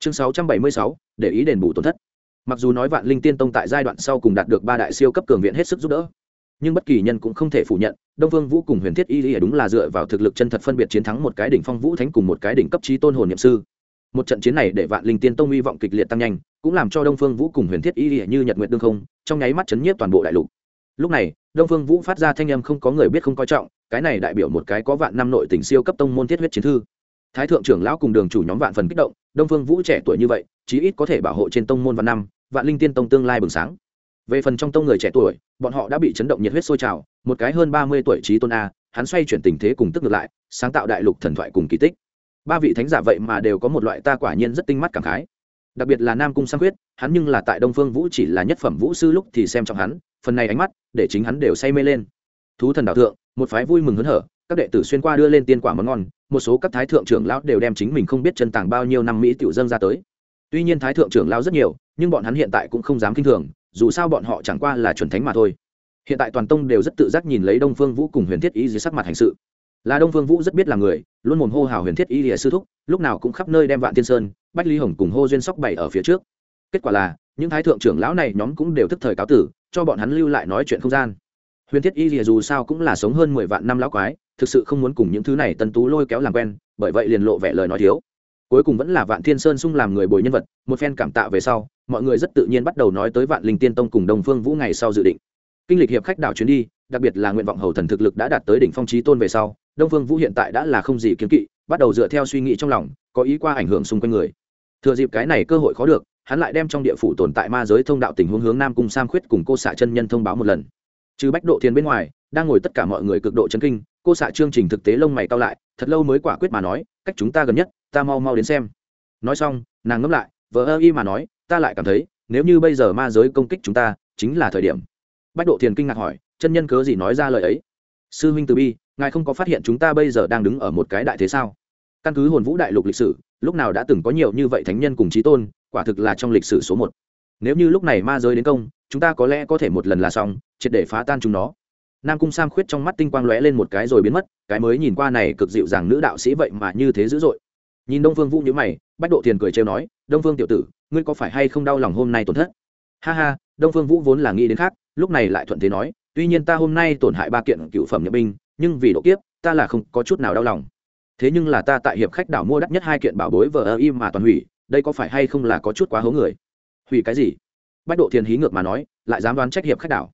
chương sáu trăm bảy mươi sáu, để ý đền bù tổn thất. Mặc dù nói vạn linh tiên tông tại giai đoạn sau cùng đạt được ba đại siêu cấp cường viện hết sức giúp đỡ, nhưng bất kỳ nhân cũng không thể phủ nhận, đông vương vũ cùng huyền thiết y đúng là dựa vào thực lực chân thật phân biệt chiến thắng một cái đỉnh phong vũ thánh cùng một cái đỉnh cấp trí tôn hồn niệm sư. Một trận chiến này để vạn linh tiên tông hy vọng kịch liệt tăng nhanh, cũng làm cho đông phương vũ cùng huyền thiết y như nhật nguyện đương không, trong nháy mắt chấn nhiếp toàn bộ đại lục. Lúc này, đông phương vũ phát ra thanh âm không có người biết không coi trọng, cái này đại biểu một cái có vạn năm nội tình siêu cấp tông môn thiết huyết chiến thư thái thượng trưởng lão cùng đường chủ nhóm vạn phần kích động, đông phương vũ trẻ tuổi như vậy, chí ít có thể bảo hộ trên tông môn vạn năm, vạn linh tiên tông tương lai bừng sáng. Về phần trong tông người trẻ tuổi, bọn họ đã bị chấn động nhiệt huyết sôi trào, một cái hơn ba mươi tuổi trí tôn a, hắn xoay chuyển tình thế cùng tức ngược lại, sáng tạo đại lục thần thoại cùng kỳ tích. Ba vị thánh giả vậy mà đều có một loại ta quả nhiên rất tinh mắt cảm khái. Đặc biệt là nam cung sang quyết hắn nhưng là tại đông phương vũ chỉ là nhất phẩm vũ sư lúc thì xem trọng hắn, phần này ánh mắt, để chính hắn đều say mê lên. Thú thần đạo thượng, một phái vui mừng hớn hở, các đệ tử xuyên qua đưa lên tiên quả món ngon một số các thái thượng trưởng lão đều đem chính mình không biết chân tàng bao nhiêu năm mỹ tiểu dân ra tới. Tuy nhiên thái thượng trưởng lão rất nhiều, nhưng bọn hắn hiện tại cũng không dám kinh thường, dù sao bọn họ chẳng qua là chuẩn thánh mà thôi. Hiện tại toàn tông đều rất tự giác nhìn lấy đông phương vũ cùng huyền thiết ý dưới sắc mặt hành sự. Là đông phương vũ rất biết là người, luôn mồm hô hào huyền thiết y lìa sư thúc, lúc nào cũng khắp nơi đem vạn tiên sơn, bách lý hồng cùng hô duyên sóc bày ở phía trước. Kết quả là, những thái thượng trưởng lão này nhóm cũng đều thức thời cáo tử, cho bọn hắn lưu lại nói chuyện không gian. Huyền thiết y lìa dù sao cũng là sống hơn mười vạn năm lão quái thực sự không muốn cùng những thứ này tân tú lôi kéo làm quen, bởi vậy liền lộ vẻ lời nói thiếu. Cuối cùng vẫn là vạn thiên sơn sung làm người bồi nhân vật, một phen cảm tạ về sau, mọi người rất tự nhiên bắt đầu nói tới vạn linh tiên tông cùng đồng phương vũ ngày sau dự định. Kinh lịch hiệp khách đảo chuyến đi, đặc biệt là nguyện vọng hầu thần thực lực đã đạt tới đỉnh phong trí tôn về sau, đông phương vũ hiện tại đã là không gì kiếm kỵ, bắt đầu dựa theo suy nghĩ trong lòng, có ý qua ảnh hưởng xung quanh người. Thừa dịp cái này cơ hội khó được, hắn lại đem trong địa phủ tồn tại ma giới thông đạo tình huống hướng nam cung sam khuyết cùng cô xạ chân nhân thông báo một lần. Trừ bách độ thiên bên ngoài, đang ngồi tất cả mọi người cực độ chấn kinh cô xạ chương trình thực tế lông mày cao lại, thật lâu mới quả quyết mà nói, cách chúng ta gần nhất, ta mau mau đến xem. Nói xong, nàng ngẫm lại vợ ơ y mà nói, ta lại cảm thấy, nếu như bây giờ ma giới công kích chúng ta, chính là thời điểm. Bách độ thiền kinh ngạc hỏi, chân nhân cớ gì nói ra lời ấy? Sư huynh từ bi, ngài không có phát hiện chúng ta bây giờ đang đứng ở một cái đại thế sao? Căn cứ hồn vũ đại lục lịch sử, lúc nào đã từng có nhiều như vậy thánh nhân cùng trí tôn, quả thực là trong lịch sử số một. Nếu như lúc này ma giới đến công, chúng ta có lẽ có thể một lần là xong, triệt để phá tan chúng nó nam cung sam khuyết trong mắt tinh quang lóe lên một cái rồi biến mất, cái mới nhìn qua này cực dịu dàng nữ đạo sĩ vậy mà như thế dữ dội. Nhìn đông phương vũ nhữ mày, bách độ thiền cười trêu nói, đông phương tiểu tử, ngươi có phải hay không đau lòng hôm nay tổn thất? Ha ha, đông phương vũ vốn là nghĩ đến khác, lúc này lại thuận thế nói, tuy nhiên ta hôm nay tổn hại ba kiện cựu phẩm nhập binh, nhưng vì độ kiếp, ta là không có chút nào đau lòng. Thế nhưng là ta tại hiệp khách đảo mua đắt nhất hai kiện bảo bối vờ ơ im mà toàn hủy, đây có phải hay không là có chút quá hố người? Hủy cái gì? Bách độ thiền hí ngược mà nói, lại dám đoán trách hiệp khách đảo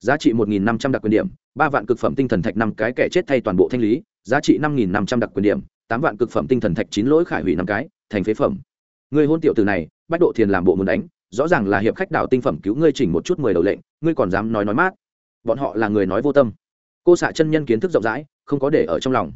giá trị một nghìn năm trăm đặc quyền điểm, ba vạn cực phẩm tinh thần thạch năm cái kẻ chết thay toàn bộ thanh lý, giá trị năm nghìn năm trăm đặc quyền điểm, tám vạn cực phẩm tinh thần thạch chín lỗi khải hủy năm cái, thành phế phẩm. Người hôn tiểu từ này, bách độ thiền làm bộ muốn đánh, rõ ràng là hiệp khách đảo tinh phẩm cứu ngươi chỉnh một chút mười đầu lệnh, ngươi còn dám nói nói mát. Bọn họ là người nói vô tâm. Cô xạ chân nhân kiến thức rộng rãi, không có để ở trong lòng.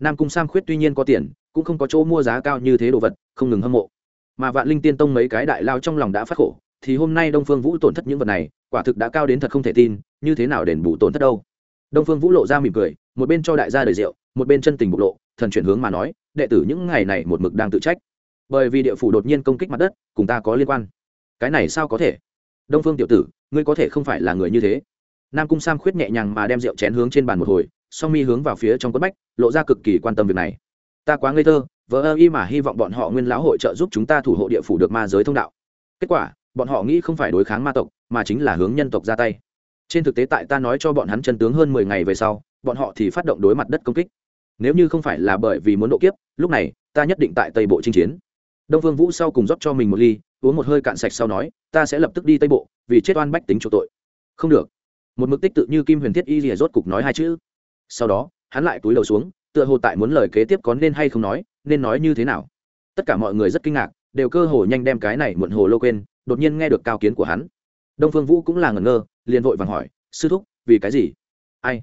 Nam cung sam khuyết tuy nhiên có tiền, cũng không có chỗ mua giá cao như thế đồ vật, không ngừng hâm mộ. Mà vạn linh tiên tông mấy cái đại lao trong lòng đã phát khổ, thì hôm nay đông phương vũ tổn thất những vật này quả thực đã cao đến thật không thể tin, như thế nào đền bù tổn thất đâu. Đông phương vũ lộ ra mỉm cười, một bên cho đại gia đời rượu, một bên chân tình bộc lộ, thần chuyển hướng mà nói, đệ tử những ngày này một mực đang tự trách. Bởi vì địa phủ đột nhiên công kích mặt đất, cùng ta có liên quan. Cái này sao có thể? Đông phương tiểu tử, ngươi có thể không phải là người như thế. Nam cung sam khuyết nhẹ nhàng mà đem rượu chén hướng trên bàn một hồi, song mi hướng vào phía trong quất bách, lộ ra cực kỳ quan tâm việc này. Ta quá ngây thơ vỡ ơ y mà hy vọng bọn họ nguyên lão hội trợ giúp chúng ta thủ hộ địa phủ được ma giới thông đạo. Kết quả, bọn họ nghĩ không phải đối kháng ma tộc mà chính là hướng nhân tộc ra tay. Trên thực tế tại ta nói cho bọn hắn chân tướng hơn mười ngày về sau, bọn họ thì phát động đối mặt đất công kích. Nếu như không phải là bởi vì muốn độ kiếp, lúc này, ta nhất định tại tây bộ chinh chiến. Đông vương vũ sau cùng rót cho mình một ly, uống một hơi cạn sạch sau nói, ta sẽ lập tức đi tây bộ, vì chết oan bách tính chỗ tội. Không được. Một mực tích tự như kim huyền thiết y rìa rốt cục nói hai chữ. Sau đó, hắn lại túi đầu xuống, tựa hồ tại muốn lời kế tiếp có nên hay không nói, nên nói như thế nào. Tất cả mọi người rất kinh ngạc, đều cơ hồ nhanh đem cái này muộn hồ lô quên, đột nhiên nghe được cao kiến của hắn đông phương vũ cũng là ngẩn ngơ, liền vội vàng hỏi, sư thúc, vì cái gì? Ai?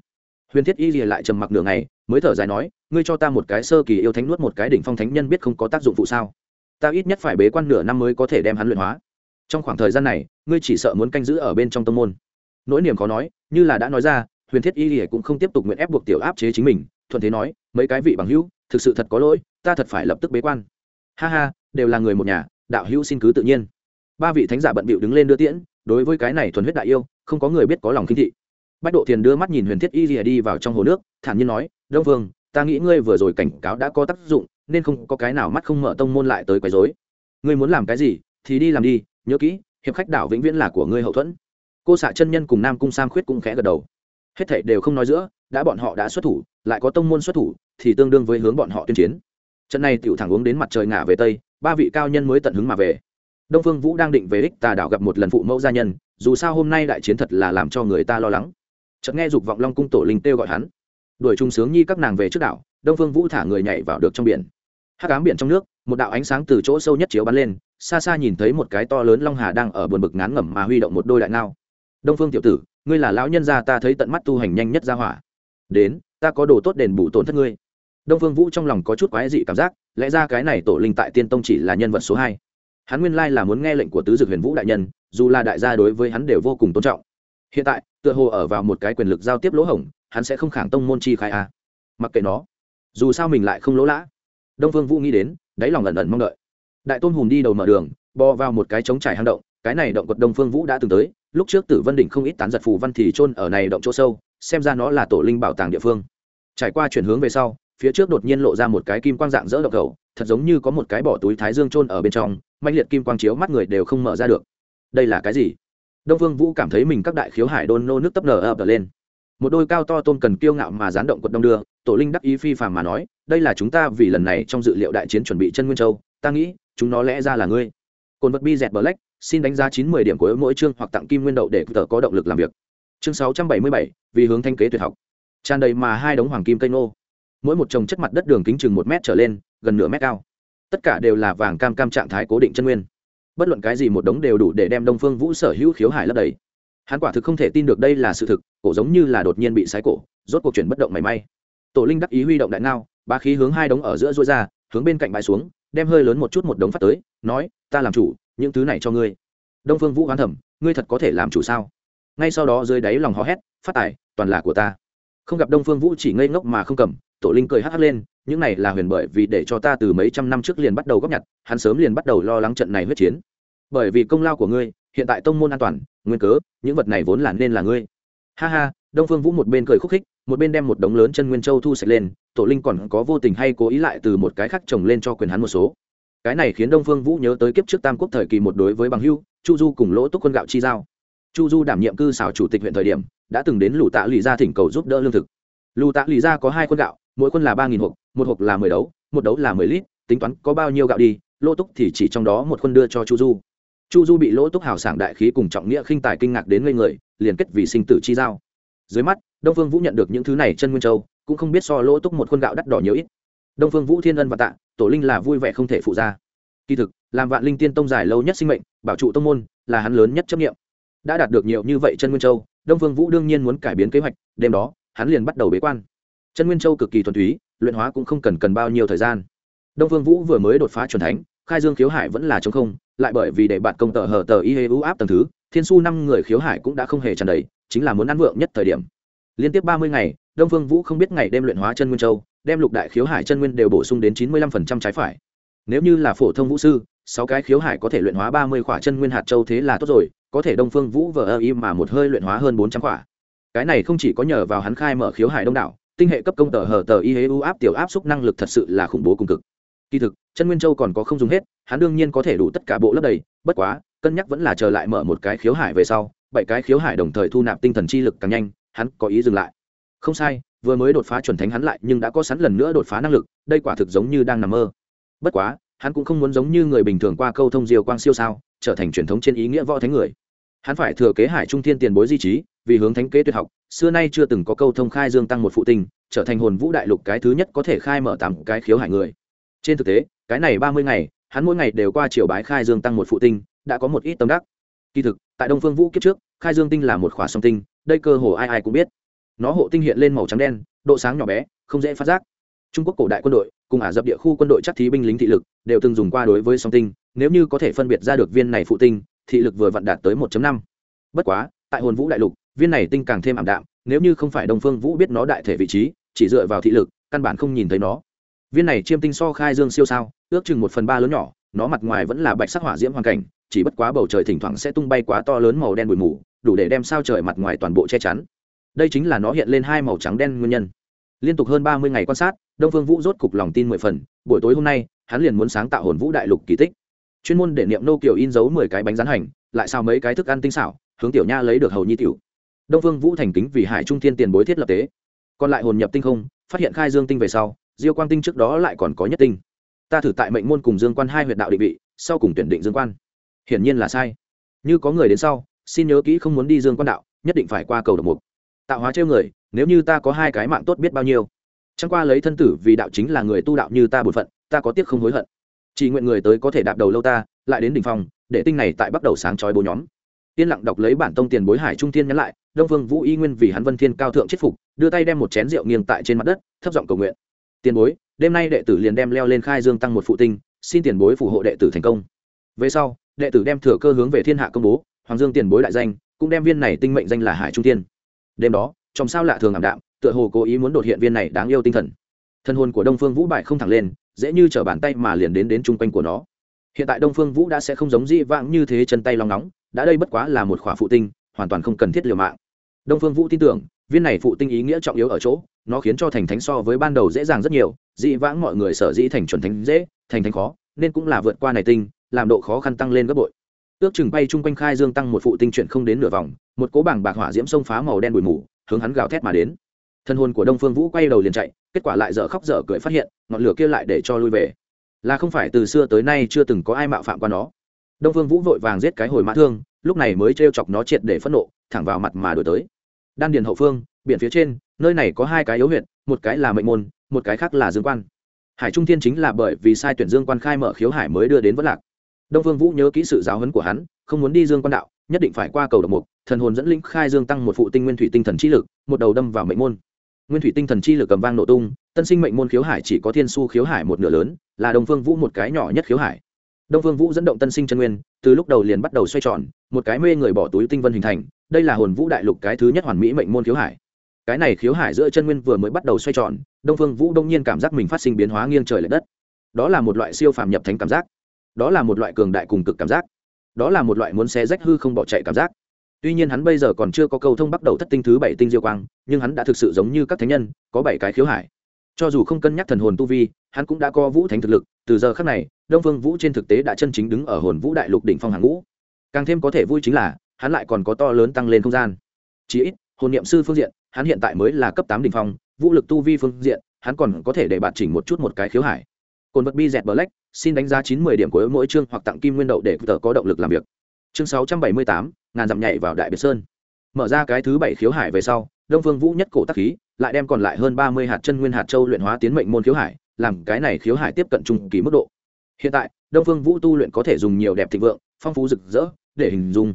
Huyền thiết y lìa lại trầm mặc nửa ngày, mới thở dài nói, ngươi cho ta một cái sơ kỳ yêu thánh nuốt một cái đỉnh phong thánh nhân biết không có tác dụng phụ sao? Ta ít nhất phải bế quan nửa năm mới có thể đem hắn luyện hóa. Trong khoảng thời gian này, ngươi chỉ sợ muốn canh giữ ở bên trong tâm môn. Nỗi niềm khó nói, như là đã nói ra, huyền thiết y lìa cũng không tiếp tục nguyện ép buộc tiểu áp chế chính mình, thuận thế nói, mấy cái vị bằng hữu, thực sự thật có lỗi, ta thật phải lập tức bế quan. Ha ha, đều là người một nhà, đạo hữu xin cứ tự nhiên. Ba vị thánh giả bận bịu đứng lên đưa tiễn đối với cái này thuần huyết đại yêu, không có người biết có lòng kinh thị. Bách độ thiền đưa mắt nhìn huyền thiết y rìa đi vào trong hồ nước, thản nhiên nói, đông vương, ta nghĩ ngươi vừa rồi cảnh cáo đã có tác dụng, nên không có cái nào mắt không mở tông môn lại tới quấy rối. Ngươi muốn làm cái gì, thì đi làm đi, nhớ kỹ, hiệp khách đảo vĩnh viễn là của ngươi hậu thuẫn. Cô xạ chân nhân cùng nam cung sam khuyết cũng khẽ gật đầu. Hết thảy đều không nói giữa, đã bọn họ đã xuất thủ, lại có tông môn xuất thủ, thì tương đương với hướng bọn họ tuyên chiến. Trận này tiểu thẳng uống đến mặt trời ngả về tây, ba vị cao nhân mới tận hứng mà về đông phương vũ đang định về ích tà đảo gặp một lần phụ mẫu gia nhân, dù sao hôm nay đại chiến thật là làm cho người ta lo lắng. Chợt nghe dục vọng long cung tổ linh kêu gọi hắn. Đuổi trung sướng nhi các nàng về trước đảo, đông phương vũ thả người nhảy vào được trong biển. Hát cám biển trong nước, một đạo ánh sáng từ chỗ sâu nhất chiếu bắn lên, xa xa nhìn thấy một cái to lớn long hà đang ở buồn bực ngán ngẩm mà huy động một đôi đại ngao. Đông phương tiểu tử, ngươi là lão nhân gia ta thấy tận mắt tu hành nhanh nhất ra hỏa. Đến, ta có đồ tốt đền bù tổn thất ngươi. Đông phương vũ trong lòng có chút quái dị cảm giác, lẽ ra cái này tổ linh tại tiên tông chỉ là nhân vật số hai hắn nguyên lai là muốn nghe lệnh của tứ dực huyền vũ đại nhân, dù là đại gia đối với hắn đều vô cùng tôn trọng. Hiện tại, tựa hồ ở vào một cái quyền lực giao tiếp lỗ hổng, hắn sẽ không khảng tông môn chi khai a. Mặc kệ nó, dù sao mình lại không lỗ lã. Đông phương vũ nghĩ đến, đáy lòng ẩn ẩn mong đợi. Đại tôn hùm đi đầu mở đường, bò vào một cái trống trải hang động, cái này động quật đông phương vũ đã từng tới, lúc trước tử vân đỉnh không ít tán giật phù văn thì trôn ở này động chỗ sâu, xem ra nó là tổ linh bảo tàng địa phương. Trải qua chuyển hướng về sau, phía trước đột nhiên lộ ra một cái kim quang dạng dỡ động cầu, thật giống như có một cái bỏ túi thái dương trôn ở bên trong mạnh liệt kim quang chiếu mắt người đều không mở ra được. Đây là cái gì? Đông phương vũ cảm thấy mình các đại khiếu hải đôn nô nước tấp nở ập lên. Một đôi cao to tôn cần kiêu ngạo mà gián động quật đông đưa, tổ linh đắc ý phi phàm mà nói, đây là chúng ta vì lần này trong dự liệu đại chiến chuẩn bị chân nguyên châu, ta nghĩ, chúng nó lẽ ra là ngươi. Cồn vật bi dẹt black, xin đánh giá chín mươi điểm của mỗi chương hoặc tặng kim nguyên đậu để tờ có động lực làm việc. Chương sáu trăm bảy mươi bảy, vì hướng thanh kế tuyệt học. Tràn đầy mà hai đống hoàng kim cây nô mỗi một trồng chất mặt đất đường kính chừng một mét trở lên, gần nửa mét cao tất cả đều là vàng cam cam trạng thái cố định chân nguyên. Bất luận cái gì một đống đều đủ để đem đông phương vũ sở hữu khiếu hải lấp đầy. Hắn quả thực không thể tin được đây là sự thực, cổ giống như là đột nhiên bị sái cổ, rốt cuộc chuyển bất động mảy may. Tổ linh đắc ý huy động đại ngao ba khí hướng hai đống ở giữa rối ra, hướng bên cạnh bãi xuống, đem hơi lớn một chút một đống phát tới, nói, ta làm chủ, những thứ này cho ngươi. Đông phương vũ hoán thẩm ngươi thật có thể làm chủ sao? Ngay sau đó dưới đáy lòng hò hét, phát tài, toàn là của ta. Không gặp đông phương vũ chỉ ngây ngốc mà không cầm, tổ linh cười hắc hắc lên những này là huyền bởi vì để cho ta từ mấy trăm năm trước liền bắt đầu góp nhặt, hắn sớm liền bắt đầu lo lắng trận này huyết chiến. Bởi vì công lao của ngươi, hiện tại tông môn an toàn, nguyên cớ, những vật này vốn là nên là ngươi. Ha ha, đông phương vũ một bên cười khúc khích, một bên đem một đống lớn chân nguyên châu thu sạch lên, tổ linh còn có vô tình hay cố ý lại từ một cái khác trồng lên cho quyền hắn một số. Cái này khiến đông phương vũ nhớ tới kiếp trước tam quốc thời kỳ một đối với bằng hưu, chu du cùng lỗ túc quân gạo chi giao. Chu du đảm nhiệm cư xảo chủ tịch huyện thời điểm, đã từng đến lù tạ lì gia thỉnh cầu giúp đỡ lương thực. Lù tạ lì gia có hai quân gạo, mỗi quân là ba nghìn hộp một hộp là mười đấu, một đấu là mười lít, tính toán có bao nhiêu gạo đi lỗ túc thì chỉ trong đó một quân đưa cho chu du. Chu du bị lỗ túc hào sảng đại khí cùng trọng nghĩa khinh tài kinh ngạc đến ngây người, liền kết vì sinh tử chi giao. Dưới mắt, đông phương vũ nhận được những thứ này chân nguyên châu, cũng không biết so lỗ túc một khuôn gạo đắt đỏ nhiều ít. Đông phương vũ thiên ân và tạ, tổ linh là vui vẻ không thể phụ ra. Kỳ thực, làm vạn linh tiên tông dài lâu nhất sinh mệnh, bảo trụ tông môn, là hắn lớn nhất chấp nghiệm đã đạt được nhiều như vậy chân nguyên châu, đông phương vũ đương nhiên muốn cải biến kế hoạch, đêm đó, hắn liền bắt đầu bế quan. Chân nguyên châu cực kỳ thuần túy luyện hóa cũng không cần cần bao nhiêu thời gian. Đông phương vũ vừa mới đột phá c thánh, khai dương khiếu hải vẫn là trống không, lại bởi vì để bạn công tờ hở tờ y hê ưu áp tầng thứ, thiên su năm người khiếu hải cũng đã không hề tràn đầy, chính là muốn ăn vượng nhất thời điểm. Liên tiếp ba mươi ngày, đông phương vũ không biết ngày đêm luyện hóa chân nguyên châu, đem lục đại khiếu hải chân nguyên đều bổ sung đến chín mươi lăm phần trăm trái phải. Nếu như là phổ thông vũ sư, sáu cái khiếu hải có thể luyện hóa ba mươi khỏa chân nguyên hạt châu thế là tốt rồi, có thể đông phương vũ vờ ơ im mà một hơi luyện hóa hơn bốn trăm khỏa. Cái này không chỉ có nhờ vào hắn khai mở khiếu hải đông đảo tinh hệ cấp công tờ hờ tờ y hế u áp tiểu áp xúc năng lực thật sự là khủng bố cùng cực. Kỳ thực, chân nguyên châu còn có không dùng hết, hắn đương nhiên có thể đủ tất cả bộ lấp đầy, bất quá, cân nhắc vẫn là chờ lại mở một cái khiếu hải về sau, bảy cái khiếu hải đồng thời thu nạp tinh thần chi lực càng nhanh, hắn có ý dừng lại. Không sai, vừa mới đột phá chuẩn thánh hắn lại nhưng đã có sẵn lần nữa đột phá năng lực, đây quả thực giống như đang nằm mơ. Bất quá, hắn cũng không muốn giống như người bình thường qua câu thông diều quang siêu sao, trở thành truyền thống trên ý nghĩa võ thánh người. Hắn phải thừa kế hải trung thiên tiền bối di trí, vì hướng thánh kế tuyệt học xưa nay chưa từng có câu thông khai dương tăng một phụ tinh, trở thành hồn vũ đại lục cái thứ nhất có thể khai mở tám cái khiếu hải người. Trên thực tế, cái này ba mươi ngày, hắn mỗi ngày đều qua triều bái khai dương tăng một phụ tinh, đã có một ít tâm đắc. Kỳ thực, tại đông phương vũ kiếp trước, khai dương tinh là một khỏa song tinh, đây cơ hồ ai ai cũng biết. Nó hộ tinh hiện lên màu trắng đen, độ sáng nhỏ bé, không dễ phát giác. Trung quốc cổ đại quân đội, cùng ả dập địa khu quân đội chắc thí binh lính thị lực, đều từng dùng qua đối với song tinh, nếu như có thể phân biệt ra được viên này phụ tinh, thị lực vừa vặn đạt tới 1 năm. Bất quá, tại hồn vũ đại lục viên này tinh càng thêm ảm đạm, nếu như không phải đông phương vũ biết nó đại thể vị trí, chỉ dựa vào thị lực, căn bản không nhìn thấy nó. Viên này chiêm tinh so khai dương siêu sao, ước chừng một phần ba lớn nhỏ, nó mặt ngoài vẫn là bạch sắc hỏa diễm hoàn cảnh, chỉ bất quá bầu trời thỉnh thoảng sẽ tung bay quá to lớn màu đen bụi mù, đủ để đem sao trời mặt ngoài toàn bộ che chắn. Đây chính là nó hiện lên hai màu trắng đen nguyên nhân. Liên tục hơn ba mươi ngày quan sát, đông phương vũ rốt cục lòng tin mười phần, buổi tối hôm nay, hắn liền muốn sáng tạo hồn vũ đại lục kỳ tích. Chuyên môn để niệm nô kiểu in dấu mười cái bánh rán hành, lại sao mấy cái thức ăn tinh xảo, hướng tiểu nha lấy được hầu nhi tiểu đông vương vũ thành kính vì hải trung thiên tiền bối thiết lập tế. Còn lại hồn nhập tinh không, phát hiện khai dương tinh về sau, diêu quang tinh trước đó lại còn có nhất tinh. Ta thử tại mệnh môn cùng dương quan hai huyện đạo định vị, sau cùng tuyển định dương quan. Hiển nhiên là sai. Như có người đến sau, xin nhớ kỹ không muốn đi dương quan đạo, nhất định phải qua cầu độc mục. Tạo hóa trêu người, nếu như ta có hai cái mạng tốt biết bao nhiêu. Chẳng qua lấy thân tử vì đạo chính là người tu đạo như ta bổn phận, ta có tiếc không hối hận. Chỉ nguyện người tới có thể đạp đầu lâu ta, lại đến đỉnh phòng để tinh này tại bắt đầu sáng chói bố nhóm. Yên lặng đọc lấy bản tông tiền bối hải trung thiên nhắn lại đông Phương vũ y nguyên vì hắn vân thiên cao thượng chết phục, đưa tay đem một chén rượu nghiêng tại trên mặt đất, thấp giọng cầu nguyện. Tiền bối, đêm nay đệ tử liền đem leo lên khai dương tăng một phụ tinh, xin tiền bối phù hộ đệ tử thành công. Về sau, đệ tử đem thừa cơ hướng về thiên hạ công bố, hoàng dương tiền bối đại danh, cũng đem viên này tinh mệnh danh là hải trung Tiên. đêm đó, trong sao lạ thường ảm đạm, tựa hồ cố ý muốn đột hiện viên này đáng yêu tinh thần. Thân hồn của đông phương vũ bại không thẳng lên, dễ như trở bàn tay mà liền đến đến chung quanh của nó. Hiện tại đông phương vũ đã sẽ không giống dĩ vãng như thế chân tay long nóng, đã đây bất quá là một khỏa phụ tinh, hoàn toàn không cần thiết liều mạng đông phương vũ tin tưởng, viên này phụ tinh ý nghĩa trọng yếu ở chỗ, nó khiến cho thành thánh so với ban đầu dễ dàng rất nhiều dĩ vãng mọi người sở dĩ thành chuẩn thánh dễ, thành thánh khó, nên cũng là vượt qua này tinh, làm độ khó khăn tăng lên gấp bội. Ước chừng bay chung quanh khai dương tăng một phụ tinh chuyển không đến nửa vòng, một cố bảng bạc hỏa diễm sông phá màu đen bụi mù, hướng hắn gào thét mà đến. Thân hồn của đông phương vũ quay đầu liền chạy, kết quả lại dở khóc dở cười phát hiện, ngọn lửa kia lại để cho lui về. Là không phải từ xưa tới nay chưa từng có ai mạo phạm qua nó. Đông phương vũ vội vàng giết cái hồi mã thương lúc này mới trêu chọc nó triệt để phẫn nộ, thẳng vào mặt mà đổi tới. Đan điền hậu phương, biển phía trên, nơi này có hai cái yếu huyệt, một cái là mệnh môn, một cái khác là dương quan. Hải trung thiên chính là bởi vì sai tuyển dương quan khai mở khiếu hải mới đưa đến vất lạc. Đông phương vũ nhớ kỹ sự giáo huấn của hắn, không muốn đi dương quan đạo, nhất định phải qua cầu độc mục, thần hồn dẫn linh khai dương tăng một phụ tinh nguyên thủy tinh thần chi lực, một đầu đâm vào mệnh môn. Nguyên thủy tinh thần chi lực cầm vang nổ tung, tân sinh mệnh môn khiếu hải chỉ có thiên su khiếu hải một nửa lớn, là đông phương vũ một cái nhỏ nhất khiếu hải. Đông phương vũ dẫn động tân sinh chân nguyên, từ lúc đầu liền bắt đầu xoay tròn một cái mê người bỏ túi tinh vân hình thành, đây là hồn vũ đại lục cái thứ nhất hoàn mỹ mệnh môn khiếu hải. Cái này khiếu hải giữa chân nguyên vừa mới bắt đầu xoay tròn, đông phương vũ đông nhiên cảm giác mình phát sinh biến hóa nghiêng trời l ệ đất. Đó là một loại siêu phàm nhập thánh cảm giác. Đó là một loại cường đại cùng cực cảm giác. Đó là một loại muốn xé rách hư không bỏ chạy cảm giác. Tuy nhiên hắn bây giờ còn chưa có cầu thông bắt đầu thất tinh thứ bảy tinh diêu quang, nhưng hắn đã thực sự giống như các thánh nhân, có bảy cái khiếu hải. Cho dù không cân nhắc thần hồn tu vi, hắn cũng đã có vũ thánh thực lực. Từ giờ khác này, đông phương vũ trên thực tế đã chân chính đứng ở hồn vũ đại lục đỉnh phong hàng ngũ càng thêm có thể vui chính là, hắn lại còn có to lớn tăng lên không gian. Chỉ ít, hồn niệm sư phương diện, hắn hiện tại mới là cấp tám đỉnh phong, vũ lực tu vi phương diện, hắn còn có thể để bạn chỉnh một chút một cái khiếu hải. Cồn vật bi dẹt black, xin đánh giá chín mươi điểm của mỗi chương hoặc tặng kim nguyên đậu để tờ có động lực làm việc. Chương sáu trăm bảy mươi tám, ngàn dặm nhảy vào đại biệt sơn. Mở ra cái thứ bảy khiếu hải về sau, đông phương vũ nhất cổ tắc khí, lại đem còn lại hơn ba mươi hạt chân nguyên hạt châu luyện hóa tiến mệnh môn khiếu hải, làm cái này khiếu hải tiếp cận trung kỳ mức độ. Hiện tại, đông phương vũ tu luyện có thể dùng nhiều đẹp thịnh vượng phong phú rực rỡ, để hình dung.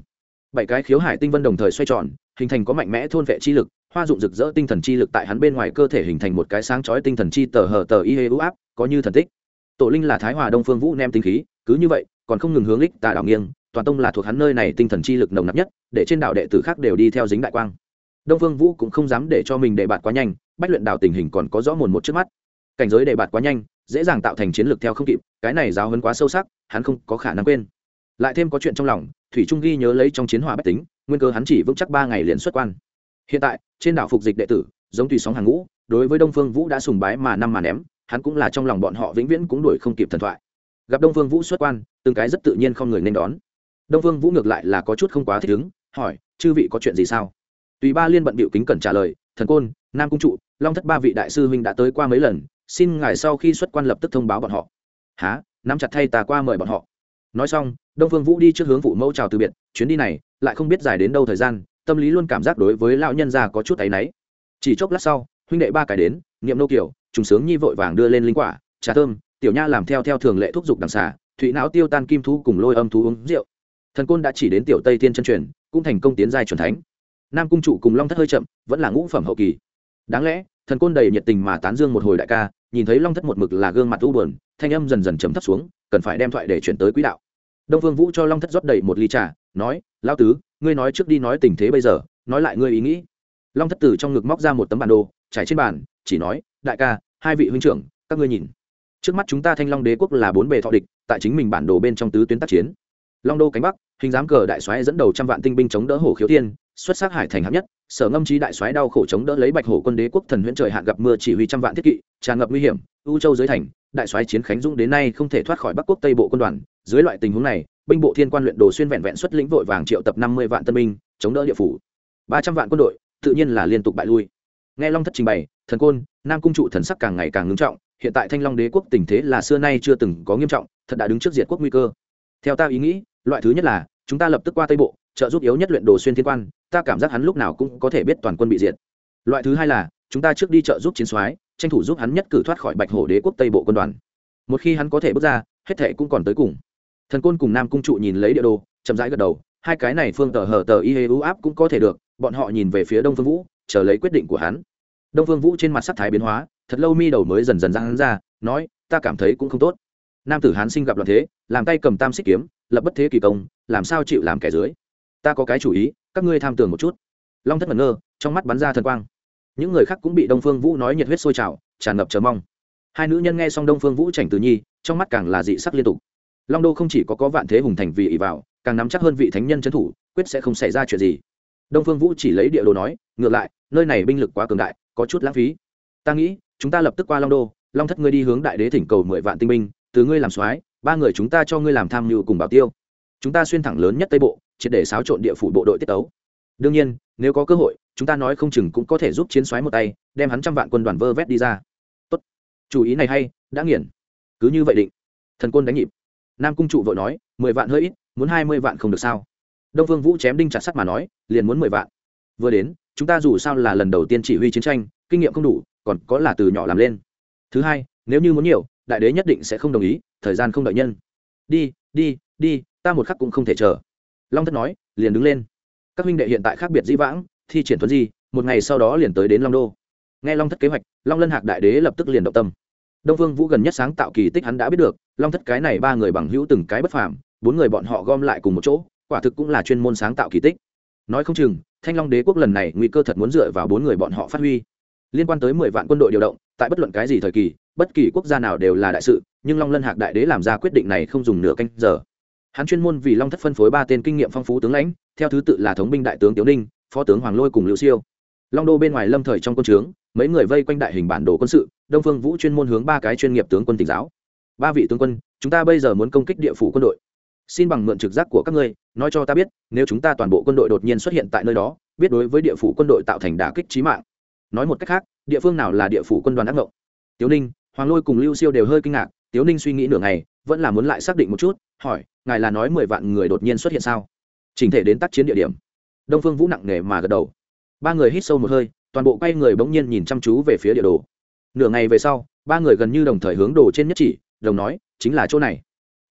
Bảy cái khiếu hải tinh vân đồng thời xoay tròn, hình thành có mạnh mẽ thôn vệ chi lực, hoa dụng rực rỡ tinh thần chi lực tại hắn bên ngoài cơ thể hình thành một cái sáng chói tinh thần chi tờ hờ tờ y hê ưu áp, có như thần tích. Tổ linh là thái hòa đông phương vũ nem tinh khí, cứ như vậy, còn không ngừng hướng lích tà đảo nghiêng, toàn tông là thuộc hắn nơi này tinh thần chi lực nồng nặc nhất, để trên đạo đệ tử khác đều đi theo dính đại quang. Đông phương vũ cũng không dám để cho mình đề bạt quá nhanh, bách luyện đảo tình hình còn có rõ mồn một trước mắt. Cảnh giới đề bạt quá nhanh, dễ dàng tạo thành chiến lược theo không kịp, cái này giáo hấn quá sâu sắc, hắn không có khả năng quên lại thêm có chuyện trong lòng, thủy trung ghi nhớ lấy trong chiến hòa bách tính, nguyên cơ hắn chỉ vững chắc ba ngày liền xuất quan. Hiện tại, trên đảo phục dịch đệ tử, giống tùy sóng hàng ngũ, đối với đông phương vũ đã sùng bái mà năm mà ném, hắn cũng là trong lòng bọn họ vĩnh viễn cũng đuổi không kịp thần thoại. Gặp đông phương vũ xuất quan, từng cái rất tự nhiên không người nên đón. Đông phương vũ ngược lại là có chút không quá thích ứng, hỏi, chư vị có chuyện gì sao? Tùy ba liên bận bịu kính cẩn trả lời, thần côn, nam cung trụ, long thất ba vị đại sư huynh đã tới qua mấy lần, xin ngài sau khi xuất quan lập tức thông báo bọn họ. Há nắm chặt thay tà qua mời bọn họ nói xong, đông phương vũ đi trước hướng vụ mẫu chào từ biệt, chuyến đi này lại không biết dài đến đâu thời gian, tâm lý luôn cảm giác đối với lão nhân già có chút áy náy. Chỉ chốc lát sau, huynh đệ ba cái đến, niệm nô kiểu trùng sướng nhi vội vàng đưa lên linh quả, trà thơm, tiểu nha làm theo theo thường lệ thúc giục đằng xà, thụy não tiêu tan kim thú cùng lôi âm thú uống rượu. Thần côn đã chỉ đến tiểu tây thiên chân truyền, cũng thành công tiến giai truyền thánh. Nam cung trụ cùng long thất hơi chậm, vẫn là ngũ phẩm hậu kỳ. Đáng lẽ, thần côn đầy nhiệt tình mà tán dương một hồi đại ca, nhìn thấy long thất một mực là gương mặt u buồn, thanh âm dần dần chấm thấp xuống, cần phải đem thoại để chuyển tới quỹ đạo đông phương vũ cho long thất rót đầy một ly trà, nói lao tứ, ngươi nói trước đi nói tình thế bây giờ, nói lại ngươi ý nghĩ. Long thất tử trong ngực móc ra một tấm bản đồ, trải trên bàn, chỉ nói, đại ca, hai vị huynh trưởng, các ngươi nhìn. Trước mắt chúng ta thanh long đế quốc là bốn bề thọ địch, tại chính mình bản đồ bên trong tứ tuyến tác chiến. Long đô cánh bắc, hình giám cờ đại soái dẫn đầu trăm vạn tinh binh chống đỡ hổ khiếu thiên, xuất sắc hải thành hạng nhất, sở ngâm trí đại soái đau khổ chống đỡ lấy bạch hổ quân đế quốc thần huyễn trời hạn gặp mưa chỉ huy trăm vạn thiết kỵ, tràn ngập nguy hiểm, u châu dưới thành, đại soái chiến khánh dũng đến nay không thể thoát khỏi bắc quốc tây bộ quân đoàn dưới loại tình huống này, binh bộ thiên quan luyện đồ xuyên vẹn vẹn xuất lĩnh vội vàng triệu tập năm mươi vạn tân binh, chống đỡ địa phủ. ba trăm vạn quân đội, tự nhiên là liên tục bại lui. Nghe long thất trình bày, thần côn, nam cung trụ thần sắc càng ngày càng ngưng trọng, hiện tại thanh long đế quốc tình thế là xưa nay chưa từng có nghiêm trọng, thật đã đứng trước diệt quốc nguy cơ. Theo ta ý nghĩ, loại thứ nhất là, chúng ta lập tức qua tây bộ, trợ giúp yếu nhất luyện đồ xuyên thiên quan, ta cảm giác hắn lúc nào cũng có thể biết toàn quân bị diệt. Loại thứ hai là, chúng ta trước đi trợ giúp chiến soái, tranh thủ giúp hắn nhất cử thoát khỏi bạch hổ đế quốc tây bộ quân đoàn. Một khi hắn có thể bước ra, hết thệ cũng còn tới cùng thần côn cùng nam cung trụ nhìn lấy địa đồ, chậm rãi gật đầu, hai cái này phương tờ hở tờ y hê e u áp cũng có thể được, bọn họ nhìn về phía đông phương vũ, chờ lấy quyết định của hắn. Đông phương vũ trên mặt sắc thái biến hóa, thật lâu mi đầu mới dần dần ra hắn ra, nói, ta cảm thấy cũng không tốt. Nam tử hán sinh gặp loạn thế, làm tay cầm tam xích kiếm, lập bất thế kỳ công, làm sao chịu làm kẻ dưới? Ta có cái chủ ý, các ngươi tham tưởng một chút. Long thất ngẩn ngơ, trong mắt bắn ra thần quang. Những người khác cũng bị đông phương vũ nói nhiệt huyết sôi trào, tràn ngập chờ mong. Hai nữ nhân nghe xong đông phương vũ chảnh từ nhi, trong mắt càng là dị sắc liên tục long đô không chỉ có có vạn thế hùng thành vì ỷ vào, càng nắm chắc hơn vị thánh nhân trấn thủ, quyết sẽ không xảy ra chuyện gì. Đông phương vũ chỉ lấy địa đồ nói, ngược lại, nơi này binh lực quá cường đại, có chút lãng phí. Ta nghĩ, chúng ta lập tức qua long đô, long thất ngươi đi hướng đại đế thỉnh cầu mười vạn tinh binh, từ ngươi làm soái, ba người chúng ta cho ngươi làm tham mưu cùng bảo tiêu. Chúng ta xuyên thẳng lớn nhất tây bộ, triệt để xáo trộn địa phủ bộ đội tiết tấu. Đương nhiên, nếu có cơ hội, chúng ta nói không chừng cũng có thể giúp chiến soái một tay, đem hắn trăm vạn quân đoàn vơ vét đi ra. Tốt. Chủ ý này hay, đã nghiền. Cứ như vậy định. Thần quân đánh nhịp nam cung trụ vội nói, mười vạn hơi ít, muốn hai mươi vạn không được sao? Đông vương vũ chém đinh chặt sắt mà nói, liền muốn mười vạn. Vừa đến, chúng ta dù sao là lần đầu tiên chỉ huy chiến tranh, kinh nghiệm không đủ, còn có là từ nhỏ làm lên. Thứ hai, nếu như muốn nhiều, đại đế nhất định sẽ không đồng ý, thời gian không đợi nhân. Đi đi đi, ta một khắc cũng không thể chờ. Long thất nói, liền đứng lên. Các huynh đệ hiện tại khác biệt dĩ vãng, thi triển thuấn di, một ngày sau đó liền tới đến long đô. Nghe long thất kế hoạch, long lân hạc đại đế lập tức liền động tâm đông vương vũ gần nhất sáng tạo kỳ tích hắn đã biết được, long thất cái này ba người bằng hữu từng cái bất phàm, bốn người bọn họ gom lại cùng một chỗ, quả thực cũng là chuyên môn sáng tạo kỳ tích. Nói không chừng, thanh long đế quốc lần này nguy cơ thật muốn dựa vào bốn người bọn họ phát huy. Liên quan tới mười vạn quân đội điều động, tại bất luận cái gì thời kỳ, bất kỳ quốc gia nào đều là đại sự, nhưng long lân hạc đại đế làm ra quyết định này không dùng nửa canh giờ. Hắn chuyên môn vì long thất phân phối ba tên kinh nghiệm phong phú tướng lãnh, theo thứ tự là thống binh đại tướng tiểu ninh, phó tướng hoàng lôi cùng lưu siêu long đô bên ngoài lâm thời trong quân trướng, mấy người vây quanh đại hình bản đồ quân sự, đông phương vũ chuyên môn hướng ba cái chuyên nghiệp tướng quân tỉnh giáo. Ba vị tướng quân, chúng ta bây giờ muốn công kích địa phủ quân đội. Xin bằng mượn trực giác của các ngươi, nói cho ta biết, nếu chúng ta toàn bộ quân đội đột nhiên xuất hiện tại nơi đó, biết đối với địa phủ quân đội tạo thành đả kích trí mạng. Nói một cách khác, địa phương nào là địa phủ quân đoàn ác ngộng? Tiếu ninh, hoàng lôi cùng lưu siêu đều hơi kinh ngạc tiếu ninh suy nghĩ nửa ngày, vẫn là muốn lại xác định một chút, hỏi, ngài là nói mười vạn người đột nhiên xuất hiện sao? Chỉnh thể đến tác chiến địa điểm. Đông phương vũ nặng nề mà gật đầu ba người hít sâu một hơi, toàn bộ quay người bỗng nhiên nhìn chăm chú về phía địa đồ. Nửa ngày về sau, ba người gần như đồng thời hướng đồ trên nhất chỉ, đồng nói, chính là chỗ này.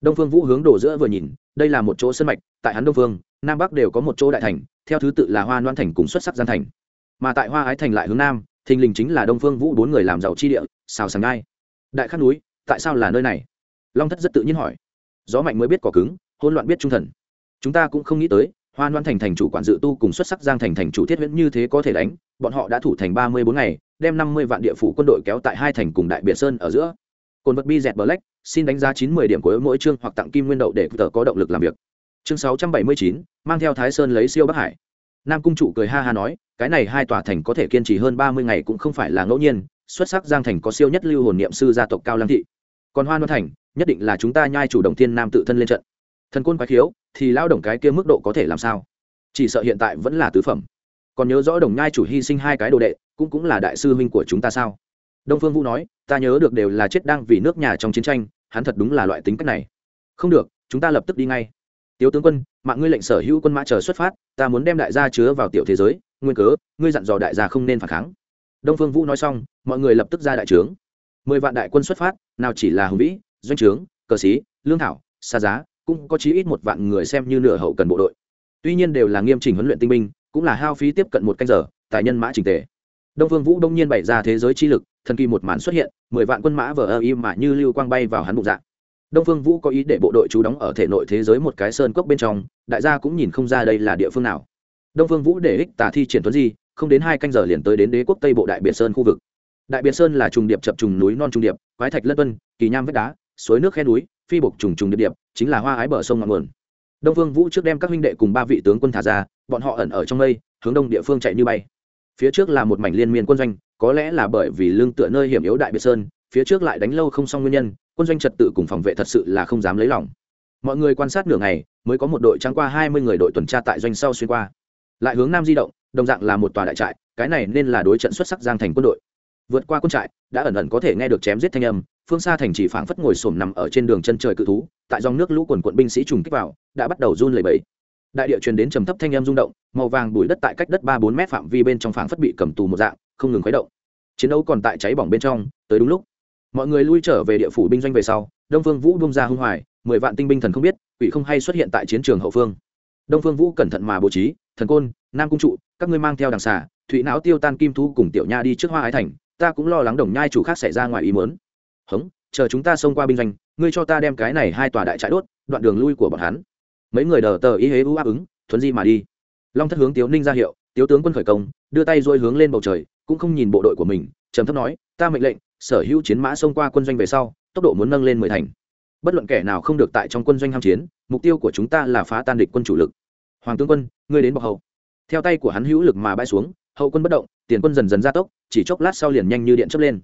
Đông phương vũ hướng đồ giữa vừa nhìn, đây là một chỗ sân mạch, tại hắn đông phương, nam bắc đều có một chỗ đại thành, theo thứ tự là hoa loan thành cùng xuất sắc gian thành. Mà tại hoa ái thành lại hướng nam, thình lình chính là đông phương vũ bốn người làm giàu chi địa, xào sàng ngai. Đại khắc núi, tại sao là nơi này? Long thất rất tự nhiên hỏi. Gió mạnh mới biết cỏ cứng hôn loạn biết trung thần. Chúng ta cũng không nghĩ tới hoa loan thành thành chủ quản dự tu cùng xuất sắc giang thành thành chủ thiết huyễn như thế có thể đánh, bọn họ đã thủ thành ba mươi bốn ngày, đem năm mươi vạn địa phủ quân đội kéo tại hai thành cùng đại biệt sơn ở giữa. Cồn vật bi dẹt black, xin đánh giá chín mươi điểm của mỗi chương hoặc tặng kim nguyên đậu để tờ có động lực làm việc. Chương sáu trăm bảy mươi chín, mang theo thái sơn lấy siêu bắc hải. Nam cung trụ cười ha ha nói, cái này hai tòa thành có thể kiên trì hơn ba mươi ngày cũng không phải là ngẫu nhiên, xuất sắc giang thành có siêu nhất lưu hồn niệm sư gia tộc cao lam thị. Còn hoa loan thành, nhất định là chúng ta nhai chủ động thiên nam tự thân lên trận. Thần côn quái khiếu thì lao động cái kia mức độ có thể làm sao? Chỉ sợ hiện tại vẫn là tứ phẩm. Còn nhớ rõ đồng nhai chủ hy sinh hai cái đồ đệ, cũng cũng là đại sư huynh của chúng ta sao? Đông phương vũ nói, ta nhớ được đều là chết đang vì nước nhà trong chiến tranh, hắn thật đúng là loại tính cách này. Không được, chúng ta lập tức đi ngay. Tiếu tướng quân, mạng ngươi lệnh sở hữu quân mã chờ xuất phát, ta muốn đem đại gia chứa vào tiểu thế giới, nguyên cớ, ngươi dặn dò đại gia không nên phản kháng. Đông phương vũ nói xong, mọi người lập tức ra đại trướng. Mười vạn đại quân xuất phát, nào chỉ là hùng vĩ, doanh trướng, cờ sĩ, lương thảo xa giá cũng có chí ít một vạn người xem như nửa hậu cần bộ đội. Tuy nhiên đều là nghiêm chỉnh huấn luyện tinh binh, cũng là hao phí tiếp cận một canh giờ, tại nhân mã trình tề. Đông phương vũ đông nhiên bày ra thế giới chi lực, thần kỳ một màn xuất hiện, mười vạn quân mã vờ ơ im mà như lưu quang bay vào hắn bụng dạng đông phương vũ có ý để bộ đội trú đóng ở thể nội thế giới một cái sơn cốc bên trong, đại gia cũng nhìn không ra đây là địa phương nào. Đông phương vũ để ích tả thi triển tuấn di, không đến hai canh giờ liền tới đến đế quốc tây bộ đại biệt sơn khu vực. Đại biệt sơn là trùng điệp chập trùng núi non trùng điệp, quái thạch lân vân kỳ nham vách đá, suối nước khe núi phi bộc trùng trùng điệp điệp, chính là hoa ái bờ sông ngọn nguồn. Đông phương vũ trước đem các huynh đệ cùng ba vị tướng quân thả ra, bọn họ ẩn ở trong mây, hướng đông địa phương chạy như bay. Phía trước là một mảnh liên miên quân doanh, có lẽ là bởi vì lương tựa nơi hiểm yếu đại biệt sơn, phía trước lại đánh lâu không xong nguyên nhân, quân doanh trật tự cùng phòng vệ thật sự là không dám lấy lòng. Mọi người quan sát nửa ngày, mới có một đội trắng qua hai mươi người đội tuần tra tại doanh sau xuyên qua. Lại hướng nam di động, đồng dạng là một tòa đại trại, cái này nên là đối trận xuất sắc giang thành quân đội. Vượt qua quân trại, đã ẩn ẩn có thể nghe được chém giết thanh âm phương xa thành chỉ phảng phất ngồi xổm nằm ở trên đường chân trời cự thú, tại dòng nước lũ quần quận binh sĩ trùng kích vào, đã bắt đầu run lẩy bẩy. Đại địa truyền đến trầm thấp thanh âm rung động, màu vàng bụi đất tại cách đất ba bốn mét phạm vi bên trong phảng phất bị cầm tù một dạng, không ngừng khuấy động. Chiến đấu còn tại cháy bỏng bên trong, tới đúng lúc. Mọi người lui trở về địa phủ binh doanh về sau, đông phương vũ bung ra hung hoài, mười vạn tinh binh thần không biết, quỷ không hay xuất hiện tại chiến trường hậu phương. Đông phương vũ cẩn thận mà bố trí, thần côn, nam cung trụ, các ngươi mang theo đằng xà, thụy não tiêu tan kim thu cùng tiểu nha đi trước hoa ái thành, ta cũng lo lắng đồng nhai chủ khác xảy ra ngoài ý muốn hống, chờ chúng ta xông qua binh doanh, ngươi cho ta đem cái này hai tòa đại trại đốt, đoạn đường lui của bọn hắn. Mấy người đờ tờ ý hế u áp ứng, thuấn di mà đi. Long thất hướng tiếu ninh ra hiệu, tiếu tướng quân khởi công, đưa tay dôi hướng lên bầu trời, cũng không nhìn bộ đội của mình, trầm thấp nói, ta mệnh lệnh, sở hữu chiến mã xông qua quân doanh về sau, tốc độ muốn nâng lên mười thành. Bất luận kẻ nào không được tại trong quân doanh ham chiến, mục tiêu của chúng ta là phá tan địch quân chủ lực. Hoàng tướng quân, ngươi đến bọc hậu. Theo tay của hắn hữu lực mà bay xuống, hậu quân bất động, tiền quân dần dần gia tốc, chỉ chốc lát sau liền nhanh như điện chớp lên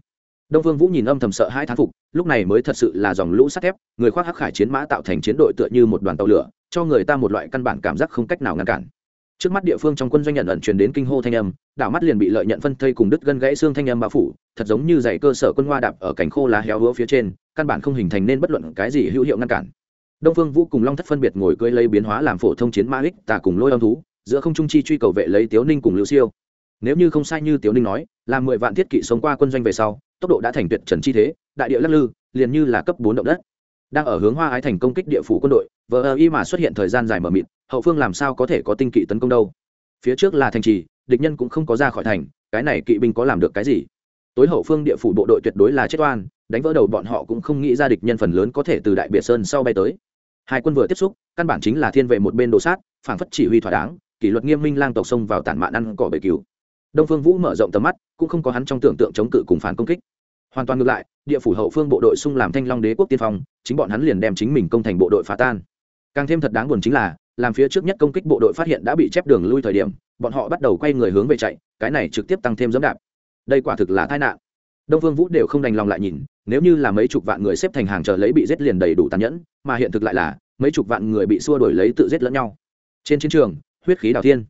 đông vương vũ nhìn âm thầm sợ hai thán phục, lúc này mới thật sự là dòng lũ sắt thép, người khoác hắc khải chiến mã tạo thành chiến đội tựa như một đoàn tàu lửa, cho người ta một loại căn bản cảm giác không cách nào ngăn cản. Trước mắt địa phương trong quân doanh nhận ẩn truyền đến kinh hô thanh âm, đảo mắt liền bị lợi nhận phân thây cùng đứt gân gãy xương thanh âm bao phủ, thật giống như dãy cơ sở quân hoa đạp ở cành khô lá héo hứa phía trên, căn bản không hình thành nên bất luận cái gì hữu hiệu ngăn cản. Đông phương vũ cùng long thất phân biệt ngồi cưỡi lấy biến hóa làm phổ thông chiến mã ích tà cùng lôi âm thú, giữa không trung chi truy cầu vệ lấy tiếu ninh cùng lưu siêu. Nếu như không sai như tiếu ninh nói, là mười vạn thiết kỵ sống qua quân doanh về sau tốc độ đã thành tuyệt trần chi thế, đại địa lắc lư, liền như là cấp bốn động đất. Đang ở hướng hoa ái thành công kích địa phủ quân đội, vờ ơ y mà xuất hiện thời gian dài mờ mịt, hậu phương làm sao có thể có tinh kỵ tấn công đâu? Phía trước là thành trì, địch nhân cũng không có ra khỏi thành, cái này kỵ binh có làm được cái gì? Tối hậu phương địa phủ bộ đội tuyệt đối là chết oan, đánh vỡ đầu bọn họ cũng không nghĩ ra địch nhân phần lớn có thể từ đại biệt sơn sau bay tới. Hai quân vừa tiếp xúc, căn bản chính là thiên vệ một bên đồ sát phản phất chỉ huy thỏa đáng, kỷ luật nghiêm minh lang tộc sông vào tản mạn ăn cỏ bể cứu đông phương vũ mở rộng tầm mắt, cũng không có hắn trong tưởng tượng chống cự cùng phản công kích hoàn toàn ngược lại, địa phủ hậu phương bộ đội xung làm thanh long đế quốc tiên phong, chính bọn hắn liền đem chính mình công thành bộ đội phá tan. Càng thêm thật đáng buồn chính là, làm phía trước nhất công kích bộ đội phát hiện đã bị chép đường lui thời điểm, bọn họ bắt đầu quay người hướng về chạy, cái này trực tiếp tăng thêm dẫm đạp. Đây quả thực là tai nạn. Đông phương vũ đều không đành lòng lại nhìn, nếu như là mấy chục vạn người xếp thành hàng chờ lấy bị giết liền đầy đủ tàn nhẫn, mà hiện thực lại là, mấy chục vạn người bị xua đổi lấy tự giết lẫn nhau. Trên chiến trường, huyết khí đào thiên.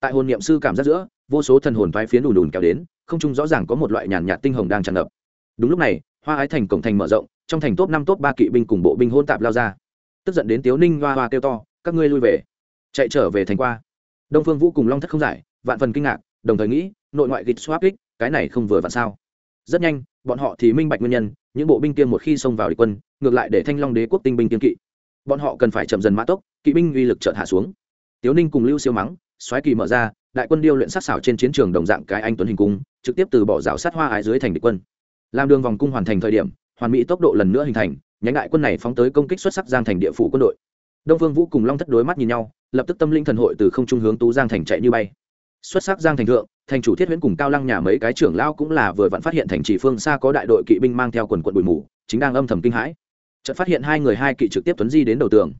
Tại hồn niệm sư cảm giác giữa, vô số thần hồn vai phiến đùn đùn kéo đến, không trung rõ ràng có một loại nhàn nhạt tinh hồng đang tràn ngập đúng lúc này, hoa ái thành cổng thành mở rộng, trong thành top năm, top ba kỵ binh cùng bộ binh hôn tạp lao ra. Tức giận đến tiếu ninh hoa hoa kêu to, các ngươi lui về. Chạy trở về thành qua. Đông phương vũ cùng long thất không giải, vạn phần kinh ngạc, đồng thời nghĩ, nội ngoại gịt swap kích, cái này không vừa vặn sao? Rất nhanh, bọn họ thì minh bạch nguyên nhân, những bộ binh tiêm một khi xông vào địch quân, ngược lại để thanh long đế quốc tinh binh kiên kỵ. Bọn họ cần phải chậm dần mã tốc, kỵ binh uy lực chợt hạ xuống. Tiếu ninh cùng lưu siêu mắng xoáy kỳ mở ra, đại quân điêu luyện sát xảo trên chiến trường đồng dạng cái anh tuấn hình cung, trực tiếp từ bỏ rào sát hoa ái dưới thành địch quân làm đường vòng cung hoàn thành thời điểm, hoàn mỹ tốc độ lần nữa hình thành, nhánh đại quân này phóng tới công kích xuất sắc giang thành địa phủ quân đội. Đông phương vũ cùng long thất đối mắt nhìn nhau, lập tức tâm linh thần hội từ không trung hướng tú giang thành chạy như bay. Xuất sắc giang thành thượng, thành chủ thiết huyễn cùng cao lăng nhà mấy cái trưởng lao cũng là vừa vặn phát hiện thành chỉ phương xa có đại đội kỵ binh mang theo quần quận bụi mù, chính đang âm thầm kinh hãi. Chợt phát hiện hai người hai kỵ trực tiếp tuấn di đến đầu tường.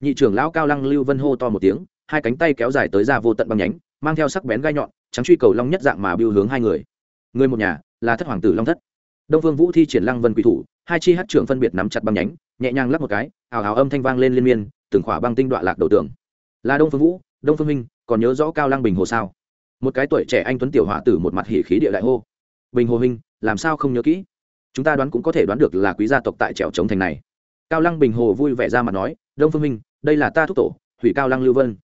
Nhị trưởng lão cao lăng lưu vân hô to một tiếng, hai cánh tay kéo dài tới ra vô tận băng nhánh, mang theo sắc bén gai nhọn, trắng truy cầu long nhất dạng mà biêu hướng hai người. Người một nhà là thất hoàng tử long thất đông vương vũ thi triển lăng vân quỷ thủ, hai chi hát trưởng phân biệt nắm chặt băng nhánh, nhẹ nhàng lắp một cái, ào ào âm thanh vang lên liên miên, từng khỏa băng tinh đoạn lạc đầu tường. Là đông phương vũ, đông phương minh, còn nhớ rõ cao lăng bình hồ sao? Một cái tuổi trẻ anh tuấn tiểu họa tử một mặt hỉ khí địa đại hô. Bình hồ huynh làm sao không nhớ kỹ? Chúng ta đoán cũng có thể đoán được là quý gia tộc tại trèo trống thành này. Cao lăng bình hồ vui vẻ ra mà nói, đông phương minh, đây là ta thúc tổ, hủy cao lăng lưu vân.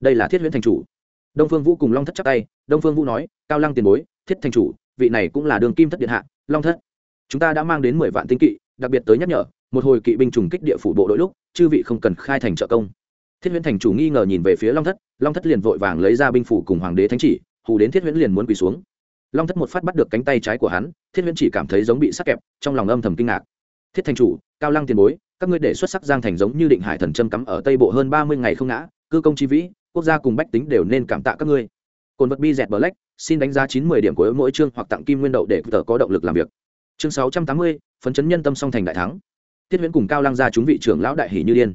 Đây là thiết huyễn thành chủ. Đông phương vũ cùng long thất chắc tay, đông phương vũ nói, cao lăng tiền bối, thiết thành chủ, vị này cũng là đường kim thất điện hạ, long thất chúng ta đã mang đến mười vạn tinh kỵ đặc biệt tới nhắc nhở một hồi kỵ binh trùng kích địa phủ bộ đội lúc chư vị không cần khai thành trợ công. Thiết huyễn thành chủ nghi ngờ nhìn về phía long thất long thất liền vội vàng lấy ra binh phủ cùng hoàng đế thánh chỉ hù đến thiết huyễn liền muốn quỳ xuống. Long thất một phát bắt được cánh tay trái của hắn thiết huyễn chỉ cảm thấy giống bị sắc kẹp trong lòng âm thầm kinh ngạc. Thiết thành chủ cao lăng tiền bối các ngươi để xuất sắc giang thành giống như định hải thần châm cắm ở tây bộ hơn ba mươi ngày không ngã cư công chi vĩ quốc gia cùng bách tính đều nên cảm tạ các ngươi. Cồn vật bi dẹt bờ lách, xin đánh giá chín mươi điểm của mỗi chương hoặc tặng kim nguyên đậu để tờ có động lực làm việc chương sáu trăm tám mươi, phấn chấn nhân tâm song thành đại thắng. Tiết huyễn cùng cao lăng ra chúng vị trưởng lão đại hỷ như điên.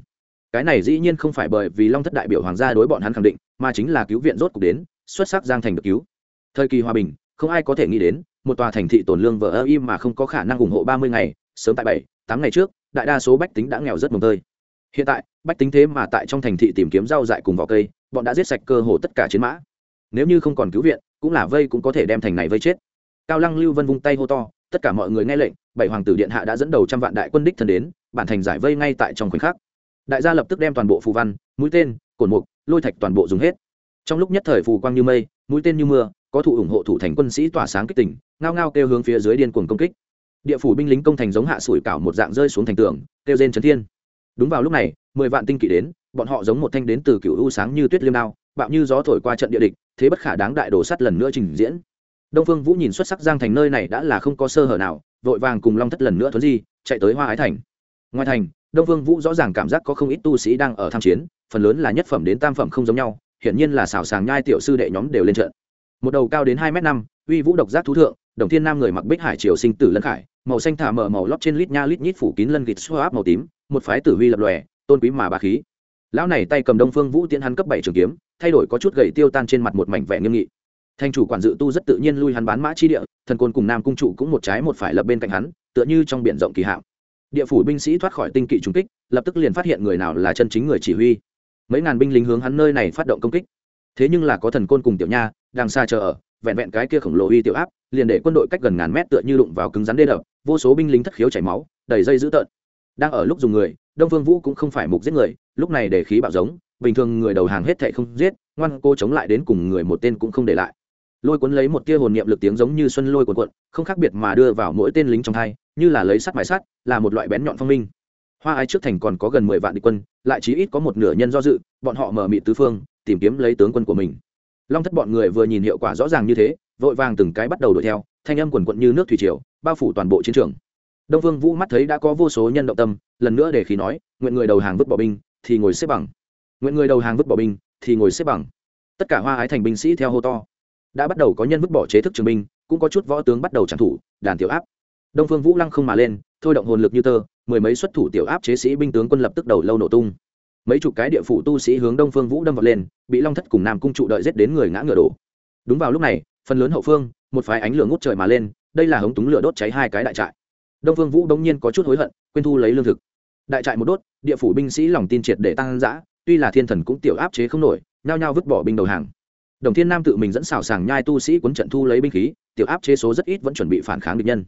Cái này dĩ nhiên không phải bởi vì long thất đại biểu hoàng gia đối bọn hắn khẳng định, mà chính là cứu viện rốt cuộc đến, xuất sắc giang thành được cứu. Thời kỳ hòa bình, không ai có thể nghĩ đến, một tòa thành thị tổn lương vợ ơ im mà không có khả năng ủng hộ ba mươi ngày, sớm tại bảy, tám ngày trước, đại đa số bách tính đã nghèo rất mồm tơi. Hiện tại, bách tính thế mà tại trong thành thị tìm kiếm rau dại cùng vỏ cây, bọn đã giết sạch cơ hồ tất cả chiến mã. Nếu như không còn cứu viện, cũng là vây cũng có thể đem thành này vây chết. Cao lăng lưu vân vung tay hô to tất cả mọi người nghe lệnh, bảy hoàng tử điện hạ đã dẫn đầu trăm vạn đại quân đích thân đến, bản thành giải vây ngay tại trong khoảnh khắc. Đại gia lập tức đem toàn bộ phù văn, mũi tên cồn mục, lôi thạch toàn bộ dùng hết. Trong lúc nhất thời phù quang như mây, mũi tên như mưa, có thủ ủng hộ thủ thành quân sĩ tỏa sáng kích tỉnh, ngao ngao kêu hướng phía dưới điên cuồng công kích. Địa phủ binh lính công thành giống hạ sủi cảo một dạng rơi xuống thành tường, kêu rên chấn thiên. Đúng vào lúc này, mười vạn tinh kỵ đến, bọn họ giống một thanh đến từ cựu u sáng như tuyết liêm đao, bạo như gió thổi qua trận địa địch, thế bất khả đáng đại đổ sắt lần nữa trình diễn đông phương vũ nhìn xuất sắc giang thành nơi này đã là không có sơ hở nào, vội vàng cùng long thất lần nữa thuấn di, chạy tới hoa ái thành. Ngoài thành, đông phương vũ rõ ràng cảm giác có không ít tu sĩ đang ở tham chiến, phần lớn là nhất phẩm đến tam phẩm không giống nhau, hiển nhiên là xào sàng nhai tiểu sư đệ nhóm đều lên trận. Một đầu cao đến hai m năm, uy vũ độc giác thú thượng, đồng thiên nam người mặc bích hải triều sinh tử lân khải, màu xanh thả mở màu lót trên lít nha lít nhít phủ kín lân gịt xô áp màu tím, một phái tử huy lập lòe, tôn quý mà bà khí. Lão này tay cầm đông phương vũ tiễn hắn cấp bảy trường kiếm, thay đổi có chút gậy tiêu tan trên mặt một mảnh vẻ nghiêm nghị thanh chủ quản dự tu rất tự nhiên lui hắn bán mã chi địa, thần côn cùng nam cung trụ cũng một trái một phải lập bên cạnh hắn, tựa như trong biển rộng kỳ hạm. Địa phủ binh sĩ thoát khỏi tinh kỵ trùng kích, lập tức liền phát hiện người nào là chân chính người chỉ huy. Mấy ngàn binh lính hướng hắn nơi này phát động công kích. Thế nhưng là có thần côn cùng tiểu nha, đang xa chờ ở, vẹn vẹn cái kia khổng lồ uy tiểu áp, liền để quân đội cách gần ngàn mét tựa như đụng vào cứng rắn đê đập, vô số binh lính thất khiếu chảy máu, đầy dây dữ tợn. Đang ở lúc dùng người, đông phương vũ cũng không phải mục giết người, lúc này để khí bạo giống, bình thường người đầu hàng hết thệ không giết, ngoan cô chống lại đến cùng người một tên cũng không để lại lôi cuốn lấy một tia hồn niệm lực tiếng giống như xuân lôi cuộn cuộn, không khác biệt mà đưa vào mỗi tên lính trong thai như là lấy sắt mài sắt, là một loại bén nhọn phong minh. Hoa ái trước thành còn có gần mười vạn địch quân, lại chí ít có một nửa nhân do dự, bọn họ mở mị tứ phương, tìm kiếm lấy tướng quân của mình. Long thất bọn người vừa nhìn hiệu quả rõ ràng như thế, vội vàng từng cái bắt đầu đuổi theo, thanh âm quần quận như nước thủy triều, bao phủ toàn bộ chiến trường. Đông vương vũ mắt thấy đã có vô số nhân động tâm, lần nữa để khí nói, nguyện người đầu hàng vứt bỏ binh, thì ngồi xếp bằng. Nguyện người đầu hàng vứt bỏ binh, thì ngồi xếp bằng. Tất cả hoa ái thành binh sĩ theo hô to đã bắt đầu có nhân vứt bỏ chế thức trường binh, cũng có chút võ tướng bắt đầu trang thủ đàn tiểu áp. Đông phương vũ lăng không mà lên, thôi động hồn lực như tơ, mười mấy xuất thủ tiểu áp chế sĩ binh tướng quân lập tức đầu lâu nổ tung. Mấy chục cái địa phủ tu sĩ hướng đông phương vũ đâm vào lên, bị long thất cùng nam cung trụ đợi giết đến người ngã ngựa đổ. Đúng vào lúc này, phần lớn hậu phương, một phái ánh lửa ngút trời mà lên, đây là hống túng lửa đốt cháy hai cái đại trại. Đông phương vũ đông nhiên có chút hối hận, quên thu lấy lương thực. Đại trại một đốt, địa phủ binh sĩ lòng tin triệt để tăng giã tuy là thiên thần cũng tiểu áp chế không nổi, nhao nhao vứt bỏ binh đầu hàng đồng thiên nam tự mình dẫn xào sàng nhai tu sĩ quấn trận thu lấy binh khí, tiểu áp chế số rất ít vẫn chuẩn bị phản kháng địch nhân.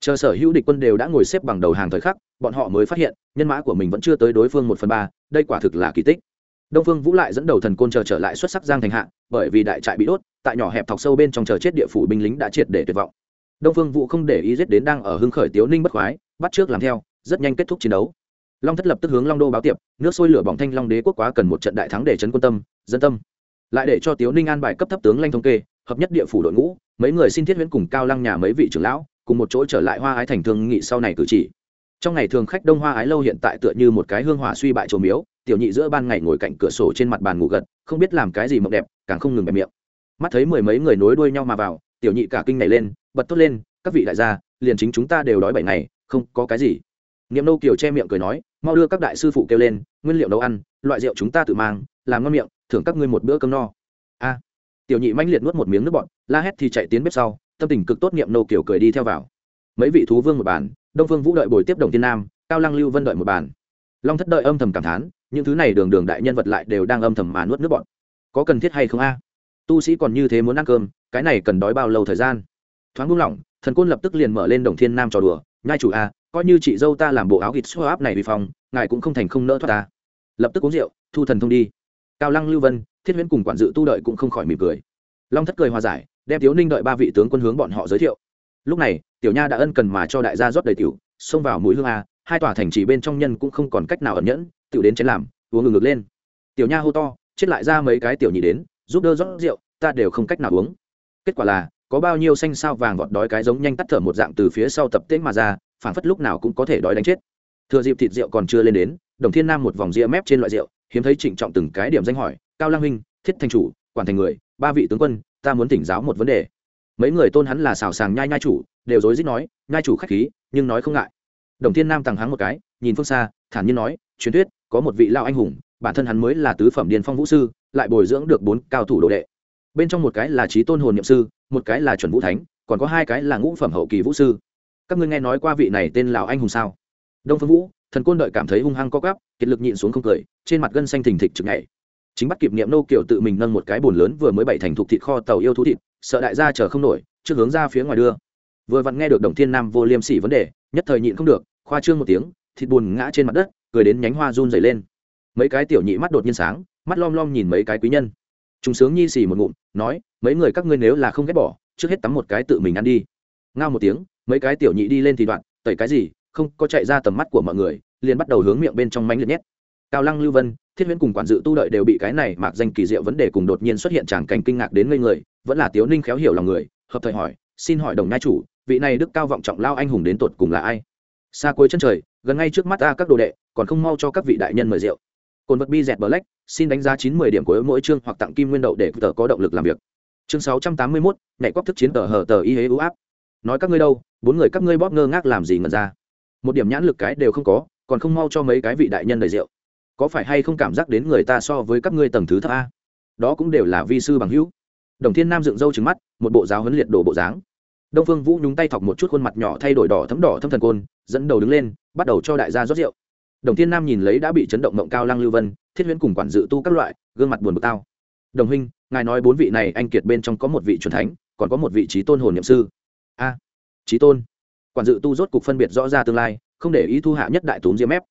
Chờ sở hữu địch quân đều đã ngồi xếp bằng đầu hàng thời khắc, bọn họ mới phát hiện, nhân mã của mình vẫn chưa tới đối phương một phần ba, đây quả thực là kỳ tích. Đông phương vũ lại dẫn đầu thần côn chờ trở lại xuất sắc giang thành hạ, bởi vì đại trại bị đốt, tại nhỏ hẹp thọc sâu bên trong chờ chết địa phủ binh lính đã triệt để tuyệt vọng. Đông phương vũ không để ý giết đến đang ở hưng khởi tiếu ninh bất khoái, bắt trước làm theo, rất nhanh kết thúc chiến đấu. Long thất lập tức hướng long đô báo tiệp, nước sôi lửa bỏng thanh long đế quốc quá cần một trận đại thắng để chấn quân tâm, dân tâm lại để cho tiếu ninh an bài cấp thấp tướng lanh thống kê, hợp nhất địa phủ đội ngũ, mấy người xin thiết huyễn cùng cao lăng nhà mấy vị trưởng lão, cùng một chỗ trở lại hoa ái thành thương nghị sau này cử chỉ. Trong ngày thường khách đông hoa ái lâu hiện tại tựa như một cái hương hỏa suy bại trồ miếu, tiểu nhị giữa ban ngày ngồi cạnh cửa sổ trên mặt bàn ngủ gật, không biết làm cái gì mộng đẹp, càng không ngừng bẹp miệng. Mắt thấy mười mấy người nối đuôi nhau mà vào, tiểu nhị cả kinh này lên, bật tốt lên, các vị đại gia, liền chính chúng ta đều đói bảy ngày, không có cái gì. Niệm nâu kiều che miệng cười nói, mau đưa các đại sư phụ kêu lên, nguyên liệu nấu ăn, loại rượu chúng ta tự mang, làm ngon miệng thưởng các ngươi một bữa cơm no. A. Tiểu nhị manh liệt nuốt một miếng nước bọn la hét thì chạy tiến bếp sau, tâm tình cực tốt niệm nô kiểu cười đi theo vào. Mấy vị thú vương một bàn, đông phương vũ đợi bồi tiếp đồng thiên nam, cao lăng lưu vân đợi một bàn. Long thất đợi âm thầm cảm thán, những thứ này đường đường đại nhân vật lại đều đang âm thầm mà nuốt nước bọn có cần thiết hay không a? Tu sĩ còn như thế muốn ăn cơm, cái này cần đói bao lâu thời gian? Thoáng buông lỏng, thần côn lập tức liền mở lên đồng thiên nam trò đùa, nhai chủ a, coi như chị dâu ta làm bộ áo gịt xoa áp này vì phòng, ngài cũng không thành không nỡ thoát ta. Lập tức uống rượu, thu thần thông đi cao lăng lưu vân, thiết huyễn cùng quản dự tu đợi cũng không khỏi mỉm cười. Long thất cười hòa giải, đem tiếu ninh đợi ba vị tướng quân hướng bọn họ giới thiệu. Lúc này, tiểu nha đã ân cần mà cho đại gia rót đầy tiểu, xông vào mũi hương a, hai tòa thành chỉ bên trong nhân cũng không còn cách nào ẩn nhẫn, tiểu đến chén làm, uống ngừng ngực lên. Tiểu nha hô to, chết lại ra mấy cái tiểu nhị đến, giúp đỡ rót rượu, ta đều không cách nào uống. Kết quả là, có bao nhiêu xanh sao vàng vọt đói cái giống nhanh tắt thở một dạng từ phía sau tập tễnh mà ra phản phất lúc nào cũng có thể đói đánh chết. Thừa dịp thịt rượu còn chưa lên đến, đồng thiên nam một vòng ria mép trên loại rượu hiếm thấy trịnh trọng từng cái điểm danh hỏi, cao lang huynh, thiết thành chủ, quản thành người, ba vị tướng quân, ta muốn tỉnh giáo một vấn đề. Mấy người tôn hắn là xào sàng nhai nhai chủ, đều rối rít nói, nhai chủ khách khí, nhưng nói không ngại. Đồng thiên nam tàng hắng một cái, nhìn phương xa, thản nhiên nói, truyền thuyết, có một vị lao anh hùng, bản thân hắn mới là tứ phẩm điền phong vũ sư, lại bồi dưỡng được bốn cao thủ đồ đệ. Bên trong một cái là trí tôn hồn niệm sư, một cái là chuẩn vũ thánh, còn có hai cái là ngũ phẩm hậu kỳ vũ sư. Các ngươi nghe nói qua vị này tên lào anh hùng sao? Đông phương vũ thần côn đợi cảm thấy hung hăng co gắp kiệt lực nhịn xuống không cười, trên mặt gân xanh thình thịch chực nhảy. Chính bắt kịp niệm nô kiểu tự mình nâng một cái bồn lớn vừa mới bảy thành thục thịt kho tàu yêu thú thịt, sợ đại gia chờ không nổi, trước hướng ra phía ngoài đưa. Vừa vặn nghe được đồng thiên nam vô liêm sỉ vấn đề, nhất thời nhịn không được, khoa trương một tiếng, thịt buồn ngã trên mặt đất, cười đến nhánh hoa run dày lên. Mấy cái tiểu nhị mắt đột nhiên sáng, mắt lom lom nhìn mấy cái quý nhân. Chúng sướng nhi xì một ngụm, nói, mấy người các ngươi nếu là không ghét bỏ, trước hết tắm một cái tự mình ăn đi. Ngao một tiếng, mấy cái tiểu nhị đi lên thì đoạn, tẩy cái gì không có chạy ra tầm mắt của mọi người, liền bắt đầu hướng miệng bên trong mánh liệt nhét. Cao lăng lưu vân, thiết huyễn cùng quản dự tu đợi đều bị cái này mạc danh kỳ diệu vấn đề cùng đột nhiên xuất hiện tràng cảnh kinh ngạc đến ngây người, vẫn là tiếu ninh khéo hiểu lòng người, hợp thời hỏi, xin hỏi đồng nai chủ, vị này đức cao vọng trọng lao anh hùng đến tột cùng là ai? Xa cuối chân trời, gần ngay trước mắt ta các đồ đệ, còn không mau cho các vị đại nhân mời rượu. Cồn vật bi dẹt black, xin đánh giá chín mươi điểm của mỗi chương hoặc tặng kim nguyên đậu để tờ có động lực làm việc. Chương sáu trăm tám mươi mốt, nhảy quắc thức chiến tờ hờ tờ y hế ưu áp. Nói các ngươi đâu, bốn người các ngươi bóp ngơ ngác làm gì ngần ra một điểm nhãn lực cái đều không có, còn không mau cho mấy cái vị đại nhân đầy rượu. Có phải hay không cảm giác đến người ta so với các ngươi tầng thứ thấp a? Đó cũng đều là vi sư bằng hữu. Đồng thiên nam dựng râu trứng mắt, một bộ giáo huấn liệt đổ bộ dáng. Đông phương vũ nhúng tay thọc một chút khuôn mặt nhỏ thay đổi đỏ thấm đỏ thâm thần côn, dẫn đầu đứng lên, bắt đầu cho đại gia rót rượu. Đồng thiên nam nhìn lấy đã bị chấn động mộng cao lăng lưu vân, thiết huyễn cùng quản dự tu các loại, gương mặt buồn bực tao. Đồng huynh, ngài nói bốn vị này anh kiệt bên trong có một vị c thánh, còn có một vị trí tôn hồn nhậm sư. A, trí tôn quản dự tu rốt cục phân biệt rõ ra tương lai, không để ý thu hạ nhất đại túm diêm ép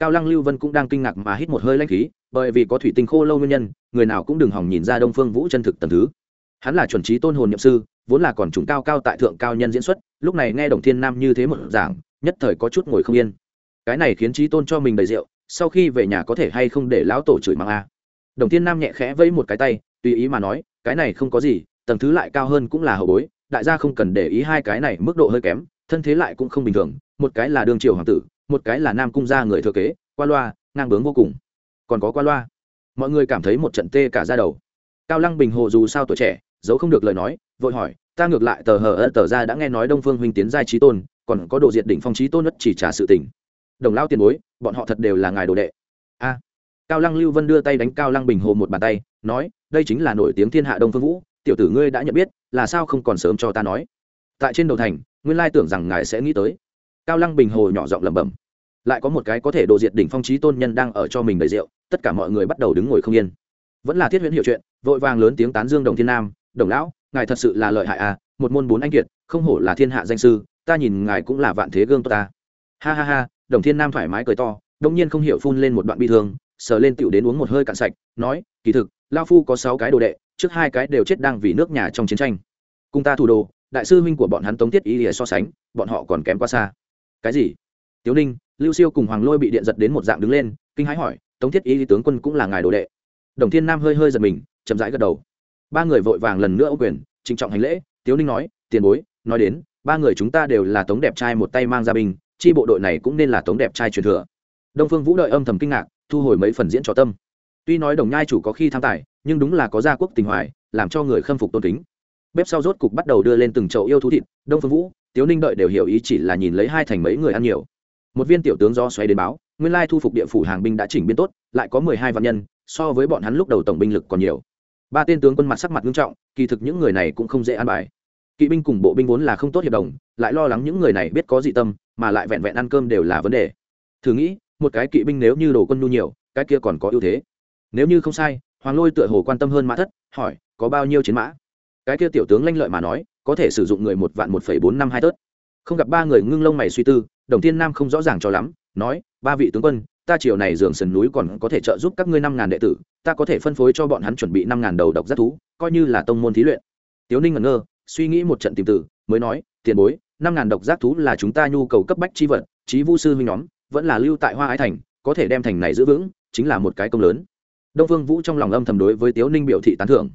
cao lăng lưu vân cũng đang kinh ngạc mà hít một hơi lanh khí, bởi vì có thủy tinh khô lâu nguyên nhân, người nào cũng đừng hỏng nhìn ra đông phương vũ chân thực tầm thứ. Hắn là chuẩn trí tôn hồn nhậm sư, vốn là còn trùng cao cao tại thượng cao nhân diễn xuất, lúc này nghe đồng thiên nam như thế một giảng, nhất thời có chút ngồi không yên. Cái này khiến trí tôn cho mình đầy rượu, sau khi về nhà có thể hay không để lão tổ chửi mắng a? Đồng thiên nam nhẹ khẽ vẫy một cái tay, tùy ý mà nói, cái này không có gì, tầng thứ lại cao hơn cũng là hậu bối, đại gia không cần để ý hai cái này mức độ hơi kém thân thế lại cũng không bình thường, một cái là đương triều hoàng tử, một cái là nam cung gia người thừa kế, qua loa, ngang bướng vô cùng. Còn có qua loa. Mọi người cảm thấy một trận tê cả ra đầu. Cao lăng bình hồ dù sao tuổi trẻ, giấu không được lời nói, vội hỏi, ta ngược lại tờ hờ ơ tờ ra đã nghe nói đông phương huynh tiến giai trí tôn, còn có độ diện đỉnh phong trí tôn nhất chỉ trả sự tình. Đồng lao tiền bối, bọn họ thật đều là ngài đồ đệ. A. Cao lăng lưu vân đưa tay đánh cao lăng bình hồ một bàn tay, nói, đây chính là nổi tiếng thiên hạ đông phương vũ, tiểu tử ngươi đã nhận biết, là sao không còn sớm cho ta nói? Tại trên đầu thành nguyên lai tưởng rằng ngài sẽ nghĩ tới. Cao lăng bình hồ nhỏ giọng lẩm bẩm. Lại có một cái có thể đồ diệt đỉnh phong trí tôn nhân đang ở cho mình đầy rượu, tất cả mọi người bắt đầu đứng ngồi không yên. Vẫn là thiết huyễn hiểu chuyện, vội vàng lớn tiếng tán dương đồng thiên nam, đồng lão, ngài thật sự là lợi hại à một môn bốn anh kiệt, không hổ là thiên hạ danh sư, ta nhìn ngài cũng là vạn thế gương tốt ta. Ha ha ha, đồng thiên nam thoải mái cười to đông nhiên không hiểu phun lên một đoạn bi thương, sờ lên tựu đến uống một hơi cạn sạch, nói, kỳ thực lao phu có sáu cái đồ đệ, trước hai cái đều chết đang vì nước nhà trong chiến tranh. Cùng ta thủ đồ đại sư huynh của bọn hắn tống tiết ý lìa so sánh, bọn họ còn kém quá xa. Cái gì? Tiếu ninh, lưu siêu cùng hoàng lôi bị điện giật đến một dạng đứng lên, kinh hãi hỏi, tống thiết ý tướng quân cũng là ngài đồ đệ? Đồng thiên nam hơi hơi giật mình, chậm rãi gật đầu. Ba người vội vàng lần nữa ô quyền, trịnh trọng hành lễ tiếu ninh nói, tiền bối, nói đến, ba người chúng ta đều là tống đẹp trai một tay mang ra binh, chi bộ đội này cũng nên là tống đẹp trai truyền thừa. Đông phương vũ đợi âm thầm kinh ngạc, thu hồi mấy phần diễn trò tâm. Tuy nói đồng nhai chủ có khi tham tài, nhưng đúng là có gia quốc tình hoài, làm cho người khâm phục tôn kính bếp sau rốt cục bắt đầu đưa lên từng chậu yêu thú thịt, đông phương vũ, tiếu ninh đợi đều hiểu ý chỉ là nhìn lấy hai thành mấy người ăn nhiều. Một viên tiểu tướng do xoay đến báo, nguyên lai thu phục địa phủ hàng binh đã chỉnh biên tốt, lại có mười hai vạn nhân, so với bọn hắn lúc đầu tổng binh lực còn nhiều. Ba tên tướng quân mặt sắc mặt nghiêm trọng, kỳ thực những người này cũng không dễ an bài. Kỵ binh cùng bộ binh vốn là không tốt hiệp đồng, lại lo lắng những người này biết có dị tâm, mà lại vẹn vẹn ăn cơm đều là vấn đề. Thử nghĩ, một cái kỵ binh nếu như đồ quân nhu nhiều, cái kia còn có ưu thế. Nếu như không sai, hoàng lôi tựa hồ quan tâm hơn mã thất, hỏi, có bao nhiêu chiến mã? Cái kia tiểu tướng lanh lợi mà nói, có thể sử dụng người một vạn một phẩy bốn năm hai tớt. Không gặp ba người ngưng lông mày suy tư, đồng thiên nam không rõ ràng cho lắm, nói, ba vị tướng quân, ta chiều này dường sườn núi còn có thể trợ giúp các ngươi năm ngàn đệ tử, ta có thể phân phối cho bọn hắn chuẩn bị năm ngàn đầu độc giác thú, coi như là tông môn thí luyện. Tiếu ninh ngẩn ngơ, suy nghĩ một trận tìm tử mới nói, tiền bối, năm ngàn độc giác thú là chúng ta nhu cầu cấp bách chi vật trí vu sư huynh nhóm, vẫn là lưu tại hoa ái thành, có thể đem thành này giữ vững, chính là một cái công lớn. Đông vương vũ trong lòng âm thầm đối với tiếu ninh biểu thị tán thưởng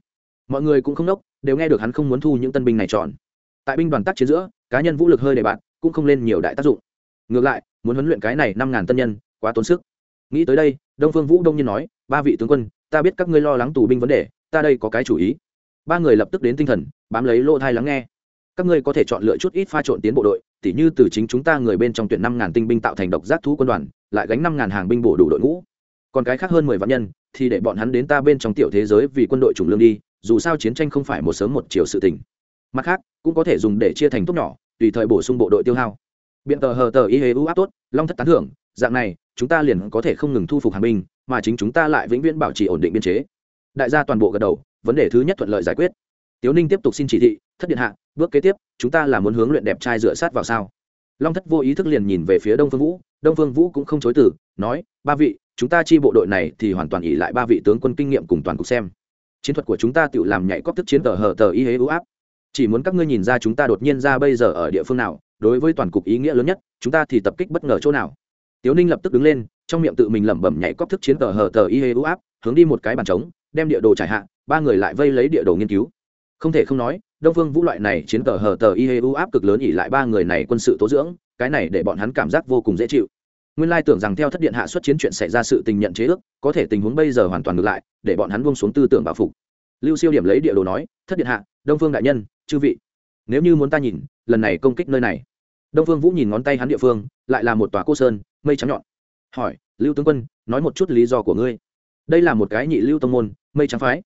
mọi người cũng không nốc, đều nghe được hắn không muốn thu những tân binh này chọn. Tại binh đoàn tác chiến giữa, cá nhân vũ lực hơi đề bạn, cũng không lên nhiều đại tác dụng. Ngược lại, muốn huấn luyện cái này năm ngàn tân nhân, quá tốn sức. Nghĩ tới đây, đông phương vũ đông nhiên nói, ba vị tướng quân, ta biết các ngươi lo lắng tù binh vấn đề, ta đây có cái chủ ý. Ba người lập tức đến tinh thần, bám lấy lỗ thai lắng nghe. Các ngươi có thể chọn lựa chút ít pha trộn tiến bộ đội, tỉ như từ chính chúng ta người bên trong tuyển năm ngàn tinh binh tạo thành độc giác thú quân đoàn, lại gánh năm ngàn hàng binh bổ đủ đội ngũ. Còn cái khác hơn mười vạn nhân, thì để bọn hắn đến ta bên trong tiểu thế giới vì quân đội chủng lương đi dù sao chiến tranh không phải một sớm một chiều sự tình. Mặt khác, cũng có thể dùng để chia thành tốt nhỏ, tùy thời bổ sung bộ đội tiêu hao. Biện tờ hờ tờ y hế ưu áp tốt, long thất tán thưởng, dạng này, chúng ta liền có thể không ngừng thu phục hàng binh, mà chính chúng ta lại vĩnh viễn bảo trì ổn định biên chế. Đại gia toàn bộ gật đầu, vấn đề thứ nhất thuận lợi giải quyết. Tiếu ninh tiếp tục xin chỉ thị, thất điện hạ, bước kế tiếp, chúng ta là muốn hướng luyện đẹp trai dựa sát vào sao? Long thất vô ý thức liền nhìn về phía đông phương vũ, đông phương vũ cũng không chối từ, nói, ba vị, chúng ta chi bộ đội này thì hoàn toàn ỉ lại ba vị tướng quân kinh nghiệm cùng toàn cục xem chiến thuật của chúng ta tự làm nhảy cóp thức chiến tờ hờ tờ y hế ưu áp. Chỉ muốn các ngươi nhìn ra chúng ta đột nhiên ra bây giờ ở địa phương nào, đối với toàn cục ý nghĩa lớn nhất, chúng ta thì tập kích bất ngờ chỗ nào. Tiếu ninh lập tức đứng lên, trong miệng tự mình lẩm bẩm nhảy cóp thức chiến tờ hờ tờ y hế ưu áp, hướng đi một cái bàn trống, đem địa đồ trải hạ, ba người lại vây lấy địa đồ nghiên cứu. Không thể không nói, đông phương vũ loại này chiến tờ hờ tờ y hê u áp cực lớn ỉ lại ba người này quân sự tố dưỡng, cái này để bọn hắn cảm giác vô cùng dễ chịu nguyên lai tưởng rằng theo thất điện hạ xuất chiến chuyện xảy ra sự tình nhận chế ước, có thể tình huống bây giờ hoàn toàn ngược lại, để bọn hắn buông xuống tư tưởng bảo phục. Lưu siêu điểm lấy địa đồ nói, thất điện hạ, đông phương đại nhân, chư vị, nếu như muốn ta nhìn, lần này công kích nơi này. Đông phương vũ nhìn ngón tay hắn địa phương, lại là một tòa cô sơn, mây trắng nhọn. Hỏi, lưu tướng quân, nói một chút lý do của ngươi. Đây là một cái nhị lưu tông môn, mây trắng phái.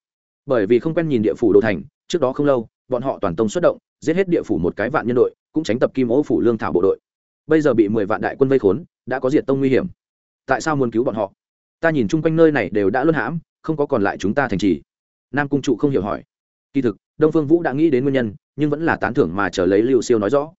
Bởi vì không quen nhìn địa phủ đồ thành, trước đó không lâu, bọn họ toàn tông xuất động, giết hết địa phủ một cái vạn nhân đội, cũng tránh tập kim ố phủ lương thảo bộ đội. Bây giờ bị mười vạn đại quân vây khốn đã có diệt tông nguy hiểm. Tại sao muốn cứu bọn họ? Ta nhìn chung quanh nơi này đều đã luân hãm, không có còn lại chúng ta thành trì. Nam cung trụ không hiểu hỏi. Kỳ thực, đông phương vũ đã nghĩ đến nguyên nhân, nhưng vẫn là tán thưởng mà chờ lấy lưu siêu nói rõ.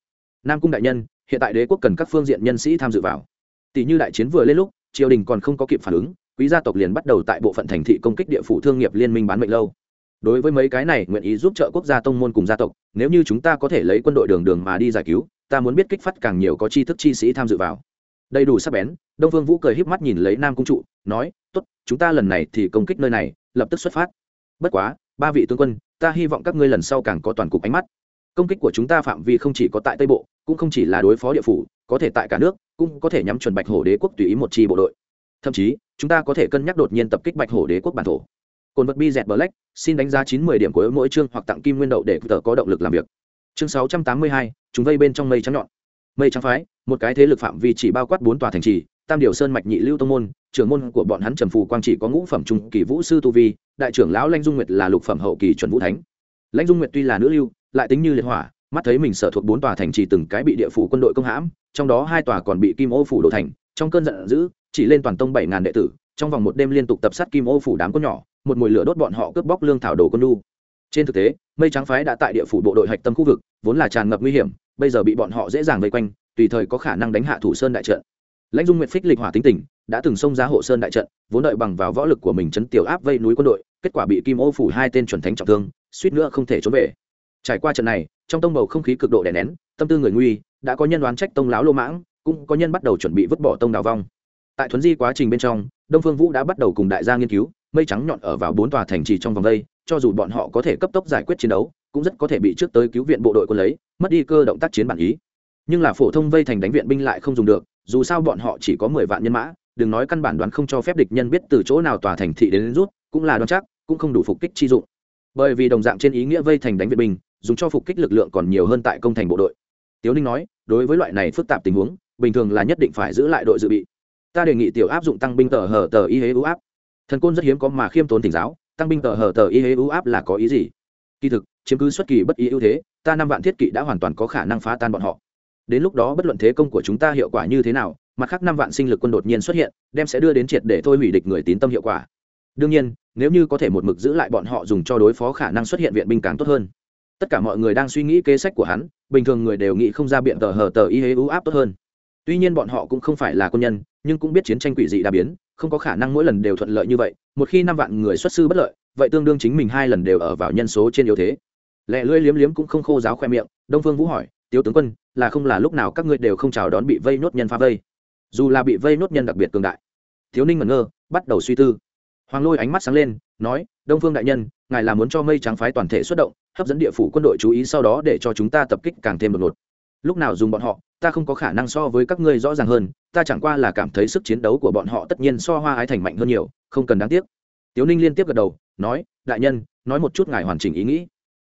Nam cung đại nhân, hiện tại đế quốc cần các phương diện nhân sĩ tham dự vào. Tỷ như đại chiến vừa lên lúc, triều đình còn không có kịp phản ứng, quý gia tộc liền bắt đầu tại bộ phận thành thị công kích địa phủ thương nghiệp liên minh bán mệnh lâu. Đối với mấy cái này nguyện ý giúp trợ quốc gia tông môn cùng gia tộc, nếu như chúng ta có thể lấy quân đội đường đường mà đi giải cứu, ta muốn biết kích phát càng nhiều có tri thức chi sĩ tham dự vào đầy đủ sắc bén, đông phương vũ cười híp mắt nhìn lấy nam cung trụ, nói, tốt, chúng ta lần này thì công kích nơi này, lập tức xuất phát. Bất quá, ba vị tướng quân, ta hy vọng các ngươi lần sau càng có toàn cục ánh mắt. Công kích của chúng ta phạm vi không chỉ có tại tây bộ, cũng không chỉ là đối phó địa phủ, có thể tại cả nước, cũng có thể nhắm chuẩn bạch hổ đế quốc tùy ý một chi bộ đội. Thậm chí, chúng ta có thể cân nhắc đột nhiên tập kích bạch hổ đế quốc bản thổ. Cồn vật bi dẹt black, xin đánh giá chín mươi điểm của mỗi chương hoặc tặng kim nguyên đậu để tờ có động lực làm việc. Chương sáu trăm tám mươi hai, chúng vây bên trong mây trắng nhọn mây trắng phái, một cái thế lực phạm vi chỉ bao quát bốn tòa thành trì, tam điều sơn mạch nhị lưu tông môn, trưởng môn của bọn hắn trầm phù quang chỉ có ngũ phẩm trung kỳ vũ sư tu vi, đại trưởng lão lanh dung nguyệt là lục phẩm hậu kỳ chuẩn vũ thánh lãnh dung nguyệt tuy là nữ lưu, lại tính như liệt hỏa, mắt thấy mình sở thuộc bốn tòa thành trì từng cái bị địa phủ quân đội công hãm, trong đó hai tòa còn bị kim ô phủ đổ thành, trong cơn giận dữ, chỉ lên toàn tông bảy ngàn đệ tử, trong vòng một đêm liên tục tập sát kim ô phủ đám con nhỏ, một mùi lửa đốt bọn họ cướp bóc lương thảo đồ con đu trên thực tế, mây trắng phái đã tại địa phủ bộ đội hạch tâm khu vực, vốn là tràn ngập nguy hiểm, bây giờ bị bọn họ dễ dàng vây quanh, tùy thời có khả năng đánh hạ thủ sơn đại trận. Lãnh dung nguyệt phích lịch hỏa tính tình đã từng xông ra hộ sơn đại trận, vốn đợi bằng vào võ lực của mình chấn tiểu áp vây núi quân đội, kết quả bị kim ô phủ hai tên chuẩn thánh trọng thương, suýt nữa không thể trốn về. Trải qua trận này, trong tông bầu không khí cực độ đè nén, tâm tư người nguy, đã có nhân đoán trách tông láo lô mãng, cũng có nhân bắt đầu chuẩn bị vứt bỏ tông đào vong. Tại thuấn di quá trình bên trong, đông phương vũ đã bắt đầu cùng đại gia nghiên cứu, mây trắng nhọn ở vào bốn tòa thành trì trong vòng đây cho dù bọn họ có thể cấp tốc giải quyết chiến đấu cũng rất có thể bị trước tới cứu viện bộ đội quân lấy mất đi cơ động tác chiến bản ý. Nhưng là phổ thông vây thành đánh viện binh lại không dùng được dù sao bọn họ chỉ có mười vạn nhân mã đừng nói căn bản đoán không cho phép địch nhân biết từ chỗ nào tòa thành thị đến, đến rút cũng là đoán chắc cũng không đủ phục kích chi dụng. Bởi vì đồng dạng trên ý nghĩa vây thành đánh viện binh dùng cho phục kích lực lượng còn nhiều hơn tại công thành bộ đội. Tiếu ninh nói đối với loại này phức tạp tình huống bình thường là nhất định phải giữ lại đội dự bị. Ta đề nghị tiểu áp dụng tăng binh tờ hờ tờ y hế ưu áp. Thần côn rất hiếm có mà khiêm tốn tỉnh giáo tăng binh tờ hờ tờ y hế ưu áp là có ý gì? Kỳ thực, chiếm cứ xuất kỳ bất ý ưu thế, ta năm vạn thiết kỵ đã hoàn toàn có khả năng phá tan bọn họ. Đến lúc đó bất luận thế công của chúng ta hiệu quả như thế nào, mặt khác năm vạn sinh lực quân đột nhiên xuất hiện, đem sẽ đưa đến triệt để thôi hủy địch người tín tâm hiệu quả. Đương nhiên, nếu như có thể một mực giữ lại bọn họ dùng cho đối phó khả năng xuất hiện viện binh càng tốt hơn. Tất cả mọi người đang suy nghĩ kế sách của hắn, bình thường người đều nghĩ không ra biện tờ hờ tờ y hế ưu áp tốt hơn. Tuy nhiên bọn họ cũng không phải là quân nhân, nhưng cũng biết chiến tranh quỷ dị đa biến không có khả năng mỗi lần đều thuận lợi như vậy, một khi năm vạn người xuất sư bất lợi, vậy tương đương chính mình hai lần đều ở vào nhân số trên yếu thế. Lẹ lưỡi liếm liếm cũng không khô giáo khoe miệng, đông phương vũ hỏi, tiếu tướng quân, là không là lúc nào các ngươi đều không chào đón bị vây nốt nhân phá vây? Dù là bị vây nốt nhân đặc biệt cường đại. Thiếu ninh ngẩn ngơ, bắt đầu suy tư. Hoàng lôi ánh mắt sáng lên, nói, đông phương đại nhân, ngài là muốn cho mây trắng phái toàn thể xuất động, hấp dẫn địa phủ quân đội chú ý sau đó để cho chúng ta tập kích càng thêm đột ngột lúc nào dùng bọn họ, ta không có khả năng so với các ngươi rõ ràng hơn, ta chẳng qua là cảm thấy sức chiến đấu của bọn họ tất nhiên so hoa ái thành mạnh hơn nhiều, không cần đáng tiếc. Tiếu ninh liên tiếp gật đầu, nói, đại nhân, nói một chút ngài hoàn chỉnh ý nghĩ.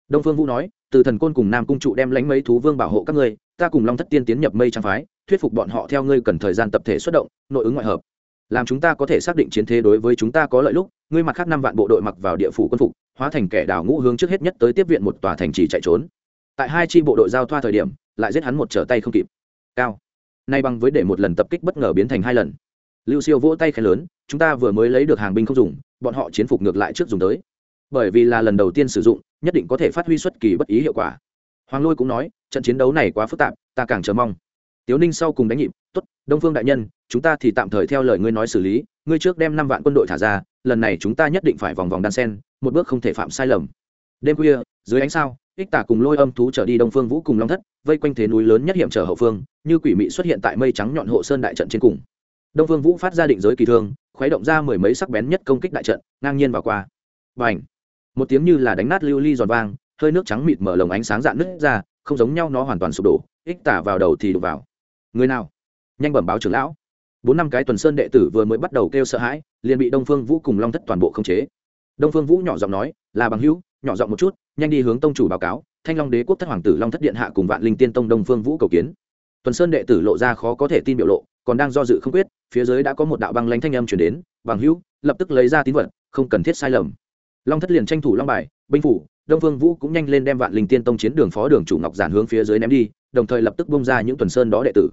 Đông phương vũ nói, từ thần côn cùng nam cung trụ đem lánh mấy thú vương bảo hộ các ngươi, ta cùng long thất tiên tiến nhập mây trang phái, thuyết phục bọn họ theo ngươi cần thời gian tập thể xuất động, nội ứng ngoại hợp. Làm chúng ta có thể xác định chiến thế đối với chúng ta có lợi lúc, ngươi mặc khác năm vạn bộ đội mặc vào địa phủ quân phục, hóa thành kẻ đào ngũ hướng trước hết nhất tới tiếp viện một tòa thành trì chạy trốn tại hai chi bộ đội giao thoa thời điểm, lại giết hắn một trở tay không kịp. Cao. Nay bằng với để một lần tập kích bất ngờ biến thành hai lần. Lưu siêu vỗ tay khen lớn, chúng ta vừa mới lấy được hàng binh không dùng, bọn họ chiến phục ngược lại trước dùng tới. Bởi vì là lần đầu tiên sử dụng, nhất định có thể phát huy xuất kỳ bất ý hiệu quả. Hoàng lôi cũng nói, trận chiến đấu này quá phức tạp, ta càng chờ mong. Tiếu ninh sau cùng đánh nhịp, tốt, đông phương đại nhân, chúng ta thì tạm thời theo lời ngươi nói xử lý, ngươi trước đem năm vạn quân đội thả ra, lần này chúng ta nhất định phải vòng vòng đan sen, một bước không thể phạm sai lầm. Đêm khuya, dưới ánh sao ích tả cùng lôi âm thú trở đi đông phương vũ cùng long thất, vây quanh thế núi lớn nhất hiểm trở hậu phương, như quỷ mị xuất hiện tại mây trắng nhọn hộ sơn đại trận trên cùng. Đông phương vũ phát ra định giới kỳ thương, khuấy động ra mười mấy sắc bén nhất công kích đại trận, ngang nhiên vào qua. Và ảnh một tiếng như là đánh nát lưu ly giòn vang, hơi nước trắng mịt mở lồng ánh sáng dạn nứt ra, không giống nhau nó hoàn toàn sụp đổ, ích tả vào đầu thì đục vào. Người nào? Nhanh bẩm báo trưởng lão. Bốn năm cái tuần sơn đệ tử vừa mới bắt đầu kêu sợ hãi, liền bị đông phương vũ cùng long thất toàn bộ khống chế. Đông phương vũ nhỏ giọng nói, là bằng hữu nhỏ giọng một chút, nhanh đi hướng tông chủ báo cáo, thanh long đế quốc thất hoàng tử long thất điện hạ cùng vạn linh tiên tông đông phương vũ cầu kiến. Tuần sơn đệ tử lộ ra khó có thể tin biểu lộ, còn đang do dự không quyết, phía dưới đã có một đạo băng lanh thanh âm chuyển đến, bằng hữu, lập tức lấy ra tín vật, không cần thiết sai lầm. Long thất liền tranh thủ long bài, binh phủ, đông phương vũ cũng nhanh lên đem vạn linh tiên tông chiến đường phó đường chủ ngọc giản hướng phía dưới ném đi, đồng thời lập tức bung ra những tuần sơn đó đệ tử.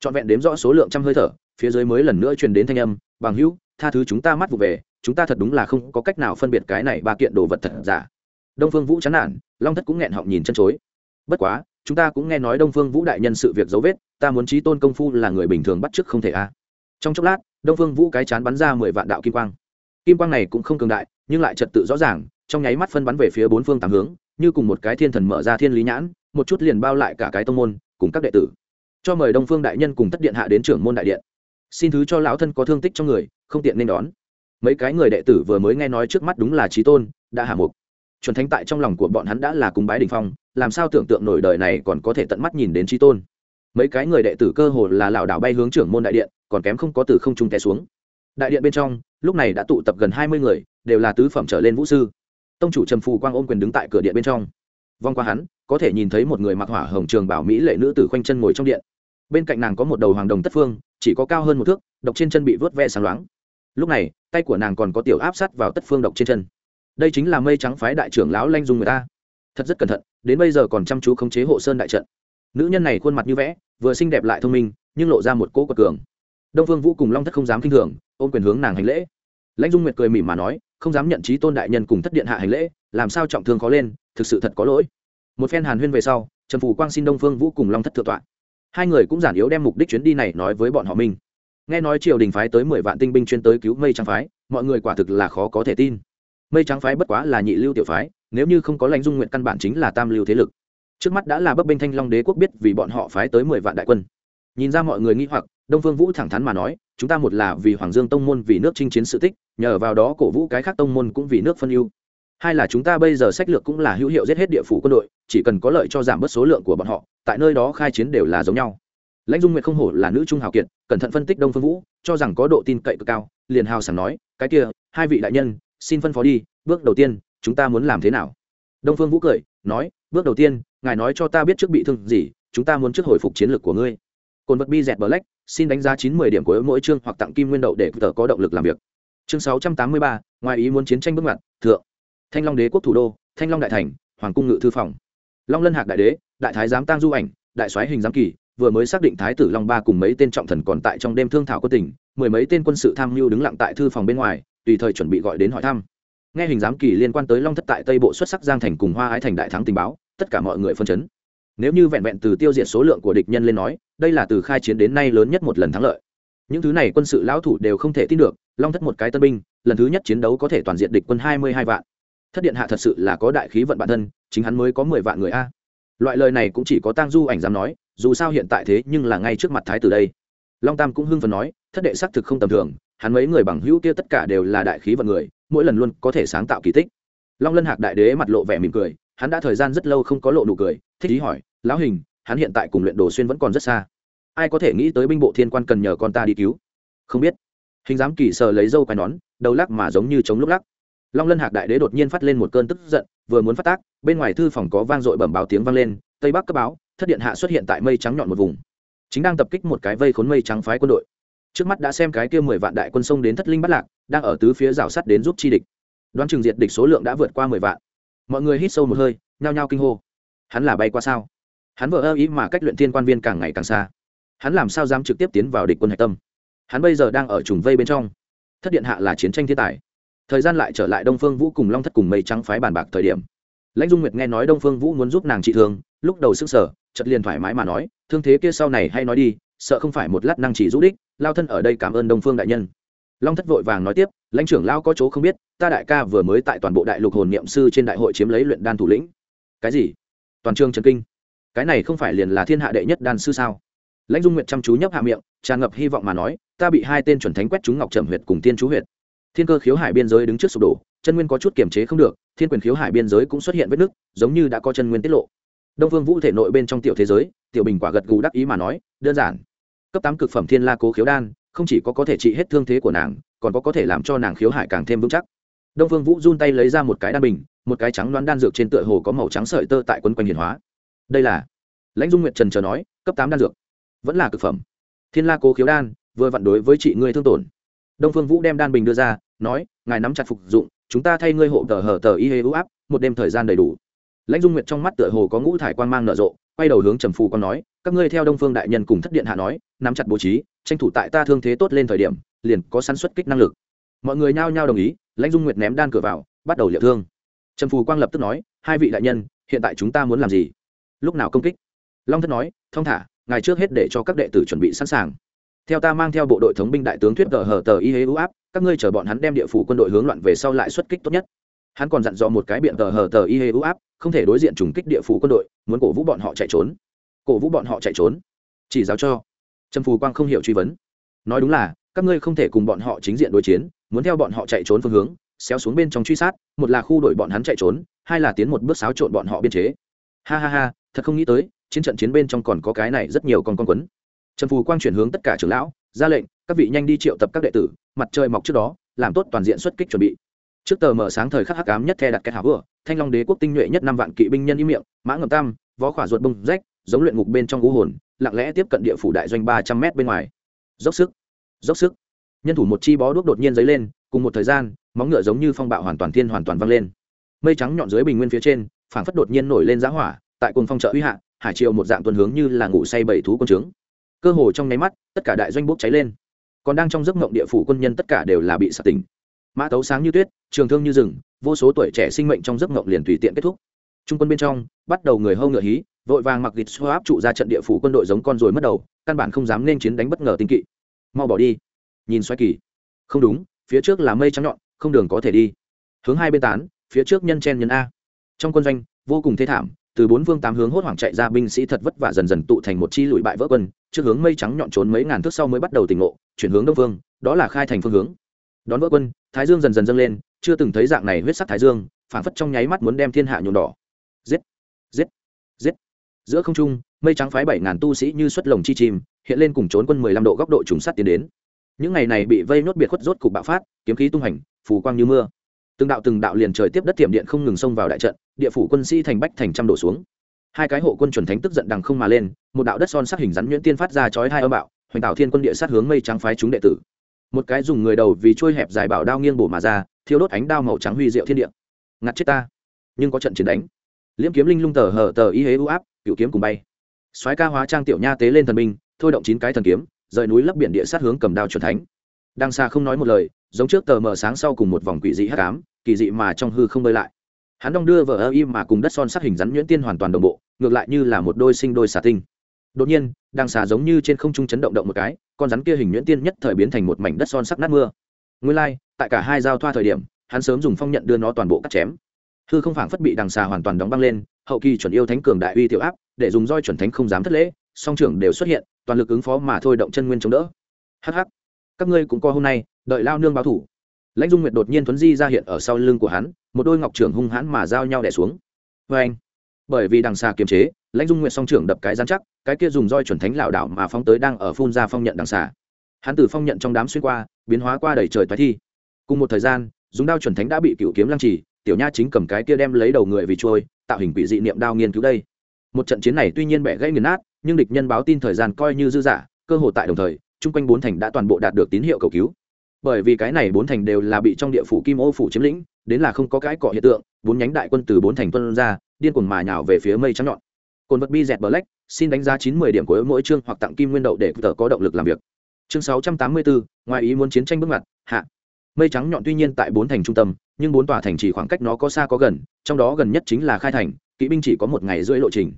Trọn vẹn đếm rõ số lượng trăm hơi thở, phía dưới mới lần nữa truyền đến thanh âm, bằng hữu, tha thứ chúng ta mắt vụ về, chúng ta thật đúng là không có cách nào phân biệt cái này ba kiện đồ vật thật giả đông phương vũ chán nản, long thất cũng nghẹn họng nhìn chân chối. Bất quá, chúng ta cũng nghe nói đông phương vũ đại nhân sự việc dấu vết, ta muốn trí tôn công phu là người bình thường bắt chước không thể a. Trong chốc lát, đông phương vũ cái chán bắn ra mười vạn đạo kim quang. Kim quang này cũng không cường đại, nhưng lại trật tự rõ ràng, trong nháy mắt phân bắn về phía bốn phương tám hướng, như cùng một cái thiên thần mở ra thiên lý nhãn, một chút liền bao lại cả cái tông môn, cùng các đệ tử. Cho mời đông phương đại nhân cùng tất điện hạ đến trưởng môn đại điện. Xin thứ cho lão thân có thương tích trong người, không tiện nên đón. Mấy cái người đệ tử vừa mới nghe nói trước mắt đúng là trí tôn, đã hạ mục chuẩn thánh tại trong lòng của bọn hắn đã là cúng bái đình phong, làm sao tưởng tượng nổi đời này còn có thể tận mắt nhìn đến trí tôn. Mấy cái người đệ tử cơ hồ là lảo đảo bay hướng trưởng môn đại điện, còn kém không có từ không trung té xuống. Đại điện bên trong, lúc này đã tụ tập gần hai mươi người, đều là tứ phẩm trở lên vũ sư. Tông chủ trầm phù quang ôm quyền đứng tại cửa điện bên trong. Vong qua hắn, có thể nhìn thấy một người mặc hỏa hồng trường bảo mỹ lệ nữ tử khoanh chân ngồi trong điện. Bên cạnh nàng có một đầu hoàng đồng tất phương, chỉ có cao hơn một thước, độc trên chân bị vớt ve sáng loáng. Lúc này, tay của nàng còn có tiểu áp sát vào tất phương độc trên chân đây chính là mây trắng phái đại trưởng lão lanh dung người ta. Thật rất cẩn thận, đến bây giờ còn chăm chú khống chế hộ sơn đại trận. Nữ nhân này khuôn mặt như vẽ, vừa xinh đẹp lại thông minh, nhưng lộ ra một cỗ quật cường. Đông vương vũ cùng long thất không dám kinh thường, ôm quyền hướng nàng hành lễ. Lãnh dung nguyệt cười mỉm mà nói, không dám nhận trí tôn đại nhân cùng thất điện hạ hành lễ, làm sao trọng thương khó lên, thực sự thật có lỗi. Một phen hàn huyên về sau, trần phủ quang xin đông phương vũ cùng long thất thượng tọa. Hai người cũng giản yếu đem mục đích chuyến đi này nói với bọn họ minh nghe nói triều đình phái tới mười vạn tinh binh chuyên tới cứu mây trắng phái, mọi người quả thực là khó có thể tin mây trắng phái bất quá là nhị lưu tiểu phái, nếu như không có lãnh dung nguyện căn bản chính là tam lưu thế lực. Trước mắt đã là bấp bênh thanh long đế quốc biết vì bọn họ phái tới mười vạn đại quân. Nhìn ra mọi người nghĩ hoặc, đông phương vũ thẳng thắn mà nói, chúng ta một là vì hoàng dương tông môn vì nước chinh chiến sự tích, nhờ vào đó cổ vũ cái khác tông môn cũng vì nước phân ưu. Hai là chúng ta bây giờ sách lược cũng là hữu hiệu giết hết địa phủ quân đội, chỉ cần có lợi cho giảm bớt số lượng của bọn họ, tại nơi đó khai chiến đều là giống nhau. Lãnh dung nguyệt không hổ là nữ trung hào kiệt, cẩn thận phân tích đông phương vũ, cho rằng có độ tin cậy cực cao, liền hào sảng nói, cái kia, hai vị đại nhân xin phân phó đi, bước đầu tiên, chúng ta muốn làm thế nào? Đông phương vũ cười, nói, bước đầu tiên, ngài nói cho ta biết trước bị thương gì, chúng ta muốn trước hồi phục chiến lược của ngươi. Cồn vật bi dẹt bờ lách xin đánh giá chín mươi điểm của mỗi chương hoặc tặng kim nguyên đậu để tờ có động lực làm việc. Chương sáu trăm tám mươi ba, ngoài ý muốn chiến tranh bước ngoặt, thượng. Thanh long đế quốc thủ đô, thanh long đại thành, hoàng cung ngự thư phòng. Long lân hạc đại đế, đại thái giám tang du ảnh, đại soái hình giám kỳ, vừa mới xác định thái tử long ba cùng mấy tên trọng thần còn tại trong đêm thương thảo quân tỉnh mười mấy tên quân sự tham mưu đứng lặng tại thư phòng bên ngoài tùy thời chuẩn bị gọi đến hỏi thăm. Nghe hình giám kỳ liên quan tới long thất tại tây bộ xuất sắc giang thành cùng hoa ái thành đại thắng tình báo, tất cả mọi người phân chấn. Nếu như vẹn vẹn từ tiêu diệt số lượng của địch nhân lên nói, đây là từ khai chiến đến nay lớn nhất một lần thắng lợi. Những thứ này quân sự lão thủ đều không thể tin được, long thất một cái tân binh, lần thứ nhất chiến đấu có thể toàn diện địch quân hai mươi hai vạn. Thất điện hạ thật sự là có đại khí vận bản thân, chính hắn mới có mười vạn người a. Loại lời này cũng chỉ có tang du ảnh dám nói, dù sao hiện tại thế nhưng là ngay trước mặt thái tử đây. Long tam cũng hưng phần nói, thất đệ xác thực không tầm thường hắn mấy người bằng hữu kia tất cả đều là đại khí vận người, mỗi lần luôn có thể sáng tạo kỳ tích. Long lân hạc đại đế mặt lộ vẻ mỉm cười, hắn đã thời gian rất lâu không có lộ nụ cười, thích ý hỏi, lão hình, hắn hiện tại cùng luyện đồ xuyên vẫn còn rất xa. Ai có thể nghĩ tới binh bộ thiên quan cần nhờ con ta đi cứu? Không biết. Hình giám kỳ sờ lấy dâu quai nón, đầu lắc mà giống như chống lúc lắc. Long lân hạc đại đế đột nhiên phát lên một cơn tức giận, vừa muốn phát tác, bên ngoài thư phòng có vang dội bẩm báo tiếng vang lên, tây bắc cấp báo, thất điện hạ xuất hiện tại mây trắng nhọn một vùng. Chính đang tập kích một cái vây khốn mây trắng phái quân đội trước mắt đã xem cái kia mười vạn đại quân sông đến thất linh bắt lạc, đang ở tứ phía rào sắt đến giúp chi địch. Đoán chừng diệt địch số lượng đã vượt qua mười vạn. Mọi người hít sâu một hơi, nhao nhao kinh hô. Hắn là bay qua sao? Hắn vợ ơ ý mà cách luyện thiên quan viên càng ngày càng xa. Hắn làm sao dám trực tiếp tiến vào địch quân hạch tâm? Hắn bây giờ đang ở trùng vây bên trong. Thất điện hạ là chiến tranh thiên tài. Thời gian lại trở lại đông phương vũ cùng long thất cùng mây trắng phái bàn bạc thời điểm. Lãnh dung nguyệt nghe nói đông phương vũ muốn giúp nàng trị thương, lúc đầu sức sở chật liền thoải mái mà nói, thương thế kia sau này hay nói đi sợ không phải một lát năng chỉ rũ đích, lao thân ở đây cảm ơn đông phương đại nhân. Long thất vội vàng nói tiếp, lãnh trưởng lao có chỗ không biết, ta đại ca vừa mới tại toàn bộ đại lục hồn niệm sư trên đại hội chiếm lấy luyện đan thủ lĩnh. Cái gì? Toàn trương trần kinh. Cái này không phải liền là thiên hạ đệ nhất đan sư sao? Lãnh dung nguyệt chăm chú nhấp hạ miệng, tràn ngập hy vọng mà nói, ta bị hai tên chuẩn thánh quét chúng ngọc trầm huyệt cùng tiên chú huyệt. Thiên cơ khiếu hải biên giới đứng trước sụp đổ, chân nguyên có chút kiềm chế không được, thiên quyền khiếu hải biên giới cũng xuất hiện vết nứt, giống như đã có chân nguyên tiết lộ. Đông phương vũ thể nội bên trong tiểu thế giới, tiểu bình quả gật gù đắc ý mà nói, đơn giản cấp tám cực phẩm thiên la cố khiếu đan, không chỉ có có thể trị hết thương thế của nàng, còn có có thể làm cho nàng khiếu hải càng thêm vững chắc. Đông phương vũ run tay lấy ra một cái đan bình, một cái trắng đoán đan dược trên tựa hồ có màu trắng sợi tơ tại quấn quanh hiền hóa. Đây là lãnh dung nguyệt trần chờ nói, cấp tám đan dược. Vẫn là cực phẩm. Thiên la cố khiếu đan, vừa vặn đối với chị ngươi thương tổn. Đông phương vũ đem đan bình đưa ra, nói, ngài nắm chặt phục dụng, chúng ta thay ngươi hộ tờ hở tờ y hê ưu áp, một đêm thời gian đầy đủ. Lãnh dung nguyệt trong mắt tựa hồ có ngũ thải quan mang nở rộ, quay đầu hướng trầm phù con nói các ngươi theo đông phương đại nhân cùng thất điện hạ nói, nắm chặt bố trí, tranh thủ tại ta thương thế tốt lên thời điểm, liền có sản xuất kích năng lực. Mọi người nhao nhao đồng ý, lãnh dung nguyệt ném đan cửa vào, bắt đầu liệu thương. Trần phù quang lập tức nói, hai vị đại nhân, hiện tại chúng ta muốn làm gì? Lúc nào công kích? Long thất nói thong thả, ngài trước hết để cho các đệ tử chuẩn bị sẵn sàng. Theo ta mang theo bộ đội thống binh đại tướng thuyết gờ hờ tờ y hế ưu áp, các ngươi chờ bọn hắn đem địa phủ quân đội hướng loạn về sau lại xuất kích tốt nhất. Hắn còn dặn dò một cái biện gờ hờ tờ y hế ưu áp, không thể đối diện trùng kích địa phủ quân đội, muốn cổ vũ bọn họ chạy trốn cổ vũ bọn họ chạy trốn. Chỉ giáo cho. Trầm phù quang không hiểu truy vấn. Nói đúng là, các ngươi không thể cùng bọn họ chính diện đối chiến, muốn theo bọn họ chạy trốn phương hướng, xéo xuống bên trong truy sát, một là khu đội bọn hắn chạy trốn, hai là tiến một bước xáo trộn bọn họ biên chế. Ha ha ha, thật không nghĩ tới, chiến trận chiến bên trong còn có cái này rất nhiều con con quấn. Trần phù quang chuyển hướng tất cả trưởng lão, ra lệnh, các vị nhanh đi triệu tập các đệ tử, mặt trời mọc trước đó, làm tốt toàn diện xuất kích chuẩn bị. Trước tờ mở sáng thời khắc hắc ám nhất the đặt cái hảo vừa, thanh long đế quốc tinh nhuệ nhất năm vạn kỵ binh nhân y miệng, mã ngầm tam, võ khỏa ruột bông rách giống luyện ngục bên trong ngũ hồn, lặng lẽ tiếp cận địa phủ đại doanh ba trăm m bên ngoài. Dốc sức dốc sức. Nhân thủ một chi bó đuốc đột nhiên dấy lên, cùng một thời gian, móng ngựa giống như phong bạo hoàn toàn thiên hoàn toàn văng lên. Mây trắng nhọn dưới bình nguyên phía trên, phảng phất đột nhiên nổi lên giá hỏa, tại cùng phong trợ uy hạ, hải triều một dạng tuần hướng như là ngủ say bảy thú quân trướng. Cơ hồ trong nháy mắt, tất cả đại doanh bốc cháy lên. Còn đang trong giấc mộng địa phủ quân nhân tất cả đều là bị sạt tỉnh. Mã tấu sáng như tuyết, trường thương như rừng, vô số tuổi trẻ sinh mệnh trong giấc mộng liền tùy tiện kết thúc. Trung quân bên trong, bắt đầu người hâu ngựa hí vội vàng mặc gịt xoa áp trụ ra trận địa phủ quân đội giống con rồi mất đầu, căn bản không dám nên chiến đánh bất ngờ tinh kỵ. Mau bỏ đi. Nhìn xoay kỳ. Không đúng, phía trước là mây trắng nhọn, không đường có thể đi. Hướng hai bên tán, phía trước nhân chen nhân a. Trong quân doanh, vô cùng thê thảm, từ bốn vương tám hướng hốt hoảng chạy ra binh sĩ thật vất vả dần dần tụ thành một chi lụi bại vỡ quân, trước hướng mây trắng nhọn trốn mấy ngàn thước sau mới bắt đầu tỉnh ngộ, chuyển hướng đông vương đó là khai thành phương hướng. Đón vỡ quân, thái dương dần dần dâng lên, chưa từng thấy dạng này huyết sắc thái dương, phảng phất trong nháy mắt muốn đem thiên hạ nhuộm đỏ. Giết giữa không trung, mây trắng phái bảy ngàn tu sĩ như xuất lồng chi chìm hiện lên cùng trốn quân mười lăm độ góc độ trùng sát tiến đến. Những ngày này bị vây nốt biệt khuất rốt cục bạo phát, kiếm khí tung hành, phù quang như mưa. Từng đạo từng đạo liền trời tiếp đất tiệm điện không ngừng xông vào đại trận, địa phủ quân sĩ thành bách thành trăm đổ xuống. Hai cái hộ quân chuẩn thánh tức giận đằng không mà lên, một đạo đất son sắc hình rắn nhuyễn tiên phát ra chói hai âm bạo, hoành tạo thiên quân địa sát hướng mây trắng phái chúng đệ tử. Một cái dùng người đầu vì trôi hẹp dài bảo đao nghiêng bổ mà ra thiếu đốt ánh đao màu trắng huy diệu thiên địa. Ngặt chết ta, nhưng có trận chiến đánh. Liễm kiếm linh lung tờ hở tờ y hế ưu áp cựu kiếm cùng bay. Soái ca hóa trang tiểu nha tế lên thần binh thôi động chín cái thần kiếm rời núi lấp biển địa sát hướng cầm đao chuẩn thánh. Đang xa không nói một lời giống trước tờ mờ sáng sau cùng một vòng quỷ dị hắc ám kỳ dị mà trong hư không bơi lại. Hắn đong đưa vợ ơ im mà cùng đất son sắc hình rắn nhuyễn tiên hoàn toàn đồng bộ ngược lại như là một đôi sinh đôi xà tinh. Đột nhiên đang xà giống như trên không trung chấn động động một cái con rắn kia hình nhuyễn tiên nhất thời biến thành một mảnh đất son sắc nát mưa. Nguyên lai、like, tại cả hai giao thoa thời điểm hắn sớm dùng phong nhận đưa nó toàn bộ cắt chém. Hư không phảng phất bị đằng xà hoàn toàn đóng băng lên hậu kỳ chuẩn yêu thánh cường đại uy tiểu áp, để dùng roi chuẩn thánh không dám thất lễ, song trưởng đều xuất hiện, toàn lực ứng phó mà thôi động chân nguyên chống đỡ. Hh các ngươi cũng coi hôm nay, đợi lao nương báo thủ. Lãnh dung nguyệt đột nhiên thuấn di ra hiện ở sau lưng của hắn, một đôi ngọc trưởng hung hãn mà giao nhau đẻ xuống. Vê anh, bởi vì đằng xa kiềm chế, lãnh dung nguyệt song trưởng đập cái dán chắc, cái kia dùng roi chuẩn thánh lảo đảo mà phóng tới đang ở phun ra phong nhận đằng xà hắn từ phong nhận trong đám xuyên qua, biến hóa qua đầy trời toái thi. Cùng một thời gian, dùng đao chuẩn thánh đã bị cựu kiếm lăng trì, tiểu nha chính cầm cái kia đem lấy đầu người vì trôi tạo hình quỷ dị niệm đao nghiên cứu đây. Một trận chiến này tuy nhiên bẻ gãy nghiền nát, nhưng địch nhân báo tin thời gian coi như dư giả cơ hội tại đồng thời, chung quanh bốn thành đã toàn bộ đạt được tín hiệu cầu cứu. Bởi vì cái này bốn thành đều là bị trong địa phủ kim ô phủ chiếm lĩnh, đến là không có cái cọ hiện tượng, bốn nhánh đại quân từ bốn thành tuân ra, điên cuồng mà nhào về phía mây trắng nhọn. Cồn vật bi dẹt black, xin đánh giá chín mươi điểm của mỗi chương hoặc tặng kim nguyên đậu để tờ có động lực làm việc. Chương sáu trăm tám mươi bốn ngoài ý muốn chiến tranh bước mặt hạ. Mây trắng nhọn tuy nhiên tại bốn thành trung tâm nhưng bốn tòa thành chỉ khoảng cách nó có xa có gần, trong đó gần nhất chính là khai thành, kỵ binh chỉ có một ngày rưỡi lộ trình.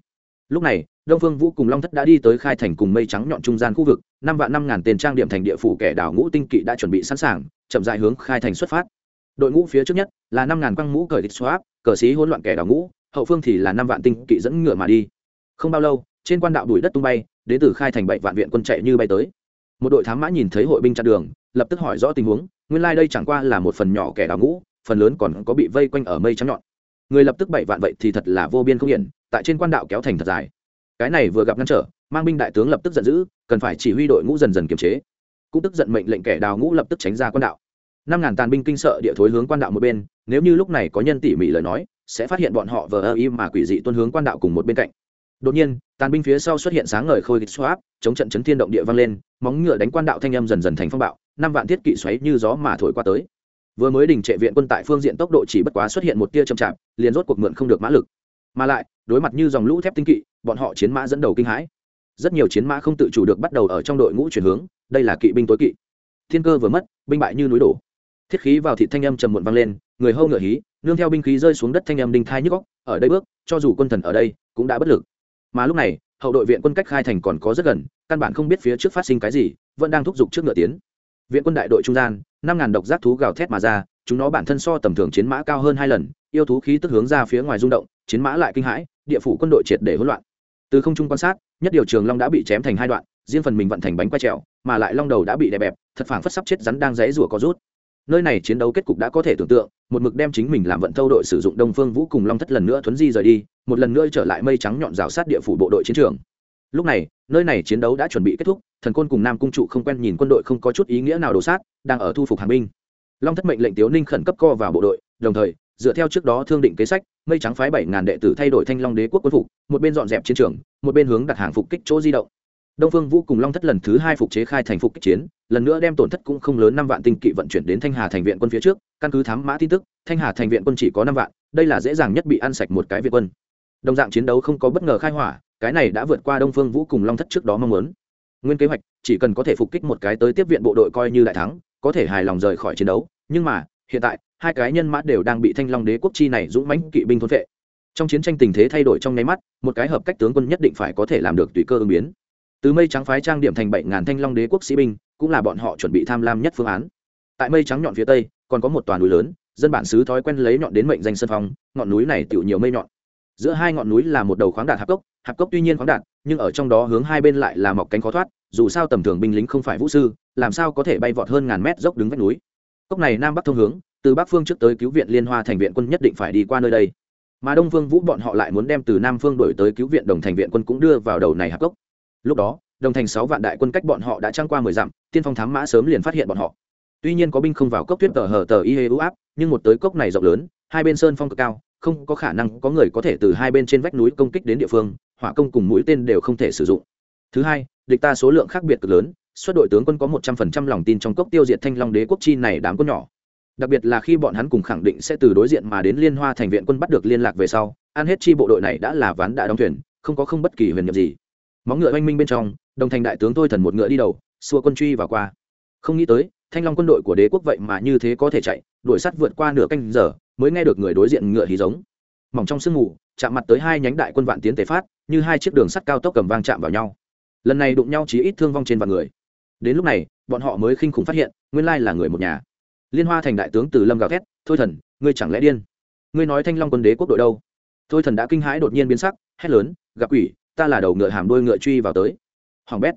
Lúc này, đông phương vũ cùng long thất đã đi tới khai thành cùng mây trắng nhọn trung gian khu vực, năm vạn năm ngàn tên trang điểm thành địa phủ kẻ đảo ngũ tinh kỵ đã chuẩn bị sẵn sàng, chậm dại hướng khai thành xuất phát. Đội ngũ phía trước nhất là năm ngàn quăng mũ cởi địch xoáp cờ xí hỗn loạn kẻ đảo ngũ, hậu phương thì là năm vạn tinh kỵ dẫn ngựa mà đi. Không bao lâu, trên quan đạo đuổi đất tung bay đến từ khai thành bảy vạn viện quân chạy như bay tới. Một đội thám mã nhìn thấy hội binh chặn đường, lập tức hỏi rõ tình huống, nguyên lai đây chẳng qua là một phần nhỏ kẻ đào ngũ phần lớn còn có bị vây quanh ở mây trắng nhọn. Người lập tức bảy vạn vậy thì thật là vô biên không hiển tại trên quan đạo kéo thành thật dài. Cái này vừa gặp ngăn trở, mang binh đại tướng lập tức giận dữ, cần phải chỉ huy đội ngũ dần dần kiềm chế. Cũng tức giận mệnh lệnh kẻ đào ngũ lập tức tránh ra quan đạo. Năm ngàn tàn binh kinh sợ địa thối hướng quan đạo một bên, nếu như lúc này có nhân tỉ mỉ lời nói, sẽ phát hiện bọn họ vờ ơ im mà quỷ dị tuân hướng quan đạo cùng một bên cạnh. Đột nhiên, tàn binh phía sau xuất hiện sáng ngời khôi kịch xoáp chống trận chấn thiên động địa vang lên, móng ngựa đánh quan đạo thanh âm dần dần thành phong bạo, năm vạn thiết kỵ xoáy như gió mà thổi qua tới vừa mới đình trệ viện quân tại phương diện tốc độ chỉ bất quá xuất hiện một tia chậm chạp, liền rốt cuộc mượn không được mã lực. Mà lại, đối mặt như dòng lũ thép tinh kỵ, bọn họ chiến mã dẫn đầu kinh hãi. Rất nhiều chiến mã không tự chủ được bắt đầu ở trong đội ngũ chuyển hướng, đây là kỵ binh tối kỵ. Thiên cơ vừa mất, binh bại như núi đổ. Thiết khí vào thị thanh âm trầm muộn vang lên, người hâu ngựa hí, nương theo binh khí rơi xuống đất thanh âm đinh thai nhức góc ở đây bước, cho dù quân thần ở đây, cũng đã bất lực. Mà lúc này, hậu đội viện quân cách khai thành còn có rất gần, căn bản không biết phía trước phát sinh cái gì, vẫn đang thúc giục trước ngựa tiến viện quân đại đội trung gian, năm ngàn độc giác thú gào thét mà ra, chúng nó bản thân so tầm thường chiến mã cao hơn hai lần, yêu thú khí tức hướng ra phía ngoài rung động, chiến mã lại kinh hãi, địa phủ quân đội triệt để hỗn loạn. Từ không trung quan sát, nhất điều trường long đã bị chém thành hai đoạn, riêng phần mình vận thành bánh quay trèo, mà lại long đầu đã bị đè bẹp, thật phảng phất sắp chết rắn đang rẽ rủa có rút. Nơi này chiến đấu kết cục đã có thể tưởng tượng, một mực đem chính mình làm vận thâu đội sử dụng đông phương vũ cùng long thất lần nữa thuấn di rời đi, một lần nữa trở lại mây trắng nhọn rào sát địa phủ bộ đội chiến trường. Lúc này nơi này chiến đấu đã chuẩn bị kết thúc, thần côn cùng nam cung trụ không quen nhìn quân đội không có chút ý nghĩa nào đổ sát, đang ở thu phục hàng binh. Long thất mệnh lệnh tiếu ninh khẩn cấp co vào bộ đội, đồng thời, dựa theo trước đó thương định kế sách, mây trắng phái bảy ngàn đệ tử thay đổi thanh long đế quốc quân phục, một bên dọn dẹp chiến trường, một bên hướng đặt hàng phục kích chỗ di động. Đông phương vũ cùng long thất lần thứ hai phục chế khai thành phục kích chiến, lần nữa đem tổn thất cũng không lớn năm vạn tinh kỵ vận chuyển đến thanh hà thành viện quân phía trước, căn cứ thám mã tin tức, thanh hà thành viện quân chỉ có năm vạn, đây là dễ dàng nhất bị ăn sạch một cái viện quân. Đồng dạng chiến đấu không có bất ngờ khai hỏa cái này đã vượt qua đông phương vũ cùng long thất trước đó mong muốn. Nguyên kế hoạch, chỉ cần có thể phục kích một cái tới tiếp viện bộ đội coi như đại thắng, có thể hài lòng rời khỏi chiến đấu. Nhưng mà, hiện tại, hai cái nhân mã đều đang bị thanh long đế quốc chi này dũng mãnh kỵ binh thôn vệ. Trong chiến tranh tình thế thay đổi trong nháy mắt, một cái hợp cách tướng quân nhất định phải có thể làm được tùy cơ ứng biến. Từ mây trắng phái trang điểm thành bảy ngàn thanh long đế quốc sĩ binh, cũng là bọn họ chuẩn bị tham lam nhất phương án. Tại mây trắng nhọn phía tây, còn có một toàn núi lớn, dân bản xứ thói quen lấy nhọn đến mệnh danh sân phong, ngọn núi này tựu nhiều mây nhọn giữa hai ngọn núi là một đầu khoáng đạt hạp cốc hạp cốc tuy nhiên khoáng đạt, nhưng ở trong đó hướng hai bên lại là mọc cánh khó thoát, dù sao tầm thường binh lính không phải vũ sư, làm sao có thể bay vọt hơn ngàn mét dốc đứng vách núi. Cốc này nam bắc thông hướng, từ bắc phương trước tới cứu viện liên hoa thành viện quân nhất định phải đi qua nơi đây. Mà đông phương vũ bọn họ lại muốn đem từ nam phương đổi tới cứu viện đồng thành viện quân cũng đưa vào đầu này hạp cốc. Lúc đó, đồng thành sáu vạn đại quân cách bọn họ đã trăng qua mười dặm, tiên phong thám mã sớm liền phát hiện bọn họ. Tuy nhiên có binh không vào cốc tuyết tờ hờ tờ y hê ưu áp, nhưng một tới cốc này rộng lớn, hai bên sơn phong cực cao không có khả năng có người có thể từ hai bên trên vách núi công kích đến địa phương, hỏa công cùng mũi tên đều không thể sử dụng. Thứ hai, địch ta số lượng khác biệt cực lớn, xuất đội tướng quân có một trăm phần trăm lòng tin trong cốc tiêu diệt thanh long đế quốc chi này đám quân nhỏ. Đặc biệt là khi bọn hắn cùng khẳng định sẽ từ đối diện mà đến liên hoa thành viện quân bắt được liên lạc về sau ăn hết chi bộ đội này đã là ván đã đóng thuyền, không có không bất kỳ huyền nhiệm gì. Móng ngựa oanh minh bên trong, đồng thành đại tướng tôi thần một ngựa đi đầu, xua quân truy vào qua. Không nghĩ tới, thanh long quân đội của đế quốc vậy mà như thế có thể chạy, đuổi sắt vượt qua nửa canh giờ mới nghe được người đối diện ngựa hí giống. Mỏng trong sương mù, chạm mặt tới hai nhánh đại quân vạn tiến tế phát, như hai chiếc đường sắt cao tốc cầm vang chạm vào nhau. Lần này đụng nhau chỉ ít thương vong trên vạn người. Đến lúc này, bọn họ mới khinh khủng phát hiện, nguyên lai là người một nhà. Liên hoa thành đại tướng từ lâm gào thét, thôi thần, ngươi chẳng lẽ điên? Ngươi nói thanh long quân đế quốc đội đâu? Thôi thần đã kinh hãi đột nhiên biến sắc, hét lớn, gặp quỷ, ta là đầu ngựa hàm đuôi ngựa truy vào tới. Hoàng bét,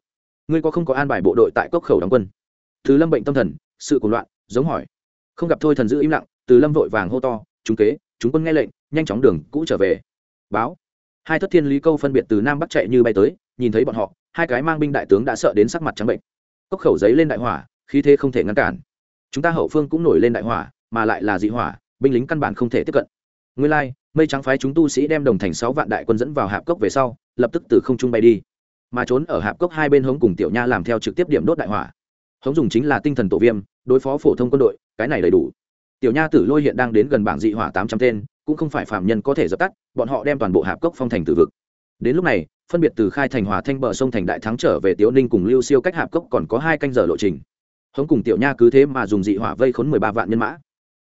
ngươi có không có an bài bộ đội tại cốc khẩu đóng quân? Thứ lâm bệnh tâm thần, sự cuồng loạn, giống hỏi. Không gặp thôi thần giữ im lặng từ lâm vội vàng hô to, chúng kế, chúng quân nghe lệnh, nhanh chóng đường cũ trở về. Báo. Hai thất thiên lý câu phân biệt từ nam bắc chạy như bay tới, nhìn thấy bọn họ, hai cái mang binh đại tướng đã sợ đến sắc mặt trắng bệnh. Cốc khẩu giấy lên đại hỏa, khí thế không thể ngăn cản. Chúng ta hậu phương cũng nổi lên đại hỏa, mà lại là dị hỏa, binh lính căn bản không thể tiếp cận. Nguyên lai, mây trắng phái chúng tu sĩ đem đồng thành sáu vạn đại quân dẫn vào hạp cốc về sau, lập tức từ không trung bay đi. Mà trốn ở hạp cốc hai bên hống cùng tiểu nha làm theo trực tiếp điểm đốt đại hỏa. Hống dùng chính là tinh thần tổ viêm, đối phó phổ thông quân đội, cái này đầy đủ tiểu nha tử lôi hiện đang đến gần bảng dị hỏa tám trăm tên, cũng không phải phạm nhân có thể dập tắt, bọn họ đem toàn bộ hạp cốc phong thành tử vực. Đến lúc này, phân biệt từ khai thành hòa thanh bờ sông thành đại thắng trở về tiếu ninh cùng lưu siêu cách hạp cốc còn có hai canh giờ lộ trình. Hống cùng tiểu nha cứ thế mà dùng dị hỏa vây khốn mười ba vạn nhân mã.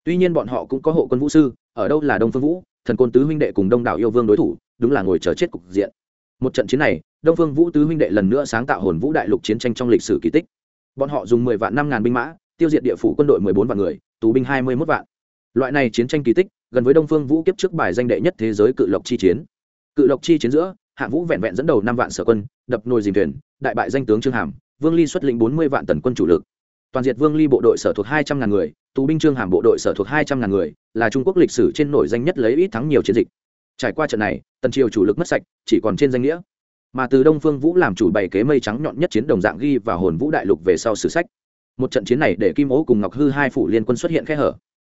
Tuy nhiên bọn họ cũng có hộ quân vũ sư, ở đâu là đông phương vũ, thần côn tứ huynh đệ cùng đông đảo yêu vương đối thủ, đúng là ngồi chờ chết cục diện. Một trận chiến này, đông phương vũ tứ huynh đệ lần nữa sáng tạo hồn vũ đại lục chiến tranh trong lịch sử kỳ tích. Bọn họ dùng mười vạn năm ngàn binh mã tiêu diệt địa phủ quân đội mười bốn vạn người, tù binh hai mươi mốt vạn. Loại này chiến tranh kỳ tích, gần với đông phương vũ kiếp trước bài danh đệ nhất thế giới cự lộc chi chiến. Cự lộc chi chiến giữa, hạ vũ vẹn vẹn dẫn đầu năm vạn sở quân, đập nồi dìm thuyền, đại bại danh tướng trương hàm, vương ly xuất lĩnh bốn mươi vạn tần quân chủ lực. Toàn diệt vương ly bộ đội sở thuộc hai trăm ngàn người, tù binh trương hàm bộ đội sở thuộc hai trăm ngàn người, là trung quốc lịch sử trên nổi danh nhất lấy ít thắng nhiều chiến dịch. Trải qua trận này, tần triều chủ lực mất sạch, chỉ còn trên danh nghĩa. Mà từ đông phương vũ làm chủ bày kế mây trắng nhọn nhất chiến đồng dạng ghi và hồn vũ đại lục về sau sử sách một trận chiến này để kim ố cùng ngọc hư hai phủ liên quân xuất hiện khe hở.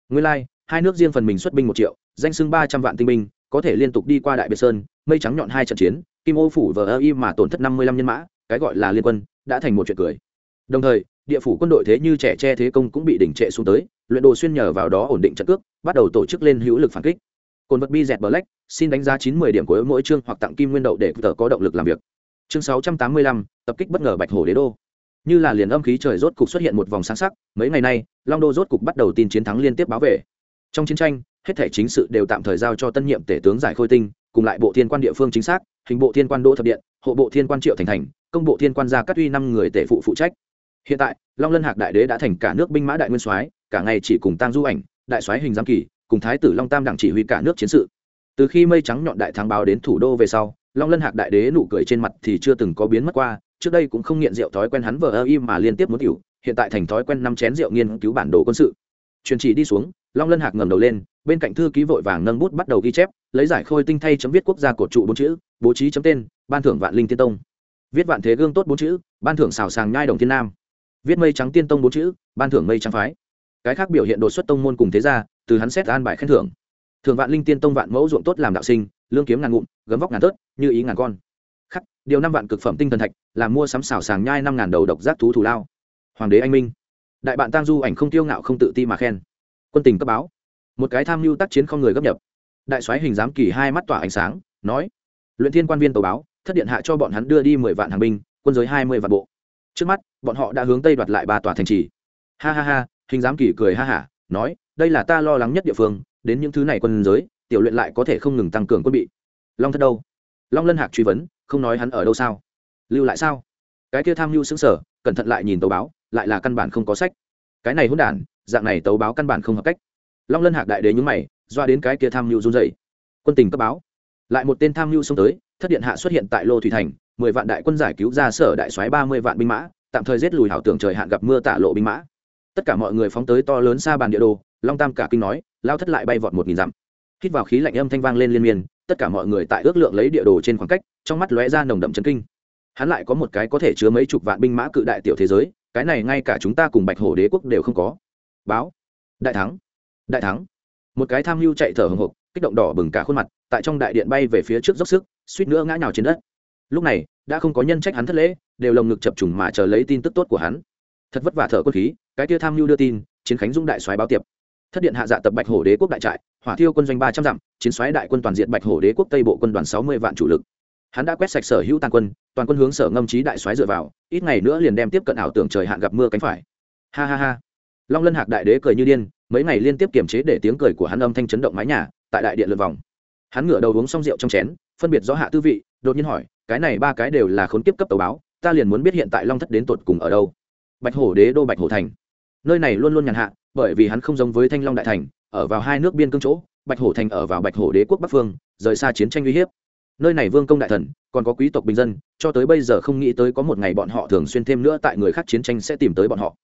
Nguyên lai, hai nước riêng phần mình xuất binh một triệu, danh xưng ba trăm vạn tinh binh, có thể liên tục đi qua đại biệt sơn, mây trắng nhọn hai trận chiến, kim ô phủ vờ ơ y mà tổn thất năm mươi lăm nhân mã, cái gọi là liên quân, đã thành một chuyện cười. Đồng thời, địa phủ quân đội thế như trẻ che thế công cũng bị đỉnh trệ xuống tới, luyện đồ xuyên nhờ vào đó ổn định trận cước, bắt đầu tổ chức lên hữu lực phản kích. Cồn vật bi dẹt black, xin đánh giá chín mươi điểm của mỗi chương hoặc tặng kim nguyên đậu để tờ có động lực làm việc. Chương sáu trăm tám mươi lăm, tập kích bất ngờ bạch hổ đế đô như là liền âm khí trời rốt cục xuất hiện một vòng sáng sắc, mấy ngày nay, long đô rốt cục bắt đầu tin chiến thắng liên tiếp báo về. Trong chiến tranh, hết thể chính sự đều tạm thời giao cho tân nhiệm tể tướng giải khôi tinh, cùng lại bộ thiên quan địa phương chính xác, hình bộ thiên quan đỗ thập điện, hộ bộ thiên quan triệu thành thành, công bộ thiên quan gia cát uy năm người tể phụ phụ trách. Hiện tại, long lân hạc đại đế đã thành cả nước binh mã đại nguyên soái, cả ngày chỉ cùng tăng du ảnh, đại soái hình giám kỳ, cùng thái tử long tam đẳng chỉ huy cả nước chiến sự. Từ khi mây trắng nhọn đại thắng báo đến thủ đô về sau, long lân hạc đại đế nụ cười trên mặt thì chưa từng có biến mất qua trước đây cũng không nghiện rượu thói quen hắn vờ ơ im mà liên tiếp muốn tiểu, hiện tại thành thói quen năm chén rượu nghiên cứu bản đồ quân sự. Truyền chỉ đi xuống, long lân hạc ngẩng đầu lên, bên cạnh thư ký vội vàng nâng bút bắt đầu ghi chép, lấy giải khôi tinh thay chấm viết quốc gia cột trụ bốn chữ, bố trí chấm tên, ban thưởng vạn linh tiên tông. Viết vạn thế gương tốt bốn chữ, ban thưởng xào sàng nhai đồng thiên nam. Viết mây trắng tiên tông bốn chữ, ban thưởng mây trắng phái. Cái khác biểu hiện đột xuất tông môn cùng thế gia, từ hắn xét an bài khen thưởng. Thường vạn linh tiên tông vạn mẫu ruộng tốt làm đạo sinh, lương kiếm ngàn ngụm, gấm vóc ngàn tớt, như ý ngàn con điều năm vạn cực phẩm tinh thần thạch làm mua sắm xảo sàng nhai năm ngàn đầu độc giác thú thù lao. Hoàng đế anh minh. Đại bạn tang du ảnh không tiêu ngạo không tự ti mà khen. Quân tình cấp báo. Một cái tham mưu tác chiến không người gấp nhập. Đại soái hình giám kỳ hai mắt tỏa ánh sáng, nói. Luyện thiên quan viên tàu báo, thất điện hạ cho bọn hắn đưa đi mười vạn hàng binh, quân giới hai mươi vạn bộ. Trước mắt, bọn họ đã hướng tây đoạt lại ba tòa thành trì. Ha ha ha, hình giám kỳ cười ha hả nói, đây là ta lo lắng nhất địa phương, đến những thứ này quân giới, tiểu luyện lại có thể không ngừng tăng cường quân bị. Long thất đâu? Long lân hạc truy vấn không nói hắn ở đâu sao? Lưu lại sao? Cái kia tham mưu xứng sở cẩn thận lại nhìn tàu báo, lại là căn bản không có sách. Cái này hôn đản, dạng này tàu báo căn bản không hợp cách. Long lân hạc đại đế nhúng mày, doa đến cái kia tham mưu run dày quân tình cấp báo. Lại một tên tham mưu xông tới, thất điện hạ xuất hiện tại lô thủy thành, mười vạn đại quân giải cứu ra sở đại soái ba mươi vạn binh mã, tạm thời giết lùi hảo tưởng trời hạn gặp mưa tả lộ binh mã. Tất cả mọi người phóng tới to lớn xa bàn địa đồ, long tam cả kinh nói, lao thất lại bay vọt một nghìn dặm. Hít vào khí lạnh âm thanh vang lên liên miên, tất cả mọi người tại ước lượng lấy địa đồ trên khoảng cách trong mắt lóe ra nồng đậm chấn kinh. Hắn lại có một cái có thể chứa mấy chục vạn binh mã cự đại tiểu thế giới, cái này ngay cả chúng ta cùng bạch hổ đế quốc đều không có. Báo. Đại thắng. Đại thắng. Một cái tham mưu chạy thở hồng hộc, kích động đỏ bừng cả khuôn mặt, tại trong đại điện bay về phía trước dốc sức, suýt nữa ngã nhào trên đất. Lúc này, đã không có nhân trách hắn thất lễ, đều lồng ngực chập trùng mà chờ lấy tin tức tốt của hắn. Thật vất vả thở quân khí, cái tia tham mưu đưa tin, chiến khánh dũng đại soái báo tiệp. Thất điện hạ dạ tập bạch hổ đế quốc đại trại, hỏa thiêu quân doanh ba trăm dặm, chiến soái đại quân toàn diện bạch hổ đế quốc tây bộ quân đoàn sáu mươi vạn chủ lực hắn đã quét sạch sở hữu tàn quân, toàn quân hướng sở ngâm trí đại soái dựa vào, ít ngày nữa liền đem tiếp cận ảo tưởng trời hạn gặp mưa cánh phải. Ha ha ha. Long lân hạc đại đế cười như điên, mấy ngày liên tiếp kiềm chế để tiếng cười của hắn âm thanh chấn động mái nhà, tại đại điện lượt vòng. Hắn ngửa đầu uống xong rượu trong chén, phân biệt rõ hạ tư vị, đột nhiên hỏi, cái này ba cái đều là khốn kiếp cấp tàu báo, ta liền muốn biết hiện tại long thất đến tột cùng ở đâu? Bạch hổ đế đô bạch hổ thành. Nơi này luôn luôn nhàn hạ, bởi vì hắn không giống với thanh long đại thành, ở vào hai nước biên cương chỗ, bạch hổ thành ở vào bạch hổ đế quốc bắc phương, rời xa chiến tranh uy hiếp nơi này vương công đại thần, còn có quý tộc bình dân, cho tới bây giờ không nghĩ tới có một ngày bọn họ thường xuyên thêm nữa tại người khác chiến tranh sẽ tìm tới bọn họ.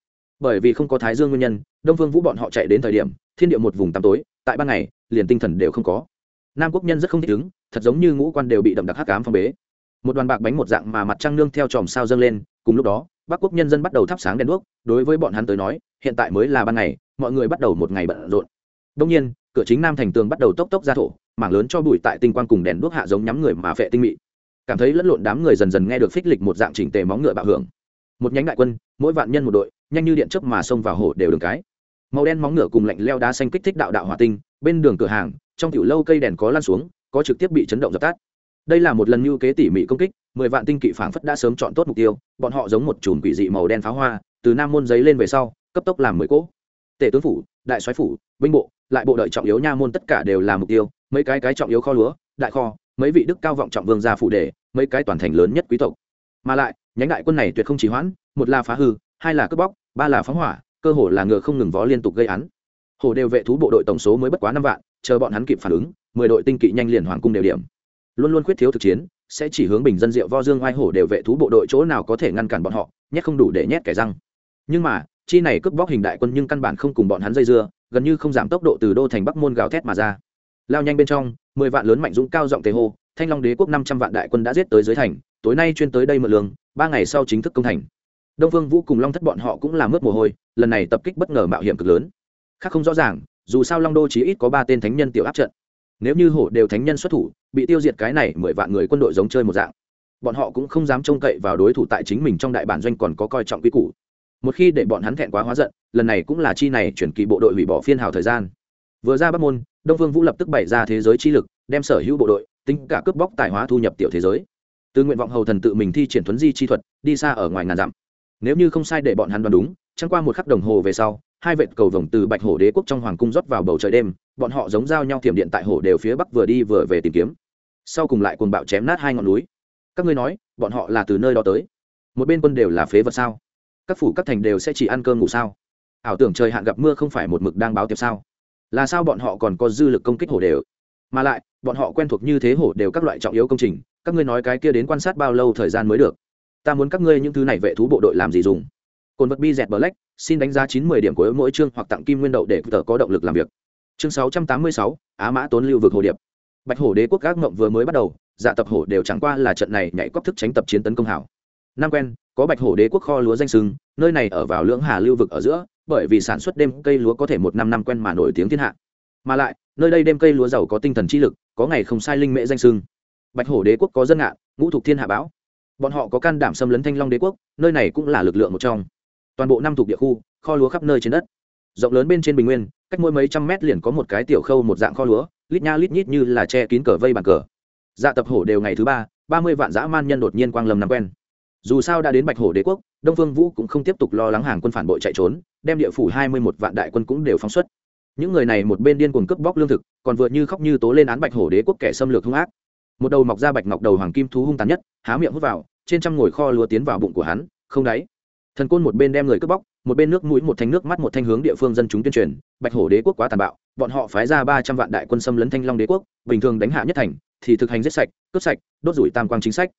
Bởi vì không có thái dương nguyên nhân, đông vương vũ bọn họ chạy đến thời điểm, thiên địa một vùng tăm tối, tại ban ngày, liền tinh thần đều không có. Nam quốc nhân rất không thích ứng, thật giống như ngũ quan đều bị đậm đặc hắc ám phong bế. Một đoàn bạc bánh một dạng mà mặt trăng nương theo chòm sao dâng lên, cùng lúc đó, bắc quốc nhân dân bắt đầu thắp sáng đèn đuốc, đối với bọn hắn tới nói, hiện tại mới là ban ngày, mọi người bắt đầu một ngày bận rộn. Đông nhiên, cửa chính nam thành tường bắt đầu tốc tốc ra thổ mảng lớn cho bụi tại tinh quang cùng đèn đuốc hạ giống nhắm người mà phệ tinh mị. Cảm thấy lẫn lộn đám người dần dần nghe được phích lịch một dạng chỉnh tề móng ngựa bạo hưởng. Một nhánh đại quân, mỗi vạn nhân một đội, nhanh như điện chớp mà xông vào hổ đều đường cái. Màu đen móng ngựa cùng lạnh leo đá xanh kích thích đạo đạo hỏa tinh, bên đường cửa hàng, trong tiểu lâu cây đèn có lan xuống, có trực tiếp bị chấn động dập tắt. Đây là một lần như kế tỉ mỉ công kích, mười vạn tinh kỵ phảng phất đã sớm chọn tốt mục tiêu, bọn họ giống một chùm quỷ dị màu đen pháo hoa, từ nam môn giấy lên về sau, cấp tốc làm mười cỗ. Tể tướng phủ, đại soái phủ, binh bộ lại bộ đội trọng yếu nha môn tất cả đều là mục tiêu, mấy cái cái trọng yếu kho lúa, đại kho, mấy vị đức cao vọng trọng vương gia phủ đề mấy cái toàn thành lớn nhất quý tộc. Mà lại, nhánh đại quân này tuyệt không chỉ hoãn, một là phá hư, hai là cướp bóc, ba là phóng hỏa, cơ hồ là ngựa không ngừng vó liên tục gây án. Hồ đều vệ thú bộ đội tổng số mới bất quá năm vạn, chờ bọn hắn kịp phản ứng, mười đội tinh kỵ nhanh liền hoàng cung đều điểm. Luôn luôn khuyết thiếu thực chiến, sẽ chỉ hướng bình dân diệu vo dương oai hổ đều vệ thú bộ đội chỗ nào có thể ngăn cản bọn họ, nhét không đủ để nhét kẻ răng. Nhưng mà, chi này cướp bóc hình đại quân nhưng căn bản không cùng bọn hắn dây dưa gần như không giảm tốc độ từ đô thành bắc môn gào thét mà ra. Lao nhanh bên trong, mười vạn lớn mạnh dũng cao giọng tề hô, thanh long đế quốc năm trăm vạn đại quân đã giết tới dưới thành, tối nay chuyên tới đây mượn lương, ba ngày sau chính thức công thành. Đông phương vũ cùng long thất bọn họ cũng làm mướt mồ hôi, lần này tập kích bất ngờ mạo hiểm cực lớn. Khác không rõ ràng, dù sao long đô chỉ ít có ba tên thánh nhân tiểu áp trận. Nếu như hổ đều thánh nhân xuất thủ, bị tiêu diệt cái này mười vạn người quân đội giống chơi một dạng. Bọn họ cũng không dám trông cậy vào đối thủ tại chính mình trong đại bản doanh còn có coi trọng quy củ một khi để bọn hắn thẹn quá hóa giận, lần này cũng là chi này chuyển kỳ bộ đội hủy bỏ phiên hào thời gian. Vừa ra bắc môn, đông vương vũ lập tức bày ra thế giới chi lực, đem sở hữu bộ đội, tính cả cướp bóc tài hóa thu nhập tiểu thế giới. Từ nguyện vọng hầu thần tự mình thi triển thuấn di chi thuật, đi xa ở ngoài ngàn dặm. Nếu như không sai để bọn hắn đoán đúng, chẳng qua một khắc đồng hồ về sau, hai vệt cầu vồng từ bạch hổ đế quốc trong hoàng cung rót vào bầu trời đêm, bọn họ giống giao nhau thiểm điện tại hổ đều phía bắc vừa đi vừa về tìm kiếm. Sau cùng lại cuồng bạo chém nát hai ngọn núi. Các ngươi nói, bọn họ là từ nơi đó tới? Một bên quân đều là phế vật sao? Các phủ các thành đều sẽ chỉ ăn cơm ngủ sao? Ảo tưởng trời hạn gặp mưa không phải một mực đang báo tiếp sao? Là sao bọn họ còn có dư lực công kích hổ đều? Mà lại, bọn họ quen thuộc như thế hổ đều các loại trọng yếu công trình, các ngươi nói cái kia đến quan sát bao lâu thời gian mới được? Ta muốn các ngươi những thứ này vệ thú bộ đội làm gì dùng? Cồn vật bi dẹt black, xin đánh giá chín mươi điểm của mỗi chương hoặc tặng kim nguyên đậu để tờ có động lực làm việc. Chương sáu trăm tám mươi sáu, á mã tốn lưu vực hồ điệp. Bạch hổ đế quốc gác mộng vừa mới bắt đầu dạ tập hổ đều chẳng qua là trận này nhảy cóc thức tránh tập chiến tấn công hảo. Nam quen, có bạch hổ đế quốc kho lúa danh sừng nơi này ở vào lưỡng hà lưu vực ở giữa, bởi vì sản xuất đêm cây lúa có thể một năm năm quen mà nổi tiếng thiên hạ. Mà lại, nơi đây đêm cây lúa giàu có tinh thần trí lực, có ngày không sai linh mễ danh sưng. Bạch hổ đế quốc có dân ngạn, ngũ thuộc thiên hạ báo bọn họ có can đảm xâm lấn thanh long đế quốc, nơi này cũng là lực lượng một trong. Toàn bộ năm thuộc địa khu, kho lúa khắp nơi trên đất. Rộng lớn bên trên bình nguyên, cách mỗi mấy trăm mét liền có một cái tiểu khâu một dạng kho lúa, lít nha lít nhít như là che kín cờ vây bàn cờ. Dạ tập hổ đều ngày thứ ba ba mươi vạn dã man nhân đột nhiên quang lâm nằm quen dù sao đã đến bạch hổ đế quốc, đông phương vũ cũng không tiếp tục lo lắng hàng quân phản bội chạy trốn, đem địa phủ hai mươi một vạn đại quân cũng đều phóng xuất. Những người này một bên điên cuồng cướp bóc lương thực, còn vừa như khóc như tố lên án bạch hổ đế quốc kẻ xâm lược hung ác. Một đầu mọc ra bạch ngọc đầu hoàng kim thú hung tàn nhất, há miệng hút vào, trên trăm ngồi kho lúa tiến vào bụng của hắn, không đáy. Thần côn một bên đem người cướp bóc, một bên nước mũi một thanh nước mắt một thanh hướng địa phương dân chúng tuyên truyền, bạch hổ đế quốc quá tàn bạo, bọn họ phái ra ba trăm vạn đại quân xâm lấn thanh long đế quốc, bình thường đánh hạ nhất thành, thì thực hành giết sạch, cướp sạch, đốt rủi tam quang chính sách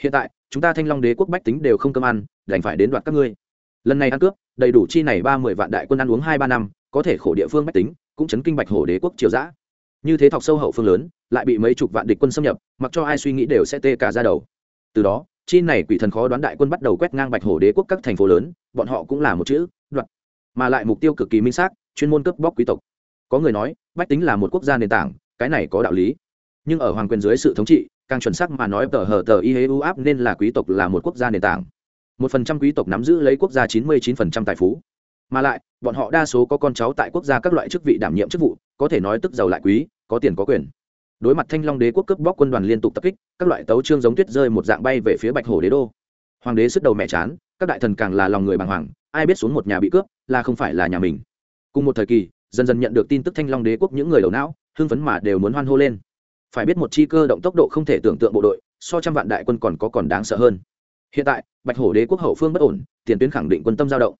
hiện tại, chúng ta thanh long đế quốc bách tính đều không cơm ăn, đành phải đến đoạt các ngươi. Lần này ăn cướp, đầy đủ chi này ba mươi vạn đại quân ăn uống hai ba năm, có thể khổ địa phương bách tính, cũng chấn kinh bạch hổ đế quốc triều giã như thế thọc sâu hậu phương lớn, lại bị mấy chục vạn địch quân xâm nhập, mặc cho ai suy nghĩ đều sẽ tê cả ra đầu. Từ đó, chi này quỷ thần khó đoán đại quân bắt đầu quét ngang bạch hổ đế quốc các thành phố lớn, bọn họ cũng là một chữ, đoạt. Mà lại mục tiêu cực kỳ minh xác, chuyên môn cướp bóc quý tộc. Có người nói, bách tính là một quốc gia nền tảng, cái này có đạo lý. Nhưng ở hoàng quyền dưới sự thống trị càng chuẩn xác mà nói tờ hờ tờ y hê u áp nên là quý tộc là một quốc gia nền tảng. Một phần trăm quý tộc nắm giữ lấy quốc gia chín mươi chín phần trăm tài phú. Mà lại, bọn họ đa số có con cháu tại quốc gia các loại chức vị đảm nhiệm chức vụ, có thể nói tức giàu lại quý, có tiền có quyền. Đối mặt thanh long đế quốc cướp bóc quân đoàn liên tục tập kích, các loại tấu trương giống tuyết rơi một dạng bay về phía bạch hồ đế đô. Hoàng đế sức đầu mẹ chán, các đại thần càng là lòng người bàng hoàng, ai biết xuống một nhà bị cướp, là không phải là nhà mình. Cùng một thời kỳ, dần dần nhận được tin tức thanh long đế quốc những người đầu não, hưng phấn mà đều muốn hoan hô lên phải biết một chi cơ động tốc độ không thể tưởng tượng bộ đội, so trăm vạn đại quân còn có còn đáng sợ hơn. Hiện tại, bạch hổ đế quốc hậu phương bất ổn, tiền tuyến khẳng định quân tâm giao động.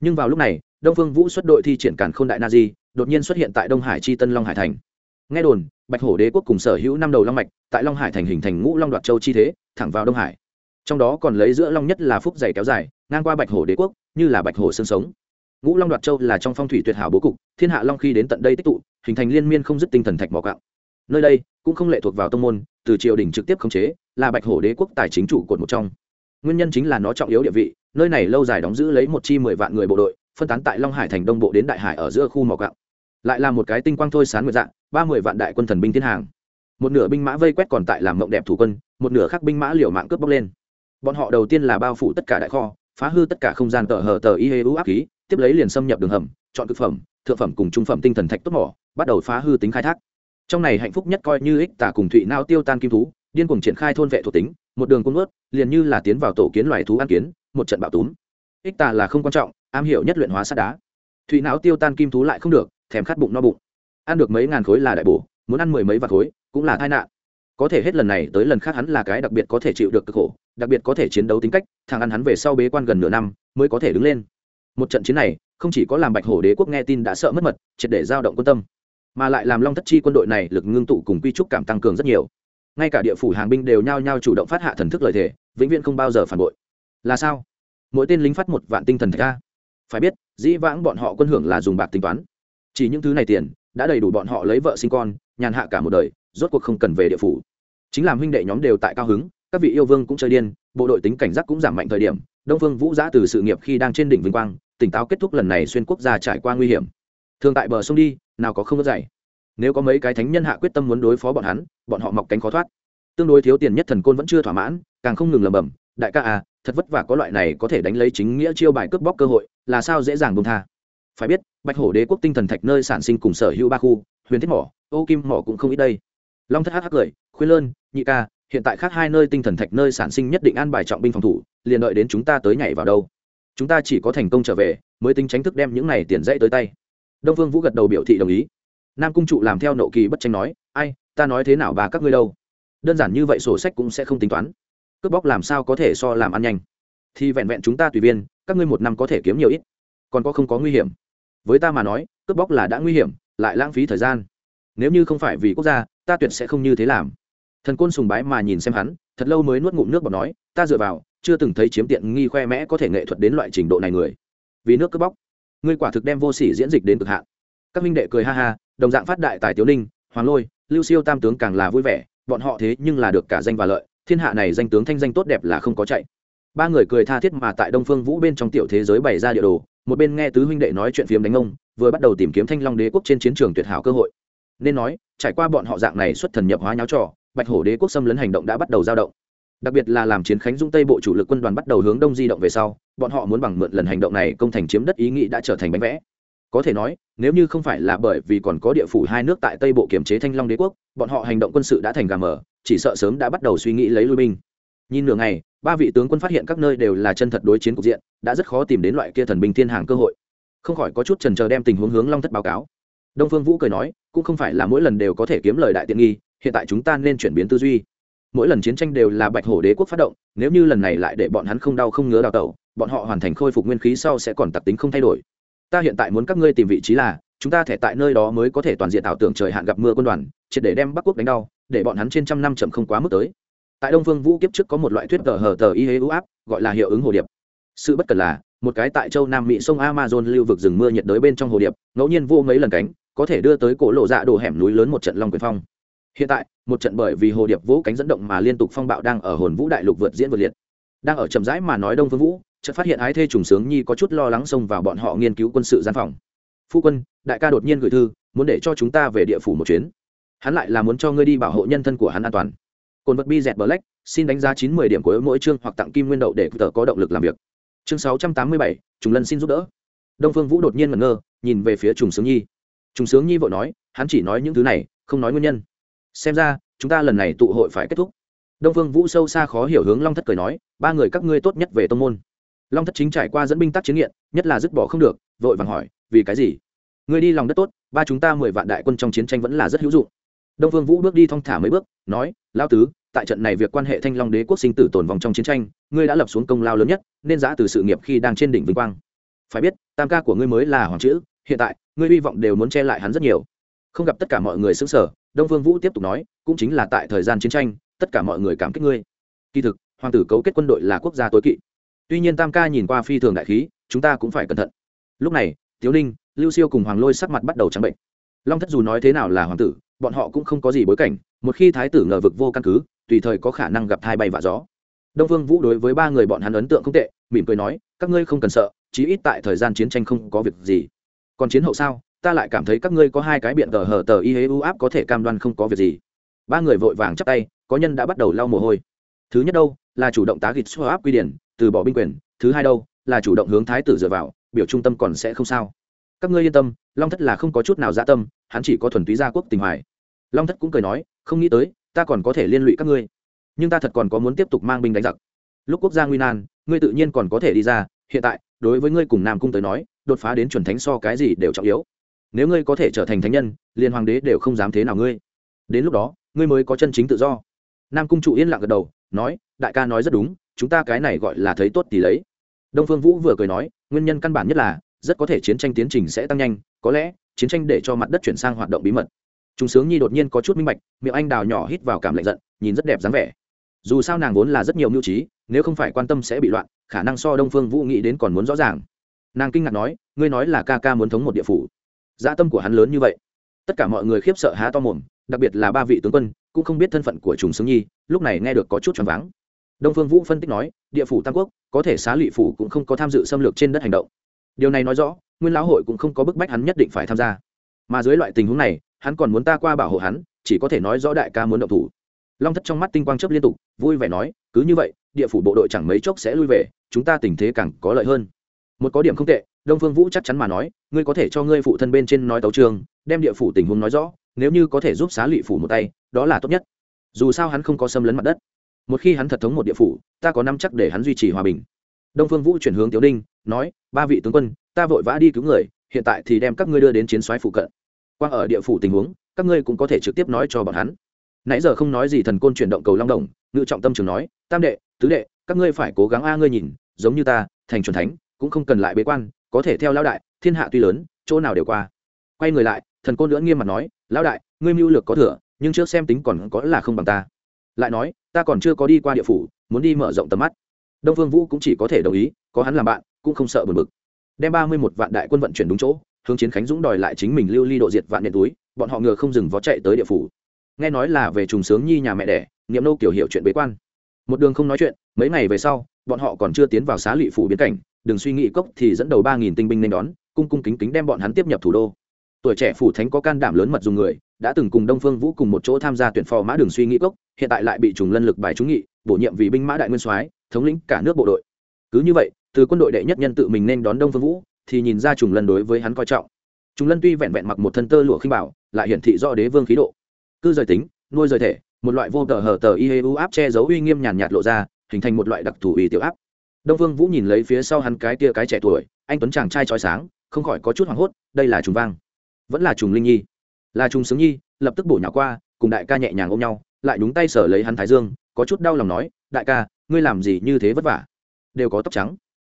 Nhưng vào lúc này, đông phương vũ xuất đội thi triển càn k h ô n đại na di, đột nhiên xuất hiện tại đông hải chi tân long hải thành. Nghe đồn, bạch hổ đế quốc cùng sở hữu năm đầu long mạch, tại long hải thành hình thành ngũ long đoạt châu chi thế, thẳng vào đông hải. Trong đó còn lấy giữa long nhất là phúc dày kéo dài, ngang qua bạch hổ đế quốc, như là bạch hổ xương sống. Ngũ long đoạt châu là trong phong thủy tuyệt hảo bố cục, thiên hạ long khi đến tận đây tích tụ, hình thành liên miên không dứt tinh thần thạch mỏ cạo nơi đây cũng không lệ thuộc vào tông môn, từ triều đình trực tiếp khống chế là bạch hổ đế quốc tài chính chủ cột một trong. Nguyên nhân chính là nó trọng yếu địa vị, nơi này lâu dài đóng giữ lấy một chi mười vạn người bộ đội, phân tán tại long hải thành đông bộ đến đại hải ở giữa khu mỏ cạo lại là một cái tinh quang thôi sán nguyệt dạng, ba mươi vạn đại quân thần binh thiên hàng. Một nửa binh mã vây quét còn tại làm mộng đẹp thủ quân, một nửa khác binh mã liều mạng cướp bóc lên. Bọn họ đầu tiên là bao phủ tất cả đại kho, phá hư tất cả không gian tờ hờ tờ y hê u áp khí, tiếp lấy liền xâm nhập đường hầm, chọn thực phẩm, thượng phẩm cùng trung phẩm tinh thần thạch tốt mỏ, bắt đầu phá hư tính khai thác trong này hạnh phúc nhất coi như ích tả cùng thụy nao tiêu tan kim thú, điên cuồng triển khai thôn vệ thuộc tính, một đường cung ướt liền như là tiến vào tổ kiến loài thú ăn kiến, một trận bạo túm. Ích tả là không quan trọng, am hiểu nhất luyện hóa sát đá. Thụy não tiêu tan kim thú lại không được, thèm khát bụng no bụng. Ăn được mấy ngàn khối là đại bổ, muốn ăn mười mấy vạt khối, cũng là tai nạn. Có thể hết lần này tới lần khác hắn là cái đặc biệt có thể chịu được cực khổ, đặc biệt có thể chiến đấu tính cách, thằng ăn hắn về sau bế quan gần nửa năm, mới có thể đứng lên. Một trận chiến này, không chỉ có làm bạch hổ đế quốc nghe tin đã sợ mất mật, triệt để giao động quân tâm mà lại làm long thất chi quân đội này lực ngưng tụ cùng quy trúc cảm tăng cường rất nhiều. Ngay cả địa phủ hàng binh đều nhao nhao chủ động phát hạ thần thức lời thề, vĩnh viễn không bao giờ phản bội. Là sao? Mỗi tên lính phát một vạn tinh thần thạch ca phải biết, dĩ vãng bọn họ quân hưởng là dùng bạc tính toán. Chỉ những thứ này tiền, đã đầy đủ bọn họ lấy vợ sinh con, nhàn hạ cả một đời, rốt cuộc không cần về địa phủ. Chính làm huynh đệ nhóm đều tại cao hứng, các vị yêu vương cũng chơi điên, bộ đội tính cảnh giác cũng giảm mạnh thời điểm, đông phương vũ giã từ sự nghiệp khi đang trên đỉnh vinh quang, tỉnh táo kết thúc lần này xuyên quốc gia trải qua nguy hiểm thường tại bờ sông đi, nào có không có dày nếu có mấy cái thánh nhân hạ quyết tâm muốn đối phó bọn hắn, bọn họ mọc cánh khó thoát. Tương đối thiếu tiền nhất thần côn vẫn chưa thỏa mãn, càng không ngừng lầm bầm đại ca à thật vất vả có loại này có thể đánh lấy chính nghĩa chiêu bài cướp bóc cơ hội, là sao dễ dàng bông tha? Phải biết, bạch hổ đế quốc tinh thần thạch nơi sản sinh cùng sở hữu ba khu, huyền thiết mỏ, ô kim mỏ cũng không ít đây. Long thất hắc hắc cười, khuyên lơn, nhị ca, hiện tại khác hai nơi tinh thần thạch nơi sản sinh nhất định an bài trọng binh phòng thủ, liền đợi đến chúng ta tới nhảy vào đâu. Chúng ta chỉ có thành công trở về, mới tính tránh thức đem những này tiền dãy tới tay đông vương vũ gật đầu biểu thị đồng ý. Nam cung trụ làm theo nộ kỳ bất tranh nói, ai, ta nói thế nào bà các ngươi đâu? Đơn giản như vậy sổ sách cũng sẽ không tính toán. Cướp bóc làm sao có thể so làm ăn nhanh? Thì vẹn vẹn chúng ta tùy viên, các ngươi một năm có thể kiếm nhiều ít. Còn có không có nguy hiểm. Với ta mà nói, cướp bóc là đã nguy hiểm, lại lãng phí thời gian. Nếu như không phải vì quốc gia, ta tuyệt sẽ không như thế làm. Thần côn sùng bái mà nhìn xem hắn, thật lâu mới nuốt ngụm nước bọt nói, ta dựa vào, chưa từng thấy chiếm tiện nghi khoe mẽ có thể nghệ thuật đến loại trình độ này người. Vì nước cướp bóc ngươi quả thực đem vô sỉ diễn dịch đến cực hạn. Các minh đệ cười ha ha, đồng dạng phát đại tài tiểu ninh, hoàng lôi, lưu siêu tam tướng càng là vui vẻ, bọn họ thế nhưng là được cả danh và lợi, thiên hạ này danh tướng thanh danh tốt đẹp là không có chạy. Ba người cười tha thiết mà tại đông phương vũ bên trong tiểu thế giới bày ra địa đồ, một bên nghe tứ huynh đệ nói chuyện phiếm đánh ông, vừa bắt đầu tìm kiếm thanh long đế quốc trên chiến trường tuyệt hảo cơ hội. Nên nói, trải qua bọn họ dạng này xuất thần nhập hóa nháo trò, bạch hổ đế quốc xâm lấn hành động đã bắt đầu dao động đặc biệt là làm chiến khánh dung tây bộ chủ lực quân đoàn bắt đầu hướng đông di động về sau, bọn họ muốn bằng mượn lần hành động này công thành chiếm đất ý nghĩ đã trở thành bánh vẽ. Có thể nói, nếu như không phải là bởi vì còn có địa phủ hai nước tại tây bộ kiểm chế thanh long đế quốc, bọn họ hành động quân sự đã thành gà mờ, chỉ sợ sớm đã bắt đầu suy nghĩ lấy lui binh. Nhìn nửa ngày, ba vị tướng quân phát hiện các nơi đều là chân thật đối chiến cục diện, đã rất khó tìm đến loại kia thần binh thiên hàng cơ hội. Không khỏi có chút trần chờ đem tình huống hướng long thất báo cáo. Đông phương vũ cười nói, cũng không phải là mỗi lần đều có thể kiếm lời đại tiện nghi, hiện tại chúng ta nên chuyển biến tư duy mỗi lần chiến tranh đều là bạch hổ đế quốc phát động, nếu như lần này lại để bọn hắn không đau không ngứa đào tẩu, bọn họ hoàn thành khôi phục nguyên khí sau sẽ còn tặc tính không thay đổi. Ta hiện tại muốn các ngươi tìm vị trí là, chúng ta thể tại nơi đó mới có thể toàn diện ảo tưởng trời hạn gặp mưa quân đoàn, triệt để đem bắc quốc đánh đau, để bọn hắn trên trăm năm chậm không quá mức tới. Tại đông phương vũ kiếp trước có một loại thuyết tờ hờ tờ y hế ưu áp, gọi là hiệu ứng hồ điệp. Sự bất cần là, một cái tại châu nam mỹ sông amazon lưu vực rừng mưa nhiệt đới bên trong hồ điệp, ngẫu nhiên vô mấy lần cánh, có thể đưa tới cổ lộ dạ đồ hẻm núi lớn một trận long quyền phong hiện tại, một trận bởi vì hồ điệp vỗ cánh dẫn động mà liên tục phong bạo đang ở hồn vũ đại lục vượt diễn vượt liệt. Đang ở chậm rãi mà nói đông phương vũ, chợt phát hiện ái thê trùng sướng nhi có chút lo lắng xông vào bọn họ nghiên cứu quân sự gian phòng. Phu quân, đại ca đột nhiên gửi thư, muốn để cho chúng ta về địa phủ một chuyến. Hắn lại là muốn cho ngươi đi bảo hộ nhân thân của hắn an toàn. Cồn vật bi dẹt black, xin đánh giá chín mươi điểm của mỗi chương hoặc tặng kim nguyên đậu để tờ có động lực làm việc. Chương sáu trăm tám mươi bảy, trùng lân xin giúp đỡ. Đông phương vũ đột nhiên ngẩn ngơ, nhìn về phía trùng sướng nhi. Trùng sướng nhi vội nói, hắn chỉ nói những thứ này, không nói nguyên nhân xem ra, chúng ta lần này tụ hội phải kết thúc. Đông phương vũ sâu xa khó hiểu hướng long thất cười nói, ba người các ngươi tốt nhất về tông môn. Long thất chính trải qua dẫn binh tác chiến nghiện, nhất là dứt bỏ không được, vội vàng hỏi, vì cái gì? Người đi lòng đất tốt, ba chúng ta mười vạn đại quân trong chiến tranh vẫn là rất hữu dụng. Đông phương vũ bước đi thong thả mấy bước, nói lao tứ, tại trận này việc quan hệ thanh long đế quốc sinh tử tồn vong trong chiến tranh, ngươi đã lập xuống công lao lớn nhất, nên giã từ sự nghiệp khi đang trên đỉnh vinh quang. Phải biết, tam ca của ngươi mới là hoàng chữ, hiện tại, ngươi hy vọng đều muốn che lại hắn rất nhiều không gặp tất cả mọi người xứng sở, đông Vương vũ tiếp tục nói, cũng chính là tại thời gian chiến tranh, tất cả mọi người cảm kích ngươi. Kỳ thực, hoàng tử cấu kết quân đội là quốc gia tối kỵ. Tuy nhiên tam ca nhìn qua phi thường đại khí, chúng ta cũng phải cẩn thận. Lúc này, tiếu ninh, lưu siêu cùng hoàng lôi sắc mặt bắt đầu trắng bệnh. Long thất dù nói thế nào là hoàng tử, bọn họ cũng không có gì bối cảnh, một khi thái tử ngờ vực vô căn cứ, tùy thời có khả năng gặp thai bay và gió. Đông vương vũ đối với ba người bọn hắn ấn tượng không tệ, mỉm cười nói, các ngươi không cần sợ, chí ít tại thời gian chiến tranh không có việc gì. Còn chiến hậu sao? Ta lại cảm thấy các ngươi có hai cái biện tờ hở tờ y hế u áp có thể cam đoan không có việc gì. Ba người vội vàng chắp tay, có nhân đã bắt đầu lau mồ hôi. Thứ nhất đâu, là chủ động tá gịt xô áp quy điển, từ bỏ binh quyền. Thứ hai đâu, là chủ động hướng thái tử dựa vào, biểu trung tâm còn sẽ không sao. Các ngươi yên tâm, long thất là không có chút nào dạ tâm, hắn chỉ có thuần túy gia quốc tình hoài. Long thất cũng cười nói, không nghĩ tới, ta còn có thể liên lụy các ngươi. Nhưng ta thật còn có muốn tiếp tục mang binh đánh giặc. Lúc quốc gia nguy nan, ngươi tự nhiên còn có thể đi ra. Hiện tại, đối với ngươi cùng nam cung tới nói, đột phá đến chuẩn thánh so cái gì đều trọng yếu nếu ngươi có thể trở thành thánh nhân liền hoàng đế đều không dám thế nào ngươi. Đến lúc đó, ngươi mới có chân chính tự do. Nam cung trụ yên lặng gật đầu, nói, đại ca nói rất đúng, chúng ta cái này gọi là thấy tốt thì lấy. Đông phương vũ vừa cười nói, nguyên nhân căn bản nhất là, rất có thể chiến tranh tiến trình sẽ tăng nhanh, có lẽ, chiến tranh để cho mặt đất chuyển sang hoạt động bí mật. Chúng sướng nhi đột nhiên có chút minh bạch, miệng anh đào nhỏ hít vào cảm lạnh giận, nhìn rất đẹp dáng vẻ. Dù sao nàng vốn là rất nhiều mưu trí, nếu không phải quan tâm sẽ bị loạn, khả năng so đông phương vũ nghĩ đến còn muốn rõ ràng. Nàng kinh ngạc nói, ngươi nói là ca ca muốn thống một địa phủ dã tâm của hắn lớn như vậy. Tất cả mọi người khiếp sợ há to mồm, đặc biệt là ba vị tướng quân, cũng không biết thân phận của trùng sướng nhi, lúc này nghe được có chút choáng váng. Đông phương vũ phân tích nói, địa phủ tam quốc, có thể xá lụy phủ cũng không có tham dự xâm lược trên đất hành động. Điều này nói rõ, nguyên lão hội cũng không có bức bách hắn nhất định phải tham gia. Mà dưới loại tình huống này, hắn còn muốn ta qua bảo hộ hắn, chỉ có thể nói rõ đại ca muốn động thủ. Long thất trong mắt tinh quang chấp liên tục, vui vẻ nói, cứ như vậy, địa phủ bộ đội chẳng mấy chốc sẽ lui về, chúng ta tình thế càng có lợi hơn. Một có điểm không tệ đông phương vũ chắc chắn mà nói, ngươi có thể cho ngươi phụ thân bên trên nói tấu trường, đem địa phủ tình huống nói rõ, nếu như có thể giúp xá lụy phủ một tay, đó là tốt nhất. Dù sao hắn không có xâm lấn mặt đất. Một khi hắn thật thống một địa phủ, ta có năm chắc để hắn duy trì hòa bình. Đông phương vũ chuyển hướng tiểu đinh, nói, ba vị tướng quân, ta vội vã đi cứu người, hiện tại thì đem các ngươi đưa đến chiến soái phụ cận. Quang ở địa phủ tình huống, các ngươi cũng có thể trực tiếp nói cho bọn hắn. Nãy giờ không nói gì thần côn chuyển động cầu long đồng, ngự trọng tâm trường nói, tam đệ, tứ đệ, các ngươi phải cố gắng a, ngươi nhìn, giống như ta, thành chuẩn thánh, cũng không cần lại bế quan có thể theo lão đại, thiên hạ tuy lớn, chỗ nào đều qua. Quay người lại, thần côn lưỡng nghiêm mặt nói, lão đại, ngươi mưu lược có thừa, nhưng trước xem tính còn có là không bằng ta. Lại nói, ta còn chưa có đi qua địa phủ, muốn đi mở rộng tầm mắt. Đông phương vũ cũng chỉ có thể đồng ý, có hắn làm bạn, cũng không sợ buồn bực. Đem ba mươi một vạn đại quân vận chuyển đúng chỗ, hướng chiến khánh dũng đòi lại chính mình lưu ly độ diệt vạn nện túi, bọn họ ngựa không dừng vó chạy tới địa phủ. Nghe nói là về trùng sướng nhi nhà mẹ đẻ, niệm nô kiểu hiểu chuyện bế quan. Một đường không nói chuyện, mấy ngày về sau, bọn họ còn chưa tiến vào xá lụy phủ biến cảnh đừng suy nghĩ cốc thì dẫn đầu ba nghìn tinh binh nên đón, cung cung kính kính đem bọn hắn tiếp nhập thủ đô. Tuổi trẻ phủ thánh có can đảm lớn mật dùng người, đã từng cùng đông phương vũ cùng một chỗ tham gia tuyển phò mã đường suy nghĩ cốc, hiện tại lại bị trùng lân lực bài trúng nghị, bổ nhiệm vì binh mã đại nguyên soái, thống lĩnh cả nước bộ đội. Cứ như vậy, từ quân đội đệ nhất nhân tự mình nên đón đông phương vũ, thì nhìn ra trùng lân đối với hắn coi trọng. Trùng lân tuy vẹn vẹn mặc một thân tơ lụa khinh bảo lại hiển thị do đế vương khí độ. Cư rời tính, nuôi rời thể, một loại vô tờ hở tờ y u áp che giấu uy nghiêm nhàn nhạt lộ ra, hình thành một loại đặc thù uy tiểu áp đông phương vũ nhìn lấy phía sau hắn cái tia cái trẻ tuổi, anh tuấn chàng trai trói sáng, không khỏi có chút hoảng hốt, đây là trùng vang. Vẫn là trùng linh nhi. Là trùng sướng nhi, lập tức bổ nhỏ qua, cùng đại ca nhẹ nhàng ôm nhau, lại đúng tay sở lấy hắn thái dương, có chút đau lòng nói, đại ca, ngươi làm gì như thế vất vả? Đều có tóc trắng.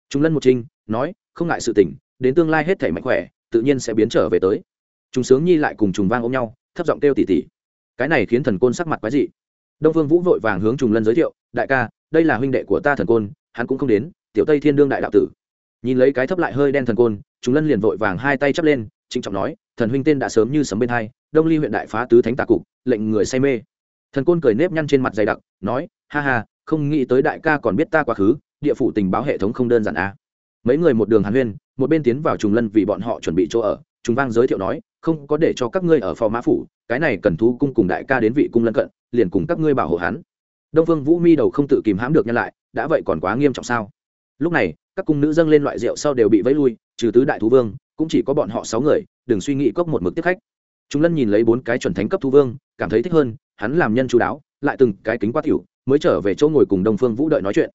Trùng lân một trinh nói, không ngại sự tỉnh đến tương lai hết thể mạnh khỏe, tự nhiên sẽ biến trở về tới. Trùng sướng nhi lại cùng trùng vang ôm nhau, thấp giọng kêu tỉ tỉ. Cái này khiến thần côn sắc mặt quái dị. Đông phương vũ vội vàng hướng trùng lân giới thiệu, đại ca, đây là huynh đệ của ta thần côn hắn cũng không đến, tiểu tây thiên đương đại đạo tử. Nhìn lấy cái thấp lại hơi đen thần côn, chúng lân liền vội vàng hai tay chắp lên, trịnh trọng nói, thần huynh tên đã sớm như sấm bên hai, đông ly huyện đại phá tứ thánh tà cục, lệnh người say mê. Thần côn cười nếp nhăn trên mặt dày đặc, nói, ha ha, không nghĩ tới đại ca còn biết ta quá khứ, địa phủ tình báo hệ thống không đơn giản à. mấy người một đường hàn huyên, một bên tiến vào trùng lân vì bọn họ chuẩn bị chỗ ở chúng vang giới thiệu nói, không có để cho các ngươi ở phò mã phủ, cái này cần thu cung cùng đại ca đến vị cung lân cận, liền cùng các ngươi bảo hộ hắn đông phương vũ mi đầu không tự kìm hãm được nhân lại, đã vậy còn quá nghiêm trọng sao? Lúc này, các cung nữ dâng lên loại rượu sau đều bị vẫy lui, trừ tứ đại thú vương, cũng chỉ có bọn họ sáu người, đừng suy nghĩ cốc một mực tiếp khách. Chúng lân nhìn lấy bốn cái chuẩn thánh cấp thú vương, cảm thấy thích hơn, hắn làm nhân chú đáo, lại từng cái kính quá tiểu, mới trở về chỗ ngồi cùng đông phương vũ đợi nói chuyện.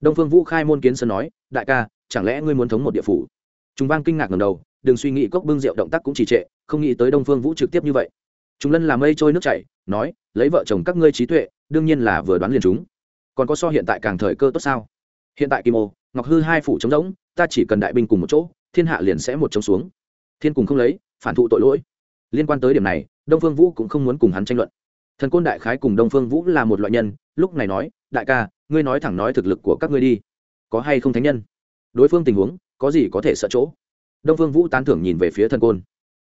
Đông phương vũ khai môn kiến sơn nói, đại ca, chẳng lẽ ngươi muốn thống một địa phủ? Chúng vang kinh ngạc ngầm đầu, đừng suy nghĩ cốc bưng rượu động tác cũng chỉ trệ, không nghĩ tới đông phương vũ trực tiếp như vậy. Chúng lân làm mây trôi nước chảy, nói, lấy vợ chồng các ngươi trí tuệ đương nhiên là vừa đoán liền chúng. Còn có so hiện tại càng thời cơ tốt sao? Hiện tại kim ô, ngọc hư hai phủ chống rỗng, ta chỉ cần đại binh cùng một chỗ, thiên hạ liền sẽ một chống xuống. Thiên cùng không lấy, phản thụ tội lỗi. Liên quan tới điểm này, đông phương vũ cũng không muốn cùng hắn tranh luận. Thần côn đại khái cùng đông phương vũ là một loại nhân, lúc này nói, đại ca, ngươi nói thẳng nói thực lực của các ngươi đi. Có hay không thánh nhân? Đối phương tình huống, có gì có thể sợ chỗ? Đông phương vũ tán thưởng nhìn về phía thần côn.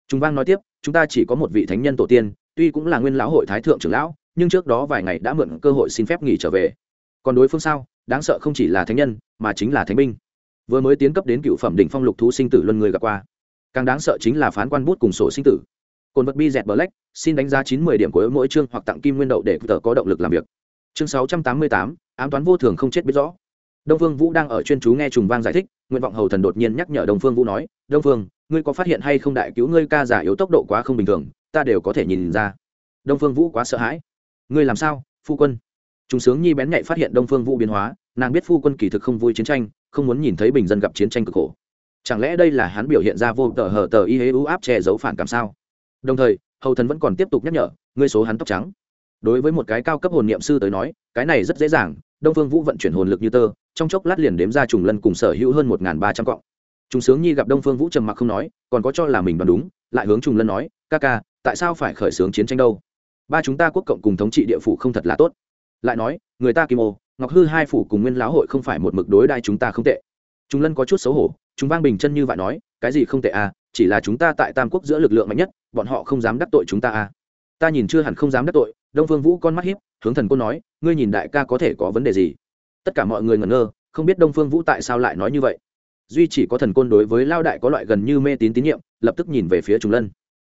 Chúng vang nói tiếp, chúng ta chỉ có một vị thánh nhân tổ tiên, tuy cũng là nguyên lão hội thái thượng trưởng lão nhưng trước đó vài ngày đã mượn cơ hội xin phép nghỉ trở về. Còn đối phương sao? Đáng sợ không chỉ là thánh nhân, mà chính là thánh binh. Vừa mới tiến cấp đến cựu phẩm đỉnh phong lục thú sinh tử luân người gặp qua. Càng đáng sợ chính là phán quan bút cùng sổ sinh tử. Cồn vật bi dẹt black, xin đánh giá chín mươi điểm của mỗi chương hoặc tặng kim nguyên đậu để tờ có động lực làm việc. Chương sáu trăm tám mươi tám, ám toán vô thường không chết biết rõ. Đông phương vũ đang ở chuyên chú nghe trùng vang giải thích, nguyện vọng hầu thần đột nhiên nhắc nhở đông phương vũ nói, đông phương, ngươi có phát hiện hay không đại cứu ngươi ca giả yếu tốc độ quá không bình thường, ta đều có thể nhìn ra. Đông phương vũ quá sợ hãi ngươi làm sao, phu quân? Chúng sướng nhi bén nhạy phát hiện đông phương vũ biến hóa, nàng biết phu quân kỳ thực không vui chiến tranh, không muốn nhìn thấy bình dân gặp chiến tranh cực khổ. Chẳng lẽ đây là hắn biểu hiện ra vô tờ hờ tờ y hế ưu áp che giấu phản cảm sao? Đồng thời, hầu thần vẫn còn tiếp tục nhắc nhở, ngươi số hắn tóc trắng. Đối với một cái cao cấp hồn niệm sư tới nói, cái này rất dễ dàng, đông phương vũ vận chuyển hồn lực như tơ, trong chốc lát liền đếm ra trùng lân cùng sở hữu hơn một ba trăm cọng. Chúng sướng nhi gặp đông phương vũ trầm mặc không nói, còn có cho là mình đoán đúng, lại hướng trùng lân nói, ca ca, tại sao phải khởi xướng chiến tranh đâu? Ba chúng ta quốc cộng cùng thống trị địa phủ không thật là tốt. Lại nói, người ta kim ô, ngọc hư hai phủ cùng nguyên lão hội không phải một mực đối đai chúng ta không tệ. Chúng lân có chút xấu hổ chúng vang bình chân như vậy nói, cái gì không tệ à chỉ là chúng ta tại tam quốc giữa lực lượng mạnh nhất, bọn họ không dám đắc tội chúng ta à. Ta nhìn chưa hẳn không dám đắc tội, đông phương vũ con mắt hiếp hướng thần côn nói, ngươi nhìn đại ca có thể có vấn đề gì? Tất cả mọi người ngẩn ngơ, không biết đông phương vũ tại sao lại nói như vậy. Duy chỉ có thần côn đối với lao đại có loại gần như mê tín tín nhiệm, lập tức nhìn về phía chúng lân.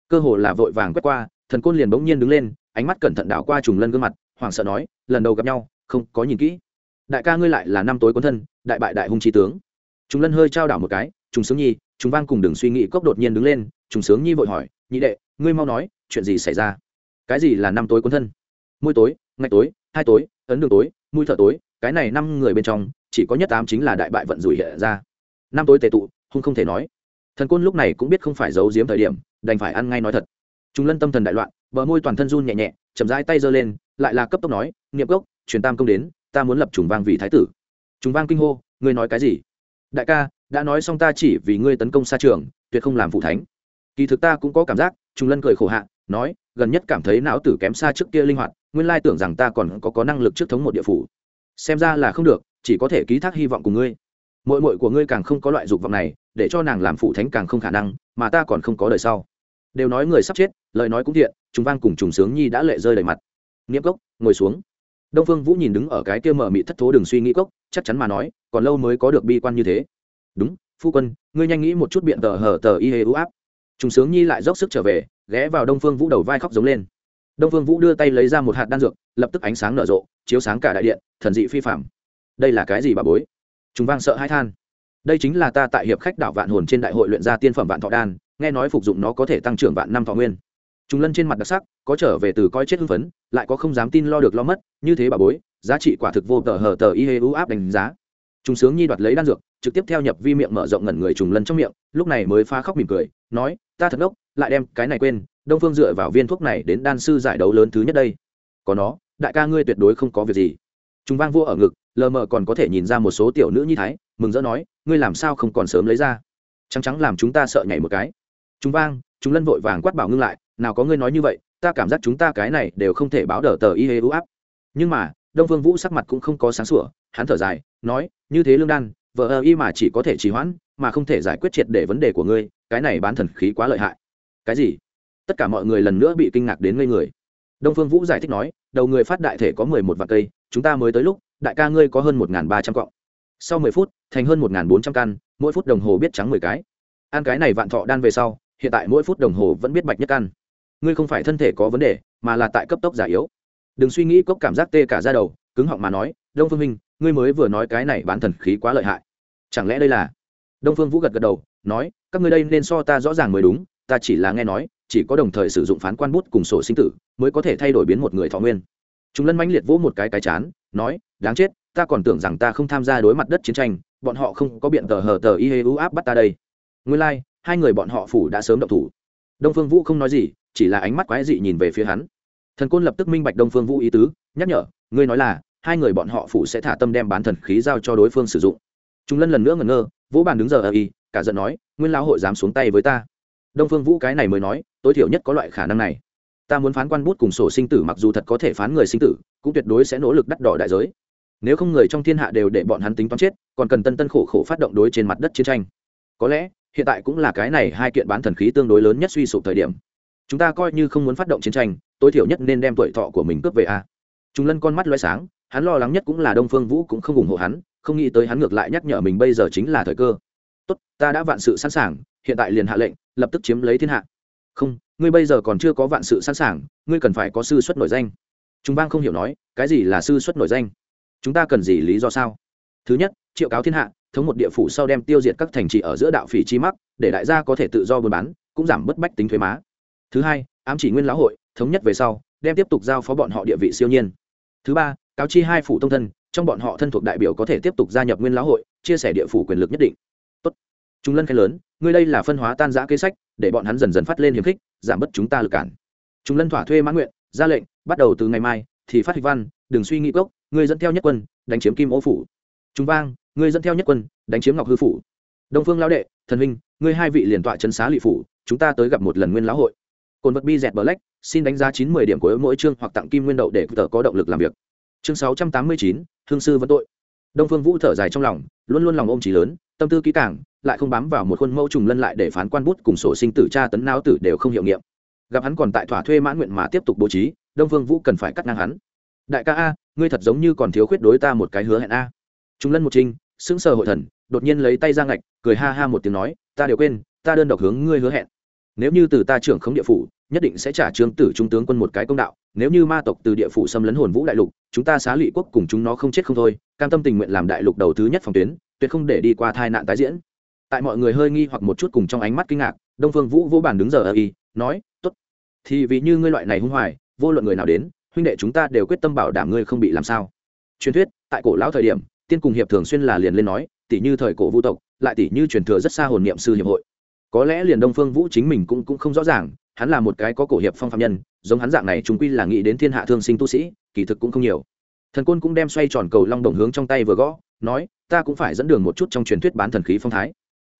Cơ hồ là vội vàng quét qua, thần côn liền bỗng nhiên đứng lên ánh mắt cẩn thận đảo qua trùng lân gương mặt, hoảng sợ nói, lần đầu gặp nhau, không có nhìn kỹ. Đại ca ngươi lại là năm tối quân thân, đại bại đại hung trí tướng. Trùng lân hơi trao đảo một cái, trùng sướng nhi, Trùng vang cùng đừng suy nghĩ cốc đột nhiên đứng lên, trùng sướng nhi vội hỏi, nhị đệ, ngươi mau nói, chuyện gì xảy ra? Cái gì là năm tối quân thân? Môi tối, ngạch tối, hai tối, ấn đường tối, mũi thở tối, cái này năm người bên trong, chỉ có nhất tám chính là đại bại vận rủi hiện ra. Năm tối tề tụ, hung không thể nói. Thần côn lúc này cũng biết không phải giấu giếm thời điểm, đành phải ăn ngay nói thật chúng lân tâm thần đại loạn, bờ môi toàn thân run nhẹ nhẹ, chậm rãi tay giơ lên, lại là cấp tốc nói, niệm cốc, truyền tam công đến, ta muốn lập trùng vang vì thái tử. Trùng vang kinh hô, ngươi nói cái gì? Đại ca, đã nói xong ta chỉ vì ngươi tấn công xa trường, tuyệt không làm phụ thánh. Kỳ thực ta cũng có cảm giác trùng lân cười khổ hạ, nói, gần nhất cảm thấy não tử kém xa trước kia linh hoạt, nguyên lai tưởng rằng ta còn có có năng lực trước thống một địa phủ. Xem ra là không được, chỉ có thể ký thác hy vọng của ngươi. Mội mội của ngươi càng không có loại dục vọng này, để cho nàng làm phụ thánh càng không khả năng, mà ta còn không có đời sau đều nói người sắp chết, lời nói cũng thiện chúng vang cùng trùng sướng nhi đã lệ rơi đầy mặt. Nghiễm cốc, ngồi xuống. Đông phương vũ nhìn đứng ở cái kia mở mị thất thố đừng suy nghĩ cốc, chắc chắn mà nói, còn lâu mới có được bi quan như thế. Đúng, phu quân, ngươi nhanh nghĩ một chút biện tờ hở tờ y hê ưu áp. Trùng sướng nhi lại dốc sức trở về, ghé vào đông phương vũ đầu vai khóc giống lên. Đông phương vũ đưa tay lấy ra một hạt đan dược, lập tức ánh sáng nở rộ, chiếu sáng cả đại điện, thần dị phi phạm đây là cái gì bà bối? Chúng vang sợ hãi than. Đây chính là ta tại hiệp khách đảo vạn hồn trên đại hội luyện ra tiên phẩm vạn thọ đan nghe nói phục dụng nó có thể tăng trưởng vạn năm thọ nguyên. Chúng lân trên mặt đặc sắc, có trở về từ coi chết hưng phấn, lại có không dám tin lo được lo mất, như thế bà bối, giá trị quả thực vô tờ hờ tờ y hê u áp đánh giá. Chúng sướng nhi đoạt lấy đan dược, trực tiếp theo nhập vi miệng mở rộng ngẩn người trùng lân trong miệng, lúc này mới phá khóc mỉm cười, nói, ta thật ốc lại đem cái này quên, đông phương dựa vào viên thuốc này đến đan sư giải đấu lớn thứ nhất đây. Có nó, đại ca ngươi tuyệt đối không có việc gì. Chúng vang vua ở ngực, lờ mờ còn có thể nhìn ra một số tiểu nữ nhi thái, mừng rỡ nói, ngươi làm sao không còn sớm lấy ra? Trắng trắng làm chúng ta sợ nhảy một cái chúng vang, chúng lân vội vàng quát bảo ngưng lại, nào có ngươi nói như vậy, ta cảm giác chúng ta cái này đều không thể báo đờ tờ y hê ưu áp. Nhưng mà, đông phương vũ sắc mặt cũng không có sáng sủa, hắn thở dài, nói, như thế lương đan vợ ơ y mà chỉ có thể trì hoãn, mà không thể giải quyết triệt để vấn đề của ngươi, cái này bán thần khí quá lợi hại. Cái gì? Tất cả mọi người lần nữa bị kinh ngạc đến ngây người. Đông phương vũ giải thích nói, đầu người phát đại thể có mười một vạn cây, chúng ta mới tới lúc, đại ca ngươi có hơn một ba trăm cọng. Sau mười phút, thành hơn một bốn trăm căn, mỗi phút đồng hồ biết trắng mười cái. Ăn cái này vạn thọ đan về sau hiện tại mỗi phút đồng hồ vẫn biết bạch nhất căn. Ngươi không phải thân thể có vấn đề mà là tại cấp tốc giả yếu. Đừng suy nghĩ cốc cảm giác tê cả ra đầu cứng họng mà nói đông phương minh ngươi mới vừa nói cái này bán thần khí quá lợi hại. Chẳng lẽ đây là? Đông phương vũ gật gật đầu nói các ngươi đây nên so ta rõ ràng mới đúng ta chỉ là nghe nói chỉ có đồng thời sử dụng phán quan bút cùng sổ sinh tử mới có thể thay đổi biến một người thọ nguyên. Chúng lân mãnh liệt vỗ một cái cái chán nói đáng chết ta còn tưởng rằng ta không tham gia đối mặt đất chiến tranh bọn họ không có biện tờ hờ tờ y hê u áp bắt ta đây. Nguyên lai、like, hai người bọn họ phủ đã sớm động thủ. Đông phương vũ không nói gì, chỉ là ánh mắt quái dị nhìn về phía hắn. Thần côn lập tức minh bạch đông phương vũ ý tứ, nhắc nhở, ngươi nói là, hai người bọn họ phủ sẽ thả tâm đem bán thần khí giao cho đối phương sử dụng. Chúng lân lần nữa ngẩn ngơ vũ bàn đứng giờ ở y, cả giận nói, nguyên lão hội dám xuống tay với ta. Đông phương vũ cái này mới nói, tối thiểu nhất có loại khả năng này. Ta muốn phán quan bút cùng sổ sinh tử mặc dù thật có thể phán người sinh tử, cũng tuyệt đối sẽ nỗ lực đắt đỏ đại giới. Nếu không người trong thiên hạ đều để bọn hắn tính toán chết, còn cần tân tân khổ khổ phát động đối trên mặt đất chiến tranh. Có lẽ hiện tại cũng là cái này hai kiện bán thần khí tương đối lớn nhất suy sụp thời điểm. Chúng ta coi như không muốn phát động chiến tranh, tối thiểu nhất nên đem tuổi thọ của mình cướp về a. À. chúng lân con mắt loay sáng, hắn lo lắng nhất cũng là đông phương vũ cũng không ủng hộ hắn, không nghĩ tới hắn ngược lại nhắc nhở mình bây giờ chính là thời cơ. Tốt, ta đã vạn sự sẵn sàng, hiện tại liền hạ lệnh, lập tức chiếm lấy thiên hạ. Không, ngươi bây giờ còn chưa có vạn sự sẵn sàng, ngươi cần phải có sư xuất nổi danh. Chúng bang không hiểu nói, cái gì là sư xuất nổi danh? Chúng ta cần gì lý do sao? Thứ nhất, triệu cáo thiên hạ thống một địa phủ sau đem tiêu diệt các thành trì ở giữa đạo phỉ chi mắc, để đại gia có thể tự do buôn bán, cũng giảm bớt bách tính thuế má. Thứ hai, ám chỉ nguyên lão hội, thống nhất về sau, đem tiếp tục giao phó bọn họ địa vị siêu nhiên. Thứ ba, cáo chi hai phủ tông thân, trong bọn họ thân thuộc đại biểu có thể tiếp tục gia nhập nguyên lão hội, chia sẻ địa phủ quyền lực nhất định. Tốt. Chúng lân khen lớn, ngươi đây là phân hóa tan giã kế sách, để bọn hắn dần dần phát lên hiềm khích, giảm bớt chúng ta lực cản. Chúng lân thỏa thuê mãn nguyện, ra lệnh, bắt đầu từ ngày mai, thì phát hịch văn, đừng suy nghĩ gốc, ngươi dẫn theo nhất quân, đánh chiếm kim ô phủ. Chúng vang ngươi dẫn theo nhất quân đánh chiếm ngọc hư phủ. Đông phương lão đệ thần huynh ngươi hai vị liền tọa trấn xá lị phủ chúng ta tới gặp một lần nguyên lão hội. Cồn vật bi dẹt bờ lách, xin đánh giá chín mươi điểm của mỗi chương hoặc tặng kim nguyên đậu để tờ có động lực làm việc. Chương sáu trăm tám mươi chín thương sư vẫn tội. Đông phương vũ thở dài trong lòng luôn luôn lòng ôm trí lớn tâm tư kỹ càng lại không bám vào một khuôn mẫu trùng lân lại để phán quan bút cùng sổ sinh tử tra tấn não tử đều không hiệu nghiệm. Gặp hắn còn tại thỏa thuê mãn nguyện mà tiếp tục bố trí đông phương vũ cần phải cắt ngang hắn. Đại ca a ngươi thật giống như còn thiếu khuyết đối ta một cái hứa hẹn a trung lân một trinh sững sờ hội thần đột nhiên lấy tay ra ngạch cười ha ha một tiếng nói ta đều quên ta đơn độc hướng ngươi hứa hẹn. Nếu như từ ta trưởng khống địa phủ nhất định sẽ trả trương tử trung tướng quân một cái công đạo nếu như ma tộc từ địa phủ xâm lấn hồn vũ đại lục chúng ta xá lụy quốc cùng chúng nó không chết không thôi cam tâm tình nguyện làm đại lục đầu thứ nhất phòng tuyến tuyệt không để đi qua tai nạn tái diễn. Tại mọi người hơi nghi hoặc một chút cùng trong ánh mắt kinh ngạc đông phương vũ vô bản đứng giờ ở y nói tốt, thì vì như ngươi loại này hung hoài vô luận người nào đến huynh đệ chúng ta đều quyết tâm bảo đảm ngươi không bị làm sao. Truyền thuyết tại cổ lão thời điểm tiên cùng hiệp thường xuyên là liền lên nói tỷ như thời cổ vũ tộc, lại tỷ như truyền thừa rất xa hồn niệm sư hiệp hội. Có lẽ liền đông phương vũ chính mình cũng cũng không rõ ràng, hắn là một cái có cổ hiệp phong phạm nhân, giống hắn dạng này chúng quy là nghĩ đến thiên hạ thương sinh tu sĩ, kỳ thực cũng không nhiều. Thần côn cũng đem xoay tròn cầu long đồng hướng trong tay vừa gõ, nói, ta cũng phải dẫn đường một chút trong truyền thuyết bán thần khí phong thái.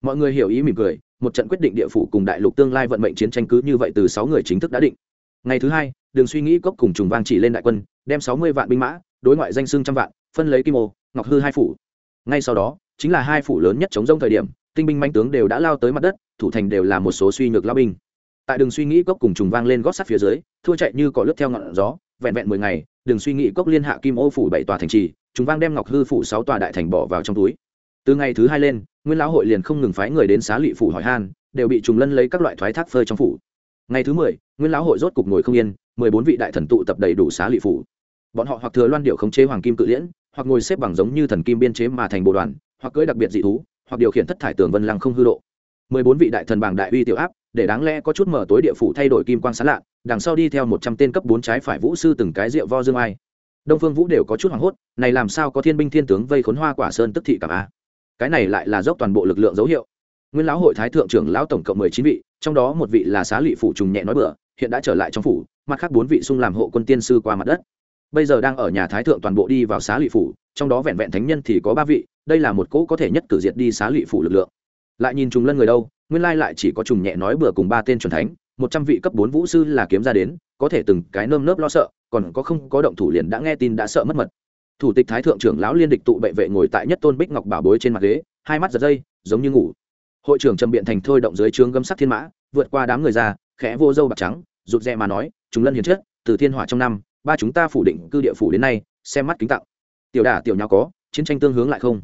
Mọi người hiểu ý mỉm cười, một trận quyết định địa phủ cùng đại lục tương lai vận mệnh chiến tranh cứ như vậy từ sáu người chính thức đã định. Ngày thứ hai, đường suy nghĩ cốc cùng trùng vang chỉ lên đại quân, đem sáu mươi vạn binh mã, đối ngoại danh xưng trăm vạn, phân lấy kim ô ngọc hư hai phủ. Ngay sau đó, chính là hai phủ lớn nhất chống rông thời điểm, tinh binh manh tướng đều đã lao tới mặt đất, thủ thành đều là một số suy nhược lao binh. Tại đường suy nghĩ cốc cùng trùng vang lên gót sắt phía dưới, thua chạy như cỏ lướt theo ngọn gió, vẹn vẹn mười ngày, đường suy nghĩ cốc liên hạ kim ô phủ bảy tòa thành trì, trùng vang đem ngọc hư phủ sáu tòa đại thành bỏ vào trong túi. Từ ngày thứ hai lên, nguyên lão hội liền không ngừng phái người đến xá lụy phủ hỏi han, đều bị trùng lân lấy các loại thoái thác phơi trong phủ. Ngày thứ mười, nguyên lão hội rốt cục ngồi không yên, mười bốn vị đại thần tụ tập đầy đủ xá lụy phủ. Bọn họ hoặc thừa loan điệu khống chế hoàng kim cự liễn hoặc ngồi xếp bằng giống như thần kim biên chế mà thành bộ đoàn hoặc cưỡi đặc biệt dị thú hoặc điều khiển thất thải tường vân lăng không hư độ. Mười bốn vị đại thần bảng đại uy tiểu áp để đáng lẽ có chút mở tối địa phủ thay đổi kim quang sán lạ đằng sau đi theo một trăm tên cấp bốn trái phải vũ sư từng cái rượu vo dương ai. Đông phương vũ đều có chút hoảng hốt này làm sao có thiên binh thiên tướng vây khốn hoa quả sơn tức thị cảm a? Cái này lại là dốc toàn bộ lực lượng dấu hiệu. Nguyên lão hội thái thượng trưởng lão tổng cộng mười chín vị trong đó một vị là xá lị phủ trùng nhẹ nói bừa, hiện đã trở lại trong phủ mặt khác bốn vị xung làm hộ quân tiên sư qua mặt đất bây giờ đang ở nhà thái thượng toàn bộ đi vào xá lụy phủ, trong đó vẹn vẹn thánh nhân thì có ba vị, đây là một cỗ có thể nhất cử diệt đi xá lụy phủ lực lượng. Lại nhìn trùng lân người đâu, nguyên lai lại chỉ có trùng nhẹ nói bừa cùng ba tên c thánh, một trăm vị cấp bốn vũ sư là kiếm ra đến, có thể từng cái nơm nớp lo sợ, còn có không có động thủ liền đã nghe tin đã sợ mất mật. Thủ tịch thái thượng trưởng lão liên địch tụ bệ vệ ngồi tại nhất tôn bích ngọc bảo bối trên mặt ghế, hai mắt giật dây, giống như ngủ. Hội trưởng trầm biện thành thôi động dưới trướng gâm sắc thiên mã, vượt qua đám người ra, khẽ vô dâu bạc trắng, rụt rè mà nói chúng lân hiền chất từ thiên hỏa trong năm ba chúng ta phủ định cư địa phủ đến nay, xem mắt kính tặng tiểu đả, tiểu nhau có, chiến tranh tương hướng lại không?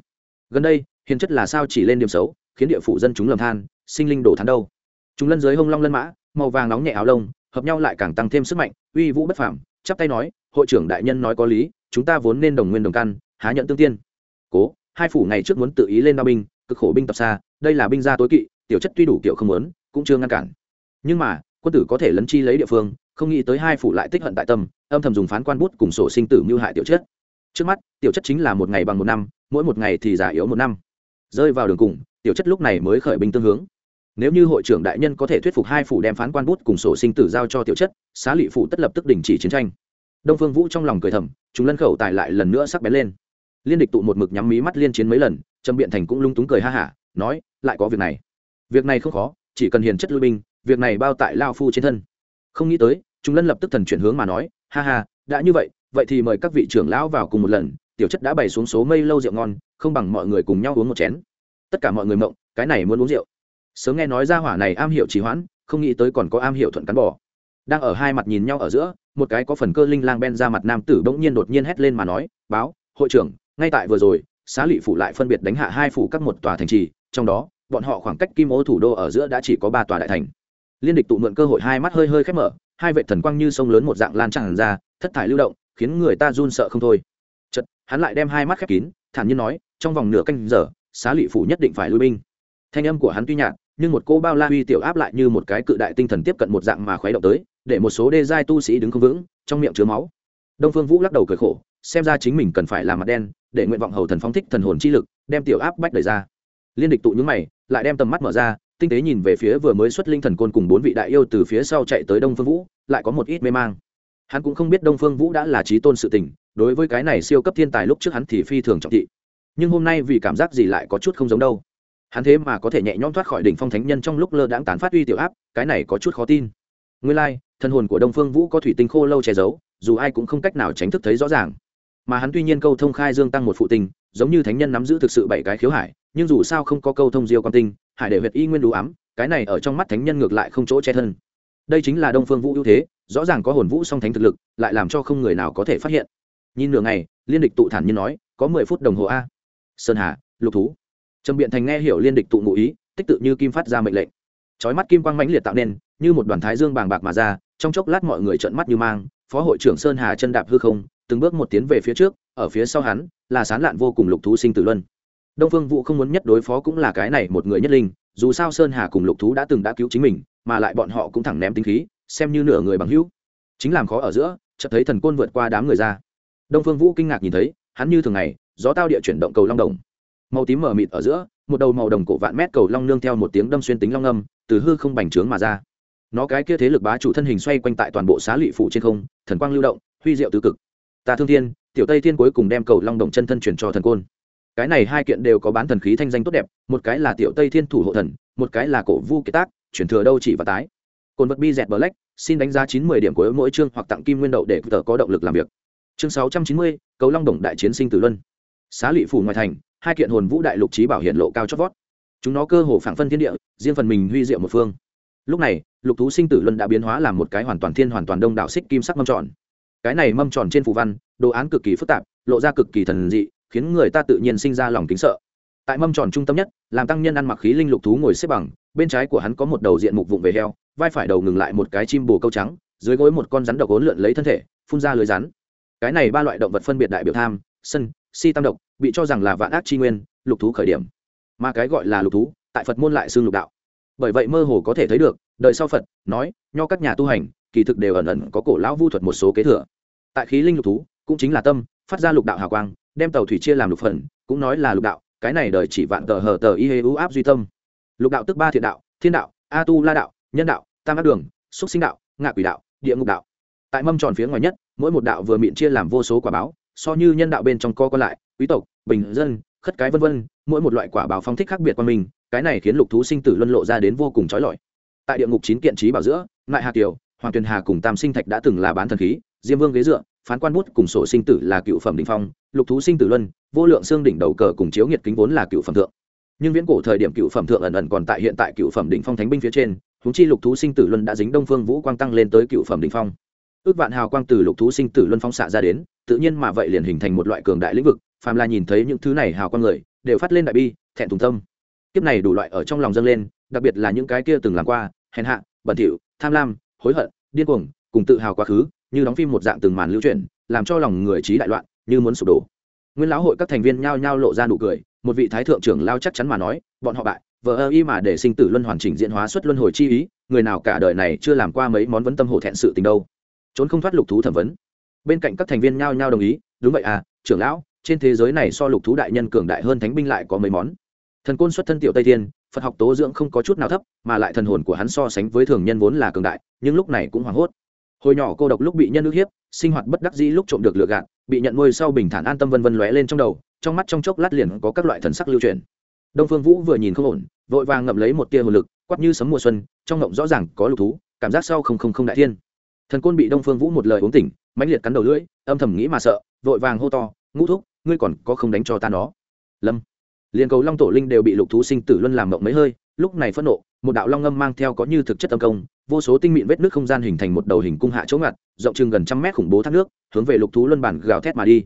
Gần đây, hiền chất là sao chỉ lên điểm xấu, khiến địa phủ dân chúng lầm than, sinh linh đổ thán đâu? Chúng lân dưới hông long lân mã, màu vàng nóng nhẹ áo lông, hợp nhau lại càng tăng thêm sức mạnh, uy vũ bất phàm, chắp tay nói, hội trưởng đại nhân nói có lý, chúng ta vốn nên đồng nguyên đồng căn, há nhận tương tiên. Cố, hai phủ ngày trước muốn tự ý lên đao binh, cực khổ binh tập xa, đây là binh gia tối kỵ, tiểu chất tuy đủ kiểu không muốn, cũng chưa ngăn cản. Nhưng mà, quân tử có thể lấn chi lấy địa phương không nghĩ tới hai phủ lại tích hận tại tâm, âm thầm dùng phán quan bút cùng sổ sinh tử mưu hại tiểu chất. Trước mắt, tiểu chất chính là một ngày bằng một năm, mỗi một ngày thì giả yếu một năm. Rơi vào đường cùng, tiểu chất lúc này mới khởi binh tương hướng. Nếu như hội trưởng đại nhân có thể thuyết phục hai phủ đem phán quan bút cùng sổ sinh tử giao cho tiểu chất, xá lị phủ tất lập tức đình chỉ chiến tranh. Đông phương vũ trong lòng cười thầm chúng lân khẩu tài lại lần nữa sắc bén lên. Liên địch tụ một mực nhắm mí mắt liên chiến mấy lần, trâm biện thành cũng lung túng cười ha hả, nói, lại có việc này. Việc này không khó, chỉ cần hiền chất lui binh, việc này bao tại lao phu trên thân. Không nghĩ tới chúng lân lập tức thần chuyển hướng mà nói, ha ha, đã như vậy vậy thì mời các vị trưởng lão vào cùng một lần, tiểu chất đã bày xuống số mây lâu rượu ngon, không bằng mọi người cùng nhau uống một chén. Tất cả mọi người mộng, cái này muốn uống rượu? Sớm nghe nói ra hỏa này am hiểu trì hoãn, không nghĩ tới còn có am hiểu thuận cán bò. Đang ở hai mặt nhìn nhau ở giữa, một cái có phần cơ linh lang ben ra mặt nam tử bỗng nhiên đột nhiên hét lên mà nói, báo, hội trưởng, ngay tại vừa rồi, xá lị phủ lại phân biệt đánh hạ hai phủ các một tòa thành trì, trong đó, bọn họ khoảng cách kim ô thủ đô ở giữa đã chỉ có ba tòa đại thành. Liên địch tụ mượn cơ hội hai mắt hơi hơi khép mở hai vệ thần quang như sông lớn một dạng lan tràn ra, thất thải lưu động, khiến người ta run sợ không thôi. Chật hắn lại đem hai mắt khép kín, thản nhiên nói, trong vòng nửa canh giờ, xá lị phủ nhất định phải lui binh. Thanh âm của hắn tuy nhạt, nhưng một cô bao la uy tiểu áp lại như một cái cự đại tinh thần tiếp cận một dạng mà khuấy động tới, để một số đê giai tu sĩ đứng không vững, trong miệng chứa máu. Đông phương vũ lắc đầu cười khổ, xem ra chính mình cần phải làm mặt đen, để nguyện vọng hầu thần phóng thích thần hồn chi lực, đem tiểu áp bách đời ra. Liên địch tụ những mày, lại đem tầm mắt mở ra tinh tế nhìn về phía vừa mới xuất linh thần côn cùng bốn vị đại yêu từ phía sau chạy tới đông phương vũ lại có một ít mê mang. Hắn cũng không biết đông phương vũ đã là trí tôn sự tình đối với cái này siêu cấp thiên tài lúc trước hắn thì phi thường trọng thị. Nhưng hôm nay vì cảm giác gì lại có chút không giống đâu. Hắn thế mà có thể nhẹ nhõm thoát khỏi đỉnh phong thánh nhân trong lúc lơ đãng tán phát uy tiểu áp cái này có chút khó tin. Nguyên lai、like, thân hồn của đông phương vũ có thủy tinh khô lâu che giấu dù ai cũng không cách nào tránh thức thấy rõ ràng. Mà hắn tuy nhiên câu thông khai dương tăng một phụ tình giống như thánh nhân nắm giữ thực sự bảy cái khiếu hải, nhưng dù sao không có câu thông diêu quan tinh, hải để huyệt y nguyên đủ ám, cái này ở trong mắt thánh nhân ngược lại không chỗ che thân. Đây chính là đông phương vũ ưu thế, rõ ràng có hồn vũ song thánh thực lực, lại làm cho không người nào có thể phát hiện. Nhìn nửa ngày, liên địch tụ thản nhiên nói, có mười phút đồng hồ a. Sơn hà, lục thú. Trầm biện thành nghe hiểu liên địch tụ ngụ ý, tích tự như kim phát ra mệnh lệnh. Chói mắt kim quang mãnh liệt tạo nên, như một đoàn thái dương bàng bạc mà ra, trong chốc lát mọi người trợn mắt như mang, phó hội trưởng sơn hà chân đạp hư không, từng bước một tiến về phía trước ở phía sau hắn, là sán lạn vô cùng lục thú sinh tử luân. Đông phương vũ không muốn nhất đối phó cũng là cái này một người nhất linh, dù sao sơn hà cùng lục thú đã từng đã cứu chính mình, mà lại bọn họ cũng thẳng ném tính khí, xem như nửa người bằng hữu. Chính làm khó ở giữa, chợt thấy thần côn vượt qua đám người ra. Đông phương vũ kinh ngạc nhìn thấy, hắn như thường ngày, gió tao địa chuyển động cầu long đồng. Màu tím mờ mịt ở giữa, một đầu màu đồng cổ vạn mét cầu long nương theo một tiếng đâm xuyên tính long âm, từ hư không bành trướng mà ra. Nó cái kia thế lực bá chủ thân hình xoay quanh tại toàn bộ xá lụy phủ trên không, thần quang lưu động, huy diệu tứ cực. Ta thương thiên tiểu tây thiên cuối cùng đem cầu long đồng chân thân chuyển cho thần côn cái này hai kiện đều có bán thần khí thanh danh tốt đẹp một cái là tiểu tây thiên thủ hộ thần một cái là cổ vu kiệt tác chuyển thừa đâu chỉ và tái cồn vật bi dẹt black xin đánh giá chín mươi điểm của mỗi chương hoặc tặng kim nguyên đậu để tờ có động lực làm việc chương sáu trăm chín mươi cầu long đồng đại chiến sinh tử luân xá lụy phủ ngoài thành hai kiện hồn vũ đại lục trí bảo hiện lộ cao chót vót chúng nó cơ hồ phảng phân thiên địa riêng phần mình huy diệu một phương lúc này lục thú sinh tử luân đã biến hóa làm một cái hoàn toàn thiên hoàn toàn đông đạo xích kim sắc mâm tròn cái này mâm tròn trên phù văn, đồ án cực kỳ phức tạp, lộ ra cực kỳ thần dị, khiến người ta tự nhiên sinh ra lòng kính sợ. Tại mâm tròn trung tâm nhất, làm tăng nhân ăn mặc khí linh lục thú ngồi xếp bằng, bên trái của hắn có một đầu diện mục vụng về heo, vai phải đầu ngừng lại một cái chim bồ câu trắng, dưới gối một con rắn độc ốn lượn lấy thân thể, phun ra lưới rắn. Cái này ba loại động vật phân biệt đại biểu tham, sân, si tam độc, bị cho rằng là vạn ác chi nguyên, lục thú khởi điểm. Mà cái gọi là lục thú, tại phật môn lại xương lục đạo. Bởi vậy mơ hồ có thể thấy được, đời sau phật nói, nho các nhà tu hành kỳ thực đều ẩn ẩn có cổ lão vu thuật một số kế thừa. Tại khí linh lục thú, cũng chính là tâm, phát ra lục đạo hào quang, đem tàu thủy chia làm lục phần, cũng nói là lục đạo, cái này đời chỉ vạn tờ hờ tờ y hê u áp duy tâm. Lục đạo tức ba thiện đạo, thiên đạo, a tu la đạo, nhân đạo, tam ác đường, xúc sinh đạo, ngạ quỷ đạo, địa ngục đạo. Tại mâm tròn phía ngoài nhất, mỗi một đạo vừa miệng chia làm vô số quả báo, so như nhân đạo bên trong co còn lại, quý tộc, bình dân, khất cái vân vân, mỗi một loại quả báo phong thích khác biệt qua mình, cái này khiến lục thú sinh tử luân lộ ra đến vô cùng trói lọi. Tại địa ngục chín kiện trí bảo giữa, ngại hà kiều hoàng tuyền hà cùng tam sinh thạch đã từng là bán thần khí, diêm vương ghế dựa, phán quan bút cùng sổ sinh tử là cựu phẩm đình phong, lục thú sinh tử luân, vô lượng xương đỉnh đầu cờ cùng chiếu nhiệt kính vốn là cựu phẩm thượng. Nhưng viễn cổ thời điểm cựu phẩm thượng ẩn ẩn còn tại hiện tại cựu phẩm đỉnh phong thánh binh phía trên húng chi lục thú sinh tử luân đã dính đông phương vũ quang tăng lên tới cựu phẩm đỉnh phong. Ước vạn hào quang từ lục thú sinh tử luân phong xạ ra đến, tự nhiên mà vậy liền hình thành một loại cường đại lĩnh vực, phàm là nhìn thấy những thứ này hào quang người, đều phát lên đại bi, thẹn thùng tâm. Kiếp này đủ loại ở trong lòng dâng lên, đặc biệt là những cái kia từng làm qua, hèn hạ, bẩn thỉu, tham lam hối hận, điên cuồng, cùng tự hào quá khứ, như đóng phim một dạng từng màn lưu truyền, làm cho lòng người trí đại loạn, như muốn sụp đổ. Nguyên lão hội các thành viên nhao nhao lộ ra nụ cười, một vị thái thượng trưởng lao chắc chắn mà nói, bọn họ bại vợ ơ y mà để sinh tử luân hoàn chỉnh diễn hóa xuất luân hồi chi ý, người nào cả đời này chưa làm qua mấy món vấn tâm hổ thẹn sự tình đâu. Trốn không thoát lục thú thẩm vấn. Bên cạnh các thành viên nhao nhao đồng ý, đúng vậy à trưởng lão, trên thế giới này so lục thú đại nhân cường đại hơn thánh binh lại có mấy món thần côn xuất thân tiểu tây thiên, phật học tố dưỡng không có chút nào thấp, mà lại thần hồn của hắn so sánh với thường nhân vốn là cường đại, nhưng lúc này cũng hoảng hốt. Hồi nhỏ cô độc lúc bị nhân ước hiếp, sinh hoạt bất đắc dĩ lúc trộm được lựa gạt, bị nhận nuôi sau bình thản an tâm vân vân lóe lên trong đầu, trong mắt trong chốc lát liền có các loại thần sắc lưu truyền. Đông phương vũ vừa nhìn không ổn, vội vàng ngậm lấy một tia hồn lực quắp như sấm mùa xuân, trong ngộng rõ ràng có lục thú, cảm giác sau không không không đại thiên. Thần côn bị đông phương vũ một lời uống tỉnh, mãnh liệt cắn đầu lưỡi, âm thầm nghĩ mà sợ, vội vàng hô to, ngũ thúc, ngươi còn có không đánh cho ta nó? Lâm liền cầu long tổ linh đều bị lục thú sinh tử luân làm mộng mấy hơi, lúc này phẫn nộ, một đạo long ngâm mang theo có như thực chất âm công, vô số tinh mịn vết nước không gian hình thành một đầu hình cung hạ chỗ ngặt, rộng chừng gần trăm mét khủng bố thác nước, hướng về lục thú luân bản gào thét mà đi.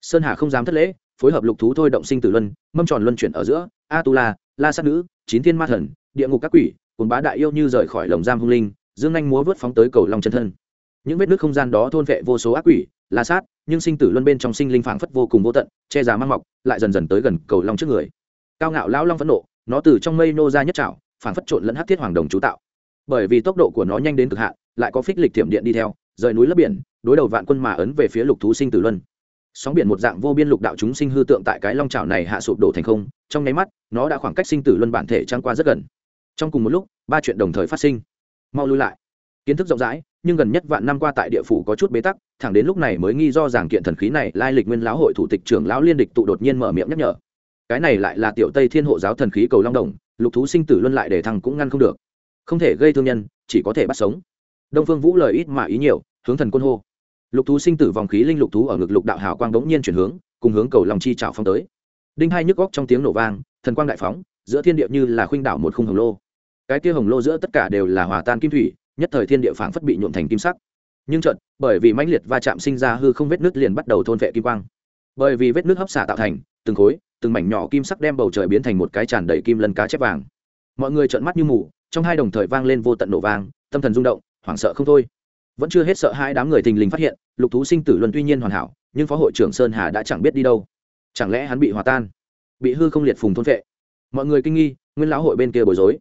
Sơn hà không dám thất lễ, phối hợp lục thú thôi động sinh tử luân, mâm tròn luân chuyển ở giữa a tu la la sát nữ, chín thiên ma thần, địa ngục các quỷ, cùng bá đại yêu như rời khỏi lồng giam hung linh, dương anh múa vớt phóng tới cầu long chân thân. Những vết nước không gian đó thôn vệ vô số ác quỷ la sát, nhưng sinh tử luân bên trong sinh linh phảng phất vô cùng vô tận, che giá mang mọc, lại dần dần tới gần cầu long trước người. Cao ngạo lão long phẫn nộ, nó từ trong mây nô ra nhất trảo, phảng phất trộn lẫn hắc thiết hoàng đồng chú tạo. Bởi vì tốc độ của nó nhanh đến cực hạn, lại có phích lịch thiểm điện đi theo, rời núi lấp biển, đối đầu vạn quân mà ấn về phía lục thú sinh tử luân. Sóng biển một dạng vô biên lục đạo chúng sinh hư tượng tại cái long trào này hạ sụp đổ thành không, trong nháy mắt, nó đã khoảng cách sinh tử luân bản thể trăng qua rất gần. Trong cùng một lúc, ba chuyện đồng thời phát sinh. Mau lui lại. Kiến thức rộng rãi nhưng gần nhất vạn năm qua tại địa phủ có chút bế tắc, thẳng đến lúc này mới nghi do giảng kiện thần khí này, lai lịch nguyên lão hội thủ tịch trưởng lão liên địch tụ đột nhiên mở miệng nhắc nhở. Cái này lại là tiểu tây thiên hộ giáo thần khí cầu long đồng, lục thú sinh tử luân lại để thằng cũng ngăn không được. Không thể gây thương nhân, chỉ có thể bắt sống. Đông phương vũ lời ít mà ý nhiều, hướng thần quân hô. Lục thú sinh tử vòng khí linh lục thú ở ngực lục đạo hào quang đống nhiên chuyển hướng, cùng hướng cầu lòng chi trào phong tới. Đinh hai nhức góc trong tiếng nổ vang, thần quang đại phóng, giữa thiên địa như là khuynh đảo một khung hồng lô. Cái kia hồng lô giữa tất cả đều là hòa tan kim thủy nhất thời thiên địa phảng phất bị nhuộm thành kim sắc. Nhưng trận bởi vì mãnh liệt va chạm sinh ra hư không vết nước liền bắt đầu thôn vệ kim quang. Bởi vì vết nước hấp xả tạo thành, từng khối, từng mảnh nhỏ kim sắc đem bầu trời biến thành một cái tràn đầy kim lân cá chép vàng. Mọi người trợn mắt như mù, trong hai đồng thời vang lên vô tận nổ vang, tâm thần rung động, hoảng sợ không thôi. Vẫn chưa hết sợ hai đám người thình lình phát hiện, lục thú sinh tử luân tuy nhiên hoàn hảo, nhưng phó hội trưởng sơn hà đã chẳng biết đi đâu. Chẳng lẽ hắn bị hòa tan, bị hư không liệt phùng thôn vệ? Mọi người kinh nghi, nguyên lão hội bên kia bối rối.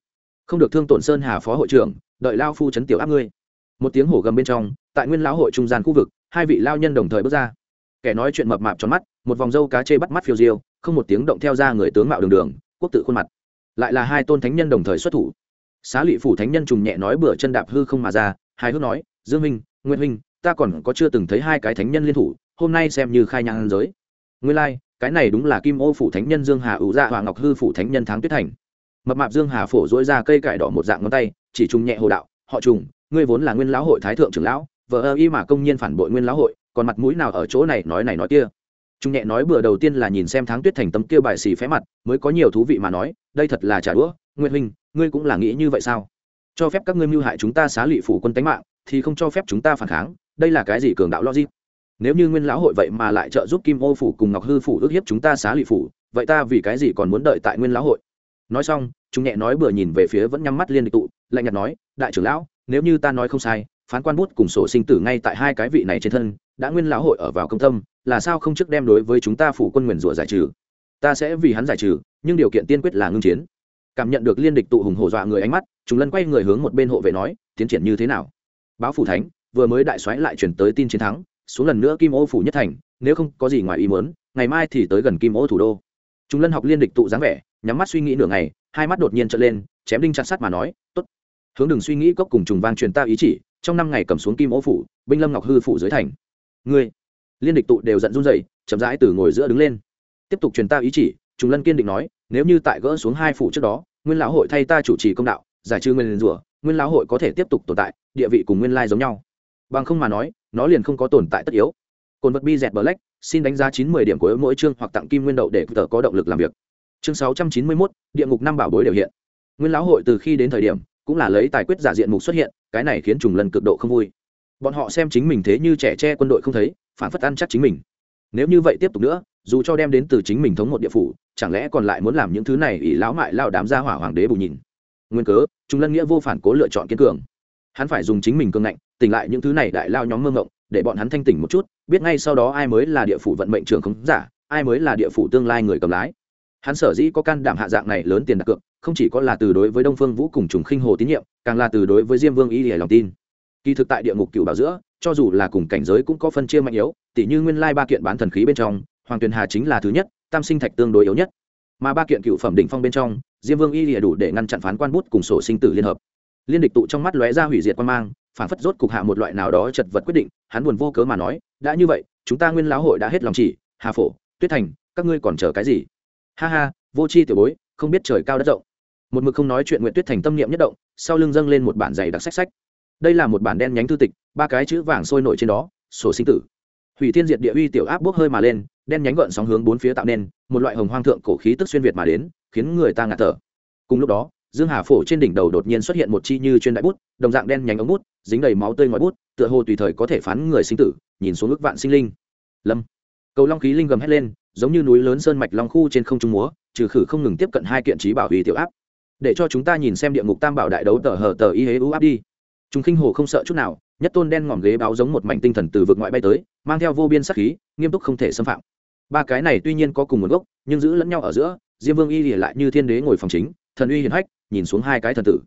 Không được thương tổn sơn hà phó hội trưởng đợi lao phu chấn tiểu áp ngươi. Một tiếng hổ gầm bên trong tại nguyên lão hội trung gian khu vực hai vị lao nhân đồng thời bước ra. Kẻ nói chuyện mập mạp tròn mắt một vòng dâu cá chê bắt mắt phiêu diêu không một tiếng động theo ra người tướng mạo đường đường quốc tự khuôn mặt. Lại là hai tôn thánh nhân đồng thời xuất thủ. Xá lị phủ thánh nhân trùng nhẹ nói bửa chân đạp hư không mà ra hai hước nói dương minh nguyên huynh ta còn có chưa từng thấy hai cái thánh nhân liên thủ hôm nay xem như khai nhang giới. Nguyên lai like, cái này đúng là kim ô phủ thánh nhân dương hà ủ dạ hoàng ngọc hư phủ thánh nhân tháng tuyết thành mập mạp dương hà phổ dỗi ra cây cải đỏ một dạng ngón tay, chỉ trùng nhẹ hồ đạo, họ trùng, ngươi vốn là nguyên lão hội thái thượng trưởng lão vợ ơ y mà công nhiên phản bội nguyên lão hội, còn mặt mũi nào ở chỗ này nói này nói kia? Trung nhẹ nói bữa đầu tiên là nhìn xem tháng tuyết thành tấm kia bài xì phé mặt, mới có nhiều thú vị mà nói, đây thật là trả đũa nguyên huynh, ngươi cũng là nghĩ như vậy sao? Cho phép các ngươi mưu hại chúng ta xá lụy phủ quân tánh mạng, thì không cho phép chúng ta phản kháng, đây là cái gì cường đạo logic? Nếu như nguyên lão hội vậy mà lại trợ giúp kim ô phủ cùng ngọc hư phủ ước hiếp chúng ta xá lụy phủ, vậy ta vì cái gì còn muốn đợi tại nguyên lão hội? Nói xong, chúng nhẹ nói bừa nhìn về phía vẫn nhắm mắt liên địch tụ, lạnh nhạt nói, đại trưởng lão, nếu như ta nói không sai, phán quan bút cùng sổ sinh tử ngay tại hai cái vị này trên thân, đã nguyên lão hội ở vào công tâm, là sao không trước đem đối với chúng ta phủ quân nguyền rủa giải trừ? Ta sẽ vì hắn giải trừ, nhưng điều kiện tiên quyết là ngưng chiến. Cảm nhận được liên địch tụ hùng hổ dọa người ánh mắt, chúng lân quay người hướng một bên hộ vệ nói, tiến triển như thế nào? Báo phủ thánh, vừa mới đại soái lại chuyển tới tin chiến thắng, xuống lần nữa kim ô phủ nhất thành, nếu không có gì ngoài ý muốn, ngày mai thì tới gần kim ô thủ đô. Chúng lân học liên địch tụ dáng vẻ nhắm mắt suy nghĩ nửa ngày, hai mắt đột nhiên trở lên, chém đinh chặt sắt mà nói, tốt, hướng đừng suy nghĩ cốc cùng trùng vang truyền ta ý chỉ, trong năm ngày cầm xuống kim ô phủ, binh lâm ngọc hư phủ dưới thành. Ngươi? Liên địch tụ đều giận run rẩy, chậm rãi từ ngồi giữa đứng lên. Tiếp tục truyền ta ý chỉ, trùng lân kiên định nói, nếu như tại gỡ xuống hai phủ trước đó, nguyên lão hội thay ta chủ trì công đạo, giải trừ nguyên rủa, nguyên lão hội có thể tiếp tục tồn tại, địa vị cùng nguyên lai giống nhau. Bằng không mà nói, nó liền không có tồn tại tất yếu. Cồn vật bi dẹt black, xin đánh giá chín mươi điểm của mỗi chương hoặc tặng kim nguyên đậu để tờ có động lực làm việc chương sáu trăm chín mươi mốt, địa ngục năm bảo bối đều hiện. Nguyên lão hội từ khi đến thời điểm, cũng là lấy tài quyết giả diện mục xuất hiện, cái này khiến trùng lần cực độ không vui. Bọn họ xem chính mình thế như trẻ tre quân đội không thấy, phản phất ăn chắc chính mình. Nếu như vậy tiếp tục nữa, dù cho đem đến từ chính mình thống một địa phủ, chẳng lẽ còn lại muốn làm những thứ này ỷ lão mại lao đám gia hỏa hoàng đế bù nhìn? Nguyên cớ chúng lân nghĩa vô phản cố lựa chọn kiên cường. Hắn phải dùng chính mình cương ngạnh, tỉnh lại những thứ này đại lao nhóm mơ ngộng, để bọn hắn thanh tỉnh một chút, biết ngay sau đó ai mới là địa phủ vận mệnh trường không giả, ai mới là địa phủ tương lai người cầm lái hắn sở dĩ có can đảm hạ dạng này lớn tiền đặt cược, không chỉ có là từ đối với đông phương vũ cùng trùng khinh hồ tín nhiệm, càng là từ đối với diêm vương y hề lòng tin. Kỳ thực tại địa ngục cựu bảo giữa, cho dù là cùng cảnh giới cũng có phân chia mạnh yếu tỷ như nguyên lai ba kiện bán thần khí bên trong, hoàng tuyền hà chính là thứ nhất, tam sinh thạch tương đối yếu nhất. Mà ba kiện cựu phẩm đỉnh phong bên trong, diêm vương y lìa đủ để ngăn chặn phán quan bút cùng sổ sinh tử liên hợp. Liên địch tụ trong mắt lóe ra hủy diệt quan mang, phản phất rốt cục hạ một loại nào đó chật vật quyết định, hắn buồn vô cớ mà nói, đã như vậy, chúng ta nguyên lão hội đã hết lòng chỉ, hà phổ, tuyết thành, các ngươi còn chờ cái gì? Ha ha, vô c h i tiểu bối, không biết trời cao đất rộng. Một mực không nói chuyện nguyện tuyết thành tâm niệm nhất động, sau lưng dâng lên một bản giày đặc sách sách. Đây là một bản đen nhánh thư tịch, ba cái chữ vàng sôi nổi trên đó, sổ sinh tử. Hủy thiên diệt địa uy tiểu áp bốc hơi mà lên, đen nhánh gợn sóng hướng bốn phía tạo nên, một loại hồng hoang thượng cổ khí tức xuyên việt mà đến, khiến người ta ngạt thở. Cùng lúc đó, dương hà phổ trên đỉnh đầu đột nhiên xuất hiện một chi như chuyên đại bút, đồng dạng đen nhánh ống bút, dính đầy máu tươi ngòi bút, tựa hồ tùy thời có thể phán người sinh tử, nhìn xuống ước vạn sinh linh. Lâm. Cầu long khí linh gầm hét lên giống như núi lớn sơn mạch long khu trên không trung múa, trừ khử không ngừng tiếp cận hai kiện trí bảo hủy tiểu áp. Để cho chúng ta nhìn xem địa ngục tam bảo đại đấu tờ hờ tờ y hế ưu áp đi. Chúng khinh hồ không sợ chút nào, nhất tôn đen ngòm ghế báo giống một mảnh tinh thần từ vực ngoại bay tới, mang theo vô biên sắc khí, nghiêm túc không thể xâm phạm. Ba cái này tuy nhiên có cùng nguồn gốc, nhưng giữ lẫn nhau ở giữa, diêm vương y lìa lại như thiên đế ngồi phòng chính, thần uy hiển hách, nhìn xuống hai cái thần tử.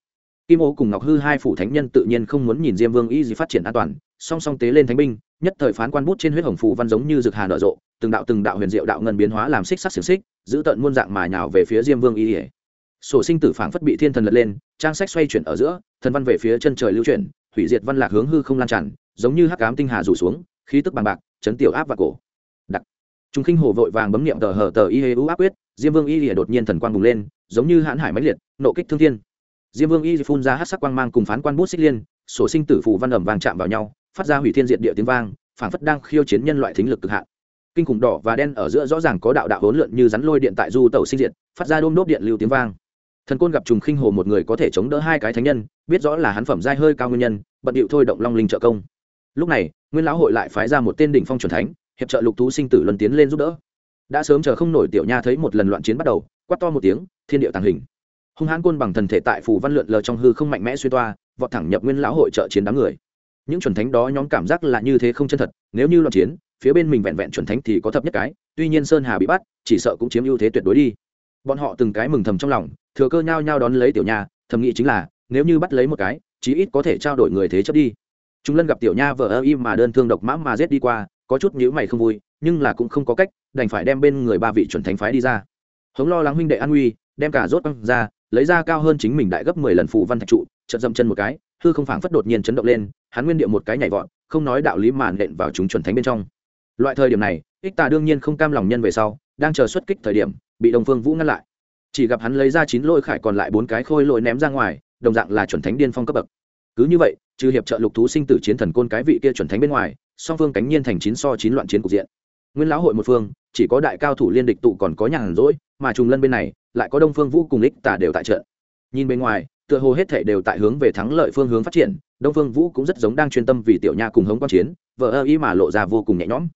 Kim ô cùng ngọc hư hai phủ thánh nhân tự nhiên không muốn nhìn diêm vương y gì phát triển an toàn, song song tế lên thánh binh, nhất thời phán quan bút trên huyết hồng phù văn giống như rực hà nở rộ từng đạo từng đạo huyền diệu đạo ngân biến hóa làm xích sắc xiềng xích, giữ tận muôn dạng mà nhào về phía diêm vương y ỉa sổ sinh tử phảng phất bị thiên thần lật lên, trang sách xoay chuyển ở giữa, thần văn về phía chân trời lưu chuyển, hủy diệt văn lạc hướng hư không lan tràn, giống như hắc cám tinh hà rủ xuống, khí tức bằng bạc, chấn tiểu áp và cổ. Đặc. Chúng khinh hồ vội vàng bấm niệm tờ hờ tờ y hê u áp quyết, diêm vương y ỉa đột nhiên thần quang bùng lên, giống như hãn hải mãnh liệt, nộ kích thương thiên. Diêm vương y phun ra hát sắc quang mang cùng phán quan bút xích liên, sổ sinh tử phù văn ẩm vàng chạm vào nhau, phát ra hủy thiên diệt địa tiếng vang, phảng phất đang khiêu chiến nhân loại thính lực cực hạn kinh khủng đỏ và đen ở giữa rõ ràng có đạo đạo hỗn lượn như rắn lôi điện tại du tàu sinh diệt, phát ra đôm đốt điện lưu tiếng vang. Thần côn gặp trùng khinh hồ một người có thể chống đỡ hai cái thánh nhân, biết rõ là hắn phẩm giai hơi cao nguyên nhân, bận điệu thôi động long linh trợ công. Lúc này, nguyên lão hội lại phái ra một tên đỉnh phong chuẩn thánh, hiệp trợ lục thú sinh tử luân tiến lên giúp đỡ. Đã sớm chờ không nổi tiểu nha thấy một lần loạn chiến bắt đầu, quát to một tiếng, thiên điệu tàng hình. Hung hãn côn bằng thần thể tại phù văn lượn lờ trong hư không mạnh mẽ xuyên toa, vọt thẳng nhập nguyên lão hội trợ chiến đám người. Những chuẩn thánh đó nhóm cảm giác là như thế không chân thật, nếu như loạn chiến phía bên mình vẹn vẹn chuẩn thánh thì có thập nhất cái, tuy nhiên sơn hà bị bắt, chỉ sợ cũng chiếm ưu thế tuyệt đối đi. Bọn họ từng cái mừng thầm trong lòng, thừa cơ nhao nhao đón lấy tiểu nha, thầm nghĩ chính là, nếu như bắt lấy một cái, chí ít có thể trao đổi người thế chấp đi. Chúng lân gặp tiểu nha vợ ơ im mà đơn thương độc mã mà giết đi qua, có chút nhữ mày không vui, nhưng là cũng không có cách, đành phải đem bên người ba vị chuẩn thánh phái đi ra. Hống lo lắng huynh đệ an nguy, đem cả rốt băng ra, lấy ra cao hơn chính mình đại gấp mười lần phụ văn thạch trụ, chợt dậm chân một cái, hư không phảng phất đột nhiên chấn động lên, hắn nguyên điệu một cái nhảy vọt, không nói đạo lý màn nện vào chúng chuẩn thánh bên trong loại thời điểm này, ích tà đương nhiên không cam lòng nhân về sau, đang chờ xuất kích thời điểm, bị đồng phương vũ ngăn lại. Chỉ gặp hắn lấy ra chín lôi khải còn lại bốn cái khôi lôi ném ra ngoài, đồng dạng là chuẩn thánh điên phong cấp bậc. Cứ như vậy, trừ hiệp trợ lục thú sinh tử chiến thần côn cái vị kia chuẩn thánh bên ngoài, song phương cánh nhiên thành chín so chín loạn chiến cục diện. Nguyên lão hội một phương, chỉ có đại cao thủ liên địch tụ còn có nhàn rỗi, mà trùng lân bên này, lại có đông phương vũ cùng ích tà đều tại trận. Nhìn bên ngoài, tựa hồ hết thể đều tại hướng về thắng lợi phương hướng phát triển, đông phương vũ cũng rất giống đang chuyên tâm vì tiểu nha cùng hống quan chiến vợ ơ ý mà lộ ra vô cùng nhẹ nhõm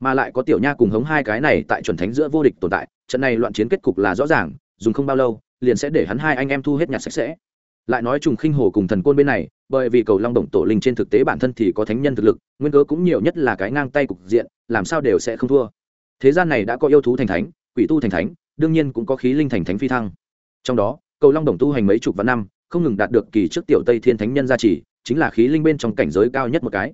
mà lại có tiểu nha cùng hống hai cái này tại chuẩn thánh giữa vô địch tồn tại, trận này loạn chiến kết cục là rõ ràng, dùng không bao lâu, liền sẽ để hắn hai anh em thu hết nhặt sạch sẽ. Lại nói trùng khinh hồ cùng thần côn bên này, bởi vì cầu long đồng tổ linh trên thực tế bản thân thì có thánh nhân thực lực, nguyên cớ cũng nhiều nhất là cái ngang tay cục diện, làm sao đều sẽ không thua. Thế gian này đã có yêu thú thành thánh, quỷ tu thành thánh, đương nhiên cũng có khí linh thành thánh phi thăng. Trong đó, cầu long đồng tu hành mấy chục vạn năm, không ngừng đạt được kỳ trước tiểu tây thiên thánh nhân gia trì, chính là khí linh bên trong cảnh giới cao nhất một cái.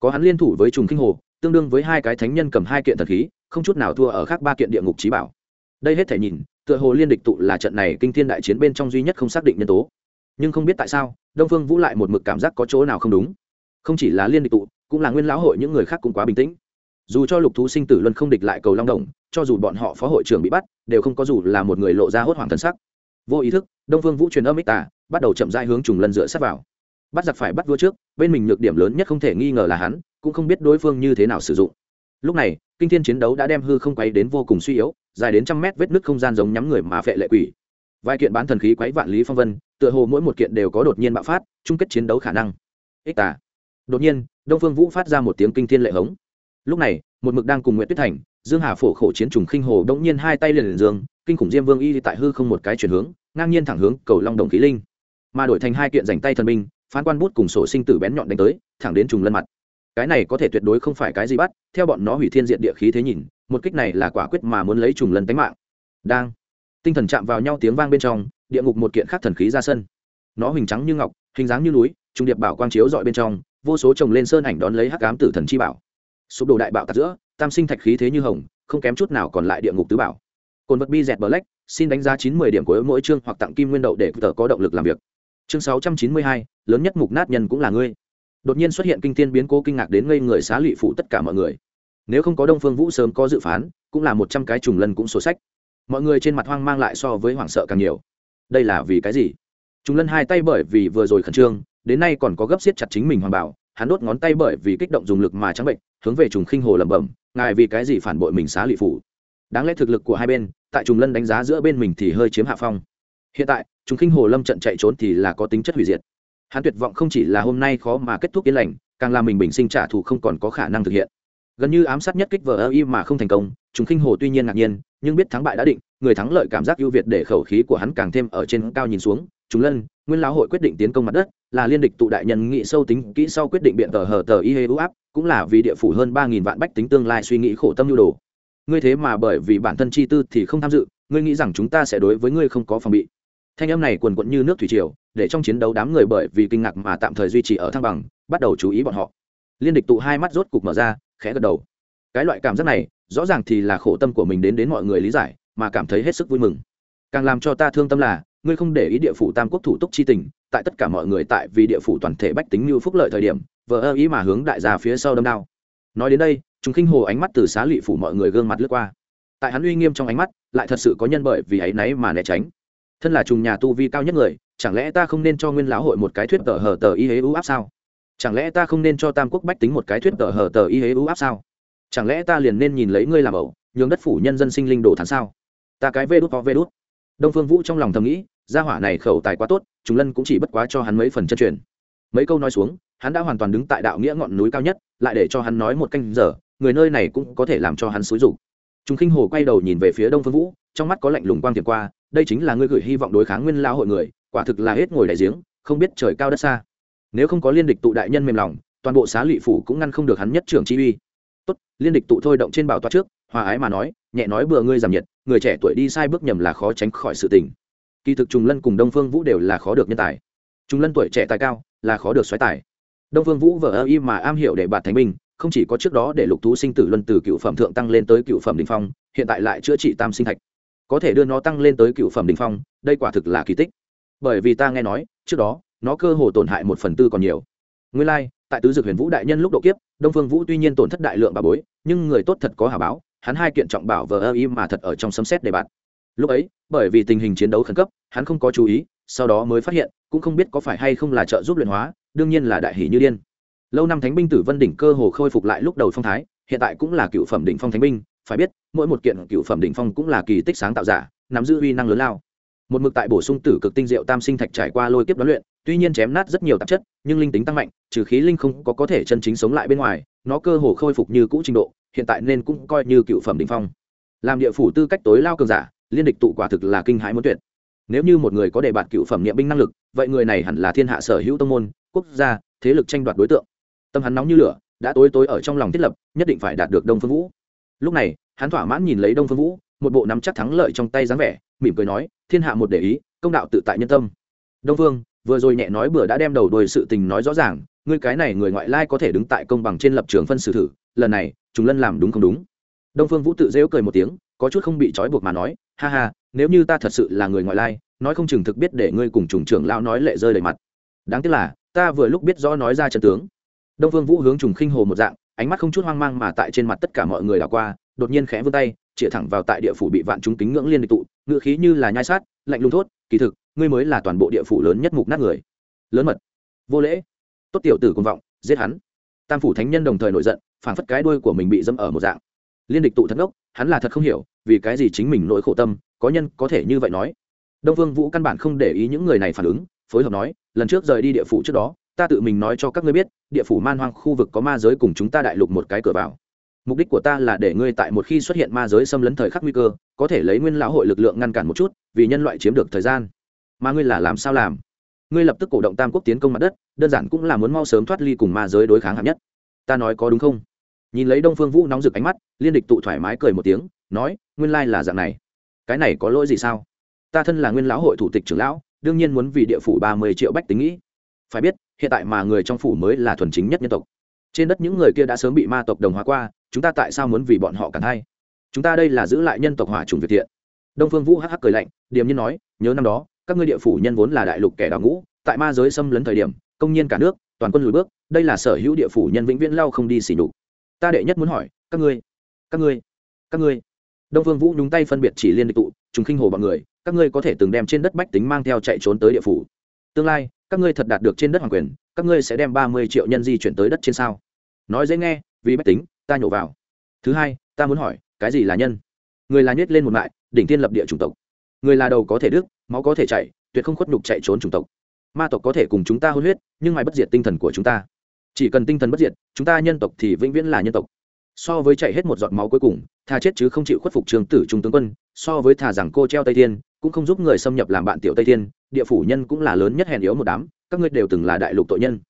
Có hắn liên thủ với trùng kinh hồ tương đương với hai cái thánh nhân cầm hai kiện thần khí, không chút nào thua ở khác ba kiện địa ngục trí bảo. Đây hết thể nhìn, tựa hồ liên địch tụ là trận này kinh thiên đại chiến bên trong duy nhất không xác định nhân tố. Nhưng không biết tại sao, đông phương vũ lại một mực cảm giác có chỗ nào không đúng. Không chỉ là liên địch tụ, cũng là nguyên lão hội những người khác cũng quá bình tĩnh. Dù cho lục thú sinh tử luân không địch lại cầu long đồng cho dù bọn họ phó hội trưởng bị bắt, đều không có dù là một người lộ ra hốt hoảng thần sắc. Vô ý thức, đông phương vũ truyền âm ích tà, bắt đầu chậm dai hướng trùng lân dựa sát vào. Bắt giặc phải bắt vua trước, bên mình nhược điểm lớn nhất không thể nghi ngờ là hắn cũng không biết đối phương như thế nào sử dụng. Lúc này, kinh thiên chiến đấu đã đem hư không quấy đến vô cùng suy yếu, dài đến trăm mét vết nứt không gian giống nhắm người mà phệ lệ quỷ. Vài kiện bán thần khí quấy vạn lý phong vân, tựa hồ mỗi một kiện đều có đột nhiên bạo phát, chung kết chiến đấu khả năng. Ích tà. Đột nhiên, đông phương vũ phát ra một tiếng kinh thiên lệ hống. Lúc này, một mực đang cùng nguyễn tuyết thành, dương hà phổ khổ chiến trùng khinh hồ đống nhiên hai tay liền liền dương, kinh khủng diêm vương y tại hư không một cái chuyển hướng, ngang nhiên thẳng hướng cầu long đồng khí linh. Mà đổi thành hai kiện dành tay thần binh, phán quan bút cùng sổ sinh tử bén nhọn đánh tới, thẳng đến trùng lân mặt cái này có thể tuyệt đối không phải cái gì bắt, theo bọn nó hủy thiên diện địa khí thế nhìn, một kích này là quả quyết mà muốn lấy trùng lần tánh mạng. Đang, tinh thần chạm vào nhau tiếng vang bên trong, địa ngục một kiện khác thần khí ra sân. Nó hình trắng như ngọc, hình dáng như núi, trung điệp bảo quang chiếu dọi bên trong, vô số chồng lên sơn ảnh đón lấy hắc ám tử thần chi bảo. Sụp đổ đại bạo tạt giữa, tam sinh thạch khí thế như hồng, không kém chút nào còn lại địa ngục tứ bảo. Cồn vật bi dẹt black, xin đánh giá chín mươi điểm của mỗi chương hoặc tặng kim nguyên đậu để tờ có động lực làm việc. Chương sáu trăm chín mươi hai, lớn nhất mục nát nhân cũng là ngươi đột nhiên xuất hiện kinh thiên biến cố kinh ngạc đến ngây người xá lụy phụ tất cả mọi người. Nếu không có đông phương vũ sớm có dự phán, cũng là một trăm cái trùng lần cũng sổ sách. Mọi người trên mặt hoang mang lại so với hoảng sợ càng nhiều. Đây là vì cái gì? Trùng lân hai tay bởi vì vừa rồi khẩn trương, đến nay còn có gấp siết chặt chính mình hoàng bảo, hắn đốt ngón tay bởi vì kích động dùng lực mà trắng bệnh, hướng về trùng khinh hồ lẩm bẩm, ngài vì cái gì phản bội mình xá lụy phủ? Đáng lẽ thực lực của hai bên, tại trùng lân đánh giá giữa bên mình thì hơi chiếm hạ phong. Hiện tại, trùng khinh hồ lâm trận chạy trốn thì là có tính chất hủy diệt hắn tuyệt vọng không chỉ là hôm nay khó mà kết thúc yên lành, càng làm mình bình sinh trả thù không còn có khả năng thực hiện. Gần như ám sát nhất kích vờ ơ y mà không thành công chúng khinh hồ tuy nhiên ngạc nhiên, nhưng biết thắng bại đã định, người thắng lợi cảm giác ưu việt để khẩu khí của hắn càng thêm ở trên cao nhìn xuống. Chúng lân, nguyên lão hội quyết định tiến công mặt đất, là liên địch tụ đại nhân nghị sâu tính kỹ sau quyết định biện tờ hờ tờ y hê ưu áp, cũng là vì địa phủ hơn ba nghìn vạn bách tính tương lai suy nghĩ khổ tâm nhu đồ. Ngươi thế mà bởi vì bản thân chi tư thì không tham dự, ngươi nghĩ rằng chúng ta sẽ đối với ngươi không có phòng bị thanh âm này quần quận như nước thủy triều, để trong chiến đấu đám người bởi vì kinh ngạc mà tạm thời duy trì ở thăng bằng, bắt đầu chú ý bọn họ. Liên địch tụ hai mắt rốt cục mở ra, khẽ gật đầu. Cái loại cảm giác này, rõ ràng thì là khổ tâm của mình đến đến mọi người lý giải, mà cảm thấy hết sức vui mừng. Càng làm cho ta thương tâm là, ngươi không để ý địa phủ tam quốc thủ túc chi tình, tại tất cả mọi người tại vì địa phủ toàn thể bách tính như phúc lợi thời điểm vợ ơ ý mà hướng đại gia phía sau đâm đao. Nói đến đây chúng khinh hồ ánh mắt từ xá lụy phủ mọi người gương mặt lướt qua. Tại hắn uy nghiêm trong ánh mắt, lại thật sự có nhân bởi vì ấy náy mà né tránh thân là trùng nhà tu vi cao nhất người, chẳng lẽ ta không nên cho nguyên lão hội một cái thuyết tờ hờ tờ y hế ưu áp sao? Chẳng lẽ ta không nên cho tam quốc bách tính một cái thuyết tờ hờ tờ y hế ưu áp sao? Chẳng lẽ ta liền nên nhìn lấy ngươi làm ẩu, nhường đất phủ nhân dân sinh linh đồ thắn sao? Ta cái vê đút có vê đút. Đông phương vũ trong lòng thầm nghĩ, gia hỏa này khẩu tài quá tốt chúng lân cũng chỉ bất quá cho hắn mấy phần chân truyền. Mấy câu nói xuống, hắn đã hoàn toàn đứng tại đạo nghĩa ngọn núi cao nhất, lại để cho hắn nói một canh giờ, người nơi này cũng có thể làm cho hắn xúi rục chúng khinh hồ quay đầu nhìn về phía đông phương vũ trong mắt có lạnh lùng quang tiệm qua, đây chính là ngươi gửi hy vọng đối kháng nguyên lao hội người, quả thực là hết ngồi đại giếng, không biết trời cao đất xa. Nếu không có liên địch tụ đại nhân mềm lòng, toàn bộ xá lụy phủ cũng ngăn không được hắn nhất trưởng chi uy. Tốt, liên địch tụ thôi động trên bảo toa trước, hòa ái mà nói, nhẹ nói bừa ngươi giảm nhiệt, người trẻ tuổi đi sai bước nhầm là khó tránh khỏi sự tình. Kỳ thực trùng lân cùng đông phương vũ đều là khó được nhân tài. Trùng lân tuổi trẻ tài cao, là khó được xoáy tài. Đông phương vũ vợ ơ y mà am hiểu để bạt thánh minh không chỉ có trước đó để lục thú sinh tử luân từ cựu phẩm thượng tăng lên tới cựu phẩm đình phong, hiện tại lại chữa trị tam sinh thạch có thể đưa nó tăng lên tới cựu phẩm đình phong đây quả thực là kỳ tích. Bởi vì ta nghe nói trước đó nó cơ hồ tổn hại một phần tư còn nhiều. Nguyên lai、like, tại tứ dược huyền vũ đại nhân lúc độ kiếp đông phương vũ tuy nhiên tổn thất đại lượng bà bối nhưng người tốt thật có hà báo hắn hai kiện trọng bảo vờ ơ y mà thật ở trong sấm xét để bạt. lúc ấy bởi vì tình hình chiến đấu khẩn cấp hắn không có chú ý sau đó mới phát hiện cũng không biết có phải hay không là trợ giúp luyện hóa đương nhiên là đại hỷ như điên. Lâu năm thánh binh tử vân đỉnh cơ hồ khôi phục lại lúc đầu phong thái hiện tại cũng là cựu phẩm đỉnh phong thánh binh phải biết, mỗi một kiện cựu phẩm đỉnh phong cũng là kỳ tích sáng tạo giả, nắm giữ uy năng lớn lao. Một mực tại bổ sung tử cực tinh diệu tam sinh thạch trải qua lôi kiếp đoán luyện, tuy nhiên chém nát rất nhiều tạp chất, nhưng linh tính tăng mạnh, trừ khí linh không có có thể chân chính sống lại bên ngoài, nó cơ hồ khôi phục như cũ trình độ, hiện tại nên cũng coi như cựu phẩm đỉnh phong. Làm địa phủ tư cách tối lao cường giả, liên địch tụ quả thực là kinh hãi muốn tuyệt. Nếu như một người có đề bạt cựu phẩm niệm binh năng lực, vậy người này hẳn là thiên hạ sở hữu tông môn, quốc gia, thế lực tranh đoạt đối tượng. Tâm hắn nóng như lửa, đã tối tối ở trong lòng thiết lập, nhất định phải đạt được đông phương vũ lúc này, hắn thỏa mãn nhìn lấy đông phương vũ, một bộ nắm chắc thắng lợi trong tay dáng vẻ, mỉm cười nói, thiên hạ một để ý, công đạo tự tại nhân tâm. Đông phương, vừa rồi nhẹ nói bữa đã đem đầu đuôi sự tình nói rõ ràng, ngươi cái này người ngoại lai có thể đứng tại công bằng trên lập trường phân xử thử, lần này, chúng lân làm đúng không đúng? Đông phương vũ tự dễu cười một tiếng, có chút không bị trói buộc mà nói, ha ha, nếu như ta thật sự là người ngoại lai, nói không chừng thực biết để ngươi cùng trùng trưởng lão nói lệ rơi đầy mặt. Đáng tiếc là, ta vừa lúc biết rõ nói ra trận tướng. Đông phương vũ hướng trùng khinh hồ một dạng ánh mắt không chút hoang mang mà tại trên mặt tất cả mọi người đảo qua, đột nhiên khẽ vươn tay, chĩa thẳng vào tại địa phủ bị vạn chúng kính ngưỡng liên địch tụ, ngựa khí như là nhai sát, lạnh lùng thốt, kỳ thực, ngươi mới là toàn bộ địa phủ lớn nhất mục nát người. Lớn mật. Vô lễ. Tốt tiểu tử công vọng, giết hắn. Tam phủ thánh nhân đồng thời nổi giận phản phất cái đuôi của mình bị dâm ở một dạng. Liên địch tụ thật ngốc, hắn là thật không hiểu, vì cái gì chính mình nỗi khổ tâm, có nhân có thể như vậy nói? Đông vương vũ căn bản không để ý những người này phản ứng, phối hợp nói, lần trước rời đi địa phủ trước đó ta tự mình nói cho các ngươi biết, địa phủ man hoang khu vực có ma giới cùng chúng ta đại lục một cái cửa vào. Mục đích của ta là để ngươi tại một khi xuất hiện ma giới xâm lấn thời khắc nguy cơ, có thể lấy nguyên lão hội lực lượng ngăn cản một chút, vì nhân loại chiếm được thời gian. Mà ngươi là làm sao làm? Ngươi lập tức cổ động tam quốc tiến công mặt đất, đơn giản cũng là muốn mau sớm thoát ly cùng ma giới đối kháng hạng nhất. Ta nói có đúng không? Nhìn lấy đông phương vũ nóng rực ánh mắt, liên địch tụ thoải mái cười một tiếng, nói, nguyên lai là dạng này. Cái này có lỗi gì sao? Ta thân là nguyên lão hội thủ tịch trưởng lão, đương nhiên muốn vì địa phủ ba mươi triệu bách tính nghĩ. Phải biết hiện tại mà người trong phủ mới là thuần chính nhất nhân tộc. Trên đất những người kia đã sớm bị ma tộc đồng hóa qua, chúng ta tại sao muốn vì bọn họ cản hay chúng ta đây là giữ lại nhân tộc hỏa chủng việt thiện. Đông phương vũ hắc hắc cười lạnh, điềm nhiên nói, nhớ năm đó, các ngươi địa phủ nhân vốn là đại lục kẻ đào ngũ, tại ma giới xâm lấn thời điểm, công nhiên cả nước, toàn quân lùi bước, đây là sở hữu địa phủ nhân vĩnh viễn lao không đi xỉ nhục. Ta đệ nhất muốn hỏi, các ngươi các ngươi các ngươi. Đông phương vũ nhúng tay phân biệt chỉ liên địch tụ chúng khinh hồ bọn người, các ngươi có thể từng đem trên đất bách tính mang theo chạy trốn tới địa phủ. Tương lai các ngươi thật đạt được trên đất hoàng quyền, các ngươi sẽ đem ba mươi triệu nhân di chuyển tới đất trên sao? Nói dễ nghe, vì bách tính, ta nhổ vào. Thứ hai, ta muốn hỏi, cái gì là nhân? Người là nhét lên một mại, đỉnh tiên lập địa chủng tộc. Người là đầu có thể đứt, máu có thể chạy tuyệt không khuất nhục chạy trốn chủng tộc. Ma tộc có thể cùng chúng ta hôn huyết, nhưng mãi bất diệt tinh thần của chúng ta. Chỉ cần tinh thần bất diệt, chúng ta nhân tộc thì vĩnh viễn là nhân tộc. So với chạy hết một giọt máu cuối cùng thà chết chứ không chịu khuất phục trường tử trung tướng quân, so với thà rằng cô treo tây thiên cũng không giúp người xâm nhập làm bạn tiểu tây thiên, địa phủ nhân cũng là lớn nhất hèn yếu một đám, các ngươi đều từng là đại lục tội nhân.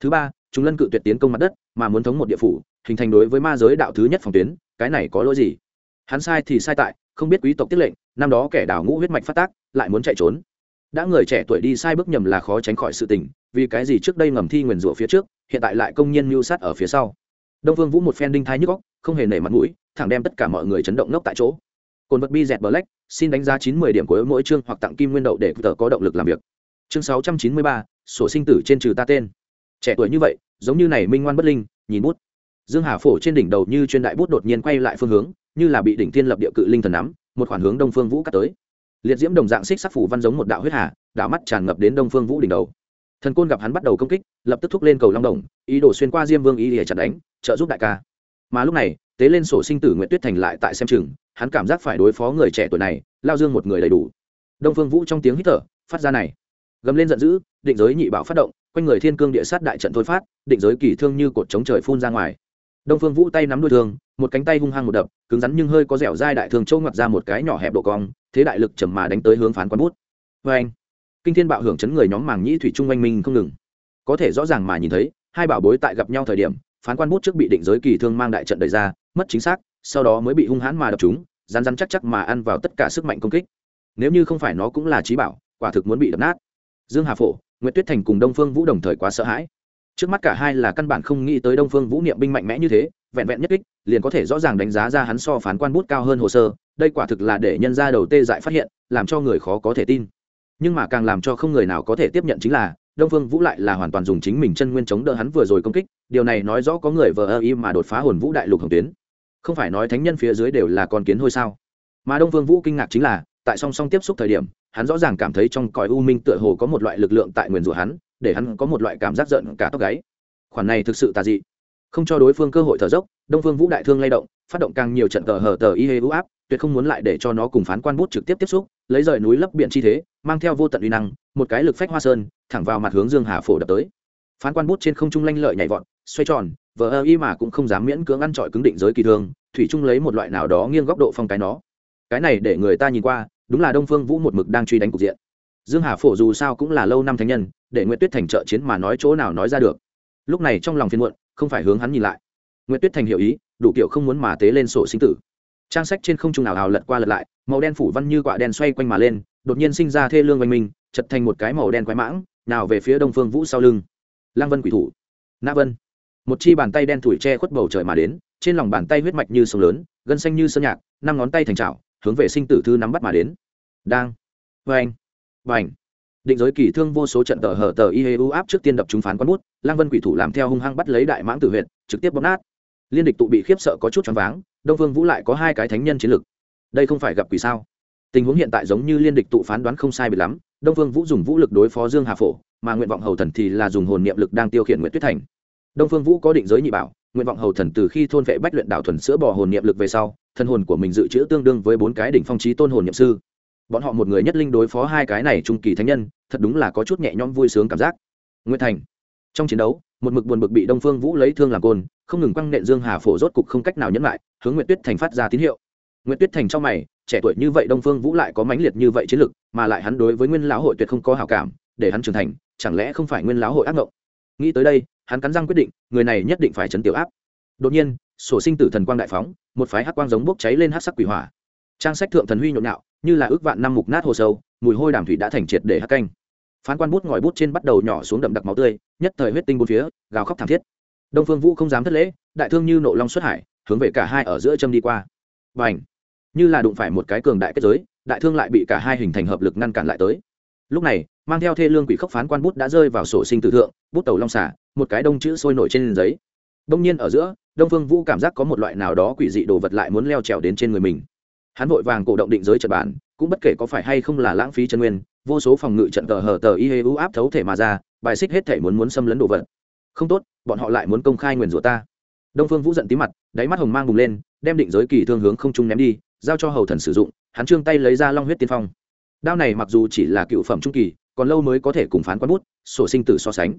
Thứ ba, chúng lân cự tuyệt tiến công mặt đất, mà muốn thống một địa phủ, hình thành đối với ma giới đạo thứ nhất phòng tuyến, cái này có lỗi gì? Hắn sai thì sai tại, không biết quý tộc tiết lệnh, năm đó kẻ đào ngũ huyết mạch phát tác, lại muốn chạy trốn. Đã người trẻ tuổi đi sai bước nhầm là khó tránh khỏi sự tình, vì cái gì trước đây ngầm thi nguyền rủa phía trước, hiện tại lại công nhiên mưu sát ở phía sau. Đông vương vũ một phen đinh thái nhức góc không hề nể mặt mũi, thẳng đem tất cả mọi người chấn động ngốc tại chỗ cồn vật bi dẹt black, xin đánh giá chín mươi điểm của mỗi chương hoặc tặng kim nguyên đậu để tờ có động lực làm việc. Chương sáu trăm chín mươi ba, sổ sinh tử trên trừ ta tên. Trẻ tuổi như vậy, giống như này minh ngoan bất linh, nhìn bút. Dương hà phổ trên đỉnh đầu như chuyên đại bút đột nhiên quay lại phương hướng, như là bị đỉnh thiên lập địa cự linh thần nắm, một khoản hướng đông phương vũ cắt tới. Liệt diễm đồng dạng xích sắc phủ văn giống một đạo huyết hà, đạo mắt tràn ngập đến đông phương vũ đỉnh đầu. Thần côn gặp hắn bắt đầu công kích, lập tức thúc lên cầu long đồng, ý đồ xuyên qua diêm vương ý để chặt đánh, trợ giúp đại ca mà lúc này, tế lên sổ sinh tử nguyện tuyết thành lại tại xem chừng, hắn cảm giác phải đối phó người trẻ tuổi này, lao dương một người đầy đủ. Đông phương vũ trong tiếng hít thở, phát ra này. Gầm lên giận dữ, định giới nhị bảo phát động, quanh người thiên cương địa sát đại trận thôi phát, định giới kỳ thương như cột chống trời phun ra ngoài. Đông phương vũ tay nắm đuôi thương, một cánh tay hung hăng một đập, cứng rắn nhưng hơi có dẻo dai đại thương châu ngoặt ra một cái nhỏ hẹp độ cong, thế đại lực chầm mà đánh tới hướng phán quán bút. Vê anh, kinh thiên bạo hưởng chấn người nhóm màng nhĩ thủy trung oanh minh không ngừng. Có thể rõ ràng mà nhìn thấy, hai bảo bối tại gặp nhau thời điểm phán quan bút trước bị định giới kỳ thương mang đại trận đẩy ra, mất chính xác, sau đó mới bị hung hãn mà đập chúng rán rán chắc chắc mà ăn vào tất cả sức mạnh công kích. Nếu như không phải nó cũng là trí bảo, quả thực muốn bị đập nát. Dương hà phổ nguyễn tuyết thành cùng đông phương vũ đồng thời quá sợ hãi. Trước mắt cả hai là căn bản không nghĩ tới đông phương vũ niệm binh mạnh mẽ như thế, vẹn vẹn nhất kích, liền có thể rõ ràng đánh giá ra hắn so phán quan bút cao hơn hồ sơ, đây quả thực là để nhân ra đầu tê dại phát hiện, làm cho người khó có thể tin. Nhưng mà càng làm cho không người nào có thể tiếp nhận chính là đông phương vũ lại là hoàn toàn dùng chính mình chân nguyên chống đỡ hắn vừa rồi công kích, điều này nói rõ có người vờ ơ y mà đột phá hồn vũ đại lục hồng tuyến. Không phải nói thánh nhân phía dưới đều là con kiến hôi sao? Mà đông phương vũ kinh ngạc chính là, tại song song tiếp xúc thời điểm, hắn rõ ràng cảm thấy trong cõi u minh tựa hồ có một loại lực lượng tại nguyền rủa hắn, để hắn có một loại cảm giác giận cả tóc gáy. Khoản này thực sự tà dị. Không cho đối phương cơ hội thở dốc, đông phương vũ đại thương lay động, phát động càng nhiều trận tờ hở tờ y hê u áp, tuyệt không muốn lại để cho nó cùng phán quan bút trực tiếp tiếp xúc lấy rời núi lấp biển chi thế, mang theo vô tận uy năng, một cái lực phách hoa sơn, thẳng vào mặt hướng dương hà phổ đập tới. Phán quan bút trên không trung lanh lợi nhảy vọt, xoay tròn, vờ ơ y mà cũng không dám miễn cưỡng ăn trọi cứng định giới kỳ thương thủy trung lấy một loại nào đó nghiêng góc độ phong cái nó. Cái này để người ta nhìn qua, đúng là đông phương vũ một mực đang truy đánh cục diện. Dương hà phổ dù sao cũng là lâu năm thánh nhân, để nguyễn tuyết thành trợ chiến mà nói chỗ nào nói ra được. Lúc này trong lòng phiên muộn, không phải hướng hắn nhìn lại. Nguyễn tuyết thành hiểu ý, đủ kiểu không muốn mà tế lên sổ sinh tử trang sách trên không trung nào hào lật qua lật lại, màu đen phủ văn như quả đen xoay quanh mà lên, đột nhiên sinh ra thê lương oanh minh, chật thành một cái màu đen quái mãng, nào về phía đông phương vũ sau lưng. Lang vân quỷ thủ. Na vân. Một chi bàn tay đen thủi che khuất bầu trời mà đến, trên lòng bàn tay huyết mạch như sông lớn, gân xanh như sơn nhạc, năm ngón tay thành trào hướng về sinh tử thư nắm bắt mà đến. Đang. Vê anh và định giới kỳ thương vô số trận tờ hở tờ ieu u áp trước tiên đập chúng phán quán bút lang vân quỷ thủ làm theo hung hăng bắt lấy đại mãng tử huyện trực tiếp bóp nát liên địch tụ bị khiếp sợ có chút choáng váng, đông phương vũ lại có hai cái thánh nhân chiến lực. Đây không phải gặp quỷ sao? Tình huống hiện tại giống như liên địch tụ phán đoán không sai biệt lắm, đông phương vũ dùng vũ lực đối phó dương hà phổ, mà nguyện vọng hầu thần thì là dùng hồn niệm lực đang tiêu khiển nguyễn tuyết thành. Đông phương vũ có định giới nhị bảo, nguyện vọng hầu thần từ khi thôn vệ bách luyện đạo thuần sữa bỏ hồn niệm lực về sau, thân hồn của mình dự trữ tương đương với bốn cái đỉnh phong trí tôn hồn niệm sư. Bọn họ một người nhất linh đối phó hai cái này trung kỳ thánh nhân, thật đúng là có chút nhẹ nhõm vui sướng cảm giác. Nguyễn thành trong chiến đấu, một mực buồn bực bị đông phương vũ lấy thương làm côn, không ngừng quăng nện dương hà phổ rốt cục không cách nào nhẫn lại, hướng nguyệt tuyết thành phát ra tín hiệu. Nguyệt tuyết thành trong mày, trẻ tuổi như vậy đông phương vũ lại có mãnh liệt như vậy chiến lực, mà lại hắn đối với nguyên lão hội tuyệt không có hảo cảm, để hắn trưởng thành, chẳng lẽ không phải nguyên lão hội ác mộng nghĩ tới đây, hắn cắn răng quyết định, người này nhất định phải chấn tiểu áp. Đột nhiên, sổ sinh tử thần quang đại phóng, một phái hắc quang giống bốc cháy lên hắc sắc quỷ hỏa. Trang sách thượng thần huy nhộn nhạo, như là ước vạn năm mục nát hồ sâu, mùi hôi đàm thủy đã thành triệt để hắc canh phán quan bút ngòi bút trên bắt đầu nhỏ xuống đậm đặc máu tươi, nhất thời huyết tinh bốn phía, gào khóc thảm thiết. Đông phương vũ không dám thất lễ, đại thương như nộ long xuất hải, hướng về cả hai ở giữa châm đi qua. Và ảnh như là đụng phải một cái cường đại kết giới, đại thương lại bị cả hai hình thành hợp lực ngăn cản lại tới. Lúc này, mang theo thê lương quỷ khốc phán quan bút đã rơi vào sổ sinh tử thượng, bút tàu long xả, một cái đông chữ sôi nổi trên giấy. Đông nhiên ở giữa, đông phương vũ cảm giác có một loại nào đó quỷ dị đồ vật lại muốn leo trèo đến trên người mình. Hắn vội vàng cổ động định giới trật bản, cũng bất kể có phải hay không là lãng phí chân nguyên vô số phòng ngự trận tờ hở tờ y hê u áp thấu thể mà ra, bài xích hết thể muốn muốn xâm lấn đồ vật. Không tốt, bọn họ lại muốn công khai nguyền rủa ta. Đông phương vũ giận tí mặt, đáy mắt hồng mang bùng lên, đem định giới kỳ thương hướng không trung ném đi, giao cho hầu thần sử dụng, hắn trương tay lấy ra long huyết tiên phong. Đao này mặc dù chỉ là cựu phẩm trung kỳ, còn lâu mới có thể cùng phán quán bút, sổ sinh tử so sánh.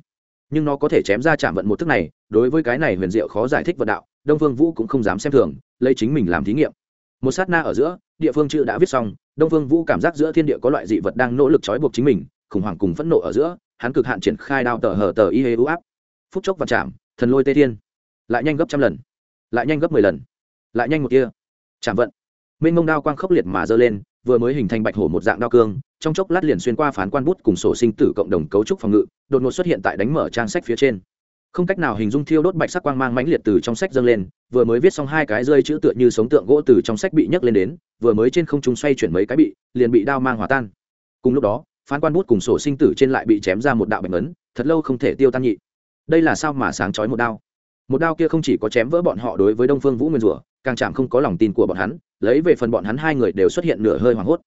Nhưng nó có thể chém ra chạm vận một thức này, đối với cái này huyền diệu khó giải thích vận đạo, đông phương vũ cũng không dám xem thường, lấy chính mình làm thí nghiệm. Một sát na ở giữa địa phương chữ đã viết xong, đông phương vũ cảm giác giữa thiên địa có loại dị vật đang nỗ lực trói buộc chính mình, khủng hoảng cùng phẫn nộ ở giữa, hắn cực hạn triển khai đao tờ hờ tờ y hê u áp. Phút chốc và chạm, thần lôi tê thiên. Lại nhanh gấp trăm lần, lại nhanh gấp mười lần, lại nhanh một kia chạm vận. Mênh mông đao quang khốc liệt mà dơ lên, vừa mới hình thành bạch hổ một dạng đao cương, trong chốc lát liền xuyên qua phán quan bút cùng sổ sinh tử cộng đồng cấu trúc phòng ngự, đột ngột xuất hiện tại đánh mở trang sách phía trên không cách nào hình dung thiêu đốt bạch sắc quang mang mãnh liệt từ trong sách dâng lên, vừa mới viết xong hai cái rơi chữ tựa như sống tượng gỗ từ trong sách bị nhấc lên đến, vừa mới trên không trung xoay chuyển mấy cái bị, liền bị đao mang hòa tan. Cùng lúc đó, phán quan bút cùng sổ sinh tử trên lại bị chém ra một đạo bệnh ấn thật lâu không thể tiêu tan nhị. Đây là sao mà sáng chói một đao? Một đao kia không chỉ có chém vỡ bọn họ đối với đông phương vũ nguyên rủa, càng chạm không có lòng tin của bọn hắn, lấy về phần bọn hắn hai người đều xuất hiện nửa hơi hoảng hốt.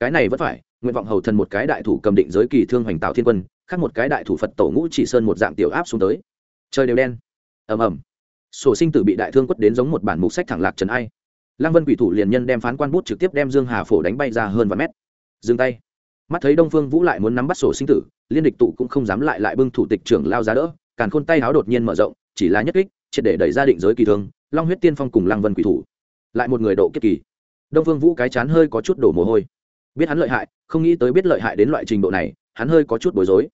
Cái này vẫn phải, nguyện vọng hầu thần một cái đại thủ cầm định giới kỳ thương hoành tạo thiên quân, khác một cái đại thủ phật tổ ngũ chỉ sơn một dạng tiểu áp xuống tới trời đều đen. Ầm ầm. Sổ sinh tử bị đại thương quất đến giống một bản mục sách thẳng lạc trần ai. Lăng vân quỷ thủ liền nhân đem phán quan bút trực tiếp đem dương hà phổ đánh bay ra hơn vài mét. Dừng tay. Mắt thấy đông phương vũ lại muốn nắm bắt sổ sinh tử, liên địch tụ cũng không dám lại lại bưng thủ tịch trưởng lao ra đỡ, càn khôn tay háo đột nhiên mở rộng, chỉ là nhất kích, triệt để đẩy ra định giới kỳ thương, long huyết tiên phong cùng lăng vân quỷ thủ. Lại một người độ kiếp kỳ. Đông phương vũ cái chán hơi có chút đổ mồ hôi. Biết hắn lợi hại, không nghĩ tới biết lợi hại đến loại trình độ này, hắn hơi có chút bối rối.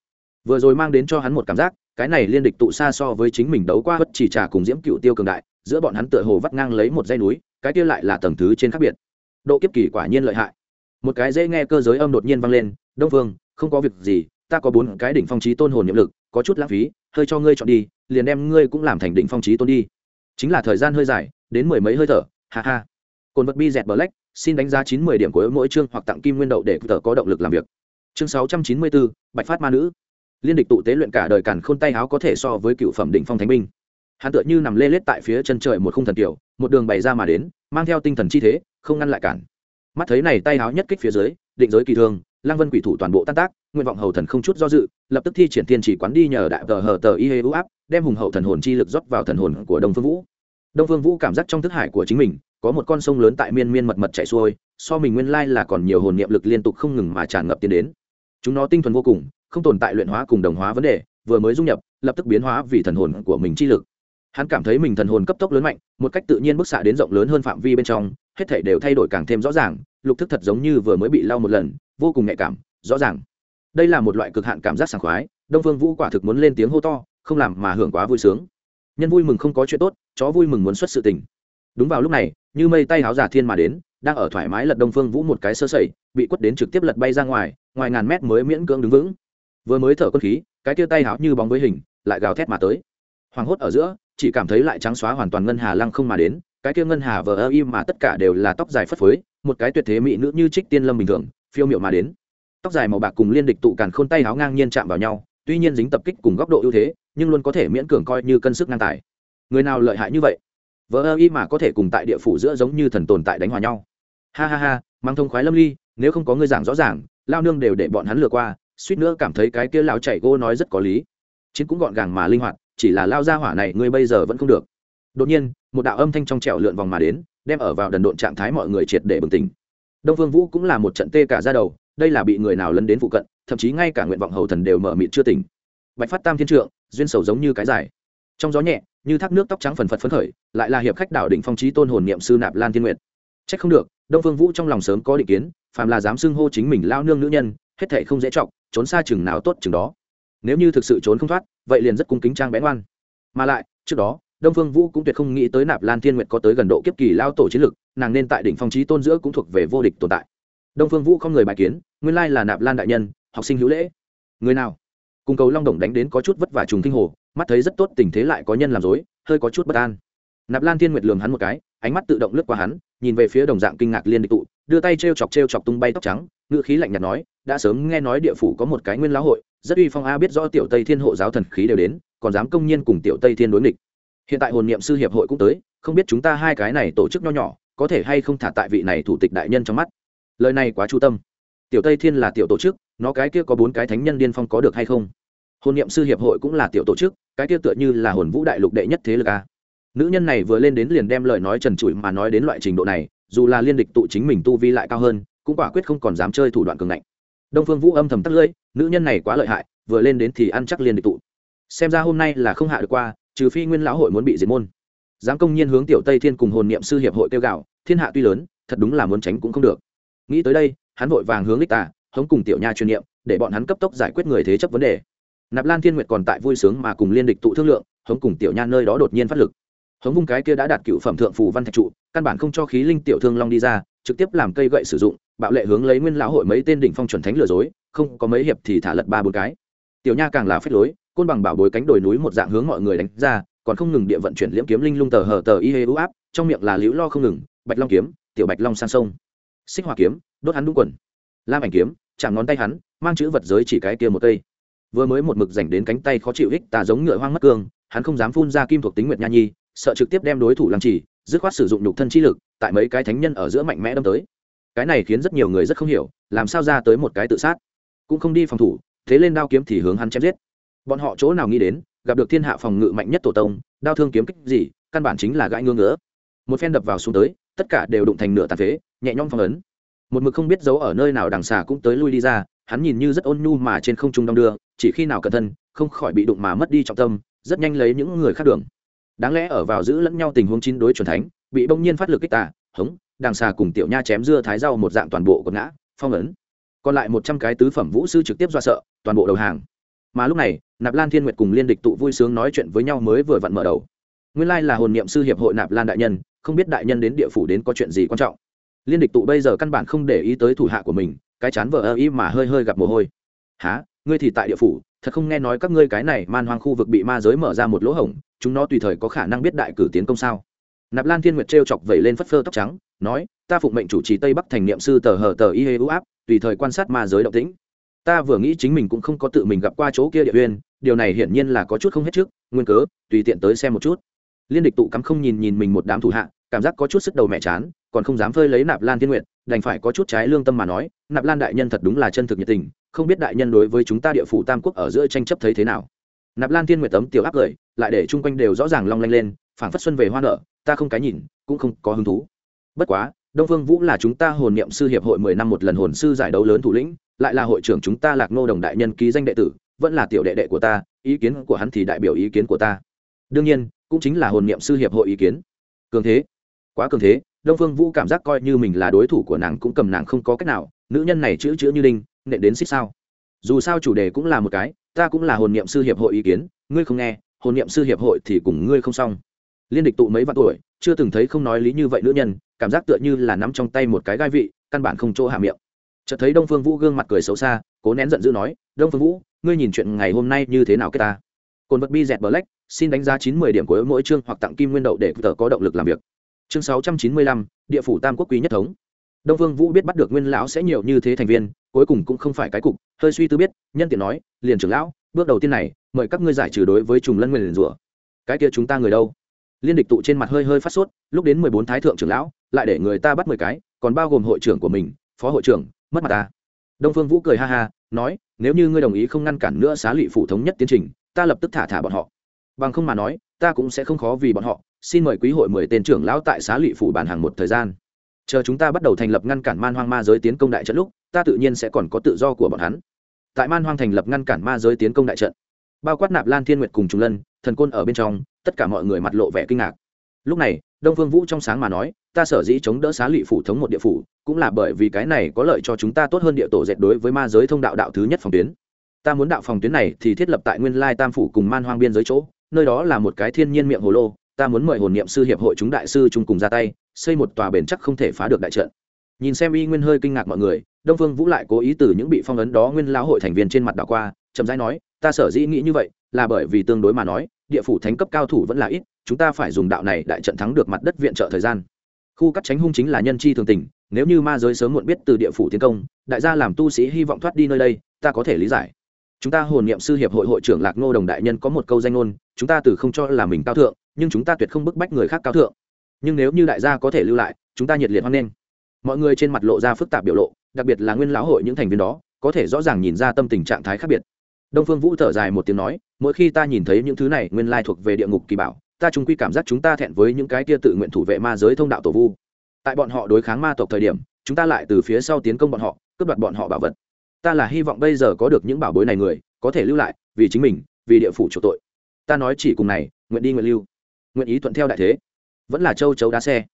Vừa rồi mang đến cho hắn một cảm giác cái này liên địch tụ xa so với chính mình đấu qua bất chỉ trà cùng diễm cựu tiêu cường đại, giữa bọn hắn tựa hồ vắt ngang lấy một dây núi, cái kia lại là tầng thứ trên khác biệt. Độ kiếp kỳ quả nhiên lợi hại. Một cái dễ nghe cơ giới âm đột nhiên vang lên, đông phương không có việc gì, ta có bốn cái đỉnh phong trí tôn hồn nhiệm lực, có chút lãng phí, hơi cho ngươi chọn đi, liền đem ngươi cũng làm thành đỉnh phong trí tôn đi. Chính là thời gian hơi dài, đến mười mấy hơi thở, ha ha. Cồn vật bi dẹt black, xin đánh giá chín mươi điểm của mỗi chương hoặc tặng kim nguyên đậu để tờ có động lực làm việc. Chương sáu trăm chín mươi bốn, bạch phát ma nữ liên địch tụ tế luyện cả đời càn khôn tay áo có thể so với cựu phẩm đỉnh phong thánh binh. Hắn tựa như nằm lê lết tại phía chân trời một khung thần tiểu, một đường bày ra mà đến, mang theo tinh thần chi thế, không ngăn lại cản. Mắt thấy này tay áo nhất kích phía dưới, định giới kỳ thương lang vân quỷ thủ toàn bộ tan tác, nguyện vọng hầu thần không chút do dự, lập tức thi triển thiên chỉ quán đi nhờ đại tờ hờ tờ y hê ưu áp, đem hùng hậu thần hồn chi lực rót vào thần hồn của đông phương vũ. Đông phương vũ cảm giác trong thức hải của chính mình, có một con sông lớn tại miên miên mật mật chạy xuôi, so mình nguyên lai là còn nhiều hồn niệm lực liên tục không ngừng mà tràn ngập tiến đến. Chúng nó tinh thuần vô cùng không tồn tại luyện hóa cùng đồng hóa vấn đề, vừa mới dung nhập, lập tức biến hóa vì thần hồn của mình chi lực. Hắn cảm thấy mình thần hồn cấp tốc lớn mạnh, một cách tự nhiên bức xạ đến rộng lớn hơn phạm vi bên trong, hết thể đều thay đổi càng thêm rõ ràng, lục thức thật giống như vừa mới bị lau một lần, vô cùng nhạy cảm, rõ ràng. Đây là một loại cực hạn cảm giác sảng khoái, đông phương vũ quả thực muốn lên tiếng hô to, không làm mà hưởng quá vui sướng. Nhân vui mừng không có chuyện tốt, chó vui mừng muốn xuất sự tình. Đúng vào lúc này, như mây tay háo giả thiên mà đến, đang ở thoải mái lật đông phương vũ một cái sơ sẩy, bị quất đến trực tiếp lật bay ra ngoài ngoài ngàn mét mới miễn cưỡng đứng vững vừa mới thở con khí, cái tia tay háo như bóng với hình, lại gào thét mà tới. Hoàng hốt ở giữa, chỉ cảm thấy lại trắng xóa hoàn toàn ngân hà lăng không mà đến, cái kia ngân hà vờ ơ im mà tất cả đều là tóc dài phất phới, một cái tuyệt thế mỹ nữ như trích tiên lâm bình thường, phiêu miệu mà đến. Tóc dài màu bạc cùng liên địch tụ càn khôn tay háo ngang nhiên chạm vào nhau, tuy nhiên dính tập kích cùng góc độ ưu thế, nhưng luôn có thể miễn cường coi như cân sức ngang tài. Người nào lợi hại như vậy? Vờ ơ y mà có thể cùng tại địa phủ giữa giống như thần tồn tại đánh hòa nhau. Ha ha ha, mang thông khoái lâm ly, nếu không có người giảng rõ ràng, lao nương đều để bọn hắn lừa qua suýt nữa cảm thấy cái kia lão chạy gỗ nói rất có lý. Chiến cũng gọn gàng mà linh hoạt, chỉ là lao ra hỏa này ngươi bây giờ vẫn không được. Đột nhiên, một đạo âm thanh trong trẻo lượn vòng mà đến, đem ở vào đần độn trạng thái mọi người triệt để bừng tỉnh. Đông phương vũ cũng là một trận tê cả ra đầu, đây là bị người nào lấn đến phụ cận, thậm chí ngay cả nguyện vọng hầu thần đều mở mịt chưa tỉnh. Bạch phát tam thiên trượng, duyên sầu giống như cái dài. Trong gió nhẹ, như thác nước tóc trắng phần phật phấn khởi, lại là hiệp khách đảo đỉnh phong trí tôn hồn niệm sư nạp lan thiên nguyện trách không được, đông phương vũ trong lòng sớm có định kiến, phàm là dám xưng hô chính mình lao nương nữ nhân, hết thệ không dễ trọng trốn xa chừng nào tốt chừng đó. Nếu như thực sự trốn không thoát, vậy liền rất cung kính trang bén oan mà lại, trước đó, đông phương vũ cũng tuyệt không nghĩ tới nạp lan thiên nguyệt có tới gần độ kiếp kỳ lao tổ chiến lực, nàng nên tại đỉnh phong trí tôn giữa cũng thuộc về vô địch tồn tại. Đông phương vũ không người bài kiến, nguyên lai là nạp lan đại nhân, học sinh hữu lễ. Người nào? Cùng cầu long đồng đánh đến có chút vất vả trùng kinh hồ, mắt thấy rất tốt tình thế lại có nhân làm dối hơi có chút bất an. Nạp lan thiên nguyệt lường hắn một cái, ánh mắt tự động lướt qua hắn, nhìn về phía đồng dạng kinh ngạc liên địch tụ, đưa tay t r e o chọc t r e o chọc tung bay tóc trắng ngựa khí lạnh nhạt nói đã sớm nghe nói địa phủ có một cái nguyên lão hội, rất uy phong a, biết rõ tiểu tây thiên hộ giáo thần khí đều đến, còn dám công nhiên cùng tiểu tây thiên đối nghịch. Hiện tại hồn niệm sư hiệp hội cũng tới, không biết chúng ta hai cái này tổ chức nho nhỏ, có thể hay không thả tại vị này thủ tịch đại nhân trong mắt. Lời này quá chu tâm. Tiểu tây thiên là tiểu tổ chức, nó cái kia có bốn cái thánh nhân điên phong có được hay không? Hồn niệm sư hiệp hội cũng là tiểu tổ chức, cái kia tựa như là hồn vũ đại lục đệ nhất thế lực a. Nữ nhân này vừa lên đến liền đem lời nói trần trụi mà nói đến loại trình độ này, dù là liên địch tụ chính mình tu vi lại cao hơn, cũng quả quyết không còn dám chơi thủ đoạn cường ngạnh đông phương vũ âm thầm tắt lưỡi, nữ nhân này quá lợi hại, vừa lên đến thì ăn chắc liền địch tụ. Xem ra hôm nay là không hạ được qua, trừ phi nguyên lão hội muốn bị diệt môn. Dám công nhiên hướng tiểu tây thiên cùng hồn niệm sư hiệp hội kêu gạo, thiên hạ tuy lớn, thật đúng là muốn tránh cũng không được. Nghĩ tới đây, hắn vội vàng hướng lích tà, hống cùng tiểu nha truyền niệm, để bọn hắn cấp tốc giải quyết người thế chấp vấn đề. Nạp lan thiên nguyệt còn tại vui sướng mà cùng liên địch tụ thương lượng, hống cùng tiểu nha nơi đó đột nhiên phát lực. Hống vung cái kia đã đạt cựu phẩm thượng phù văn thạch trụ, căn bản không cho khí linh tiểu thương long đi ra trực tiếp làm cây gậy sử dụng, bạo lệ hướng lấy nguyên lão hội mấy tên đỉnh phong chuẩn thánh lừa dối, không có mấy hiệp thì thả lật ba bốn cái. Tiểu nha càng là phép lối, côn bằng bảo bối cánh đồi núi một dạng hướng mọi người đánh ra, còn không ngừng địa vận chuyển liễm kiếm linh lung tờ hờ tờ y hê u áp, trong miệng là liễu lo không ngừng, bạch long kiếm, tiểu bạch long sang sông. Xích hỏa kiếm, đốt hắn đúng quần. Lam ảnh kiếm, chạm ngón tay hắn, mang chữ vật giới chỉ cái kia một cây. Vừa mới một mực dành đến cánh tay khó chịu hích tà giống ngựa hoang mất cương, hắn không dám phun ra kim thuộc tính nguyệt nha nhi, sợ trực tiếp đem đối thủ làm chỉ dứt khoát sử dụng nhục thân chi lực tại mấy cái thánh nhân ở giữa mạnh mẽ đâm tới. Cái này khiến rất nhiều người rất không hiểu, làm sao ra tới một cái tự sát? Cũng không đi phòng thủ, thế lên đao kiếm thì hướng hắn chém giết. Bọn họ chỗ nào nghĩ đến, gặp được thiên hạ phòng ngự mạnh nhất tổ tông, đao thương kiếm kích gì, căn bản chính là gãi ngưỡng ngỡ một phen đập vào xuống tới, tất cả đều đụng thành nửa tàn phế, nhẹ nhõm phong ấn. Một mực không biết giấu ở nơi nào đằng xà cũng tới lui đi ra, hắn nhìn như rất ôn nhu mà trên không trung đong đưa, chỉ khi nào cẩn thân, không khỏi bị đụng mà mất đi trọng tâm, rất nhanh lấy những người khác đường. Đáng lẽ ở vào giữ lẫn nhau tình huống chín đối chuẩn thánh bị bỗng nhiên phát lực kích tà, hống đàng xà cùng tiểu nha chém dưa thái rau một dạng toàn bộ quật ngã, phong ấn. Còn lại một trăm cái tứ phẩm vũ sư trực tiếp do sợ, toàn bộ đầu hàng. Mà lúc này, nạp lan thiên nguyệt cùng liên địch tụ vui sướng nói chuyện với nhau mới vừa vặn mở đầu. Nguyên lai là hồn niệm sư hiệp hội nạp lan đại nhân, không biết đại nhân đến địa phủ đến có chuyện gì quan trọng. Liên địch tụ bây giờ căn bản không để ý tới thủ hạ của mình, cái chán vờ ơ ý mà hơi hơi gặp mồ hôi. Há ngươi thì tại địa phủ, thật không nghe nói các ngươi cái này man hoang khu vực bị ma giới mở ra một lỗ hổng, chúng nó tùy thời có khả năng biết đại cử tiến công sao? Nạp lan thiên nguyệt t chọc vẩy lên phất phơ tóc trắng, nói, ta phụng mệnh chủ trì tây bắc thành niệm sư tờ hờ tờ y hê ưu áp, tùy thời quan sát ma giới động tĩnh. Ta vừa nghĩ chính mình cũng không có tự mình gặp qua chỗ kia địa uyên, điều này hiển nhiên là có chút không hết trước, nguyên cớ, tùy tiện tới xem một chút. Liên địch tụ cắm không nhìn nhìn mình một đám thủ hạ, cảm giác có chút sức đầu mẹ chán, còn không dám phơi lấy nạp lan thiên nguyện đành phải có chút trái lương tâm mà nói, nạp lan đại nhân thật đúng là chân thực nhiệt tình, không biết đại nhân đối với chúng ta địa phủ tam quốc ở giữa tranh chấp thấy thế nào. Nạp lan thiên nguyệt tấm tiểu áp cười, lại để chung quanh đều rõ ràng long lanh lên, phảng phất xuân về hoa nở ta không cái nhìn, cũng không có hứng thú. Bất quá, đông vương vũ là chúng ta hồn niệm sư hiệp hội mười năm một lần hồn sư giải đấu lớn thủ lĩnh, lại là hội trưởng chúng ta lạc nô đồng đại nhân ký danh đệ tử, vẫn là tiểu đệ đệ của ta, ý kiến của hắn thì đại biểu ý kiến của ta. Đương nhiên, cũng chính là hồn niệm sư hiệp hội ý kiến. Cường thế. Quá cường thế, đông phương vũ cảm giác coi như mình là đối thủ của nàng cũng cầm nàng không có cách nào, nữ nhân này chữ chữ như đinh, nện đến xích sao. Dù sao chủ đề cũng là một cái, ta cũng là hồn niệm sư hiệp hội ý kiến, ngươi không nghe, hồn niệm sư hiệp hội thì cùng ngươi không xong liên địch tụ mấy vạn tuổi, chưa từng thấy không nói lý như vậy nữ nhân, cảm giác tựa như là nắm trong tay một cái gai vị, căn bản không chỗ hạ miệng. Chợt thấy đông phương vũ gương mặt cười xấu xa, cố nén giận dữ nói, đông phương vũ, ngươi nhìn chuyện ngày hôm nay như thế nào kết ta? Cồn vật bi dẹt bờ lách xin đánh giá chín mươi điểm của mỗi chương hoặc tặng kim nguyên đậu để tờ có động lực làm việc. Chương sáu trăm chín mươi lăm, địa phủ tam quốc quý nhất thống. Đông vương vũ biết bắt được nguyên lão sẽ nhiều như thế thành viên, cuối cùng cũng không phải cái cục, hơi suy tư biết, nhân tiện nói, liền trưởng lão, bước đầu tiên này, mời các ngươi giải trừ đối với trùng lân nguyên rủa. Cái kia chúng ta người đâu? Liên địch tụ trên mặt hơi hơi phát sốt, lúc đến mười bốn thái thượng trưởng lão, lại để người ta bắt mười cái, còn bao gồm hội trưởng của mình, phó hội trưởng, mất mặt ta. Đông phương vũ cười ha ha, nói, nếu như ngươi đồng ý không ngăn cản nữa xá lụy phủ thống nhất tiến trình, ta lập tức thả thả bọn họ. Bằng không mà nói, ta cũng sẽ không khó vì bọn họ. Xin mời quý hội mười tên trưởng lão tại xá lụy phủ bàn hàng một thời gian. Chờ chúng ta bắt đầu thành lập ngăn cản man hoang ma giới tiến công đại trận lúc, ta tự nhiên sẽ còn có tự do của bọn hắn. Tại man hoang thành lập ngăn cản ma giới tiến công đại trận bao quát nạp lan thiên nguyệt cùng trùng lân, thần côn ở bên trong, tất cả mọi người mặt lộ vẻ kinh ngạc. Lúc này, đông phương vũ trong sáng mà nói, ta sở dĩ chống đỡ xá lụy phủ thống một địa phủ, cũng là bởi vì cái này có lợi cho chúng ta tốt hơn địa tổ dệt đối với ma giới thông đạo đạo thứ nhất phòng tuyến. Ta muốn đạo phòng tuyến này thì thiết lập tại nguyên lai tam phủ cùng man hoang biên giới chỗ, nơi đó là một cái thiên nhiên miệng hồ lô, ta muốn mời hồn niệm sư hiệp hội chúng đại sư chung cùng ra tay, xây một tòa bền chắc không thể phá được đại trận. Nhìn xem y nguyên hơi kinh ngạc mọi người, đông phương vũ lại cố ý từ những bị phong ấn đó nguyên lão hội thành viên trên mặt đảo qua, chậm rãi nói ta sở dĩ nghĩ như vậy là bởi vì tương đối mà nói, địa phủ thánh cấp cao thủ vẫn là ít, chúng ta phải dùng đạo này đại trận thắng được mặt đất viện trợ thời gian. Khu cắt tránh hung chính là nhân chi thường tình, nếu như ma giới sớm muộn biết từ địa phủ tiến công, đại gia làm tu sĩ hy vọng thoát đi nơi đây, ta có thể lý giải. Chúng ta hồn niệm sư hiệp hội hội trưởng lạc ngô đồng đại nhân có một câu danh ngôn, chúng ta từ không cho là mình cao thượng, nhưng chúng ta tuyệt không bức bách người khác cao thượng. Nhưng nếu như đại gia có thể lưu lại, chúng ta nhiệt liệt hoan nghênh. Mọi người trên mặt lộ ra phức tạp biểu lộ, đặc biệt là nguyên lão hội những thành viên đó, có thể rõ ràng nhìn ra tâm tình trạng thái khác biệt đông phương vũ thở dài một tiếng nói, mỗi khi ta nhìn thấy những thứ này nguyên lai thuộc về địa ngục kỳ bảo, ta trung quy cảm giác chúng ta thẹn với những cái kia tự nguyện thủ vệ ma giới thông đạo tổ vu. Tại bọn họ đối kháng ma tộc thời điểm, chúng ta lại từ phía sau tiến công bọn họ, cướp đoạt bọn họ bảo vật. Ta là hy vọng bây giờ có được những bảo bối này người, có thể lưu lại, vì chính mình, vì địa phủ chủ tội. Ta nói chỉ cùng này, nguyện đi nguyện lưu. Nguyện ý thuận theo đại thế. Vẫn là châu chấu đá xe.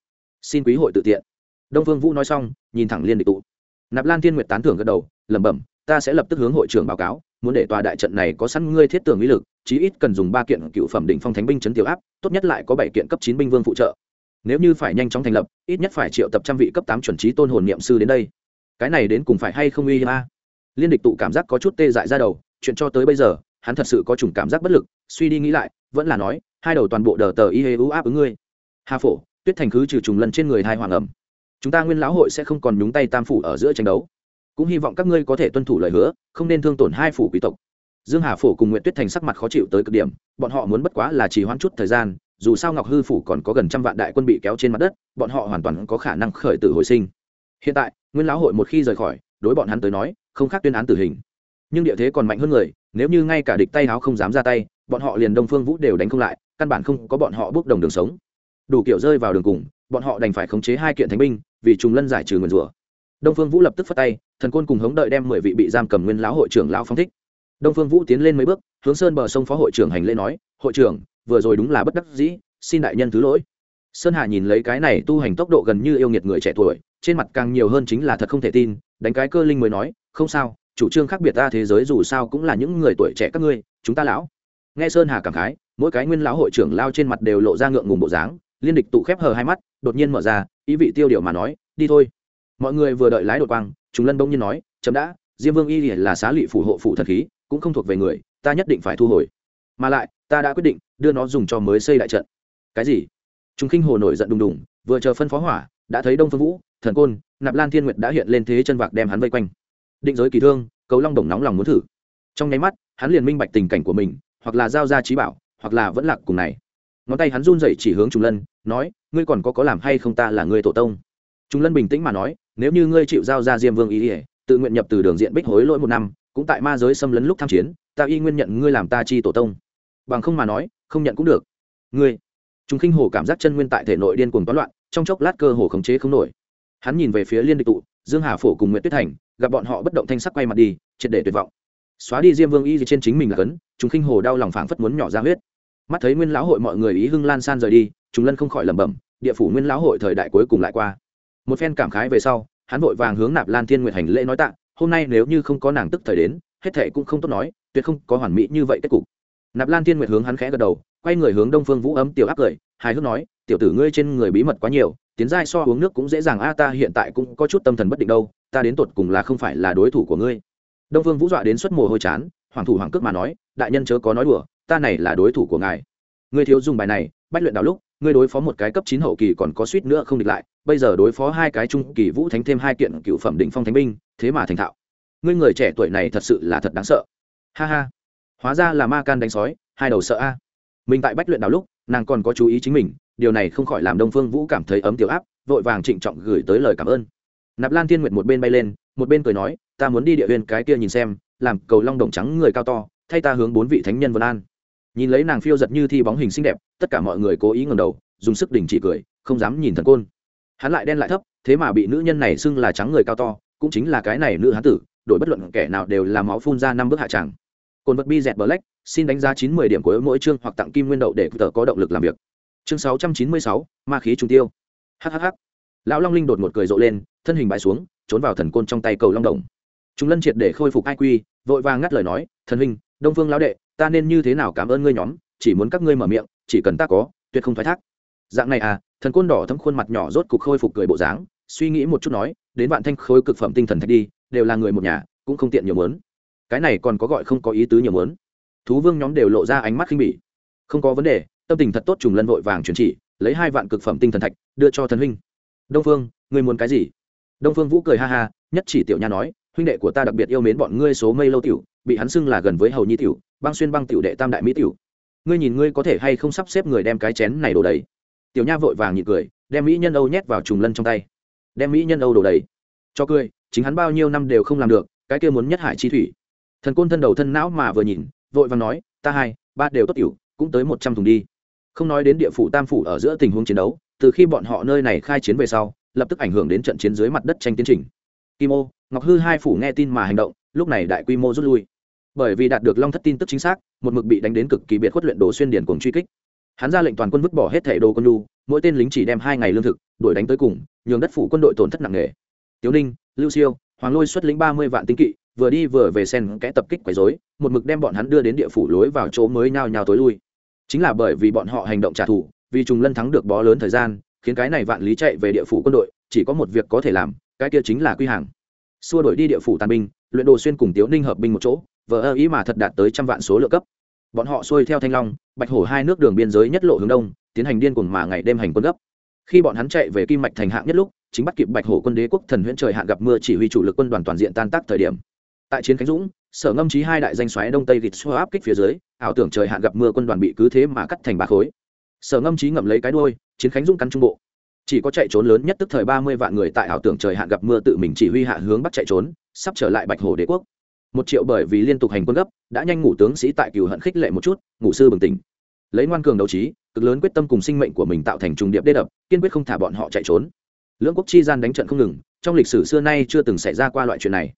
Xin quý hội tự tiện. Đông phương vũ nói xong, nhìn thẳng liên địch tụ. Nạp lan thiên nguyệt tán thưởng gật đầu, lẩm bẩm ta sẽ lập tức hướng hội trưởng báo cáo, muốn để tòa đại trận này có sẵn ngươi thiết tưởng uy lực, chí ít cần dùng ba kiện cựu phẩm đỉnh phong thánh binh chấn tiểu áp, tốt nhất lại có bảy kiện cấp chín binh vương phụ trợ. Nếu như phải nhanh chóng thành lập, ít nhất phải triệu tập trăm vị cấp tám chuẩn trí tôn hồn niệm sư đến đây. Cái này đến cùng phải hay không uy hiếp a? Liên địch tụ cảm giác có chút tê dại ra đầu, chuyện cho tới bây giờ, hắn thật sự có chủng cảm giác bất lực, suy đi nghĩ lại, vẫn là nói, hai đầu toàn bộ đờ tờ y hê ưu áp ứng ngươi. Hà phổ, tuyết thành khứ trừ trùng lần trên người hai hoàng ẩm. Chúng ta nguyên lão hội sẽ không còn nhúng tay tam phủ ở giữa tranh đấu cũng hy vọng các ngươi có thể tuân thủ lời hứa, không nên thương tổn hai phủ quý tộc. Dương hà phổ cùng nguyễn tuyết thành sắc mặt khó chịu tới cực điểm, bọn họ muốn bất quá là chỉ hoãn chút thời gian, dù sao ngọc hư phủ còn có gần trăm vạn đại quân bị kéo trên mặt đất, bọn họ hoàn toàn có khả năng khởi tử hồi sinh. Hiện tại, nguyên lão hội một khi rời khỏi, đối bọn hắn tới nói, không khác tuyên án tử hình. Nhưng địa thế còn mạnh hơn người, nếu như ngay cả địch tay áo không dám ra tay, bọn họ liền đông phương vũ đều đánh không lại, căn bản không có bọn họ bước đồng đường sống. Đủ kiểu rơi vào đường cùng, bọn họ đành phải khống chế hai kiện thánh binh, vì chúng lân giải trừ nguyền rủa đông phương vũ lập tức phất tay, thần côn cùng hống đợi đem mười vị bị giam cầm nguyên lão hội trưởng lão phong thích. Đông phương vũ tiến lên mấy bước, hướng sơn bờ sông phó hội trưởng hành lễ nói, hội trưởng, vừa rồi đúng là bất đắc dĩ, xin đại nhân thứ lỗi. Sơn hà nhìn lấy cái này tu hành tốc độ gần như yêu nghiệt người trẻ tuổi, trên mặt càng nhiều hơn chính là thật không thể tin, đánh cái cơ linh mới nói, không sao, chủ trương khác biệt ta thế giới dù sao cũng là những người tuổi trẻ các ngươi, chúng ta lão. Nghe sơn hà cảm khái, mỗi cái nguyên lão hội trưởng lao trên mặt đều lộ ra ngượng ngùng bộ dáng, liên địch tụ khép hờ hai mắt, đột nhiên mở ra, ý vị tiêu điều mà nói, đi thôi mọi người vừa đợi lái đột quang chúng lân bỗng nhiên nói, chấm đã, diêm vương y là xá lị phủ hộ phủ thần khí, cũng không thuộc về người, ta nhất định phải thu hồi. Mà lại, ta đã quyết định đưa nó dùng cho mới xây đại trận. Cái gì? Chúng khinh hồ nổi giận đùng đùng, vừa chờ phân phó hỏa, đã thấy đông phương vũ, thần côn, nạp lan thiên nguyệt đã hiện lên thế chân vạc đem hắn vây quanh. Định giới kỳ thương cấu long đồng nóng lòng muốn thử. Trong nháy mắt, hắn liền minh bạch tình cảnh của mình, hoặc là giao ra trí bảo, hoặc là vẫn lạc cùng này. Ngón tay hắn run rẩy chỉ hướng trùng lân, nói, ngươi còn có có làm hay không ta là người tổ tông? Trùng lân bình tĩnh mà nói nếu như ngươi chịu giao ra diêm vương ý ỉa, tự nguyện nhập từ đường diện bích hối lỗi một năm, cũng tại ma giới xâm lấn lúc tham chiến, ta y nguyên nhận ngươi làm ta chi tổ tông. Bằng không mà nói, không nhận cũng được. Ngươi chúng khinh hồ cảm giác chân nguyên tại thể nội điên cuồng toán loạn, trong chốc lát cơ hồ khống chế không nổi. Hắn nhìn về phía liên địch tụ, dương hà phổ cùng nguyễn tuyết thành, gặp bọn họ bất động thanh sắc quay mặt đi, triệt để tuyệt vọng. Xóa đi diêm vương y trên chính mình là cấn chúng khinh hồ đau lòng phảng phất muốn nhỏ ra huyết. Mắt thấy nguyên lão hội mọi người ý hưng lan san rời đi chúng lân không khỏi lẩm bẩm, địa phủ nguyên lão hội thời đại cuối cùng lại qua một phen cảm khái về sau, hắn vội vàng hướng nạp lan thiên nguyện hành lễ nói tạ, hôm nay nếu như không có nàng tức thời đến, hết thệ cũng không tốt nói, tuyệt không có hoàn mỹ như vậy kết cục. Nạp lan thiên nguyệt hướng hắn khẽ gật đầu, quay người hướng đông phương vũ ấm tiểu áp cười, hài hước nói, tiểu tử ngươi trên người bí mật quá nhiều, tiến giai so uống nước cũng dễ dàng, a, ta hiện tại cũng có chút tâm thần bất định đâu, ta đến tột cùng là không phải là đối thủ của ngươi. Đông phương vũ dọa đến suất mồ hôi chán, hoàng thủ hoàng cước mà nói, đại nhân chớ có nói đùa, ta này là đối thủ của ngài. Ngươi thiếu dùng bài này, bách luyện đạo lúc ngươi đối phó một cái cấp chín hậu kỳ còn có suýt nữa không địch lại, bây giờ đối phó hai cái trung kỳ vũ thánh thêm hai kiện cựu phẩm định phong thánh binh, thế mà thành thạo. Ngươi người trẻ tuổi này thật sự là thật đáng sợ. Ha ha. Hóa ra là ma can đánh sói, hai đầu sợ a. Mình tại bách luyện đào lúc, nàng còn có chú ý chính mình, điều này không khỏi làm đông phương vũ cảm thấy ấm tiểu áp, vội vàng trịnh trọng gửi tới lời cảm ơn. Nạp lan thiên nguyện một bên bay lên, một bên cười nói, ta muốn đi địa huyền cái kia nhìn xem, làm cầu long đồng trắng người cao to, thay ta hướng bốn vị thánh nhân vân an nhìn lấy nàng phiêu giật như thi bóng hình xinh đẹp tất cả mọi người cố ý ngầm đầu dùng sức đình chỉ cười không dám nhìn thần côn. Hắn lại đen lại thấp thế mà bị nữ nhân này xưng là trắng người cao to cũng chính là cái này nữ hán tử đổi bất luận kẻ nào đều là máu phun ra năm bước hạ tràng. Cồn vật bi dẹt bờ lách, xin đánh giá chín mươi điểm của mỗi chương hoặc tặng kim nguyên đậu để tờ có động lực làm việc. Chương sáu trăm chín mươi sáu ma khí trung tiêu. Hhh lão long linh đột một cười rộ lên thân hình bãi xuống trốn vào thần côn trong tay cầu long đồng. Chúng lân triệt để khôi phục ai quy vội vàng ngắt lời nói thần huynh đông phương lão đệ ta nên như thế nào cảm ơn ngươi nhóm, chỉ muốn các ngươi mở miệng, chỉ cần ta có, tuyệt không thoái thác. Dạng này à thần côn đỏ thấm khuôn mặt nhỏ rốt cục khôi phục cười bộ dáng, suy nghĩ một chút nói, đến vạn thanh khối cực phẩm tinh thần thạch đi, đều là người một nhà, cũng không tiện nhiều mớn cái này còn có gọi không có ý tứ nhiều mớn thú vương nhóm đều lộ ra ánh mắt khinh bỉ. Không có vấn đề, tâm tình thật tốt trùng lân vội vàng chuyển chỉ, lấy hai vạn cực phẩm tinh thần thạch, đưa cho thần huynh. Đông phương, ngươi muốn cái gì? Đông phương vũ cười ha ha, nhất chỉ tiểu nha nói huynh đệ của ta đặc biệt yêu mến bọn ngươi số mây lâu tiểu, bị hắn xưng là gần với hầu nhi tiểu, băng xuyên băng tiểu đệ tam đại mỹ tiểu. Ngươi nhìn ngươi có thể hay không sắp xếp người đem cái chén này đổ đầy. Tiểu nha vội vàng nhịn cười, đem mỹ nhân âu nhét vào trùng lân trong tay. Đem mỹ nhân âu đổ đầy. Cho cười, chính hắn bao nhiêu năm đều không làm được, cái kia muốn nhất hải chi thủy. Thần côn thân đầu thân não mà vừa nhìn, vội vàng nói, ta hai, ba đều tốt tiểu, cũng tới một trăm thùng đi. Không nói đến địa phủ tam phủ ở giữa tình huống chiến đấu, từ khi bọn họ nơi này khai chiến về sau, lập tức ảnh hưởng đến trận chiến dưới mặt đất tranh tiến trình. Kim ô ngọc hư hai phủ nghe tin mà hành động, lúc này đại quy mô rút lui. Bởi vì đạt được long thất tin tức chính xác, một mực bị đánh đến cực kỳ biệt khuất luyện đồ xuyên điển cùng truy kích. Hắn ra lệnh toàn quân vứt bỏ hết thẻ đồ quân lu mỗi tên lính chỉ đem hai ngày lương thực, đuổi đánh tới cùng, nhường đất phủ quân đội tổn thất nặng nề. Tiếu ninh, lưu siêu, hoàng lôi xuất lĩnh ba mươi vạn tinh kỵ, vừa đi vừa về sen kẽ tập kích quấy rối, một mực đem bọn hắn đưa đến địa phủ lối vào chỗ mới nhao nhao tối lui. Chính là bởi vì bọn họ hành động trả thù, vì trùng lân thắng được bó lớn thời gian, khiến cái này vạn lý chạy về địa phủ quân đội, chỉ có một việc có thể làm, cái kia chính là quy hàng xua đổi đi địa phủ tàn binh, luyện đồ xuyên cùng tiếu ninh hợp binh một chỗ, vờ ơ ý mà thật đạt tới trăm vạn số lượng cấp. Bọn họ xuôi theo thanh long, bạch hổ hai nước đường biên giới nhất lộ hướng đông, tiến hành điên cuồng mà ngày đêm hành quân gấp. Khi bọn hắn chạy về kim mạch thành hạng nhất lúc, chính bắt kịp bạch hổ quân đế quốc thần huyễn trời hạn gặp mưa chỉ huy chủ lực quân đoàn toàn diện tan tác thời điểm. Tại chiến khánh dũng, sở ngâm trí hai đại danh xoáy đông tây vịt xoa áp kích phía dưới, ảo tưởng trời hạn gặp mưa quân đoàn bị cứ thế mà cắt thành ba khối. Sở ngâm trí ngậm lấy cái đôi chiến khánh dũng cắn trung bộ chỉ có chạy trốn lớn nhất tức thời ba mươi vạn người tại ảo tưởng trời hạn gặp mưa tự mình chỉ huy hạ hướng bắc chạy trốn, sắp trở lại bạch hồ đế quốc. Một triệu bởi vì liên tục hành quân gấp, đã nhanh ngủ tướng sĩ tại cửu hận khích lệ một chút, ngủ sư bừng tỉnh. Lấy ngoan cường đấu trí, cực lớn quyết tâm cùng sinh mệnh của mình tạo thành trùng điệp đê đập, kiên quyết không thả bọn họ chạy trốn. Lưỡng quốc chi gian đánh trận không ngừng, trong lịch sử xưa nay chưa từng xảy ra qua loại chuyện này.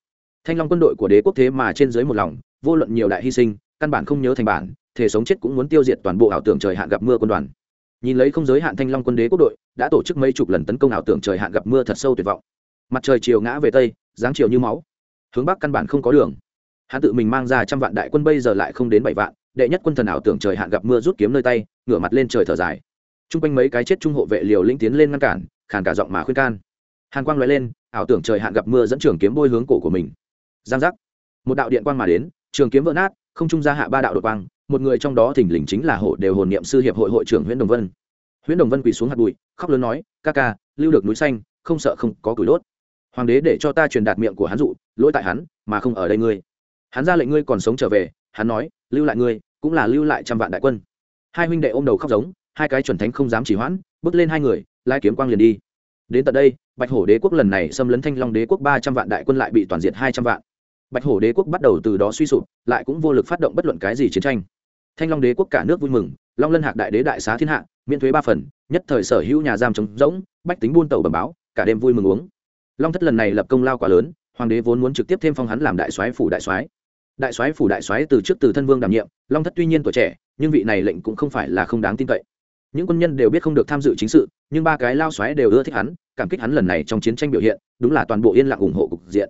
Thanh long quân đội của đế quốc thế mà trên dưới một lòng, vô luận nhiều đại hy sinh, căn bản không nhớ thành bản thể sống chết cũng muốn tiêu diệt toàn bộ ảo tưởng trời hạn gặp mưa quân đoàn nhìn lấy không giới hạn thanh long quân đế quốc đội, đã tổ chức mấy chục lần tấn công ảo tưởng trời hạn gặp mưa thật sâu tuyệt vọng. Mặt trời chiều ngã về tây, dáng chiều như máu. Hướng bắc căn bản không có đường. Hắn tự mình mang ra trăm vạn đại quân bây giờ lại không đến bảy vạn, đệ nhất quân thần ảo tưởng trời hạn gặp mưa rút kiếm nơi tay, ngửa mặt lên trời thở dài. T r u n g quanh mấy cái chết trung hộ vệ liều linh tiến lên ngăn cản, khàn cả giọng mà khuyên can. Hàn quang nói lên, ảo tưởng trời hạn gặp mưa dẫn trường kiếm bôi hướng cổ của mình. Giang giác. Một đạo điện quang mà đến, trường kiếm vỡ nát, không trung ra hạ ba đạo đột quang một người trong đó thỉnh lình chính là hộ đều hồn niệm sư hiệp hội hội trưởng nguyễn đồng vân. Nguyễn đồng vân quỳ xuống hạt bụi, khóc lớn nói, ca ca, lưu được núi xanh, không sợ không có củi đốt. Hoàng đế để cho ta truyền đạt miệng của hắn dụ, lỗi tại hắn, mà không ở đây ngươi. Hắn ra lệnh ngươi còn sống trở về, hắn nói, lưu lại ngươi, cũng là lưu lại trăm vạn đại quân. Hai huynh đệ ôm đầu khóc giống, hai cái chuẩn thánh không dám chỉ hoãn, bước lên hai người, lai kiếm quang liền đi. Đến tận đây, bạch hổ đế quốc lần này xâm lấn thanh long đế quốc ba trăm vạn đại quân lại bị toàn diệt hai trăm vạn. Bạch hổ đế quốc bắt đầu từ đó suy sụp, lại cũng vô lực phát động bất luận cái gì chiến tranh thanh long đế quốc cả nước vui mừng, long lân hạc đại đế đại xá thiên hạ, miễn thuế ba phần, nhất thời sở hữu nhà giam trống rỗng, bách tính buôn tàu bẩm báo, cả đêm vui mừng uống. Long thất lần này lập công lao quá lớn, hoàng đế vốn muốn trực tiếp thêm phong hắn làm đại soái phủ đại soái. Đại soái phủ đại soái từ trước từ thân vương đảm nhiệm, long thất tuy nhiên tuổi trẻ, nhưng vị này lệnh cũng không phải là không đáng tin cậy. Những quân nhân đều biết không được tham dự chính sự, nhưng ba cái lao soái đều ưa thích hắn, cảm kích hắn lần này trong chiến tranh biểu hiện, đúng là toàn bộ yên lặng ủng hộ cục diện.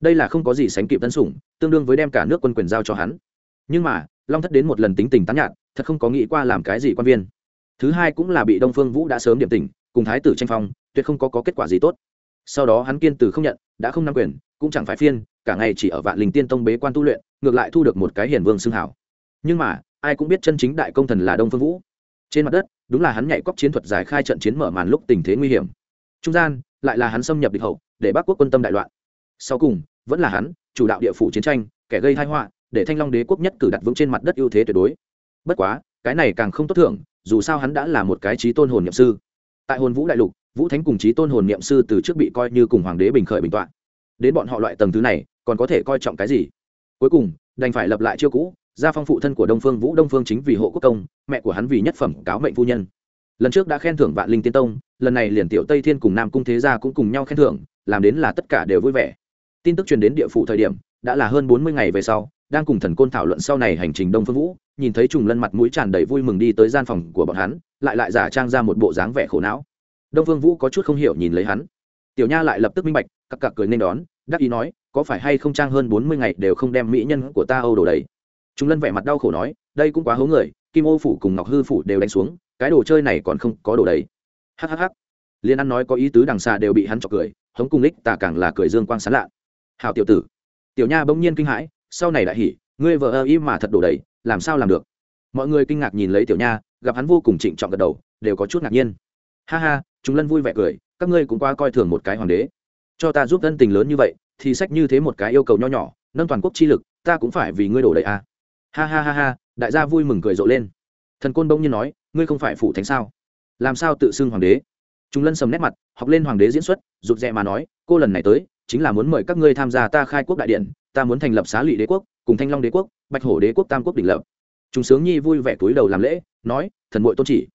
Đây là không có gì sánh kịp tân sủng, tương đương với đem cả nước quân quyền giao cho hắn. Nhưng mà long thất đến một lần tính tình tán nhạt thật không có nghĩ qua làm cái gì quan viên. Thứ hai cũng là bị đông phương vũ đã sớm điểm tình cùng thái tử tranh phong tuyệt không có, có kết quả gì tốt. Sau đó hắn kiên từ không nhận đã không nắm quyền cũng chẳng phải phiên cả ngày chỉ ở vạn linh tiên tông bế quan tu luyện ngược lại thu được một cái hiền vương xưng hảo. Nhưng mà ai cũng biết chân chính đại công thần là đông phương vũ. Trên mặt đất đúng là hắn nhảy cóc chiến thuật giải khai trận chiến mở màn lúc tình thế nguy hiểm. Trung gian lại là hắn xâm nhập địch hậu để bắc quốc quân tâm đại loạn. Sau cùng vẫn là hắn chủ đạo địa phủ chiến tranh kẻ gây tai họa để thanh long đế quốc nhất cử đặt vững trên mặt đất ưu thế tuyệt đối. Bất quá, cái này càng không tốt thưởng, dù sao hắn đã là một cái trí tôn hồn niệm sư. Tại hồn vũ đại lục, vũ thánh cùng trí tôn hồn niệm sư từ trước bị coi như cùng hoàng đế bình khởi bình tọa. Đến bọn họ loại tầng thứ này, còn có thể coi trọng cái gì? Cuối cùng, đành phải lập lại chiêu cũ, gia phong phụ thân của đông phương vũ, đông phương chính vì hộ quốc công, mẹ của hắn vì nhất phẩm cáo mệnh phu nhân. Lần trước đã khen thưởng vạn linh tiên tông, lần này liền tiểu tây thiên cùng nam cung thế gia cũng cùng nhau khen thưởng, làm đến là tất cả đều vui vẻ. Tin tức truyền đến địa phủ thời điểm, đã là hơn bốn mươi ngày về sau đang cùng thần côn thảo luận sau này hành trình đông phương vũ, nhìn thấy trùng lân mặt mũi tràn đầy vui mừng đi tới gian phòng của bọn hắn, lại lại giả trang ra một bộ dáng vẻ khổ não. Đông phương vũ có chút không hiểu nhìn lấy hắn. Tiểu nha lại lập tức minh bạch, cặc cặc cười nên đón, đắc ý nói, có phải hay không trang hơn bốn mươi ngày đều không đem mỹ nhân của ta âu đồ đầy? Trùng lân vẻ mặt đau khổ nói, đây cũng quá hố người, kim ô phủ cùng ngọc hư phủ đều đánh xuống, cái đồ chơi này còn không có đồ đầy. Hhh liên ăn nói có ý tứ đằng xa đều bị hắn chọc cười, hống cùng lích tà càng là cười dương quang sán lạ. Hào tiểu tử. Tiểu nha bỗng nhiên kinh hãi sau này đại hỉ, ngươi vợ ơ im mà thật đổ đầy, làm sao làm được? Mọi người kinh ngạc nhìn lấy tiểu nha, gặp hắn vô cùng trịnh trọng gật đầu, đều có chút ngạc nhiên. Ha ha, chúng lân vui vẻ cười, các ngươi cũng qua coi thường một cái hoàng đế. Cho ta giúp dân tình lớn như vậy, thì sách như thế một cái yêu cầu nho nhỏ, nâng toàn quốc chi lực, ta cũng phải vì ngươi đổ đầy à. ha ha ha ha, đại gia vui mừng cười rộ lên. Thần côn bỗng nhiên nói, ngươi không phải phủ thánh sao? Làm sao tự xưng hoàng đế? Chúng lân sầm nét mặt, học lên hoàng đế diễn xuất, rụt rè mà nói, cô lần này tới, chính là muốn mời các ngươi tham gia ta khai quốc đại điện ta muốn thành lập xá lỵ đế quốc, cùng thanh long đế quốc, bạch hổ đế quốc, tam quốc đỉnh lập. Chúng sướng nhi vui vẻ túi đầu làm lễ, nói, thần bội tôn chỉ.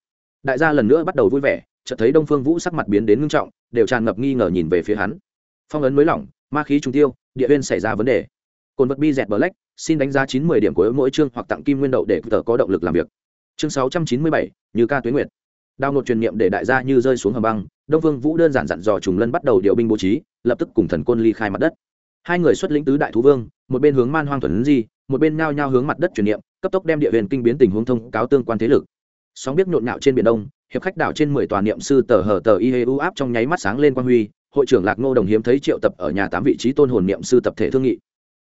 Đại gia lần nữa bắt đầu vui vẻ, chợt thấy đông phương vũ sắc mặt biến đến ngưng trọng, đều tràn ngập nghi ngờ nhìn về phía hắn. Phong ấn mới lỏng, ma khí trung tiêu, địa huyên xảy ra vấn đề. Cồn vật bi dẹt black, xin đánh giá chín mươi điểm của mỗi chương hoặc tặng kim nguyên đậu để tờ có động lực làm việc. Chương sáu trăm chín mươi bảy, như ca tuyến nguyệt. Đao nộp truyền niệm để đại gia như rơi xuống hầm băng, đông vương vũ đơn giản dặn dò trùng lân bắt đầu điều binh bố trí, lập tức cùng thần côn ly khai mặt đất hai người xuất lĩnh tứ đại thú vương, một bên hướng man hoang thuần di, một bên nhao nhao hướng mặt đất truyền niệm, cấp tốc đem địa huyền kinh biến tình huống thông cáo tương quan thế lực. Sóng biết nhộn nhạo trên biển đông, hiệp khách đảo trên mười tòa niệm sư tờ hờ tờ y hê u áp trong nháy mắt sáng lên quan huy, hội trưởng lạc ngô đồng hiếm thấy triệu tập ở nhà tám vị trí tôn hồn niệm sư tập thể thương nghị.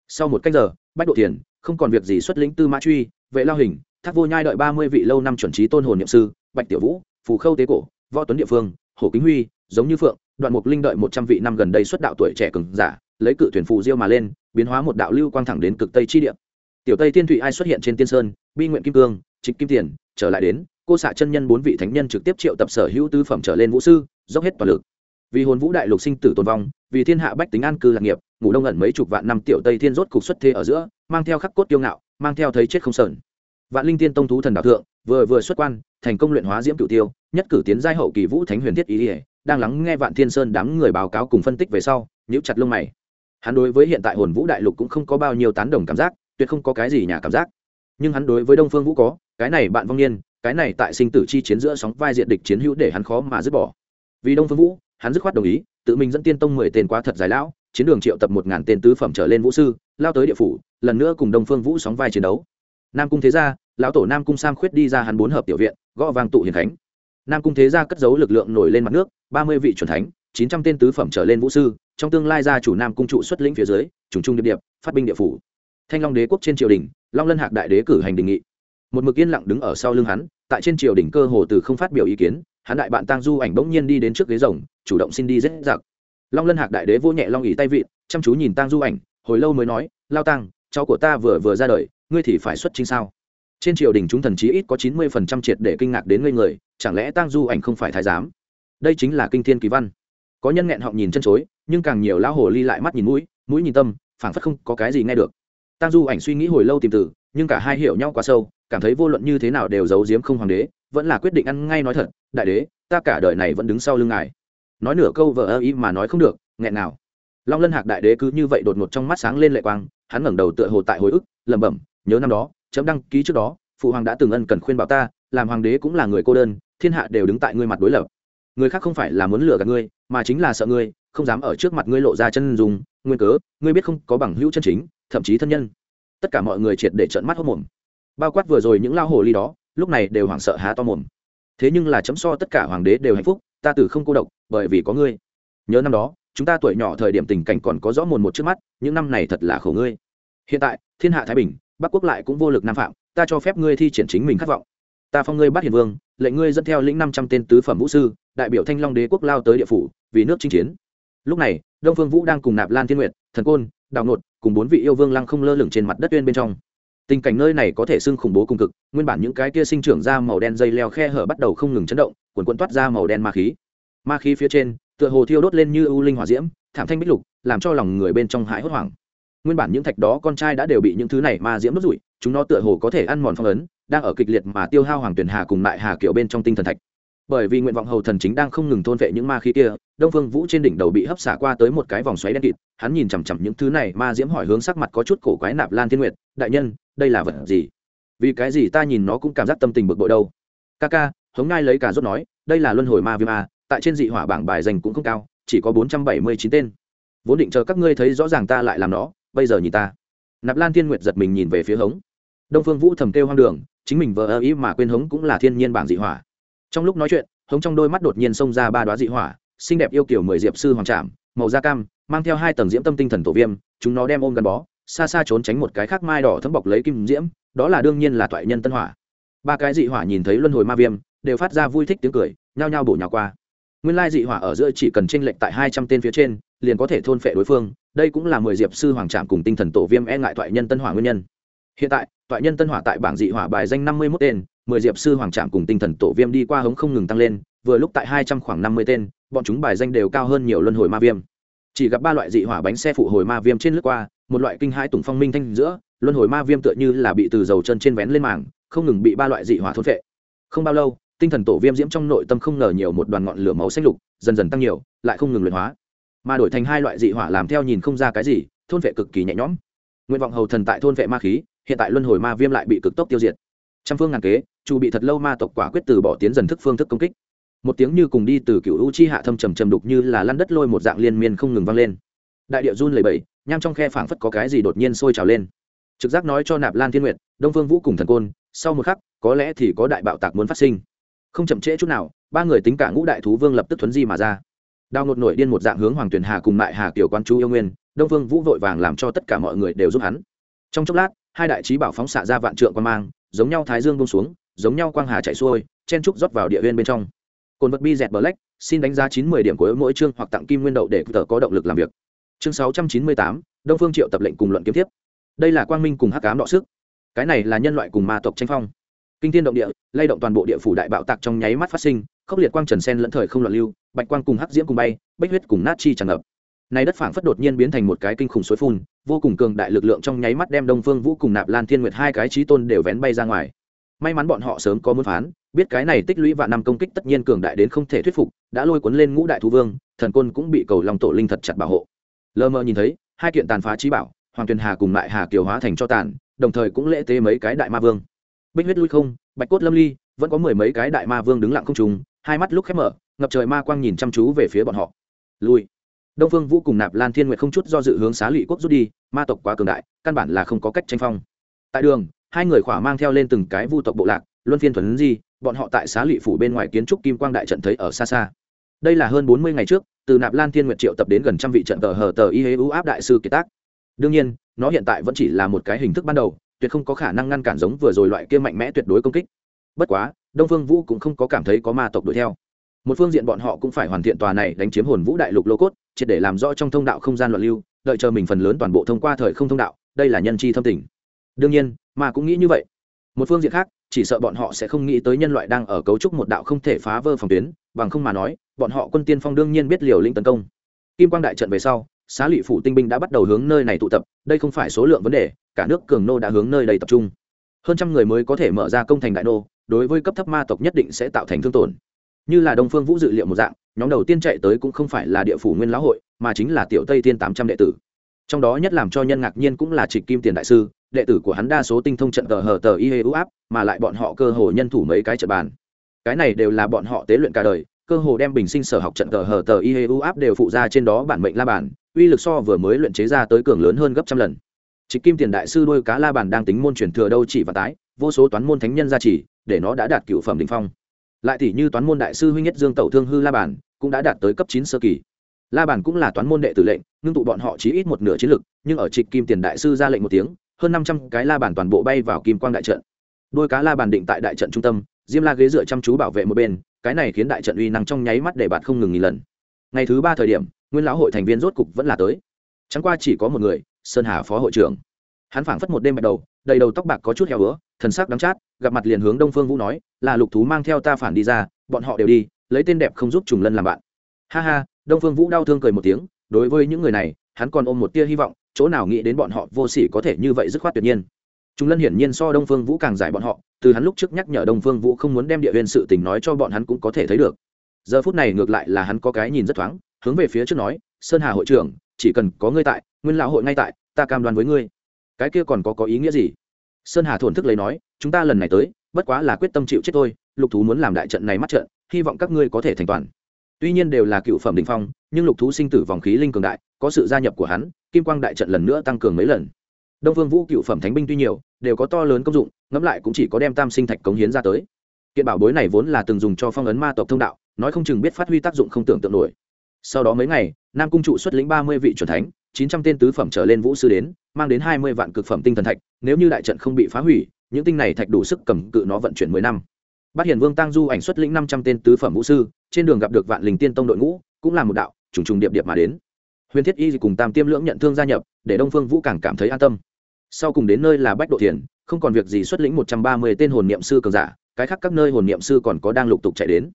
Sau một cách giờ, bách độ thiền, không còn việc gì xuất lĩnh tư mã truy, vệ lao hình, thác vô nhai đợi ba mươi vị lâu năm chuẩn trí tôn hồn niệm sư, bạch tiểu vũ, phù khâu tế cổ, võ tuấn địa phương, hồ kính huy, giống như phượng, đoạn mục linh đợi một trăm vị năm gần đây xuất đạo tuổi trẻ cường giả lấy cự thuyền phù diêu mà lên, biến hóa một đạo lưu quang thẳng đến cực tây chi địa. Tiểu tây tiên thụy ai xuất hiện trên tiên sơn, bi nguyện kim cương, trịnh kim tiền, trở lại đến, cô xạ chân nhân bốn vị thánh nhân trực tiếp triệu tập sở hữu tư phẩm trở lên vũ sư, dốc hết toàn lực. Vì hồn vũ đại lục sinh tử tồn vong, vì thiên hạ bách tính an cư lạc nghiệp, ngủ đông ẩn mấy chục vạn năm tiểu tây thiên rốt cục xuất thế ở giữa, mang theo khắc cốt tiêu ngạo, mang theo thấy chết không sờn. Vạn linh tiên tông thú thần đạo thượng, vừa vừa xuất quan, thành công luyện hóa diễm cửu tiêu, nhất cử tiến giai hậu kỳ vũ thánh huyền thiết ý ỉa đang lắng nghe vạn thiên sơn đám người báo cáo cùng phân tích về sau, nhíu chặt lông mày hắn đối với hiện tại hồn vũ đại lục cũng không có bao nhiêu tán đồng cảm giác, tuyệt không có cái gì nhà cảm giác. Nhưng hắn đối với đông phương vũ có, cái này bạn vong niên, cái này tại sinh tử chi chiến giữa sóng vai diện địch chiến hữu để hắn khó mà dứt bỏ. Vì đông phương vũ, hắn dứt khoát đồng ý, tự mình dẫn tiên tông mười tên quá thật dài lão, chiến đường triệu tập một ngàn tên tứ phẩm trở lên vũ sư, lao tới địa phủ, lần nữa cùng đông phương vũ sóng vai chiến đấu. Nam cung thế gia, lão tổ nam cung sam khuyết đi ra hắn bốn hợp tiểu viện, gõ vàng tụ hiền khánh nam cung thế gia cất giấu lực lượng nổi lên mặt nước, ba mươi vị c thánh, chín trăm tên tứ phẩm trở lên vũ sư trong tương lai gia chủ nam cung trụ xuất lĩnh phía dưới, trùng trung điệp điệp, phát binh địa phủ. Thanh long đế quốc trên triều đình, long lân hạc đại đế cử hành đình nghị. Một mực yên lặng đứng ở sau lưng hắn, tại trên triều đình cơ hồ từ không phát biểu ý kiến, hắn đại bạn tang du ảnh bỗng nhiên đi đến trước ghế rồng, chủ động xin đi dễ giặc. Long lân hạc đại đế vô nhẹ long ỉ tay vịn, chăm chú nhìn tang du ảnh, hồi lâu mới nói, lao tăng cháu của ta vừa vừa ra đời, ngươi thì phải xuất chính sao? Trên triều đình chúng thần chí ít có chín mươi phần trăm triệt để kinh ngạc đến ngây người, chẳng lẽ tang du ảnh không phải thái giám? Đây chính là kinh thiên kỳ văn. Có nhân nghẹn họ nhìn chân chối nhưng càng nhiều lão hồ ly lại mắt nhìn mũi mũi nhìn tâm, phảng phất không có cái gì nghe được. Tang du ảnh suy nghĩ hồi lâu tìm từ, nhưng cả hai hiểu nhau quá sâu, cảm thấy vô luận như thế nào đều giấu giếm không hoàng đế, vẫn là quyết định ăn ngay nói thật, đại đế, ta cả đời này vẫn đứng sau lưng ngài. Nói nửa câu vợ ơ ý mà nói không được, nghẹn nào long lân hạc đại đế cứ như vậy đột ngột trong mắt sáng lên lệ quang, hắn ngẩng đầu tựa hồ tại hồi ức, lẩm bẩm, nhớ năm đó, chấm đăng ký trước đó, phụ hoàng đã từng ân cần khuyên bảo ta, làm hoàng đế cũng là người cô đơn, thiên hạ đều đứng tại ngươi mặt đối lập. Người khác không phải là muốn lừa gạt ngươi, mà chính là sợ ngươi không dám ở trước mặt ngươi lộ ra chân dùng nguyên cớ, ngươi biết không, có bằng hữu chân chính, thậm chí thân nhân. Tất cả mọi người triệt để trợn mắt hốc mồm. Bao quát vừa rồi những lao hồ ly đó, lúc này đều hoảng sợ há to mồm. Thế nhưng là chấm so tất cả hoàng đế đều hạnh phúc, ta từ không cô độc, bởi vì có ngươi. Nhớ năm đó, chúng ta tuổi nhỏ thời điểm tình cảnh còn có rõ mồn một trước mắt, những năm này thật là khổ ngươi. Hiện tại, thiên hạ thái bình, bắc quốc lại cũng vô lực nam phạm, ta cho phép ngươi thi triển chính mình khát vọng. Ta phong ngươi bắt hiền vương, lệnh ngươi dẫn theo lĩnh năm trăm tên tứ phẩm vũ sư, đại biểu thanh long đế quốc lao tới địa phủ, vì nước chinh chiến lúc này, đông phương vũ đang cùng nạp lan thiên nguyệt, thần côn, đào nột cùng bốn vị yêu vương lăng không lơ lửng trên mặt đất uyên bên trong. Tình cảnh nơi này có thể xưng khủng bố cùng cực, nguyên bản những cái kia sinh trưởng ra màu đen dây leo khe hở bắt đầu không ngừng chấn động quần quần toát ra màu đen ma khí. Ma khí phía trên, tựa hồ thiêu đốt lên như ưu linh hỏa diễm, thảm thanh bích lục, làm cho lòng người bên trong hãi hốt hoảng. Nguyên bản những thạch đó con trai đã đều bị những thứ này ma diễm đốt rụi chúng nó tựa hồ có thể ăn mòn phong ấn, đang ở kịch liệt mà tiêu hao hoàng tuyển hà cùng mại hà kiểu bên trong tinh thần thạch bởi vì nguyện vọng hầu thần chính đang không ngừng thôn vệ những ma khí kia, đông phương vũ trên đỉnh đầu bị hấp xả qua tới một cái vòng xoáy đen kịt, hắn nhìn chằm chằm những thứ này, ma diễm hỏi hướng sắc mặt có chút cổ quái nạp lan thiên nguyệt, đại nhân, đây là vật gì? Vì cái gì ta nhìn nó cũng cảm giác tâm tình bực bội đâu. Ca ca, hống ngai lấy cả rốt nói, đây là luân hồi ma viêm a, tại trên dị hỏa bảng bài dành cũng không cao, chỉ có bốn trăm bảy mươi chín tên. Vốn định chờ các ngươi thấy rõ ràng ta lại làm nó, bây giờ nhìn ta. Nạp lan thiên nguyệt giật mình nhìn về phía hống. Đông phương vũ thầm kêu hoang đường, chính mình vờ ơ ý mà quên hống cũng là thiên nhiên bảng dị hỏa trong lúc nói chuyện, hống trong đôi mắt đột nhiên xông ra ba đoá dị hỏa, xinh đẹp yêu kiểu mười diệp sư hoàng trạm màu da cam, mang theo hai tầng diễm tâm tinh thần tổ viêm, chúng nó đem ôm gắn bó, xa xa trốn tránh một cái khác mai đỏ thấm bọc lấy kim diễm, đó là đương nhiên là toại nhân tân hỏa. Ba cái dị hỏa nhìn thấy luân hồi ma viêm, đều phát ra vui thích tiếng cười, nhao nhao bổ nhào qua. Nguyên lai dị hỏa ở giữa chỉ cần tranh lệch tại hai trăm tên phía trên, liền có thể thôn phệ đối phương, đây cũng là mười diệp sư hoàng trạm cùng tinh thần tổ viêm e ngại thoại nhân tân hỏa nguyên nhân. Hiện tại thoại nhân tân hỏa tại bảng dị hỏa bài danh năm mươi mốt tên mười diệp sư hoàng trạm cùng tinh thần tổ viêm đi qua hống không ngừng tăng lên, vừa lúc tại hai trăm khoảng năm mươi tên, bọn chúng bài danh đều cao hơn nhiều luân hồi ma viêm. Chỉ gặp ba loại dị hỏa bánh xe phụ hồi ma viêm trên lướt qua, một loại kinh hai tùng phong minh thanh giữa, luân hồi ma viêm tựa như là bị từ dầu chân trên vén lên màng không ngừng bị ba loại dị hỏa thôn phệ. Không bao lâu, tinh thần tổ viêm diễm trong nội tâm không ngờ nhiều một đoàn ngọn lửa máu xanh lục, dần dần tăng nhiều, lại không ngừng luyện hóa. Mà đổi thành hai loại dị hỏa làm theo nhìn không ra cái gì, thôn vệ cực kỳ nhẹ nhõm. Nguyện vọng hầu thần tại thôn vệ ma khí, hiện tại luân hồi ma viêm lại bị cực tốc tiêu diệt trăm phương ngàn kế, chu bị thật lâu ma tộc quả quyết từ bỏ tiến dần thức phương thức công kích. Một tiếng như cùng đi từ cựu u chi hạ thâm trầm trầm đục như là lăn đất lôi một dạng liên miên không ngừng vang lên. Đại địa run lầy bẫy nham trong khe phảng phất có cái gì đột nhiên sôi trào lên. Trực giác nói cho nạp lan thiên nguyệt, đông phương vũ cùng thần côn, sau một khắc, có lẽ thì có đại bạo tạc muốn phát sinh. Không chậm trễ chút nào, ba người tính cả ngũ đại thú vương lập tức thuấn di mà ra. Đào ngột nổi điên một dạng hướng hoàng tuyền hà cùng mại hà kiểu quan chú yêu nguyên, đông phương vũ vội vàng làm cho tất cả mọi người đều giúp hắn. Trong chốc lát, hai đại trí bảo phóng xạ ra vạn trượng quan mang giống nhau thái dương bông xuống, giống nhau quang hà chạy xuôi, chen trúc rót vào địa viên bên trong. Cồn vật bi dẹt black xin đánh giá chín mươi điểm của mỗi chương hoặc tặng kim nguyên đậu để tờ có động lực làm việc. Chương sáu trăm chín mươi tám, đông phương triệu tập lệnh cùng luận kiếm tiếp. Đây là quang minh cùng hắc ám đọ sức. Cái này là nhân loại cùng ma tộc tranh phong. Kinh thiên động địa, lay động toàn bộ địa phủ đại bạo tạc trong nháy mắt phát sinh, khốc liệt quang trần sen lẫn thời không loạn lưu, bạch quang cùng hắc diễm cùng bay bách huyết cùng nát chi tràn ngập này đất phảng phất đột nhiên biến thành một cái kinh khủng suối phun, vô cùng cường đại lực lượng trong nháy mắt đem đông phương vũ cùng nạp lan thiên nguyệt hai cái trí tôn đều vén bay ra ngoài. May mắn bọn họ sớm có muốn phán, biết cái này tích lũy và năm công kích tất nhiên cường đại đến không thể thuyết phục, đã lôi cuốn lên ngũ đại thú vương, thần côn cũng bị cầu lòng tổ linh thật chặt bảo hộ. Lờ mờ nhìn thấy, hai kiện tàn phá trí bảo, hoàng tuyền hà cùng lại hà kiều hóa thành cho tàn, đồng thời cũng lễ tế mấy cái đại ma vương. Bích huyết lui không, bạch cốt lâm ly, vẫn có mười mấy cái đại ma vương đứng lặng không trùng hai mắt lúc khép mở, ngập trời ma quang nhìn chăm chú về phía bọn họ. Lui đông phương vũ cùng nạp lan thiên nguyệt không chút do dự hướng xá lụy quốc rút đi, ma tộc quá cường đại, căn bản là không có cách tranh phong. Tại đường, hai người khỏa mang theo lên từng cái vu tộc bộ lạc, luân phiên thuần di, bọn họ tại xá lụy phủ bên ngoài kiến trúc kim quang đại trận thấy ở xa xa. Đây là hơn bốn mươi ngày trước, từ nạp lan thiên nguyệt triệu tập đến gần trăm vị trận tờ hờ tờ y hế ưu áp đại sư kiệt tác. Đương nhiên, nó hiện tại vẫn chỉ là một cái hình thức ban đầu, tuyệt không có khả năng ngăn cản giống vừa rồi loại kia mạnh mẽ tuyệt đối công kích. Bất quá, đông phương vũ cũng không có cảm thấy có ma tộc đuổi theo một phương diện bọn họ cũng phải hoàn thiện tòa này đánh chiếm hồn vũ đại lục lô cốt, triệt để làm rõ trong thông đạo không gian loạn lưu, đợi chờ mình phần lớn toàn bộ thông qua thời không thông đạo, đây là nhân chi thâm tình. Đương nhiên, mà cũng nghĩ như vậy. Một phương diện khác, chỉ sợ bọn họ sẽ không nghĩ tới nhân loại đang ở cấu trúc một đạo không thể phá vỡ phòng tuyến, bằng không mà nói, bọn họ quân tiên phong đương nhiên biết liều lĩnh tấn công. Kim quang đại trận về sau, xá lụy phủ tinh binh đã bắt đầu hướng nơi này tụ tập, đây không phải số lượng vấn đề, cả nước cường nô đã hướng nơi đây tập trung. Hơn trăm người mới có thể mở ra công thành đại nô, đối với cấp thấp ma tộc nhất định sẽ tạo thành thương tổn như là đông phương vũ dự liệu một dạng, nhóm đầu tiên chạy tới cũng không phải là địa phủ nguyên lão hội, mà chính là tiểu tây tiên tám trăm đệ tử. Trong đó nhất làm cho nhân ngạc nhiên cũng là trịch kim tiền đại sư, đệ tử của hắn đa số tinh thông trận tờ hờ tờ y hê ưu áp, mà lại bọn họ cơ hồ nhân thủ mấy cái trận bàn. Cái này đều là bọn họ tế luyện cả đời, cơ hồ đem bình sinh sở học trận tờ hờ tờ y hê ưu áp đều phụ ra trên đó bản mệnh la bản uy lực so vừa mới luyện chế ra tới cường lớn hơn gấp trăm lần. Trịch kim tiền đại sư đôi cá la bản đang tính môn truyền thừa đâu chỉ và tái, vô số toán môn thánh nhân gia trì, để nó đã đạt cựu phẩm đ phong lại tỷ như toán môn đại sư huynh nhất dương tẩu thương hư la bản, cũng đã đạt tới cấp chín sơ kỳ. La bản cũng là toán môn đệ tử lệnh, ngưng tụ bọn họ chỉ ít một nửa chiến lực, nhưng ở trịch kim tiền đại sư ra lệnh một tiếng, hơn năm trăm cái la bản toàn bộ bay vào kim quang đại trận. Đôi cá la bản định tại đại trận trung tâm, diêm la ghế dựa chăm chú bảo vệ một bên, cái này khiến đại trận uy năng trong nháy mắt để bạn không ngừng nghìn lần. Ngày thứ ba thời điểm, nguyên lão hội thành viên rốt cục vẫn là tới. Chẳng qua chỉ có một người, sơn hà phó hội trưởng. Hắn phảng phất một đêm bạch đầu, đầy đầu tóc bạc có chút heo bữa thần sắc đắng chát gặp mặt liền hướng đông phương vũ nói là lục thú mang theo ta phản đi ra bọn họ đều đi lấy tên đẹp không giúp trùng lân làm bạn ha ha đông phương vũ đau thương cười một tiếng đối với những người này hắn còn ôm một tia hy vọng chỗ nào nghĩ đến bọn họ vô sỉ có thể như vậy dứt khoát tuyệt nhiên Trung Lân hiển nhiên so Đông Phương Vũ càng giải bọn họ, từ hắn lúc trước nhắc nhở Đông Phương Vũ không muốn đem địa huyền sự tình nói cho bọn hắn cũng có thể thấy được. Giờ phút này ngược lại là hắn có cái nhìn rất thoáng, hướng về phía trước nói, "Sơn Hà hội trưởng, chỉ cần có ngươi tại, Nguyên lão hội ngay tại, ta cam đoan với ngươi." Cái kia còn có có ý nghĩa gì? Sơn Hà thổn thức lấy nói, "Chúng ta lần này tới, bất quá là quyết tâm chịu chết thôi, Lục thú muốn làm đại trận này mắt trận, hy vọng các ngươi có thể thành toàn." Tuy nhiên đều là cựu phẩm đỉnh phong, nhưng Lục thú sinh tử vòng khí linh cường đại, có sự gia nhập của hắn, Kim Quang đại trận lần nữa tăng cường mấy lần. Đông vương vũ cựu phẩm thánh binh tuy nhiều đều có to lớn công dụng ngẫm lại cũng chỉ có đem tam sinh thạch cống hiến ra tới. Kiện bảo bối này vốn là từng dùng cho phong ấn ma tộc thông đạo nói không chừng biết phát huy tác dụng không tưởng tượng nổi. Sau đó mấy ngày nam cung trụ xuất lĩnh ba mươi vị chuẩn thánh chín trăm tên tứ phẩm trở lên vũ sư đến, mang đến hai mươi vạn cực phẩm tinh thần thạch, nếu như đại trận không bị phá hủy, những tinh này thạch đủ sức cầm cự nó vận chuyển mười năm. Bát Hiền vương tăng du ảnh xuất lĩnh năm trăm tên tứ phẩm vũ sư, trên đường gặp được vạn linh tiên tông đội ngũ, cũng là một đạo, trùng trùng điệp điệp mà đến. Huyền thiết y cùng tam tiêm lưỡng nhận thương gia nhập, để đông phương vũ càng cảm thấy an tâm. Sau cùng đến nơi là bách độ thiền, không còn việc gì xuất lĩnh một trăm ba mươi tên hồn niệm sư cường giả, cái khác các nơi hồn niệm sư còn có đang lục tục chạy đến.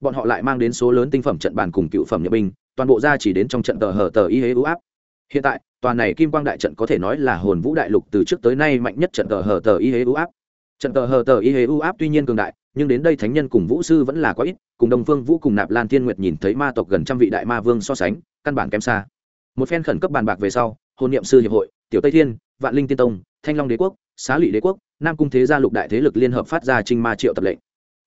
Bọn họ lại mang đến số lớn tinh phẩm trận bàn cùng cựu phẩm nhập binh, toàn bộ ra chỉ đến trong trận tờ hở tờ y hế ưu áp hiện tại toàn này kim quang đại trận có thể nói là hồn vũ đại lục từ trước tới nay mạnh nhất trận tờ hờ tờ y hế u áp. Trận tờ hờ tờ y hế u áp tuy nhiên cường đại, nhưng đến đây thánh nhân cùng vũ sư vẫn là quá ít, cùng đồng phương vũ cùng nạp lan thiên nguyệt nhìn thấy ma tộc gần trăm vị đại ma vương so sánh, căn bản kém xa. Một phen khẩn cấp bàn bạc về sau, hồn niệm sư hiệp hội, tiểu tây thiên, vạn linh tiên tông, thanh long đế quốc, xá lụy đế quốc, nam cung thế gia lục đại thế lực liên hợp phát ra trinh ma triệu tập lệnh.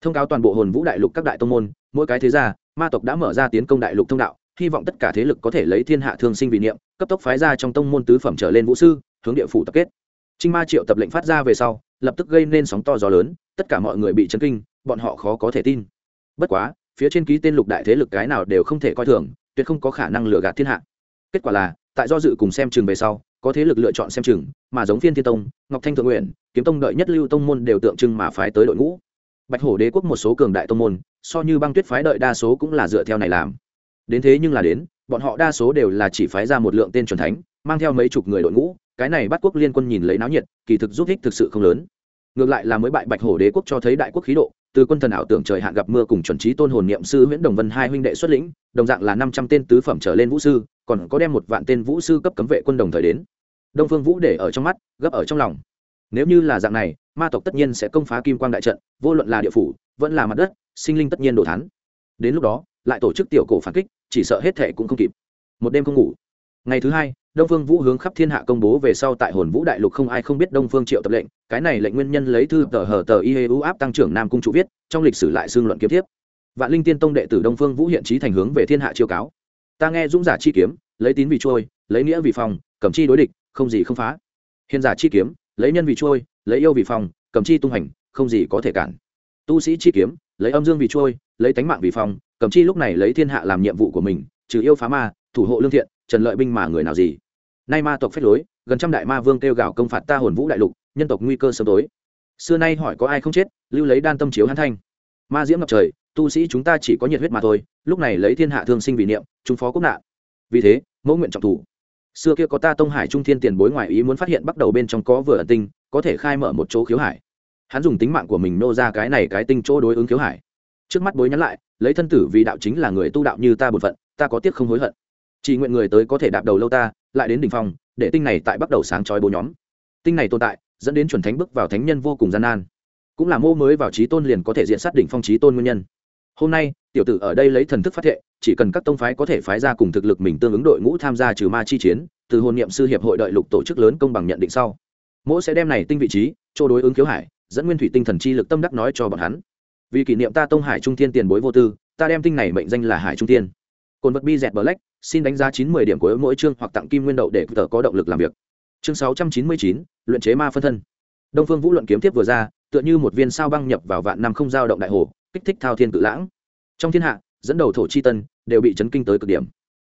Thông cáo toàn bộ hồn vũ đại lục các đại tông môn, mỗi cái thế gia, ma tộc đã mở ra tiến công đại lục thông đạo hy vọng tất cả thế lực có thể lấy thiên hạ thương sinh vì niệm, cấp tốc phái ra trong tông môn tứ phẩm trở lên vũ sư, hướng địa phủ tập kết. Trinh ma triệu tập lệnh phát ra về sau, lập tức gây nên sóng to gió lớn, tất cả mọi người bị chấn kinh, bọn họ khó có thể tin. Bất quá, phía trên ký tên lục đại thế lực cái nào đều không thể coi thường, tuyệt không có khả năng lừa gạt thiên hạ. Kết quả là, tại do dự cùng xem chừng về sau, có thế lực lựa chọn xem chừng, mà giống phiên thiên tông, ngọc thanh thượng nguyện, kiếm tông đợi nhất lưu tông môn đều tượng trưng mà phái tới đội ngũ. Bạch hổ đế quốc một số cường đại tông môn, so như băng tuyết phái đợi đa số cũng là dựa theo này làm đến thế nhưng là đến, bọn họ đa số đều là chỉ phái ra một lượng tên c thánh, mang theo mấy chục người đội ngũ, cái này bắt quốc liên quân nhìn lấy náo nhiệt, kỳ thực giúp ích thực sự không lớn. Ngược lại là mới bại bạch hổ đế quốc cho thấy đại quốc khí độ, từ quân thần ảo tưởng trời hạn gặp mưa cùng chuẩn trí tôn hồn niệm sư nguyễn đồng vân hai huynh đệ xuất lĩnh, đồng dạng là năm trăm tên tứ phẩm trở lên vũ sư, còn có đem một vạn tên vũ sư cấp cấm vệ quân đồng thời đến. Đông phương vũ để ở trong mắt, gấp ở trong lòng. Nếu như là dạng này, ma tộc tất nhiên sẽ công phá kim quang đại trận, vô luận là địa phủ, vẫn là mặt đất, sinh linh tất nhiên đổ thắn đến lúc đó, lại tổ chức tiểu cổ phản kích chỉ sợ hết thệ cũng không kịp. Một đêm không ngủ. Ngày thứ hai, đông phương vũ hướng khắp thiên hạ công bố về sau tại hồn vũ đại lục không ai không biết đông phương triệu tập lệnh, cái này lệnh nguyên nhân lấy thư tờ hờ tờ y ưu áp tăng trưởng nam cung chủ viết, trong lịch sử lại xương luận kiếm tiếp. Vạn linh tiên tông đệ tử đông phương vũ hiện trí thành hướng về thiên hạ chiêu cáo. Ta nghe dũng giả chi kiếm, lấy tín vì trôi, lấy nghĩa vì phòng, cầm chi đối địch, không gì không phá. Hiền giả chi kiếm, lấy nhân vì trôi, lấy yêu vì phòng, cầm chi tung hành, không gì có thể cản. Tu sĩ chi kiếm, lấy âm dương vì trôi, lấy tánh mạng vì phòng Cẩm chi lúc này lấy thiên hạ làm nhiệm vụ của mình, trừ yêu phá ma, thủ hộ lương thiện, trần lợi binh mà người nào gì. Nay ma tộc phép lối, gần trăm đại ma vương kêu gào công phạt ta hồn vũ đại lục, nhân tộc nguy cơ sớm tối. Xưa nay hỏi có ai không chết, lưu lấy đan tâm chiếu hán thanh. Ma diễm ngập trời, tu sĩ chúng ta chỉ có nhiệt huyết mà thôi, lúc này lấy thiên hạ thương sinh vì niệm, chúng phó quốc nạn. Vì thế, mẫu nguyện trọng thủ. Xưa kia có ta tông hải trung thiên tiền bối ngoại ý muốn phát hiện bắt đầu bên trong có vừa ẩn tinh, có thể khai mở một chỗ khiếu hải. Hắn dùng tính mạng của mình nô ra cái này cái tinh chỗ đối ứng khiếu hải. Trước mắt bối nhắn lại lấy thân tử vì đạo chính là người tu đạo như ta bổn phận, ta có tiếc không hối hận. Chỉ nguyện người tới có thể đạp đầu lâu ta, lại đến đỉnh phong, để tinh này tại bắt đầu sáng chói bố nhóm. Tinh này tồn tại, dẫn đến chuẩn thánh bước vào thánh nhân vô cùng gian nan. Cũng là mô mới vào trí tôn liền có thể diện sát đỉnh phong trí tôn nguyên nhân. Hôm nay, tiểu tử ở đây lấy thần thức phát thệ, chỉ cần các tông phái có thể phái ra cùng thực lực mình tương ứng đội ngũ tham gia trừ ma chi chiến, từ hồn niệm sư hiệp hội đợi lục tổ chức lớn công bằng nhận định sau. Mỗi sẽ đem này tinh vị trí, chỗ đối ứng khiếu hải, dẫn nguyên thủy tinh thần chi lực tâm đắc nói cho bọn hắn vì kỷ niệm ta tông hải trung thiên tiền bối vô tư, ta đem tinh này mệnh danh là hải trung Thiên. cồn vật bi dẹt black xin đánh giá chín mươi điểm của mỗi chương hoặc tặng kim nguyên đậu để tờ có động lực làm việc. Chương sáu trăm chín mươi chín, luyện chế ma phân thân. Đông phương vũ luận kiếm tiếp vừa ra, tựa như một viên sao băng nhập vào vạn năm không giao động đại hồ, kích thích thao thiên cự lãng. Trong thiên hạ, dẫn đầu thổ chi tân, đều bị chấn kinh tới cực điểm.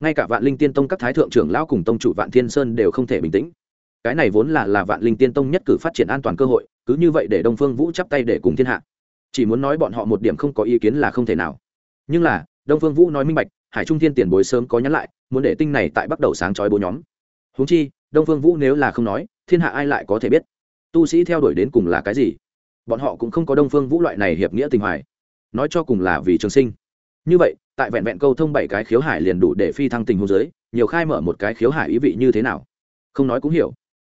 Ngay cả vạn linh tiên tông các thái thượng trưởng lão cùng tông chủ vạn thiên sơn đều không thể bình tĩnh. Cái này vốn là là vạn linh tiên tông nhất cử phát triển an toàn cơ hội, cứ như vậy để đông phương vũ chắp tay để cùng thiên hạ chỉ muốn nói bọn họ một điểm không có ý kiến là không thể nào. Nhưng là, đông phương vũ nói minh bạch, hải trung thiên tiền bối sớm có nhắn lại, muốn để tinh này tại bắt đầu sáng chói bố nhóm. Húng chi, đông phương vũ nếu là không nói, thiên hạ ai lại có thể biết? Tu sĩ theo đuổi đến cùng là cái gì? Bọn họ cũng không có đông phương vũ loại này hiệp nghĩa tình hoài. Nói cho cùng là vì trường sinh. Như vậy, tại vẹn vẹn câu thông bảy cái khiếu hải liền đủ để phi thăng tình hôn giới, nhiều khai mở một cái khiếu hải ý vị như thế nào? Không nói cũng hiểu.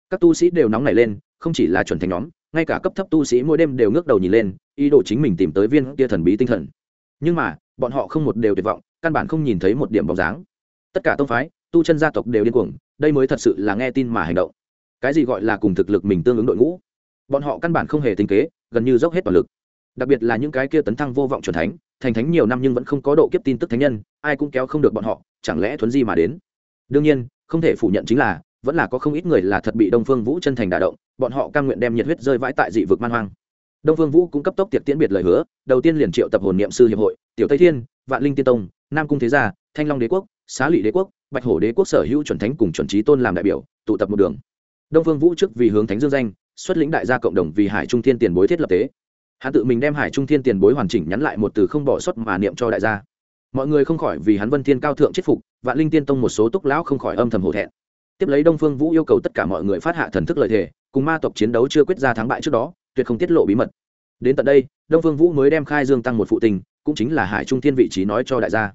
Các tu sĩ đều nóng nảy lên, không chỉ là chuẩn thành nhóm ngay cả cấp thấp tu sĩ mỗi đêm đều ngước đầu nhìn lên, ý đồ chính mình tìm tới viên kia thần bí tinh thần. Nhưng mà, bọn họ không một đều tuyệt vọng, căn bản không nhìn thấy một điểm bóng dáng. Tất cả tông phái, tu chân gia tộc đều điên cuồng, đây mới thật sự là nghe tin mà hành động. Cái gì gọi là cùng thực lực mình tương ứng đội ngũ? Bọn họ căn bản không hề tính kế, gần như dốc hết toàn lực. Đặc biệt là những cái kia tấn thăng vô vọng c thánh, thành thánh nhiều năm nhưng vẫn không có độ kiếp tin tức thánh nhân, ai cũng kéo không được bọn họ, chẳng lẽ thuấn di mà đến? Đương nhiên, không thể phủ nhận chính là vẫn là có không ít người là thật bị đông phương vũ chân thành đả động, bọn họ cam nguyện đem nhiệt huyết rơi vãi tại dị vực man hoang. Đông phương vũ cũng cấp tốc tiệc tiễn biệt lời hứa, đầu tiên liền triệu tập hồn niệm sư hiệp hội, tiểu tây thiên, vạn linh tiên tông, nam cung thế gia, thanh long đế quốc, xá lị đế quốc, bạch hổ đế quốc sở hữu chuẩn thánh cùng chuẩn trí tôn làm đại biểu, tụ tập một đường. Đông phương vũ trước vì hướng thánh dương danh, xuất lĩnh đại gia cộng đồng vì hải trung thiên tiền bối thiết lập tế. Hắn tự mình đem hải trung thiên tiền bối hoàn chỉnh nhắn lại một từ không bỏ suất mà niệm cho đại gia. Mọi người không khỏi vì hắn vân thiên cao thượng chết phục, vạn linh tiên tông một số túc lão không khỏi âm thầm hổ thẹn tiếp lấy đông phương vũ yêu cầu tất cả mọi người phát hạ thần thức lời thề, cùng ma tộc chiến đấu chưa quyết ra thắng bại trước đó, tuyệt không tiết lộ bí mật. Đến tận đây, đông phương vũ mới đem khai dương tăng một phụ tình, cũng chính là hải trung thiên vị trí nói cho đại gia.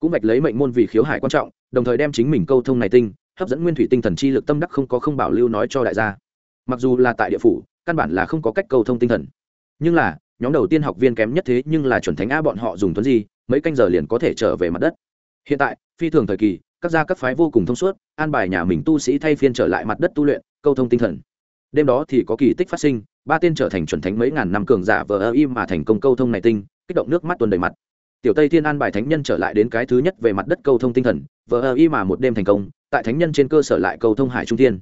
Cũng vạch lấy mệnh môn vì khiếu hải quan trọng, đồng thời đem chính mình câu thông này tinh, hấp dẫn nguyên thủy tinh thần chi lực tâm đắc không có không bảo lưu nói cho đại gia. Mặc dù là tại địa phủ, căn bản là không có cách câu thông tinh thần. Nhưng là, nhóm đầu tiên học viên kém nhất thế nhưng là chuẩn thánh a bọn họ dùng tuấn gì, mấy canh giờ liền có thể trở về mặt đất. Hiện tại, phi thường thời kỳ các gia các phái vô cùng thông suốt, an bài nhà mình tu sĩ thay phiên trở lại mặt đất tu luyện, câu thông tinh thần. Đêm đó thì có kỳ tích phát sinh, ba tên trở thành chuẩn thánh mấy ngàn năm cường giả vờ ơ im mà thành công câu thông này tinh, kích động nước mắt tuần đầy mặt. Tiểu tây thiên an bài thánh nhân trở lại đến cái thứ nhất về mặt đất câu thông tinh thần, vờ ơ im mà một đêm thành công, tại thánh nhân trên cơ sở lại câu thông hải trung thiên.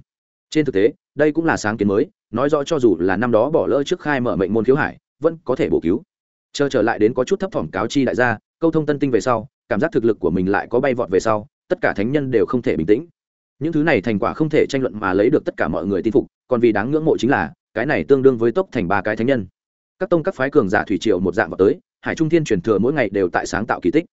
Trên thực tế, đây cũng là sáng kiến mới, nói rõ cho dù là năm đó bỏ lỡ trước khai mở mệnh môn khiếu hải, vẫn có thể bổ cứu. Chờ trở lại đến có chút thấp thỏm cáo chi đại gia, câu thông tân tinh về sau, cảm giác thực lực của mình lại có bay vọt về sau tất cả thánh nhân đều không thể bình tĩnh. Những thứ này thành quả không thể tranh luận mà lấy được tất cả mọi người tin phục, còn vì đáng ngưỡng mộ chính là, cái này tương đương với tốc thành ba cái thánh nhân. Các tông các phái cường giả thủy triều một dạng vào tới, hải trung thiên truyền thừa mỗi ngày đều tại sáng tạo kỳ tích.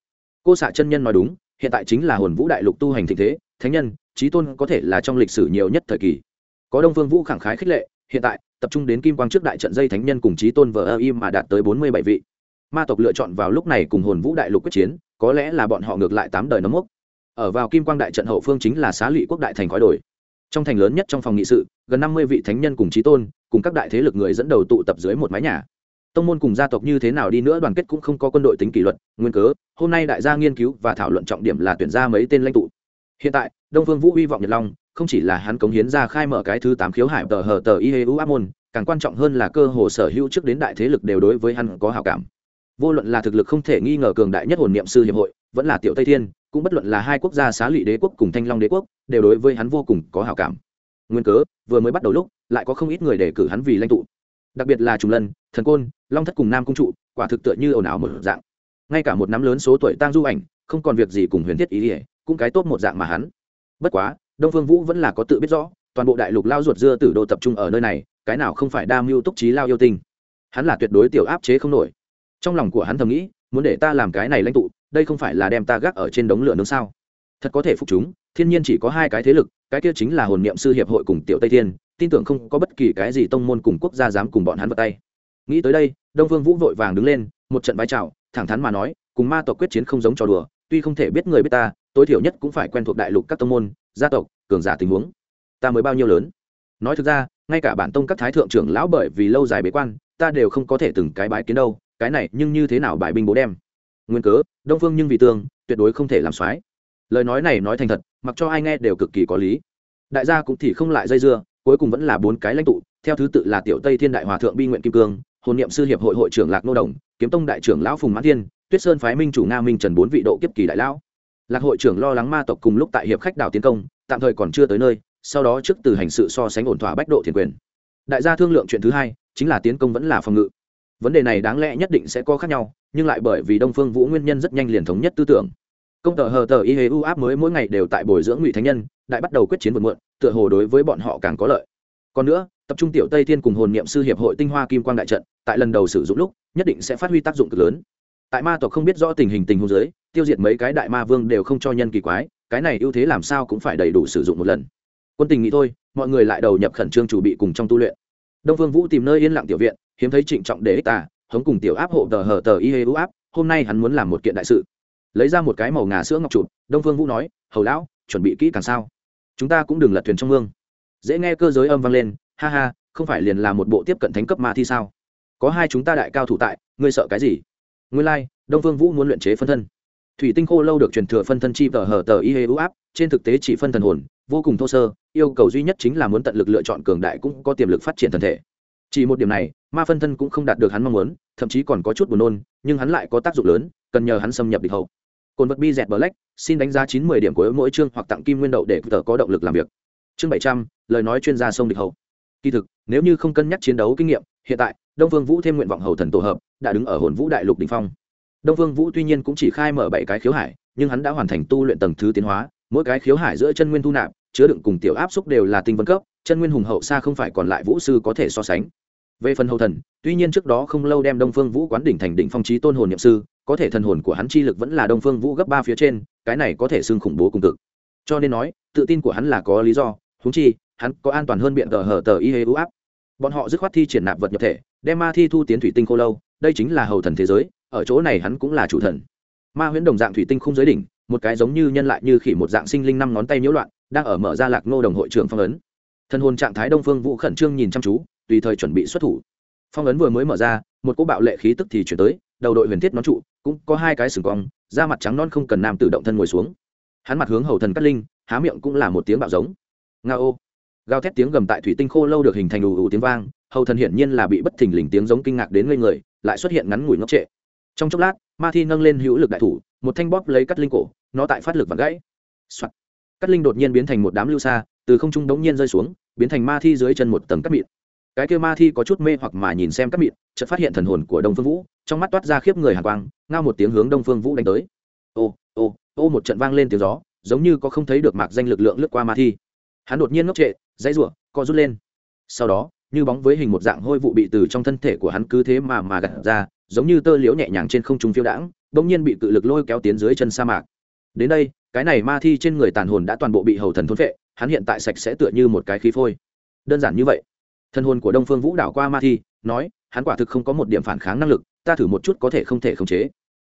Cô xạ chân nhân nói đúng, hiện tại chính là hồn vũ đại lục tu hành thịnh thế, thánh nhân trí tôn có thể là trong lịch sử nhiều nhất thời kỳ. Có đông vương vũ khẳng khái khích lệ, hiện tại, tập trung đến kim quang trước đại trận dây thánh nhân cùng trí tôn vờ ơ im mà đạt tới bốn mươi bảy vị. Ma tộc lựa chọn vào lúc này cùng hồn vũ đại lục quyết chiến, có lẽ là bọn họ ngược lại tám đời nấm mốc ở vào kim quang đại trận hậu phương chính là xá lụy quốc đại thành khói đổi trong thành lớn nhất trong phòng nghị sự, gần năm mươi vị thánh nhân cùng trí tôn, cùng các đại thế lực người dẫn đầu tụ tập dưới một mái nhà. Tông môn cùng gia tộc như thế nào đi nữa đoàn kết cũng không có quân đội tính kỷ luật, nguyên cớ, hôm nay đại gia nghiên cứu và thảo luận trọng điểm là tuyển ra mấy tên lãnh tụ. Hiện tại, đông phương vũ hy vọng nhật long, không chỉ là hắn cống hiến ra khai mở cái thứ tám khiếu hải tờ hờ tờ y hê u áp môn, càng quan trọng hơn là cơ hồ sở hữu trước đến đại thế lực đều đối với hắn có hào cảm. Vô luận là thực lực không thể nghi ngờ cường đại nhất hồn niệm sư hiệp hội, vẫn là tiểu tây thiên cũng bất luận là hai quốc gia xá lị đế quốc cùng thanh long đế quốc, đều đối với hắn vô cùng có hào cảm. Nguyên cớ, vừa mới bắt đầu lúc, lại có không ít người đề cử hắn vì lãnh tụ. Đặc biệt là trùng lân, thần côn, long thất cùng nam cung trụ, quả thực tựa như ồn ào một dạng. Ngay cả một nắm lớn số tuổi tang du ảnh, không còn việc gì cùng huyền thiết ý ỉa cũng cái tốt một dạng mà hắn. Bất quá, đông phương vũ vẫn là có tự biết rõ, toàn bộ đại lục lao ruột dưa tử đô tập trung ở nơi này, cái nào không phải đa mưu túc trí lao yêu tinh. Hắn là tuyệt đối tiểu áp chế không nổi. Trong lòng của hắn thầm nghĩ muốn để ta làm cái này lãnh tụ, đây không phải là đem ta gác ở trên đống lửa nướng sao? Thật có thể phục chúng, thiên nhiên chỉ có hai cái thế lực, cái kia chính là hồn niệm sư hiệp hội cùng tiểu tây thiên, tin tưởng không có bất kỳ cái gì tông môn cùng quốc gia dám cùng bọn hắn vào tay. Nghĩ tới đây, đông vương vũ vội vàng đứng lên, một trận vai chào, thẳng thắn mà nói, cùng ma tộc quyết chiến không giống trò đùa, tuy không thể biết người biết ta, tối thiểu nhất cũng phải quen thuộc đại lục các tông môn, gia tộc, cường giả tình huống. Ta mới bao nhiêu lớn? Nói thực ra, ngay cả bản tông các thái thượng trưởng lão bởi vì lâu dài bế quan, ta đều không có thể từng cái bái kiến đâu cái này nhưng như thế nào bài binh bố đem? Nguyên cớ, đông phương nhưng vì tương, tuyệt đối không thể làm soái lời nói này nói thành thật, mặc cho ai nghe đều cực kỳ có lý. Đại gia cũng thì không lại dây dưa, cuối cùng vẫn là bốn cái lãnh tụ, theo thứ tự là tiểu tây thiên đại hòa thượng bi nguyện kim cương, hồn niệm sư hiệp hội hội trưởng lạc nô đồng, kiếm tông đại trưởng lão phùng mã thiên, tuyết sơn phái minh chủ nga minh trần bốn vị độ kiếp kỳ đại lão. Lạc hội trưởng lo lắng ma tộc cùng lúc tại hiệp khách đảo tiến công, tạm thời còn chưa tới nơi, sau đó trước từ hành sự so sánh ổn thỏa bách độ thiền quyền. Đại gia thương lượng chuyện thứ hai, chính là tiến công vẫn là phòng ngự vấn đề này đáng lẽ nhất định sẽ có khác nhau, nhưng lại bởi vì đông phương vũ nguyên nhân rất nhanh liền thống nhất tư tưởng. Công tờ hờ tờ y hê u áp mới mỗi ngày đều tại bồi dưỡng ngụy thánh nhân, đại bắt đầu quyết chiến vượt muộn, tựa hồ đối với bọn họ càng có lợi. Còn nữa, tập trung tiểu tây thiên cùng hồn niệm sư hiệp hội tinh hoa kim quang đại trận, tại lần đầu sử dụng lúc, nhất định sẽ phát huy tác dụng cực lớn. Tại ma tộc không biết rõ tình hình tình huống giới tiêu diệt mấy cái đại ma vương đều không cho nhân kỳ quái, cái này ưu thế làm sao cũng phải đầy đủ sử dụng một lần. Quân tình nghĩ thôi, mọi người lại đầu nhập khẩn trương chuẩn bị cùng trong tu luyện. Đông phương vũ tìm nơi yên lặng tiểu viện hiếm thấy trịnh trọng để ích ta hống cùng tiểu áp hộ tờ hờ tờ y hê ưu áp hôm nay hắn muốn làm một kiện đại sự. Lấy ra một cái màu ngà sữa ngọc trụt đông phương vũ nói hầu lão chuẩn bị kỹ càng sao? Chúng ta cũng đừng lật thuyền trong mương. Dễ nghe cơ giới âm vang lên ha ha không phải liền là một bộ tiếp cận thánh cấp ma thi sao? Có hai chúng ta đại cao thủ tại ngươi sợ cái gì? Nguyên lai、like, đông phương vũ muốn luyện chế phân thân. Thủy tinh khô lâu được truyền thừa phân thân chi tờ hờ tờ y hê ưu áp trên thực tế chỉ phân thần hồn vô cùng thô sơ yêu cầu duy nhất chính là muốn tận lực lựa chọn cường đại cũng có tiềm lực phát triển thân thể. Chỉ một điểm này ma phân thân cũng không đạt được hắn mong muốn, thậm chí còn có chút buồn nôn, nhưng hắn lại có tác dụng lớn, cần nhờ hắn xâm nhập địch hậu. Cồn vật bi dẹt bờ lách xin đánh giá chín mươi điểm của mỗi chương hoặc tặng kim nguyên đậu để tờ có động lực làm việc. Chương bảy trăm, lời nói chuyên gia sông địch hậu. Kỳ thực, nếu như không cân nhắc chiến đấu kinh nghiệm, hiện tại, đông vương vũ thêm nguyện vọng hầu thần tổ hợp, đã đứng ở hồn vũ đại lục đỉnh phong. Đông vương vũ tuy nhiên cũng chỉ khai mở bảy cái khiếu hải, nhưng hắn đã hoàn thành tu luyện tầng thứ tiến hóa, mỗi cái khiếu hải giữa chân nguyên thu nạp, chứa đựng cùng tiểu áp xúc đều là tinh vân cấp, chân nguyên hùng hậu xa không phải còn lại vũ sư có thể so sánh về phần hầu thần, tuy nhiên trước đó không lâu đem đông phương vũ quán đỉnh thành đỉnh phong trí tôn hồn nhậm sư, có thể thần hồn của hắn chi lực vẫn là đông phương vũ gấp ba phía trên, cái này có thể xưng khủng bố cùng cực. Cho nên nói, tự tin của hắn là có lý do húng chi, hắn có an toàn hơn biện tờ hở tờ y hê ưu áp. Bọn họ dứt khoát thi triển nạp vật nhập thể, đem ma thi thu tiến thủy tinh khô lâu, đây chính là hầu thần thế giới, ở chỗ này hắn cũng là chủ thần. Ma huyễn đồng dạng thủy tinh không giới đỉnh, một cái giống như nhân lại như khỉ một dạng sinh linh năm ngón tay nhiễu loạn, đang ở mở ra lạc ngô đồng hội trưởng phong ấn. Thân hồn trạng thái đông phương vũ khẩn trương nhìn chăm chú tùy thời chuẩn bị xuất thủ. Phong ấn vừa mới mở ra, một cỗ bạo lệ khí tức thì chuyển tới, đầu đội huyền thiết nón trụ, cũng có hai cái sừng cong, da mặt trắng non không cần nam tự động thân ngồi xuống. Hắn mặt hướng hầu thần cát linh, há miệng cũng là một tiếng bạo giống. Nga ô. Gào thét tiếng gầm tại thủy tinh khô lâu được hình thành đủ đủ tiếng vang, hầu thần hiển nhiên là bị bất thình lình tiếng giống kinh ngạc đến ngây người, lại xuất hiện ngắn ngủi ngốc trệ. Trong chốc lát, ma thi nâng lên hữu lực đại thủ, một thanh bóp lấy cắt linh cổ, nó tại phát lực và gãy、Soạn. cắt linh đột nhiên biến thành một đám lưu xa từ không trung đống nhiên rơi xuống, biến thành ma thi dưới chân một tầng cắt mịn cái kia ma thi có chút mê hoặc mà nhìn xem các mịn, chợt phát hiện thần hồn của đông phương vũ, trong mắt toát ra khiếp người hàn quang, ngao một tiếng hướng đông phương vũ đánh tới. Ô ô ô, một trận vang lên tiếng gió, giống như có không thấy được mạc danh lực lượng lướt qua ma thi. Hắn đột nhiên ngốc trệ, dãy rủa, co rút lên. Sau đó, như bóng với hình một dạng hôi vụ bị từ trong thân thể của hắn cứ thế mà mà gặt ra, giống như tơ liễu nhẹ nhàng trên không trung phiêu đãng, bỗng nhiên bị cự lực lôi kéo tiến dưới chân sa mạc. Đến đây, cái này ma thi trên người tàn hồn đã toàn bộ bị hầu thần thôn phệ, hắn hiện tại sạch sẽ tựa như một cái khí phôi. Đơn giản như vậy thân hồn của đông phương vũ đảo qua ma thi, nói, hắn quả thực không có một điểm phản kháng năng lực, ta thử một chút có thể không thể khống chế.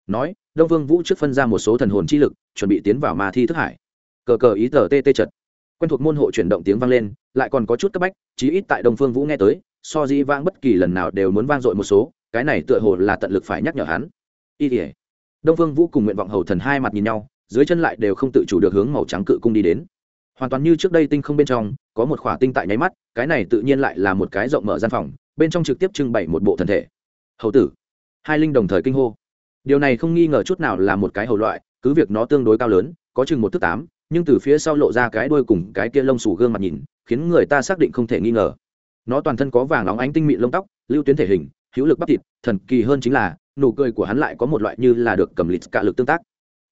Nói, đông phương vũ trước phân ra một số thần hồn chi lực, chuẩn bị tiến vào ma thi thức hải. Cờ cờ ý tờ tê tê chật. Quen thuộc môn hộ chuyển động tiếng vang lên, lại còn có chút cấp bách, chí ít tại đông phương vũ nghe tới, so di vang bất kỳ lần nào đều muốn vang dội một số, cái này tựa hồ là tận lực phải nhắc nhở hắn. Y tỉa đông phương vũ cùng nguyện vọng hầu thần hai mặt nhìn nhau, dưới chân lại đều không tự chủ được hướng màu trắng cự cung đi đến hoàn toàn như trước đây tinh không bên trong, có một khỏa tinh tại nháy mắt, cái này tự nhiên lại là một cái rộng mở gian phòng, bên trong trực tiếp trưng bày một bộ thần thể. Hầu tử. Hai linh đồng thời kinh hô. Điều này không nghi ngờ chút nào là một cái hầu loại, cứ việc nó tương đối cao lớn, có chừng một thước tám, nhưng từ phía sau lộ ra cái đuôi cùng cái kia lông sù gương mặt nhìn, khiến người ta xác định không thể nghi ngờ. Nó toàn thân có vàng óng ánh tinh mịn lông tóc, lưu tuyến thể hình, hữu lực bắp thịt, thần kỳ hơn chính là, nụ cười của hắn lại có một loại như là được cầm lịt cả lực tương tác.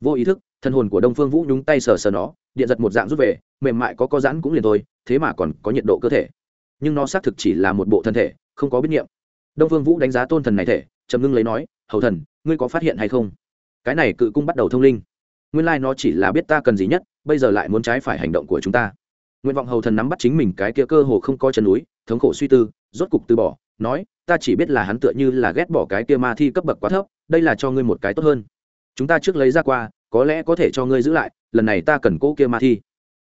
Vô ý thức thân hồn của đông phương vũ nhúng tay sờ sờ nó, điện giật một dạng rút về, mềm mại có có giãn cũng liền thôi, thế mà còn có nhiệt độ cơ thể. Nhưng nó xác thực chỉ là một bộ thân thể, không có biết nghiệm đông phương vũ đánh giá tôn thần này thể, trầm ngưng lấy nói, hầu thần, ngươi có phát hiện hay không? Cái này cự cung bắt đầu thông linh. Nguyên lai、like、nó chỉ là biết ta cần gì nhất, bây giờ lại muốn trái phải hành động của chúng ta. Nguyện vọng hầu thần nắm bắt chính mình cái kia cơ hồ không coi chân núi, thống khổ suy tư, rốt cục từ bỏ, nói, ta chỉ biết là hắn tựa như là ghét bỏ cái kia ma thi cấp bậc quá thấp, đây là cho ngươi một cái tốt hơn. Chúng ta trước lấy ra qua có lẽ có thể cho ngươi giữ lại, lần này ta cần cỗ kia ma thi.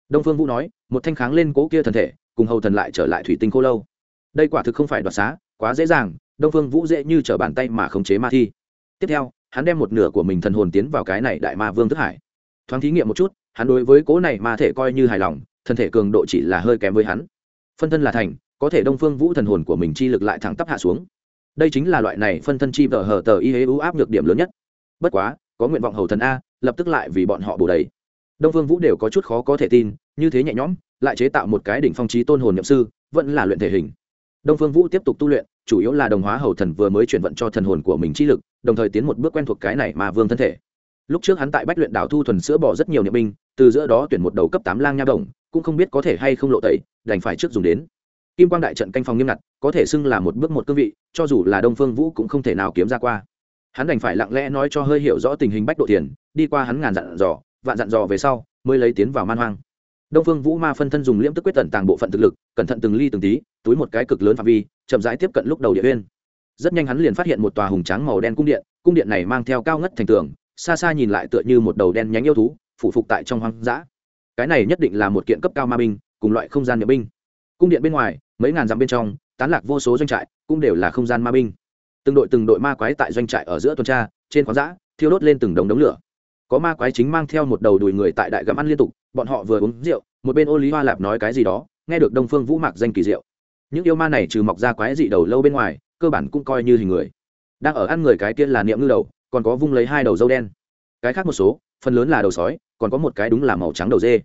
Đông phương vũ nói, một thanh kháng lên cỗ kia thần thể, cùng hầu thần lại trở lại thủy tinh cô lâu. Đây quả thực không phải đoạt xá, quá dễ dàng, đông phương vũ dễ như t r ở bàn tay mà khống chế ma thi. Tiếp theo, hắn đem một nửa của mình thần hồn tiến vào cái này đại ma vương thức hải. Thoáng thí nghiệm một chút, hắn đối với cố này ma thể coi như hài lòng, thần thể cường độ chỉ là hơi kém với hắn. Phân thân là thành, có thể đông phương vũ thần hồn của mình chi lực lại thẳng tắp hạ xuống. Đây chính là loại này phân thân chi vợ hờ tờ y hế ưu áp nhược điểm lớn nhất. Bất quá, có nguyện vọng hầu thần a lập tức lại vì bọn họ bổ đầy. Đông phương vũ đều có chút khó có thể tin, như thế nhẹ nhõm, lại chế tạo một cái đỉnh phong trí tôn hồn nhậm sư, vẫn là luyện thể hình. Đông phương vũ tiếp tục tu luyện, chủ yếu là đồng hóa hầu thần vừa mới chuyển vận cho thần hồn của mình chi lực, đồng thời tiến một bước quen thuộc cái này mà vương thân thể. Lúc trước hắn tại bách luyện đảo thu thuần sữa bỏ rất nhiều niệm binh, từ giữa đó tuyển một đầu cấp tám lang nha đồng, cũng không biết có thể hay không lộ tẩy, đành phải trước dùng đến. Kim quang đại trận canh phòng nghiêm ngặt, có thể xưng là một bước một cương vị, cho dù là đông phương vũ cũng không thể nào kiếm ra qua hắn đành phải lặng lẽ nói cho hơi hiểu rõ tình hình bách độ tiền đi qua hắn ngàn dặn dò, vạn dặn dò về sau, mới lấy tiến vào man hoang. Đông phương vũ ma phân thân dùng liễm tức quyết tận tàng bộ phận thực lực, cẩn thận từng ly từng tí, túi một cái cực lớn phạm vi, chậm rãi tiếp cận lúc đầu địa huyên rất nhanh hắn liền phát hiện một tòa hùng tráng màu đen cung điện cung điện này mang theo cao ngất thành tường, xa xa nhìn lại tựa như một đầu đen nhánh yêu thú, phủ phục tại trong hoang dã. Cái này nhất định là một kiện cấp cao ma binh, cùng loại không gian nhập binh. Cung điện bên ngoài, mấy ngàn dặm bên trong, tán lạc vô số doanh trại, cũng đều là không gian ma binh từng đội từng đội ma quái tại doanh trại ở giữa tuần tra, trên khoáng giã thiêu đốt lên từng đống đống lửa. Có ma quái chính mang theo một đầu đùi người tại đại gặm ăn liên tục, bọn họ vừa uống rượu, một bên ô lý hoa lạp nói cái gì đó, nghe được đông phương vũ mạc danh kỳ diệu. Những yêu ma này trừ mọc ra quái dị đầu lâu bên ngoài, cơ bản cũng coi như hình người. Đang ở ăn người cái kia là niệm ngư đầu, còn có vung lấy hai đầu dâu đen. Cái khác một số, phần lớn là đầu sói, còn có một cái đúng là màu trắng đầu dê.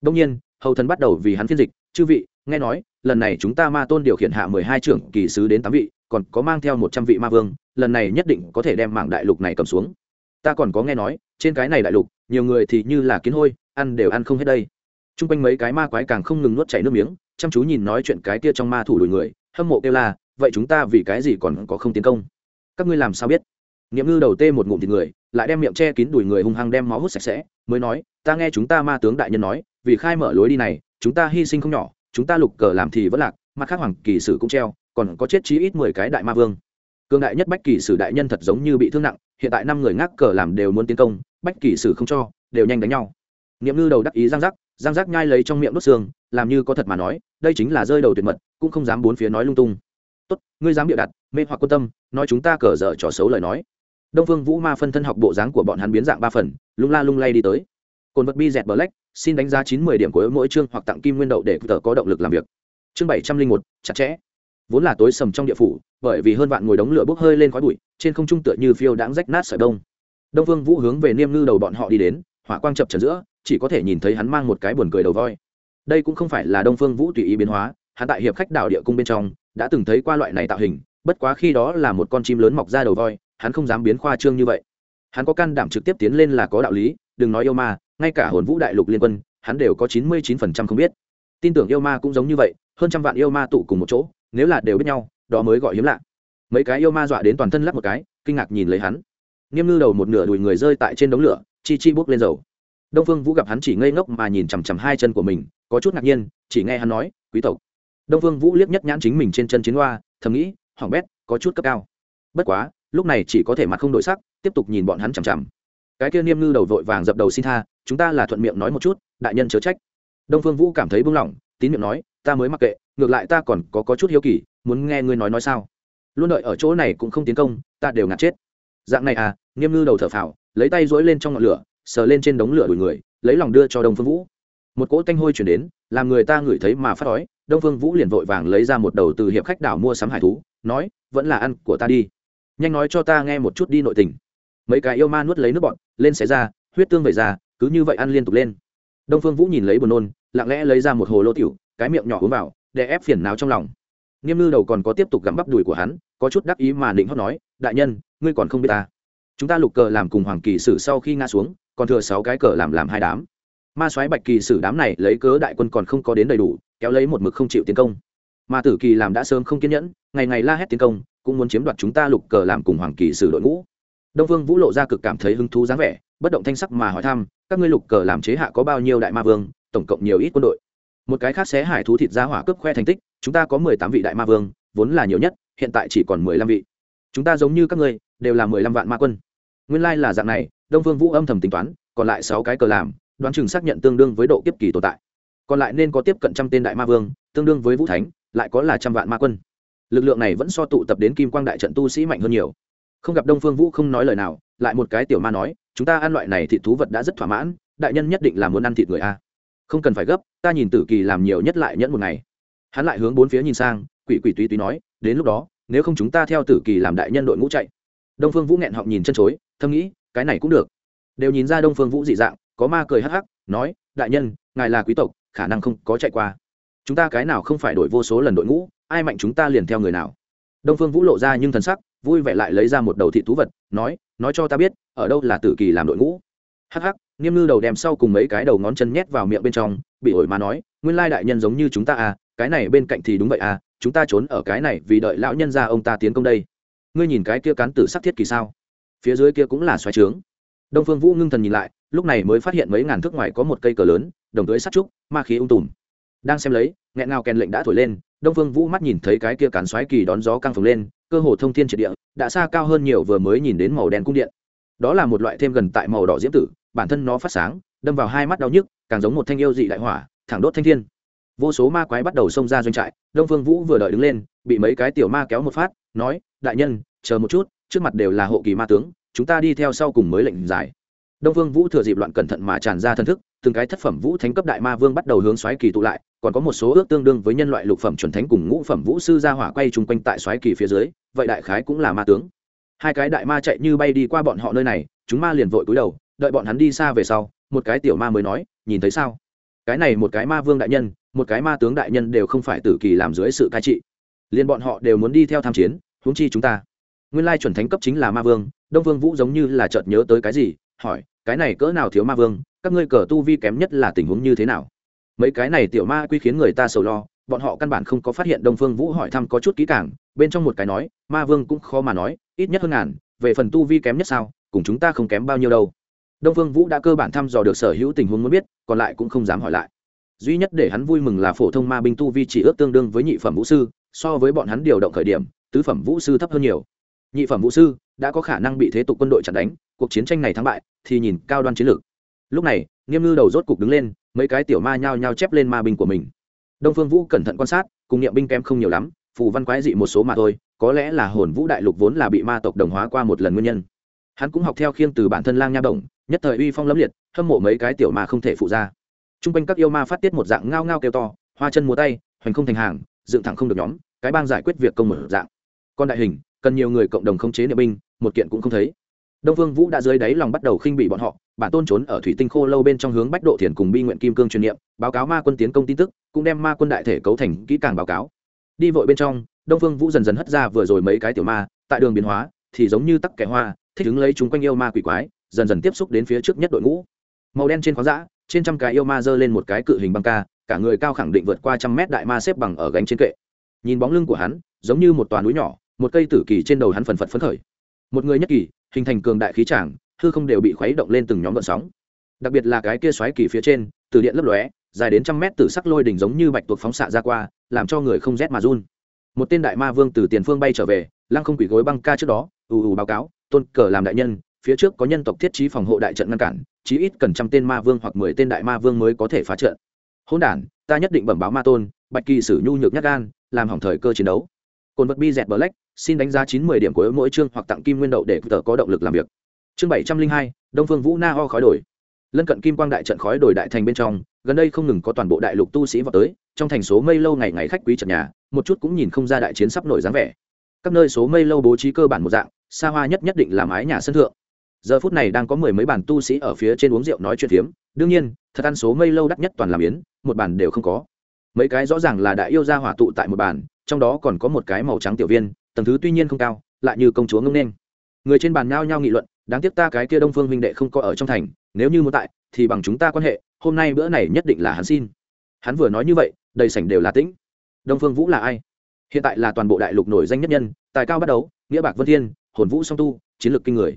Đông nhiên, hầu thần bắt đầu vì hắn phiên dịch, chư vị, nghe nói, lần này chúng ta ma tôn điều khiển hạ mười hai trưởng kỳ sứ đến tám vị còn có mang theo một trăm vị ma vương, lần này nhất định có thể đem mảng đại lục này cầm xuống. Ta còn có nghe nói, trên cái này đại lục, nhiều người thì như là kiến hôi, ăn đều ăn không hết đây. T r u n g quanh mấy cái ma quái càng không ngừng nuốt chảy nước miếng, chăm chú nhìn nói chuyện cái tia trong ma thủ đuổi người, hâm mộ kêu la, vậy chúng ta vì cái gì còn có không tiến công? Các ngươi làm sao biết? Nghiệm ngư đầu tê một ngụm thịt người, lại đem miệng che kín đuổi người hung hăng đem máu hút sạch sẽ, mới nói, ta nghe chúng ta ma tướng đại nhân nói, vì khai mở lối đi này, chúng ta hy sinh không nhỏ, chúng ta lục cờ làm thì vẫn lạc, mặt khác hoàng kỳ sử cũng treo còn có chết chí ít mười cái đại ma vương. Cương đại nhất bách kỳ sử đại nhân thật giống như bị thương nặng, hiện tại năm người ngác cờ làm đều muốn tiến công, bách kỳ sử không cho, đều nhanh đánh nhau. Niệm ngư đầu đắc ý giang giác giang giác nhai lấy trong miệng đốt xương, làm như có thật mà nói, đây chính là rơi đầu tuyệt mật, cũng không dám bốn phía nói lung tung. Tốt, ngươi dám bịa đặt, mê hoặc quan tâm, nói chúng ta cờ dở trò xấu lời nói. Đông phương vũ ma phân thân học bộ dáng của bọn hắn biến dạng ba phần, lung la lung lay đi tới. Cồn vật bi dẹt black, xin đánh giá chín mươi điểm của mỗi chương hoặc tặng kim nguyên đậu để tờ có động lực làm việc. Chương bảy trăm linh một, chặt chẽ vốn là tối sầm trong địa phủ, bởi vì hơn vạn ngồi đống lửa bốc hơi lên khói bụi, trên không trung tựa như phiêu đãng rách nát sợi đông đông vương vũ hướng về niêm ngư đầu bọn họ đi đến, hỏa quang chập trần giữa, chỉ có thể nhìn thấy hắn mang một cái buồn cười đầu voi. Đây cũng không phải là đông phương vũ tùy ý biến hóa, hắn tại hiệp khách đảo địa cung bên trong, đã từng thấy qua loại này tạo hình, bất quá khi đó là một con chim lớn mọc ra đầu voi, hắn không dám biến khoa trương như vậy. Hắn có can đảm trực tiếp tiến lên là có đạo lý, đừng nói yêu ma, ngay cả hồn vũ đại lục liên quân, hắn đều có chín mươi chín phần trăm không biết. Tin tưởng yêu ma cũng giống như vậy, hơn trăm vạn yêu ma tụ cùng một chỗ nếu là đều biết nhau, đó mới gọi hiếm lạ. Mấy cái yêu ma dọa đến toàn thân lắp một cái, kinh ngạc nhìn lấy hắn. Nghiêm ngư đầu một nửa đùi người rơi tại trên đống lửa, chi chi bốc lên dầu. Đông phương vũ gặp hắn chỉ ngây ngốc mà nhìn chằm chằm hai chân của mình, có chút ngạc nhiên, chỉ nghe hắn nói, quý tộc. Đông phương vũ liếc nhất nhãn chính mình trên chân chiến hoa, thầm nghĩ hỏng bét, có chút cấp cao. Bất quá, lúc này chỉ có thể mặt không đổi sắc, tiếp tục nhìn bọn hắn chằm chằm. Cái kia niêm ngư đầu vội vàng dập đầu xin tha, chúng ta là thuận miệng nói một chút, đại nhân chớ trách. Đông phương vũ cảm thấy buông lỏng, tín miệng nói, ta mới mặc kệ ngược lại ta còn có, có chút hiếu kỳ muốn nghe ngươi nói nói sao? Luôn đợi ở chỗ này cũng không tiến công ta đều ngạt chết. Dạng này à nghiêm ngư đầu thở phào lấy tay dỗi lên trong ngọn lửa sờ lên trên đống lửa đuổi người lấy lòng đưa cho đông phương vũ. Một cỗ tanh hôi chuyển đến làm người ta ngửi thấy mà phát đói đông phương vũ liền vội vàng lấy ra một đầu từ hiệp khách đảo mua sắm hải thú nói vẫn là ăn của ta đi. Nhanh nói cho ta nghe một chút đi nội tình. Mấy cái yêu ma nuốt lấy nước bọn lên xé ra huyết tương vẩy ra cứ như vậy ăn liên tục lên. Đông phương vũ nhìn lấy buồn nôn lặng lẽ lấy ra một hồ lô tiểu cái miệng nhỏ uống vào để ép phiền não trong lòng. Nghiêm ngư đầu còn có tiếp tục gặm bắp đùi của hắn, có chút đắc ý mà định hót nói, đại nhân, ngươi còn không biết ta. Chúng ta lục cờ làm cùng hoàng kỳ sử sau khi ngã xuống, còn thừa sáu cái cờ làm làm hai đám. Ma soái bạch kỳ sử đám này lấy cớ đại quân còn không có đến đầy đủ, kéo lấy một mực không chịu tiến công. Mà tử kỳ làm đã sớm không kiên nhẫn, ngày ngày la hét tiến công, cũng muốn chiếm đoạt chúng ta lục cờ làm cùng hoàng kỳ sử đội ngũ. Đông vương vũ lộ ra cực cảm thấy hứng thú dáng vẻ, bất động thanh sắc mà hỏi thăm, các ngươi lục cờ làm chế hạ có bao nhiêu đại ma vương, tổng cộng nhiều ít quân đội? Một cái khác xé hải thú thịt ra hỏa cướp khoe thành tích, chúng ta có mười tám vị đại ma vương, vốn là nhiều nhất, hiện tại chỉ còn mười lăm vị. Chúng ta giống như các ngươi, đều là mười lăm vạn ma quân. Nguyên lai là dạng này, đông vương vũ âm thầm tính toán, còn lại sáu cái cờ làm, đoán chừng xác nhận tương đương với độ kiếp kỳ tồn tại. Còn lại nên có tiếp cận trăm tên đại ma vương, tương đương với vũ thánh, lại có là trăm vạn ma quân. Lực lượng này vẫn so tụ tập đến kim quang đại trận tu sĩ mạnh hơn nhiều. Không gặp đông phương vũ không nói lời nào, lại một cái tiểu ma nói, chúng ta ăn loại này thịt thú vật đã rất thỏa mãn, đại nhân nhất định là muốn ăn thịt người a không cần phải gấp, ta nhìn tử kỳ làm nhiều nhất lại nhẫn một ngày. Hắn lại hướng bốn phía nhìn sang, quỷ quỷ túy túy nói, đến lúc đó, nếu không chúng ta theo tử kỳ làm đại nhân đội ngũ chạy. Đông phương vũ nghẹn họng nhìn chân chối, thầm nghĩ, cái này cũng được. Đều nhìn ra đông phương vũ dị dạng, có ma cười hắc hắc, nói, đại nhân, ngài là quý tộc, khả năng không có chạy qua. Chúng ta cái nào không phải đổi vô số lần đội ngũ, ai mạnh chúng ta liền theo người nào. Đông phương vũ lộ ra nhưng thần sắc, vui vẻ lại lấy ra một đầu thị thú vật, nói nói cho ta biết, ở đâu là tử kỳ làm đội ngũ. Hắc hắc nghiêm ngư đầu đem sau cùng mấy cái đầu ngón chân nhét vào miệng bên trong, bị ổi mà nói, nguyên lai đại nhân giống như chúng ta à cái này bên cạnh thì đúng vậy à chúng ta trốn ở cái này vì đợi lão nhân ra ông ta tiến công đây. Ngươi nhìn cái kia cán tử sắc thiết kỳ sao? Phía dưới kia cũng là xoáy trướng. Đông phương vũ ngưng thần nhìn lại, lúc này mới phát hiện mấy ngàn thước ngoài có một cây cờ lớn, đồng tưới sắt trúc, ma khí ung tùm. Đang xem lấy, nghẹn ngào kèn lệnh đã thổi lên, đông phương vũ mắt nhìn thấy cái kia cán xoáy kỳ đón gió căng phồng lên, cơ hồ thông thiên triệt địa, đã xa cao hơn nhiều vừa mới nhìn đến màu đen cung điện đó là một loại thêm gần tại màu đỏ diễm tử, bản thân nó phát sáng, đâm vào hai mắt đau nhức, càng giống một thanh yêu dị đại hỏa, thẳng đốt thanh thiên. Vô số ma quái bắt đầu xông ra doanh trại, đông phương vũ vừa đợi đứng lên, bị mấy cái tiểu ma kéo một phát, nói, đại nhân, chờ một chút, trước mặt đều là hộ kỳ ma tướng, chúng ta đi theo sau cùng mới lệnh giải. Đông phương vũ thừa dịp loạn cẩn thận mà tràn ra thân thức, từng cái thất phẩm vũ thánh cấp đại ma vương bắt đầu hướng xoáy kỳ tụ lại, còn có một số ước tương đương với nhân loại lục phẩm chuẩn thánh cùng ngũ phẩm vũ sư ra hỏa quay chung quanh tại xoáy kỳ phía dưới, vậy đại khái cũng là ma tướng hai cái đại ma chạy như bay đi qua bọn họ nơi này, chúng ma liền vội cúi đầu, đợi bọn hắn đi xa về sau, một cái tiểu ma mới nói, nhìn thấy sao? Cái này một cái ma vương đại nhân, một cái ma tướng đại nhân đều không phải tử kỳ làm dưới sự cai trị. Liền bọn họ đều muốn đi theo tham chiến, huống chi chúng ta. Nguyên lai chuẩn thánh cấp chính là ma vương, đông vương vũ giống như là chợt nhớ tới cái gì, hỏi, cái này cỡ nào thiếu ma vương? Các ngươi cờ tu vi kém nhất là tình huống như thế nào? Mấy cái này tiểu ma quy khiến người ta sầu lo, bọn họ căn bản không có phát hiện đông phương vũ hỏi thăm có chút kỹ càng, bên trong một cái nói, ma vương cũng khó mà nói ít nhất hơn ngàn, về phần tu vi kém nhất sao, cùng chúng ta không kém bao nhiêu đâu. Đông phương vũ đã cơ bản thăm dò được sở hữu tình huống muốn biết, còn lại cũng không dám hỏi lại. Duy nhất để hắn vui mừng là phổ thông ma binh tu vi chỉ ước tương đương với nhị phẩm vũ sư, so với bọn hắn điều động khởi điểm, tứ phẩm vũ sư thấp hơn nhiều. Nhị phẩm vũ sư đã có khả năng bị thế tục quân đội chặn đánh, cuộc chiến tranh này thắng bại, thì nhìn cao đoan chiến lược. Lúc này, nghiêm ngư đầu rốt cục đứng lên, mấy cái tiểu ma nhao nhao chép lên ma binh của mình. Đông phương vũ cẩn thận quan sát, cùng nghiệm binh kém không nhiều lắm, phù văn quái dị một số mà thôi có lẽ là hồn vũ đại lục vốn là bị ma tộc đồng hóa qua một lần nguyên nhân. Hắn cũng học theo khiêng từ bản thân lang nha động nhất thời uy phong lẫm liệt, hâm mộ mấy cái tiểu ma không thể phụ ra. T r u n g quanh các yêu ma phát tiết một dạng ngao ngao kêu to, hoa chân múa tay, hoành không thành hàng, dựng thẳng không được nhóm, cái bang giải quyết việc công một dạng. Còn đại hình, cần nhiều người cộng đồng khống chế niệm binh, một kiện cũng không thấy. Đông vương vũ đã dưới đáy lòng bắt đầu khinh bị bọn họ, bản tôn trốn ở thủy tinh khô lâu bên trong hướng bách độ thiền cùng bi nguyện kim cương truyền niệm, báo cáo ma quân tiến công tin tức, cũng đem ma quân đại thể cấu thành kỹ càng báo cáo. Đi vội bên trong đông vương vũ dần dần hất ra vừa rồi mấy cái tiểu ma, tại đường biến hóa, thì giống như tắc kẻ hoa, thích ứng lấy chúng quanh yêu ma quỷ quái, dần dần tiếp xúc đến phía trước nhất đội ngũ. Màu đen trên khoáng dã, trên trăm cái yêu ma giơ lên một cái cự hình băng ca, cả người cao khẳng định vượt qua trăm mét đại ma xếp bằng ở gánh trên kệ. Nhìn bóng lưng của hắn, giống như một toàn núi nhỏ, một cây tử kỳ trên đầu hắn phần phật phấn khởi. Một người nhất kỳ, hình thành cường đại khí tràng, hư không đều bị khuấy động lên từng nhóm gợn sóng. Đặc biệt là cái kia xoáy kỳ phía trên, từ điện lấp lóe, dài đến trăm mét từ sắc lôi đỉnh giống như bạch tuộc phóng xạ ra qua, làm cho người không rét mà run một tên đại ma vương từ tiền phương bay trở về, lăng không quỷ gối băng ca trước đó, ù ù báo cáo, tôn cờ làm đại nhân, phía trước có nhân tộc thiết trí phòng hộ đại trận ngăn cản, chí ít cần trăm tên ma vương hoặc mười tên đại ma vương mới có thể phá trận. Hôn đản, ta nhất định bẩm báo ma tôn, bạch kỳ sử nhu nhược nhát gan, làm hỏng thời cơ chiến đấu. Cồn vật bi dẹt black, xin đánh giá chín mươi điểm của mỗi chương hoặc tặng kim nguyên đậu để tờ có động lực làm việc. Chương bảy trăm linh hai, đông phương vũ na ho khói đổi. Lân cận kim quang đại trận khói đổi đại thành bên trong, gần đây không ngừng có toàn bộ đại lục tu sĩ vào tới trong thành số mây lâu ngày ngày khách quý trần nhà, một chút cũng nhìn không ra đại chiến sắp nổi dáng vẻ. Các nơi số mây lâu bố trí cơ bản một dạng, xa hoa nhất nhất định là mái nhà sân thượng. Giờ phút này đang có mười mấy bàn tu sĩ ở phía trên uống rượu nói chuyện phiếm, đương nhiên, thật ăn số mây lâu đắt nhất toàn làm yến, một bàn đều không có. Mấy cái rõ ràng là đại yêu gia hỏa tụ tại một bàn, trong đó còn có một cái màu trắng tiểu viên, tầng thứ tuy nhiên không cao, lại như công chúa ngông nên người trên bàn nhao nhao nghị luận, đáng tiếc ta cái kia đông phương huynh đệ không có ở trong thành, nếu như muốn tại, thì bằng chúng ta quan hệ, hôm nay bữa này nhất định là hắn xin. Hắn vừa nói như vậy đầy sảnh đều là tĩnh. Đông phương vũ là ai? Hiện tại là toàn bộ đại lục nổi danh nhất nhân, tài cao bắt đầu, nghĩa bạc vân thiên, hồn vũ song tu, chiến lược kinh người.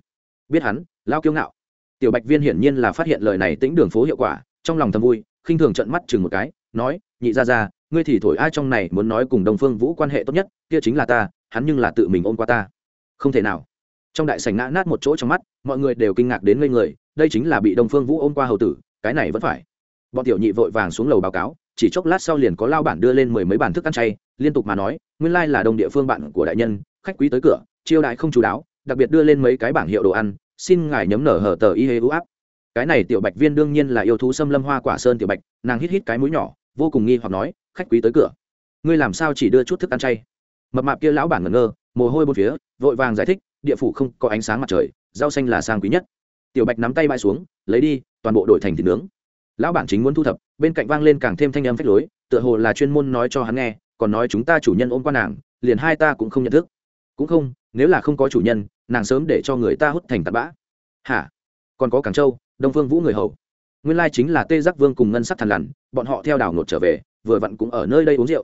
Biết hắn, lao kiêu ngạo. Tiểu bạch viên hiển nhiên là phát hiện lời này tĩnh đường phố hiệu quả, trong lòng thầm vui, khinh thường trận mắt chừng một cái, nói, nhị ra ra ngươi thì thổi ai trong này muốn nói cùng đồng phương vũ quan hệ tốt nhất, kia chính là ta, hắn nhưng là tự mình ôm qua ta. Không thể nào. Trong đại sảnh ngã nát một chỗ trong mắt, mọi người đều kinh ngạc đến ngây người, đây chính là bị đồng phương vũ ôm qua hầu tử, cái này vẫn phải. Bọn tiểu nhị vội vàng xuống lầu báo cáo chỉ chốc lát sau liền có lao bản đưa lên mười mấy bản thức ăn chay, liên tục mà nói, nguyên lai là đồng địa phương bạn của đại nhân, khách quý tới cửa, chiêu đại không chú đáo, đặc biệt đưa lên mấy cái bảng hiệu đồ ăn, xin ngài nhấm nở hở tờ y hê ưu áp. Cái này tiểu bạch viên đương nhiên là yêu thú xâm lâm hoa quả sơn tiểu bạch, nàng hít hít cái mũi nhỏ, vô cùng nghi hoặc nói, khách quý tới cửa. Ngươi làm sao chỉ đưa chút thức ăn chay? Mập mạp kia lão bản ngẩn ngơ, mồ hôi bột phía, vội vàng giải thích, địa phủ không có ánh sáng mặt trời, rau xanh là sang quý nhất. Tiểu bạch nắm tay bay xuống, lấy đi, toàn bộ đổi thành thịt nướng lão bản chính muốn thu thập, bên cạnh vang lên càng thêm thanh âm phách lối, tựa hồ là chuyên môn nói cho hắn nghe, còn nói chúng ta chủ nhân ôm qua nàng, liền hai ta cũng không nhận thức. Cũng không, nếu là không có chủ nhân, nàng sớm để cho người ta hút thành tạt bã. Hả? Còn có cảng châu, đông phương vũ người hầu. Nguyên lai chính là tê giác vương cùng ngân sắc thằn lằn, bọn họ theo đảo nột trở về, vừa vặn cũng ở nơi đây uống rượu.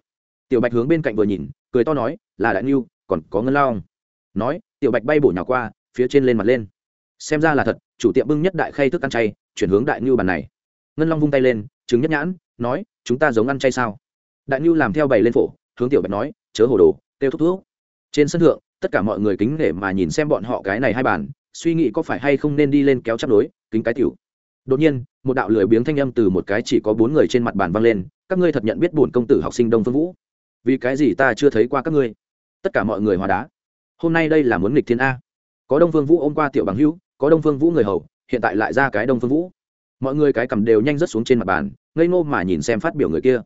Tiểu bạch hướng bên cạnh vừa nhìn, cười to nói, là đại niu còn có ngân lao nói, tiểu bạch bay bổ nhào qua, phía trên lên mặt lên. Xem ra là thật, chủ tiệm bưng nhất đại khay thức ăn chay, chuyển hướng đại niu bàn này ngân long vung tay lên chứng nhất nhãn, nói, chúng ta giống ăn chay sao? Đại ngưu làm theo bày lên phổ, hướng tiểu bạch nói, chớ hồ đồ tiêu thúc thuốc trên sân thượng, tất cả mọi người kính nể mà nhìn xem bọn họ cái này hai bàn, suy nghĩ có phải hay không nên đi lên kéo chắp đối, kính cái tiểu. Đột nhiên, một đạo lười biếng thanh âm từ một cái chỉ có bốn người trên mặt bàn vang lên, các ngươi thật nhận biết bổn công tử học sinh đông phương vũ? Vì cái gì ta chưa thấy qua các ngươi? Tất cả mọi người hòa đá. Hôm nay đây là muốn nghịch thiên a. Có đông phương vũ ôm qua tiểu bằng hữu, có đông phương vũ người hầu, hiện tại lại ra cái đông phương vũ mọi người cái cầm đều nhanh rất xuống trên mặt bàn, ngây ngô mà nhìn xem phát biểu người kia.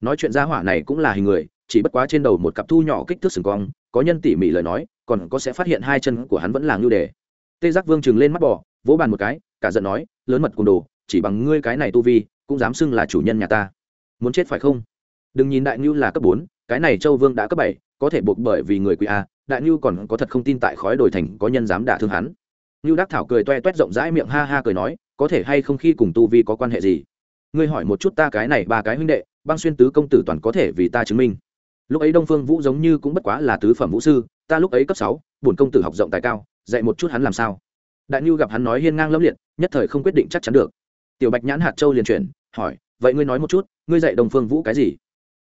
Nói chuyện gia hỏa này cũng là hình người, chỉ bất quá trên đầu một cặp thu nhỏ kích thước sừng cong, có nhân tỉ mỉ lời nói, còn có sẽ phát hiện hai chân của hắn vẫn là ngưu đề. Tê giác vương chừng lên mắt bỏ vỗ bàn một cái, cả giận nói, lớn mật cùng đồ, chỉ bằng ngươi cái này tu vi, cũng dám xưng là chủ nhân nhà ta. Muốn chết phải không? Đừng nhìn đại ngưu là cấp bốn, cái này châu vương đã cấp bảy, có thể buộc bởi vì người quý a, đại ngưu còn có thật không tin tại khói đổi thành có nhân dám đả thương hắn. Ngưu đắc thảo cười toe toét rộng rãi miệng ha ha cười nói có thể hay không khi cùng tu vi có quan hệ gì? Ngươi hỏi một chút ta cái này ba cái huynh đệ, băng xuyên tứ công tử toàn có thể vì ta chứng minh. Lúc ấy đông phương vũ giống như cũng bất quá là tứ phẩm vũ sư, ta lúc ấy cấp sáu, bổn công tử học rộng tài cao, dạy một chút hắn làm sao. Đại nhu gặp hắn nói hiên ngang lẫm liệt, nhất thời không quyết định chắc chắn được. Tiểu bạch nhãn hạt châu liền chuyển, hỏi, vậy ngươi nói một chút, ngươi dạy đông phương vũ cái gì?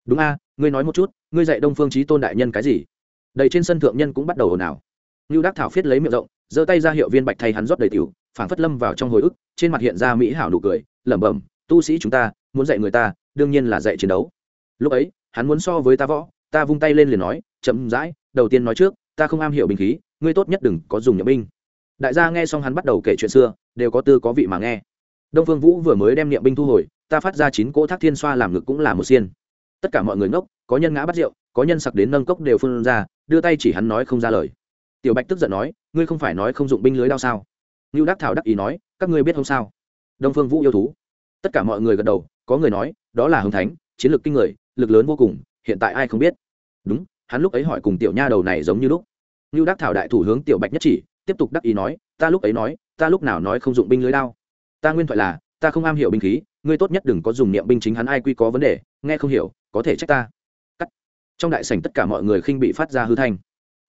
Đúng a, ngươi nói một chút, ngươi dạy đông phương trí tôn đại nhân cái gì? Đầy trên sân thượng nhân cũng bắt đầu ồn ào. Như đắc thảo phiết lấy miệng rộng giơ tay ra hiệu viên bạch thay hắn rót đầy tiểu, phảng phất lâm vào trong hồi ức, trên mặt hiện ra mỹ hảo nụ cười, lẩm bẩm, tu sĩ chúng ta, muốn dạy người ta, đương nhiên là dạy chiến đấu. Lúc ấy, hắn muốn so với ta võ, ta vung tay lên liền nói, chậm rãi, đầu tiên nói trước, ta không am hiểu binh khí, ngươi tốt nhất đừng có dùng nhậm binh. Đại gia nghe xong hắn bắt đầu kể chuyện xưa, đều có tư có vị mà nghe. Đông phương vũ vừa mới đem niệm binh thu hồi, ta phát ra chín cỗ thác thiên xoa làm ngực cũng là một xiên. Tất cả mọi người ngốc, có nhân ngã bắt rượu, có nhân sặc đến nâng cốc đều phun ra, đưa tay chỉ hắn nói không ra lời. Tiểu bạch tức giận nói ngươi không phải nói không dụng binh lưới đao sao? Ngưu đắc thảo đắc ý nói, các ngươi biết không sao? Đông phương vũ yêu thú. Tất cả mọi người gật đầu, có người nói, đó là hồng thánh, chiến lược kinh người, lực lớn vô cùng, hiện tại ai không biết? Đúng, hắn lúc ấy hỏi cùng tiểu nha đầu này giống như lúc. Ngưu đắc thảo đại thủ hướng tiểu bạch nhất chỉ, tiếp tục đắc ý nói, ta lúc ấy nói, ta lúc nào nói không dụng binh lưới đao? Ta nguyên thoại là, ta không am hiểu binh khí, ngươi tốt nhất đừng có dùng niệm binh chính hắn ai quy có vấn đề, nghe không hiểu, có thể trách ta. Cắt. Trong đại sảnh tất cả mọi người khinh bị phát ra hư thanh.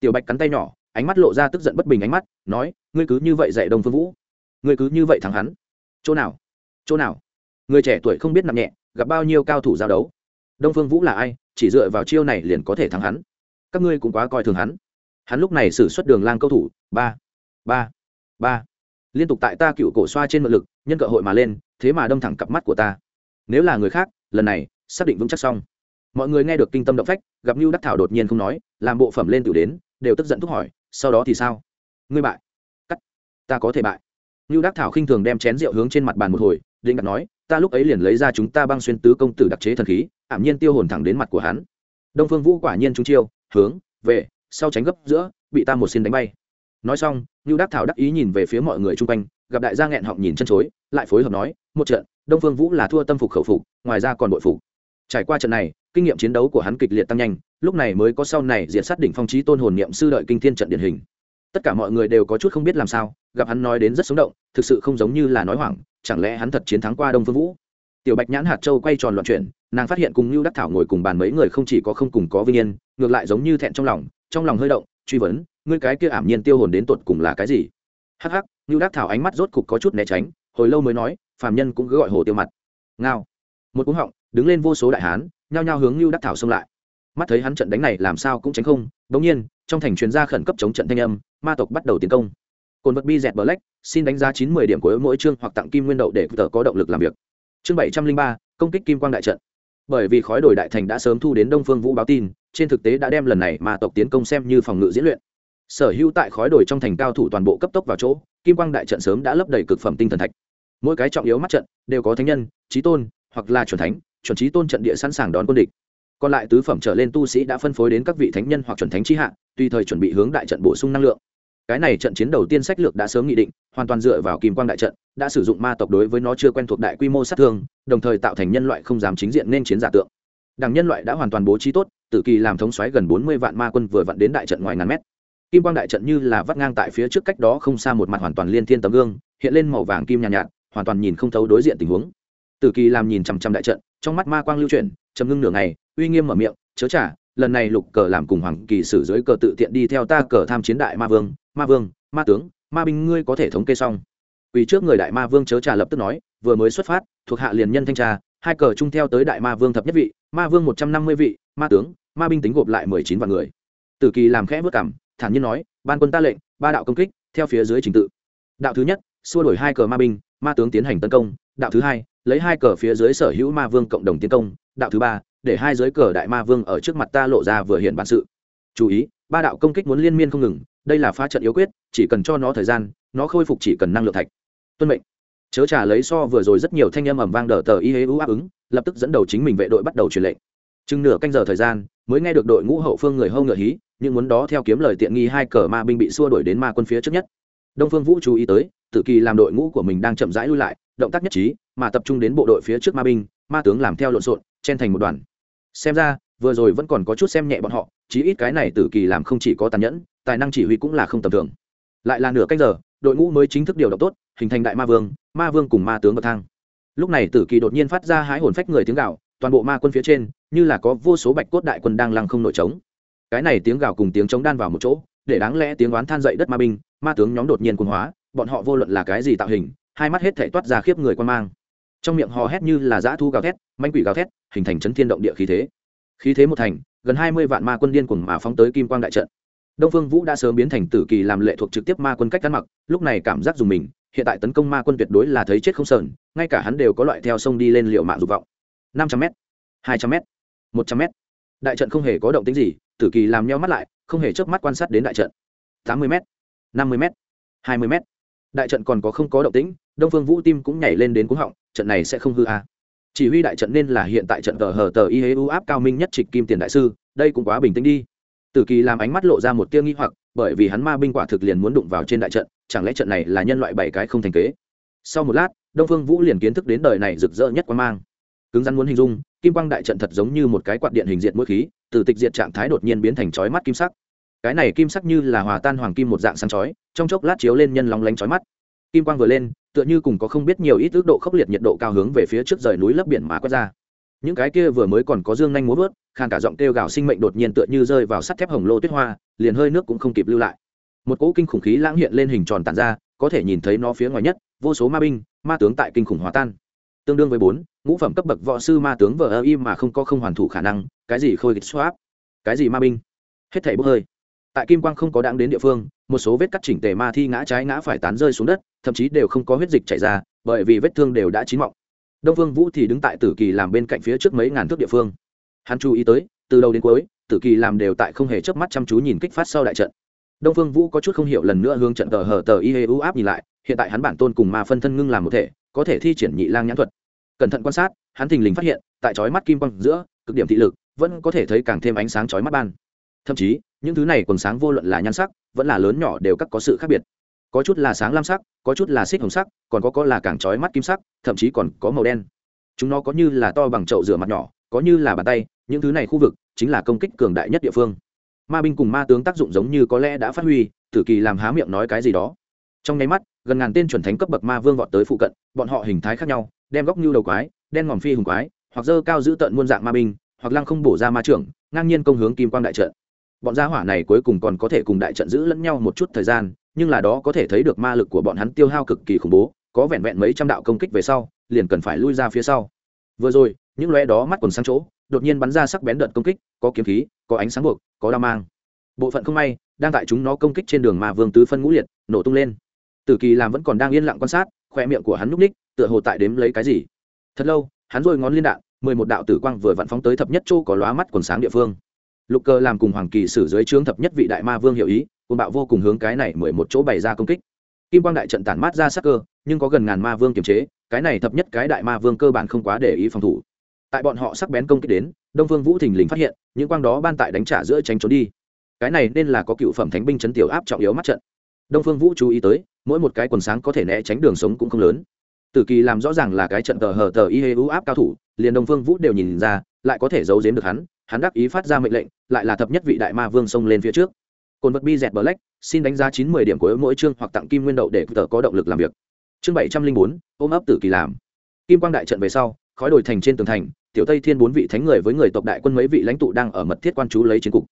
Tiểu bạch cắn tay nhỏ ánh mắt lộ ra tức giận bất bình ánh mắt, nói, ngươi cứ như vậy dạy đông phương vũ. Ngươi cứ như vậy thắng hắn. Chỗ nào? Chỗ nào? Người trẻ tuổi không biết nằm nhẹ, gặp bao nhiêu cao thủ giao đấu. Đông phương vũ là ai, chỉ dựa vào chiêu này liền có thể thắng hắn. Các ngươi cũng quá coi thường hắn. Hắn lúc này xử suất đường lang câu thủ, ba ba ba. Liên tục tại ta cựu cổ xoa trên mượn lực, nhân cơ hội mà lên, thế mà đâm thẳng cặp mắt của ta. Nếu là người khác, lần này, xác định vững chắc xong. Mọi người nghe được kinh tâm động phách, gặp như đắc thảo đột nhiên không nói, làm bộ phẩm lên tự đến, đều tức giận thúc hỏi sau đó thì sao? Ngươi bại. Cắt. Ta có thể bại. Như đắc thảo khinh thường đem chén rượu hướng trên mặt bàn một hồi, định đặt nói, ta lúc ấy liền lấy ra chúng ta băng xuyên tứ công tử đặc chế thần khí, ảm nhiên tiêu hồn thẳng đến mặt của hắn. Đông phương vũ quả nhiên chúng chiêu, hướng, về, sau tránh gấp giữa, bị ta một xin đánh bay. Nói xong như đắc thảo đắc ý nhìn về phía mọi người chung quanh, gặp đại gia nghẹn họng nhìn chân chối, lại phối hợp nói, một trận, đông phương vũ là thua tâm phục khẩu phục, ngoài ra còn bội phục. Trải qua trận này, kinh nghiệm chiến đấu của hắn kịch liệt tăng nhanh lúc này mới có sau này diện sát đỉnh phong trí tôn hồn niệm sư đợi kinh thiên trận điển hình. Tất cả mọi người đều có chút không biết làm sao, gặp hắn nói đến rất sống động, thực sự không giống như là nói hoảng, chẳng lẽ hắn thật chiến thắng qua đông phương vũ? Tiểu bạch nhãn hạt châu quay tròn loạn chuyển, nàng phát hiện cùng lưu đắc thảo ngồi cùng bàn mấy người không chỉ có không cùng có vinh yên, ngược lại giống như thẹn trong lòng trong lòng hơi động, truy vấn, ngươi cái kia ảm nhiên tiêu hồn đến tột cùng là cái gì? Hắc hắc lưu đắc thảo ánh mắt rốt cục có chút né tránh, hồi lâu mới nói, phàm nhân cũng cứ gọi hồ tiêu mặt. Ngao. Một cúng họng, đứng lên vô số đại hán, nhao nhao hướng lưu đắc thảo xông lại mắt thấy hắn trận đánh này làm sao cũng tránh không bỗng nhiên, trong thành chuyên gia khẩn cấp chống trận thanh âm, ma tộc bắt đầu tiến công. Cồn vật bi dẹt black, xin đánh giá chín mươi điểm của mỗi chương hoặc tặng kim nguyên đậu để tờ có động lực làm việc. Chương bảy trăm linh ba, công kích kim quang đại trận. Bởi vì khói đổi đại thành đã sớm thu đến đông phương vũ báo tin, trên thực tế đã đem lần này ma tộc tiến công xem như phòng ngự diễn luyện. Sở hữu tại khói đổi trong thành cao thủ toàn bộ cấp tốc vào chỗ, kim quang đại trận sớm đã lấp đầy cực phẩm tinh thần thạch. Mỗi cái trọng yếu mắt trận đều có thánh nhân trí tôn, hoặc là chuẩn thánh, chuẩn trí tôn trận địa sẵn sàng đón quân địch còn lại tứ phẩm trở lên tu sĩ đã phân phối đến các vị thánh nhân hoặc chuẩn thánh chi hạ tùy thời chuẩn bị hướng đại trận bổ sung năng lượng. Cái này trận chiến đầu tiên sách lược đã sớm nghị định hoàn toàn dựa vào kim quang đại trận đã sử dụng ma tộc đối với nó chưa quen thuộc đại quy mô sát thương đồng thời tạo thành nhân loại không dám chính diện nên chiến giả tượng. Đảng nhân loại đã hoàn toàn bố trí tốt tự kỳ làm thống xoáy gần bốn mươi vạn ma quân vừa vặn đến đại trận ngoài ngàn mét. Kim quang đại trận như là vắt ngang tại phía trước cách đó không xa một mặt hoàn toàn liên thiên tấm gương hiện lên màu vàng kim nhàn nhạt, nhạt hoàn toàn nhìn không thấu đối diện tình huống. Tử kỳ làm nhìn chằm chằm đại trận trong mắt ma quang lưu chuyển chấm ngưng nửa ngày uy nghiêm mở miệng, chớ trả, lần này lục cờ làm cùng hoàng kỳ sử dưới cờ tự tiện đi theo ta cờ tham chiến đại ma vương ma vương, ma tướng, ma binh, ngươi có thể thống kê xong. Vì trước người đại ma vương chớ trả lập tức nói, vừa mới xuất phát, thuộc hạ liền nhân thanh tra, hai cờ chung theo tới đại ma vương thập nhất vị, ma vương một trăm năm mươi vị, ma tướng, ma binh tính gộp lại mười chín vạn người. Tử kỳ làm khẽ vất cảm, thản nhiên nói, ban quân ta lệnh, ba đạo công kích, theo phía dưới trình tự. Đạo thứ nhất, xua đổi hai cờ ma binh, ma tướng tiến hành tấn công. Đạo thứ hai, lấy hai cờ phía dưới sở hữu ma vương cộng đồng tiến công. Đạo thứ ba để hai giới cờ đại ma vương ở trước mặt ta lộ ra vừa hiện bản sự. Chú ý, ba đạo công kích muốn liên miên không ngừng, đây là phá trận yếu quyết, chỉ cần cho nó thời gian, nó khôi phục chỉ cần năng lượng thạch. Tuân mệnh. Chớ trả lấy so vừa rồi rất nhiều thanh âm ầm vang đờ tờ y hế ưu áp ứng, lập tức dẫn đầu chính mình vệ đội bắt đầu truyền lệnh. Chừng nửa canh giờ thời gian, mới nghe được đội ngũ hậu phương người hâu ngựa hí, nhưng muốn đó theo kiếm lời tiện nghi hai cờ ma binh bị xua đuổi đến ma quân phía trước nhất. Đông phương vũ chú ý tới tự kỳ làm đội ngũ của mình đang chậm rãi lui lại, động tác nhất trí, mà tập trung đến bộ đội phía trước ma binh, ma tướng làm theo lộn xộn, chen thành một đoàn xem ra, vừa rồi vẫn còn có chút xem nhẹ bọn họ, chí ít cái này tử kỳ làm không chỉ có tàn nhẫn, tài năng chỉ huy cũng là không tầm thường. Lại là nửa cách giờ, đội ngũ mới chính thức điều động tốt, hình thành đại ma vương ma vương cùng ma tướng bậc thang. Lúc này tử kỳ đột nhiên phát ra hái hồn phách người tiếng gạo toàn bộ ma quân phía trên, như là có vô số bạch cốt đại quân đang lăng không nội trống. Cái này tiếng gào cùng tiếng chống đan vào một chỗ, để đáng lẽ tiếng oán than dậy đất ma binh, ma tướng nhóm đột nhiên quân hóa, bọn họ vô luận là cái gì tạo hình, hai mắt hết thể toát ra khiếp người quan mang trong miệng hò hét như là dã thu gào thét, manh quỷ gào thét, hình thành chấn thiên động địa khí thế. Khí thế một thành, gần hai mươi vạn ma quân điên cuồng mà phóng tới kim quang đại trận. Đông phương vũ đã sớm biến thành tử kỳ làm lệ thuộc trực tiếp ma quân cách cắn mặc, lúc này cảm giác dùng mình, hiện tại tấn công ma quân tuyệt đối là thấy chết không sờn, ngay cả hắn đều có loại theo sông đi lên liệu mạng dục vọng. năm trăm m hai trăm m một trăm m đại trận không hề có động tính gì, tử kỳ làm nhau mắt lại, không hề chớp mắt quan sát đến đại trận. tám mươi m năm mươi m hai mươi m đại trận còn có không có động tĩnh, đông phương vũ tim cũng nhảy lên đến cúng họng trận này sẽ không hư à. chỉ huy đại trận nên là hiện tại trận tờ hờ tờ y hê u áp cao minh nhất trịch kim tiền đại sư, đây cũng quá bình tĩnh đi. Tử kỳ làm ánh mắt lộ ra một tia nghi hoặc, bởi vì hắn ma binh quả thực liền muốn đụng vào trên đại trận, chẳng lẽ trận này là nhân loại bảy cái không thành kế? Sau một lát, đông phương vũ liền kiến thức đến đời này rực rỡ nhất quan mang. Cứng rắn muốn hình dung, kim quang đại trận thật giống như một cái quạt điện hình diện mũi khí, từ tịch diện trạng thái đột nhiên biến thành chói mắt kim sắc. Cái này kim sắc như là hòa tan hoàng kim một dạng sáng chói, trong chốc lát chiếu lên nhân lóng lánh chói mắt. Kim quang vừa lên tựa như cùng có không biết nhiều ít ước độ khốc liệt nhiệt độ cao hướng về phía trước rời núi lấp biển mà quét ra. Những cái kia vừa mới còn có dương nhanh múa vớt, khàn cả giọng kêu gào sinh mệnh đột nhiên tựa như rơi vào sắt thép hồng lô tuyết hoa, liền hơi nước cũng không kịp lưu lại. Một cỗ kinh khủng khí lãng hiện lên hình tròn tàn ra, có thể nhìn thấy nó phía ngoài nhất, vô số ma binh, ma tướng tại kinh khủng hòa tan. Tương đương với bốn, ngũ phẩm cấp bậc võ sư ma tướng vờ ơ im mà không có không hoàn thủ khả năng, cái gì khôi kịch swap cái gì ma binh? Hết thảy bốc hơi tại kim quang không có đáng đến địa phương, một số vết cắt chỉnh tề ma thi ngã trái ngã phải tán rơi xuống đất, thậm chí đều không có huyết dịch chảy ra, bởi vì vết thương đều đã chín mọng. Đông vương vũ thì đứng tại tử kỳ làm bên cạnh phía trước mấy ngàn thước địa phương. Hắn chú ý tới, từ đầu đến cuối, tử kỳ làm đều tại không hề chớp mắt chăm chú nhìn kích phát sau đại trận. Đông phương vũ có chút không hiểu lần nữa hướng trận tờ hờ tờ y hê u áp nhìn lại, hiện tại hắn bản tôn cùng ma phân thân ngưng làm một thể, có thể thi triển nhị lang nhãn thuật. Cẩn thận quan sát, hắn thình lình phát hiện, tại chói mắt kim quang giữa, cực điểm thị lực, vẫn có thể thấy càng thêm ánh sáng chói mắt ban. Thậm chí những thứ này còn sáng vô luận là nhan sắc, vẫn là lớn nhỏ đều các có sự khác biệt. Có chút là sáng lam sắc, có chút là xích hồng sắc, còn có có là càng chói mắt kim sắc, thậm chí còn có màu đen. Chúng nó có như là to bằng chậu rửa mặt nhỏ, có như là bàn tay, những thứ này khu vực chính là công kích cường đại nhất địa phương. Ma binh cùng ma tướng tác dụng giống như có lẽ đã phát huy, tử kỳ làm há miệng nói cái gì đó. Trong nháy mắt, gần ngàn tên chuẩn thánh cấp bậc ma vương vọt tới phụ cận, bọn họ hình thái khác nhau, đem góc như đầu quái, đen ngòm phi hùng quái, hoặc dơ cao giữ tận muôn dạng ma binh, hoặc lăng không bổ ra ma trưởng, ngang nhiên công hướng kim quang đại trận bọn gia hỏa này cuối cùng còn có thể cùng đại trận giữ lẫn nhau một chút thời gian, nhưng là đó có thể thấy được ma lực của bọn hắn tiêu hao cực kỳ khủng bố, có vẹn vẹn mấy trăm đạo công kích về sau, liền cần phải lui ra phía sau. Vừa rồi, những lóe đó mắt còn sang chỗ, đột nhiên bắn ra sắc bén đợt công kích, có kiếm khí, có ánh sáng buộc, có đao mang. Bộ phận không may, đang tại chúng nó công kích trên đường mà vương tứ phân ngũ liệt, nổ tung lên. Tử kỳ làm vẫn còn đang yên lặng quan sát khoe miệng của hắn núp ních tựa hồ tại đếm lấy cái gì. Thật lâu, hắn rồi ngón liên đạn, mười một đạo tử quang vừa vặn phóng tới thập nhất châu có lóa mắt quần sáng địa phương lục cơ làm cùng hoàng kỳ sử dưới trướng thập nhất vị đại ma vương hiểu ý cùng bạo vô cùng hướng cái này mười một chỗ bày ra công kích. Kim quang đại trận tản mát ra sắc cơ, nhưng có gần ngàn ma vương kiềm chế, cái này thập nhất cái đại ma vương cơ bản không quá để ý phòng thủ. Tại bọn họ sắc bén công kích đến, đông Vương vũ thình lình phát hiện, những quang đó ban tại đánh trả giữa tránh trốn đi. Cái này nên là có cựu phẩm thánh binh chấn tiểu áp trọng yếu mắt trận. Đông phương vũ chú ý tới, mỗi một cái quần sáng có thể né tránh đường sống cũng không lớn. Tử kỳ làm rõ ràng là cái trận tờ hờ tờ y hê ưu áp cao thủ, liền đông phương vũ đều nhìn ra, lại có thể giấu giếm được hắn hắn đắc ý phát ra mệnh lệnh lại là thập nhất vị đại ma vương xông lên phía trước. Cồn vật bi dẹt black xin đánh giá chín mươi điểm của mỗi chương hoặc tặng kim nguyên đậu để tờ có động lực làm việc. Chương bảy trăm linh bốn ôm ấp tử kỳ làm. Kim quang đại trận về sau khói đổi thành trên tường thành tiểu tây thiên bốn vị thánh người với người tộc đại quân mấy vị lãnh tụ đang ở mật thiết quan chú lấy chiến cục.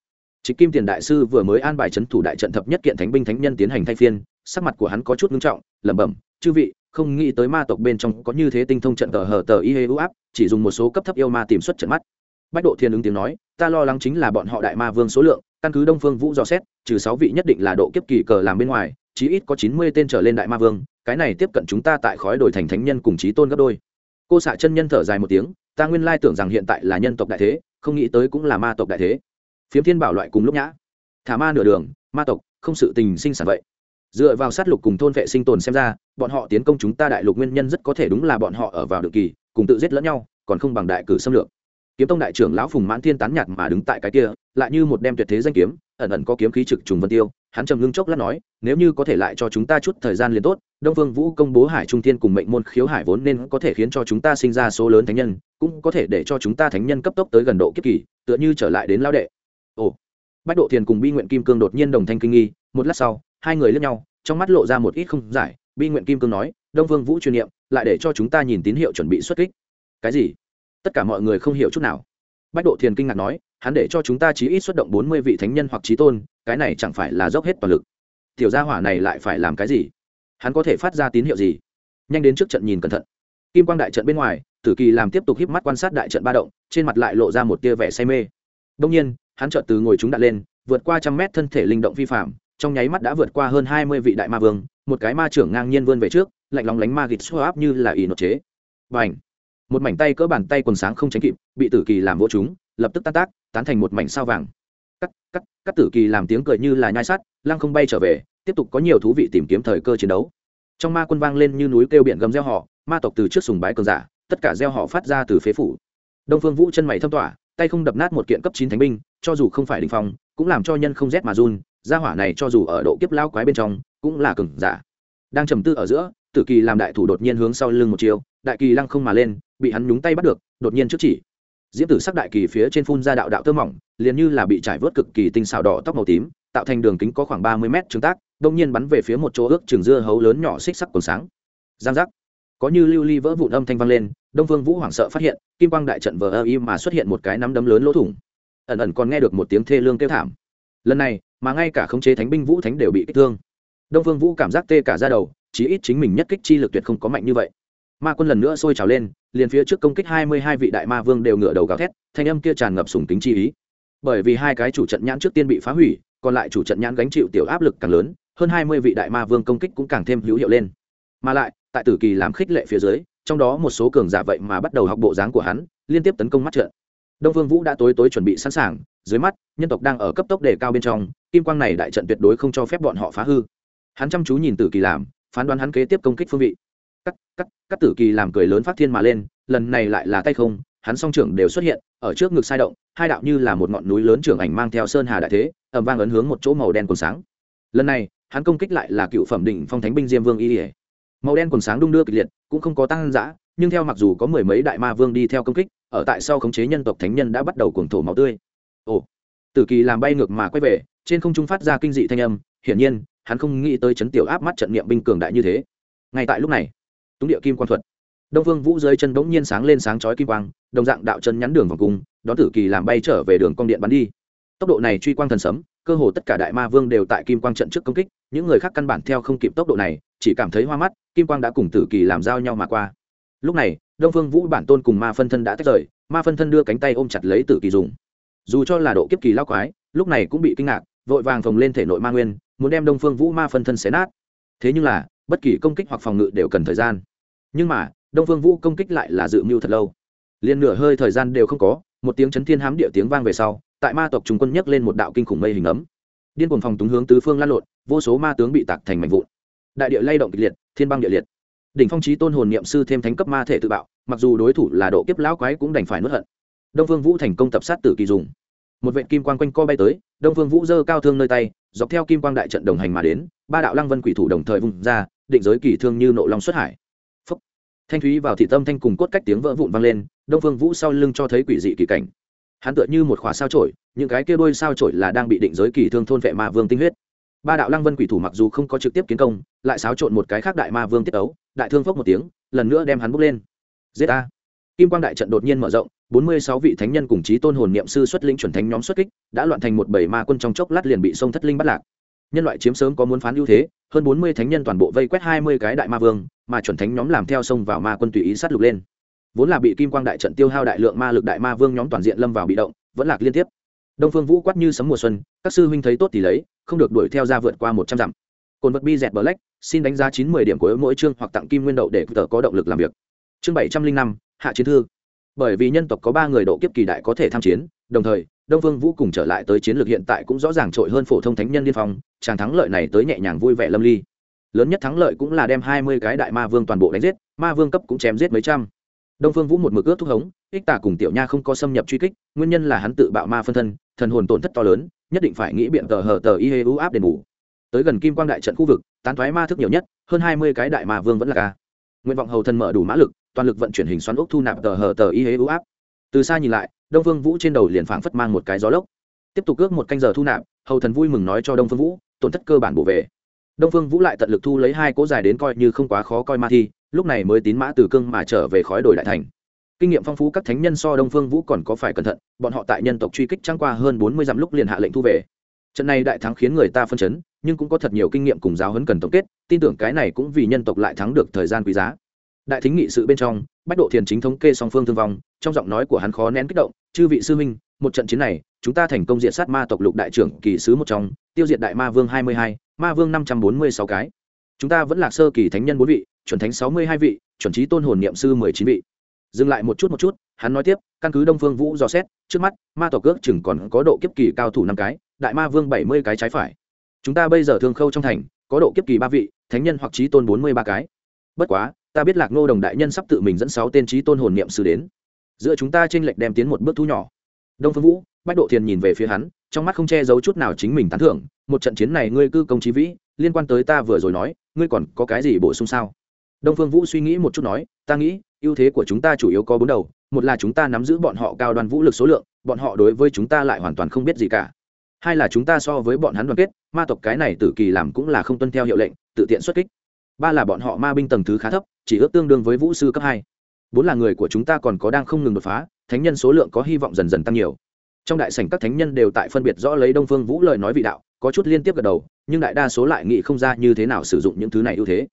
Trịch Kim Tiền đại sư vừa mới an bài trấn thủ đại trận thập nhất kiện thánh binh thánh nhân tiến hành thay phiên, sắc mặt của hắn có chút nghiêm trọng, lẩm bẩm, "Chư vị, không nghĩ tới ma tộc bên trong có như thế tinh thông trận tờ hở tờ y hê áp, chỉ dùng một số cấp thấp yêu ma tìm xuất trận mắt." Bách Độ Thiên ứng tiếng nói, "Ta lo lắng chính là bọn họ đại ma vương số lượng, căn cứ Đông Phương Vũ dò xét, trừ sáu vị nhất định là độ kiếp kỳ cờ làm bên ngoài, chí ít có chín mươi tên trở lên đại ma vương, cái này tiếp cận chúng ta tại khói đổi thành thánh nhân cùng chí tôn gấp đôi." Cô xạ chân nhân thở dài một tiếng, ta nguyên lai tưởng rằng hiện tại là nhân tộc đại thế, không nghĩ tới cũng là ma tộc đại thế. Phiếm thiên bảo loại cùng lúc nhã. Thả ma nửa đường ma tộc không sự tình sinh sản vậy. Dựa vào sát lục cùng thôn vệ sinh tồn xem ra bọn họ tiến công chúng ta đại lục nguyên nhân rất có thể đúng là bọn họ ở vào được kỳ cùng tự giết lẫn nhau còn không bằng đại cử xâm lược kiếm tông đại trưởng lão phùng mãn thiên tán nhạt mà đứng tại cái kia, lại như một đem tuyệt thế danh kiếm, ẩn ẩn có kiếm khí trực trùng vân tiêu. Hắn trầm ngưng chốc lát nói, nếu như có thể lại cho chúng ta chút thời gian liền tốt, đông phương vũ công bố hải trung thiên cùng mệnh môn khiếu hải vốn nên có thể khiến cho chúng ta sinh ra số lớn thánh nhân, cũng có thể để cho chúng ta thánh nhân cấp tốc tới gần độ kiếp kỳ, tựa như trở lại đến lao đệ. Ồ. Bách độ thiền cùng bi nguyện kim cương đột nhiên đồng thanh kinh nghi, một lát sau, hai người lướt nhau, trong mắt lộ ra một ít không giải. Bi nguyện kim cương nói, đông vương vũ chuyên niệm, lại để cho chúng ta nhìn tín hiệu chuẩn bị xuất kích. Cái gì? Tất cả mọi người không hiểu chút nào. Bách độ thiền kinh ngạc nói, hắn để cho chúng ta chí ít xuất động bốn mươi vị thánh nhân hoặc trí tôn, cái này chẳng phải là dốc hết toàn lực. Tiểu gia hỏa này lại phải làm cái gì? Hắn có thể phát ra tín hiệu gì? Nhanh đến trước trận nhìn cẩn thận. Kim quang đại trận bên ngoài, tử kỳ làm tiếp tục híp mắt quan sát đại trận ba động, trên mặt lại lộ ra một tia vẻ say mê. Đông nhiên, hắn chợt từ ngồi chúng đạn lên, vượt qua trăm mét thân thể linh động vi phạm trong nháy mắt đã vượt qua hơn hai mươi vị đại ma vương, một cái ma trưởng ngang nhiên vươn về trước, lạnh lóng lánh ma gịt xô áp như là ỷ nộp chế. Và ảnh một mảnh tay cỡ bàn tay quần sáng không tránh kịp, bị tử kỳ làm vỗ chúng, lập tức tan tác, tán thành một mảnh sao vàng. Cắt cắt cắt tử kỳ làm tiếng cười như là nhai sắt, lăng không bay trở về, tiếp tục có nhiều thú vị tìm kiếm thời cơ chiến đấu. Trong ma quân vang lên như núi kêu biển gầm gieo họ ma tộc từ trước sùng bái cường giả, tất cả gieo họ phát ra từ phế phủ. Đông phương vũ chân mày thâm tỏa, tay không đập nát một kiện cấp chín thánh binh, cho dù không phải đình phong, cũng làm cho nhân không rét mà run, gia hỏa này cho dù ở độ kiếp lao quái bên trong, cũng là cường giả. Đang trầm tư ở giữa tử kỳ làm đại thủ đột nhiên hướng sau lưng một chiều đại kỳ lăng không mà lên, bị hắn nhúng tay bắt được, đột nhiên trước chỉ. Diễm tử sắc đại kỳ phía trên phun ra đạo đạo tơ mỏng, liền như là bị trải vớt cực kỳ tinh xào đỏ tóc màu tím, tạo thành đường kính có khoảng ba mươi mét trứng tác, đông nhiên bắn về phía một chỗ ước trường dưa hấu lớn nhỏ xích sắc còn sáng. Giang giác. Có như lưu ly vỡ vụn âm thanh vang lên, đông Vương vũ hoảng sợ phát hiện, kim quang đại trận vờ ơ y mà xuất hiện một cái nắm đấm lớn lỗ thủng. Ẩn ẩn còn nghe được một tiếng thê lương kêu thảm. Lần này, mà ngay cả khống chế thánh binh vũ thánh đều bị kích thương. Đông Vương vũ cảm giác tê cả ra đầu chí ít chính mình nhất kích chi lực tuyệt không có mạnh như vậy. Ma quân lần nữa sôi trào lên, liền phía trước công kích hai mươi hai vị đại ma vương đều ngửa đầu gào thét, thanh âm kia tràn ngập sùng tính chi ý. Bởi vì hai cái chủ trận nhãn trước tiên bị phá hủy, còn lại chủ trận nhãn gánh chịu tiểu áp lực càng lớn, hơn hai mươi vị đại ma vương công kích cũng càng thêm hữu hiệu lên. Mà lại, tại tử kỳ làm khích lệ phía dưới, trong đó một số cường giả vậy mà bắt đầu học bộ dáng của hắn, liên tiếp tấn công mắt trận đông vương vũ đã tối tối chuẩn bị sẵn sàng, dưới mắt, nhân tộc đang ở cấp tốc đề cao bên trong, kim quang này đại trận tuyệt đối không cho phép bọn họ phá hư. Hắn chăm chú nhìn tử kỳ làm phán đoán hắn kế tiếp công kích phương vị. Cắt cắt cắt tử kỳ làm cười lớn phát thiên mà lên, lần này lại là tay không, hắn song trưởng đều xuất hiện, ở trước ngực sai động, hai đạo như là một ngọn núi lớn trưởng ảnh mang theo sơn hà đại thế ẩm vang ấn hướng một chỗ màu đen còn sáng. Lần này, hắn công kích lại là cựu phẩm đỉnh phong thánh binh diêm vương y ỉa màu đen còn sáng đung đưa kịch liệt, cũng không có tăng giã nhưng theo mặc dù có mười mấy đại ma vương đi theo công kích, ở tại sau khống chế nhân tộc thánh nhân đã bắt đầu cuồng thổ máu tươi. Ồ, tử kỳ làm bay ngược mà quay về, trên không trung phát ra kinh dị thanh âm, hiển nhiên hắn không nghĩ tới chấn tiểu áp mắt trận niệm binh cường đại như thế. Ngay tại lúc này, túng địa kim quang thuật, đông vương vũ dưới chân bỗng nhiên sáng lên sáng chói kim quang, đồng dạng đạo chân nhắn đường vòng cung, đón tử kỳ làm bay trở về đường cong điện bắn đi. Tốc độ này truy quang thần sấm, cơ hồ tất cả đại ma vương đều tại kim quang trận trước công kích, những người khác căn bản theo không kịp tốc độ này, chỉ cảm thấy hoa mắt, kim quang đã cùng tử kỳ làm giao nhau mà qua. Lúc này, đông phương vũ bản tôn cùng ma phân thân đã tách rời, ma phân thân đưa cánh tay ôm chặt lấy tử kỳ dùng. Dù cho là độ kiếp kỳ lao quái, lúc này cũng bị kinh ngạc vội vàng phồng lên thể nội ma nguyên, muốn đem đông phương vũ ma phân thân xé nát. Thế nhưng là, bất kỳ công kích hoặc phòng ngự đều cần thời gian. Nhưng mà, đông phương vũ công kích lại là dự mưu thật lâu. Liền nửa hơi thời gian đều không có, một tiếng chấn thiên hám địa tiếng vang về sau, tại ma tộc trung quân nhấc lên một đạo kinh khủng mây hình ấm. Điên cuồng phòng túng hướng tứ phương lan lộn, vô số ma tướng bị tạc thành mảnh vụn. Đại địa lay động kịch liệt, thiên băng địa liệt. Đỉnh phong trí tôn hồn niệm sư thêm thánh cấp ma thể tự bạo, mặc dù đối thủ là độ kiếp lão quái cũng đành phải nuốt hận. Đông phương vũ thành công tập sát tử kỳ dùng một vệ kim quang quanh co bay tới, đông phương vũ dơ cao thương nơi tay, dọc theo kim quang đại trận đồng hành mà đến, ba đạo lăng vân quỷ thủ đồng thời vùng ra, định giới kỳ thương như nộ long xuất hải. Phúc. thanh thúy vào thị tâm thanh cùng cốt cách tiếng vỡ vụn vang lên, đông phương vũ sau lưng cho thấy quỷ dị kỳ cảnh. Hắn tựa như một khỏa sao trổi những cái kia đôi sao trổi là đang bị định giới kỳ thương thôn vệ ma vương tinh huyết. Ba đạo lăng vân quỷ thủ mặc dù không có trực tiếp kiến công, lại xáo trộn một cái khác đại ma vương tiết ấu, đại thương phốc một tiếng, lần nữa đem hắn bốc lên. Giết a kim quang đại trận đột nhiên mở rộng bốn mươi sáu vị thánh nhân cùng chí tôn hồn niệm sư xuất linh chuẩn thánh nhóm xuất kích, đã loạn thành một bảy ma quân trong chốc lát liền bị sông thất linh bắt lạc. Nhân loại chiếm sớm có muốn phán ưu thế, hơn bốn mươi thánh nhân toàn bộ vây quét hai mươi cái đại ma vương, mà chuẩn thánh nhóm làm theo sông vào ma quân tùy ý sát lục lên. Vốn là bị kim quang đại trận tiêu hao đại lượng ma lực đại ma vương nhóm toàn diện lâm vào bị động, vẫn lạc liên tiếp. Đông phương vũ quát như sấm mùa xuân, các sư huynh thấy tốt thì lấy, không được đuổi theo ra vượt qua một trăm dặm. Cồn vật bi dẹt black, xin đánh giá chín mươi điểm của mỗi chương hoặc tặng kim nguyên đậu để tự có động lực làm việc. Chương bảy trăm linh năm, hạ chiến thư bởi vì nhân tộc có ba người độ kiếp kỳ đại có thể tham chiến, đồng thời, đông vương vũ cùng trở lại tới chiến lược hiện tại cũng rõ ràng trội hơn phổ thông thánh nhân liên phong, chàng thắng lợi này tới nhẹ nhàng vui vẻ lâm ly. Lớn nhất thắng lợi cũng là đem hai mươi cái đại ma vương toàn bộ đánh giết, ma vương cấp cũng chém giết mấy trăm. Đông phương vũ một mực ước thúc hống, ích tả cùng tiểu nha không có xâm nhập truy kích, nguyên nhân là hắn tự bạo ma phân thân, thần hồn tổn thất to lớn, nhất định phải nghĩ biện tờ hờ tờ y hê u áp đền bù. Tới gần kim quang đại trận khu vực, tán thoái ma thức nhiều nhất, hơn hai mươi cái đại ma vương vẫn là ca. Nguyện vọng hầu thần mở đủ mã lực toàn lực vận chuyển hình xoắn ốc thu nạp tờ hờ tờ y hế ưu áp. Từ xa nhìn lại, đông phương vũ trên đầu liền phảng phất mang một cái gió lốc. Tiếp tục ước một canh giờ thu nạp, hầu thần vui mừng nói cho đông phương vũ, tổn thất cơ bản bổ về. Đông phương vũ lại tận lực thu lấy hai cỗ dài đến coi như không quá khó coi ma thi, lúc này mới tín mã từ cương mà trở về khói đổi đại thành. Kinh nghiệm phong phú các thánh nhân so đông phương vũ còn có phải cẩn thận, bọn họ tại nhân tộc truy kích trăng qua hơn bốn mươi dặm lúc liền hạ lệnh thu về. Trận này đại thắng khiến người ta phân chấn, nhưng cũng có thật nhiều kinh nghiệm cùng giáo huấn cần tổng kết, tin tưởng cái này cũng vì nhân tộc lại thắng được thời gian quý giá đại thính nghị sự bên trong, bách độ thiền chính thống kê song phương thương vong, trong giọng nói của hắn khó nén kích động, chư vị sư minh một trận chiến này, chúng ta thành công diện sát ma tộc lục đại trưởng kỳ sứ một trong, tiêu diệt đại ma vương hai mươi hai, ma vương năm trăm bốn mươi sáu cái. Chúng ta vẫn là sơ kỳ thánh nhân bốn vị, chuẩn thánh sáu mươi hai vị, chuẩn trí tôn hồn niệm sư mười chín vị. Dừng lại một chút một chút, hắn nói tiếp, căn cứ đông phương vũ dò xét, trước mắt, ma tộc ước chừng còn có độ kiếp kỳ cao thủ năm cái, đại ma vương bảy mươi cái trái phải. Chúng ta bây giờ thương khâu trong thành, có độ kiếp kỳ ba vị, thánh nhân hoặc trí tôn bốn mươi ba cái. Bất quá ta biết lạc ngô đồng đại nhân sắp tự mình dẫn sáu tên trí tôn hồn niệm sư đến. Giữa chúng ta tranh lệch đem tiến một bước thu nhỏ. Đông phương vũ, bách độ thiền nhìn về phía hắn, trong mắt không che giấu chút nào chính mình tán thưởng, một trận chiến này ngươi cư công trí vĩ, liên quan tới ta vừa rồi nói, ngươi còn có cái gì bổ sung sao? Đông phương vũ suy nghĩ một chút nói, ta nghĩ, ưu thế của chúng ta chủ yếu có bốn đầu, một là chúng ta nắm giữ bọn họ cao đoàn vũ lực số lượng, bọn họ đối với chúng ta lại hoàn toàn không biết gì cả. Hai là chúng ta so với bọn hắn đoàn kết, ma tộc cái này tử kỳ làm cũng là không tuân theo hiệu lệnh, tự tiện xuất kích ba là bọn họ ma binh tầng thứ khá thấp, chỉ ước tương đương với vũ sư cấp hai. Bốn là người của chúng ta còn có đang không ngừng đột phá, thánh nhân số lượng có hy vọng dần dần tăng nhiều. Trong đại sảnh các thánh nhân đều tại phân biệt rõ lấy đông phương vũ lời nói vị đạo, có chút liên tiếp gật đầu, nhưng đại đa số lại nghĩ không ra như thế nào sử dụng những thứ này ưu thế.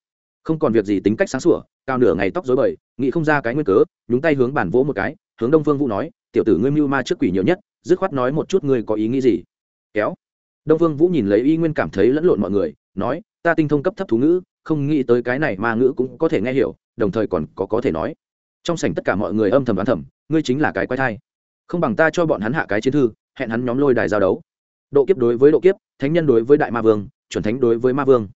Không còn việc gì tính cách sáng sủa, cao nửa ngày tóc dối bời, nghĩ không ra cái nguyên cớ, nhúng tay hướng bản vỗ một cái, hướng đông phương vũ nói, tiểu tử ngươi mưu ma trước quỷ nhiều nhất, dứt khoát nói một chút ngươi có ý nghĩ gì. Kéo. Đông phương vũ nhìn lấy y nguyên cảm thấy lẫn lộn mọi người, nói, ta tinh thông cấp thấp thú ngữ không nghĩ tới cái này ma ngữ cũng có thể nghe hiểu, đồng thời còn có có thể nói. Trong sảnh tất cả mọi người âm thầm đoán thầm, ngươi chính là cái quái thai. Không bằng ta cho bọn hắn hạ cái chiến thư, hẹn hắn nhóm lôi đài giao đấu. Độ kiếp đối với độ kiếp, thánh nhân đối với đại ma vương, chuẩn thánh đối với ma vương.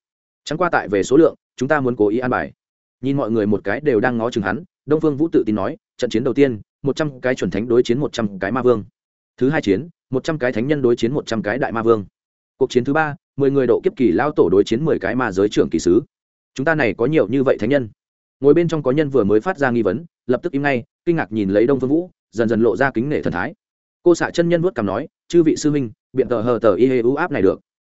Chẳng qua tại về số lượng, chúng ta muốn cố ý an bài. Nhìn mọi người một cái đều đang ngó chừng hắn, đông phương vũ tự tin nói, trận chiến đầu tiên, một trăm cái chuẩn thánh đối chiến một trăm cái ma vương. Thứ hai chiến, một trăm cái thánh nhân đối chiến một trăm cái đại ma vương. Cuộc chiến thứ ba, mười người độ kiếp kỳ lao tổ đối chiến mười cái ma giới trưởng kỳ sứ chúng ta này có nhiều như vậy thánh nhân. Ngồi bên trong có nhân vừa mới phát ra nghi vấn, lập tức im ngay, kinh ngạc nhìn lấy đông phương vũ, dần dần lộ ra kính nể thần thái. Cô xạ chân nhân vuốt cằm nói, chư vị sư minh biện tờ hờ tờ y hê ưu áp này được.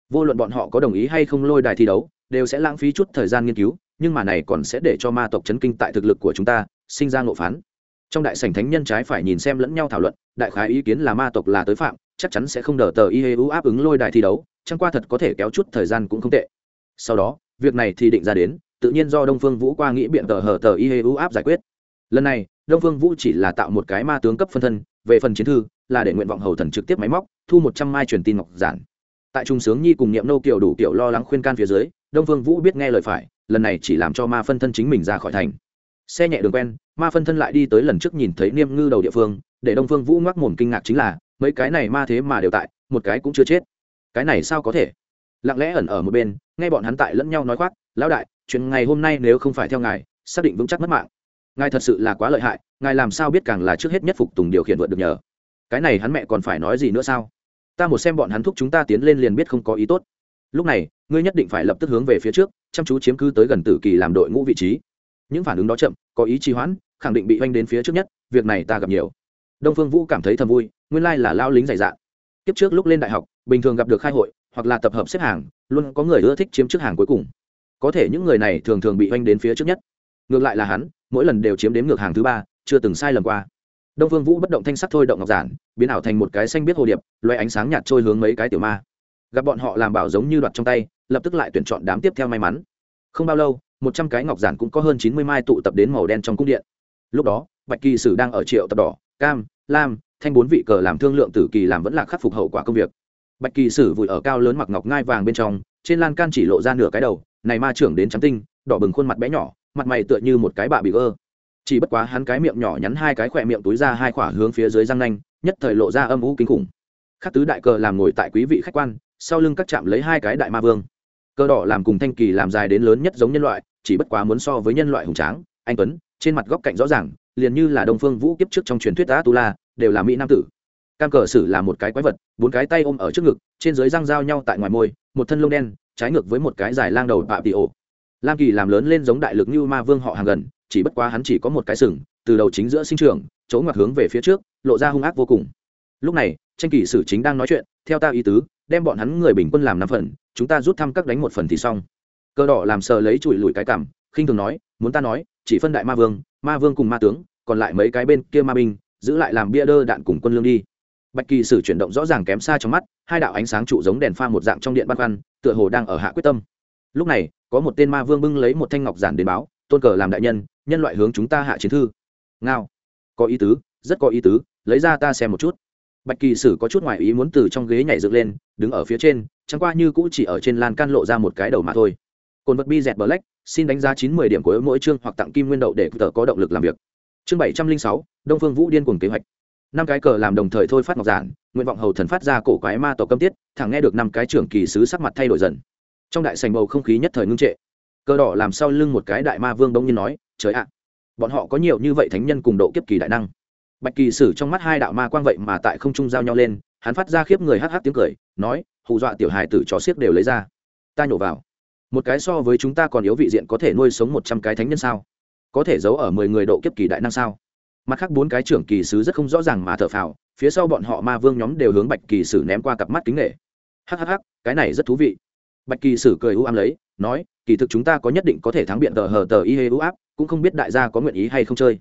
Vô luận bọn họ có đồng ý hay không lôi đài thi đấu, đều sẽ lãng phí chút thời gian nghiên cứu, nhưng mà này còn sẽ để cho ma tộc chấn kinh tại thực lực của chúng ta, sinh ra ngộ phán. Trong đại sảnh thánh nhân trái phải nhìn xem lẫn nhau thảo luận, đại khái ý kiến là ma tộc là tới phạm, chắc chắn sẽ không đờ tờ y hê ưu áp ứng lôi đài thi đấu, chẳng qua thật có thể kéo chút thời gian cũng không tệ. Sau đó việc này thì định ra đến, tự nhiên do đông phương vũ qua nghĩ biện tờ hờ tờ y hê u áp giải quyết. Lần này, đông phương vũ chỉ là tạo một cái ma tướng cấp phân thân, về phần chiến thư, là để nguyện vọng hầu thần trực tiếp máy móc, thu một trăm mai truyền tin ngọc giản. Tại trung sướng nhi cùng niệm nô kiểu đủ kiểu lo lắng khuyên can phía dưới, đông phương vũ biết nghe lời phải, lần này chỉ làm cho ma phân thân chính mình ra khỏi thành. Xe nhẹ đường quen, ma phân thân lại đi tới lần trước nhìn thấy niêm ngư đầu địa phương, để đông phương vũ ngoắc mồm kinh ngạc chính là, mấy cái này ma thế mà đều tại, một cái cũng chưa chết. Cái này sao có thể? Lặng lẽ ẩn ở một bên, nghe bọn hắn tại lẫn nhau nói khoác, lão đại, chuyện ngày hôm nay nếu không phải theo ngài, xác định vững chắc mất mạng. Ngài thật sự là quá lợi hại, ngài làm sao biết càng là trước hết nhất phục tùng điều khiển vượt được nhờ? Cái này hắn mẹ còn phải nói gì nữa sao? Ta một xem bọn hắn thúc chúng ta tiến lên liền biết không có ý tốt. Lúc này, ngươi nhất định phải lập tức hướng về phía trước, chăm chú chiếm cứ tới gần tử kỳ làm đội ngũ vị trí. Những phản ứng đó chậm, có ý trì hoãn, khẳng định bị oanh đến phía trước nhất, việc này ta gặp nhiều. Đông phương vũ cảm thấy thầm vui, nguyên lai là lao lính dày dạ kiếp trước lúc lên đại học, bình thường gặp được khai hội hoặc là tập hợp xếp hàng, luôn có người ưa thích chiếm trước hàng cuối cùng. Có thể những người này thường thường bị oanh đến phía trước nhất. Ngược lại là hắn, mỗi lần đều chiếm đến ngược hàng thứ ba, chưa từng sai lầm qua. Đông phương vũ bất động thanh sắc thôi động ngọc giản, biến ảo thành một cái xanh biết hồ điệp loay ánh sáng nhạt trôi hướng mấy cái tiểu ma. Gặp bọn họ làm bảo giống như đoạt trong tay, lập tức lại tuyển chọn đám tiếp theo may mắn. Không bao lâu, một trăm cái ngọc giản cũng có hơn chín mươi mai tụ tập đến màu đen trong cung điện. Lúc đó, bạch kỳ sử đang ở triệu tập đỏ, cam, lam, thanh bốn vị cờ làm thương lượng tử kỳ làm vẫn là khắc phục hậu quả công việc bạch kỳ sử vùi ở cao lớn mặc ngọc ngai vàng bên trong, trên lan can chỉ lộ ra nửa cái đầu, này ma trưởng đến trắng tinh, đỏ bừng khuôn mặt bé nhỏ, mặt mày tựa như một cái bạ bị ơ chỉ bất quá hắn cái miệng nhỏ nhắn hai cái khỏe miệng túi ra hai khỏa hướng phía dưới răng nanh, nhất thời lộ ra âm u kinh khủng. Khắc tứ đại cờ làm ngồi tại quý vị khách quan, sau lưng các chạm lấy hai cái đại ma vương. Cờ đỏ làm cùng thanh kỳ làm dài đến lớn nhất giống nhân loại, chỉ bất quá muốn so với nhân loại hùng tráng, anh tuấn, trên mặt góc cạnh rõ ràng, liền như là đông phương vũ kiếp trước trong truyền thuyết đã tu la đều là mỹ nam tử cam cờ sử là một cái quái vật, bốn cái tay ôm ở trước ngực, trên dưới răng giao nhau tại ngoài môi, một thân lông đen, trái ngược với một cái dài lang đầu bạ tị ổ. Lam kỳ làm lớn lên giống đại lực như ma vương họ hàng gần, chỉ bất quá hắn chỉ có một cái sừng, từ đầu chính giữa sinh trường chỗ ngoặt hướng về phía trước, lộ ra hung ác vô cùng. Lúc này, tranh kỳ sử chính đang nói chuyện, theo ta ý tứ, đem bọn hắn người bình quân làm năm phần, chúng ta rút thăm các đánh một phần thì xong. Cờ đỏ làm sờ lấy chùi lùi cái cảm, khinh thường nói, muốn ta nói, chỉ phân đại ma vương ma vương cùng ma tướng, còn lại mấy cái bên kia ma binh, giữ lại làm bia đơ đạn cùng quân lương đi bạch kỳ sử chuyển động rõ ràng kém xa trong mắt, hai đạo ánh sáng trụ giống đèn pha một dạng trong điện băn khoăn tựa hồ đang ở hạ quyết tâm. Lúc này, có một tên ma vương bưng lấy một thanh ngọc giản đến báo, tôn cờ làm đại nhân nhân loại hướng chúng ta hạ chiến thư. Ngao. Có ý tứ, rất có ý tứ, lấy ra ta xem một chút. Bạch kỳ sử có chút ngoại ý muốn từ trong ghế nhảy dựng lên, đứng ở phía trên, chẳng qua như cũ chỉ ở trên lan can lộ ra một cái đầu mà thôi. Cồn vật bi dẹt bờ lách xin đánh giá chín mươi điểm của mỗi chương hoặc tặng kim nguyên đậu để tờ có động lực làm việc. Chương bảy trăm linh sáu, đông phương vũ điên cuồng kế hoạch năm cái cờ làm đồng thời thôi phát ngọc giản, nguyện vọng hầu thần phát ra cổ quái ma tổ câm tiết, thẳng nghe được năm cái trưởng kỳ sứ sắc mặt thay đổi dần. Trong đại sành bầu không khí nhất thời ngưng trệ. Cờ đỏ làm sau lưng một cái đại ma vương đông nhiên nói, trời ạ, bọn họ có nhiều như vậy thánh nhân cùng độ kiếp kỳ đại năng. Bạch kỳ sử trong mắt hai đạo ma quang vậy mà tại không trung giao nhau lên, hắn phát ra khiếp người hắc hắc tiếng cười, nói, hù dọa tiểu hài tử chó xiếc đều lấy ra. Ta nhổ vào. Một cái so với chúng ta còn yếu vị diện có thể nuôi sống một trăm cái thánh nhân sao? Có thể giấu ở mười người độ kiếp kỳ đại năng sao? Mặt khác bốn cái trưởng kỳ sứ rất không rõ ràng mà thở phào, phía sau bọn họ ma vương nhóm đều hướng bạch kỳ sử ném qua cặp mắt kính nghệ hhh cái này rất thú vị. Bạch kỳ sử cười u ám lấy, nói, kỳ thực chúng ta có nhất định có thể thắng biện tờ hờ tờ y hê ưu áp, cũng không biết đại gia có nguyện ý hay không chơi.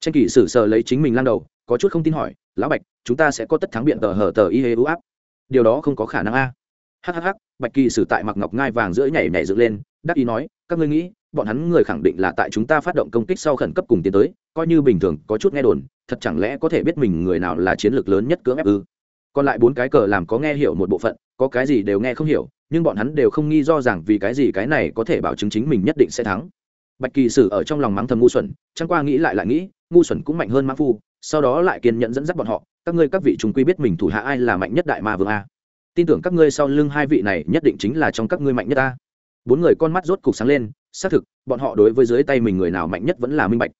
Tranh kỳ sử sờ lấy chính mình lan đầu, có chút không tin hỏi, lão bạch, chúng ta sẽ có tất thắng biện tờ hờ tờ y hê ưu áp? Điều đó không có khả năng a. Hhh bạch kỳ sử tại mặc ngọc ngai vàng giữa nhảy nhảy dựng lên, đắc ý nói, các ngươi nghĩ bọn hắn người khẳng định là tại chúng ta phát động công kích sau khẩn cấp cùng tiến tới, coi như bình thường, có chút nghe đồn, thật chẳng lẽ có thể biết mình người nào là chiến lược lớn nhất cưỡng ép ư? Còn lại bốn cái cờ làm có nghe hiểu một bộ phận, có cái gì đều nghe không hiểu, nhưng bọn hắn đều không nghi do rằng vì cái gì cái này có thể bảo chứng chính mình nhất định sẽ thắng. Bạch kỳ sử ở trong lòng mắng thầm ngu xuẩn, chẳng qua nghĩ lại lại nghĩ, ngu xuẩn cũng mạnh hơn mã phu, sau đó lại kiên nhẫn dẫn dắt bọn họ, các ngươi các vị chúng quy biết mình thủ hạ ai là mạnh nhất đại ma vương a. Tin tưởng các ngươi sau lưng hai vị này nhất định chính là trong các ngươi mạnh nhất ta bốn người con mắt rốt cục sáng lên xác thực, bọn họ đối với dưới tay mình người nào mạnh nhất vẫn là minh bạch.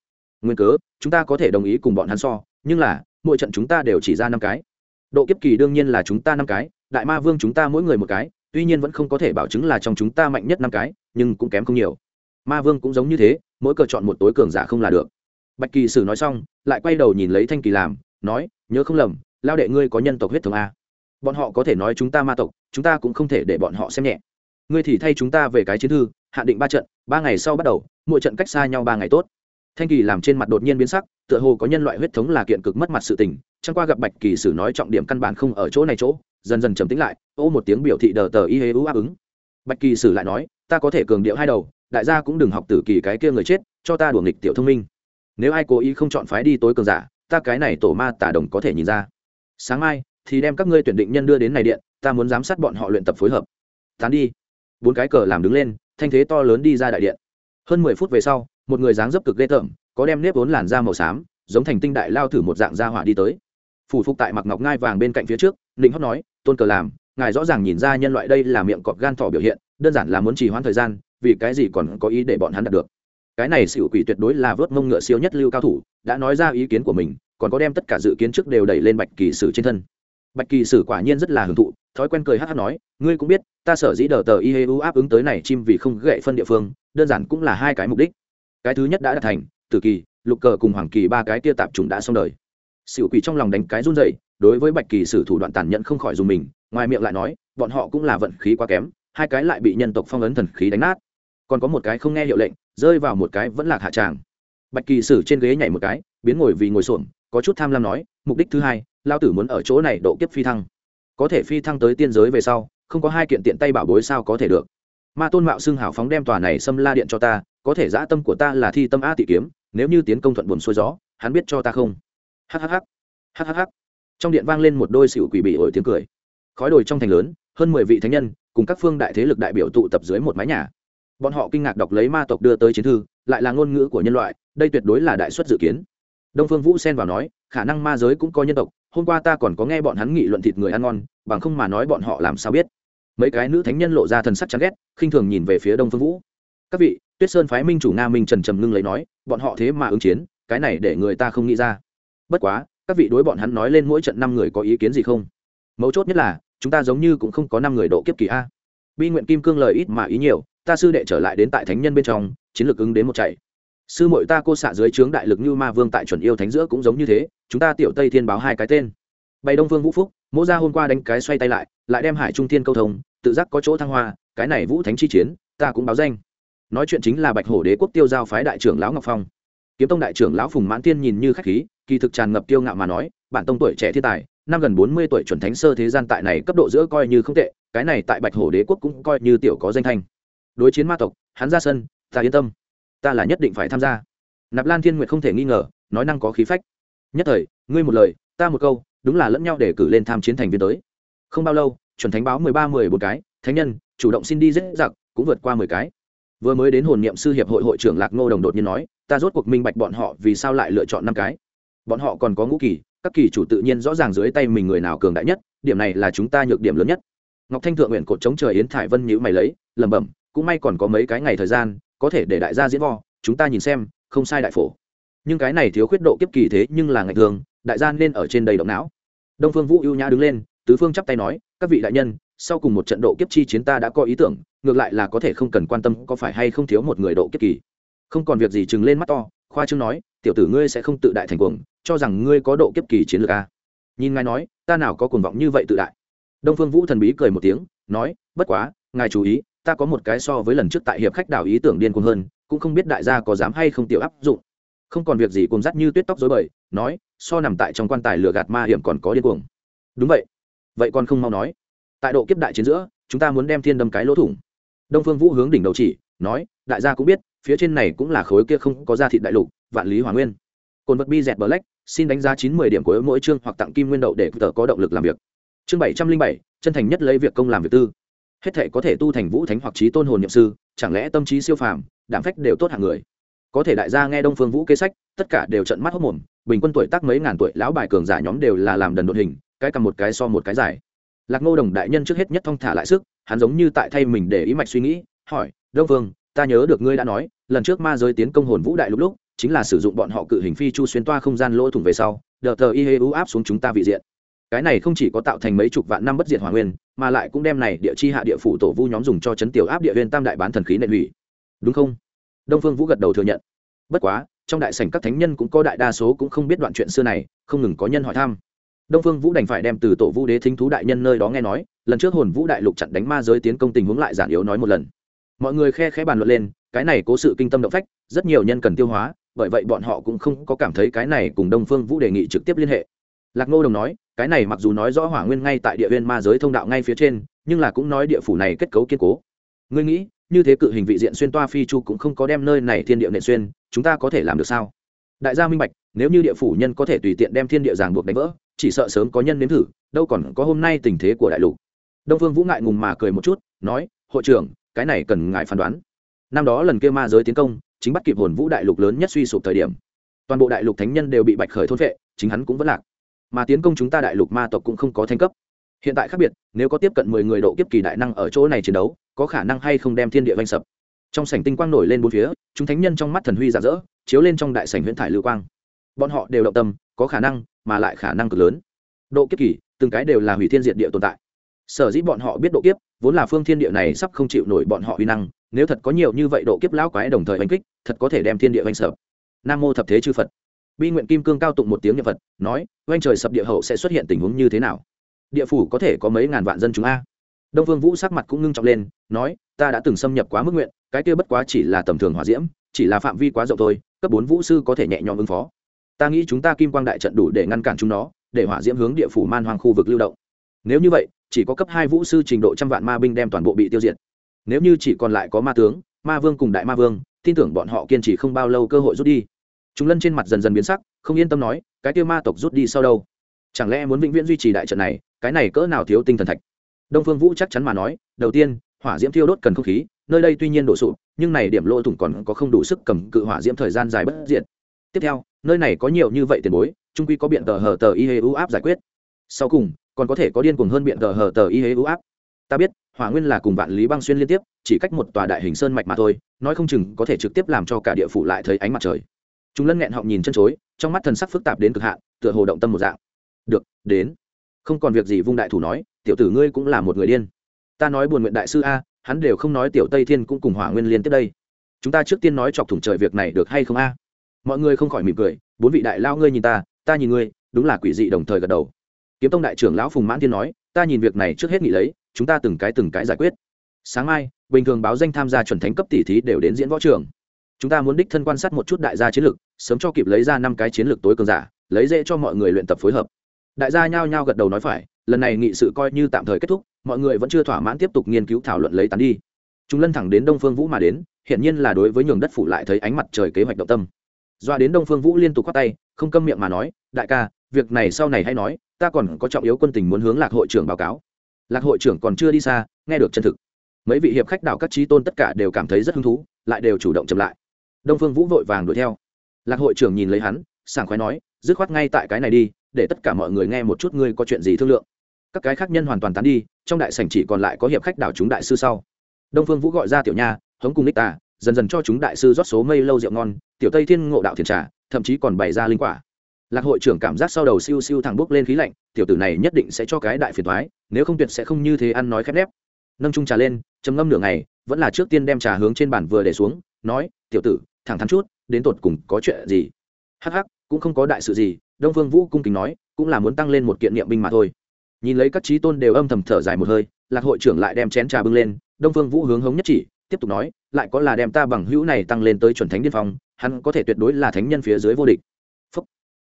Nguyên cớ, chúng ta có thể đồng ý cùng bọn hắn so, nhưng là, mỗi trận chúng ta đều chỉ ra năm cái. Độ kiếp kỳ đương nhiên là chúng ta năm cái, đại ma vương chúng ta mỗi người một cái, tuy nhiên vẫn không có thể bảo chứng là trong chúng ta mạnh nhất năm cái, nhưng cũng kém không nhiều. Ma vương cũng giống như thế, mỗi cờ chọn một tối cường giả không là được. Bạch kỳ sử nói xong, lại quay đầu nhìn lấy thanh kỳ làm, nói, nhớ không lầm, lao đệ ngươi có nhân tộc huyết thống a. Bọn họ có thể nói chúng ta ma tộc, chúng ta cũng không thể để bọn họ xem nhẹ. Ngươi thì thay chúng ta về cái chiến thư hạn định ba trận, ba ngày sau bắt đầu, mỗi trận cách xa nhau ba ngày tốt. Thanh kỳ làm trên mặt đột nhiên biến sắc, tựa hồ có nhân loại huyết thống là kiện cực mất mặt sự tình, chẳng qua gặp bạch kỳ sử nói trọng điểm căn bản không ở chỗ này chỗ, dần dần trầm tĩnh lại, ô một tiếng biểu thị đờ tờ y hế ú áp ứng. Bạch kỳ sử lại nói, ta có thể cường điệu hai đầu, đại gia cũng đừng học tử kỳ cái kia người chết, cho ta đùa nghịch tiểu thông minh. Nếu ai cố ý không chọn phái đi tối cường giả, ta cái này tổ ma tả đồng có thể nhìn ra. Sáng mai, thì đem các ngươi tuyển định nhân đưa đến này điện, ta muốn giám sát bọn họ luyện tập phối hợp. Tán đi. Bốn cái cờ làm đứng lên thanh thế to lớn đi ra đại điện. Hơn mười phút về sau, một người dáng dấp cực ghê tởm, có đem nếp vốn làn da màu xám, giống thành tinh đại lao thử một dạng da hỏa đi tới. Phủ phục tại mặc ngọc ngai vàng bên cạnh phía trước định hót nói, tôn cờ làm, ngài rõ ràng nhìn ra nhân loại đây là miệng cọp gan thỏ biểu hiện, đơn giản là muốn trì hoãn thời gian, vì cái gì còn có ý để bọn hắn đạt được? Cái này xỉu quỷ tuyệt đối là vớt mông ngựa siêu nhất lưu cao thủ, đã nói ra ý kiến của mình, còn có đem tất cả dự kiến trước đều đẩy lên bạch kỳ sử trên thân bạch kỳ sử quả nhiên rất là hưởng thụ, thói quen cười hát hát nói, ngươi cũng biết, ta sở dĩ đờ tờ y hê u áp ứng tới này chim vì không gậy phân địa phương, đơn giản cũng là hai cái mục đích. Cái thứ nhất đã đạt thành, tử kỳ, lục cờ cùng hoàng kỳ ba cái tia tạp trùng đã xong đời. Sự quỷ trong lòng đánh cái run dậy đối với bạch kỳ sử thủ đoạn tàn nhẫn không khỏi dùng mình, ngoài miệng lại nói, bọn họ cũng là vận khí quá kém, hai cái lại bị nhân tộc phong ấn thần khí đánh nát. Còn có một cái không nghe hiệu lệnh, rơi vào một cái vẫn lạc hạ tràng. Bạch kỳ sử trên ghế nhảy một cái, biến ngồi vì ngồi xổm, có chút tham lam nói, mục đích thứ hai lao tử muốn ở chỗ này độ kiếp phi thăng. Có thể phi thăng tới tiên giới về sau, không có hai kiện tiện tay bảo bối sao có thể được. Ma tôn mạo xưng hào phóng đem tòa này xâm la điện cho ta, có thể dã tâm của ta là thi tâm a tị kiếm, nếu như tiến công thuận buồn xuôi gió, hắn biết cho ta không? Hhh hhh trong điện vang lên một đôi xỉu quỷ bị ổi tiếng cười. Khói đồi trong thành lớn, hơn mười vị thánh nhân, cùng các phương đại thế lực đại biểu tụ tập dưới một mái nhà. Bọn họ kinh ngạc đọc lấy ma tộc đưa tới chiến thư, lại là ngôn ngữ của nhân loại, đây tuyệt đối là đại xuất dự kiến. Đông phương vũ xen vào nói, khả năng ma giới cũng có nhân tộc hôm qua ta còn có nghe bọn hắn nghị luận thịt người ăn ngon, bằng không mà nói bọn họ làm sao biết. Mấy cái nữ thánh nhân lộ ra thần sắc chán ghét, khinh thường nhìn về phía đông phương vũ. Các vị, tuyết sơn phái minh chủ nga minh trần trầm ngưng lấy nói, bọn họ thế mà ứng chiến, cái này để người ta không nghĩ ra. Bất quá, các vị đối bọn hắn nói lên mỗi trận năm người có ý kiến gì không? Mấu chốt nhất là, chúng ta giống như cũng không có năm người độ kiếp kỳ a. Bi nguyện kim cương lời ít mà ý nhiều, ta sư đệ trở lại đến tại thánh nhân bên trong, chiến lược ứng đến một chạy sư mội ta cô xạ dưới trướng đại lực như ma vương tại chuẩn yêu thánh giữa cũng giống như thế, chúng ta tiểu tây thiên báo hai cái tên. Bày đông vương vũ phúc, mỗ ra hôm qua đánh cái xoay tay lại lại đem hải trung thiên câu thông, tự giác có chỗ thăng hoa, cái này vũ thánh chi chiến, ta cũng báo danh. Nói chuyện chính là bạch hổ đế quốc tiêu giao phái đại trưởng lão ngọc phong. Kiếm tông đại trưởng lão phùng mãn thiên nhìn như khách khí, kỳ thực tràn ngập tiêu ngạo mà nói, bản tông tuổi trẻ thiên tài, năm gần bốn mươi tuổi chuẩn thánh sơ thế gian tại này cấp độ giữa coi như không tệ, cái này tại bạch hổ đế quốc cũng coi như tiểu có danh thanh. Đối chiến ma tộc, hắn ra sân, ta yên tâm ta là nhất định phải tham gia. Nạp lan thiên nguyệt không thể nghi ngờ, nói năng có khí phách. Nhất thời, ngươi một lời, ta một câu, đúng là lẫn nhau để cử lên tham chiến thành viên tới. Không bao lâu, chuẩn thánh báo mười ba mười một cái, thánh nhân, chủ động xin đi dễ giặc, cũng vượt qua mười cái. Vừa mới đến hồn niệm sư hiệp hội hội trưởng lạc ngô đồng đột nhiên nói, ta rốt cuộc minh bạch bọn họ vì sao lại lựa chọn năm cái. Bọn họ còn có ngũ kỳ, các kỳ chủ tự nhiên rõ ràng dưới tay mình người nào cường đại nhất, điểm này là chúng ta nhược điểm lớn nhất. Ngọc thanh thượng nguyện cột chống trời yến thải vân nhữ mày lấy, lẩm bẩm, cũng may còn có mấy cái ngày thời gian có thể để đại gia diễn vo, chúng ta nhìn xem, không sai đại phổ. Nhưng cái này thiếu khuyết độ kiếp kỳ thế nhưng là ngày thường, đại gia nên ở trên đầy động não. Đông phương vũ ưu nhã đứng lên, tứ phương chắp tay nói, các vị đại nhân, sau cùng một trận độ kiếp chi chiến ta đã có ý tưởng, ngược lại là có thể không cần quan tâm có phải hay không thiếu một người độ kiếp kỳ. Không còn việc gì chừng lên mắt to, khoa trương nói, tiểu tử ngươi sẽ không tự đại thành cuồng, cho rằng ngươi có độ kiếp kỳ chiến lược a nhìn ngài nói, ta nào có cuồng vọng như vậy tự đại. Đông phương vũ thần bí cười một tiếng, nói, bất quá, ngài chú ý ta có một cái so với lần trước tại hiệp khách đảo ý tưởng điên cuồng hơn, cũng không biết đại gia có dám hay không tiểu áp dụng. Không còn việc gì cùng dắt như tuyết tóc dối bời, nói, so nằm tại trong quan tài lửa gạt ma hiểm còn có điên cuồng. Đúng vậy. Vậy còn không mau nói. Tại độ kiếp đại chiến giữa, chúng ta muốn đem thiên đâm cái lỗ thủng. Đông phương vũ hướng đỉnh đầu chỉ, nói, đại gia cũng biết, phía trên này cũng là khối kia không có da thịt đại lục, vạn lý hoàng nguyên. Cồn vật bi dẹt bờ lách xin đánh giá chín mươi điểm của mỗi chương hoặc tặng kim nguyên đậu để tờ có động lực làm việc. Chương bảy trăm linh bảy, chân thành nhất lấy việc công làm việc tư hết thể có thể tu thành vũ thánh hoặc trí tôn hồn nhậm sư, chẳng lẽ tâm trí siêu phàm đảm phách đều tốt hạng người? Có thể đại gia nghe đông phương vũ kế sách, tất cả đều trận mắt hốc mồm, bình quân tuổi tác mấy ngàn tuổi lão bài cường giả nhóm đều là làm đần đội hình, cái cầm một cái so một cái dài. Lạc ngô đồng đại nhân trước hết nhất thong thả lại sức, hắn giống như tại thay mình để ý mạch suy nghĩ, hỏi, đông phương, ta nhớ được ngươi đã nói, lần trước ma giới tiến công hồn vũ đại lúc lúc, chính là sử dụng bọn họ cự hình phi chu xuyên toa không gian lỗ thủng về sau, đờ tờ y hê ưu áp xuống chúng ta vị diện cái này không chỉ có tạo thành mấy chục vạn năm bất diệt hỏa nguyên, mà lại cũng đem này địa chi hạ địa phủ tổ vu nhóm dùng cho chấn tiểu áp địa viên tam đại bán thần khí nệ hủy. Đúng không? Đông phương vũ gật đầu thừa nhận. Bất quá, trong đại sảnh các thánh nhân cũng có đại đa số cũng không biết đoạn chuyện xưa này, không ngừng có nhân hỏi thăm. Đông phương vũ đành phải đem từ tổ vũ đế thính thú đại nhân nơi đó nghe nói, lần trước hồn vũ đại lục chặn đánh ma giới tiến công tình huống lại giản yếu nói một lần. Mọi người khe khẽ bàn luận lên, cái này cố sự kinh tâm động phách, rất nhiều nhân cần tiêu hóa, bởi vậy bọn họ cũng không có cảm thấy cái này cùng đông phương vũ đề nghị trực tiếp liên hệ lạc ngô đồng nói, cái này mặc dù nói rõ hỏa nguyên ngay tại địa viên ma giới thông đạo ngay phía trên, nhưng là cũng nói địa phủ này kết cấu kiên cố. Ngươi nghĩ, như thế cự hình vị diện xuyên toa phi chu cũng không có đem nơi này thiên địa nệ xuyên, chúng ta có thể làm được sao? Đại gia minh bạch, nếu như địa phủ nhân có thể tùy tiện đem thiên địa giảng buộc đánh vỡ, chỉ sợ sớm có nhân nếm thử, đâu còn có hôm nay tình thế của đại lục. Đông phương vũ ngại ngùng mà cười một chút, nói, hội trưởng, cái này cần ngài phán đoán. Năm đó lần kia ma giới tiến công, chính bắt kịp hồn vũ đại lục lớn nhất suy sụp thời điểm. Toàn bộ đại lục thánh nhân đều bị bạch khởi thôn vệ chính hắn cũng vẫn lạc mà tiến công chúng ta đại lục ma tộc cũng không có thanh cấp. Hiện tại khác biệt, nếu có tiếp cận mười người độ kiếp kỳ đại năng ở chỗ này chiến đấu, có khả năng hay không đem thiên địa vanh sập. Trong sảnh tinh quang nổi lên bốn phía, chúng thánh nhân trong mắt thần huy rạng rỡ, chiếu lên trong đại sảnh huyễn thải lưu quang. Bọn họ đều động tâm, có khả năng, mà lại khả năng cực lớn. Độ kiếp kỳ, từng cái đều là hủy thiên diệt địa tồn tại. Sở dĩ bọn họ biết độ kiếp, vốn là phương thiên địa này sắp không chịu nổi bọn họ uy năng, nếu thật có nhiều như vậy độ kiếp lão quái đồng thời oanh kích, thật có thể đem thiên địa oanh sập. Nam mô thập thế chư phật bi nguyện kim cương cao tụng một tiếng niệm phật, nói, oanh trời sập địa hậu sẽ xuất hiện tình huống như thế nào? Địa phủ có thể có mấy ngàn vạn dân chúng a? Đông vương vũ sắc mặt cũng ngưng trọng lên, nói, ta đã từng xâm nhập quá mức nguyện, cái kia bất quá chỉ là tầm thường hỏa diễm, chỉ là phạm vi quá rộng thôi, cấp bốn vũ sư có thể nhẹ nhõm ứng phó. Ta nghĩ chúng ta kim quang đại trận đủ để ngăn cản chúng nó, để hỏa diễm hướng địa phủ man hoang khu vực lưu động. Nếu như vậy, chỉ có cấp hai vũ sư trình độ trăm vạn ma binh đem toàn bộ bị tiêu diệt. Nếu như chỉ còn lại có ma tướng, ma vương cùng đại ma vương, tin tưởng bọn họ kiên trì không bao lâu cơ hội rút đi chúng lân trên mặt dần dần biến sắc, không yên tâm nói, cái tiêu ma tộc rút đi sau đâu? Chẳng lẽ muốn vĩnh viễn duy trì đại trận này, cái này cỡ nào thiếu tinh thần thạch? Đông phương vũ chắc chắn mà nói, đầu tiên, hỏa diễm thiêu đốt cần không khí, nơi đây tuy nhiên đổ sụp, nhưng này điểm lỗ thủng còn có không đủ sức cầm cự hỏa diễm thời gian dài bất diện tiếp theo, nơi này có nhiều như vậy tiền bối trung quy có biện tờ hờ tờ y hê ưu áp giải quyết. Sau cùng, còn có thể có điên cuồng hơn biện tờ hờ tờ y hê ưu áp. Ta biết, hỏa nguyên là cùng vạn lý băng xuyên liên tiếp, chỉ cách một tòa đại hình sơn mạch mà thôi, nói không chừng có thể trực tiếp làm cho cả địa phủ lại thấy ánh mặt trời chúng lân nghẹn họng nhìn chân chối, trong mắt thần sắc phức tạp đến cực hạn, tựa hồ động tâm một dạng. Được, đến. Không còn việc gì vung đại thủ nói, tiểu tử ngươi cũng là một người điên. Ta nói buồn nguyện đại sư a, hắn đều không nói tiểu tây thiên cũng cùng hỏa nguyên liên tiếp đây. Chúng ta trước tiên nói chọc thủng trời việc này được hay không a? Mọi người không khỏi mỉm cười, bốn vị đại lao ngươi nhìn ta ta nhìn ngươi, đúng là quỷ dị đồng thời gật đầu. Kiếm tông đại trưởng lão phùng mãn thiên nói, ta nhìn việc này trước hết nghỉ lấy, chúng ta từng cái từng cái giải quyết. Sáng mai, bình thường báo danh tham gia chuẩn thánh cấp tỷ thí đều đến diễn võ trường chúng ta muốn đích thân quan sát một chút đại gia chiến lược, sớm cho kịp lấy ra năm cái chiến lược tối cường giả, lấy dễ cho mọi người luyện tập phối hợp. Đại gia nhao nhao gật đầu nói phải, lần này nghị sự coi như tạm thời kết thúc, mọi người vẫn chưa thỏa mãn tiếp tục nghiên cứu thảo luận lấy tán đi. Chúng lân thẳng đến đông phương vũ mà đến, hiển nhiên là đối với nhường đất phủ lại thấy ánh mặt trời kế hoạch động tâm. Doa đến đông phương vũ liên tục khoát tay, không câm miệng mà nói, đại ca, việc này sau này hay nói, ta còn có trọng yếu quân tình muốn hướng lạc hội trưởng báo cáo. Lạc hội trưởng còn chưa đi xa, nghe được chân thực. Mấy vị hiệp khách đạo các trí tôn tất cả đều cảm thấy rất hứng thú, lại đều chủ động chậm lại đông phương vũ vội vàng đuổi theo. Lạc hội trưởng nhìn lấy hắn, sảng khoái nói, dứt khoát ngay tại cái này đi, để tất cả mọi người nghe một chút ngươi có chuyện gì thương lượng. Các cái khác nhân hoàn toàn tán đi, trong đại sảnh chỉ còn lại có hiệp khách đảo chúng đại sư sau. Đông phương vũ gọi ra tiểu nha, hống cùng ních tà, dần dần cho chúng đại sư rót số mây lâu rượu ngon, tiểu tây thiên ngộ đạo thiền trà, thậm chí còn bày ra linh quả. Lạc hội trưởng cảm giác sau đầu siêu siêu thẳng bước lên khí lạnh, tiểu tử này nhất định sẽ cho cái đại phiền thoái nếu không tuyệt sẽ không như thế ăn nói khép nép. Nâng trung trà lên chấm ngâm nửa ngày, vẫn là trước tiên đem trà hướng trên bàn vừa để xuống, nói, tiểu tử thẳng thắn chút, đến tột cùng có chuyện gì? Hắc hắc, cũng không có đại sự gì, đông vương vũ cung kính nói, cũng là muốn tăng lên một kiện niệm binh mà thôi. Nhìn lấy các trí tôn đều âm thầm thở dài một hơi, lạc hội trưởng lại đem chén trà bưng lên, đông phương vũ hướng hống nhất chỉ, tiếp tục nói, lại có là đem ta bằng hữu này tăng lên tới chuẩn thánh điên phong, hắn có thể tuyệt đối là thánh nhân phía dưới vô địch. Phúc.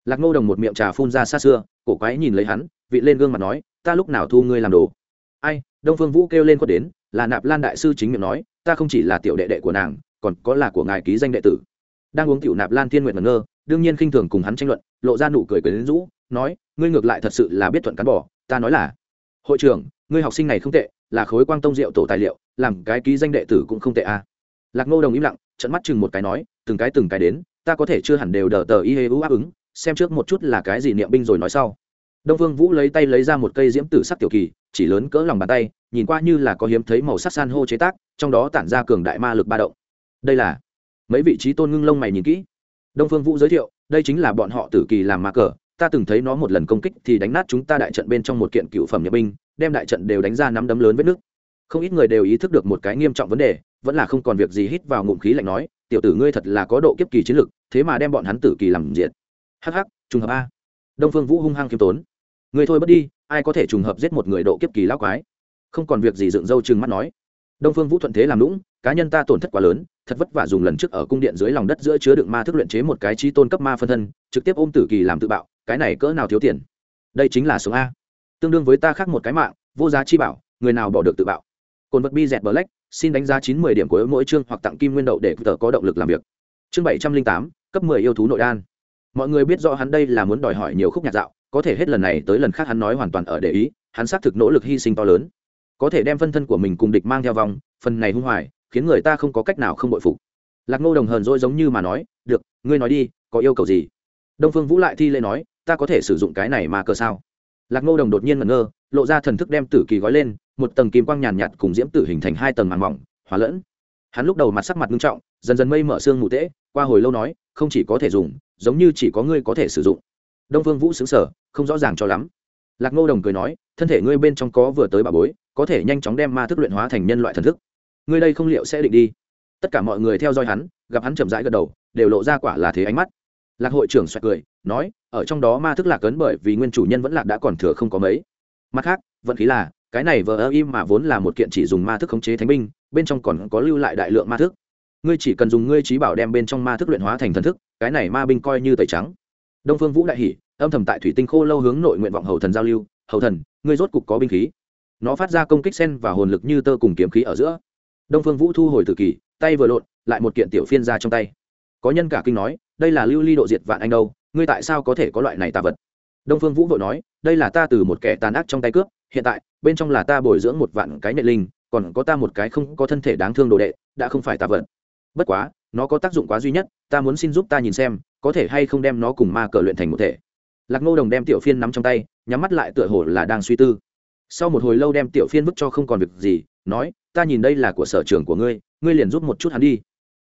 lạc ngô đồng một miệng trà phun ra xa xưa, cổ quái nhìn lấy hắn, vị lên gương mặt nói, ta lúc nào thu ngươi làm đồ? Ai, đông phương vũ kêu lên có đến, là nạp lan đại sư chính miệng nói, ta không chỉ là tiểu đệ đệ của nàng còn có là của ngài ký danh đệ tử. Đang uống tiểu nạp lan thiên nguyện ngẩn ngơ, đương nhiên khinh thường cùng hắn tranh luận, lộ ra nụ cười cười đến rũ, nói, ngươi ngược lại thật sự là biết thuận cán bỏ ta nói là, hội trưởng, ngươi học sinh này không tệ, là khối quang tông diệu tổ tài liệu, làm cái ký danh đệ tử cũng không tệ a à. lạc ngô đồng im lặng trận mắt chừng một cái nói, từng cái từng cái đến, ta có thể chưa hẳn đều đờ tờ y hê u áp ứng, xem trước một chút là cái gì niệm binh rồi nói sau. Đông phương vũ lấy tay lấy ra một cây diễm tử sắc tiểu kỳ, chỉ lớn cỡ lòng bàn tay, nhìn qua như là có hiếm thấy màu sắc san hô chế tác, trong đó tản ra cường đại ma lực ba động đây là mấy vị trí tôn ngưng lông mày nhìn kỹ. Đông phương vũ giới thiệu, đây chính là bọn họ tử kỳ làm ma cờ, ta từng thấy nó một lần công kích thì đánh nát chúng ta đại trận bên trong một kiện cựu phẩm nhập binh, đem đại trận đều đánh ra nắm đấm lớn vết nước. Không ít người đều ý thức được một cái nghiêm trọng vấn đề, vẫn là không còn việc gì hít vào ngụm khí lạnh nói, tiểu tử ngươi thật là có độ kiếp kỳ chiến lực, thế mà đem bọn hắn tử kỳ làm diện hh trùng hợp a. Đông phương vũ hung hăng khiêm tốn. Người thôi bất đi, ai có thể trùng hợp giết một người độ kiếp kỳ lão quái? Không còn việc gì dựng râu trừng mắt nói đông phương vũ thuận thế làm lũng, cá nhân ta tổn thất quá lớn, thật vất vả dùng lần trước ở cung điện dưới lòng đất giữa chứa đựng ma thức luyện chế một cái trí tôn cấp ma phân thân, trực tiếp ôm tử kỳ làm tự bạo, cái này cỡ nào thiếu tiền? Đây chính là số a. Tương đương với ta khác một cái mạng, vô giá chi bảo, người nào bỏ được tự bạo? Cồn vật bi dẹt black, xin đánh giá chín mươi điểm của mỗi chương hoặc tặng kim nguyên đậu để tờ có động lực làm việc. Chương bảy trăm linh tám, cấp mười yêu thú nội đan. Mọi người biết rõ hắn đây là muốn đòi hỏi nhiều khúc nhạc dạo, có thể hết lần này tới lần khác hắn nói hoàn toàn ở để ý, hắn xác thực nỗ lực hy sinh to lớn có thể đem phân thân của mình cùng địch mang theo vòng, phần này hung hoài, khiến người ta không có cách nào không bội phục. Lạc ngô đồng hờn dỗi giống như mà nói, được, ngươi nói đi, có yêu cầu gì? Đông phương vũ lại thi lễ nói, ta có thể sử dụng cái này mà cờ sao? Lạc ngô đồng đột nhiên ngẩn ngơ, lộ ra thần thức đem tử kỳ gói lên, một tầng kim quang nhàn nhạt cùng diễm tử hình thành hai tầng màn mỏng, hóa lẫn. Hắn lúc đầu mặt sắc mặt nghiêm trọng, dần dần mây mở xương mù tễ, qua hồi lâu nói, không chỉ có thể dùng, giống như chỉ có ngươi có thể sử dụng. Đông phương vũ xứng sở không rõ ràng cho lắm lạc ngô đồng cười nói, thân thể ngươi bên trong có vừa tới bà bối, có thể nhanh chóng đem ma thức luyện hóa thành nhân loại thần thức. Ngươi đây không liệu sẽ định đi. Tất cả mọi người theo dõi hắn, gặp hắn chậm rãi gật đầu, đều lộ ra quả là thế ánh mắt. Lạc hội trưởng xoẹt cười, nói, ở trong đó ma thức lạc ấn bởi vì nguyên chủ nhân vẫn lạc đã còn thừa không có mấy. Mặt khác, vận khí là, cái này vờ ơ im mà vốn là một kiện chỉ dùng ma thức khống chế thánh binh, bên trong còn có lưu lại đại lượng ma thức. Ngươi chỉ cần dùng ngươi trí bảo đem bên trong ma thức luyện hóa thành thần thức, cái này ma binh coi như tẩy trắng đông phương vũ đại hỉ, âm thầm tại thủy tinh khô lâu hướng nội nguyện vọng hầu thần giao lưu hầu thần ngươi rốt cục có binh khí. Nó phát ra công kích sen và hồn lực như tơ cùng kiếm khí ở giữa. Đông phương vũ thu hồi tự kỷ tay vừa lộn lại một kiện tiểu phiên ra trong tay. Có nhân cả kinh nói đây là lưu ly độ diệt vạn anh đâu ngươi tại sao có thể có loại này tà vật? Đông phương vũ vội nói đây là ta từ một kẻ tàn ác trong tay cướp hiện tại bên trong là ta bồi dưỡng một vạn cái nệ linh còn có ta một cái không có thân thể đáng thương đồ đệ đã không phải tà vật. Bất quá nó có tác dụng quá duy nhất, ta muốn xin giúp ta nhìn xem, có thể hay không đem nó cùng ma cờ luyện thành một thể. Lạc ngô đồng đem tiểu phiên nắm trong tay, nhắm mắt lại tựa hồ là đang suy tư. Sau một hồi lâu đem tiểu phiên vứt cho không còn việc gì, nói, ta nhìn đây là của sở trường của ngươi ngươi liền giúp một chút hắn đi.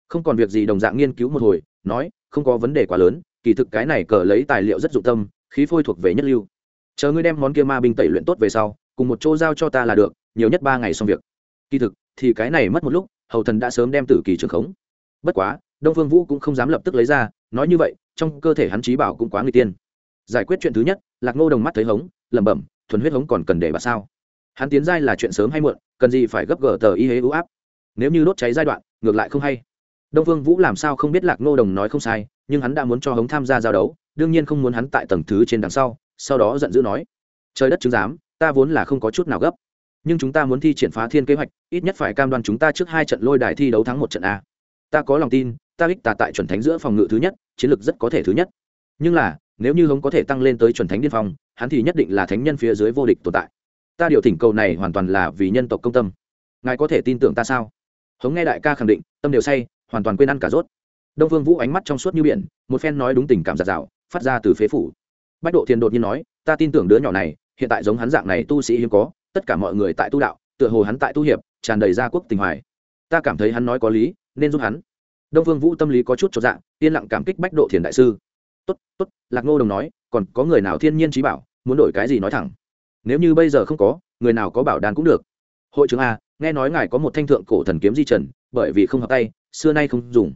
Không còn việc gì đồng dạng nghiên cứu một hồi, nói, không có vấn đề quá lớn, kỳ thực cái này cờ lấy tài liệu rất dụng tâm, khí phôi thuộc về nhất lưu. Chờ ngươi đem món kia ma binh tẩy luyện tốt về sau, cùng một chỗ giao cho ta là được, nhiều nhất ba ngày xong việc. Kỳ thực, thì cái này mất một lúc, hầu thần đã sớm đem tử kỳ trường khống bất quá, đông phương vũ cũng không dám lập tức lấy ra, nói như vậy, trong cơ thể hắn trí bảo cũng quá người tiên. Giải quyết chuyện thứ nhất, lạc ngô đồng mắt thấy hống, lẩm bẩm, thuần huyết hống còn cần để bà sao? Hắn tiến giai là chuyện sớm hay muộn, cần gì phải gấp gờ tờ y hế ưu áp. Nếu như đốt cháy giai đoạn, ngược lại không hay. Đông phương vũ làm sao không biết lạc ngô đồng nói không sai, nhưng hắn đã muốn cho hống tham gia giao đấu, đương nhiên không muốn hắn tại tầng thứ trên đằng sau sau đó giận dữ nói, trời đất chứng giám, ta vốn là không có chút nào gấp. Nhưng chúng ta muốn thi triển phá thiên kế hoạch, ít nhất phải cam đoan chúng ta trước hai trận lôi đài thi đấu thắng một trận a ta có lòng tin, ta ích tà tại chuẩn thánh giữa phòng ngự thứ nhất, chiến lược rất có thể thứ nhất. Nhưng là, nếu như hống có thể tăng lên tới chuẩn thánh điên phong, hắn thì nhất định là thánh nhân phía dưới vô địch tồn tại. Ta điều thỉnh cầu này hoàn toàn là vì nhân tộc công tâm. Ngài có thể tin tưởng ta sao? Hống nghe đại ca khẳng định, tâm đều say, hoàn toàn quên ăn cả rốt. Đông vương vũ ánh mắt trong suốt như biển, một phen nói đúng tình cảm giạt rào, phát ra từ phế phủ. Bách độ thiền đột nhiên nói, ta tin tưởng đứa nhỏ này, hiện tại giống hắn dạng này tu sĩ hiếm có, tất cả mọi người tại tu đạo, tựa hồ hắn tại tu hiệp, tràn đầy gia quốc tình hoài. Ta cảm thấy hắn nói có lý nên giúp hắn. Đông phương vũ tâm lý có chút cho dạng yên lặng cảm kích bách độ thiền đại sư. Tốt tốt lạc ngô đồng nói còn có người nào thiên nhiên trí bảo muốn đổi cái gì nói thẳng? Nếu như bây giờ không có người nào có bảo đàn cũng được. Hội trưởng a nghe nói ngài có một thanh thượng cổ thần kiếm di trần bởi vì không hợp tay xưa nay không dùng.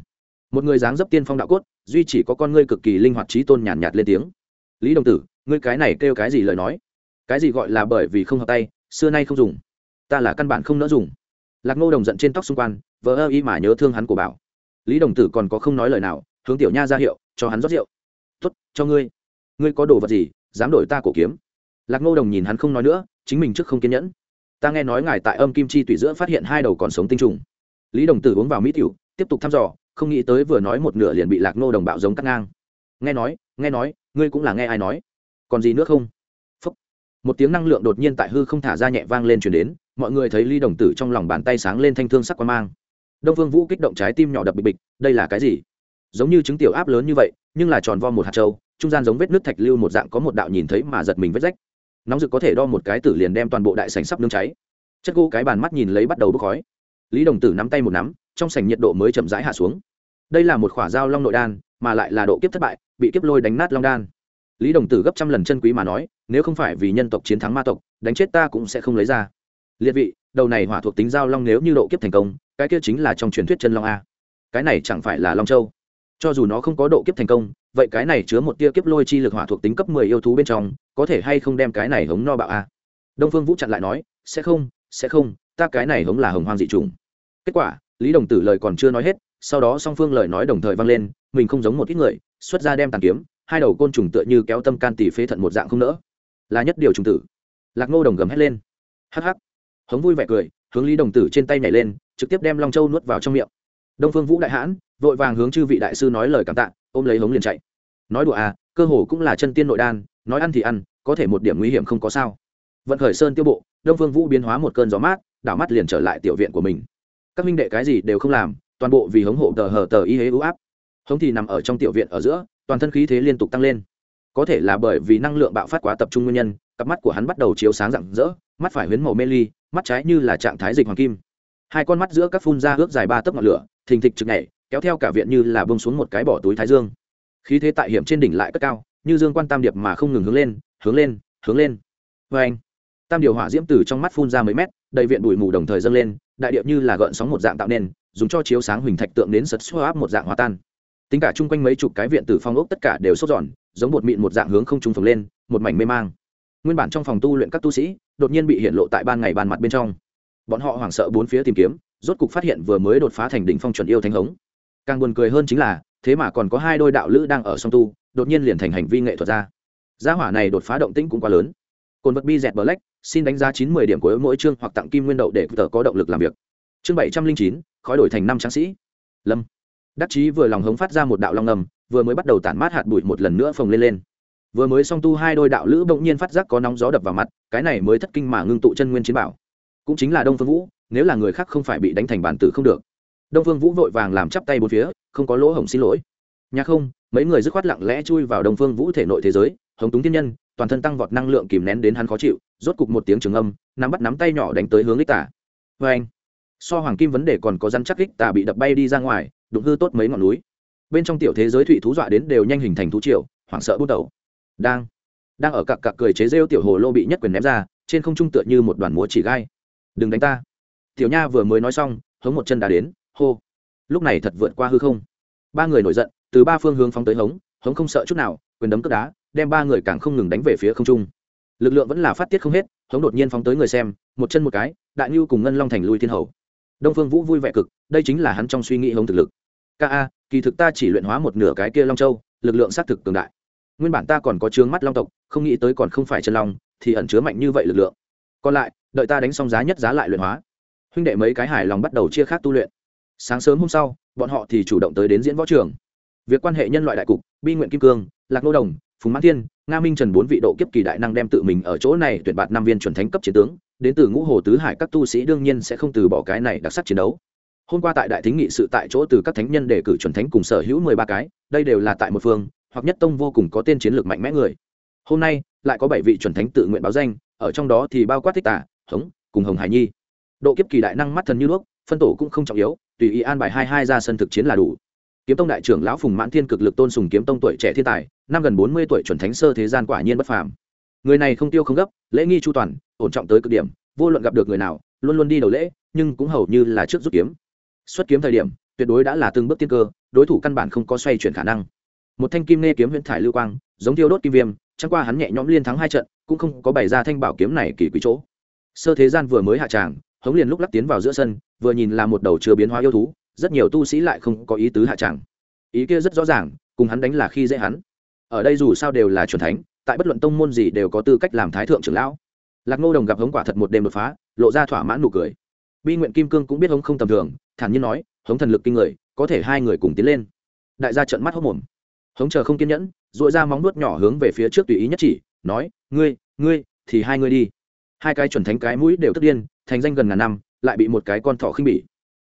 Một người dáng dấp tiên phong đạo cốt duy chỉ có con ngươi cực kỳ linh hoạt trí tôn nhàn nhạt, nhạt lên tiếng. Lý đồng tử ngươi cái này kêu cái gì lời nói? Cái gì gọi là bởi vì không hợp tay xưa nay không dùng? Ta là căn bản không nỡ dùng lạc ngô đồng giận trên tóc xung quanh vỡ ơ y mà nhớ thương hắn của bảo. Lý đồng tử còn có không nói lời nào, hướng tiểu nha ra hiệu, cho hắn rót rượu. Tuất cho ngươi. Ngươi có đồ vật gì, dám đổi ta cổ kiếm. Lạc ngô đồng nhìn hắn không nói nữa, chính mình trước không kiên nhẫn. Ta nghe nói ngài tại âm kim chi tủy giữa phát hiện hai đầu còn sống tinh trùng. Lý đồng tử uống vào mỹ tiểu, tiếp tục thăm dò, không nghĩ tới vừa nói một nửa liền bị lạc ngô đồng bạo giống cắt ngang. Nghe nói nghe nói, ngươi cũng là nghe ai nói. Còn gì nữa không? Phúc. một tiếng năng lượng đột nhiên tại hư không thả ra nhẹ vang lên chuyển đến mọi người thấy lý đồng tử trong lòng bàn tay sáng lên thanh thương sắc quan mang. Đông vương vũ kích động trái tim nhỏ đập bịch bịch, đây là cái gì? Giống như trứng tiểu áp lớn như vậy, nhưng là tròn vo một hạt trâu trung gian giống vết nước thạch lưu một dạng có một đạo nhìn thấy mà giật mình vết rách. Nóng rực có thể đo một cái tử liền đem toàn bộ đại sảnh sắp nương cháy. Chất gỗ cái bàn mắt nhìn lấy bắt đầu bốc khói. Lý đồng tử nắm tay một nắm, trong sảnh nhiệt độ mới chậm rãi hạ xuống. Đây là một khỏa dao long nội đan, mà lại là độ kiếp thất bại, bị kiếp lôi đánh nát long đan. Lý đồng tử gấp trăm lần chân quý mà nói, nếu không phải vì nhân tộc chiến thắng ma tộc, đánh chết ta cũng sẽ không lấy ra liệt vị, đầu này hỏa thuộc tính giao long nếu như độ kiếp thành công, cái kia chính là trong truyền thuyết chân long a. Cái này chẳng phải là long châu. Cho dù nó không có độ kiếp thành công, vậy cái này chứa một tia kiếp lôi chi lực hỏa thuộc tính cấp mười yêu thú bên trong, có thể hay không đem cái này hống no bạo a? Đông phương vũ chặn lại nói, sẽ không sẽ không, ta cái này hống là hồng hoang dị trùng kết quả, lý đồng tử lời còn chưa nói hết, sau đó song phương lời nói đồng thời vang lên, mình không giống một ít người, xuất ra đem tàn kiếm, hai đầu côn trùng tựa như kéo tâm can tỷ phế thận một dạng không nỡ. Là nhất điều trùng tử. Lạc ngô đồng gầm hét lên. Hắc hắc hống vui vẻ cười, hướng lý đồng tử trên tay nhảy lên, trực tiếp đem long châu nuốt vào trong miệng. Đông phương vũ đại hãn, vội vàng hướng chư vị đại sư nói lời cảm tạ, ôm lấy hống liền chạy. Nói đùa à cơ hồ cũng là chân tiên nội đan, nói ăn thì ăn, có thể một điểm nguy hiểm không có sao. Vận khởi sơn tiêu bộ, đông phương vũ biến hóa một cơn gió mát, đảo mắt liền trở lại tiểu viện của mình. Các minh đệ cái gì đều không làm, toàn bộ vì hống hộ tờ hờ tờ y hế ưu áp. Hống thì nằm ở trong tiểu viện ở giữa, toàn thân khí thế liên tục tăng lên. Có thể là bởi vì năng lượng bạo phát quá tập trung nguyên nhân, cặp mắt của hắn bắt đầu chiếu sáng rạng rỡ mắt phải huyến màu mê ly, mắt trái như là trạng thái dịch hoàng kim. Hai con mắt giữa các phun ra ước dài ba tấc ngọn lửa, thình thịch trực nhảy, kéo theo cả viện như là bông xuống một cái bỏ túi thái dương. Khí thế tại hiểm trên đỉnh lại cất cao, như dương quan tam điệp mà không ngừng hướng lên hướng lên hướng lên. Vê anh, tam điều hỏa diễm từ trong mắt phun ra mấy mét, đầy viện bụi mù đồng thời dâng lên, đại điệp như là gợn sóng một dạng tạo nên, dùng cho chiếu sáng huỳnh thạch tượng đến sật xô áp một dạng hòa tan. Tính cả chung quanh mấy chục cái viện tử phong ốc tất cả đều sốt giòn giống bột mịn một dạng hướng không trung phồng lên, một mảnh mê mang. Nguyên bản trong phòng tu luyện các tu sĩ đột nhiên bị hiện lộ tại ban ngày ban mặt bên trong. Bọn họ hoảng sợ bốn phía tìm kiếm, rốt cục phát hiện vừa mới đột phá thành đỉnh phong chuẩn yêu thánh hống. Càng buồn cười hơn chính là, thế mà còn có hai đôi đạo lữ đang ở song tu, đột nhiên liền thành hành vi nghệ thuật ra. Gia hỏa này đột phá động tĩnh cũng quá lớn. Cồn vật bi dẹt black, xin đánh giá chín mươi điểm của mỗi chương hoặc tặng kim nguyên đậu để tờ có động lực làm việc. Chương bảy trăm linh chín, khói đổi thành năm tráng sĩ. Lâm. Đắc chí vừa lòng hống phát ra một đạo long ngầm vừa mới bắt đầu tản mát hạt bụi một lần nữa phồng lên lên vừa mới song tu hai đôi đạo lữ bỗng nhiên phát giác có nóng gió đập vào mặt, cái này mới thất kinh mà ngưng tụ chân nguyên chiến bảo. Cũng chính là đông phương vũ, nếu là người khác không phải bị đánh thành bản tử không được. Đông phương vũ vội vàng làm chắp tay bốn phía, không có lỗ hổng xin lỗi. Nhà không, mấy người dứt khoát lặng lẽ chui vào đông phương vũ thể nội thế giới, hồng túng thiên nhân, toàn thân tăng vọt năng lượng kìm nén đến hắn khó chịu, rốt cục một tiếng trường âm, nắm bắt nắm tay nhỏ đánh tới hướng ích tả vê anh, so hoàng kim vấn đề còn có răn chắc ích tả bị đập bay đi ra ngoài, đụng hư tốt mấy ngọn núi. Bên trong tiểu thế giới thụy thú dọa đến đều nhanh hình thành thú triều, hoảng sợ bút đầu đang đang ở cặp cặp cười chế rêu tiểu hồ lô bị nhất quyền ném ra, trên không trung tựa như một đoàn múa chỉ gai. Đừng đánh ta. Tiểu nha vừa mới nói xong, hống một chân đá đến, hô. Lúc này thật vượt qua hư không. Ba người nổi giận, từ ba phương hướng phóng tới hống hống không sợ chút nào, quyền đấm cướp đá, đem ba người càng không ngừng đánh về phía không trung. Lực lượng vẫn là phát tiết không hết, hống đột nhiên phóng tới người xem, một chân một cái, đại ngưu cùng ngân long thành lui thiên hầu. Đông phương vũ vui vẻ cực, đây chính là hắn trong suy nghĩ hống thực lực. Ca a, kỳ thực ta chỉ luyện hóa một nửa cái kia long châu, lực lượng xác thực cường đại nguyên bản ta còn có chướng mắt long tộc, không nghĩ tới còn không phải chân long, thì ẩn chứa mạnh như vậy lực lượng. Còn lại, đợi ta đánh xong giá nhất giá lại luyện hóa. Huynh đệ mấy cái hài lòng bắt đầu chia khác tu luyện. Sáng sớm hôm sau, bọn họ thì chủ động tới đến diễn võ trường. Việc quan hệ nhân loại đại cục, bi nguyện kim cương, lạc nô đồng, phùng mãn thiên, nga minh trần bốn vị độ kiếp kỳ đại năng đem tự mình ở chỗ này tuyển bạt năm viên chuẩn thánh cấp chiến tướng, đến từ ngũ hồ tứ hải các tu sĩ đương nhiên sẽ không từ bỏ cái này đặc sắc chiến đấu. Hôm qua tại đại thính nghị sự tại chỗ từ các thánh nhân đề cử chuẩn thánh cùng sở hữu mười ba cái, đây đều là tại một phương hoặc nhất tông vô cùng có tên chiến lược mạnh mẽ người. Hôm nay, lại có bảy vị chuẩn thánh tự nguyện báo danh, ở trong đó thì bao quát thích tả hống, cùng hồng hải nhi. Độ kiếp kỳ đại năng mắt thần như nước, phân tổ cũng không trọng yếu, tùy ý an bài hai hai ra sân thực chiến là đủ. Kiếm tông đại trưởng lão phùng mãn thiên cực lực tôn sùng kiếm tông tuổi trẻ thiên tài, năm gần bốn mươi tuổi chuẩn thánh sơ thế gian quả nhiên bất phàm. Người này không tiêu không gấp, lễ nghi chu toàn, ổn trọng tới cực điểm, vô luận gặp được người nào, luôn luôn đi đầu lễ, nhưng cũng hầu như là trước rút kiếm. Xuất kiếm thời điểm, tuyệt đối đã là từng bước tiên cơ, đối thủ căn bản không có xoay chuyển khả năng một thanh kim nê kiếm huyễn thải lưu quang, giống thiêu đốt kim viêm, chẳng qua hắn nhẹ nhõm liên thắng hai trận, cũng không có bày ra thanh bảo kiếm này kỳ quý chỗ. Sơ thế gian vừa mới hạ tràng, hống liền lúc lắc tiến vào giữa sân, vừa nhìn là một đầu chưa biến hóa yêu thú, rất nhiều tu sĩ lại không có ý tứ hạ tràng. Ý kia rất rõ ràng, cùng hắn đánh là khi dễ hắn. Ở đây dù sao đều là truyền thánh, tại bất luận tông môn gì đều có tư cách làm thái thượng trưởng lão. Lạc ngô đồng gặp hống quả thật một đêm đột phá, lộ ra thỏa mãn nụ cười. Bi nguyện kim cương cũng biết hống không tầm thường, thản nhiên nói, hống thần lực kinh người, có thể hai người cùng tiến lên. Đại gia trận mắt hốc mồm hống chờ không kiên nhẫn dội ra móng nuốt nhỏ hướng về phía trước tùy ý nhất chỉ, nói, ngươi ngươi, thì hai ngươi đi. Hai cái chuẩn thánh cái mũi đều tức điên, thành danh gần ngàn năm, lại bị một cái con thỏ khinh bỉ.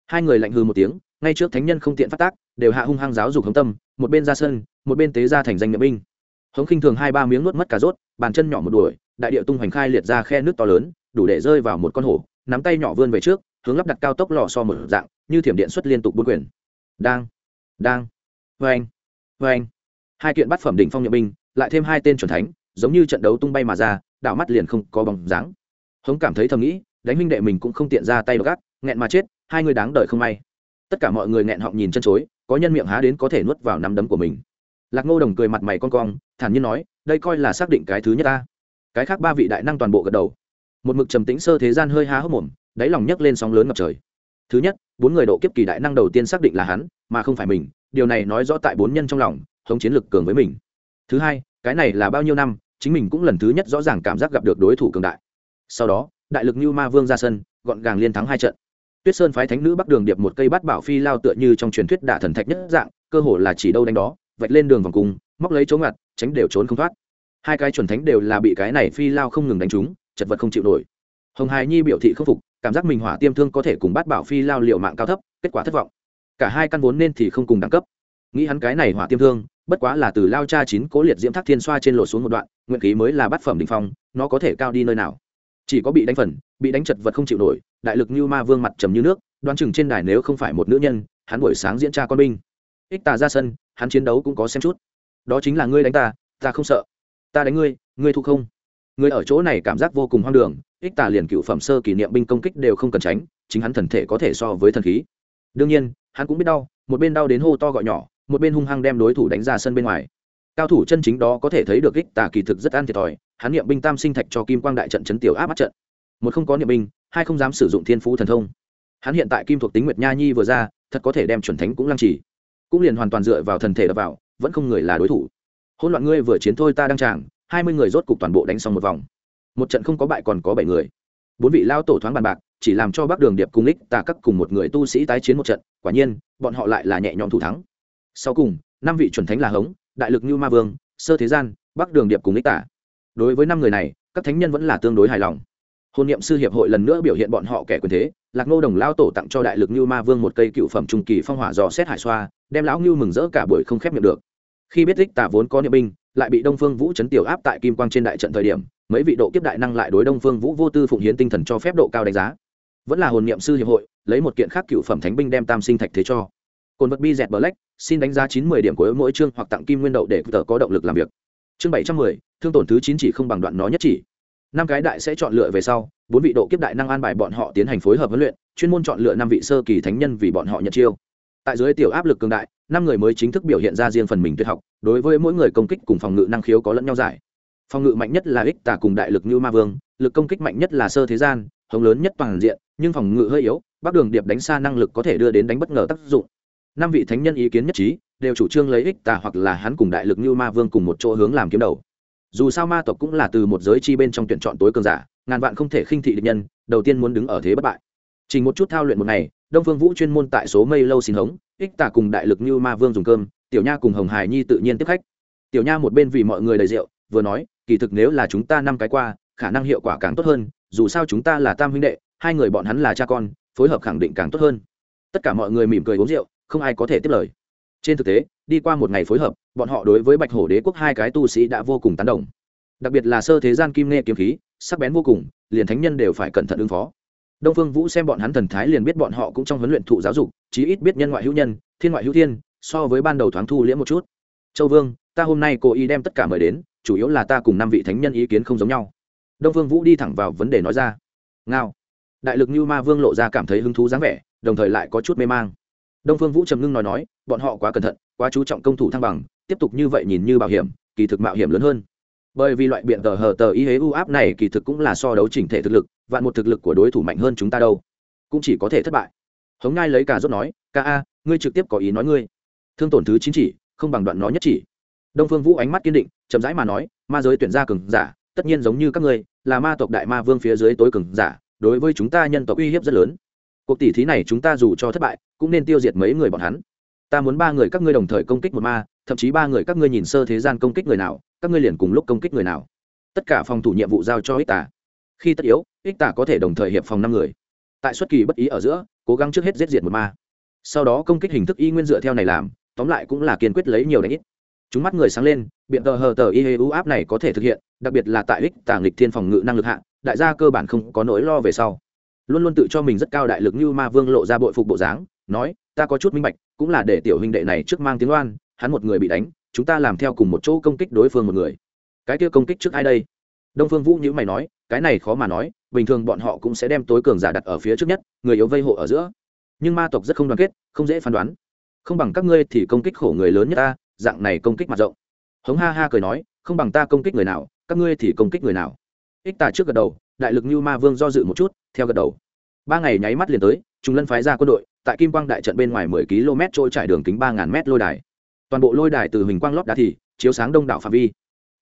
Hai người lạnh hư một tiếng, ngay trước thánh nhân không tiện phát tác, đều hạ hung hăng giáo dục hống tâm, một bên ra sân, một bên tế ra thành danh nhậm binh. Hống khinh thường hai ba miếng nuốt mất cả rốt, bàn chân nhỏ một đuổi, đại địa tung hoành khai liệt ra khe nước to lớn, đủ để rơi vào một con hổ, nắm tay nhỏ vươn về trước, hướng lắp đặt cao tốc lò so một dạng, như thiểm điện xuất liên tục buôn quyền. Đang đang vê anh vê anh hai kiện bát phẩm đỉnh phong nhậm binh, lại thêm hai tên chuẩn thánh, giống như trận đấu tung bay mà ra, đạo mắt liền không có bóng dáng. Hống cảm thấy thầm nghĩ, đánh minh đệ mình cũng không tiện ra tay gác nghẹn mà chết, hai người đáng đợi không may. Tất cả mọi người nghẹn họng nhìn chân chối, có nhân miệng há đến có thể nuốt vào nắm đấm của mình. Lạc ngô đồng cười mặt mày con cong, thản nhiên nói, đây coi là xác định cái thứ nhất ta. Cái khác ba vị đại năng toàn bộ gật đầu. Một mực trầm tĩnh sơ thế gian hơi há hốc mồm, đáy lòng nhấc lên sóng lớn ngập trời. Thứ nhất, bốn người độ kiếp kỳ đại năng đầu tiên xác định là hắn, mà không phải mình, điều này nói rõ tại bốn nhân trong lòng hống chiến lực cường với mình. Thứ hai, cái này là bao nhiêu năm, chính mình cũng lần thứ nhất rõ ràng cảm giác gặp được đối thủ cường đại. Sau đó, đại lực như ma vương ra sân, gọn gàng liên thắng hai trận. Tuyết sơn phái thánh nữ bắc đường điệp một cây bát bảo phi lao tựa như trong truyền thuyết đả thần thạch nhất dạng, cơ hồ là chỉ đâu đánh đó, vạch lên đường vòng cung, móc lấy chỗ ngặt, tránh đều trốn không thoát. Hai cái chuẩn thánh đều là bị cái này phi lao không ngừng đánh trúng, chật vật không chịu nổi. Hồng hài nhi biểu thị khâm phục, cảm giác mình hỏa tiêm thương có thể cùng bát bảo phi lao liệu mạng cao thấp, kết quả thất vọng. Cả hai căn vốn nên thì không cùng đẳng cấp. Nghĩ hắn cái này hỏa tiêm thương bất quá là từ lao cha chín cố liệt diễm thác thiên xoa trên lộ xuống một đoạn, nguyện khí mới là bát phẩm đình phong, nó có thể cao đi nơi nào. Chỉ có bị đánh phần, bị đánh chật vật không chịu nổi, đại lực như ma vương mặt trầm như nước đoán chừng trên đài nếu không phải một nữ nhân, hắn buổi sáng diễn tra con binh. Ích tà ra sân, hắn chiến đấu cũng có xem chút. Đó chính là ngươi đánh ta ta không sợ. Ta đánh ngươi ngươi thu không? Ngươi ở chỗ này cảm giác vô cùng hoang đường, ích tà liền cựu phẩm sơ kỷ niệm binh công kích đều không cần tránh, chính hắn thần thể có thể so với thần khí. Đương nhiên, hắn cũng biết đau, một bên đau đến hô to gọi nhỏ một bên hung hăng đem đối thủ đánh ra sân bên ngoài. Cao thủ chân chính đó có thể thấy được ích tà kỳ thực rất ăn thiệt thòi, hắn niệm binh tam sinh thạch cho kim quang đại trận chấn tiểu áp bắt trận. Một không có niệm binh, hai không dám sử dụng thiên phú thần thông. Hắn hiện tại kim thuộc tính nguyệt nha nhi vừa ra, thật có thể đem chuẩn thánh cũng lăng trì. Cũng liền hoàn toàn dựa vào thần thể đập vào, vẫn không người là đối thủ. Hôn loạn ngươi vừa chiến thôi ta đang tràng, hai mươi người rốt cục toàn bộ đánh xong một vòng. Một trận không có bại còn có bảy người. Bốn vị lao tổ thoáng bàn bạc, chỉ làm cho bắc đường điệp cùng ích tà các cùng một người tu sĩ tái chiến một trận, quả nhiên, bọn họ lại là nhẹ nhõm thủ thắng sau cùng, năm vị chuẩn thánh là hống, đại lực như ma vương, sơ thế gian, bắc đường điệp cùng ích tả. Đối với năm người này, các thánh nhân vẫn là tương đối hài lòng. Hôn niệm sư hiệp hội lần nữa biểu hiện bọn họ kẻ quyền thế, lạc ngô đồng lao tổ tặng cho đại lực như ma vương một cây cựu phẩm trung kỳ phong hỏa dò xét hải xoa, đem lão ngưu mừng rỡ cả buổi không khép miệng được. Khi biết ích tả vốn có niệm binh, lại bị đông phương vũ chấn tiểu áp tại kim quang trên đại trận thời điểm, mấy vị độ kiếp đại năng lại đối đông phương vũ vô tư phụng hiến tinh thần cho phép độ cao đánh giá. Vẫn là hồn niệm sư hiệp hội, lấy một kiện khác cựu phẩm thánh binh đem tam sinh thạch thế cho cồn vật bi dẹt black, xin đánh giá chín mươi điểm của mỗi chương hoặc tặng kim nguyên đậu để tờ có động lực làm việc. Chương bảy trăm mười, thương tổn thứ chín chỉ không bằng đoạn nó nhất chỉ. Năm cái đại sẽ chọn lựa về sau, bốn vị độ kiếp đại năng an bài bọn họ tiến hành phối hợp huấn luyện, chuyên môn chọn lựa năm vị sơ kỳ thánh nhân vì bọn họ nhận chiêu. Tại dưới tiểu áp lực cường đại, năm người mới chính thức biểu hiện ra riêng phần mình tuyệt học, đối với mỗi người công kích cùng phòng ngự năng khiếu có lẫn nhau giải. Phòng ngự mạnh nhất là ích tà cùng đại lực như ma vương, lực công kích mạnh nhất là sơ thế gian hồng lớn nhất toàn diện, nhưng phòng ngự hơi yếu, bắc đường điệp đánh xa năng lực có thể đưa đến đánh bất ngờ tác dụng năm vị thánh nhân ý kiến nhất trí, đều chủ trương lấy ích tà hoặc là hắn cùng đại lực như ma vương cùng một chỗ hướng làm kiếm đầu. Dù sao ma tộc cũng là từ một giới chi bên trong tuyển chọn tối cường giả, ngàn vạn không thể khinh thị địch nhân, đầu tiên muốn đứng ở thế bất bại. Chỉ một chút thao luyện một ngày, đông phương vũ chuyên môn tại số mây lâu xin hống, ích tà cùng đại lực như ma vương dùng cơm, tiểu nha cùng hồng hải nhi tự nhiên tiếp khách. Tiểu nha một bên vì mọi người đầy rượu, vừa nói, kỳ thực nếu là chúng ta năm cái qua, khả năng hiệu quả càng tốt hơn, dù sao chúng ta là tam huynh đệ, hai người bọn hắn là cha con, phối hợp khẳng định càng tốt hơn. Tất cả mọi người mỉm cười uống rượu không ai có thể tiếp lời. Trên thực tế, đi qua một ngày phối hợp, bọn họ đối với bạch hổ đế quốc hai cái tu sĩ đã vô cùng tán đồng. Đặc biệt là sơ thế gian kim nghe kiếm khí, sắc bén vô cùng, liền thánh nhân đều phải cẩn thận ứng phó. Đông phương vũ xem bọn hắn thần thái liền biết bọn họ cũng trong huấn luyện thụ giáo dục, chí ít biết nhân ngoại hữu nhân, thiên ngoại hữu thiên, so với ban đầu thoáng thu liễm một chút. Châu vương, ta hôm nay cố ý đem tất cả mời đến, chủ yếu là ta cùng năm vị thánh nhân ý kiến không giống nhau. Đông phương vũ đi thẳng vào vấn đề nói ra. Ngao. Đại lực như ma vương lộ ra cảm thấy hứng thú dáng vẻ, đồng thời lại có chút mê mang đông phương vũ trầm ngưng nói nói, bọn họ quá cẩn thận, quá chú trọng công thủ thăng bằng, tiếp tục như vậy nhìn như bảo hiểm, kỳ thực mạo hiểm lớn hơn. Bởi vì loại biện tờ hờ tờ y hế u áp này kỳ thực cũng là so đấu chỉnh thể thực lực, vạn một thực lực của đối thủ mạnh hơn chúng ta đâu. Cũng chỉ có thể thất bại. Hống ngai lấy cả rốt nói, ca a, ngươi trực tiếp có ý nói ngươi. Thương tổn thứ chín chỉ, không bằng đoạn nó nhất chỉ. Đông phương vũ ánh mắt kiên định, chậm rãi mà nói, ma giới tuyển ra cường giả, tất nhiên giống như các ngươi, là ma tộc đại ma vương phía dưới tối cường giả, đối với chúng ta nhân tộc uy hiếp rất lớn cuộc tỷ thí này chúng ta dù cho thất bại, cũng nên tiêu diệt mấy người bọn hắn. Ta muốn ba người các ngươi đồng thời công kích một ma, thậm chí ba người các ngươi nhìn sơ thế gian công kích người nào, các ngươi liền cùng lúc công kích người nào. Tất cả phòng thủ nhiệm vụ giao cho ích tả. Khi tất yếu, ích tả có thể đồng thời hiệp phòng năm người. Tại xuất kỳ bất ý ở giữa, cố gắng trước hết giết diệt một ma. Sau đó công kích hình thức y nguyên dựa theo này làm, tóm lại cũng là kiên quyết lấy nhiều đánh ít. Chúng mắt người sáng lên, biện tờ hờ tờ y hê u áp này có thể thực hiện, đặc biệt là tại ích tả lịch thiên phòng ngự năng lực hạ, đại gia cơ bản không có nỗi lo về sau luôn luôn tự cho mình rất cao đại lực như ma vương lộ ra bội phục bộ dáng, nói, ta có chút minh bạch, cũng là để tiểu huynh đệ này trước mang tiếng oan, hắn một người bị đánh, chúng ta làm theo cùng một chỗ công kích đối phương một người. Cái kia công kích trước ai đây? Đông phương vũ nhữ mày nói, cái này khó mà nói, bình thường bọn họ cũng sẽ đem tối cường giả đặt ở phía trước nhất, người yếu vây hộ ở giữa. Nhưng ma tộc rất không đoàn kết, không dễ phán đoán. Không bằng các ngươi thì công kích khổ người lớn nhất ta, dạng này công kích mặt rộng. Hống ha ha cười nói, không bằng ta công kích người nào, các ngươi thì công kích người nào. Ích tà trước gật đầu đại lực như ma vương do dự một chút, theo gật đầu. Ba ngày nháy mắt liền tới chúng lân phái ra quân đội, tại kim quang đại trận bên ngoài mười km trôi trải đường kính ba ngàn m lôi đài. Toàn bộ lôi đài từ hình quang lót đá thì, chiếu sáng đông đảo phạm vi.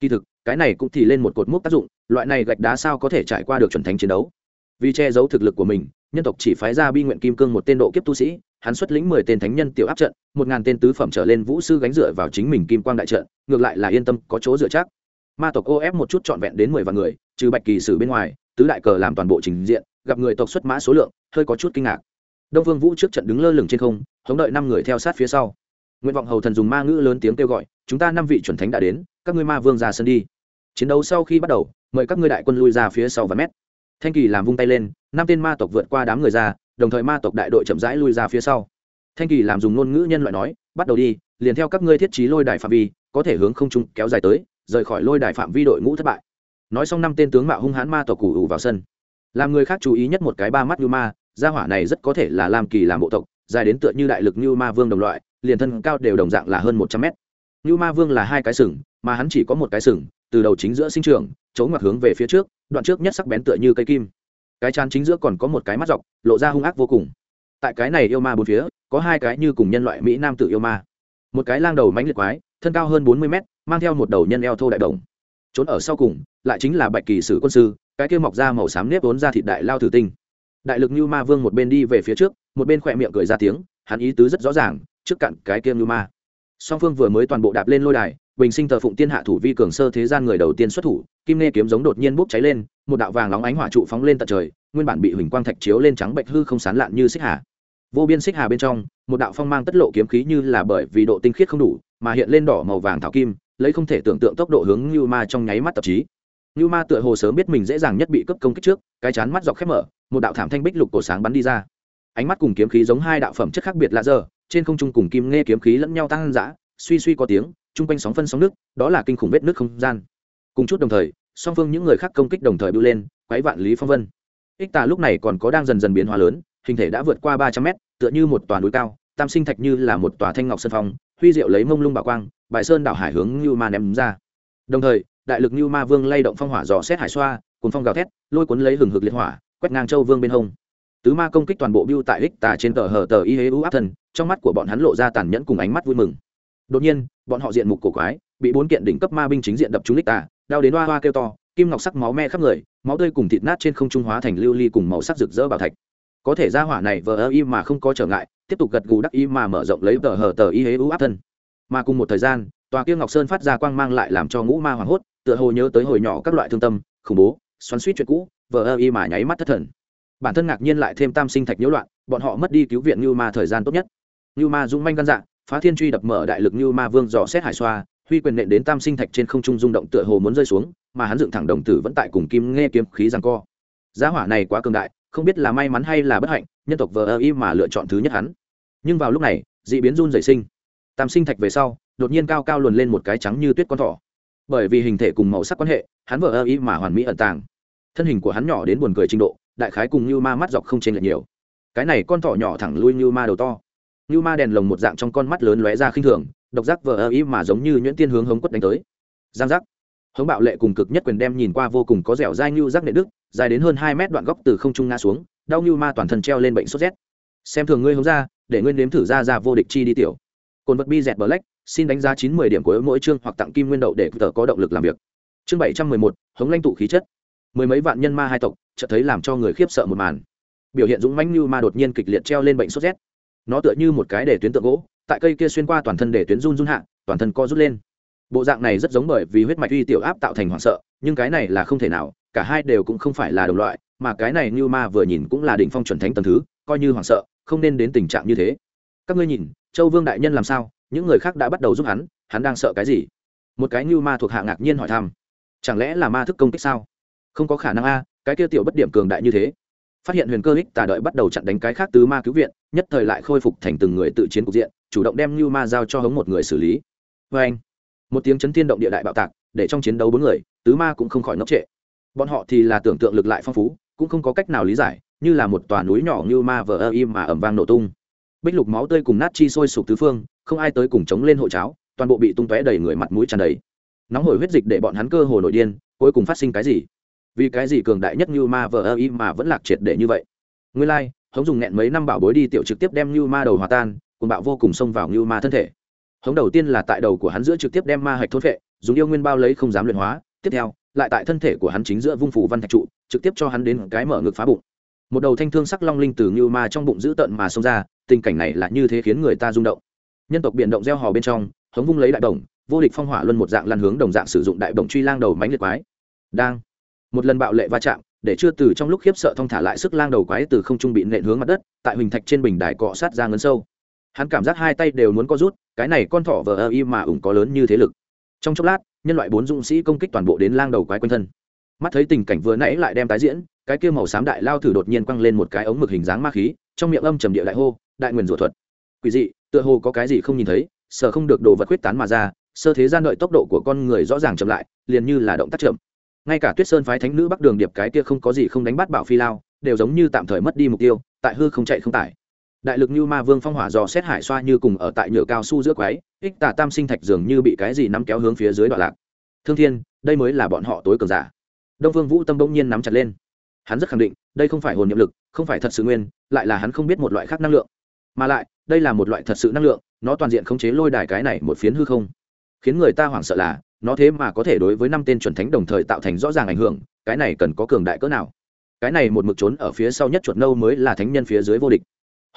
Kỳ thực, cái này cũng thì lên một cột mốc tác dụng, loại này gạch đá sao có thể trải qua được chuẩn thánh chiến đấu? Vì che giấu thực lực của mình, nhân tộc chỉ phái ra bi nguyện kim cương một tên độ kiếp tu sĩ, hắn xuất lĩnh mười tên thánh nhân tiểu áp trận, một ngàn tên tứ phẩm trở lên vũ sư gánh dựa vào chính mình kim quang đại trận, ngược lại là yên tâm, có chỗ dựa chắc. Ma tộc ô ép một chút trọn vẹn đến mười vạn người, trừ bạch kỳ sử bên ngoài tứ đại cờ làm toàn bộ trình diện, gặp người tộc xuất mã số lượng, hơi có chút kinh ngạc. Đông vương vũ trước trận đứng lơ lửng trên không, hống đợi năm người theo sát phía sau. Nguyện vọng hầu thần dùng ma ngữ lớn tiếng kêu gọi, chúng ta năm vị chuẩn thánh đã đến, các ngươi ma vương ra sân đi. Chiến đấu sau khi bắt đầu, mời các ngươi đại quân lui ra phía sau và mét. Thanh kỳ làm vung tay lên, năm tên ma tộc vượt qua đám người ra, đồng thời ma tộc đại đội chậm rãi lui ra phía sau. Thanh kỳ làm dùng ngôn ngữ nhân loại nói, bắt đầu đi, liền theo các ngươi thiết trí lôi đài phạm vi, có thể hướng không trung kéo dài tới, rời khỏi lôi đài phạm vi đội ngũ thất bại nói xong năm tên tướng mạo hung hãn ma tộc củ ủ vào sân. Làm người khác chú ý nhất một cái ba mắt như ma, gia hỏa này rất có thể là làm kỳ làm bộ tộc, dài đến tựa như đại lực như ma vương đồng loại, liền thân cao đều đồng dạng là hơn một trăm mét. Như ma vương là hai cái sừng, mà hắn chỉ có một cái sừng, từ đầu chính giữa sinh trường chống ngoặt hướng về phía trước, đoạn trước nhất sắc bén tựa như cây kim. Cái chán chính giữa còn có một cái mắt dọc, lộ ra hung ác vô cùng. Tại cái này yêu ma bốn phía, có hai cái như cùng nhân loại mỹ nam tự yêu ma. Một cái lang đầu mánh liệt quái, thân cao hơn bốn mươi mét, mang theo một đầu nhân eo thô đại đồng trốn ở sau cùng, lại chính là bạch kỳ sử quân sư, cái kia mọc ra màu xám nếp vốn ra thịt đại lao thử tinh. Đại lực như ma vương một bên đi về phía trước, một bên khỏe miệng cười ra tiếng, hắn ý tứ rất rõ ràng, trước cặn cái kia như ma. Song phương vừa mới toàn bộ đạp lên lôi đài, bình sinh thờ phụng tiên hạ thủ vi cường sơ thế gian người đầu tiên xuất thủ, kim nghe kiếm giống đột nhiên bốc cháy lên, một đạo vàng nóng ánh hỏa trụ phóng lên tận trời, nguyên bản bị huỳnh quang thạch chiếu lên trắng bệnh hư không sán lạn như xích hà. Vô biên xích hà bên trong, một đạo phong mang tất lộ kiếm khí như là bởi vì độ tinh khiết không đủ, mà hiện lên đỏ màu vàng thảo kim lấy không thể tưởng tượng tốc độ hướng như ma trong nháy mắt tập trí. Như ma tựa hồ sớm biết mình dễ dàng nhất bị cấp công kích trước cái chán mắt dọc khép mở một đạo thảm thanh bích lục cổ sáng bắn đi ra. Ánh mắt cùng kiếm khí giống hai đạo phẩm chất khác biệt lạ giờ, trên không trung cùng kim nghe kiếm khí lẫn nhau tăng dã suy suy có tiếng chung quanh sóng phân sóng nước đó là kinh khủng vết nước không gian. Cùng chút đồng thời song phương những người khác công kích đồng thời bưu lên quái vạn lý phong vân. Ích tà lúc này còn có đang dần dần biến hóa lớn hình thể đã vượt qua ba trăm mét tựa như một tòa núi cao tam sinh thạch như là một tòa thanh ngọc sơn phong huy diệu lấy mông lung bảo quang, bài sơn đảo hải hướng như ma ném ra. Đồng thời, đại lực như ma vương lay động phong hỏa dò xét hải xoa cùng phong gào thét, lôi cuốn lấy hừng hực liệt hỏa, quét ngang châu vương bên hông. Tứ ma công kích toàn bộ biêu tại hích tà trên tờ hờ tờ y hế u áp thần trong mắt của bọn hắn lộ ra tàn nhẫn cùng ánh mắt vui mừng. Đột nhiên, bọn họ diện mục cổ quái, bị bốn kiện đỉnh cấp ma binh chính diện đập trúng hích tà, đau đến hoa hoa kêu to, kim ngọc sắc máu me khắp người, máu tươi cùng thịt nát trên không trung hóa thành lưu ly cùng màu sắc rực rỡ bảo thạch. Có thể ra hỏa này vờ ơ y mà không có trở ngại tiếp tục gật gù đắc ý mà mở rộng lấy tờ hờ tờ y hế u áp thân. Mà cùng một thời gian, tòa kia ngọc sơn phát ra quang mang lại làm cho ngũ ma hoảng hốt, tựa hồ nhớ tới hồi nhỏ các loại thương tâm, khủng bố, xoắn suýt chuyện cũ, vờ ơ y mà nháy mắt thất thần. Bản thân ngạc nhiên lại thêm tam sinh thạch nhiễu loạn, bọn họ mất đi cứu viện như ma thời gian tốt nhất. Như ma dũng manh gan dạ phá thiên truy đập mở đại lực như ma vương dò xét hải xoa, huy quyền nện đến tam sinh thạch trên không trung rung động tựa hồ muốn rơi xuống, mà hắn dựng thẳng đồng tử vẫn tại cùng kim nghe kiếm khí rằng co. Giá hỏa này quá cường đại không biết là may mắn hay là bất hạnh, nhân tộc vờ ơ y mà lựa chọn thứ nhất hắn. Nhưng vào lúc này d ị biến run dày sinh. Tam sinh thạch về sau, đột nhiên cao cao luồn lên một cái trắng như tuyết con thỏ. Bởi vì hình thể cùng màu sắc quan hệ, hắn vờ ơ y mà hoàn mỹ ẩn tàng. Thân hình của hắn nhỏ đến buồn cười trình độ, đại khái cùng như ma mắt dọc không trên lệch nhiều. Cái này con thỏ nhỏ thẳng lui như ma đầu to. Như ma đèn lồng một dạng trong con mắt lớn lóe ra khinh thường, độc giác vờ ơ y mà giống như nhuyễn tiên hướng hống quất đánh tới. Giang giác. Hống bạo lệ cùng cực nhất quyền đem nhìn qua vô cùng có dẻo dai như giác nệ đức dài đến hơn hai mét đoạn góc từ không trung ngã xuống, đau như ma toàn thân treo lên bệnh sốt rét. Xem thường ngươi hống ra, để nguyên nếm thử ra ra vô địch chi đi tiểu. Cồn vật bi dẹt black xin đánh giá chín mươi điểm của mỗi chương hoặc tặng kim nguyên đậu để tờ có động lực làm việc. Chương bảy trăm mười một, hống lanh tụ khí chất. Mười mấy vạn nhân ma hai tộc, chợt thấy làm cho người khiếp sợ một màn. Biểu hiện dũng mãnh như ma đột nhiên kịch liệt treo lên bệnh sốt rét. Nó tựa như một cái để tuyến tượng gỗ, tại cây kia xuyên qua toàn thân để tuyến run run hạ, toàn thân co rút lên. Bộ dạng này rất giống bởi vì huyết mạch uy tiểu áp tạo thành hoảng sợ, nhưng cái này là không thể nào cả hai đều cũng không phải là đồng loại, mà cái này như ma vừa nhìn cũng là đỉnh phong chuẩn thánh tầm thứ, coi như hoảng sợ, không nên đến tình trạng như thế. Các ngươi nhìn, châu vương đại nhân làm sao? Những người khác đã bắt đầu giúp hắn hắn đang sợ cái gì? Một cái như ma thuộc hạ ngạc nhiên hỏi thăm. Chẳng lẽ là ma thức công kích sao? Không có khả năng a, cái kia tiểu bất điểm cường đại như thế. Phát hiện huyền cơ ích tà đợi bắt đầu chặn đánh cái khác tứ ma cứu viện, nhất thời lại khôi phục thành từng người tự chiến cục diện, chủ động đem như ma giao cho hống một người xử lý. Vê anh một tiếng chấn thiên động địa đại bạo tạc, để trong chiến đấu bốn người, tứ ma cũng không khỏi ngốc trệ bọn họ thì là tưởng tượng lực lại phong phú cũng không có cách nào lý giải như là một tòa núi nhỏ như ma vờ ơ im mà ẩm vang nổ tung. Bích lục máu tươi cùng nát chi sôi sục tứ phương không ai tới cùng chống lên hộ cháo toàn bộ bị tung tóe đầy người mặt mũi tràn đầy. Nóng hổi huyết dịch để bọn hắn cơ hồ nổi điên cuối cùng phát sinh cái gì? Vì cái gì cường đại nhất như ma vờ ơ im mà vẫn lạc triệt để như vậy? Nguyên lai、like, hống dùng nghẹn mấy năm bảo bối đi tiểu trực tiếp đem như ma đầu hòa tan cùng bạo vô cùng xông vào như ma thân thể. Hống đầu tiên là tại đầu của hắn giữa trực tiếp đem ma hạch thốt vệ dùng yêu nguyên bao lấy không dám luyện hóa. Tiếp theo lại tại thân thể của hắn chính giữa vung phủ văn thạch trụ, trực tiếp cho hắn đến cái mở ngực phá bụng. Một đầu thanh thương sắc long linh từ như ma trong bụng dữ tợn mà xông ra, tình cảnh này là như thế khiến người ta rung động. Nhân tộc biển động gieo hò bên trong, hống vung lấy đại đồng vô địch phong hỏa luân một dạng lăn hướng đồng dạng sử dụng đại đồng truy lang đầu mánh liệt quái. Đang, một lần bạo lệ va chạm, để chưa từ trong lúc khiếp sợ thong thả lại sức lang đầu quái từ không trung bị nện hướng mặt đất, tại huỳnh thạch trên bình đài cọ sát ra ngấn sâu. Hắn cảm giác hai tay đều muốn co rút, cái này con thỏ vờ ơ y mà ủng có lớn như thế lực. Trong chốc lát nhân loại bốn dũng sĩ công kích toàn bộ đến lang đầu quái quanh thân. Mắt thấy tình cảnh vừa nãy lại đem tái diễn, cái kia màu xám đại lao thử đột nhiên quăng lên một cái ống mực hình dáng ma khí, trong miệng âm trầm địa đại hô, đại nguyền rủa thuật. Quỷ dị, tựa hồ có cái gì không nhìn thấy, sợ không được đồ vật quyết tán mà ra, sơ thế gian đợi tốc độ của con người rõ ràng chậm lại, liền như là động tác chậm. Ngay cả tuyết sơn phái thánh nữ bắc đường điệp cái kia không có gì không đánh bắt bảo phi lao, đều giống như tạm thời mất đi mục tiêu, tại hư không chạy không tải đại lực như ma vương phong hỏa dò xét hải xoa như cùng ở tại nhựa cao su giữa quái, ích tà tam sinh thạch dường như bị cái gì nắm kéo hướng phía dưới đoạn lạc. Thương thiên, đây mới là bọn họ tối cường giả. Đông vương vũ tâm bỗng nhiên nắm chặt lên. Hắn rất khẳng định, đây không phải hồn nhiệm lực, không phải thật sự nguyên, lại là hắn không biết một loại khác năng lượng. Mà lại, đây là một loại thật sự năng lượng, nó toàn diện khống chế lôi đài cái này một phiến hư không. Khiến người ta hoảng sợ là, nó thế mà có thể đối với năm tên chuẩn thánh đồng thời tạo thành rõ ràng ảnh hưởng, cái này cần có cường đại cỡ nào? Cái này một mực trốn ở phía sau nhất chuột nâu mới là thánh nhân phía dưới vô địch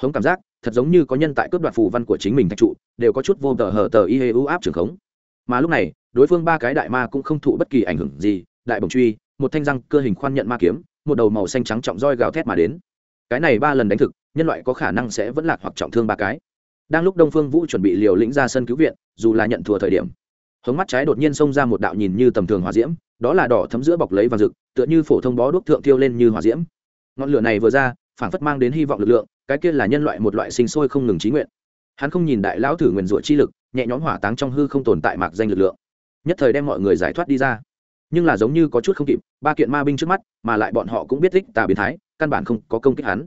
hống cảm giác, thật giống như có nhân tại cướp đoạt phù văn của chính mình thạch trụ, đều có chút vô tờ hờ tờ y hê u áp trường khống. Mà lúc này, đối phương ba cái đại ma cũng không thụ bất kỳ ảnh hưởng gì, đại bồng truy, một thanh răng cơ hình khoan nhận ma kiếm, một đầu màu xanh trắng trọng roi gào thét mà đến. Cái này ba lần đánh thực, nhân loại có khả năng sẽ vẫn lạc hoặc trọng thương ba cái. Đang lúc đông phương vũ chuẩn bị liều lĩnh ra sân cứu viện, dù là nhận thua thời điểm, hống mắt trái đột nhiên xông ra một đạo nhìn như tầm thường hòa diễm, đó là đỏ thấm giữa bọc lấy vàng rực, tựa như phổ thông bó đuốc thượng thiêu lên như hòa diễm. Ngọn lửa này vừa ra phản phất mang đến hy vọng lực lượng cái kia là nhân loại một loại sinh sôi không ngừng trí nguyện. Hắn không nhìn đại lão thử nguyền rủa chi lực, nhẹ nhõm hỏa táng trong hư không tồn tại mạc danh lực lượng. Nhất thời đem mọi người giải thoát đi ra. Nhưng là giống như có chút không kịp, ba kiện ma binh trước mắt, mà lại bọn họ cũng biết thích tà biến thái, căn bản không có công kích hắn.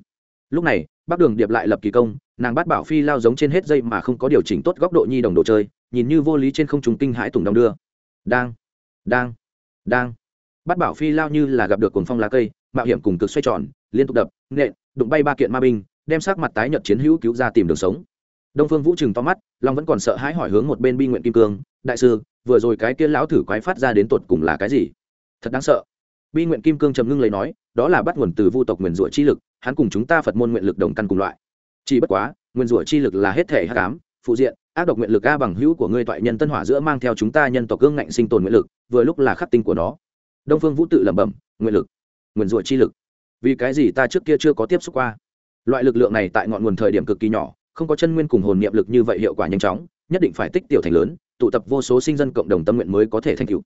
Lúc này bác đường điệp lại lập kỳ công, nàng bắt bảo phi lao giống trên hết dây mà không có điều chỉnh tốt góc độ nhi đồng đồ chơi, nhìn như vô lý trên không trùng kinh hãi tùng đong đưa. Đang đang đang. Bắt bảo phi lao như là gặp được cồn phong lá cây, mạo hiểm cùng cực xoay tròn, liên tục đập, nện, đụng bay ba kiện ma binh đem sắc mặt tái nhợt chiến hữu cứu ra tìm đường sống. Đông phương vũ trừng to mắt, long vẫn còn sợ hãi hỏi hướng một bên bi nguyện kim cương, đại sư, vừa rồi cái kia lão thử quái phát ra đến tột cùng là cái gì? Thật đáng sợ. Bi nguyện kim cương trầm ngưng lấy nói, đó là bắt nguồn từ vu tộc nguyền rủa chi lực, hắn cùng chúng ta phật môn nguyện lực đồng căn cùng loại. Chỉ bất quá nguyên rủa chi lực là hết thể hắc ám, phụ diện, ác độc nguyện lực a bằng hữu của ngươi toại nhân tân hỏa giữa mang theo chúng ta nhân tộc cương ngạnh sinh tồn nguyện lực, vừa lúc là khắc tinh của nó. Đông phương vũ tự lẩm bẩm, nguyện lực nguyên rủa chi lực. Vì cái gì ta trước kia chưa có tiếp xúc qua? Loại lực lượng này tại ngọn nguồn thời điểm cực kỳ nhỏ, không có chân nguyên cùng hồn niệm lực như vậy hiệu quả nhanh chóng, nhất định phải tích tiểu thành lớn, tụ tập vô số sinh dân cộng đồng tâm nguyện mới có thể thành tựu.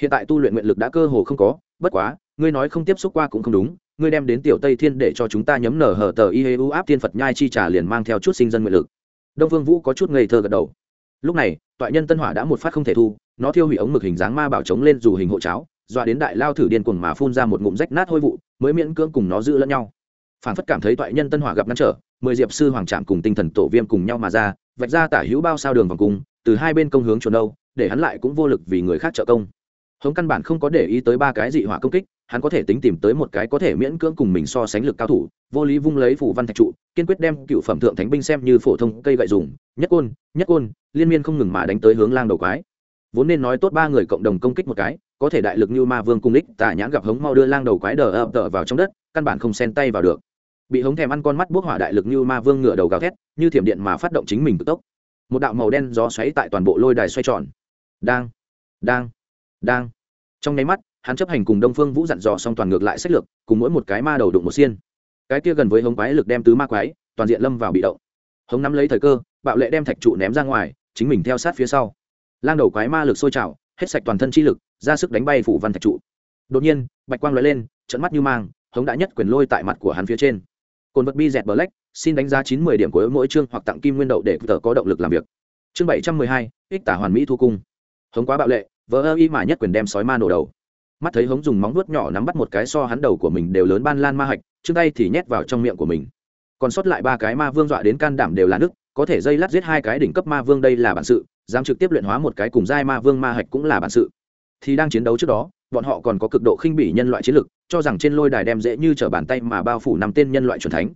Hiện tại tu luyện nguyện lực đã cơ hồ không có, bất quá, ngươi nói không tiếp xúc qua cũng không đúng, ngươi đem đến tiểu tây thiên để cho chúng ta nhấm nở hở tờ y hê u áp thiên phật nhai chi trả liền mang theo chút sinh dân nguyện lực. Đông vương vũ có chút ngây thơ gật đầu. Lúc này, toại nhân tân hỏa đã một phát không thể thu, nó thiêu hủy ống mực hình dáng ma bảo chống lên dù hình hộ cháo, dọa đến đại lao thử điên cuồng mà phun ra một ngụm rách nát hôi vụ, mới miễn cưỡng cùng nó giữ lẫn nhau phản phất cảm thấy toại nhân tân hỏa gặp ngăn trở, mười diệp sư hoàng trạm cùng tinh thần tổ viêm cùng nhau mà ra, vạch ra tả hữu bao sao đường vòng cung, từ hai bên công hướng chuồn đâu, để hắn lại cũng vô lực vì người khác trợ công. Hống căn bản không có để ý tới ba cái dị hỏa công kích, hắn có thể tính tìm tới một cái có thể miễn cưỡng cùng mình so sánh lực cao thủ, vô lý vung lấy phủ văn thạch trụ, kiên quyết đem cựu phẩm thượng thánh binh xem như phổ thông cây gậy dùng, nhất côn nhất côn, liên miên không ngừng mà đánh tới hướng lang đầu quái. Vốn nên nói tốt ba người cộng đồng công kích một cái, có thể đại lực như ma vương cung đích tả nhãn gặp hống mau đưa lang đầu quái đờ ập tợ vào trong đất, căn bản không xen tay vào được bị hống thèm ăn con mắt bốc hỏa đại lực như ma vương ngửa đầu gào thét, như thiểm điện mà phát động chính mình cực tốc. Một đạo màu đen gió xoáy tại toàn bộ lôi đài xoay tròn. Đang đang đang. Trong nháy mắt, hắn chấp hành cùng đông phương vũ dặn dò xong toàn ngược lại sách lược, cùng mỗi một cái ma đầu đụng một xiên. Cái kia gần với hống quái lực đem tứ ma quái, toàn diện lâm vào bị động. Hống nắm lấy thời cơ, bạo lệ đem thạch trụ ném ra ngoài, chính mình theo sát phía sau. Lang đầu quái ma lực sôi trào, hết sạch toàn thân chi lực, ra sức đánh bay phủ văn thạch trụ. Đột nhiên, bạch quang lóe lên trận mắt như mang, hống đã nhất quyền lôi tại mặt của hắn phía trên cồn vật bi dẹt black, xin đánh giá chín mươi điểm của mỗi chương hoặc tặng kim nguyên đậu để tờ có động lực làm việc. Chương bảy trăm mười hai, ích tả hoàn mỹ thu cung. Hống quá bạo lệ vỡ ơ y mà nhất quyền đem sói ma nổ đầu. Mắt thấy hống dùng móng vuốt nhỏ nắm bắt một cái so hắn đầu của mình đều lớn ban lan ma hạch, trước tay thì nhét vào trong miệng của mình. Còn sót lại ba cái ma vương dọa đến can đảm đều là nước có thể dây lát giết hai cái đỉnh cấp ma vương đây là bản sự, dám trực tiếp luyện hóa một cái cùng giai ma vương ma hạch cũng là bản sự. Thì đang chiến đấu trước đó bọn họ còn có cực độ khinh bỉ nhân loại chiến lực, cho rằng trên lôi đài đem dễ như trở bàn tay mà bao phủ năm tên nhân loại truyền thánh.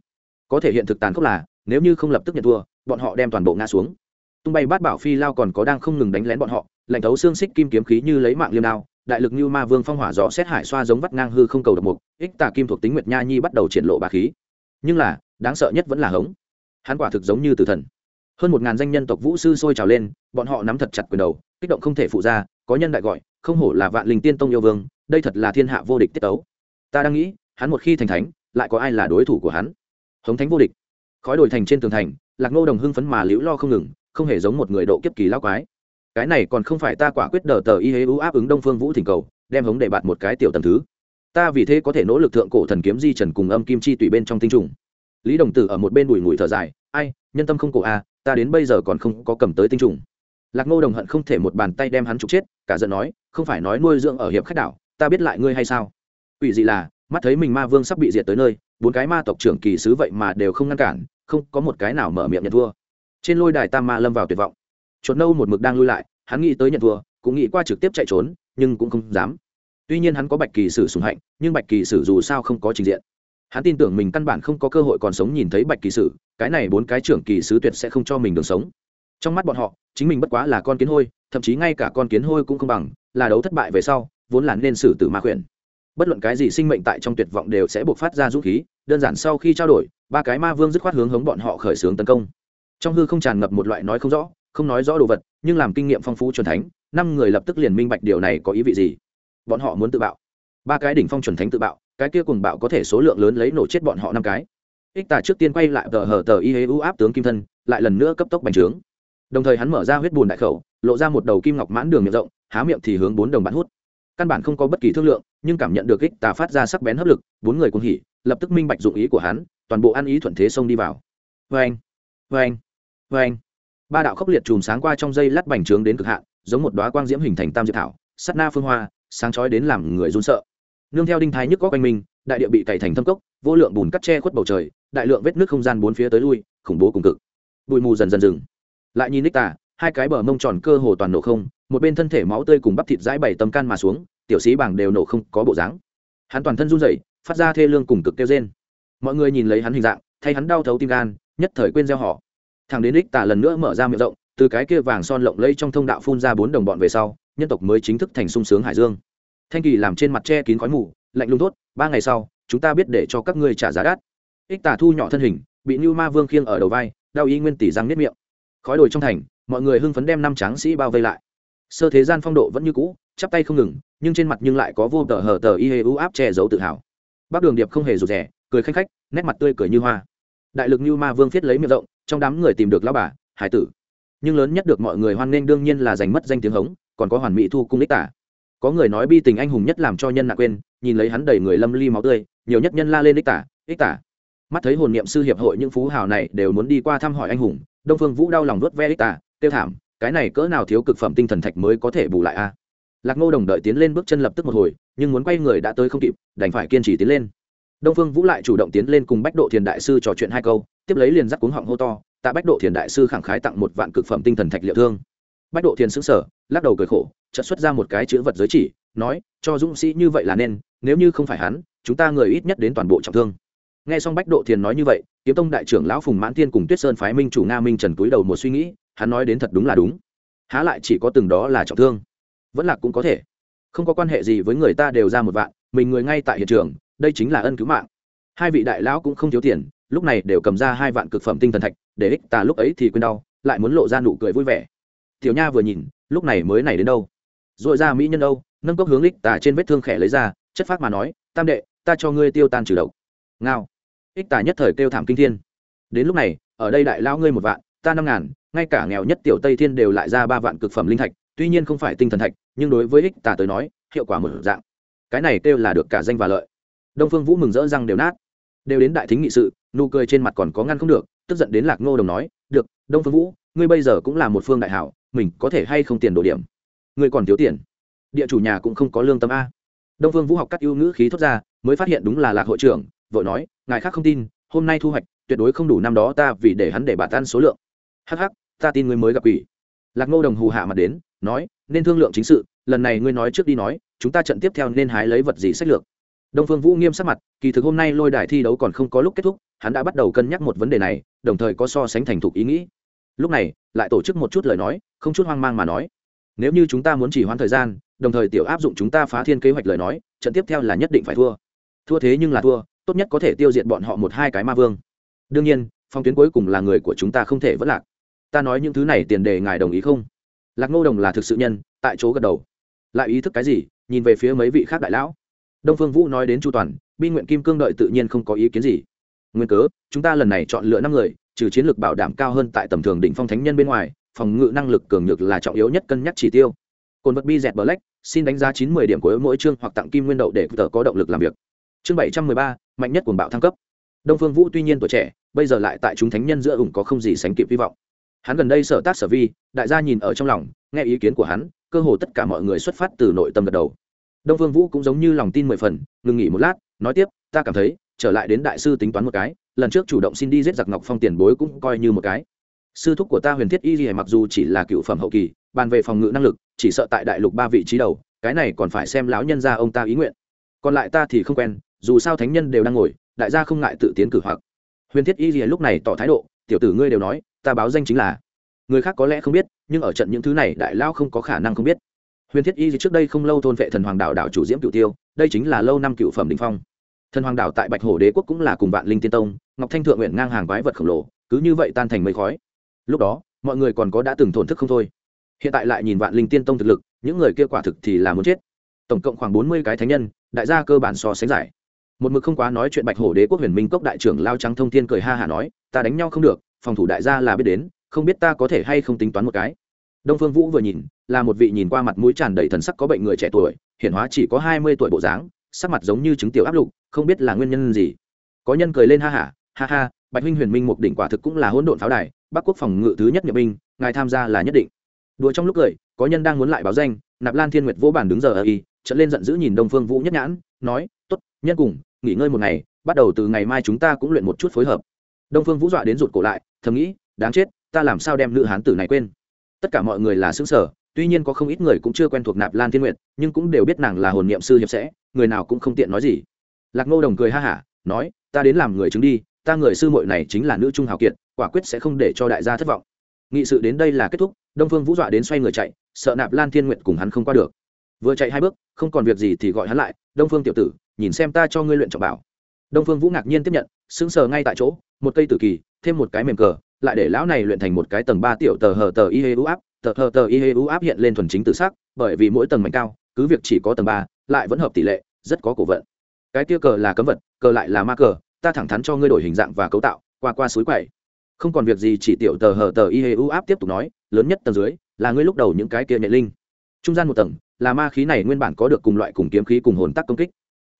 Có thể hiện thực tàn khốc là, nếu như không lập tức nhận thua, bọn họ đem toàn bộ ngã xuống. Tung bay bát bảo phi lao còn có đang không ngừng đánh lén bọn họ, lạnh thấu xương xích kim kiếm khí như lấy mạng liêm đao, đại lực như ma vương phong hỏa rõ xét hải xoa giống vắt ngang hư không cầu độc mục, ích tà kim thuộc tính nguyệt nha nhi bắt đầu triển lộ bá khí. Nhưng là, đáng sợ nhất vẫn là hống. Hắn quả thực giống như tử thần. Hơn một ngàn danh nhân tộc vũ sư sôi trào lên, bọn họ nắm thật chặt quyền đầu, kích động không thể phụ ra, có nhân đại gọi không hổ là vạn linh tiên tông yêu vương đây thật là thiên hạ vô địch tiết tấu. Ta đang nghĩ hắn một khi thành thánh lại có ai là đối thủ của hắn? Hống thánh vô địch. Khói đổi thành trên tường thành lạc ngô đồng hưng phấn mà liễu lo không ngừng không hề giống một người độ kiếp kỳ lao quái. Cái này còn không phải ta quả quyết đờ tờ y hế ưu áp ứng đông phương vũ thỉnh cầu đem hống để bạt một cái tiểu tầm thứ. Ta vì thế có thể nỗ lực thượng cổ thần kiếm di trần cùng âm kim chi tùy bên trong tinh trùng. Lý đồng tử ở một bên đùi ngùi thở dài ai nhân tâm không cổ a à, ta đến bây giờ còn không có cầm tới tinh trùng lạc ngô đồng hận không thể một bàn tay đem hắn trục chết, cả giận nói, không phải nói nuôi dưỡng ở hiệp khách đảo, ta biết lại ngươi hay sao? Quỷ dị là, mắt thấy mình ma vương sắp bị diệt tới nơi, bốn cái ma tộc trưởng kỳ sứ vậy mà đều không ngăn cản, không có một cái nào mở miệng nhận thua. Trên lôi đài tam ma lâm vào tuyệt vọng. Chuột nâu một mực đang lui lại, hắn nghĩ tới nhận thua, cũng nghĩ qua trực tiếp chạy trốn, nhưng cũng không dám. Tuy nhiên hắn có bạch kỳ sử sùng hạnh, nhưng bạch kỳ sử dù sao không có trình diện. Hắn tin tưởng mình căn bản không có cơ hội còn sống nhìn thấy bạch kỳ sử, cái này bốn cái trưởng kỳ sứ tuyệt sẽ không cho mình đường sống. Trong mắt bọn họ chính mình bất quá là con kiến hôi, thậm chí ngay cả con kiến hôi cũng không bằng, là đấu thất bại về sau, vốn là nên xử tử ma khuyển. Bất luận cái gì sinh mệnh tại trong tuyệt vọng đều sẽ buộc phát ra dũng khí, đơn giản sau khi trao đổi, ba cái ma vương dứt khoát hướng hống bọn họ khởi xướng tấn công. Trong hư không tràn ngập một loại nói không rõ, không nói rõ đồ vật, nhưng làm kinh nghiệm phong phú chuẩn thánh, năm người lập tức liền minh bạch điều này có ý vị gì. Bọn họ muốn tự bạo. Ba cái đỉnh phong chuẩn thánh tự bạo, cái kia cùng bạo có thể số lượng lớn lấy nổ chết bọn họ năm cái. Ích tà trước tiên quay lại tờ hở tờ y hế ưu áp tướng kim thân, lại lần nữa cấp tốc bành trướng đồng thời hắn mở ra huyết bùn đại khẩu lộ ra một đầu kim ngọc mãn đường miệng rộng há miệng thì hướng bốn đồng bạn hút. Căn bản không có bất kỳ thương lượng nhưng cảm nhận được kích, tà phát ra sắc bén hấp lực bốn người cùng hỉ lập tức minh bạch dụng ý của hắn toàn bộ ăn ý thuận thế xông đi vào. Vê anh vê anh vê anh ba đạo khốc liệt chùm sáng qua trong dây lát bành trướng đến cực hạn giống một đoá quang diễm hình thành tam diệp thảo sắt na phương hoa sáng chói đến làm người run sợ. Nương theo đinh thái nhức có quanh mình đại địa bị cày thành thâm cốc vô lượng bùn cắt che khuất bầu trời đại lượng vết nước không gian bốn phía tới lui khủng bố cùng cực. Bụi mù dần dần dừng lại nhìn ních tà hai cái bờ mông tròn cơ hồ toàn nổ không, một bên thân thể máu tươi cùng bắp thịt dãi bảy tầm can mà xuống, tiểu sĩ bảng đều nổ không có bộ dáng. Hắn toàn thân run rẩy, phát ra thê lương cùng cực kêu rên. Mọi người nhìn lấy hắn hình dạng, thay hắn đau thấu tim gan, nhất thời quên gieo họ. Thằng đến Nick tà lần nữa mở ra miệng rộng, từ cái kia vàng son lộng lây trong thông đạo phun ra bốn đồng bọn về sau, nhân tộc mới chính thức thành sung sướng hải dương. Thanh kỳ làm trên mặt che kín khói mù, lạnh lùng tốt ba ngày sau, chúng ta biết để cho các ngươi trả giá đắt. Ích tà thu nhỏ thân hình, bị như ma vương khiêng ở đầu vai, đau y nguyên tỷ răng nếp miệng khói đồi trong thành, mọi người hưng phấn đem năm tráng sĩ bao vây lại. Sơ thế gian phong độ vẫn như cũ, chắp tay không ngừng, nhưng trên mặt nhưng lại có vô tờ hờ tờ y hê u áp che giấu tự hào. Bác đường điệp không hề rụt rẻ cười khanh khách, nét mặt tươi cười như hoa. Đại lực như ma vương thiết lấy miệng rộng, trong đám người tìm được lao bà, hải tử. Nhưng lớn nhất được mọi người hoan nghênh đương nhiên là giành mất danh tiếng hống, còn có hoàn mỹ thu cung ích tả. Có người nói bi tình anh hùng nhất làm cho nhân nạ quên, nhìn lấy hắn đầy người lâm ly máu tươi, nhiều nhất nhân la lên ích tả ích tả. Mắt thấy hồn niệm sư hiệp hội những phú hào này đều muốn đi qua thăm hỏi anh hùng đông phương vũ đau lòng nuốt ve ích tiêu thảm, cái này cỡ nào thiếu cực phẩm tinh thần thạch mới có thể bù lại a? Lạc ngô đồng đợi tiến lên bước chân lập tức một hồi, nhưng muốn quay người đã tới không kịp, đành phải kiên trì tiến lên. Đông phương vũ lại chủ động tiến lên cùng bách độ thiền đại sư trò chuyện hai câu, tiếp lấy liền dắt cuống họng hô to, tạ bách độ thiền đại sư khẳng khái tặng một vạn cực phẩm tinh thần thạch liệu thương. Bách độ thiền xứng sở lắc đầu cười khổ, chợt xuất ra một cái chữ vật giới chỉ, nói, cho dũng sĩ như vậy là nên, nếu như không phải hắn, chúng ta người ít nhất đến toàn bộ trọng thương nghe xong bách độ thiền nói như vậy, kiếm tông đại trưởng lão phùng mãn tiên cùng tuyết sơn phái minh chủ nga minh trần cúi đầu một suy nghĩ, hắn nói đến thật đúng là đúng. Há lại chỉ có từng đó là trọng thương. Vẫn là cũng có thể. Không có quan hệ gì với người ta đều ra một vạn, mình người ngay tại hiện trường, đây chính là ân cứu mạng. Hai vị đại lão cũng không thiếu tiền, lúc này đều cầm ra hai vạn cực phẩm tinh thần thạch, để ích ta lúc ấy thì quên đau, lại muốn lộ ra nụ cười vui vẻ. Tiểu nha vừa nhìn, lúc này mới này đến đâu? Dội ra mỹ nhân đâu, nâng cốc hướng ích tà trên vết thương khẽ lấy ra, chất phát mà nói, tam đệ, ta cho ngươi tiêu tan trừ độc. Ngao ích tà nhất thời kêu thảm kinh thiên. Đến lúc này, ở đây đại lao ngươi một vạn, ta năm ngàn, ngay cả nghèo nhất tiểu tây thiên đều lại ra ba vạn cực phẩm linh thạch, tuy nhiên không phải tinh thần thạch, nhưng đối với ích tà tới nói, hiệu quả một dạng. Cái này kêu là được cả danh và lợi. Đông phương vũ mừng rỡ răng đều nát. Đều đến đại thính nghị sự, nụ cười trên mặt còn có ngăn không được, tức giận đến lạc ngô đồng nói, được, đông phương vũ, ngươi bây giờ cũng là một phương đại hảo, mình có thể hay không tiền đồ điểm? Ngươi còn thiếu tiền. Địa chủ nhà cũng không có lương tâm a. Đông phương vũ học các ưu ngữ khí thốt ra, mới phát hiện đúng là lạc hội trưởng vội nói, ngài khác không tin, hôm nay thu hoạch, tuyệt đối không đủ năm đó ta vì để hắn để bà tan số lượng. Hắc hắc, ta tin ngươi mới gặp quỷ. Lạc ngô đồng hù hạ mặt đến, nói, nên thương lượng chính sự, lần này ngươi nói trước đi nói, chúng ta trận tiếp theo nên hái lấy vật gì sách lược. Đông phương vũ nghiêm sắc mặt, kỳ thực hôm nay lôi đài thi đấu còn không có lúc kết thúc, hắn đã bắt đầu cân nhắc một vấn đề này, đồng thời có so sánh thành thục ý nghĩ. Lúc này, lại tổ chức một chút lời nói, không chút hoang mang mà nói, nếu như chúng ta muốn chỉ hoãn thời gian, đồng thời tiểu áp dụng chúng ta phá thiên kế hoạch lời nói, trận tiếp theo là nhất định phải thua. Thua thế nhưng là thua tốt nhất có thể tiêu diệt bọn họ một hai cái ma vương. Đương nhiên phong tuyến cuối cùng là người của chúng ta không thể vất lạc. Ta nói những thứ này tiền đề ngài đồng ý không? Lạc ngô đồng là thực sự nhân, tại chỗ gật đầu. Lại ý thức cái gì? Nhìn về phía mấy vị khác đại lão. Đông phương vũ nói đến chu toàn, bi nguyện kim cương đợi tự nhiên không có ý kiến gì. Nguyên cớ, chúng ta lần này chọn lựa năm người, trừ chiến lược bảo đảm cao hơn tại tầm thường đỉnh phong thánh nhân bên ngoài, phòng ngự năng lực cường nhược là trọng yếu nhất cân nhắc chỉ tiêu. Cồn vật bi dẹt black, xin đánh giá chín mươi điểm của mỗi chương hoặc tặng kim nguyên đậu để tờ có động lực làm việc. Chương bảy trăm mười ba mạnh nhất cuồng bạo thăng cấp. Đông phương vũ tuy nhiên tuổi trẻ, bây giờ lại tại chúng thánh nhân giữa ủng có không gì sánh kịp hy vọng. Hắn gần đây sở tác sở vi, đại gia nhìn ở trong lòng, nghe ý kiến của hắn, cơ hồ tất cả mọi người xuất phát từ nội tâm gật đầu. Đông phương vũ cũng giống như lòng tin mười phần, ngừng nghỉ một lát, nói tiếp, ta cảm thấy, trở lại đến đại sư tính toán một cái, lần trước chủ động xin đi giết giặc ngọc phong tiền bối cũng coi như một cái. Sư thúc của ta huyền thiết y gì mặc dù chỉ là cựu phẩm hậu kỳ, bàn về phòng ngự năng lực, chỉ sợ tại đại lục ba vị trí đầu, cái này còn phải xem lão nhân ra ông ta ý nguyện. Còn lại ta thì không quen dù sao thánh nhân đều đang ngồi, đại gia không ngại tự tiến cử hoặc. Huyền thiết y gì lúc này tỏ thái độ, tiểu tử ngươi đều nói, ta báo danh chính là. Người khác có lẽ không biết, nhưng ở trận những thứ này, đại lao không có khả năng không biết. Huyền thiết y gì trước đây không lâu thôn vệ thần hoàng đạo đạo chủ diễm cựu tiêu, đây chính là lâu năm cựu phẩm đình phong. Thần hoàng đạo tại bạch hồ đế quốc cũng là cùng vạn linh tiên tông, ngọc thanh thượng nguyện ngang hàng quái vật khổng lồ, cứ như vậy tan thành mây khói. Lúc đó, mọi người còn có đã từng thổn thức không thôi. Hiện tại lại nhìn vạn linh tiên tông thực lực, những người kia quả thực thì là muốn chết. Tổng cộng khoảng bốn mươi cái thánh nhân, đại gia cơ bản so sánh giải một mực không quá nói chuyện bạch hổ đế quốc huyền minh cốc đại trưởng lao trắng thông thiên cười ha hả nói, ta đánh nhau không được, phòng thủ đại gia là biết đến, không biết ta có thể hay không tính toán một cái. Đông phương vũ vừa nhìn, là một vị nhìn qua mặt mũi tràn đầy thần sắc có bệnh người trẻ tuổi hiện hóa chỉ có hai mươi tuổi bộ dáng, sắc mặt giống như chứng tiểu áp lục, không biết là nguyên nhân gì. Có nhân cười lên ha hả, ha ha, bạch huynh huyền minh một đỉnh quả thực cũng là hỗn độn pháo đài, bắc quốc phòng ngự thứ nhất nhập binh, ngài tham gia là nhất định. Đùa trong lúc cười, có nhân đang muốn lại báo danh, nạp lan thiên nguyệt vỗ bản đứng giờ ở y trận lên giận dữ nhìn đông phương vũ nhất nhãn, nói nhân cùng, nghỉ ngơi một ngày, bắt đầu từ ngày mai chúng ta cũng luyện một chút phối hợp. Đông phương vũ dọa đến rụt cổ lại, thầm nghĩ, đáng chết, ta làm sao đem nữ hán tử này quên? Tất cả mọi người là xứng sở tuy nhiên có không ít người cũng chưa quen thuộc nạp lan thiên nguyệt, nhưng cũng đều biết nàng là hồn niệm sư hiệp sẽ, người nào cũng không tiện nói gì. Lạc ngô đồng cười ha hả, nói, ta đến làm người chứng đi, ta người sư muội này chính là nữ trung hào kiệt, quả quyết sẽ không để cho đại gia thất vọng. Nghị sự đến đây là kết thúc, đông phương vũ dọa đến xoay người chạy, sợ nạp lan thiên nguyệt cùng hắn không qua được. Vừa chạy hai bước, không còn việc gì thì gọi hắn lại, đông phương tiểu tử nhìn xem ta cho ngươi luyện trọng bảo. Đông phương vũ ngạc nhiên tiếp nhận, sững sờ ngay tại chỗ, một cây tử kỳ, thêm một cái mềm cờ, lại để lão này luyện thành một cái tầng ba tiểu tờ hờ tờ y hê u áp, tờ hờ tờ y hê u áp hiện lên thuần chính tự sắc, bởi vì mỗi tầng mạnh cao, cứ việc chỉ có tầng ba, lại vẫn hợp tỷ lệ, rất có cổ vận. Cái tia cờ là cấm vật, cờ lại là ma cờ, ta thẳng thắn cho ngươi đổi hình dạng và cấu tạo, qua qua suối quậy. Không còn việc gì, chỉ tiểu tờ hờ tờ y hê u áp tiếp tục nói, lớn nhất tầng dưới, là ngươi lúc đầu những cái kia nhạy linh. Trung gian một tầng, là ma khí này nguyên bản có được cùng loại cùng kiếm khí cùng hồn tắc công kích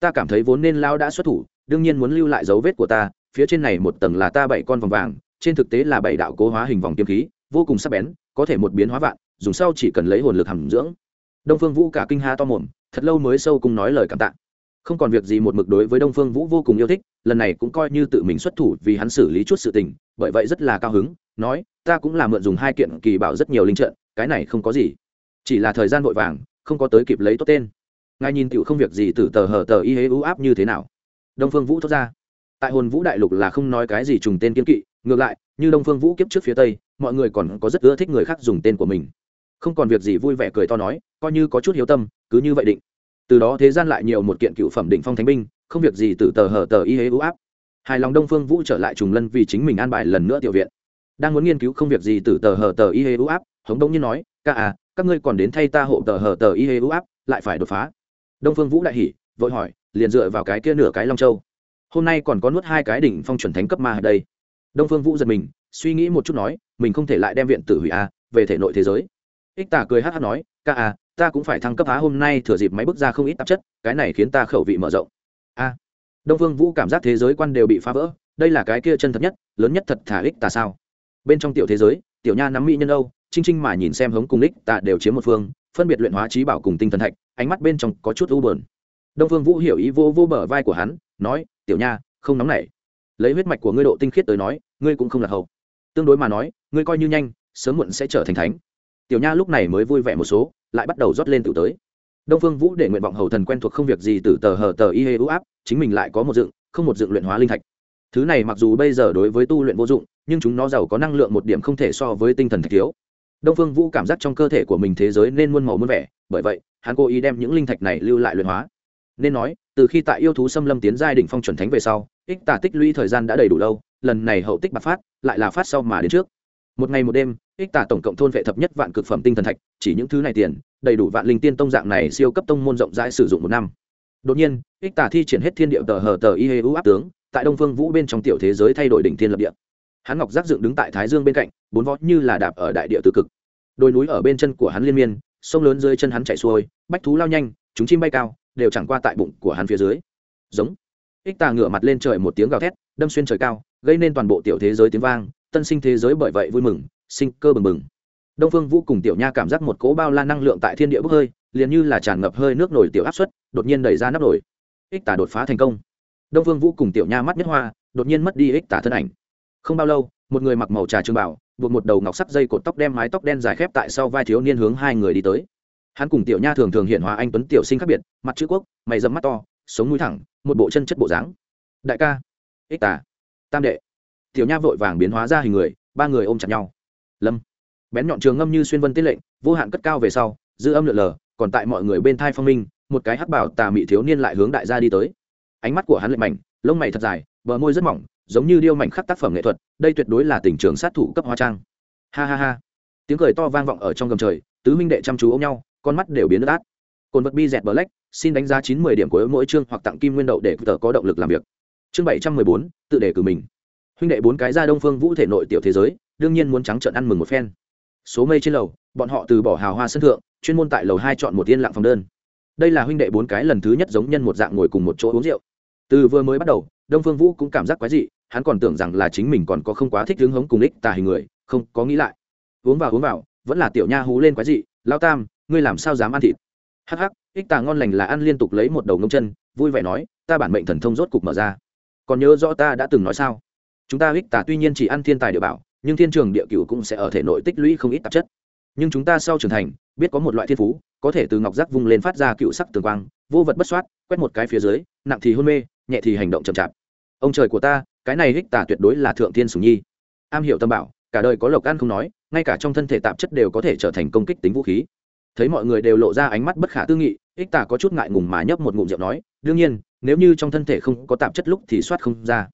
ta cảm thấy vốn nên lao đã xuất thủ, đương nhiên muốn lưu lại dấu vết của ta, phía trên này một tầng là ta bảy con vòng vàng, trên thực tế là bảy đạo cố hóa hình vòng kiếm khí, vô cùng sắc bén, có thể một biến hóa vạn, dùng sau chỉ cần lấy hồn lực hàm dưỡng. Đông phương vũ cả kinh ha to mồm, thật lâu mới sâu cùng nói lời cảm tạ. Không còn việc gì một mực đối với đông phương vũ vô cùng yêu thích, lần này cũng coi như tự mình xuất thủ vì hắn xử lý chút sự tình, bởi vậy rất là cao hứng, nói, ta cũng là mượn dùng hai kiện kỳ bảo rất nhiều linh trận, cái này không có gì. Chỉ là thời gian vội vàng, không có tới kịp lấy tốt tên ngài nhìn tựu không việc gì từ tờ hờ tờ y hế ưu áp như thế nào? Đông phương vũ thốt ra. Tại hồn vũ đại lục là không nói cái gì trùng tên kiên kỵ, ngược lại, như đông phương vũ kiếp trước phía tây, mọi người còn có rất ưa thích người khác dùng tên của mình. Không còn việc gì vui vẻ cười to nói, coi như có chút hiếu tâm, cứ như vậy định. Từ đó thế gian lại nhiều một kiện cựu phẩm định phong thánh binh, không việc gì từ tờ hở tờ y hế ưu áp. Hài lòng đông phương vũ trở lại trùng lân vì chính mình an bài lần nữa tiểu viện. Đang muốn nghiên cứu không việc gì từ tờ hở tờ y hế ưu áp, hống đông như nói, ca à các ngươi còn đến thay ta hộ tờ hở tờ y hế ưu áp, lại phải đột phá đông phương vũ đại hỉ, vội hỏi, liền dựa vào cái kia nửa cái long châu. Hôm nay còn có nuốt hai cái đỉnh phong chuẩn thánh cấp ma ở đây. Đông phương vũ giật mình, suy nghĩ một chút nói, mình không thể lại đem viện tử hủy a về thể nội thế giới. Ích tả cười hát hát nói, ca à ta cũng phải thăng cấp á hôm nay thừa dịp máy bước ra không ít tạp chất, cái này khiến ta khẩu vị mở rộng. A. Đông phương vũ cảm giác thế giới quan đều bị phá vỡ, đây là cái kia chân thật nhất, lớn nhất thật thả ích tà sao? Bên trong tiểu thế giới, tiểu nha nắm mỹ nhân âu, chinh chinh mà nhìn xem hống cùng ích tà đều chiếm một phương phân biệt luyện hóa trí bảo cùng tinh thần thạch, ánh mắt bên trong có chút u bờn đông phương vũ hiểu ý vô vô bờ vai của hắn, nói, tiểu nha, không nóng nảy. Lấy huyết mạch của ngươi độ tinh khiết tới nói, ngươi cũng không là hậu tương đối mà nói, ngươi coi như nhanh, sớm muộn sẽ trở thành thánh. Tiểu nha lúc này mới vui vẻ một số, lại bắt đầu rót lên tử tới. Đông phương vũ để nguyện vọng hầu thần quen thuộc không việc gì từ tờ hờ tờ y hê ưu áp, chính mình lại có một dựng, không một dựng luyện hóa linh thạch. Thứ này mặc dù bây giờ đối với tu luyện vô dụng, nhưng chúng nó giàu có năng lượng một điểm không thể so với tinh thần thạch thiếu đông phương vũ cảm giác trong cơ thể của mình thế giới nên muôn màu muôn vẻ, bởi vậy, hắn cố ý đem những linh thạch này lưu lại luyện hóa. Nên nói, từ khi tại yêu thú xâm lâm tiến giai đỉnh phong chuẩn thánh về sau, ích tả tích lũy thời gian đã đầy đủ lâu, lần này hậu tích bạc phát, lại là phát sau mà đến trước. Một ngày một đêm, ích tả tổng cộng thôn vệ thập nhất vạn cực phẩm tinh thần thạch, chỉ những thứ này tiền, đầy đủ vạn linh tiên tông dạng này siêu cấp tông môn rộng rãi sử dụng một năm. Đột nhiên, ích tả thi triển hết thiên địa tờ hờ tờ y hê ưu áp tướng, tại đông phương vũ bên trong tiểu thế giới thay đổi đỉnh thiên lập địa hắn ngọc giác dựng đứng tại thái dương bên cạnh, bốn võ như là đạp ở đại địa tự cực. Đồi núi ở bên chân của hắn liên miên, sông lớn dưới chân hắn chạy xuôi, bách thú lao nhanh, chúng chim bay cao, đều chẳng qua tại bụng của hắn phía dưới. Giống. Ích tà ngửa mặt lên trời một tiếng gào thét, đâm xuyên trời cao, gây nên toàn bộ tiểu thế giới tiếng vang, tân sinh thế giới bởi vậy vui mừng, sinh cơ bừng bừng. Đông phương vũ cùng tiểu nha cảm giác một cỗ bao la năng lượng tại thiên địa bốc hơi, liền như là tràn ngập hơi nước nổi tiểu áp suất, đột nhiên đẩy ra nắp nổi ích tà đột phá thành công. Đông phương vũ cùng tiểu nha mắt nhất hoa, đột nhiên mất đi ích tà thân ảnh không bao lâu, một người mặc màu trà trường bảo buộc một đầu ngọc sắt dây cột tóc đem mái tóc đen dài khép tại sau vai thiếu niên hướng hai người đi tới. Hắn cùng tiểu nha thường thường hiện hóa anh tuấn tiểu sinh khác biệt, mặt chữ quốc, mày dầm mắt to, sống mũi thẳng, một bộ chân chất bộ dáng. Đại ca. Ích tà. Tam đệ. Tiểu nha vội vàng biến hóa ra hình người, ba người ôm chặt nhau. Lâm. Bén nhọn trường ngâm như xuyên vân tiết lệnh, vô hạn cất cao về sau, dư âm lượn lờ, còn tại mọi người bên thai phong minh, một cái hắc bảo tà mị thiếu niên lại hướng đại gia đi tới. Ánh mắt của hắn lệnh mảnh, lông mày thật dài, bờ môi rất mỏng giống như điêu mảnh khắc tác phẩm nghệ thuật, đây tuyệt đối là tình trường sát thủ cấp hoa trang. Ha ha ha. Tiếng cười to vang vọng ở trong gầm trời, tứ minh đệ chăm chú ôm nhau, con mắt đều biến nước át. Cồn vật bi dẹt black, xin đánh giá chín mươi điểm của mỗi chương hoặc tặng kim nguyên đậu để tờ có động lực làm việc. Chương bảy trăm mười bốn, tự đề cử mình. Huynh đệ bốn cái ra đông phương vũ thể nội tiểu thế giới, đương nhiên muốn trắng trợn ăn mừng một phen. Số mây trên lầu, bọn họ từ bỏ hào hoa sân thượng, chuyên môn tại lầu hai chọn một yên lặng phòng đơn. Đây là huynh đệ bốn cái lần thứ nhất giống nhân một dạng ngồi cùng một chỗ uống rượu. Từ vừa mới bắt đầu, đông phương vũ cũng cảm giác quái dị hắn còn tưởng rằng là chính mình còn có không quá thích hướng hống cùng ích tà hình người, không có nghĩ lại. Uống vào uống vào, vẫn là tiểu nha hú lên quái dị lao tam, ngươi làm sao dám ăn thịt? Hắc hắc, ích tà ngon lành là ăn liên tục lấy một đầu ngông chân, vui vẻ nói, ta bản mệnh thần thông rốt cục mở ra. Còn nhớ rõ ta đã từng nói sao? Chúng ta ích tà tuy nhiên chỉ ăn thiên tài địa bảo, nhưng thiên trường địa cửu cũng sẽ ở thể nội tích lũy không ít tạp chất. Nhưng chúng ta sau trưởng thành, biết có một loại thiên phú, có thể từ ngọc giác vung lên phát ra cựu sắc tường quang, vô vật bất soát, quét một cái phía dưới, nặng thì hôn mê, nhẹ thì hành động chậm chạp. Ông trời của ta cái này ích tà tuyệt đối là thượng thiên sùng nhi. Am hiểu tâm bảo, cả đời có lộc ăn không nói, ngay cả trong thân thể tạp chất đều có thể trở thành công kích tính vũ khí. Thấy mọi người đều lộ ra ánh mắt bất khả tư nghị ích tà có chút ngại ngùng mà nhấp một ngụm rượu nói, đương nhiên, nếu như trong thân thể không có tạp chất lúc thì soát không ra.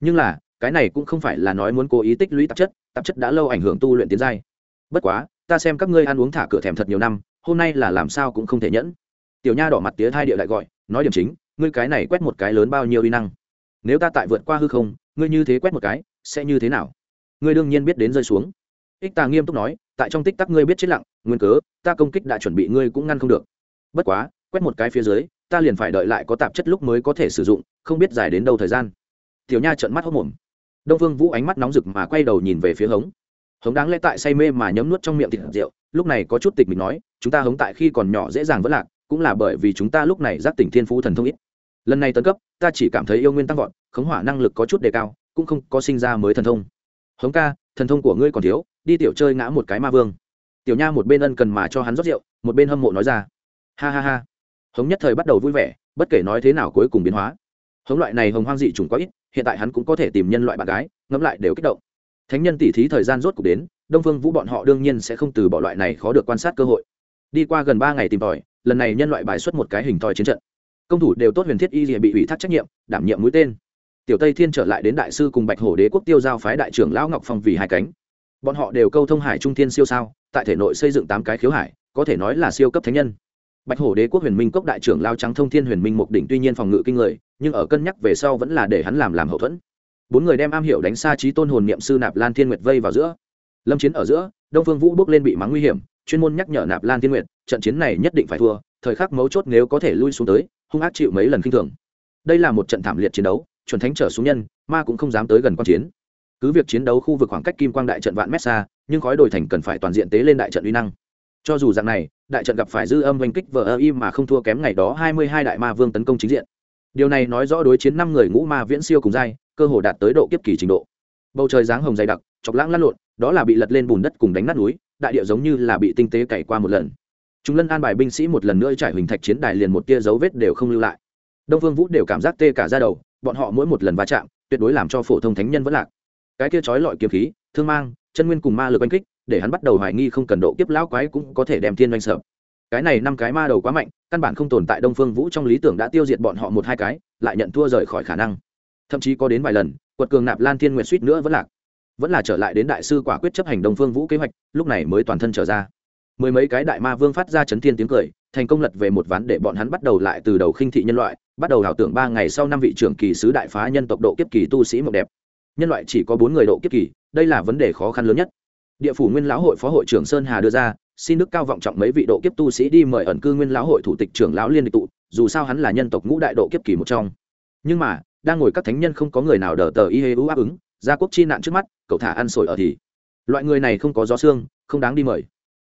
Nhưng là, cái này cũng không phải là nói muốn cố ý tích lũy tạp chất tạp chất đã lâu ảnh hưởng tu luyện tiến giai. Bất quá, ta xem các ngươi ăn uống thả cửa thèm thật nhiều năm, hôm nay là làm sao cũng không thể nhẫn. Tiểu nha đỏ mặt tía thai địa lại gọi, nói điểm chính, ngươi cái này quét một cái lớn bao nhiêu uy năng? Nếu ta tại vượt qua hư không, ngươi như thế quét một cái, sẽ như thế nào? Ngươi đương nhiên biết đến rơi xuống. Ích tà nghiêm túc nói, tại trong tích tắc ngươi biết chết lặng, nguyên cớ, ta công kích đã chuẩn bị ngươi cũng ngăn không được. Bất quá, quét một cái phía dưới, ta liền phải đợi lại có tạp chất lúc mới có thể sử dụng, không biết dài đến đâu thời gian. Tiểu nha trợn mắt hốc mồm đông phương vũ ánh mắt nóng rực mà quay đầu nhìn về phía hống. Hống đáng lẽ tại say mê mà nhấm nuốt trong miệng thịt rượu, lúc này có chút tịch mình nói, chúng ta hống tại khi còn nhỏ dễ dàng vẫn lạc, cũng là bởi vì chúng ta lúc này giác tỉnh thiên phú thần thông ít lần này tấn cấp, ta chỉ cảm thấy yêu nguyên tăng vọt, khống hỏa năng lực có chút đề cao, cũng không có sinh ra mới thần thông. Hống ca, thần thông của ngươi còn thiếu, đi tiểu chơi ngã một cái ma vương. Tiểu nha một bên ân cần mà cho hắn rót rượu, một bên hâm mộ nói ra. Ha ha ha. Hống nhất thời bắt đầu vui vẻ, bất kể nói thế nào cuối cùng biến hóa. Hống loại này hồng hoang dị trùng quá ít, hiện tại hắn cũng có thể tìm nhân loại bạn gái, ngẫm lại đều kích động. Thánh nhân tỉ thí thời gian rốt cuộc đến, đông phương vũ bọn họ đương nhiên sẽ không từ bỏ loại này khó được quan sát cơ hội. Đi qua gần ba ngày tìm tòi, lần này nhân loại bài xuất một cái hình thoi chiến trận công thủ đều tốt huyền thiết y rìa bị ủy thác trách nhiệm, đảm nhiệm mũi tên. Tiểu tây thiên trở lại đến đại sư cùng bạch hổ đế quốc tiêu giao phái đại trưởng lão ngọc phong vì hai cánh. Bọn họ đều câu thông hải trung thiên siêu sao, tại thể nội xây dựng tám cái khiếu hải, có thể nói là siêu cấp thánh nhân. Bạch hổ đế quốc huyền minh cốc đại trưởng lao trắng thông thiên huyền minh mục đỉnh tuy nhiên phòng ngự kinh người, nhưng ở cân nhắc về sau vẫn là để hắn làm làm hậu thuẫn. Bốn người đem am hiểu đánh xa trí tôn hồn niệm sư nạp lan thiên nguyệt vây vào giữa. Lâm chiến ở giữa, đông phương vũ bước lên bị mắng nguy hiểm, chuyên môn nhắc nhở nạp lan thiên nguyệt, trận chiến này nhất định phải thua, thời khắc mấu chốt nếu có thể lui xuống tới hung ác chịu mấy lần kinh thường. Đây là một trận thảm liệt chiến đấu, chuẩn thánh trở xuống nhân, ma cũng không dám tới gần quan chiến. Cứ việc chiến đấu khu vực khoảng cách kim quang đại trận vạn mét xa, nhưng khói đồi thành cần phải toàn diện tế lên đại trận uy năng. Cho dù dạng này, đại trận gặp phải dư âm oanh kích vờ ơ im mà không thua kém ngày đó hai mươi hai đại ma vương tấn công chính diện. Điều này nói rõ đối chiến năm người ngũ ma viễn siêu cùng giai, cơ hồ đạt tới độ kiếp kỳ trình độ. Bầu trời dáng hồng dày đặc, chọc lãng lăn lộn, đó là bị lật lên bùn đất cùng đánh nát núi, đại địa giống như là bị tinh tế cày qua một lần chúng lân an bài binh sĩ một lần nữa trải huỳnh thạch chiến đài liền một tia dấu vết đều không lưu lại. Đông phương vũ đều cảm giác tê cả ra đầu, bọn họ mỗi một lần va chạm, tuyệt đối làm cho phổ thông thánh nhân vẫn lạc. Cái kia trói lọi kiếm khí, thương mang, chân nguyên cùng ma lực oanh kích, để hắn bắt đầu hoài nghi không cần độ kiếp lão quái cũng có thể đem thiên oanh sợ. Cái này năm cái ma đầu quá mạnh, căn bản không tồn tại đông phương vũ trong lý tưởng đã tiêu diệt bọn họ một hai cái, lại nhận thua rời khỏi khả năng. Thậm chí có đến vài lần, quật cường nạp lan thiên nguyện suýt nữa vẫn lạc. Vẫn là trở lại đến đại sư quả quyết chấp hành đông phương vũ kế hoạch, lúc này mới toàn thân trở ra mười mấy cái đại ma vương phát ra chấn thiên tiếng cười, thành công lật về một ván để bọn hắn bắt đầu lại từ đầu khinh thị nhân loại, bắt đầu ảo tưởng ba ngày sau năm vị trưởng kỳ sứ đại phá nhân tộc độ kiếp kỳ tu sĩ mộng đẹp. Nhân loại chỉ có bốn người độ kiếp kỳ, đây là vấn đề khó khăn lớn nhất. Địa phủ nguyên lão hội phó hội trưởng sơn hà đưa ra, xin đức cao vọng trọng mấy vị độ kiếp tu sĩ đi mời ẩn cư nguyên lão hội thủ tịch trưởng lão liên địch tụ, dù sao hắn là nhân tộc ngũ đại độ kiếp kỳ một trong. Nhưng mà, đang ngồi các thánh nhân không có người nào đờ tờ y hê áp ứng, gia quốc chi nạn trước mắt, cậu thả ăn sổi ở thì. Loại người này không có gió xương không đáng đi mời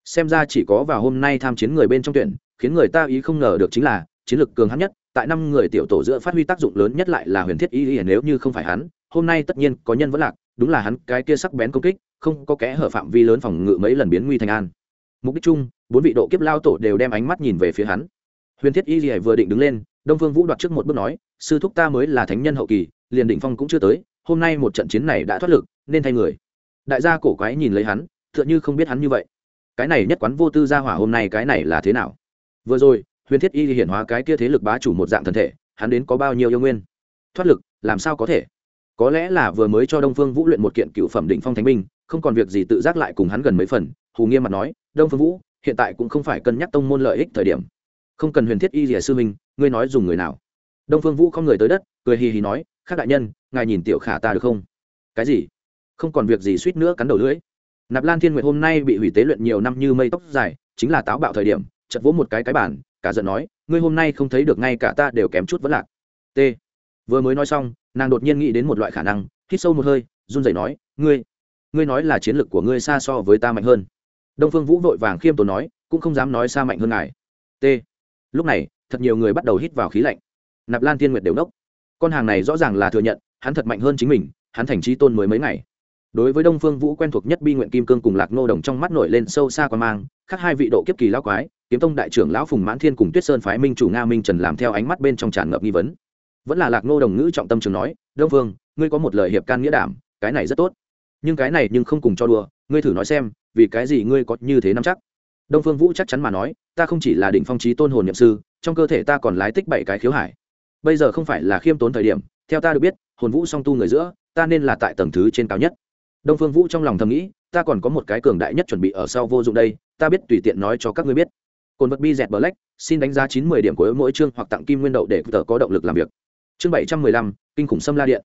xem ra chỉ có vào hôm nay tham chiến người bên trong tuyển, khiến người ta ý không ngờ được chính là, chiến lược cường hắn nhất, tại năm người tiểu tổ giữa phát huy tác dụng lớn nhất lại là huyền thiết y y nếu như không phải hắn, hôm nay tất nhiên có nhân vẫn lạc, đúng là hắn cái kia sắc bén công kích, không có kẽ hở phạm vi lớn phòng ngự mấy lần biến nguy thành an. Mục đích chung, bốn vị độ kiếp lao tổ đều đem ánh mắt nhìn về phía hắn. Huyền thiết y y vừa định đứng lên, đông phương vũ đoạt trước một bước nói, sư thúc ta mới là thánh nhân hậu kỳ, liền định phong cũng chưa tới, hôm nay một trận chiến này đã thoát lực, nên thay người. Đại gia cổ quái nhìn lấy hắn, tựa như không biết hắn như vậy cái này nhất quán vô tư gia hỏa hôm nay cái này là thế nào? Vừa rồi, huyền thiết y hiển hóa cái kia thế lực bá chủ một dạng thân thể, hắn đến có bao nhiêu yêu nguyên? Thoát lực, làm sao có thể? Có lẽ là vừa mới cho đông phương vũ luyện một kiện cựu phẩm định phong thánh binh, không còn việc gì tự giác lại cùng hắn gần mấy phần, hù nghiêm mặt nói, đông phương vũ, hiện tại cũng không phải cân nhắc tông môn lợi ích thời điểm. Không cần huyền thiết y rỉa sư minh ngươi nói dùng người nào? Đông phương vũ không người tới đất, cười hì hì nói, khác đại nhân, ngài nhìn tiểu khả ta được không? Cái gì? Không còn việc gì suýt nữa cắn đầu lưỡi nạp lan thiên nguyệt hôm nay bị hủy tế luyện nhiều năm như mây tóc dài, chính là táo bạo thời điểm chật vỗ một cái cái bản cả giận nói, ngươi hôm nay không thấy được ngay cả ta đều kém chút vẫn lạc. T. Vừa mới nói xong, nàng đột nhiên nghĩ đến một loại khả năng, hít sâu một hơi, run rẩy nói, ngươi ngươi nói là chiến lược của ngươi xa so với ta mạnh hơn. Đông phương vũ vội vàng khiêm tốn nói, cũng không dám nói xa mạnh hơn ngài. T. Lúc này, thật nhiều người bắt đầu hít vào khí lạnh. Nạp lan thiên nguyệt đều nốc. Con hàng này rõ ràng là thừa nhận, hắn thật mạnh hơn chính mình, hắn thành trí tôn mới mấy ngày đối với đông phương vũ quen thuộc nhất bi nguyện kim cương cùng lạc nô đồng trong mắt nổi lên sâu xa quan mang, khác hai vị độ kiếp kỳ lão quái, kiếm tông đại trưởng lão phùng mãn thiên cùng tuyết sơn phái minh chủ nga minh trần làm theo ánh mắt bên trong tràn ngập nghi vấn. Vẫn là lạc nô đồng ngữ trọng tâm trường nói, đông phương, ngươi có một lời hiệp can nghĩa đảm, cái này rất tốt. Nhưng cái này nhưng không cùng cho đùa, ngươi thử nói xem, vì cái gì ngươi có như thế nắm chắc? Đông phương vũ chắc chắn mà nói, ta không chỉ là đỉnh phong trí tôn hồn nhậm sư, trong cơ thể ta còn lái tích bảy cái khiếu hải. Bây giờ không phải là khiêm tốn thời điểm, theo ta được biết, hồn vũ song tu người giữa, ta nên là tại tầng thứ trên cao nhất đông phương vũ trong lòng thầm nghĩ, ta còn có một cái cường đại nhất chuẩn bị ở sau vô dụng đây, ta biết tùy tiện nói cho các ngươi biết. Cồn vật bi dẹt black, xin đánh giá chín mươi điểm của mỗi chương hoặc tặng kim nguyên đậu để tờ có động lực làm việc. Chương bảy trăm mười lăm, kinh khủng xâm la điện.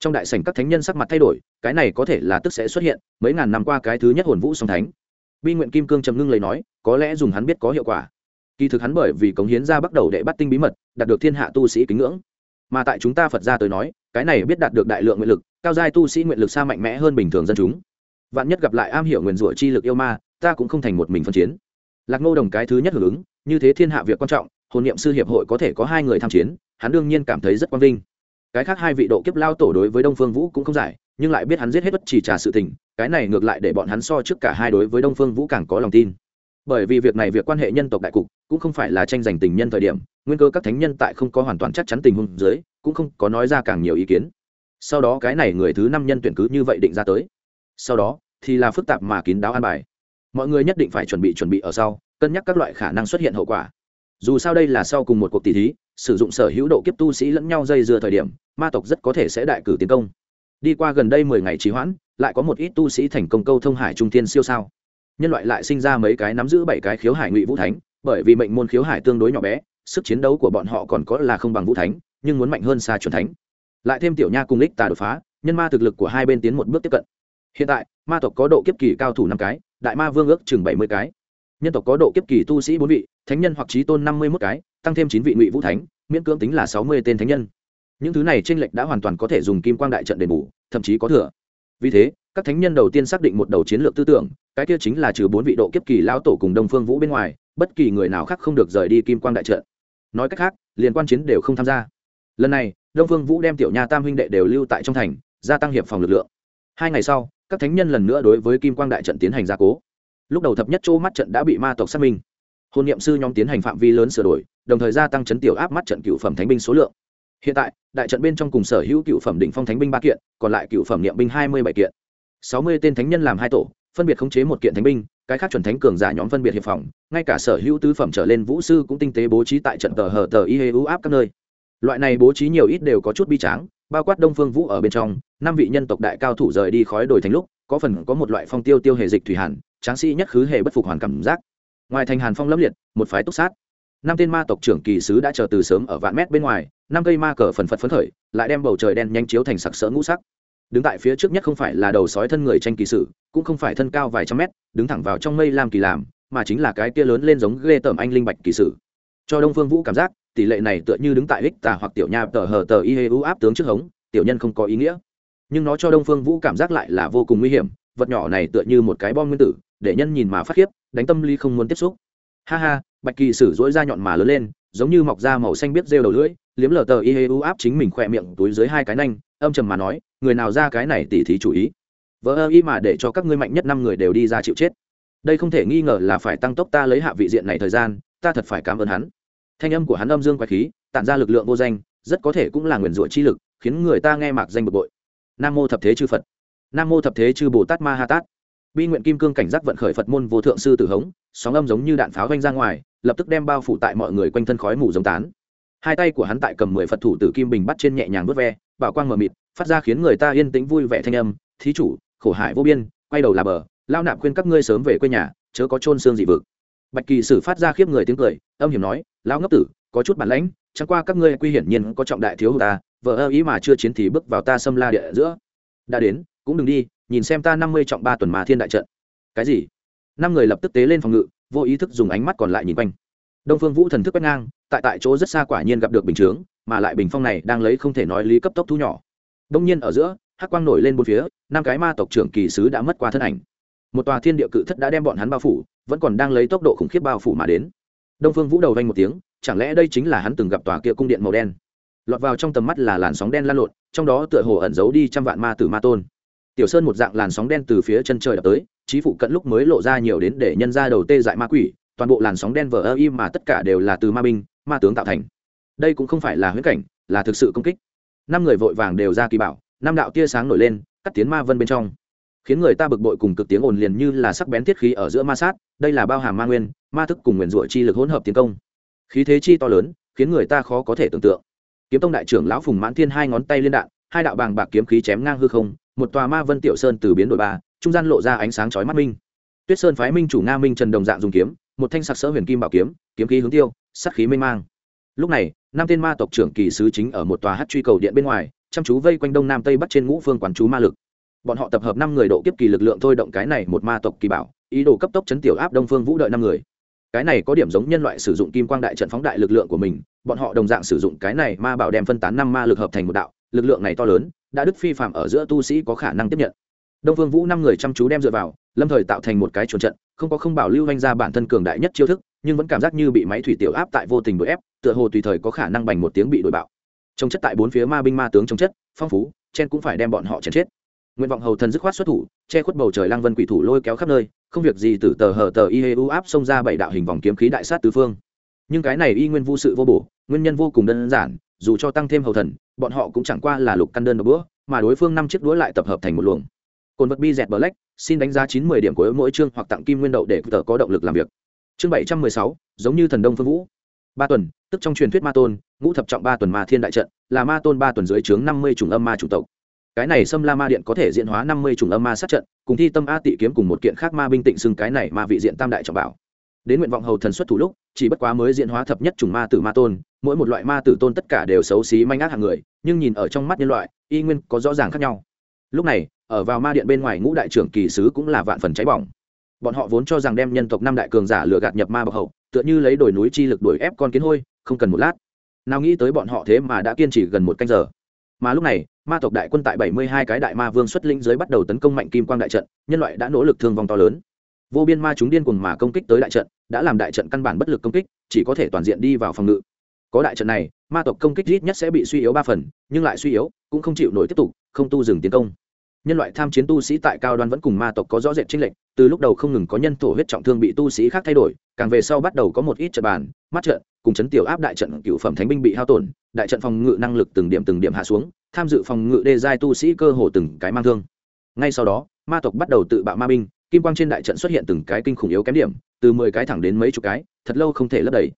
Trong đại sảnh các thánh nhân sắc mặt thay đổi, cái này có thể là tức sẽ xuất hiện, mấy ngàn năm qua cái thứ nhất hồn vũ song thánh. Bi nguyện kim cương trầm ngưng lấy nói, có lẽ dùng hắn biết có hiệu quả. Kỳ thực hắn bởi vì cống hiến ra bắt đầu đệ bắt tinh bí mật, đạt được thiên hạ tu sĩ kính ngưỡng. Mà tại chúng ta phật gia tới nói, cái này biết đạt được đại lượng nguyện lực cao giai tu sĩ nguyện lực xa mạnh mẽ hơn bình thường dân chúng. Vạn nhất gặp lại am hiểu nguyền rủa chi lực yêu ma, ta cũng không thành một mình phân chiến. Lạc ngô đồng cái thứ nhất hưởng ứng, như thế thiên hạ việc quan trọng, hồn niệm sư hiệp hội có thể có hai người tham chiến, hắn đương nhiên cảm thấy rất quang vinh. Cái khác hai vị độ kiếp lao tổ đối với đông phương vũ cũng không giải, nhưng lại biết hắn giết hết bất chỉ trà sự tình, cái này ngược lại để bọn hắn so trước cả hai đối với đông phương vũ càng có lòng tin. Bởi vì việc này việc quan hệ nhân tộc đại cục, cũng không phải là tranh giành tình nhân thời điểm, nguyên cơ các thánh nhân tại không có hoàn toàn chắc chắn tình huống dưới, cũng không có nói ra càng nhiều ý kiến sau đó cái này người thứ năm nhân tuyển cứ như vậy định ra tới. Sau đó, thì là phức tạp mà kín đáo an bài. Mọi người nhất định phải chuẩn bị chuẩn bị ở sau, cân nhắc các loại khả năng xuất hiện hậu quả. Dù sao đây là sau cùng một cuộc tỷ thí, sử dụng sở hữu độ kiếp tu sĩ lẫn nhau dây dưa thời điểm, ma tộc rất có thể sẽ đại cử tiến công. Đi qua gần đây mười ngày trì hoãn, lại có một ít tu sĩ thành công câu thông hải trung thiên siêu sao. Nhân loại lại sinh ra mấy cái nắm giữ bảy cái khiếu hải ngụy vũ thánh, bởi vì mệnh môn khiếu hải tương đối nhỏ bé, sức chiến đấu của bọn họ còn có là không bằng vũ thánh, nhưng muốn mạnh hơn xa chuẩn thánh lại thêm tiểu nha cùng lích tà đột phá, nhân ma thực lực của hai bên tiến một bước tiếp cận. Hiện tại, ma tộc có độ kiếp kỳ cao thủ năm cái, đại ma vương ước chừng bảy mươi cái. Nhân tộc có độ kiếp kỳ tu sĩ bốn vị, thánh nhân hoặc trí tôn năm mươi mốt cái, tăng thêm chín vị ngụy vũ thánh, miễn cưỡng tính là sáu mươi tên thánh nhân. Những thứ này t r ê n lệch đã hoàn toàn có thể dùng kim quang đại trận đền bù, thậm chí có thừa. Vì thế, các thánh nhân đầu tiên xác định một đầu chiến lược tư tưởng, cái kia chính là trừ bốn vị độ kiếp kỳ lão tổ cùng đông phương vũ bên ngoài, bất kỳ người nào khác không được rời đi kim quang đại trận. Nói cách khác, liên quan chiến đều không tham gia. Lần này đông phương vũ đem tiểu nha tam huynh đệ đều lưu tại trong thành, gia tăng hiệp phòng lực lượng. Hai ngày sau, các thánh nhân lần nữa đối với kim quang đại trận tiến hành gia cố. Lúc đầu thập nhất chỗ mắt trận đã bị ma tộc xác minh. Hôn niệm sư nhóm tiến hành phạm vi lớn sửa đổi, đồng thời gia tăng chấn tiểu áp mắt trận cựu phẩm thánh binh số lượng. Hiện tại, đại trận bên trong cùng sở hữu cựu phẩm đỉnh phong thánh binh ba kiện, còn lại cựu phẩm niệm binh hai mươi bảy kiện. Sáu mươi tên thánh nhân làm hai tổ, phân biệt khống chế một kiện thánh binh, cái khác chuẩn thánh cường giả nhóm phân biệt hiệp phòng, ngay cả sở hữu tứ phẩm trở lên vũ sư cũng tinh tế bố trí tại trận tờ hờ tờ y hê ưu áp các nơi loại này bố trí nhiều ít đều có chút bi tráng, bao quát đông phương vũ ở bên trong, năm vị nhân tộc đại cao thủ rời đi khói đổi thành lúc, có phần có một loại phong tiêu tiêu hề dịch thủy hàn, tráng sĩ nhất khứ hề bất phục hoàn cảm giác. Ngoài thành hàn phong lâm liệt, một phái túc sát. Năm tên ma tộc trưởng kỳ sứ đã chờ từ sớm ở vạn mét bên ngoài, năm cây ma cờ phần phật phấn khởi, lại đem bầu trời đen nhanh chiếu thành sặc sỡ ngũ sắc. Đứng tại phía trước nhất không phải là đầu sói thân người tranh kỳ sử, cũng không phải thân cao vài trăm mét, đứng thẳng vào trong mây làm kỳ làm, mà chính là cái kia lớn lên giống ghê tởm anh linh bạch kỳ sử. Cho đông phương vũ cảm giác tỷ lệ này tựa như đứng tại ích tà hoặc tiểu nha tờ hờ tờ y hê u áp tướng trước hống, tiểu nhân không có ý nghĩa. Nhưng nó cho đông phương vũ cảm giác lại là vô cùng nguy hiểm, vật nhỏ này tựa như một cái bom nguyên tử, để nhân nhìn mà phát khiếp, đánh tâm lý không muốn tiếp xúc. Ha ha, bạch kỳ sử dỗi ra nhọn mà lớn lên, giống như mọc da màu xanh biết rêu đầu lưỡi, liếm lờ tờ y hê u áp chính mình khỏe miệng túi dưới hai cái nanh, âm trầm mà nói, người nào ra cái này tỉ thí chủ ý. Vỡ ơ y mà để cho các ngươi mạnh nhất năm người đều đi ra chịu chết. Đây không thể nghi ngờ là phải tăng tốc ta lấy hạ vị diện này thời gian, ta thật phải cảm ơn hắn thanh âm của hắn âm dương quái khí, tản ra lực lượng vô danh, rất có thể cũng là nguyền rủa chi lực, khiến người ta nghe mạc danh bực bội. Nam mô thập thế chư phật. Nam mô thập thế chư bồ tát ma ha tát bi nguyện kim cương cảnh giác vận khởi phật môn vô thượng sư tử hống, sóng âm giống như đạn pháo vanh ra ngoài, lập tức đem bao phủ tại mọi người quanh thân khói mù giống tán. Hai tay của hắn tại cầm mười phật thủ tử kim bình bắt trên nhẹ nhàng vớt ve, bảo quang mờ mịt, phát ra khiến người ta yên tĩnh vui vẻ thanh âm, thí chủ, khổ hại vô biên, quay đầu là bờ, lao nạp khuyên các ngươi sớm về quê nhà, chớ có trôn xương dị vực bạch kỳ sử phát ra khiếp người tiếng cười, âm hiểm nói lao ngốc tử, có chút bản lãnh, chẳng qua các ngươi quy hiển nhiên có trọng đại thiếu hụt ta, vợ ơ ý mà chưa chiến thì bước vào ta xâm la địa giữa. Đã đến, cũng đừng đi, nhìn xem ta năm mươi trọng ba tuần mà thiên đại trận. Cái gì? Năm người lập tức tế lên phòng ngự, vô ý thức dùng ánh mắt còn lại nhìn quanh. Đông phương vũ thần thức quét ngang, tại tại chỗ rất xa quả nhiên gặp được bình chướng, mà lại bình phong này đang lấy không thể nói lý cấp tốc thu nhỏ. Đông nhiên ở giữa, hắc quang nổi lên bốn phía, năm cái ma tộc trưởng kỳ sứ đã mất qua thân ảnh. Một tòa thiên địa cự thất đã đem bọn hắn bao phủ vẫn còn đang lấy tốc độ khủng khiếp bao phủ mà đến. Đông phương vũ đầu vanh một tiếng, chẳng lẽ đây chính là hắn từng gặp tòa kia cung điện màu đen? Lọt vào trong tầm mắt là làn sóng đen lan lộn, trong đó tựa hồ ẩn giấu đi trăm vạn ma tử ma tôn. Tiểu sơn một dạng làn sóng đen từ phía chân trời đập tới trí phụ cận lúc mới lộ ra nhiều đến để nhân ra đầu tê dại ma quỷ, toàn bộ làn sóng đen vờ ơ im mà tất cả đều là từ ma binh, ma tướng tạo thành. Đây cũng không phải là huyễn cảnh, là thực sự công kích. Năm người vội vàng đều ra kỳ bảo, năm đạo tia sáng nổi lên, cắt tiến ma vân bên trong khiến người ta bực bội cùng cực tiếng ồn liền như là sắc bén thiết khí ở giữa ma sát, đây là bao hàm ma nguyên, ma thức cùng nguyền rủa chi lực hỗn hợp tiến công. Khí thế chi to lớn, khiến người ta khó có thể tưởng tượng. Kiếm tông đại trưởng lão phùng mãn thiên hai ngón tay liên đạn, hai đạo bàng bạc kiếm khí chém ngang hư không, một tòa ma vân tiểu sơn từ biến đổi ba, trung gian lộ ra ánh sáng chói mắt minh. Tuyết sơn phái minh chủ nga minh trần đồng dạng dùng kiếm, một thanh sặc sỡ huyền kim bảo kiếm kiếm khí hướng tiêu sắc khí mênh mang. Lúc này, năm tên ma tộc trưởng kỳ sứ chính ở một tòa hát truy cầu điện bên ngoài, chăm chú vây quanh đông nam tây bắc trên ngũ phương quán chú ma lực bọn họ tập hợp năm người độ kiếp kỳ lực lượng thôi động cái này một ma tộc kỳ bảo, ý đồ cấp tốc chấn tiểu áp đông phương vũ đợi năm người. Cái này có điểm giống nhân loại sử dụng kim quang đại trận phóng đại lực lượng của mình, bọn họ đồng dạng sử dụng cái này ma bảo đem phân tán năm ma lực hợp thành một đạo, lực lượng này to lớn, đã đức phi phạm ở giữa tu sĩ có khả năng tiếp nhận. Đông phương vũ năm người chăm chú đem dựa vào, lâm thời tạo thành một cái chuồn trận, không có không bảo lưu anh ra bản thân cường đại nhất chiêu thức, nhưng vẫn cảm giác như bị máy thủy tiểu áp tại vô tình đội ép, tựa hồ tùy thời có khả năng bành một tiếng bị đội bạo. Trông chất tại bốn phía ma binh ma tướng trông chất, phong phú, chen cũng phải đem bọn họ chèn chết nguyện vọng hầu thần dứt khoát xuất thủ, che khuất bầu trời lang vân quỷ thủ lôi kéo khắp nơi, không việc gì từ tờ hờ tờ y hê u áp xông ra bảy đạo hình vòng kiếm khí đại sát tứ phương. Nhưng cái này y nguyên vô sự vô bổ, nguyên nhân vô cùng đơn giản, dù cho tăng thêm hầu thần, bọn họ cũng chẳng qua là lục căn đơn một bữa mà đối phương năm chiếc đũa lại tập hợp thành một luồng. Cồn vật bi dẹt black, xin đánh giá chín mươi điểm của mỗi chương hoặc tặng kim nguyên đậu để tờ có động lực làm việc. Chương bảy trăm mười sáu, giống như thần đông phương vũ. Ba tuần, tức trong truyền thuyết ma tôn, ngũ thập trọng ba tuần ma thiên đại trận, là ma tôn ba tuần dưới trướng năm mươi chủng âm ma chủng tộc cái này xâm la ma điện có thể diễn hóa năm mươi chủng âm ma sát trận, cùng thi tâm a tị kiếm cùng một kiện khác ma binh tịnh xưng cái này ma vị diện tam đại trọng bảo. Đến nguyện vọng hầu thần xuất thủ lúc, chỉ bất quá mới diễn hóa thập nhất chủng ma tử ma tôn, mỗi một loại ma tử tôn tất cả đều xấu xí manh ác hàng người, nhưng nhìn ở trong mắt nhân loại, y nguyên có rõ ràng khác nhau. Lúc này, ở vào ma điện bên ngoài ngũ đại trưởng kỳ sứ cũng là vạn phần cháy bỏng. Bọn họ vốn cho rằng đem nhân tộc năm đại cường giả lừa gạt nhập ma bậc hậu, tựa như lấy đồi núi chi lực đuổi ép con kiến hôi, không cần một lát. Nào nghĩ tới bọn họ thế mà đã kiên trì gần một canh giờ. Mà lúc này ma tộc đại quân tại bảy mươi hai cái đại ma vương xuất linh giới bắt đầu tấn công mạnh kim quang đại trận, nhân loại đã nỗ lực thương vong to lớn. Vô biên ma chúng điên cuồng mà công kích tới đại trận, đã làm đại trận căn bản bất lực công kích, chỉ có thể toàn diện đi vào phòng ngự. Có đại trận này, ma tộc công kích ít nhất sẽ bị suy yếu ba phần, nhưng lại suy yếu, cũng không chịu nổi tiếp tục, không tu dừng tiến công. Nhân loại tham chiến tu sĩ tại cao đoan vẫn cùng ma tộc có rõ rệt chênh lệch, từ lúc đầu không ngừng có nhân thổ huyết trọng thương bị tu sĩ khác thay đổi, càng về sau bắt đầu có một ít trận bàn mắt trận, cùng chấn tiểu áp đại trận cựu phẩm thánh binh bị hao tổn, đại trận phòng ngự năng lực từng điểm từng điểm hạ xuống, tham dự phòng ngự đê giai tu sĩ cơ hồ từng cái mang thương. Ngay sau đó, ma tộc bắt đầu tự bạo ma binh, kim quang trên đại trận xuất hiện từng cái kinh khủng yếu kém điểm, từ mười cái thẳng đến mấy chục cái, thật lâu không thể lấp đầy.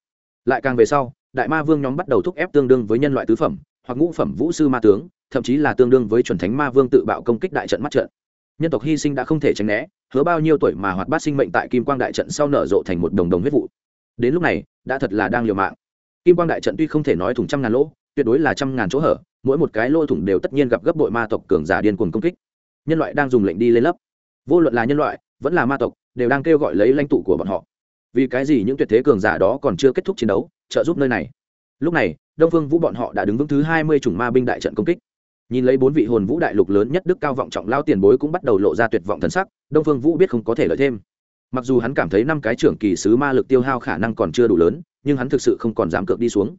Lại càng về sau, đại ma vương nhóm bắt đầu thúc ép tương đương với nhân loại tứ phẩm, hoặc ngũ phẩm vũ sư ma tướng, thậm chí là tương đương với chuẩn thánh ma vương tự bạo công kích đại trận mắt trận. Nhân tộc hy sinh đã không thể tránh né, hứa bao nhiêu tuổi mà hoạt bát sinh mệnh tại kim quang đại trận sau nở rộ thành một đồng đồng huyết vụ đến lúc này, đã thật là đang liều mạng. Kim quang đại trận tuy không thể nói thủng trăm ngàn lỗ, tuyệt đối là trăm ngàn chỗ hở, mỗi một cái lỗ thủng đều tất nhiên gặp gấp đội ma tộc cường giả điên cuồng công kích. Nhân loại đang dùng lệnh đi lên lấp vô luận là nhân loại, vẫn là ma tộc, đều đang kêu gọi lấy lãnh tụ của bọn họ. Vì cái gì những tuyệt thế cường giả đó còn chưa kết thúc chiến đấu, trợ giúp nơi này? Lúc này, đông phương vũ bọn họ đã đứng vững thứ hai mươi chủng ma binh đại trận công kích. Nhìn lấy bốn vị hồn vũ đại lục lớn nhất đức cao vọng trọng lao tiền bối cũng bắt đầu lộ ra tuyệt vọng thần sắc, đông phương vũ biết không có thể lợi thêm mặc dù hắn cảm thấy năm cái trưởng kỳ sứ ma lực tiêu hao khả năng còn chưa đủ lớn, nhưng hắn thực sự không còn dám cược đi xuống.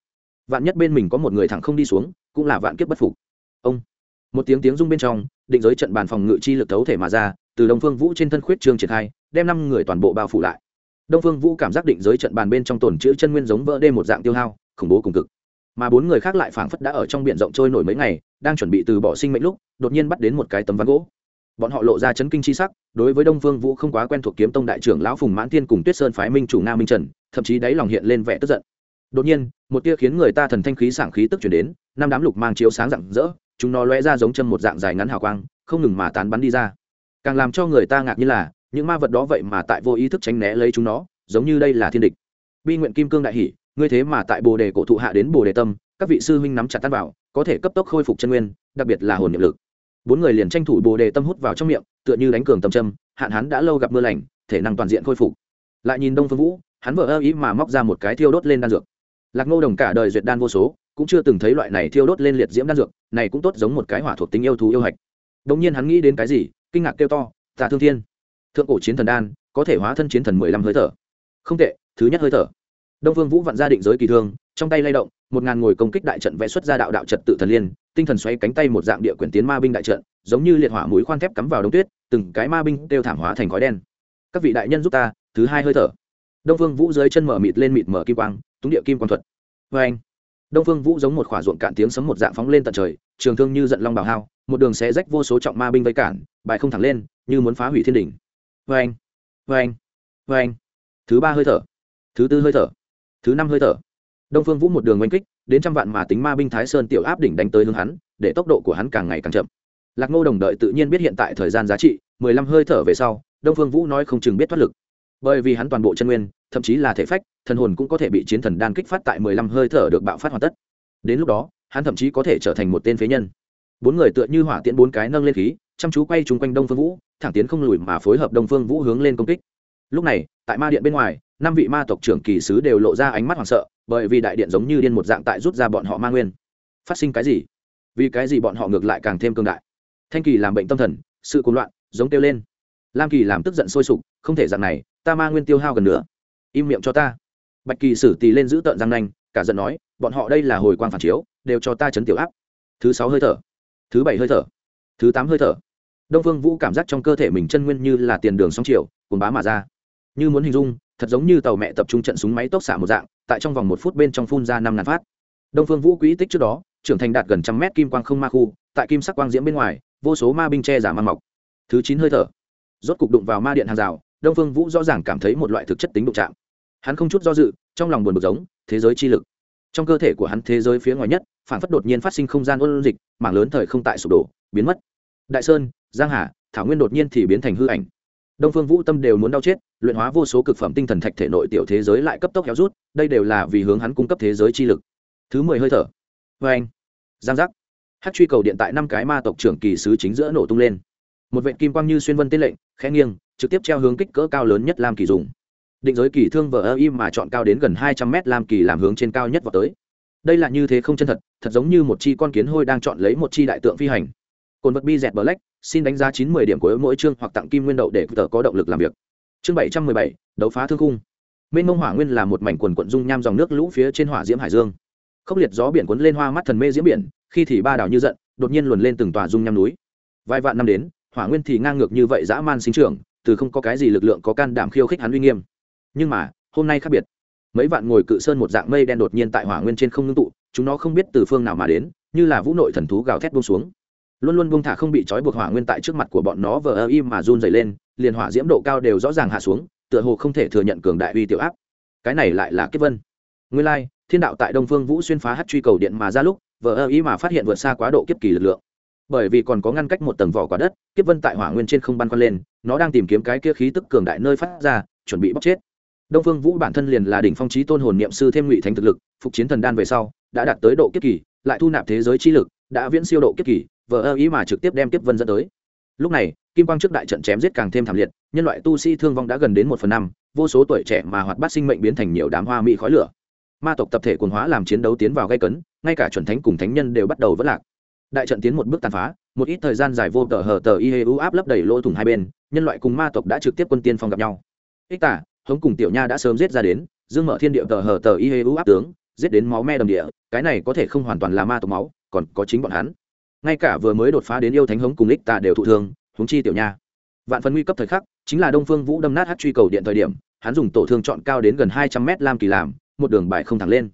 Vạn nhất bên mình có một người thẳng không đi xuống, cũng là vạn kiếp bất phục. Ông. Một tiếng tiếng rung bên trong, định giới trận bàn phòng ngự chi lực thấu thể mà ra, từ đông phương vũ trên thân khuyết trương triển khai, đem năm người toàn bộ bao phủ lại. Đông phương vũ cảm giác định giới trận bàn bên trong tồn chữ chân nguyên giống vỡ đê một dạng tiêu hao, khủng bố cùng cực. Mà bốn người khác lại phảng phất đã ở trong biển rộng trôi nổi mấy ngày, đang chuẩn bị từ bỏ sinh mệnh lúc, đột nhiên bắt đến một cái tấm ván gỗ bọn họ lộ ra chấn kinh chi sắc, đối với đông phương vũ không quá quen thuộc kiếm tông đại trưởng lão phùng mãn thiên cùng tuyết sơn phái minh chủ nga minh trần, thậm chí đáy lòng hiện lên vẻ tức giận. Đột nhiên, một tia khiến người ta thần thanh khí sảng khí tức chuyển đến, năm đám lục mang chiếu sáng rạng rỡ, chúng nó lóe ra giống chân một dạng dài ngắn hào quang, không ngừng mà tán bắn đi ra. Càng làm cho người ta ngạc như là, những ma vật đó vậy mà tại vô ý thức tránh né lấy chúng nó, giống như đây là thiên địch. Bi nguyện kim cương đại hỷ, ngươi thế mà tại bồ đề cổ thụ hạ đến bồ đề tâm, các vị sư huynh nắm chặt tan vào, có thể cấp tốc khôi phục chân nguyên, đặc biệt là hồn niệm lực bốn người liền tranh thủ bồ đề tâm hút vào trong miệng, tựa như đánh cường tâm châm, hạn hắn đã lâu gặp mưa lành, thể năng toàn diện khôi phục. Lại nhìn đông phương vũ, hắn vỡ ơ ý mà móc ra một cái thiêu đốt lên đan dược. Lạc ngô đồng cả đời duyệt đan vô số, cũng chưa từng thấy loại này thiêu đốt lên liệt diễm đan dược, này cũng tốt giống một cái hỏa thuộc tính yêu thú yêu hạch. Đống nhiên hắn nghĩ đến cái gì, kinh ngạc kêu to tà thương thiên, thượng cổ chiến thần đan, có thể hóa thân chiến thần mười lăm hơi thở. Không tệ, thứ nhất hơi thở. Đông Phương vũ vặn ra định giới kỳ thương, trong tay lay động một ngàn ngồi công kích đại trận vẽ xuất ra đạo đạo trật tự thần liên, tinh thần xoay cánh tay một dạng địa quyển tiến ma binh đại trận, giống như liệt hỏa mũi khoan thép cắm vào đống tuyết, từng cái ma binh đều thảm hóa thành khói đen. Các vị đại nhân giúp ta, thứ hai hơi thở. Đông phương vũ dưới chân mở mịt lên mịt mở kim quang, túng địa kim quang thuật. Vê anh, đông phương vũ giống một khỏa ruộng cạn tiếng sấm một dạng phóng lên tận trời, trường thương như giận long bào hao, một đường xé rách vô số trọng ma binh vây cản, bài không thẳng lên, như muốn phá hủy thiên đỉnh. Vê anh vê anh vê anh. Thứ ba hơi thở, thứ tư hơi thở, thứ năm hơi thở đông phương vũ một đường oanh kích, đến trăm vạn mà tính ma binh thái sơn tiểu áp đỉnh đánh tới hướng hắn, để tốc độ của hắn càng ngày càng chậm. Lạc ngô đồng đợi tự nhiên biết hiện tại thời gian giá trị, mười lăm hơi thở về sau, đông phương vũ nói không chừng biết thoát lực. Bởi vì hắn toàn bộ chân nguyên, thậm chí là thể phách, thần hồn cũng có thể bị chiến thần đan kích phát tại mười lăm hơi thở được bạo phát hoàn tất. Đến lúc đó, hắn thậm chí có thể trở thành một tên phế nhân. Bốn người tựa như hỏa tiễn bốn cái nâng lên khí, chăm chú quay chung quanh đông phương vũ, thẳng tiến không lùi mà phối hợp đông phương vũ hướng lên công kích. Lúc này, tại ma điện bên ngoài, năm vị ma tộc trưởng kỳ sứ đều lộ ra ánh mắt hoảng sợ bởi vì đại điện giống như điên một dạng tại rút ra bọn họ ma nguyên. Phát sinh cái gì? Vì cái gì bọn họ ngược lại càng thêm cương đại? Thanh kỳ làm bệnh tâm thần, sự cuốn loạn, giống kêu lên. Lam kỳ làm tức giận sôi sục, không thể dạng này, ta ma nguyên tiêu hao gần nữa. Im miệng cho ta. Bạch kỳ sử tì lên giữ tợn răng nanh, cả giận nói, bọn họ đây là hồi quang phản chiếu, đều cho ta chấn tiểu áp. Thứ sáu hơi thở. Thứ bảy hơi thở. Thứ tám hơi thở. Đông phương vũ cảm giác trong cơ thể mình chân nguyên như là tiền đường sóng chiều cuốn bá mà ra. Như muốn hình dung, thật giống như tàu mẹ tập trung trận súng máy tốc xả một dạng tại trong vòng một phút bên trong phun ra năm ngàn phát. Đông phương vũ quỹ tích trước đó, trưởng thành đạt gần trăm mét kim quang không ma khu, tại kim sắc quang diễm bên ngoài, vô số ma binh che giả mang mọc. Thứ chín hơi thở. Rốt cục đụng vào ma điện hàng rào, đông phương vũ rõ ràng cảm thấy một loại thực chất tính đụng chạm. Hắn không chút do dự, trong lòng buồn bực giống, thế giới chi lực. Trong cơ thể của hắn thế giới phía ngoài nhất, phản phất đột nhiên phát sinh không gian ôn dịch, mảng lớn thời không tại sụp đổ, biến mất. Đại sơn, giang hà, thảo nguyên đột nhiên thì biến thành hư ảnh đông phương vũ tâm đều muốn đau chết, luyện hóa vô số cực phẩm tinh thần thạch thể nội tiểu thế giới lại cấp tốc héo rút, đây đều là vì hướng hắn cung cấp thế giới chi lực. Thứ mười hơi thở. Vê anh. Giang giác. Hát truy cầu điện tại năm cái ma tộc trưởng kỳ sứ chính giữa nổ tung lên. Một vệ kim quang như xuyên vân tên lệnh, khẽ nghiêng, trực tiếp treo hướng kích cỡ cao lớn nhất lam kỳ dùng. Định giới kỳ thương vờ ơ im mà chọn cao đến gần hai trăm mét lam kỳ làm hướng trên cao nhất vào tới. Đây là như thế không chân thật thật giống như một chi con kiến hôi đang chọn lấy một chi đại tượng phi hành. Cồn vật bi dẹt black xin đánh giá chín mươi điểm của mỗi chương hoặc tặng kim nguyên đậu để tờ có động lực làm việc. Chương bảy trăm mười bảy, đấu phá thương cung mênh mông hỏa nguyên là một mảnh quần quần dung nham dòng nước lũ phía trên hỏa diễm hải dương. Khốc liệt gió biển cuốn lên hoa mắt thần mê diễm biển, khi thì ba đảo như giận, đột nhiên luồn lên từng tòa dung nham núi. Vài vạn năm đến, hỏa nguyên thì ngang ngược như vậy dã man sinh trưởng, từ không có cái gì lực lượng có can đảm khiêu khích hắn uy nghiêm. Nhưng mà, hôm nay khác biệt. Mấy vạn ngồi cự sơn một dạng mây đen đột nhiên tại hỏa nguyên trên không ngưng tụ, chúng nó không biết từ phương nào mà đến, như là vũ nội thần thú gào thét buông xuống luôn luôn buông thả không bị trói buộc hỏa nguyên tại trước mặt của bọn nó vờ ơ im mà run dày lên, liền hỏa diễm độ cao đều rõ ràng hạ xuống, tựa hồ không thể thừa nhận cường đại uy tiểu áp. Cái này lại là kiếp vân. Nguyên lai, thiên đạo tại đông phương vũ xuyên phá hát truy cầu điện mà ra lúc, vờ ơ ý mà phát hiện vượt xa quá độ kiếp kỳ lực lượng. Bởi vì còn có ngăn cách một tầng vỏ quả đất, kiếp vân tại hỏa nguyên trên không băn khoăn lên, nó đang tìm kiếm cái kia khí tức cường đại nơi phát ra, chuẩn bị bóc chết. Đông phương vũ bản thân liền là đỉnh phong trí tôn hồn niệm sư thêm ngụy thành thực lực, phục chiến thần đan về sau, đã đạt tới độ kiếp kỳ, lại thu nạp thế giới chi lực, đã viễn siêu độ kiếp kỳ vờ ơ ý mà trực tiếp đem tiếp vân dẫn tới. Lúc này, kim quang trước đại trận chém giết càng thêm thảm liệt, nhân loại tu sĩ thương vong đã gần đến một phần năm, vô số tuổi trẻ mà hoạt bát sinh mệnh biến thành nhiều đám hoa mỹ khói lửa. Ma tộc tập thể quần hóa làm chiến đấu tiến vào gây cấn, ngay cả chuẩn thánh cùng thánh nhân đều bắt đầu vất lạc. Đại trận tiến một bước tàn phá, một ít thời gian dài vô tờ hờ tờ y hê u áp lấp đầy lỗ thủng hai bên, nhân loại cùng ma tộc đã trực tiếp quân tiên phong gặp nhau. Ích tả, hống cùng tiểu nha đã sớm giết ra đến, dương mở thiên địa tờ hờ tờ y hê u áp tướng, giết đến máu me đầm địa, cái này có thể không hoàn toàn là ma tộc máu, còn có chính bọn hắn ngay cả vừa mới đột phá đến yêu thánh hống cùng ích tạ đều thụ thương húng chi tiểu nha. Vạn phần nguy cấp thời khắc, chính là đông phương vũ đâm nát hát truy cầu điện thời điểm, hắn dùng tổ thương chọn cao đến gần hai trăm mét lam kỳ làm, một đường bài không thẳng lên.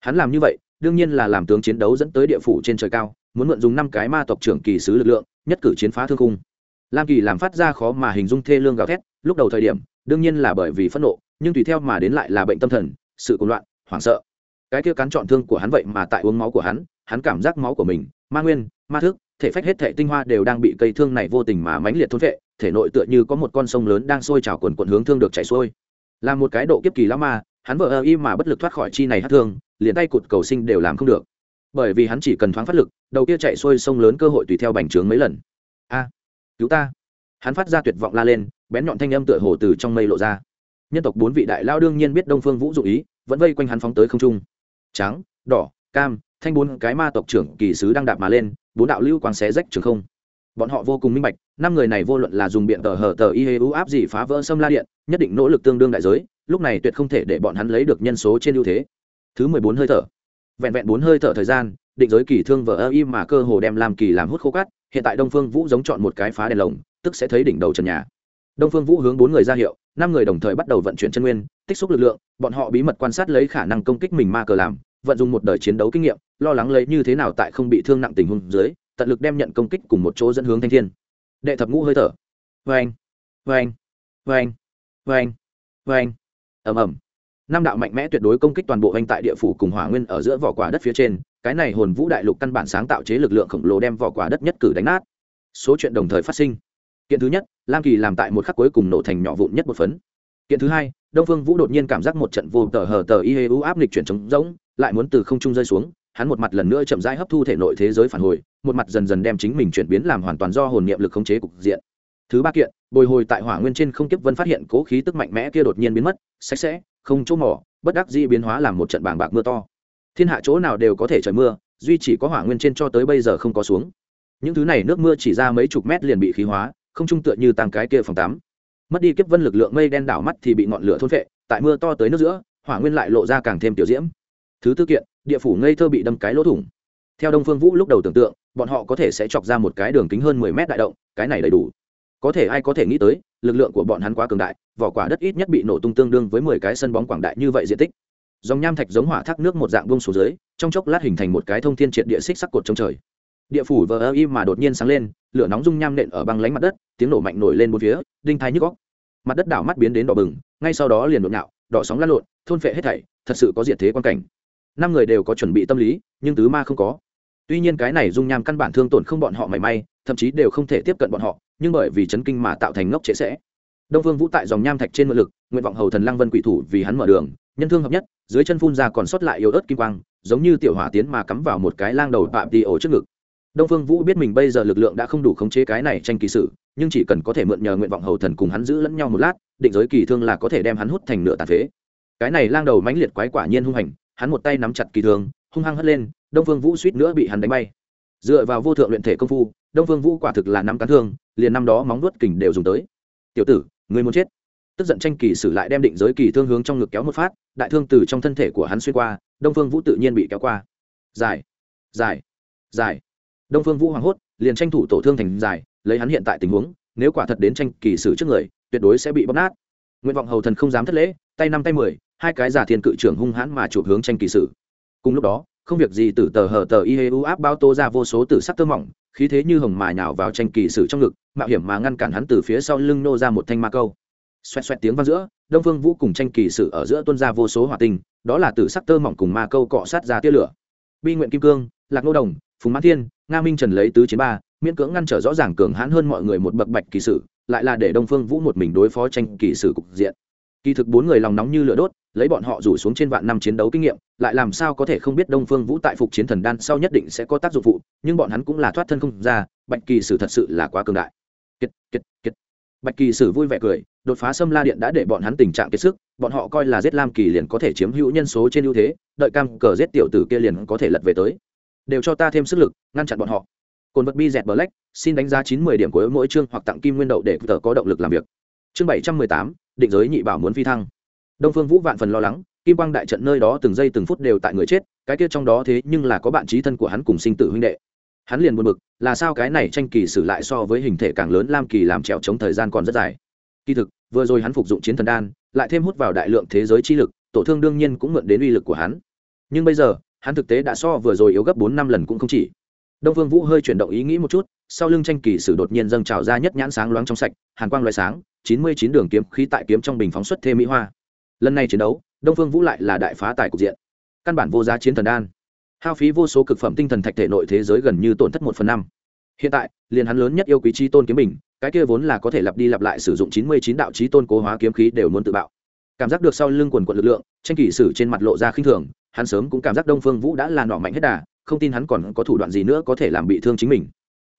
Hắn làm như vậy, đương nhiên là làm tướng chiến đấu dẫn tới địa phủ trên trời cao, muốn mượn dùng năm cái ma tộc trưởng kỳ sứ lực lượng, nhất cử chiến phá thương cung lam kỳ làm phát ra khó mà hình dung thê lương gào thét, lúc đầu thời điểm, đương nhiên là bởi vì phẫn nộ, nhưng tùy theo mà đến lại là bệnh tâm thần, sự cuồng loạn, hoảng sợ. Cái kia cắn trọn thương của hắn vậy mà tại uống máu của hắn hắn cảm giác máu của mình ma nguyên, ma thức, thể phách hết thể tinh hoa đều đang bị cây thương này vô tình mà mãnh liệt thôn vệ thể nội tựa như có một con sông lớn đang sôi trào quần quần hướng thương được chảy xuôi. Là một cái độ kiếp kỳ lão ma, hắn vợ ơ y mà bất lực thoát khỏi chi này hát thương, liền tay cụt cầu sinh đều làm không được. Bởi vì hắn chỉ cần thoáng phát lực, đầu kia chạy xuôi sông lớn cơ hội tùy theo bành trướng mấy lần. A, cứu ta. Hắn phát ra tuyệt vọng la lên, bén nhọn thanh âm tựa hồ từ trong mây lộ ra. Nhân tộc bốn vị đại lao đương nhiên biết đông phương vũ dụ ý, vẫn vây quanh hắn phóng tới không trung. Trắng, đỏ, cam thanh bốn cái ma tộc trưởng kỳ sứ đang đạp mà lên, bốn đạo lưu quang xé rách trường không. Bọn họ vô cùng minh bạch, năm người này vô luận là dùng biện tờ hở tờ y hê u áp gì phá vỡ xâm la điện, nhất định nỗ lực tương đương đại giới, lúc này tuyệt không thể để bọn hắn lấy được nhân số trên ưu thế. Thứ mười bốn hơi thở. Vẹn vẹn bốn hơi thở thời gian, định giới kỳ thương vờ ơ y mà cơ hồ đem làm kỳ làm hút khô cát, hiện tại đông phương vũ giống chọn một cái phá đèn lồng, tức sẽ thấy đỉnh đầu trần nhà. Đông phương vũ hướng bốn người ra hiệu, năm người đồng thời bắt đầu vận chuyển chân nguyên, tích xúc lực lượng, bọn họ bí mật quan sát lấy khả năng công kích mình ma cờ làm vận dụng một đời chiến đấu kinh nghiệm, lo lắng lấy như thế nào tại không bị thương nặng tình huống dưới, tận lực đem nhận công kích cùng một chỗ dẫn hướng thanh thiên. Đệ thập ngũ hơi thở. Vê anh vê anh vê anh anh anh ầm ầm. Năm đạo mạnh mẽ tuyệt đối công kích toàn bộ anh tại địa phủ cùng hỏa nguyên ở giữa vỏ quả đất phía trên, cái này hồn vũ đại lục căn bản sáng tạo chế lực lượng khổng lồ đem vỏ quả đất nhất cử đánh nát. Số chuyện đồng thời phát sinh. Kiện thứ nhất, lam kỳ làm tại một khắc cuối cùng nổ thành nhỏ vụn nhất một phấn. Kiện thứ hai, đông phương vũ đột nhiên cảm giác một trận vô tờ hờ tờ y hê u áp lịch chuyển trống rỗng lại muốn từ không trung rơi xuống, hắn một mặt lần nữa chậm rãi hấp thu thể nội thế giới phản hồi, một mặt dần dần đem chính mình chuyển biến làm hoàn toàn do hồn niệm lực khống chế cục diện. Thứ ba kiện, bồi hồi tại hỏa nguyên trên không kiếp vân phát hiện cố khí tức mạnh mẽ kia đột nhiên biến mất, sạch sẽ, không chỗ mỏ bất đắc dĩ biến hóa làm một trận bàng bạc mưa to. Thiên hạ chỗ nào đều có thể trời mưa, duy chỉ có hỏa nguyên trên cho tới bây giờ không có xuống. Những thứ này nước mưa chỉ ra mấy chục mét liền bị khí hóa, không trung tựa như tăng cái kia phòng tắm. Mất đi kiếp vân lực lượng mây đen đảo mắt thì bị ngọn lửa thôn vệ tại mưa to tới nước giữa, hỏa nguyên lại lộ ra càng thêm tiểu diễm thứ tư kiện, địa phủ ngây thơ bị đâm cái lỗ thủng. Theo đông phương vũ lúc đầu tưởng tượng, bọn họ có thể sẽ chọc ra một cái đường kính hơn mười mét đại động, cái này đầy đủ. Có thể ai có thể nghĩ tới, lực lượng của bọn hắn quá cường đại, vỏ quả đất ít nhất bị nổ tung tương đương với mười cái sân bóng quảng đại như vậy diện tích. Dòng nham thạch giống hỏa thác nước một dạng bông xuống dưới, trong chốc lát hình thành một cái thông thiên triệt địa xích sắc cột trong trời. Địa phủ vờ ơ y mà đột nhiên sáng lên, lửa nóng dung nham nện ở băng lánh mặt đất, tiếng nổ mạnh nổi lên một phía, đinh thai nhức góc mặt đất đảo mắt biến đến đỏ bừng, ngay sau đó liền đột nạo đỏ sóng lăn lộn, thôn phệ hết thảy, thật sự có diệt thế quan cảnh năm người đều có chuẩn bị tâm lý, nhưng tứ ma không có. Tuy nhiên cái này dung nham căn bản thương tổn không bọn họ mảy may, thậm chí đều không thể tiếp cận bọn họ, nhưng bởi vì chấn kinh mà tạo thành ngốc trễ sẽ. Đông vương vũ tại dòng nham thạch trên mượn lực, nguyện vọng hầu thần lăng vân quỷ thủ vì hắn mở đường, nhân thương hợp nhất, dưới chân phun ra còn sót lại yếu ớt kim quang, giống như tiểu hỏa tiến mà cắm vào một cái lang đầu tạm đi ổ trước ngực. Đông phương vũ biết mình bây giờ lực lượng đã không đủ khống chế cái này tranh kỳ sự, nhưng chỉ cần có thể mượn nhờ nguyện vọng hầu thần cùng hắn giữ lẫn nhau một lát, định giới kỳ thương là có thể đem hắn hút thành nửa tàn phế. Cái này lang đầu mãnh liệt quái quả nhiên hung hành hắn một tay nắm chặt kỳ thương hung hăng hất lên, đông phương vũ suýt nữa bị hắn đánh bay. Dựa vào vô thượng luyện thể công phu, đông phương vũ quả thực là nắm cán thương, liền năm đó móng nuốt kình đều dùng tới. Tiểu tử người muốn chết. Tức giận tranh kỳ sử lại đem định giới kỳ thương hướng trong ngực kéo một phát, đại thương từ trong thân thể của hắn xuyên qua, đông phương vũ tự nhiên bị kéo qua. Dài dài dài. Đông phương vũ hoảng hốt, liền tranh thủ tổ thương thành dài, lấy hắn hiện tại tình huống, nếu quả thật đến tranh kỳ sử trước người, tuyệt đối sẽ bị bóp nát. Nguyện vọng hầu thần không dám thất lễ tay năm tay mười, hai cái giả thiên cự trưởng hung hãn mà chụp hướng tranh kỳ sử. Cùng lúc đó, không việc gì từ tờ hờ tờ y hê u áp bao tô ra vô số tử sắc tơ mỏng, khí thế như hồng mài nhào vào tranh kỳ sử trong ngực, mạo hiểm mà ngăn cản hắn từ phía sau lưng nô ra một thanh ma câu. Xoẹt xoẹt tiếng vang giữa, đông phương vũ cùng tranh kỳ sử ở giữa tuân ra vô số hỏa tinh, đó là tử sắc tơ mỏng cùng ma câu cọ sát ra tia lửa. Bi nguyện kim cương, lạc nô đồng, phùng mã thiên, nga minh trần lấy tứ chiến ba, miễn cưỡng ngăn trở rõ ràng cường hãn hơn mọi người một bậc bạch kỳ sử, lại là để đông phương vũ một mình đối phó tranh kỳ sử cục diện kỳ thực bốn người lòng nóng như lửa đốt, lấy bọn họ rủ xuống trên vạn năm chiến đấu kinh nghiệm, lại làm sao có thể không biết đông phương vũ tại phục chiến thần đan sau nhất định sẽ có tác dụng phụ, nhưng bọn hắn cũng là thoát thân không ra, bạch kỳ sử thật sự là quá cường đại. Kiệt kiệt kiệt. Bạch kỳ sử vui vẻ cười, đột phá xâm la điện đã để bọn hắn tình trạng kiệt sức, bọn họ coi là giết lam kỳ liền có thể chiếm hữu nhân số trên ưu thế, đợi cam cờ giết tiểu tử kia liền có thể lật về tới. Đều cho ta thêm sức lực, ngăn chặn bọn họ. Cồn vật bi dẹt black, xin đánh giá chín mươi điểm của mỗi chương hoặc tặng kim nguyên đậu để tờ có động lực làm việc. Chương bảy trăm mười tám định giới nhị bảo muốn phi thăng. Đông phương vũ vạn phần lo lắng, kim quang đại trận nơi đó từng giây từng phút đều tại người chết, cái kia trong đó thế nhưng là có bạn trí thân của hắn cùng sinh tử huynh đệ. Hắn liền buồn bực, là sao cái này tranh kỳ xử lại so với hình thể càng lớn lam kỳ làm trèo chống thời gian còn rất dài. Kỳ thực, vừa rồi hắn phục dụng chiến thần đan, lại thêm hút vào đại lượng thế giới chi lực, tổ thương đương nhiên cũng mượn đến uy lực của hắn. Nhưng bây giờ, hắn thực tế đã so vừa rồi yếu gấp bốn năm lần cũng không chỉ. Đông phương vũ hơi chuyển động ý nghĩ một chút sau lưng tranh kỳ sử đột nhiên dâng trào ra nhất nhãn sáng loáng trong sạch, hàn quang loại sáng, chín mươi chín đường kiếm khí tại kiếm trong bình phóng xuất thêm mỹ hoa. Lần này chiến đấu, đông phương vũ lại là đại phá tài cục diện. Căn bản vô giá chiến thần đan. Hao phí vô số cực phẩm tinh thần thạch thể nội thế giới gần như tổn thất một phần năm. Hiện tại, liền hắn lớn nhất yêu quý chi tôn kiếm bình, cái kia vốn là có thể lặp đi lặp lại sử dụng chín mươi chín đạo trí tôn cố hóa kiếm khí đều muốn tự bạo. Cảm giác được sau lưng quần quận lực lượng, tranh kỷ sử trên mặt lộ ra khinh thường, hắn sớm cũng cảm giác đông phương vũ đã là nọ mạnh hết đà, không tin hắn còn có thủ đoạn gì nữa có thể làm bị thương chính mình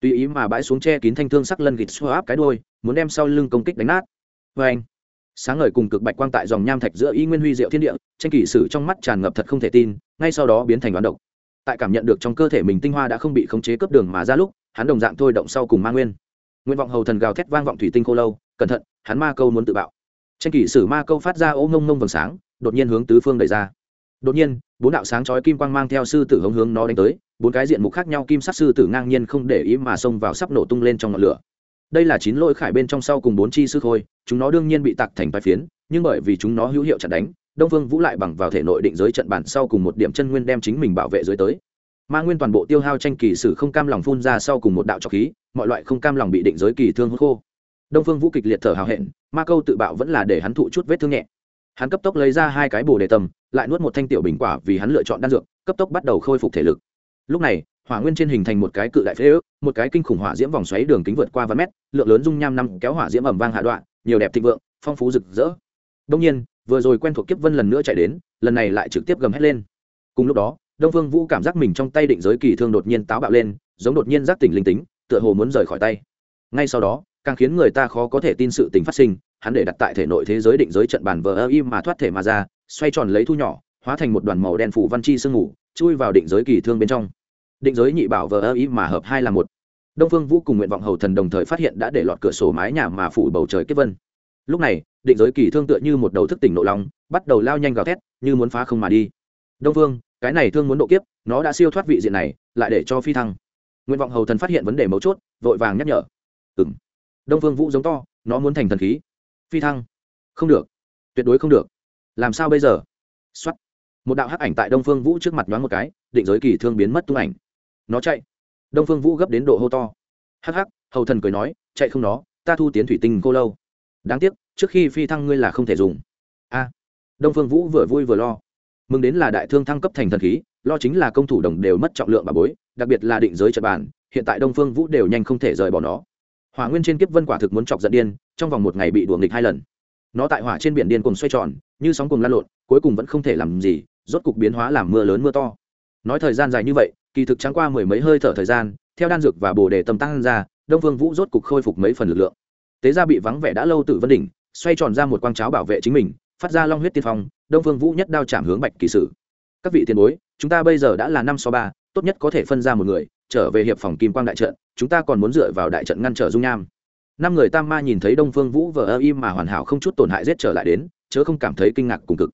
tùy ý mà bãi xuống che kín thanh thương sắc lân gịt xô áp cái đôi muốn đem sau lưng công kích đánh nát. Vê anh, sáng ngời cùng cực bạch quang tại dòng nham thạch giữa y nguyên huy diệu thiên địa, tranh kỷ sử trong mắt tràn ngập thật không thể tin, ngay sau đó biến thành đoán độc. Tại cảm nhận được trong cơ thể mình tinh hoa đã không bị khống chế cướp đường mà ra lúc, hắn đồng dạng thôi động sau cùng ma nguyên. Nguyện vọng hầu thần gào thét vang vọng thủy tinh khô lâu, cẩn thận, hắn ma câu muốn tự bạo. Tranh kỷ sử ma câu phát ra ô ngông ngông vầng sáng, đột nhiên hướng tứ phương đẩy ra đột nhiên, bốn đạo sáng chói kim quang mang theo sư tử hống hướng nó đánh tới, bốn cái diện mục khác nhau kim sắc sư tử ngang nhiên không để ý mà xông vào sắp nổ tung lên trong ngọn lửa. Đây là chín lỗi khải bên trong sau cùng bốn chi sư khôi, chúng nó đương nhiên bị tặc thành bài phiến, nhưng bởi vì chúng nó hữu hiệu chặt đánh, đông phương vũ lại bằng vào thể nội định giới trận bản sau cùng một điểm chân nguyên đem chính mình bảo vệ dưới tới. Ma nguyên toàn bộ tiêu hao tranh kỳ sử không cam lòng phun ra sau cùng một đạo trọc khí, mọi loại không cam lòng bị định giới kỳ thương hút khô. Đông phương vũ kịch liệt thở hào hẹn, ma câu tự bạo vẫn là để hắn thụ chút vết thương nhẹ hắn cấp tốc lấy ra hai cái bồ đề tâm lại nuốt một thanh tiểu bình quả vì hắn lựa chọn đan dược, cấp tốc bắt đầu khôi phục thể lực. Lúc này, hỏa nguyên trên hình thành một cái cự đại phế ước, một cái kinh khủng hỏa diễm vòng xoáy đường kính vượt qua vài mét, lượng lớn dung nham năm kéo hỏa diễm ẩm vang hạ đoạn, nhiều đẹp thịnh vượng, phong phú rực rỡ. Đông nhiên, vừa rồi quen thuộc kiếp vân lần nữa chạy đến, lần này lại trực tiếp gầm hét lên. Cùng lúc đó, đông phương vũ cảm giác mình trong tay định giới kỳ thương đột nhiên táo bạo lên, giống đột nhiên giác tỉnh linh tính, tựa hồ muốn rời khỏi tay. Ngay sau đó, càng khiến người ta khó có thể tin sự tình phát sinh hắn để đặt tại thể nội thế giới định giới trận bàn vờ ơ im mà thoát thể mà ra, xoay tròn lấy thu nhỏ, hóa thành một đoàn màu đen phủ văn chi sương ngủ chui vào định giới kỳ thương bên trong. Định giới nhị bảo vờ ơ im mà hợp hai là một. Đông phương vũ cùng nguyện vọng hầu thần đồng thời phát hiện đã để lọt cửa sổ mái nhà mà phủ bầu trời kết vân. Lúc này, định giới kỳ thương tựa như một đầu thức tỉnh nộ lòng, bắt đầu lao nhanh gào thét, như muốn phá không mà đi. Đông phương, cái này thương muốn độ kiếp, nó đã siêu thoát vị diện này, lại để cho phi thăng. Nguyện vọng hầu thần phát hiện vấn đề mấu chốt, vội vàng nhắc nhở. Ừng đông phương vũ giống to, nó muốn thành thần khí phi thăng. Không được. Tuyệt đối không được. Làm sao bây giờ? X một đạo hắc ảnh tại đông phương vũ trước mặt nhoáng một cái, định giới kỳ thương biến mất tung ảnh. Nó chạy. Đông phương vũ gấp đến độ hô to. Hắc hắc, hầu thần cười nói, chạy không nó, ta thu tiến thủy tinh cô lâu. Đáng tiếc, trước khi phi thăng ngươi là không thể dùng. A. Đông phương vũ vừa vui vừa lo. Mừng đến là đại thương thăng cấp thành thần khí, lo chính là công thủ đồng đều mất trọng lượng bà bối, đặc biệt là định giới trật bản. hiện tại đông phương vũ đều nhanh không thể rời bỏ nó hỏa nguyên trên kiếp vân quả thực muốn chọc giận điên, trong vòng một ngày bị đuổi nghịch hai lần. Nó tại hỏa trên biển điên cùng xoay tròn, như sóng cùng lan lộn, cuối cùng vẫn không thể làm gì, rốt cục biến hóa làm mưa lớn mưa to. Nói thời gian dài như vậy, kỳ thực trắng qua mười mấy hơi thở thời gian, theo đan dược và bồ đề tâm tăng ra, đông Vương vũ rốt cục khôi phục mấy phần lực lượng. Tế gia bị vắng vẻ đã lâu tự vân đỉnh, xoay tròn ra một quang cháo bảo vệ chính mình, phát ra long huyết tiên phong, đông Vương vũ nhất đao chạm hướng bạch kỳ sử. Các vị tiền bối, chúng ta bây giờ đã là năm so ba tốt nhất có thể phân ra một người trở về hiệp phòng kim quang đại trận chúng ta còn muốn dựa vào đại trận ngăn trở dung nham. Năm người tam ma nhìn thấy đông phương vũ vờ ơ im mà hoàn hảo không chút tổn hại giết trở lại đến chớ không cảm thấy kinh ngạc cùng cực.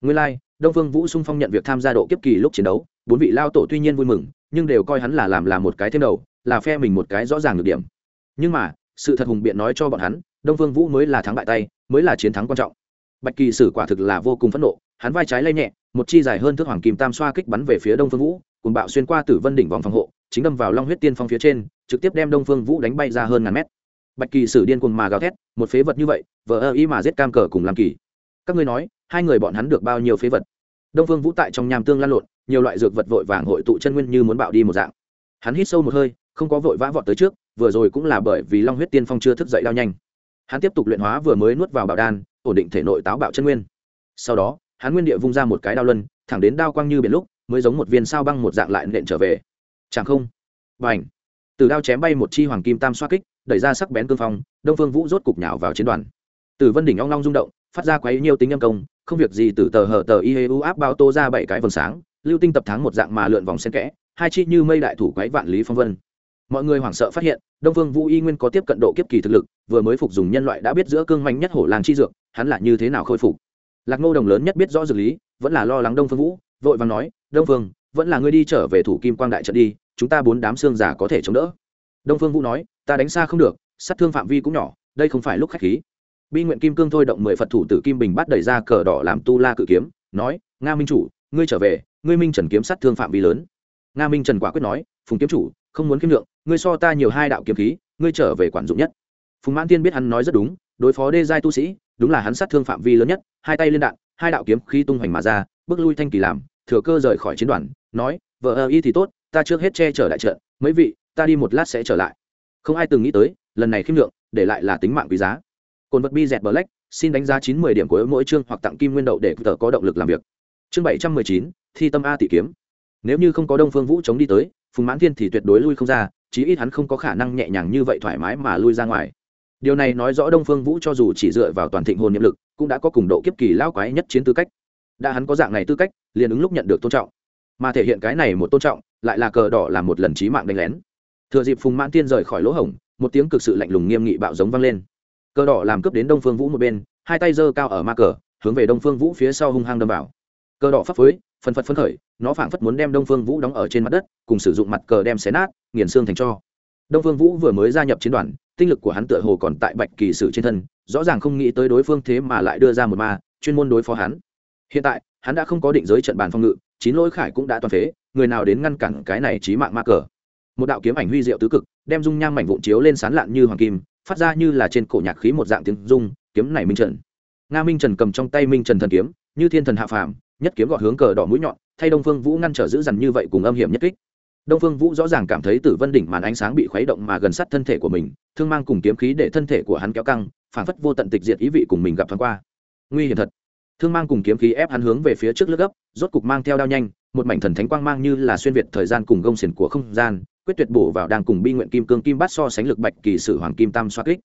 Nguyên lai、like, đông phương vũ sung phong nhận việc tham gia độ kiếp kỳ lúc chiến đấu bốn vị lao tổ tuy nhiên vui mừng nhưng đều coi hắn là làm là một cái thêm đầu là phe mình một cái rõ ràng được điểm. Nhưng mà sự thật hùng biện nói cho bọn hắn đông phương vũ mới là thắng bại tay mới là chiến thắng quan trọng. Bạch kỳ sử quả thực là vô cùng phẫn nộ hắn vai trái lay nhẹ một chi dài hơn thước hoàng kim tam xoa kích bắn về phía đông phương vũ cùng bạo xuyên qua tử vân đỉnh vòng phòng hộ, chính đâm vào long huyết tiên phong phía trên, trực tiếp đem đông phương vũ đánh bay ra hơn ngàn mét. Bạch kỳ sử điên cuồng mà gào thét, một phế vật như vậy, vờ ơ ý mà giết cam cờ cùng làm kỳ. Các ngươi nói, hai người bọn hắn được bao nhiêu phế vật? Đông phương vũ tại trong nham tương lan lộn, nhiều loại dược vật vội vàng hội tụ chân nguyên như muốn bạo đi một dạng. Hắn hít sâu một hơi, không có vội vã vọt tới trước, vừa rồi cũng là bởi vì long huyết tiên phong chưa thức dậy đau nhanh. Hắn tiếp tục luyện hóa vừa mới nuốt vào bảo đan, ổn định thể nội táo bạo chân nguyên. Sau đó, hắn nguyên địa vung ra một cái đao luân, thẳng đến đao quang như biển lúc mới giống một viên sao băng một dạng lại nện trở về. Chẳng không. Và ảnh từ đao chém bay một chi hoàng kim tam xoa kích, đẩy ra sắc bén cương phong, đông phương vũ rốt cục nhào vào chiến đoàn. Từ vân đỉnh long long rung động, phát ra quấy nhiều tính âm công, không việc gì từ tờ hở tờ y u áp bao tô ra bảy cái vầng sáng, lưu tinh tập thắng một dạng mà lượn vòng xen kẽ, hai chi như mây đại thủ quấy vạn lý phong vân. Mọi người hoảng sợ phát hiện, đông phương vũ y nguyên có tiếp cận độ kiếp kỳ thực lực, vừa mới phục dùng nhân loại đã biết giữa cương mạnh nhất hổ làng chi dược, hắn là như thế nào khôi phục. Lạc ngô đồng lớn nhất biết rõ dược lý, vẫn là lo lắng đông phương vũ vội vàng nói, đông phương, vẫn là ngươi đi trở về thủ kim quang đại trận đi, chúng ta bốn đám xương giả có thể chống đỡ. Đông phương vũ nói, ta đánh xa không được, sát thương phạm vi cũng nhỏ, đây không phải lúc khách khí. Bi nguyện kim cương thôi động mười phật thủ tử kim bình bắt đẩy ra cờ đỏ làm tu la cự kiếm, nói, nga minh chủ, ngươi trở về, ngươi minh trần kiếm sát thương phạm vi lớn. Nga minh trần quả quyết nói, phùng kiếm chủ, không muốn kiếm lượng, ngươi so ta nhiều hai đạo kiếm khí, ngươi trở về quản dụng nhất. Phùng mãn tiên biết hắn nói rất đúng, đối phó đê giai tu sĩ, đúng là hắn sát thương phạm vi lớn nhất, hai tay lên đạn hai đạo kiếm khí tung hoành mà ra, bước lui thanh kỳ làm, thừa cơ rời khỏi chiến đoàn, nói, vợ ơ, y thì tốt, ta trước hết che chở đại trận, mấy vị, ta đi một lát sẽ trở lại. Không ai từng nghĩ tới, lần này khiêm lượng, để lại là tính mạng quý giá. Cồn vật bi dẹt black, xin đánh giá chín mươi điểm của mỗi chương hoặc tặng kim nguyên đậu để tờ có động lực làm việc. Chương bảy trăm mười chín, thi tâm a tỷ kiếm. Nếu như không có đông phương vũ chống đi tới, phùng mãn thiên thì tuyệt đối lui không ra, chí ít hắn không có khả năng nhẹ nhàng như vậy thoải mái mà lui ra ngoài điều này nói rõ đông phương vũ cho dù chỉ dựa vào toàn thịnh hồn nhiệm lực, cũng đã có cùng độ kiếp kỳ lao quái nhất chiến tư cách. Đã hắn có dạng này tư cách, liền ứng lúc nhận được tôn trọng. Mà thể hiện cái này một tôn trọng, lại là cờ đỏ làm một lần trí mạng đánh lén. Thừa dịp phùng mãn tiên rời khỏi lỗ hổng, một tiếng cực sự lạnh lùng nghiêm nghị bạo giống vang lên. Cờ đỏ làm cướp đến đông phương vũ một bên, hai tay giơ cao ở ma cờ, hướng về đông phương vũ phía sau hung hăng đâm vào. Cờ đỏ phấp phới phân phật phấn khởi, nó phảng phất muốn đem đông phương vũ đóng ở trên mặt đất, cùng sử dụng mặt cờ đem xé nát, nghiền xương thành cho. Đông phương vũ vừa mới gia nhập chiến đoàn tinh lực của hắn tựa hồ còn tại bạch kỳ sử trên thân, rõ ràng không nghĩ tới đối phương thế mà lại đưa ra một ma, chuyên môn đối phó hắn. Hiện tại, hắn đã không có định giới trận bàn phòng ngự, chín lỗi khải cũng đã toàn phế, người nào đến ngăn cản cái này trí mạng ma cờ. Một đạo kiếm ảnh huy diệu tứ cực, đem dung nham mảnh vụn chiếu lên sán lạn như hoàng kim, phát ra như là trên cổ nhạc khí một dạng tiếng dung kiếm này minh trần. Nga minh trần cầm trong tay minh trần thần kiếm, như thiên thần hạ phàm, nhất kiếm gọt hướng cờ đỏ mũi nhọn, thay đông phương vũ ngăn trở giữ dằn như vậy cùng âm hiểm nhất kích đông phương vũ rõ ràng cảm thấy tử vân đỉnh màn ánh sáng bị khuấy động mà gần sát thân thể của mình, thương mang cùng kiếm khí để thân thể của hắn kéo căng phản phất vô tận tịch diệt ý vị cùng mình gặp thoáng qua. Nguy hiểm thật. Thương mang cùng kiếm khí ép hắn hướng về phía trước lướt gấp, rốt cục mang theo đao nhanh, một mảnh thần thánh quang mang như là xuyên việt thời gian cùng gông xiển của không gian, quyết tuyệt bổ vào đang cùng bi nguyện kim cương kim bát so sánh lực bạch kỳ sử hoàng kim tam xoa kích.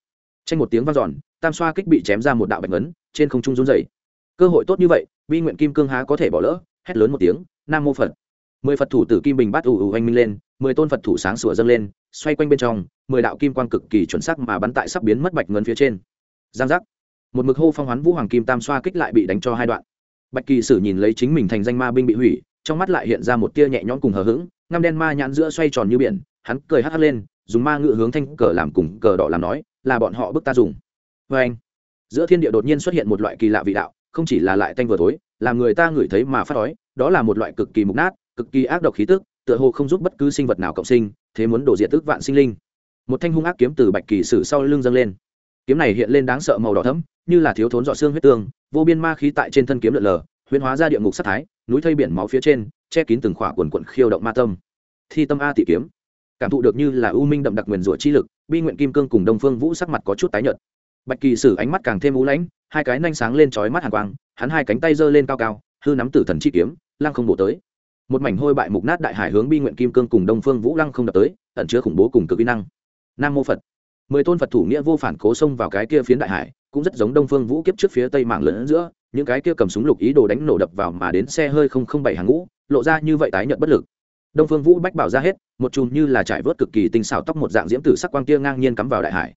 Tranh một tiếng vang dọn, tam xoa kích bị chém ra một đạo bạch ấn trên không trung run dày cơ hội tốt như vậy, bi nguyện kim cương há có thể bỏ lỡ, hét lớn một tiếng, nam mô phật mười phật thủ tử kim bình bát ù ù oanh minh lên, mười tôn phật thủ sáng sủa dâng lên, xoay quanh bên trong, mười đạo kim quang cực kỳ chuẩn sắc mà bắn tại sắp biến mất bạch ngân phía trên. Giang giác. Một mực hô phong hoán vũ hoàng kim tam xoa kích lại bị đánh cho hai đoạn. Bạch kỳ sử nhìn lấy chính mình thành danh ma binh bị hủy, trong mắt lại hiện ra một tia nhẹ nhõm cùng hờ hững, ngăm đen ma nhãn giữa xoay tròn như biển, hắn cười hắt hắt lên, dùng ma ngự hướng thanh cờ làm cùng cờ đỏ làm nói, là bọn họ bức ta dùng. Vê anh, giữa thiên địa đột nhiên xuất hiện một loại kỳ lạ vị đạo, không chỉ là lại tanh vừa tối, làm người ta ngửi thấy mà phát đói, đó là một loại cực kỳ mục nát cực kỳ ác độc khí tức, tựa hồ không giúp bất cứ sinh vật nào cộng sinh, thế muốn đổ diện tức vạn sinh linh. Một thanh hung ác kiếm từ bạch kỳ sử sau lưng dâng lên. Kiếm này hiện lên đáng sợ màu đỏ thẫm, như là thiếu thốn dọ xương huyết tương, vô biên ma khí tại trên thân kiếm lượn lờ, huyễn hóa ra địa ngục sát thái, núi thây biển máu phía trên, che kín từng khỏa quần quận khiêu động ma tâm. Thi tâm a tị kiếm. Cảm thụ được như là u minh đậm đặc nguyền rủa chi lực, bi nguyện kim cương cùng đông phương vũ sắc mặt có chút tái nhợt. Bạch kỳ sử ánh mắt càng thêm u lãnh, hai cái nhanh sáng lên chói mắt hàn quang, hắn hai cánh tay giơ lên cao cao, hư nắm tử thần chi kiếm, lăng không bổ tới một mảnh hôi bại mục nát đại hải hướng bi nguyện kim cương cùng đông phương vũ lăng không đập tới, ẩn chứa khủng bố cùng cực kỹ năng. Nam mô phật. Mười tôn phật thủ nghĩa vô phản cố xông vào cái kia phiến đại hải, cũng rất giống đông phương vũ kiếp trước phía tây mảng lớn giữa, những cái kia cầm súng lục ý đồ đánh nổ đập vào mà đến xe hơi không không bảy hàng ngũ, lộ ra như vậy tái nhợt bất lực. Đông phương vũ bách bảo ra hết, một chùm như là trải vớt cực kỳ tinh xảo tóc một dạng diễm tử sắc quang kia ngang nhiên cắm vào đại hải.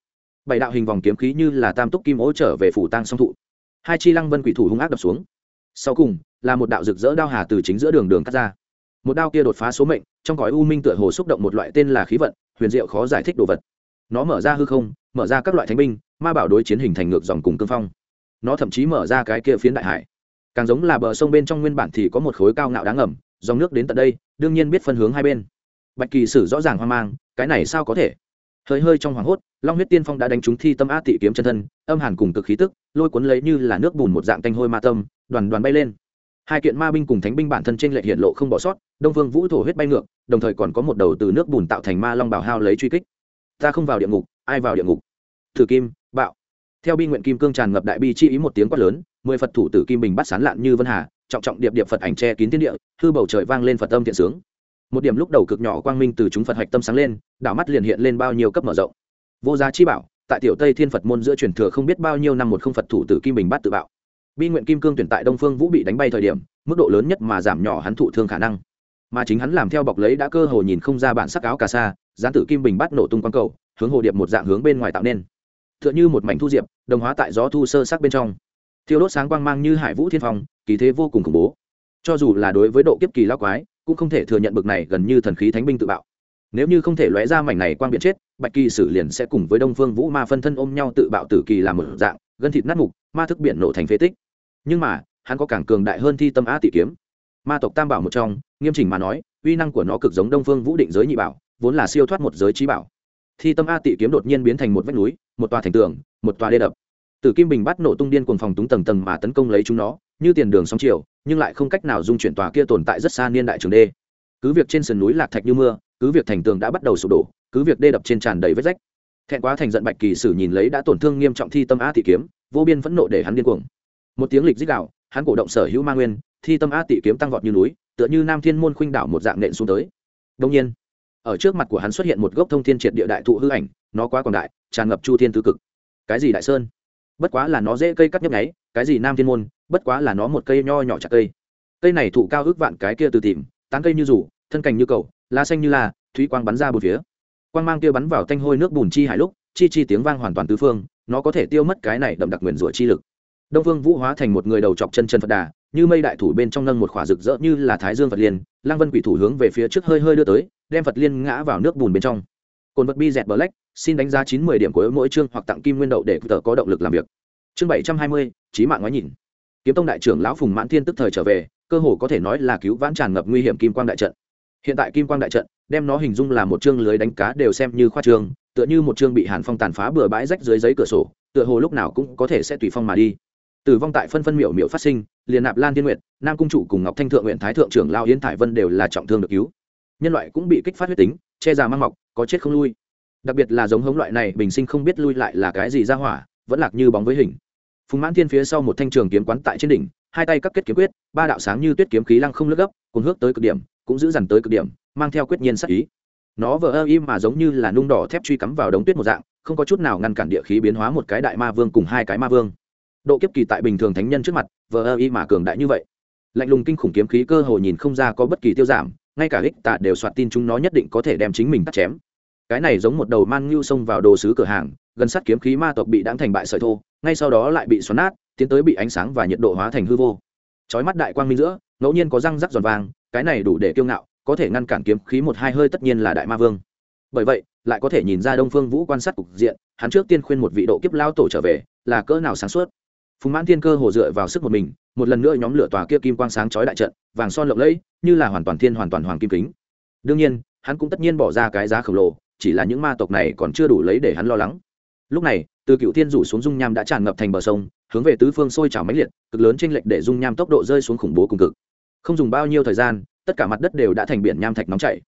Bảy đạo hình vòng kiếm khí như là tam túc kim ố trở về phủ tang song thụ. Hai chi lăng vân quỷ thủ hung ác đập xuống. Sau cùng, là một đạo rực rỡ đao hà từ chính giữa đường đường cắt ra một đao kia đột phá số mệnh, trong cõi u minh tựa hồ xúc động một loại tên là khí vận, huyền diệu khó giải thích đồ vật. Nó mở ra hư không, mở ra các loại thánh binh, ma bảo đối chiến hình thành ngược dòng cùng cương phong. Nó thậm chí mở ra cái kia phiến đại hải. Càng giống là bờ sông bên trong nguyên bản thì có một khối cao ngạo đáng ngầm, dòng nước đến tận đây, đương nhiên biết phân hướng hai bên. Bạch kỳ sử rõ ràng hoang mang, cái này sao có thể? Hơi hơi trong hoảng hốt, long huyết tiên phong đã đánh trúng thi tâm a tị kiếm chân thân, âm hàn cùng cực khí tức, lôi cuốn lấy như là nước bùn một dạng canh hôi ma tâm, đoàn đoàn bay lên hai kiện ma binh cùng thánh binh bản thân trên lệ hiện lộ không bỏ sót, đông vương vũ thổ huyết bay ngược, đồng thời còn có một đầu từ nước bùn tạo thành ma long bảo hao lấy truy kích. Ta không vào địa ngục, ai vào địa ngục? Thử kim, bạo. Theo bi nguyện kim cương tràn ngập đại bi chi ý một tiếng quát lớn, mười phật thủ tử kim bình bắt sán lạn như vân hà, trọng trọng điệp điệp phật ảnh che kín thiên địa, hư bầu trời vang lên phật tâm thiện sướng. Một điểm lúc đầu cực nhỏ quang minh từ chúng phật hạch tâm sáng lên, đảo mắt liền hiện lên bao nhiêu cấp mở rộng. Vô giá chi bảo, tại tiểu tây thiên phật môn giữa truyền thừa không biết bao nhiêu năm một không phật thủ tử kim bình bắt tự bạo bi nguyện kim cương tuyển tại đông phương vũ bị đánh bay thời điểm, mức độ lớn nhất mà giảm nhỏ hắn thụ thương khả năng. Mà chính hắn làm theo bọc lấy đã cơ hồ nhìn không ra bản sắc áo cà sa gián tử kim bình bắt nổ tung quang cầu, hướng hồ điệp một dạng hướng bên ngoài tạo nên. Tựa như một mảnh thu diệp, đồng hóa tại gió thu sơ sắc bên trong. Thiêu đốt sáng quang mang như hải vũ thiên phong, kỳ thế vô cùng khủng bố. Cho dù là đối với độ kiếp kỳ lao quái, cũng không thể thừa nhận bực này gần như thần khí thánh binh tự bạo. Nếu như không thể lóe ra mảnh này quang biện chết, bạch kỳ sử liền sẽ cùng với đông phương vũ ma phân thân ôm nhau tự bạo tử kỳ làm một dạng, gân thịt nát mục, ma thức biển nổ thành phế tích nhưng mà, hắn có càng cường đại hơn thi tâm á tị kiếm. Ma tộc tam bảo một trong, nghiêm chỉnh mà nói, uy năng của nó cực giống đông phương vũ định giới nhị bảo, vốn là siêu thoát một giới trí bảo. Thi tâm a tị kiếm đột nhiên biến thành một vách núi, một tòa thành tường, một tòa đê đập. Từ kim bình bắt nổ tung điên cuồng phòng túng tầng tầng mà tấn công lấy chúng nó, như tiền đường sóng chiều, nhưng lại không cách nào dung chuyển tòa kia tồn tại rất xa niên đại trường đê. Cứ việc trên sườn núi lạc thạch như mưa, cứ việc thành tường đã bắt đầu sụp đổ, cứ việc đê đập trên tràn đầy vết rách. Thẹn quá thành giận bạch kỳ sử nhìn lấy đã tổn thương nghiêm trọng thi tâm a tị kiếm, vô biên phẫn nộ để hắn điên cuồng một tiếng lịch dích đạo, hắn cổ động sở hữu ma nguyên, thi tâm a tị kiếm tăng vọt như núi, tựa như nam thiên môn khuynh đảo một dạng nện xuống tới. Đông nhiên, ở trước mặt của hắn xuất hiện một gốc thông thiên triệt địa đại thụ hư ảnh, nó quá quảng đại, tràn ngập chu thiên tứ cực. Cái gì đại sơn? Bất quá là nó dễ cây cắt nhấp nháy, cái gì nam thiên môn, bất quá là nó một cây nho nhỏ chặt cây. Cây này thụ cao ước vạn cái kia từ tìm, tán cây như rủ, thân cành như cầu, lá xanh như la thúy quang bắn ra bốn phía. Quang mang kia bắn vào tanh hôi nước bùn chi hải lúc, chi chi tiếng vang hoàn toàn tứ phương, nó có thể tiêu mất cái này đậm đặc nguyền rủa chi lực đông vương vũ hóa thành một người đầu chọc chân chân phật đà, như mây đại thủ bên trong nâng một khỏa rực rỡ như là thái dương phật liên lang vân quỷ thủ hướng về phía trước hơi hơi đưa tới, đem phật liên ngã vào nước bùn bên trong. Cồn vật bi dẹt bờ lách xin đánh giá chín mươi điểm của mỗi chương hoặc tặng kim nguyên đậu để tờ có động lực làm việc. Chương bảy trăm hai mươi trí mạng ngoái nhìn. Kiếm tông đại trưởng lão phùng mãn thiên tức thời trở về, cơ hồ có thể nói là cứu vãn tràn ngập nguy hiểm kim quang đại trận. Hiện tại kim quang đại trận, đem nó hình dung là một chương lưới đánh cá đều xem như khoa trương, tựa như một chương bị hàn phong tàn phá bừa bãi rách dưới giấy cửa sổ, tựa hồ lúc nào cũng có thể sẽ tùy phong mà đi tử vong tại phân phân miểu miểu phát sinh, liền nạp lan thiên nguyện nam cung chủ cùng ngọc thanh thượng nguyện thái thượng trưởng lao yến thải vân đều là trọng thương được cứu. Nhân loại cũng bị kích phát huyết tính, che già mang mọc, có chết không lui. Đặc biệt là giống hống loại này, bình sinh không biết lui lại là cái gì ra hỏa, vẫn lạc như bóng với hình. Phùng mãn thiên phía sau một thanh trường kiếm quán tại trên đỉnh, hai tay các kết kiếm quyết, ba đạo sáng như tuyết kiếm khí lăng không lướt gấp cùng hước tới cực điểm, cũng giữ dằn tới cực điểm, mang theo quyết nhiên sắc ý. Nó vờ ơ im mà giống như là nung đỏ thép truy cắm vào đống tuyết một dạng, không có chút nào ngăn cản địa khí biến hóa một cái đại ma vương cùng hai cái ma vương độ kiếp kỳ tại bình thường thánh nhân trước mặt, vờ ơ y mà cường đại như vậy. Lạnh lùng kinh khủng kiếm khí cơ hồ nhìn không ra có bất kỳ tiêu giảm, ngay cả ích tạ đều soạt tin chúng nó nhất định có thể đem chính mình tắt chém. Cái này giống một đầu man ngưu xông vào đồ sứ cửa hàng, gần sát kiếm khí ma tộc bị đáng thành bại sợi thô, ngay sau đó lại bị xoắn nát, tiến tới bị ánh sáng và nhiệt độ hóa thành hư vô. Chói mắt đại quang minh giữa, ngẫu nhiên có răng rắc giòn vàng, cái này đủ để kiêu ngạo, có thể ngăn cản kiếm khí một hai hơi tất nhiên là đại ma vương. Bởi vậy, lại có thể nhìn ra đông phương vũ quan sát cục diện, hắn trước tiên khuyên một vị độ kiếp lao tổ trở về, là cỡ nào sáng suốt phùng mãn thiên cơ hồ dựa vào sức một mình, một lần nữa nhóm lửa tòa kia kim quang sáng chói đại trận, vàng son lộng lẫy, như là hoàn toàn thiên hoàn toàn hoàng kim kính. Đương nhiên, hắn cũng tất nhiên bỏ ra cái giá khổng lồ, chỉ là những ma tộc này còn chưa đủ lấy để hắn lo lắng. Lúc này, từ cựu thiên rủ xuống dung nham đã tràn ngập thành bờ sông, hướng về tứ phương sôi trào mãnh liệt, cực lớn trên lệch để dung nham tốc độ rơi xuống khủng bố cùng cực. Không dùng bao nhiêu thời gian, tất cả mặt đất đều đã thành biển nham thạch nóng chảy.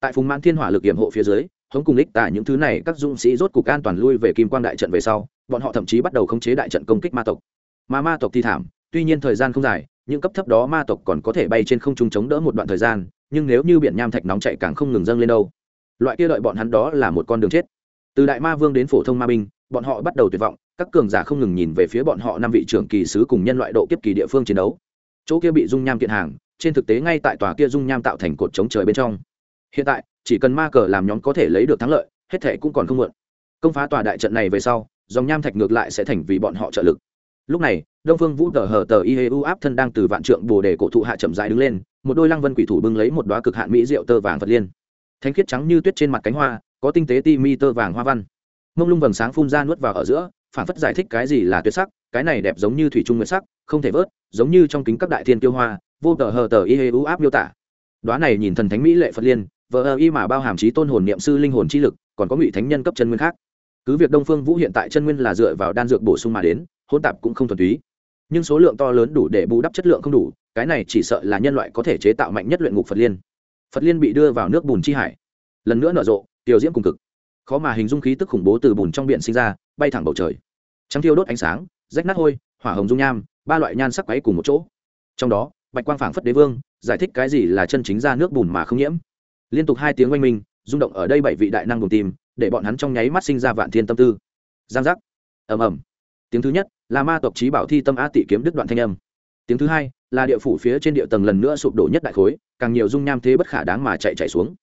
Tại phùng mãn thiên hỏa lực hiểm hộ phía dưới, hống cùng lích tả những thứ này các dũng sĩ rốt cục an toàn lui về kim quang đại trận về sau, bọn họ thậm chí bắt đầu khống chế đại trận công kích ma tộc mà ma tộc thì thảm, tuy nhiên thời gian không dài, những cấp thấp đó ma tộc còn có thể bay trên không trung chống đỡ một đoạn thời gian, nhưng nếu như biển nham thạch nóng chạy càng không ngừng dâng lên đâu. Loại kia đợi bọn hắn đó là một con đường chết. Từ đại ma vương đến phổ thông ma binh, bọn họ bắt đầu tuyệt vọng, các cường giả không ngừng nhìn về phía bọn họ năm vị trưởng kỳ sứ cùng nhân loại độ kiếp kỳ địa phương chiến đấu. Chỗ kia bị dung nham kiện hàng, trên thực tế ngay tại tòa kia dung nham tạo thành cột chống trời bên trong. Hiện tại, chỉ cần ma cờ làm nhóm có thể lấy được thắng lợi, hết thể cũng còn không muộn. Công phá tòa đại trận này về sau, dòng nham thạch ngược lại sẽ thành vì bọn họ trợ lực lúc này, đông phương vũ tờ hờ tờ y hê u áp thân đang từ vạn trượng bồ đề cổ thụ hạ chậm dài đứng lên, một đôi lăng vân quỷ thủ bưng lấy một đoá cực hạn mỹ rượu tơ vàng vật liên. Thanh khiết trắng như tuyết trên mặt cánh hoa, có tinh tế ti mi tơ vàng hoa văn. Mông lung vầng sáng phun ra nuốt vào ở giữa, phản phất giải thích cái gì là tuyệt sắc, cái này đẹp giống như thủy trung nguyệt sắc, không thể vớt, giống như trong kính các đại thiên tiêu hoa, vô tờ hờ tờ y hê u áp miêu tả. Đoá này nhìn thần thánh mỹ lệ phật liên, vờ ơ y mà bao hàm trí tôn hồn niệm sư linh hồn chi lực, còn có ngụy thánh nhân cấp chân nguyên khác. Cứ việc đông phương vũ hiện tại chân nguyên là dựa vào đan dược bổ sung mà đến hỗn tạp cũng không thuần túy. Nhưng số lượng to lớn đủ để bù đắp chất lượng không đủ, cái này chỉ sợ là nhân loại có thể chế tạo mạnh nhất luyện ngục phật liên. Phật liên bị đưa vào nước bùn chi hải. Lần nữa nở rộ, tiểu diễm cùng cực. Khó mà hình dung khí tức khủng bố từ bùn trong biển sinh ra, bay thẳng bầu trời. Trắng thiêu đốt ánh sáng, rách nát hôi, hỏa hồng dung nham, ba loại nhan sắc quấy cùng một chỗ. Trong đó, bạch quang phảng phất đế vương, giải thích cái gì là chân chính ra nước bùn mà không nhiễm. Liên tục hai tiếng oanh minh, rung động ở đây bảy vị đại năng cùng tìm, để bọn hắn trong nháy mắt sinh ra vạn thiên tâm tư. Giang giác. Ầm ầm tiếng thứ nhất là ma tộc trí bảo thi tâm a tị kiếm đứt đoạn thanh âm. Tiếng thứ hai là địa phủ phía trên địa tầng lần nữa sụp đổ nhất đại khối, càng nhiều dung nham thế bất khả đáng mà chạy chạy xuống.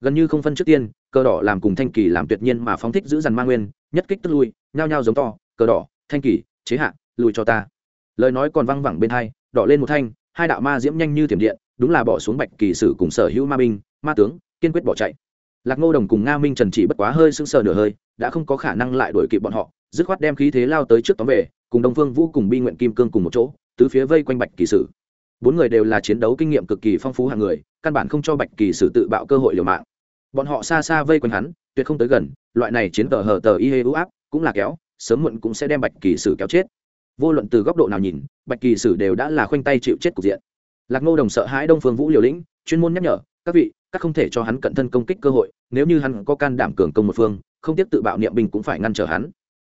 Gần như không phân trước tiên, cờ đỏ làm cùng thanh kỳ làm tuyệt nhiên mà phóng thích giữ dằn ma nguyên, nhất kích tức lui, nhao nhao giống to, cờ đỏ, thanh kỳ, chế hạ, lùi cho ta. Lời nói còn văng vẳng bên hai, đỏ lên một thanh, hai đạo ma diễm nhanh như tiềm điện, đúng là bỏ xuống bạch kỳ sử cùng sở hữu ma binh, ma tướng, kiên quyết bỏ chạy. Lạc ngô đồng cùng nga minh trần chỉ bất quá hơi sưng sờ nửa hơi, đã không có khả năng lại đuổi kịp bọn họ dứt khoát đem khí thế lao tới trước tóm về, cùng đông phương vũ cùng bi nguyện kim cương cùng một chỗ, tứ phía vây quanh bạch kỳ sử. Bốn người đều là chiến đấu kinh nghiệm cực kỳ phong phú hàng người, căn bản không cho bạch kỳ sử tự bạo cơ hội liều mạng. Bọn họ xa xa vây quanh hắn, tuyệt không tới gần, loại này chiến tờ hờ tờ y hê ưu áp cũng là kéo, sớm muộn cũng sẽ đem bạch kỳ sử kéo chết. Vô luận từ góc độ nào nhìn, bạch kỳ sử đều đã là khoanh tay chịu chết cục diện. Lạc ngô đồng sợ hãi đông phương vũ liều lĩnh, chuyên môn nhắc nhở, các vị, các không thể cho hắn cận thân công kích cơ hội, nếu như hắn có can đảm cường công một phương, không tiếp tự bạo niệm binh cũng phải ngăn trở hắn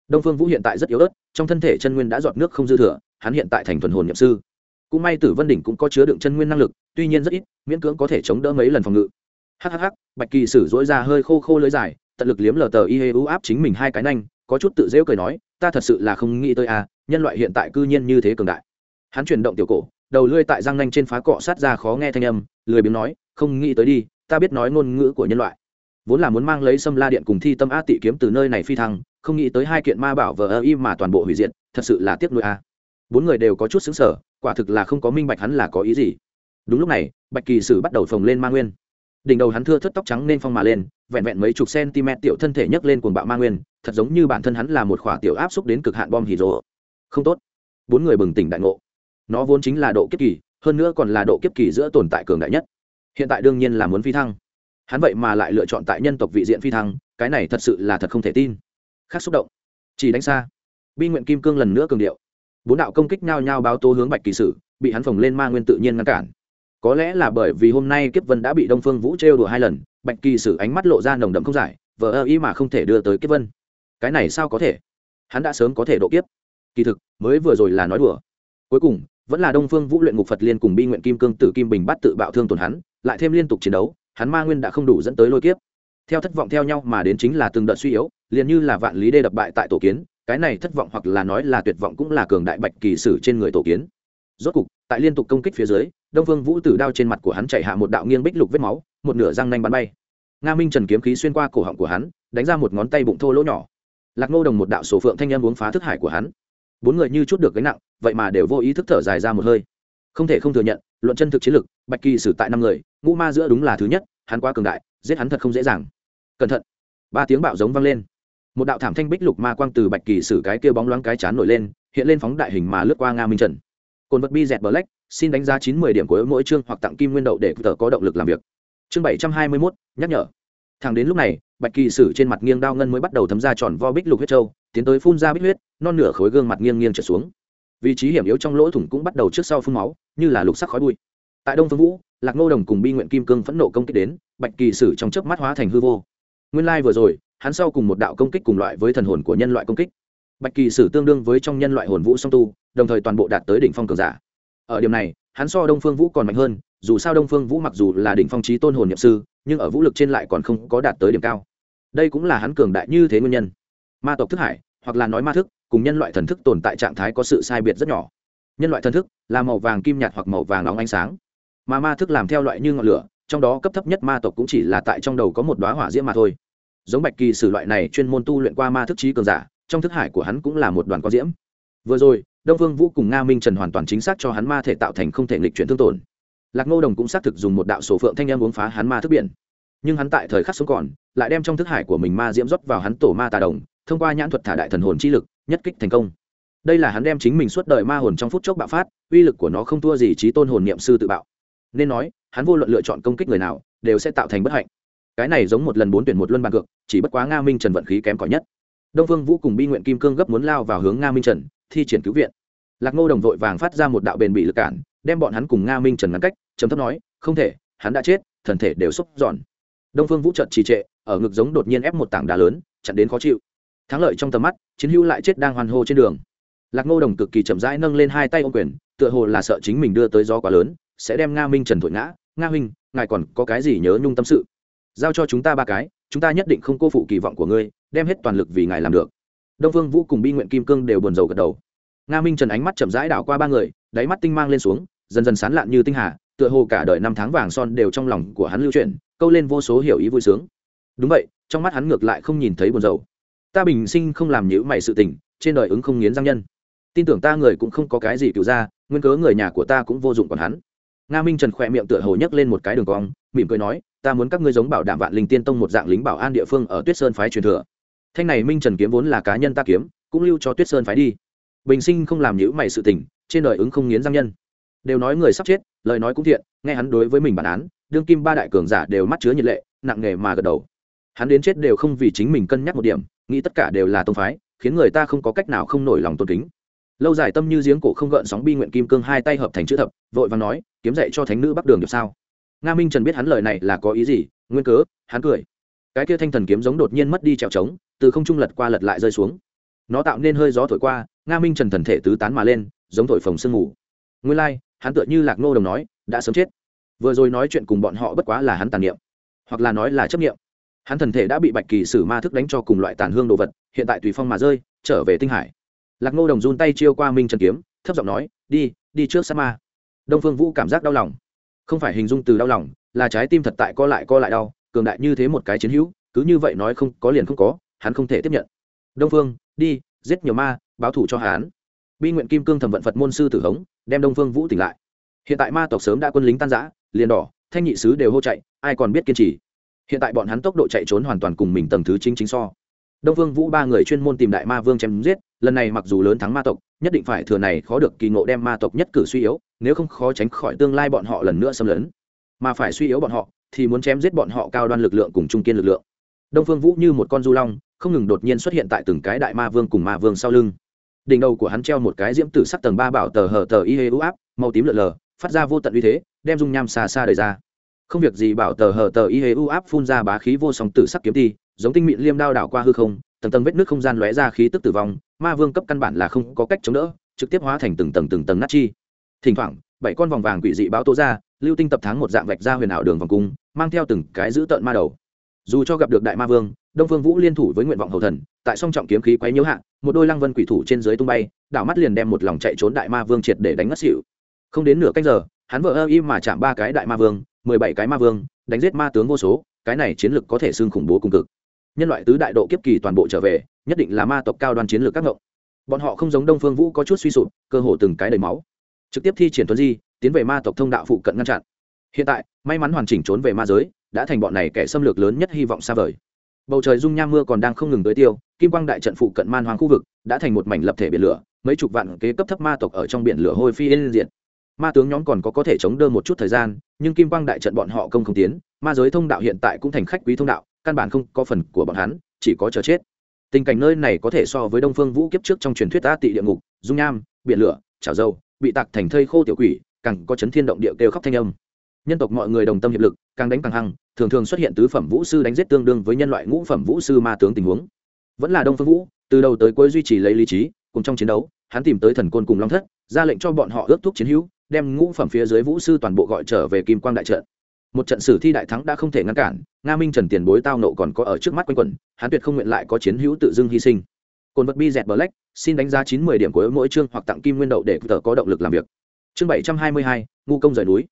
đông phương vũ hiện tại rất yếu ớt, trong thân thể chân nguyên đã giọt nước không dư thừa, hắn hiện tại thành thuần hồn nhậm sư. Cũng may tử vân đỉnh cũng có chứa đựng chân nguyên năng lực, tuy nhiên rất ít, miễn cưỡng có thể chống đỡ mấy lần phòng ngự. Hhh bạch kỳ sử dỗi ra hơi khô khô lưới dài, tận lực liếm lờ tờ y hê áp chính mình hai cái nanh, có chút tự dễu cười nói, ta thật sự là không nghĩ tới à nhân loại hiện tại cư nhiên như thế cường đại. Hắn chuyển động tiểu cổ, đầu lưỡi tại răng nanh trên phá cọ sát ra khó nghe thanh âm, lười biếng nói, không nghĩ tới đi, ta biết nói ngôn ngữ của nhân loại. Vốn là muốn mang lấy sâm la điện cùng thi tâm a tị kiếm từ nơi này phi thăng không nghĩ tới hai kiện ma bảo vờ ơ y mà toàn bộ hủy diệt, thật sự là tiếc nuôi a. Bốn người đều có chút xứng sở quả thực là không có minh bạch hắn là có ý gì. Đúng lúc này, bạch kỳ sử bắt đầu phồng lên ma nguyên. Đỉnh đầu hắn thưa thất tóc trắng nên phong mà lên, vẹn vẹn mấy chục cm tiểu thân thể nhấc lên cuồng bạo ma nguyên, thật giống như bản thân hắn là một khỏa tiểu áp xúc đến cực hạn bom hì rồ. Không tốt. Bốn người bừng tỉnh đại ngộ. Nó vốn chính là độ kiếp kỳ, hơn nữa còn là độ kiếp kỳ giữa tồn tại cường đại nhất. Hiện tại đương nhiên là muốn phi thăng. Hắn vậy mà lại lựa chọn tại nhân tộc vị diện phi thăng, cái này thật sự là thật không thể tin khác xúc động. Chỉ đánh xa. Bi nguyện kim cương lần nữa cường điệu. Bốn đạo công kích nhao nhao báo tố hướng bạch kỳ sử, bị hắn phồng lên ma nguyên tự nhiên ngăn cản. Có lẽ là bởi vì hôm nay kiếp vân đã bị đông phương vũ trêu đùa hai lần, bạch kỳ sử ánh mắt lộ ra nồng đậm không giải, vờ ơ ý mà không thể đưa tới kiếp vân. Cái này sao có thể? Hắn đã sớm có thể độ kiếp. Kỳ thực, mới vừa rồi là nói đùa. Cuối cùng, vẫn là đông phương vũ luyện ngục phật liên cùng bi nguyện kim cương tử kim bình bắt tự bạo thương tổn hắn, lại thêm liên tục chiến đấu, hắn ma nguyên đã không đủ dẫn tới lôi kiếp. Theo thất vọng theo nhau mà đến chính là từng đợt suy yếu liền như là vạn lý đê đập bại tại tổ kiến, cái này thất vọng hoặc là nói là tuyệt vọng cũng là cường đại bạch kỳ sử trên người tổ kiến. Rốt cục, tại liên tục công kích phía dưới, đông vương vũ tử đao trên mặt của hắn chạy hạ một đạo nghiêng bích lục vết máu, một nửa răng nanh bắn bay. Nga minh trần kiếm khí xuyên qua cổ họng của hắn, đánh ra một ngón tay bụng thô lỗ nhỏ. Lạc ngô đồng một đạo sổ phượng thanh em uống phá thức hải của hắn. Bốn người như chút được gánh nặng, vậy mà đều vô ý thức thở dài ra một hơi. Không thể không thừa nhận, luận chân thực chiến lực, bạch kỳ sử tại năm người, ngũ ma giữa đúng là thứ nhất, hắn quá cường đại, giết hắn thật không dễ dàng. Cẩn thận. Ba tiếng bạo giống vang lên một đạo thảm thanh bích lục ma quang từ bạch kỳ sử cái kia bóng loáng cái chán nổi lên, hiện lên phóng đại hình mà lướt qua nga minh trần. Cồn vật bi dẹt black, xin đánh giá chín mươi điểm của mỗi chương hoặc tặng kim nguyên đậu để tờ có động lực làm việc. Chương bảy trăm hai mươi mốt, nhắc nhở. Thẳng đến lúc này, bạch kỳ sử trên mặt nghiêng đao ngân mới bắt đầu thấm ra tròn vo bích lục huyết trâu, tiến tới phun ra bích huyết, non nửa khối gương mặt nghiêng nghiêng trở xuống. Vị trí hiểm yếu trong lỗ thủng cũng bắt đầu trước sau phun máu, như là lục sắc khói bụi. Tại đông phương vũ, lạc ngô đồng cùng bi nguyện kim cương phẫn nộ công kích đến, bạch kỳ sử trong chớp mắt hóa thành hư vô. Nguyên lai vừa rồi hắn sau cùng một đạo công kích cùng loại với thần hồn của nhân loại công kích. Bạch kỳ sử tương đương với trong nhân loại hồn vũ song tu, đồng thời toàn bộ đạt tới đỉnh phong cường giả. Ở điểm này, hắn so đông phương vũ còn mạnh hơn, dù sao đông phương vũ mặc dù là đỉnh phong trí tôn hồn nhập sư, nhưng ở vũ lực trên lại còn không có đạt tới điểm cao. Đây cũng là hắn cường đại như thế nguyên nhân. Ma tộc thức hải, hoặc là nói ma thức, cùng nhân loại thần thức tồn tại trạng thái có sự sai biệt rất nhỏ. Nhân loại thần thức là màu vàng kim nhạt hoặc màu vàng nóng ánh sáng. Mà ma thức làm theo loại như ngọn lửa, trong đó cấp thấp nhất ma tộc cũng chỉ là tại trong đầu có một đoá hỏa diễm mà thôi giống bạch kỳ sử loại này chuyên môn tu luyện qua ma thức trí cường giả, trong thức hải của hắn cũng là một đoàn có diễm. Vừa rồi, đông vương vũ cùng nga minh trần hoàn toàn chính xác cho hắn ma thể tạo thành không thể nghịch chuyển thương tổn. Lạc ngô đồng cũng xác thực dùng một đạo sổ phượng thanh em uống phá hắn ma thức biển. Nhưng hắn tại thời khắc sống còn, lại đem trong thức hải của mình ma diễm rót vào hắn tổ ma tà đồng, thông qua nhãn thuật thả đại thần hồn chi lực, nhất kích thành công. Đây là hắn đem chính mình suốt đời ma hồn trong phút chốc bạo phát, uy lực của nó không thua gì trí tôn hồn niệm sư tự bạo. Nên nói, hắn vô luận lựa chọn công kích người nào, đều sẽ tạo thành bất hạnh cái này giống một lần bốn tuyển một luân bàn cược, chỉ bất quá nga minh trần vận khí kém cỏi nhất. Đông phương vũ cùng bi nguyện kim cương gấp muốn lao vào hướng nga minh trần, thi triển cứu viện. Lạc ngô đồng vội vàng phát ra một đạo bền bị lực cản, đem bọn hắn cùng nga minh trần ngăn cách chấm thấp nói, không thể, hắn đã chết, thần thể đều xúc giòn đông phương vũ trợt trì trệ, ở ngực giống đột nhiên ép một tảng đá lớn, chặn đến khó chịu. Thắng lợi trong tầm mắt, chiến hữu lại chết đang hoàn hô trên đường. Lạc ngô đồng cực kỳ chậm rãi nâng lên hai tay ô quyền, tựa hồ là sợ chính mình đưa tới gió quá lớn, sẽ đem nga minh trần thổi ngã. Nga huynh, ngài còn có cái gì nhớ nhung tâm sự? Giao cho chúng ta ba cái, chúng ta nhất định không cô phụ kỳ vọng của ngươi, đem hết toàn lực vì ngài làm được. Đông phương vũ cùng bi nguyện kim cương đều buồn rầu gật đầu. Nga minh trần ánh mắt chậm rãi đảo qua ba người, đáy mắt tinh mang lên xuống, dần dần sán lạn như tinh hà, tựa hồ cả đời năm tháng vàng son đều trong lòng của hắn lưu chuyển, câu lên vô số hiểu ý vui sướng. Đúng vậy, trong mắt hắn ngược lại không nhìn thấy buồn rầu. Ta bình sinh không làm nhữ mày sự tình, trên đời ứng không nghiến răng nhân. Tin tưởng ta người cũng không có cái gì cứu ra, nguyên cớ người nhà của ta cũng vô dụng còn hắn. Nga minh trần khỏe miệng tựa hồ nhấc lên một cái đường cong, mỉm cười nói ta muốn các ngươi giống bảo đảm vạn linh tiên tông một dạng lính bảo an địa phương ở tuyết sơn phái truyền thừa. Thanh này minh trần kiếm vốn là cá nhân ta kiếm, cũng lưu cho tuyết sơn phái đi. Bình sinh không làm nhữ mày sự tình, trên đời ứng không nghiến răng nhân. Đều nói người sắp chết, lời nói cũng thiện, nghe hắn đối với mình bản án, đương kim ba đại cường giả đều mắt chứa nhiệt lệ, nặng nghề mà gật đầu. Hắn đến chết đều không vì chính mình cân nhắc một điểm, nghĩ tất cả đều là tông phái, khiến người ta không có cách nào không nổi lòng tôn kính. Lâu dài tâm như giếng cổ không gợn sóng bi nguyện kim cương hai tay hợp thành chữ thập, vội và nói, kiếm dạy cho thánh nữ bắc đường được sao? Nga minh trần biết hắn lời này là có ý gì nguyên cớ hắn cười. Cái kia thanh thần kiếm giống đột nhiên mất đi trèo trống từ không trung lật qua lật lại rơi xuống. Nó tạo nên hơi gió thổi qua nga minh trần thần thể tứ tán mà lên giống thổi phồng sương mù. Nguyên lai、like, hắn tựa như lạc nô đồng nói đã sớm chết. Vừa rồi nói chuyện cùng bọn họ bất quá là hắn tàn niệm hoặc là nói là chấp niệm. Hắn thần thể đã bị bạch kỳ sử ma thức đánh cho cùng loại tàn hương đồ vật hiện tại tùy phong mà rơi trở về tinh hải. Lạc ngô đồng run tay chiêu qua minh trần kiếm thấp giọng nói đi đi trước sát ma. Đông phương vũ cảm giác đau lòng không phải hình dung từ đau lòng, là trái tim thật tại co lại co lại đau, cường đại như thế một cái chiến hữu, cứ như vậy nói không có liền không có, hắn không thể tiếp nhận. Đông phương, đi, giết nhiều ma, báo thủ cho hắn. Bi nguyện kim cương thẩm vận phật môn sư tử hống, đem đông phương vũ tỉnh lại. Hiện tại ma tộc sớm đã quân lính tan giã liền đỏ, thanh nhị sứ đều hô chạy, ai còn biết kiên trì? Hiện tại bọn hắn tốc độ chạy trốn hoàn toàn cùng mình tầng thứ chính chính so đông vương vũ ba người chuyên môn tìm đại ma vương chém giết, lần này mặc dù lớn thắng ma tộc, nhất định phải thừa này khó được kỳ ngộ đem ma tộc nhất cử suy yếu, nếu không khó tránh khỏi tương lai bọn họ lần nữa xâm lấn. Mà phải suy yếu bọn họ, thì muốn chém giết bọn họ cao đoan lực lượng cùng trung kiên lực lượng. Đông phương vũ như một con du long, không ngừng đột nhiên xuất hiện tại từng cái đại ma vương cùng ma vương sau lưng. Đỉnh đầu của hắn treo một cái diễm tử sắc tầng ba bảo tờ hờ tờ y hê u áp, màu tím lợn lờ, phát ra vô tận uy thế, đem dung nham xa xa đời ra. Không việc gì bảo tờ hờ tờ y hê u áp phun ra bá khí vô song tử sắc kiếm ti giống tinh mịn liêm đao đảo qua hư không, tầng tầng vết nước không gian lóe ra khí tức tử vong, ma vương cấp căn bản là không có cách chống đỡ, trực tiếp hóa thành từng tầng từng tầng nát chi. Thỉnh thoảng, bảy con vòng vàng quỷ dị báo tố ra, lưu tinh tập tháng một dạng vạch ra huyền ảo đường vòng cung, mang theo từng cái giữ tợn ma đầu. Dù cho gặp được đại ma vương, đông phương vũ liên thủ với nguyện vọng hầu thần, tại song trọng kiếm khí quấy nhiễu hạ, một đôi lăng vân quỷ thủ trên dưới tung bay, đảo mắt liền đem một lòng chạy trốn đại ma vương triệt để đánh ngất xỉu. Không đến nửa canh giờ, hắn vợ ơ im mà chạm ba cái đại ma vương, mười bảy cái ma vương, đánh giết ma tướng vô số, cái này chiến lực có thể xưng khủng bố cùng cực nhân loại tứ đại độ kiếp kỳ toàn bộ trở về, nhất định là ma tộc cao đoan chiến lược các ngộng bọn họ không giống đông phương vũ có chút suy sụp, cơ hồ từng cái đầy máu. Trực tiếp thi triển tuấn di, tiến về ma tộc thông đạo phụ cận ngăn chặn. Hiện tại, may mắn hoàn chỉnh trốn về ma giới, đã thành bọn này kẻ xâm lược lớn nhất hy vọng xa vời. Bầu trời dung nham mưa còn đang không ngừng tới tiêu, kim quang đại trận phụ cận man hoang khu vực đã thành một mảnh lập thể biển lửa, mấy chục vạn kế cấp thấp ma tộc ở trong biển lửa hôi phi yên diện ma tướng nhóm còn có có thể chống đỡ một chút thời gian, nhưng kim quang đại trận bọn họ công không tiến, ma giới thông đạo hiện tại cũng thành khách quý thông đạo căn bản không có phần của bọn hắn, chỉ có chờ chết. Tình cảnh nơi này có thể so với đông phương vũ kiếp trước trong truyền thuyết ta tị địa ngục, dung nham, biển lửa, chảo dâu bị tạc thành thây khô tiểu quỷ, càng có chấn thiên động địa kêu khóc thanh âm. Nhân tộc mọi người đồng tâm hiệp lực, càng đánh càng hăng, thường thường xuất hiện tứ phẩm vũ sư đánh giết tương đương với nhân loại ngũ phẩm vũ sư ma tướng tình huống. Vẫn là đông phương vũ, từ đầu tới cuối duy trì lấy lý trí, cùng trong chiến đấu, hắn tìm tới thần côn cùng long thất, ra lệnh cho bọn họ ước thúc chiến hữu, đem ngũ phẩm phía dưới vũ sư toàn bộ gọi trở về kim quang đại trận một trận sử thi đại thắng đã không thể ngăn cản, nga minh trần tiền bối tao nộ còn có ở trước mắt quanh quẩn, hắn tuyệt không nguyện lại có chiến hữu tự dưng hy sinh. Cồn vật bi dẹt black, xin đánh giá chín mươi điểm của mỗi chương hoặc tặng kim nguyên đậu để tờ có động lực làm việc. Chương bảy trăm hai mươi hai, ngu công rời núi.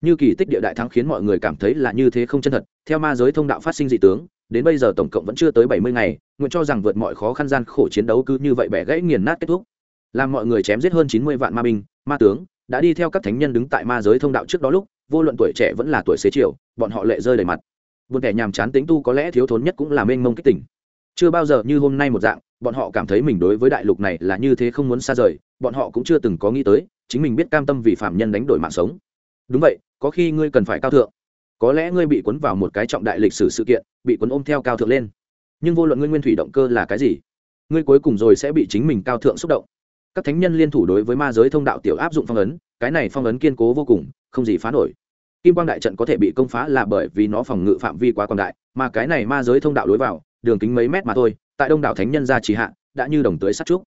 Như kỳ tích địa đại thắng khiến mọi người cảm thấy là như thế không chân thật, theo ma giới thông đạo phát sinh dị tướng, đến bây giờ tổng cộng vẫn chưa tới bảy mươi ngày, nguyện cho rằng vượt mọi khó khăn gian khổ chiến đấu cứ như vậy bẻ gãy nghiền nát kết thúc. Làm mọi người chém giết hơn chín mươi vạn ma binh, ma tướng, đã đi theo các thánh nhân đứng tại ma giới thông đạo trước đó lúc vô luận tuổi trẻ vẫn là tuổi xế chiều, bọn họ lệ rơi đầy mặt. Buồn kẻ nhàm chán tính tu có lẽ thiếu thốn nhất cũng là mênh mông kích tỉnh chưa bao giờ như hôm nay một dạng, bọn họ cảm thấy mình đối với đại lục này là như thế không muốn xa rời, bọn họ cũng chưa từng có nghĩ tới, chính mình biết cam tâm vì phạm nhân đánh đổi mạng sống. Đúng vậy, có khi ngươi cần phải cao thượng. Có lẽ ngươi bị cuốn vào một cái trọng đại lịch sử sự kiện, bị cuốn ôm theo cao thượng lên. Nhưng vô luận ngươi nguyên thủy động cơ là cái gì, ngươi cuối cùng rồi sẽ bị chính mình cao thượng xúc động các thánh nhân liên thủ đối với ma giới thông đạo tiểu áp dụng phong ấn, cái này phong ấn kiên cố vô cùng, không gì phá nổi. Kim quang đại trận có thể bị công phá là bởi vì nó phòng ngự phạm vi quá quảng đại, mà cái này ma giới thông đạo lối vào, đường kính mấy mét mà thôi, tại đông đảo thánh nhân ra trì hạ, đã như đồng tưới sắt trúc.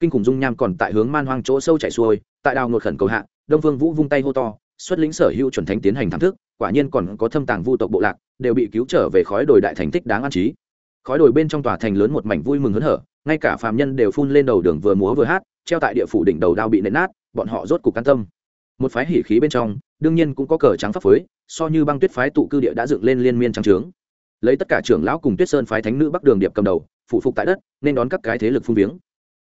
Kinh khủng dung nham còn tại hướng man hoang chỗ sâu chảy xuôi, tại đào ngột khẩn cầu hạ, đông vương vũ vung tay hô to, xuất lĩnh sở hữu chuẩn thánh tiến hành thám thức, quả nhiên còn có thâm tàng vu tộc bộ lạc, đều bị cứu trở về khói đồi đại thành tích đáng an trí. Khói đồi bên trong tòa thành lớn một mảnh vui mừng hớn hở ngay cả phàm nhân đều phun lên đầu đường vừa múa vừa hát, treo tại địa phủ đỉnh đầu đao bị nện nát, bọn họ rốt cục can tâm. Một phái hỉ khí bên trong, đương nhiên cũng có cờ trắng pháp phối, so như băng tuyết phái tụ cư địa đã dựng lên liên miên trắng trướng. Lấy tất cả trưởng lão cùng tuyết sơn phái thánh nữ bắc đường điệp cầm đầu phụ phục tại đất, nên đón các cái thế lực phung viếng.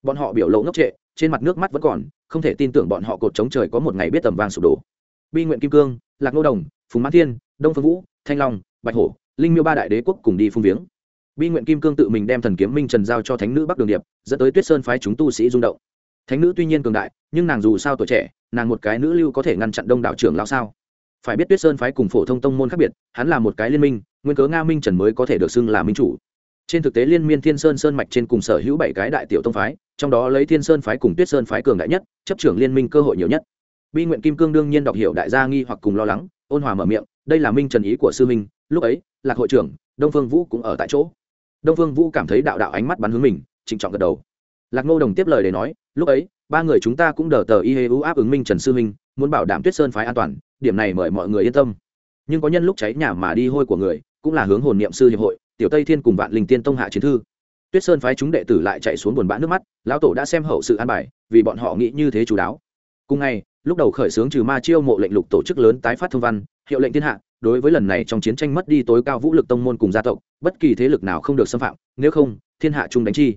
Bọn họ biểu lộ ngốc trệ, trên mặt nước mắt vẫn còn, không thể tin tưởng bọn họ cột chống trời có một ngày biết tầm vang sụp đổ. Bi nguyện kim cương, lạc nô đồng, phùng mã thiên, đông phương vũ, thanh long, bạch hổ, linh miêu ba đại đế quốc cùng đi phung viếng bi nguyện kim cương tự mình đem thần kiếm minh trần giao cho thánh nữ bắc đường điệp, dẫn tới tuyết sơn phái chúng tu sĩ rung động. Thánh nữ tuy nhiên cường đại, nhưng nàng dù sao tuổi trẻ, nàng một cái nữ lưu có thể ngăn chặn đông đạo trưởng lao sao? Phải biết tuyết sơn phái cùng phổ thông tông môn khác biệt, hắn là một cái liên minh, nguyên cớ nga minh trần mới có thể được xưng là minh chủ. Trên thực tế liên miên thiên sơn sơn mạch trên cùng sở hữu bảy cái đại tiểu tông phái, trong đó lấy thiên sơn phái cùng tuyết sơn phái cường đại nhất, chấp trưởng liên minh cơ hội nhiều nhất. Bi nguyện kim cương đương nhiên đọc hiểu đại gia nghi hoặc cùng lo lắng, ôn hòa mở miệng, đây là minh trần ý của sư minh, lúc ấy, lạc hội trưởng, đông phương vũ cũng ở tại chỗ đông phương vũ cảm thấy đạo đạo ánh mắt bắn hướng mình, trịnh trọng gật đầu. Lạc ngô đồng tiếp lời để nói, lúc ấy, ba người chúng ta cũng đờ tờ y hê u áp ứng minh trần sư minh, muốn bảo đảm tuyết sơn phái an toàn, điểm này mời mọi người yên tâm. Nhưng có nhân lúc cháy nhà mà đi hôi của người, cũng là hướng hồn niệm sư hiệp hội, tiểu tây thiên cùng vạn linh tiên tông hạ chiến thư. Tuyết sơn phái chúng đệ tử lại chạy xuống buồn bã nước mắt, lão tổ đã xem hậu sự an bài, vì bọn họ nghĩ như thế chú đáo. Cùng ngày, lúc đầu khởi xướng trừ ma chiêu mộ lệnh lục tổ chức lớn tái phát thông văn, hiệu lệnh thiên hạ, đối với lần này trong chiến tranh mất đi tối cao vũ lực tông môn cùng gia tộc bất kỳ thế lực nào không được xâm phạm, nếu không, thiên hạ chung đánh chi.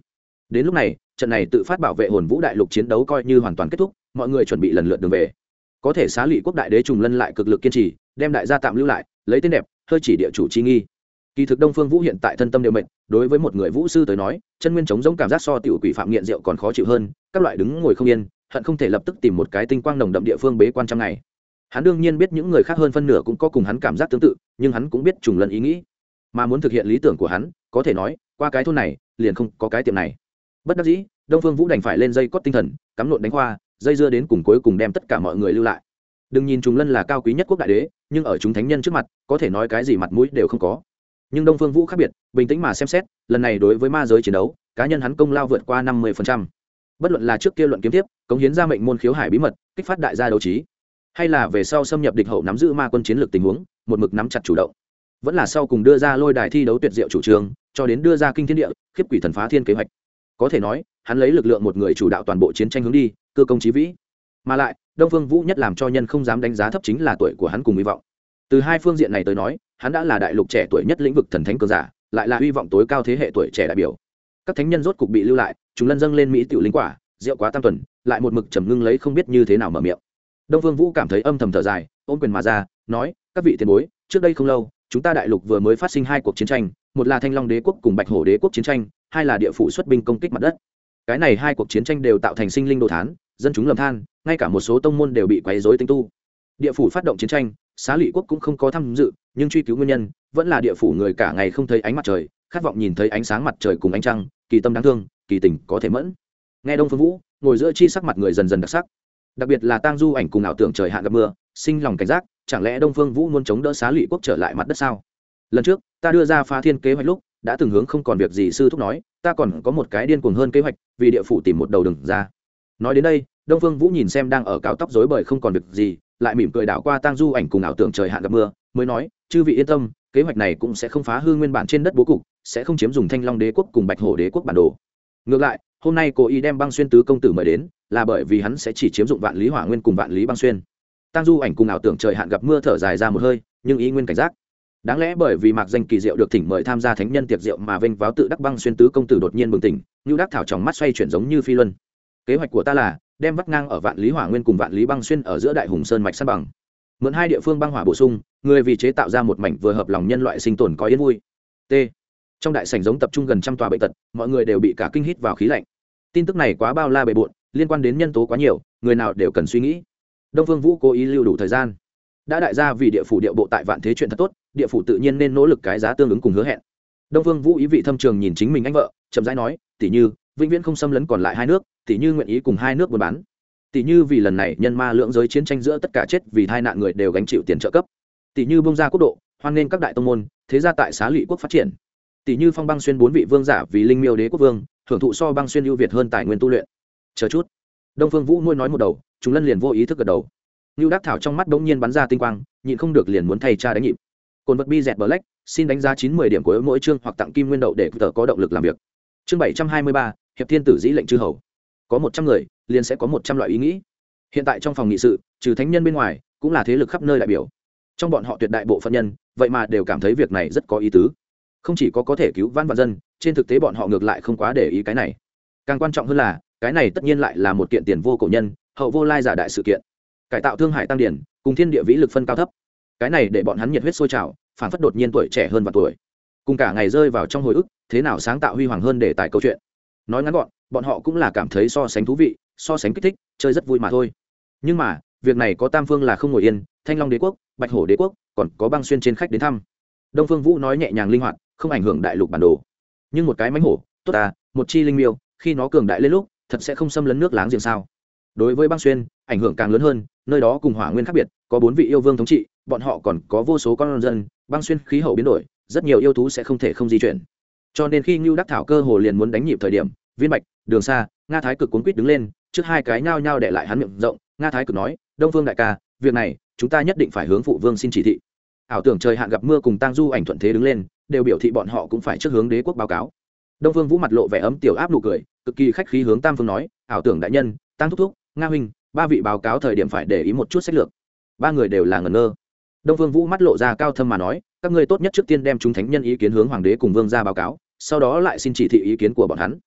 Đến lúc này, trận này tự phát bảo vệ hồn vũ đại lục chiến đấu coi như hoàn toàn kết thúc, mọi người chuẩn bị lần lượt đường về. Có thể xá lị quốc đại đế trùng lân lại cực lực kiên trì, đem đại gia tạm lưu lại, lấy tên đẹp, hơi chỉ địa chủ chi nghi. Kỳ thực đông phương vũ hiện tại thân tâm đều mệnh đối với một người vũ sư tới nói, chân nguyên chống giống cảm giác so tiểu quỷ phạm nghiện rượu còn khó chịu hơn, các loại đứng ngồi không yên, hận không thể lập tức tìm một cái tinh quang nồng đậm địa phương bế quan trăm ngày. Hắn đương nhiên biết những người khác hơn phân nửa cũng có cùng hắn cảm giác tương tự, nhưng hắn cũng biết trùng lân ý nghĩ mà muốn thực hiện lý tưởng của hắn có thể nói qua cái thôn này liền không có cái tiệm này. Bất đắc dĩ đông phương vũ đành phải lên dây cót tinh thần cắm lộn đánh hoa, dây dưa đến cùng cuối cùng đem tất cả mọi người lưu lại. Đừng nhìn chúng lân là cao quý nhất quốc đại đế nhưng ở chúng thánh nhân trước mặt có thể nói cái gì mặt mũi đều không có. Nhưng đông phương vũ khác biệt bình tĩnh mà xem xét lần này đối với ma giới chiến đấu cá nhân hắn công lao vượt qua năm mươi bất luận là trước kia luận kiếm tiếp cống hiến ra mệnh môn khiếu hải bí mật kích phát đại gia đấu trí hay là về sau xâm nhập địch hậu nắm giữ ma quân chiến lược tình huống một mực nắm chặt chủ động vẫn là sau cùng đưa ra lôi đài thi đấu tuyệt diệu chủ trương, cho đến đưa ra kinh thiên địa, khiếp quỷ thần phá thiên kế hoạch. Có thể nói, hắn lấy lực lượng một người chủ đạo toàn bộ chiến tranh hướng đi, cơ công trí vĩ. Mà lại, đông phương vũ nhất làm cho nhân không dám đánh giá thấp chính là tuổi của hắn cùng hy vọng. Từ hai phương diện này tới nói, hắn đã là đại lục trẻ tuổi nhất lĩnh vực thần thánh cường giả, lại là hy vọng tối cao thế hệ tuổi trẻ đại biểu. Các thánh nhân rốt cục bị lưu lại, chúng lân dâng lên mỹ tiểu linh quả, rượu quá tam tuần, lại một mực trầm ngưng lấy không biết như thế nào mở miệng. Đông phương vũ cảm thấy âm thầm thở dài, ôm quyền mà ra, nói, các vị tiền bối, trước đây không lâu chúng ta đại lục vừa mới phát sinh hai cuộc chiến tranh, một là thanh long đế quốc cùng bạch hổ đế quốc chiến tranh, hai là địa phủ xuất binh công kích mặt đất. Cái này hai cuộc chiến tranh đều tạo thành sinh linh đồ thán, dân chúng lầm than, ngay cả một số tông môn đều bị quấy dối tinh tu. Địa phủ phát động chiến tranh, xá lỵ quốc cũng không có tham dự, nhưng truy cứu nguyên nhân, vẫn là địa phủ người cả ngày không thấy ánh mặt trời, khát vọng nhìn thấy ánh sáng mặt trời cùng ánh trăng, kỳ tâm đáng thương, kỳ tình có thể mẫn. Nghe đông phương vũ, ngồi giữa chi sắc mặt người dần dần đặc sắc. Đặc biệt là tang du ảnh cùng ảo tưởng trời hạn gặp mưa, sinh lòng cảnh giác chẳng lẽ đông phương vũ muốn chống đỡ xá lụy quốc trở lại mặt đất sao? Lần trước, ta đưa ra phá thiên kế hoạch lúc, đã từng hướng không còn việc gì sư thúc nói, ta còn có một cái điên cuồng hơn kế hoạch, vì địa phủ tìm một đầu đừng ra. Nói đến đây, đông phương vũ nhìn xem đang ở cao tóc rối bời không còn việc gì, lại mỉm cười đảo qua tang du ảnh cùng ảo tưởng trời hạn gặp mưa, mới nói, chư vị yên tâm, kế hoạch này cũng sẽ không phá hư nguyên bản trên đất bố cục, sẽ không chiếm dùng thanh long đế quốc cùng bạch hổ đế quốc bản đồ. Ngược lại, hôm nay cố ý đem băng xuyên tứ công tử mời đến, là bởi vì hắn sẽ chỉ chiếm dụng vạn lý hỏa nguyên cùng vạn lý băng xuyên tăng du ảnh cùng ảo tưởng trời hạn gặp mưa thở dài ra một hơi, nhưng ý nguyên cảnh giác. Đáng lẽ bởi vì mạc danh kỳ diệu được thỉnh mời tham gia thánh nhân tiệc diệu mà vênh váo tự đắc băng xuyên tứ công tử đột nhiên bừng tỉnh, như đắc thảo tròng mắt xoay chuyển giống như phi luân. Kế hoạch của ta là, đem vắt ngang ở vạn lý hỏa nguyên cùng vạn lý băng xuyên ở giữa đại hùng sơn mạch san bằng. Mượn hai địa phương băng hỏa bổ sung, người vì chế tạo ra một mảnh vừa hợp lòng nhân loại sinh tồn có yên vui. T. Trong đại sảnh giống tập trung gần trăm tòa bệnh tật, mọi người đều bị cả kinh hít vào khí lạnh. Tin tức này quá bao la bề bộn, liên quan đến nhân tố quá nhiều, người nào đều cần suy nghĩ đông phương vũ cố ý lưu đủ thời gian. Đã đại gia vì địa phủ địa bộ tại vạn thế chuyện thật tốt, địa phủ tự nhiên nên nỗ lực cái giá tương ứng cùng hứa hẹn. Đông phương vũ ý vị thâm trường nhìn chính mình anh vợ, chậm rãi nói, tỷ như, vĩnh viễn không xâm lấn còn lại hai nước, tỷ như nguyện ý cùng hai nước buôn bán. Tỷ như vì lần này nhân ma lượng giới chiến tranh giữa tất cả chết vì tai nạn người đều gánh chịu tiền trợ cấp. Tỷ như bông ra quốc độ, hoan nghênh các đại tông môn, thế gia tại xá lụy quốc phát triển. Tỷ như phong băng xuyên bốn vị vương giả vì linh miêu đế quốc vương, hưởng thụ so băng xuyên ưu việt hơn tài nguyên tu luyện. Chờ chút. Đông phương vũ nuôi nói một đầu chúng lân liền vô ý thức gật đầu. Như đắc thảo trong mắt bỗng nhiên bắn ra tinh quang, nhịn không được liền muốn thay cha đánh nhịp. Cồn vật bi dẹt black, xin đánh giá chín mươi điểm của mỗi chương hoặc tặng kim nguyên đậu để tờ có động lực làm việc. Chương bảy trăm hai mươi ba, hiệp thiên tử dĩ lệnh chư hầu. Có một trăm người, liền sẽ có một trăm loại ý nghĩ. Hiện tại trong phòng nghị sự, trừ thánh nhân bên ngoài, cũng là thế lực khắp nơi đại biểu. Trong bọn họ tuyệt đại bộ phận nhân, vậy mà đều cảm thấy việc này rất có ý tứ. Không chỉ có có thể cứu vãn vạn dân, trên thực tế bọn họ ngược lại không quá để ý cái này. Càng quan trọng hơn là, cái này tất nhiên lại là một kiện tiền vô cổ nhân hậu vô lai giả đại sự kiện. Cải tạo thương hải tăng điển cùng thiên địa vĩ lực phân cao thấp. Cái này để bọn hắn nhiệt huyết sôi trào, phản phất đột nhiên tuổi trẻ hơn và tuổi. Cùng cả ngày rơi vào trong hồi ức, thế nào sáng tạo huy hoàng hơn để tài câu chuyện. Nói ngắn gọn, bọn họ cũng là cảm thấy so sánh thú vị, so sánh kích thích, chơi rất vui mà thôi. Nhưng mà, việc này có tam phương là không ngồi yên, thanh long đế quốc, bạch hổ đế quốc, còn có băng xuyên trên khách đến thăm. Đông phương vũ nói nhẹ nhàng linh hoạt, không ảnh hưởng đại lục bản đồ. Nhưng một cái mánh hổ, tốt à một chi linh miêu, khi nó cường đại lên lúc, thật sẽ không xâm lấn nước láng giềng sao? Đối với băng xuyên, ảnh hưởng càng lớn hơn, nơi đó cùng hỏa nguyên khác biệt, có bốn vị yêu vương thống trị, bọn họ còn có vô số con dân, băng xuyên khí hậu biến đổi, rất nhiều yêu thú sẽ không thể không di chuyển. Cho nên khi ngưu đắc thảo cơ hồ liền muốn đánh nhịp thời điểm, viên bạch, đường xa nga thái cực cuốn quýt đứng lên, trước hai cái nhao nhao để lại hắn miệng rộng, nga thái cực nói, đông vương đại ca, việc này, chúng ta nhất định phải hướng phụ vương xin chỉ thị. Ảo tưởng trời hạn gặp mưa cùng tang du ảnh thuận thế đứng lên, đều biểu thị bọn họ cũng phải trước hướng đế quốc báo cáo. Đông vương vũ mặt lộ vẻ ấm tiểu áp nụ cười, cực kỳ khách khí hướng tam phương nói, ảo tưởng đại nhân tăng thúc thúc nga huynh, ba vị báo cáo thời điểm phải để ý một chút sách lược. Ba người đều là ngẩn ngơ. Đông phương vũ mắt lộ ra cao thâm mà nói, các ngươi tốt nhất trước tiên đem chúng thánh nhân ý kiến hướng hoàng đế cùng vương ra báo cáo, sau đó lại xin chỉ thị ý kiến của bọn hắn.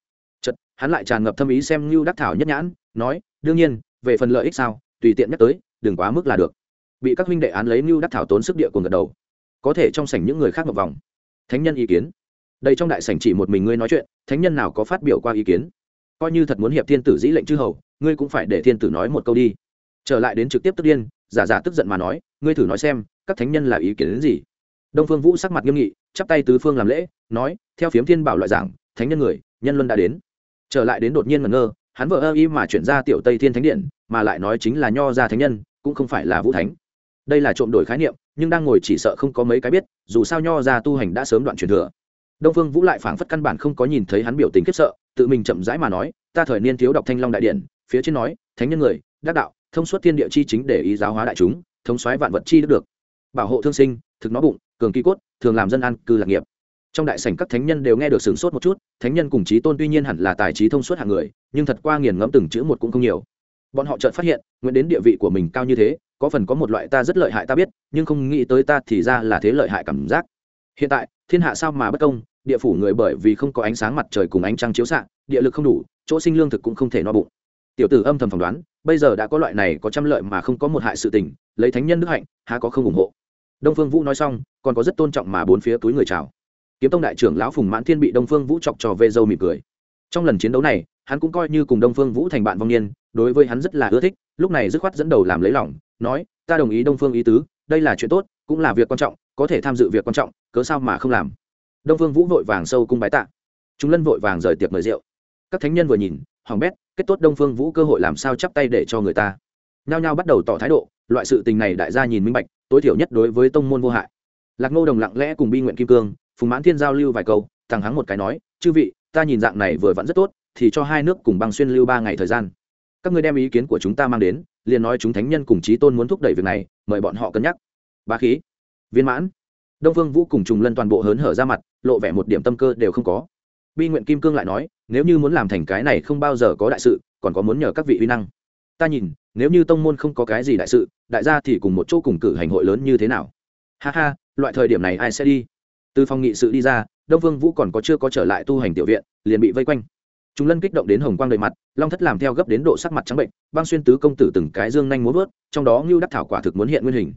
Chật hắn lại tràn ngập thâm ý xem như đắc thảo nhất nhãn, nói, đương nhiên, về phần lợi ích sao, tùy tiện nhắc tới, đừng quá mức là được. Bị các huynh đệ án lấy mưu đắc thảo tốn sức địa của ngật đầu. Có thể trong sảnh những người khác một vòng. Thánh nhân ý kiến. Đây trong đại sảnh chỉ một mình ngươi nói chuyện, thánh nhân nào có phát biểu qua ý kiến? Coi như thật muốn hiệp thiên tử dĩ lệnh chư hầu ngươi cũng phải để thiên tử nói một câu đi. Trở lại đến trực tiếp tức điên, giả giả tức giận mà nói, ngươi thử nói xem, các thánh nhân là ý kiến đến gì? Đông phương vũ sắc mặt nghiêm nghị, chắp tay tứ phương làm lễ, nói, theo phiếm thiên bảo loại giảng thánh nhân người, nhân luân đã đến. Trở lại đến đột nhiên ngẩn ngơ, hắn vợ ơ y mà chuyển ra tiểu tây thiên thánh điện, mà lại nói chính là nho ra thánh nhân, cũng không phải là vũ thánh. Đây là trộm đổi khái niệm, nhưng đang ngồi chỉ sợ không có mấy cái biết, dù sao nho ra tu hành đã sớm đoạn truyền thừa. Đông phương vũ lại phảng phất căn bản không có nhìn thấy hắn biểu tình khiếp sợ, tự mình chậm rãi mà nói, ta thời niên thiếu đọc thanh long đại điện phía trên nói, thánh nhân người, đắc đạo, thông suốt thiên địa chi chính để ý giáo hóa đại chúng, thống soái vạn vật chi được. Bảo hộ thương sinh, thực nó bụng, cường kỳ cốt, thường làm dân an, cư lạc nghiệp. Trong đại sảnh các thánh nhân đều nghe được sửng sốt một chút, thánh nhân cùng trí tôn tuy nhiên hẳn là tài trí thông suốt hạng người, nhưng thật qua nghiền ngẫm từng chữ một cũng không nhiều. Bọn họ chợt phát hiện, nguyện đến địa vị của mình cao như thế, có phần có một loại ta rất lợi hại ta biết, nhưng không nghĩ tới ta thì ra là thế lợi hại cảm giác. Hiện tại, thiên hạ sao mà bất công, địa phủ người bởi vì không có ánh sáng mặt trời cùng ánh trăng chiếu xạ, địa lực không đủ, chỗ sinh lương thực cũng không thể no bụng tiểu tử âm thầm phỏng đoán, bây giờ đã có loại này có trăm lợi mà không có một hại sự tình, lấy thánh nhân đức hạnh, há có không ủng hộ. Đông phương vũ nói xong, còn có rất tôn trọng mà bốn phía túi người chào. Kiếm tông đại trưởng lão phùng mãn thiên bị đông phương vũ chọc trò về dâu mỉm cười. Trong lần chiến đấu này, hắn cũng coi như cùng đông phương vũ thành bạn vong niên, đối với hắn rất là ưa thích, lúc này dứt khoát dẫn đầu làm lấy lòng, nói, ta đồng ý đông phương ý tứ, đây là chuyện tốt, cũng là việc quan trọng, có thể tham dự việc quan trọng, cớ sao mà không làm? Đông phương vũ vội vàng sâu cung bái tạ. Chúng lân vội vàng rời tiệc mời rượu. Các thánh nhân vừa nhìn hoàng bét kết tốt đông phương vũ cơ hội làm sao chắp tay để cho người ta. Nhao nhao bắt đầu tỏ thái độ, loại sự tình này đại gia nhìn minh bạch, tối thiểu nhất đối với tông môn vô hại. Lạc ngô đồng lặng lẽ cùng bi nguyện kim cương, phùng mãn thiên giao lưu vài câu thằng hắng một cái nói, chư vị, ta nhìn dạng này vừa vẫn rất tốt, thì cho hai nước cùng băng xuyên lưu ba ngày thời gian. Các ngươi đem ý kiến của chúng ta mang đến, liền nói chúng thánh nhân cùng chí tôn muốn thúc đẩy việc này, mời bọn họ cân nhắc. Bá khí. Viên mãn. Đông phương vũ cùng trùng lân toàn bộ hớn hở ra mặt, lộ vẻ một điểm tâm cơ đều không có bi nguyện kim cương lại nói, nếu như muốn làm thành cái này không bao giờ có đại sự, còn có muốn nhờ các vị uy năng. Ta nhìn, nếu như tông môn không có cái gì đại sự, đại gia thì cùng một chỗ cùng cử hành hội lớn như thế nào? Ha ha, loại thời điểm này ai sẽ đi? Từ phòng nghị sự đi ra, đông vương vũ còn có chưa có trở lại tu hành tiểu viện, liền bị vây quanh. Chúng lân kích động đến hồng quang đầy mặt, long thất làm theo gấp đến độ sắc mặt trắng bệnh, băng xuyên tứ công tử từng cái dương nhanh muốn vớt, trong đó ngưu đắc thảo quả thực muốn hiện nguyên hình.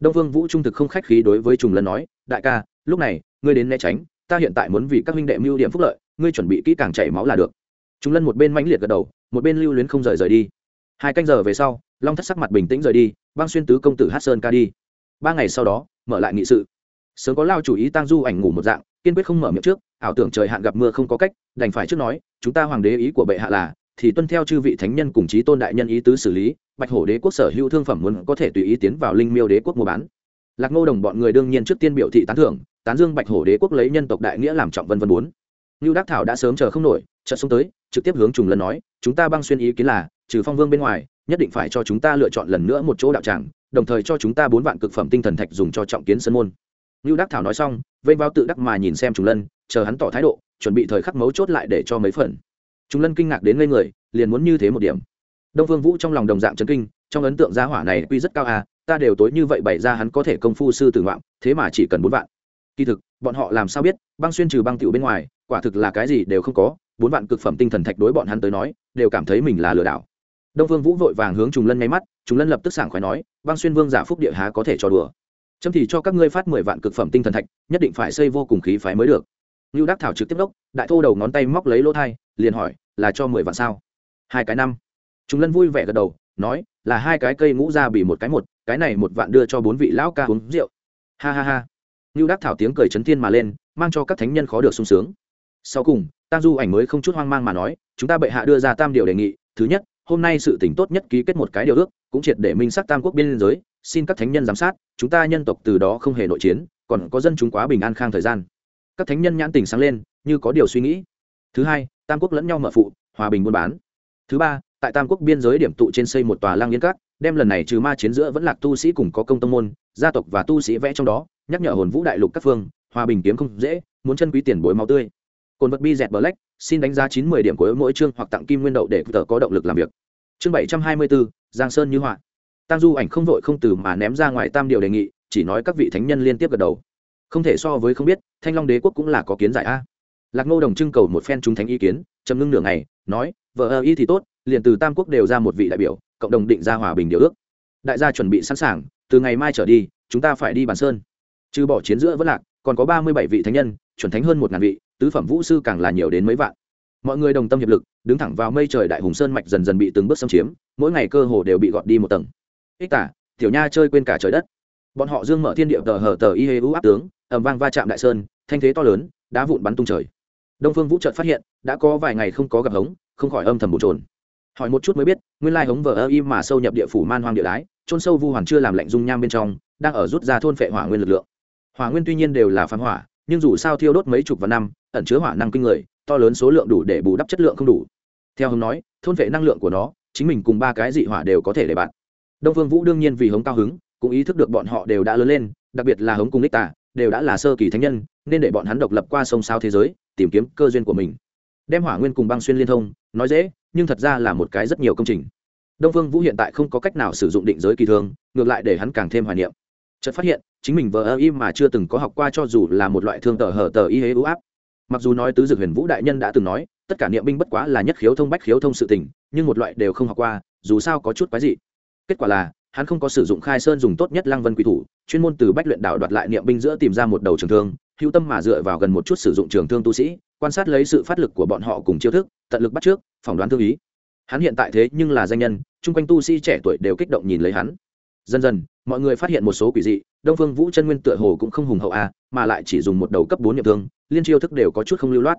Đông vương vũ trung thực không khách khí đối với trùng lân nói, đại ca, lúc này, ngươi đến né tránh, ta hiện tại muốn vì các huynh đệ mưu điểm phúc lợi ngươi chuẩn bị kỹ càng chảy máu là được. Chúng lân một bên mãnh liệt gật đầu, một bên lưu luyến không rời rời đi. Hai canh giờ về sau, long thất sắc mặt bình tĩnh rời đi, băng xuyên tứ công tử hát sơn ca đi. Ba ngày sau đó, mở lại nghị sự. Sớm có lao chủ ý tăng du ảnh ngủ một dạng, kiên quyết không mở miệng trước, ảo tưởng trời hạn gặp mưa không có cách, đành phải trước nói, chúng ta hoàng đế ý của bệ hạ là, thì tuân theo chư vị thánh nhân cùng chí tôn đại nhân ý tứ xử lý, bạch hổ đế quốc sở hữu thương phẩm muốn có thể tùy ý tiến vào linh miêu đế quốc mua bán. Lạc ngô đồng bọn người đương nhiên trước tiên biểu thị tán thưởng, tán dương bạch hổ đế quốc lấy nhân tộc đại nghĩa làm trọng vân vân bốn. Nưu đắc thảo đã sớm chờ không nổi, chợt xuống tới, trực tiếp hướng trùng Lân nói, chúng ta băng xuyên ý kiến là, trừ phong vương bên ngoài, nhất định phải cho chúng ta lựa chọn lần nữa một chỗ đạo tràng, đồng thời cho chúng ta bốn vạn cực phẩm tinh thần thạch dùng cho trọng kiến sân môn. Nưu đắc thảo nói xong, vênh vào tự đắc mà nhìn xem trùng lân chờ hắn tỏ thái độ, chuẩn bị thời khắc mấu chốt lại để cho mấy phần. Trùng lân kinh ngạc đến ngây người, liền muốn như thế một điểm. Đông phương vũ trong lòng đồng dạng chấn kinh, trong ấn tượng gia hỏa này quy rất cao à ta đều tối như vậy bày ra hắn có thể công phu sư tử ngoạm thế mà chỉ cần bốn vạn. Kỳ thực, bọn họ làm sao biết, băng xuyên trừ băng tiểu bên ngoài quả thực là cái gì đều không có, bốn vạn cực phẩm tinh thần thạch đối bọn hắn tới nói, đều cảm thấy mình là lừa đảo. Đông phương vũ vội vàng hướng trùng lân nháy mắt, trùng lân lập tức sảng khoái nói, băng xuyên vương giả phúc địa há có thể cho đùa? Chấm thì cho các ngươi phát mười vạn cực phẩm tinh thần thạch, nhất định phải xây vô cùng khí phái mới được. Lưu đắc thảo trực tiếp đốc, đại thô đầu ngón tay móc lấy lỗ thai, liền hỏi, là cho mười vạn sao? Hai cái năm. Trùng lân vui vẻ gật đầu, nói, là hai cái cây ngũ ra bị một cái một, cái này một vạn đưa cho bốn vị lão ca uống rượu. Ha ha ha. Lưu đắc thảo tiếng cười chấn thiên mà lên, mang cho các thánh nhân khó được sung sướng sau cùng tam du ảnh mới không chút hoang mang mà nói, chúng ta bệ hạ đưa ra tam điều đề nghị, thứ nhất, hôm nay sự tỉnh tốt nhất ký kết một cái điều ước, cũng triệt để minh sắc tam quốc biên giới, xin các thánh nhân giám sát, chúng ta nhân tộc từ đó không hề nội chiến, còn có dân chúng quá bình an khang thời gian. Các thánh nhân nhãn tình sáng lên, như có điều suy nghĩ. Thứ hai, tam quốc lẫn nhau mở phụ, hòa bình buôn bán. Thứ ba, tại tam quốc biên giới điểm tụ trên xây một tòa lang yên các, đem lần này trừ ma chiến giữa vẫn lạc tu sĩ cùng có công tông môn, gia tộc và tu sĩ vẽ trong đó, nhắc nhở hồn vũ đại lục các phương, hòa bình kiếm không dễ, muốn chân quý tiền bối máu tươi cồn vật bi dẹt black, xin đánh giá chín mươi điểm của mỗi chương hoặc tặng kim nguyên đậu để tờ có động lực làm việc. Chương bảy trăm hai mươi bốn, giang sơn như họa. Tăng du ảnh không vội không từ mà ném ra ngoài tam điều đề nghị, chỉ nói các vị thánh nhân liên tiếp gật đầu. Không thể so với không biết, thanh long đế quốc cũng là có kiến giải a. Lạc ngô đồng trưng cầu một phen chúng thánh ý kiến chấm ngưng nửa ngày, nói, vợ ơ y thì tốt, liền từ tam quốc đều ra một vị đại biểu, cộng đồng định ra hòa bình điều ước. Đại gia chuẩn bị sẵn sàng, từ ngày mai trở đi, chúng ta phải đi bàn sơn. Trừ bỏ chiến giữa vẫn lạc, còn có ba mươi bảy vị thánh nhân chuẩn thánh hơn một ngàn vị, tứ phẩm vũ sư càng là nhiều đến mấy vạn. Mọi người đồng tâm hiệp lực, đứng thẳng vào mây trời đại hùng sơn mạch dần dần bị từng bước xâm chiếm, mỗi ngày cơ hồ đều bị gọt đi một tầng. Ích tả, tiểu nha chơi quên cả trời đất. Bọn họ dương mở thiên địa tờ hờ tờ y hê u áp tướng ẩm vang va chạm đại sơn, thanh thế to lớn, đá vụn bắn tung trời. Đông phương vũ trợt phát hiện, đã có vài ngày không có gặp hống, không khỏi âm thầm bổ trồn hỏi một chút mới biết, nguyên lai hống vờ ơ im mà sâu nhập địa phủ man hoang địa đái trôn sâu vu hoàn chưa làm lạnh dung nham bên trong, đang ở rút ra thôn phệ hỏa nguyên lực lượng. Hỏa nguyên tuy nhiên đều là phán hỏa nhưng dù sao thiêu đốt mấy chục vạn năm, ẩn chứa hỏa năng kinh người, to lớn số lượng đủ để bù đắp chất lượng không đủ. Theo hống nói, thôn vệ năng lượng của nó, chính mình cùng ba cái dị hỏa đều có thể để bạn. Đông phương vũ đương nhiên vì hống cao hứng, cũng ý thức được bọn họ đều đã lớn lên, đặc biệt là hống cùng ních tả đều đã là sơ kỳ thánh nhân, nên để bọn hắn độc lập qua sông sao thế giới, tìm kiếm cơ duyên của mình. Đem hỏa nguyên cùng băng xuyên liên thông, nói dễ, nhưng thật ra là một cái rất nhiều công trình. Đông phương vũ hiện tại không có cách nào sử dụng định giới kỳ thương ngược lại để hắn càng thêm hoài niệm. Chợt phát hiện chính mình vờ ơ im mà chưa từng có học qua cho dù là một loại thương tờ hở tờ y hế ưu áp. Mặc dù nói tứ dược huyền vũ đại nhân đã từng nói, tất cả niệm binh bất quá là nhất khiếu thông bách khiếu thông sự tình, nhưng một loại đều không học qua, dù sao có chút quái dị. Kết quả là, hắn không có sử dụng khai sơn dùng tốt nhất lăng vân quỷ thủ, chuyên môn từ bách luyện đạo đoạt lại niệm binh giữa tìm ra một đầu trường thương hữu tâm mà dựa vào gần một chút sử dụng trường thương tu sĩ, quan sát lấy sự phát lực của bọn họ cùng chiêu thức, tận lực bắt trước, phỏng đoán thương ý. Hắn hiện tại thế nhưng là danh nhân, chung quanh tu sĩ trẻ tuổi đều kích động nhìn lấy hắn dần dần, mọi người phát hiện một số quỷ dị, đông phương vũ chân nguyên tựa hồ cũng không hùng hậu a mà lại chỉ dùng một đầu cấp bốn nhậm thương, liên chiêu thức đều có chút không lưu loát.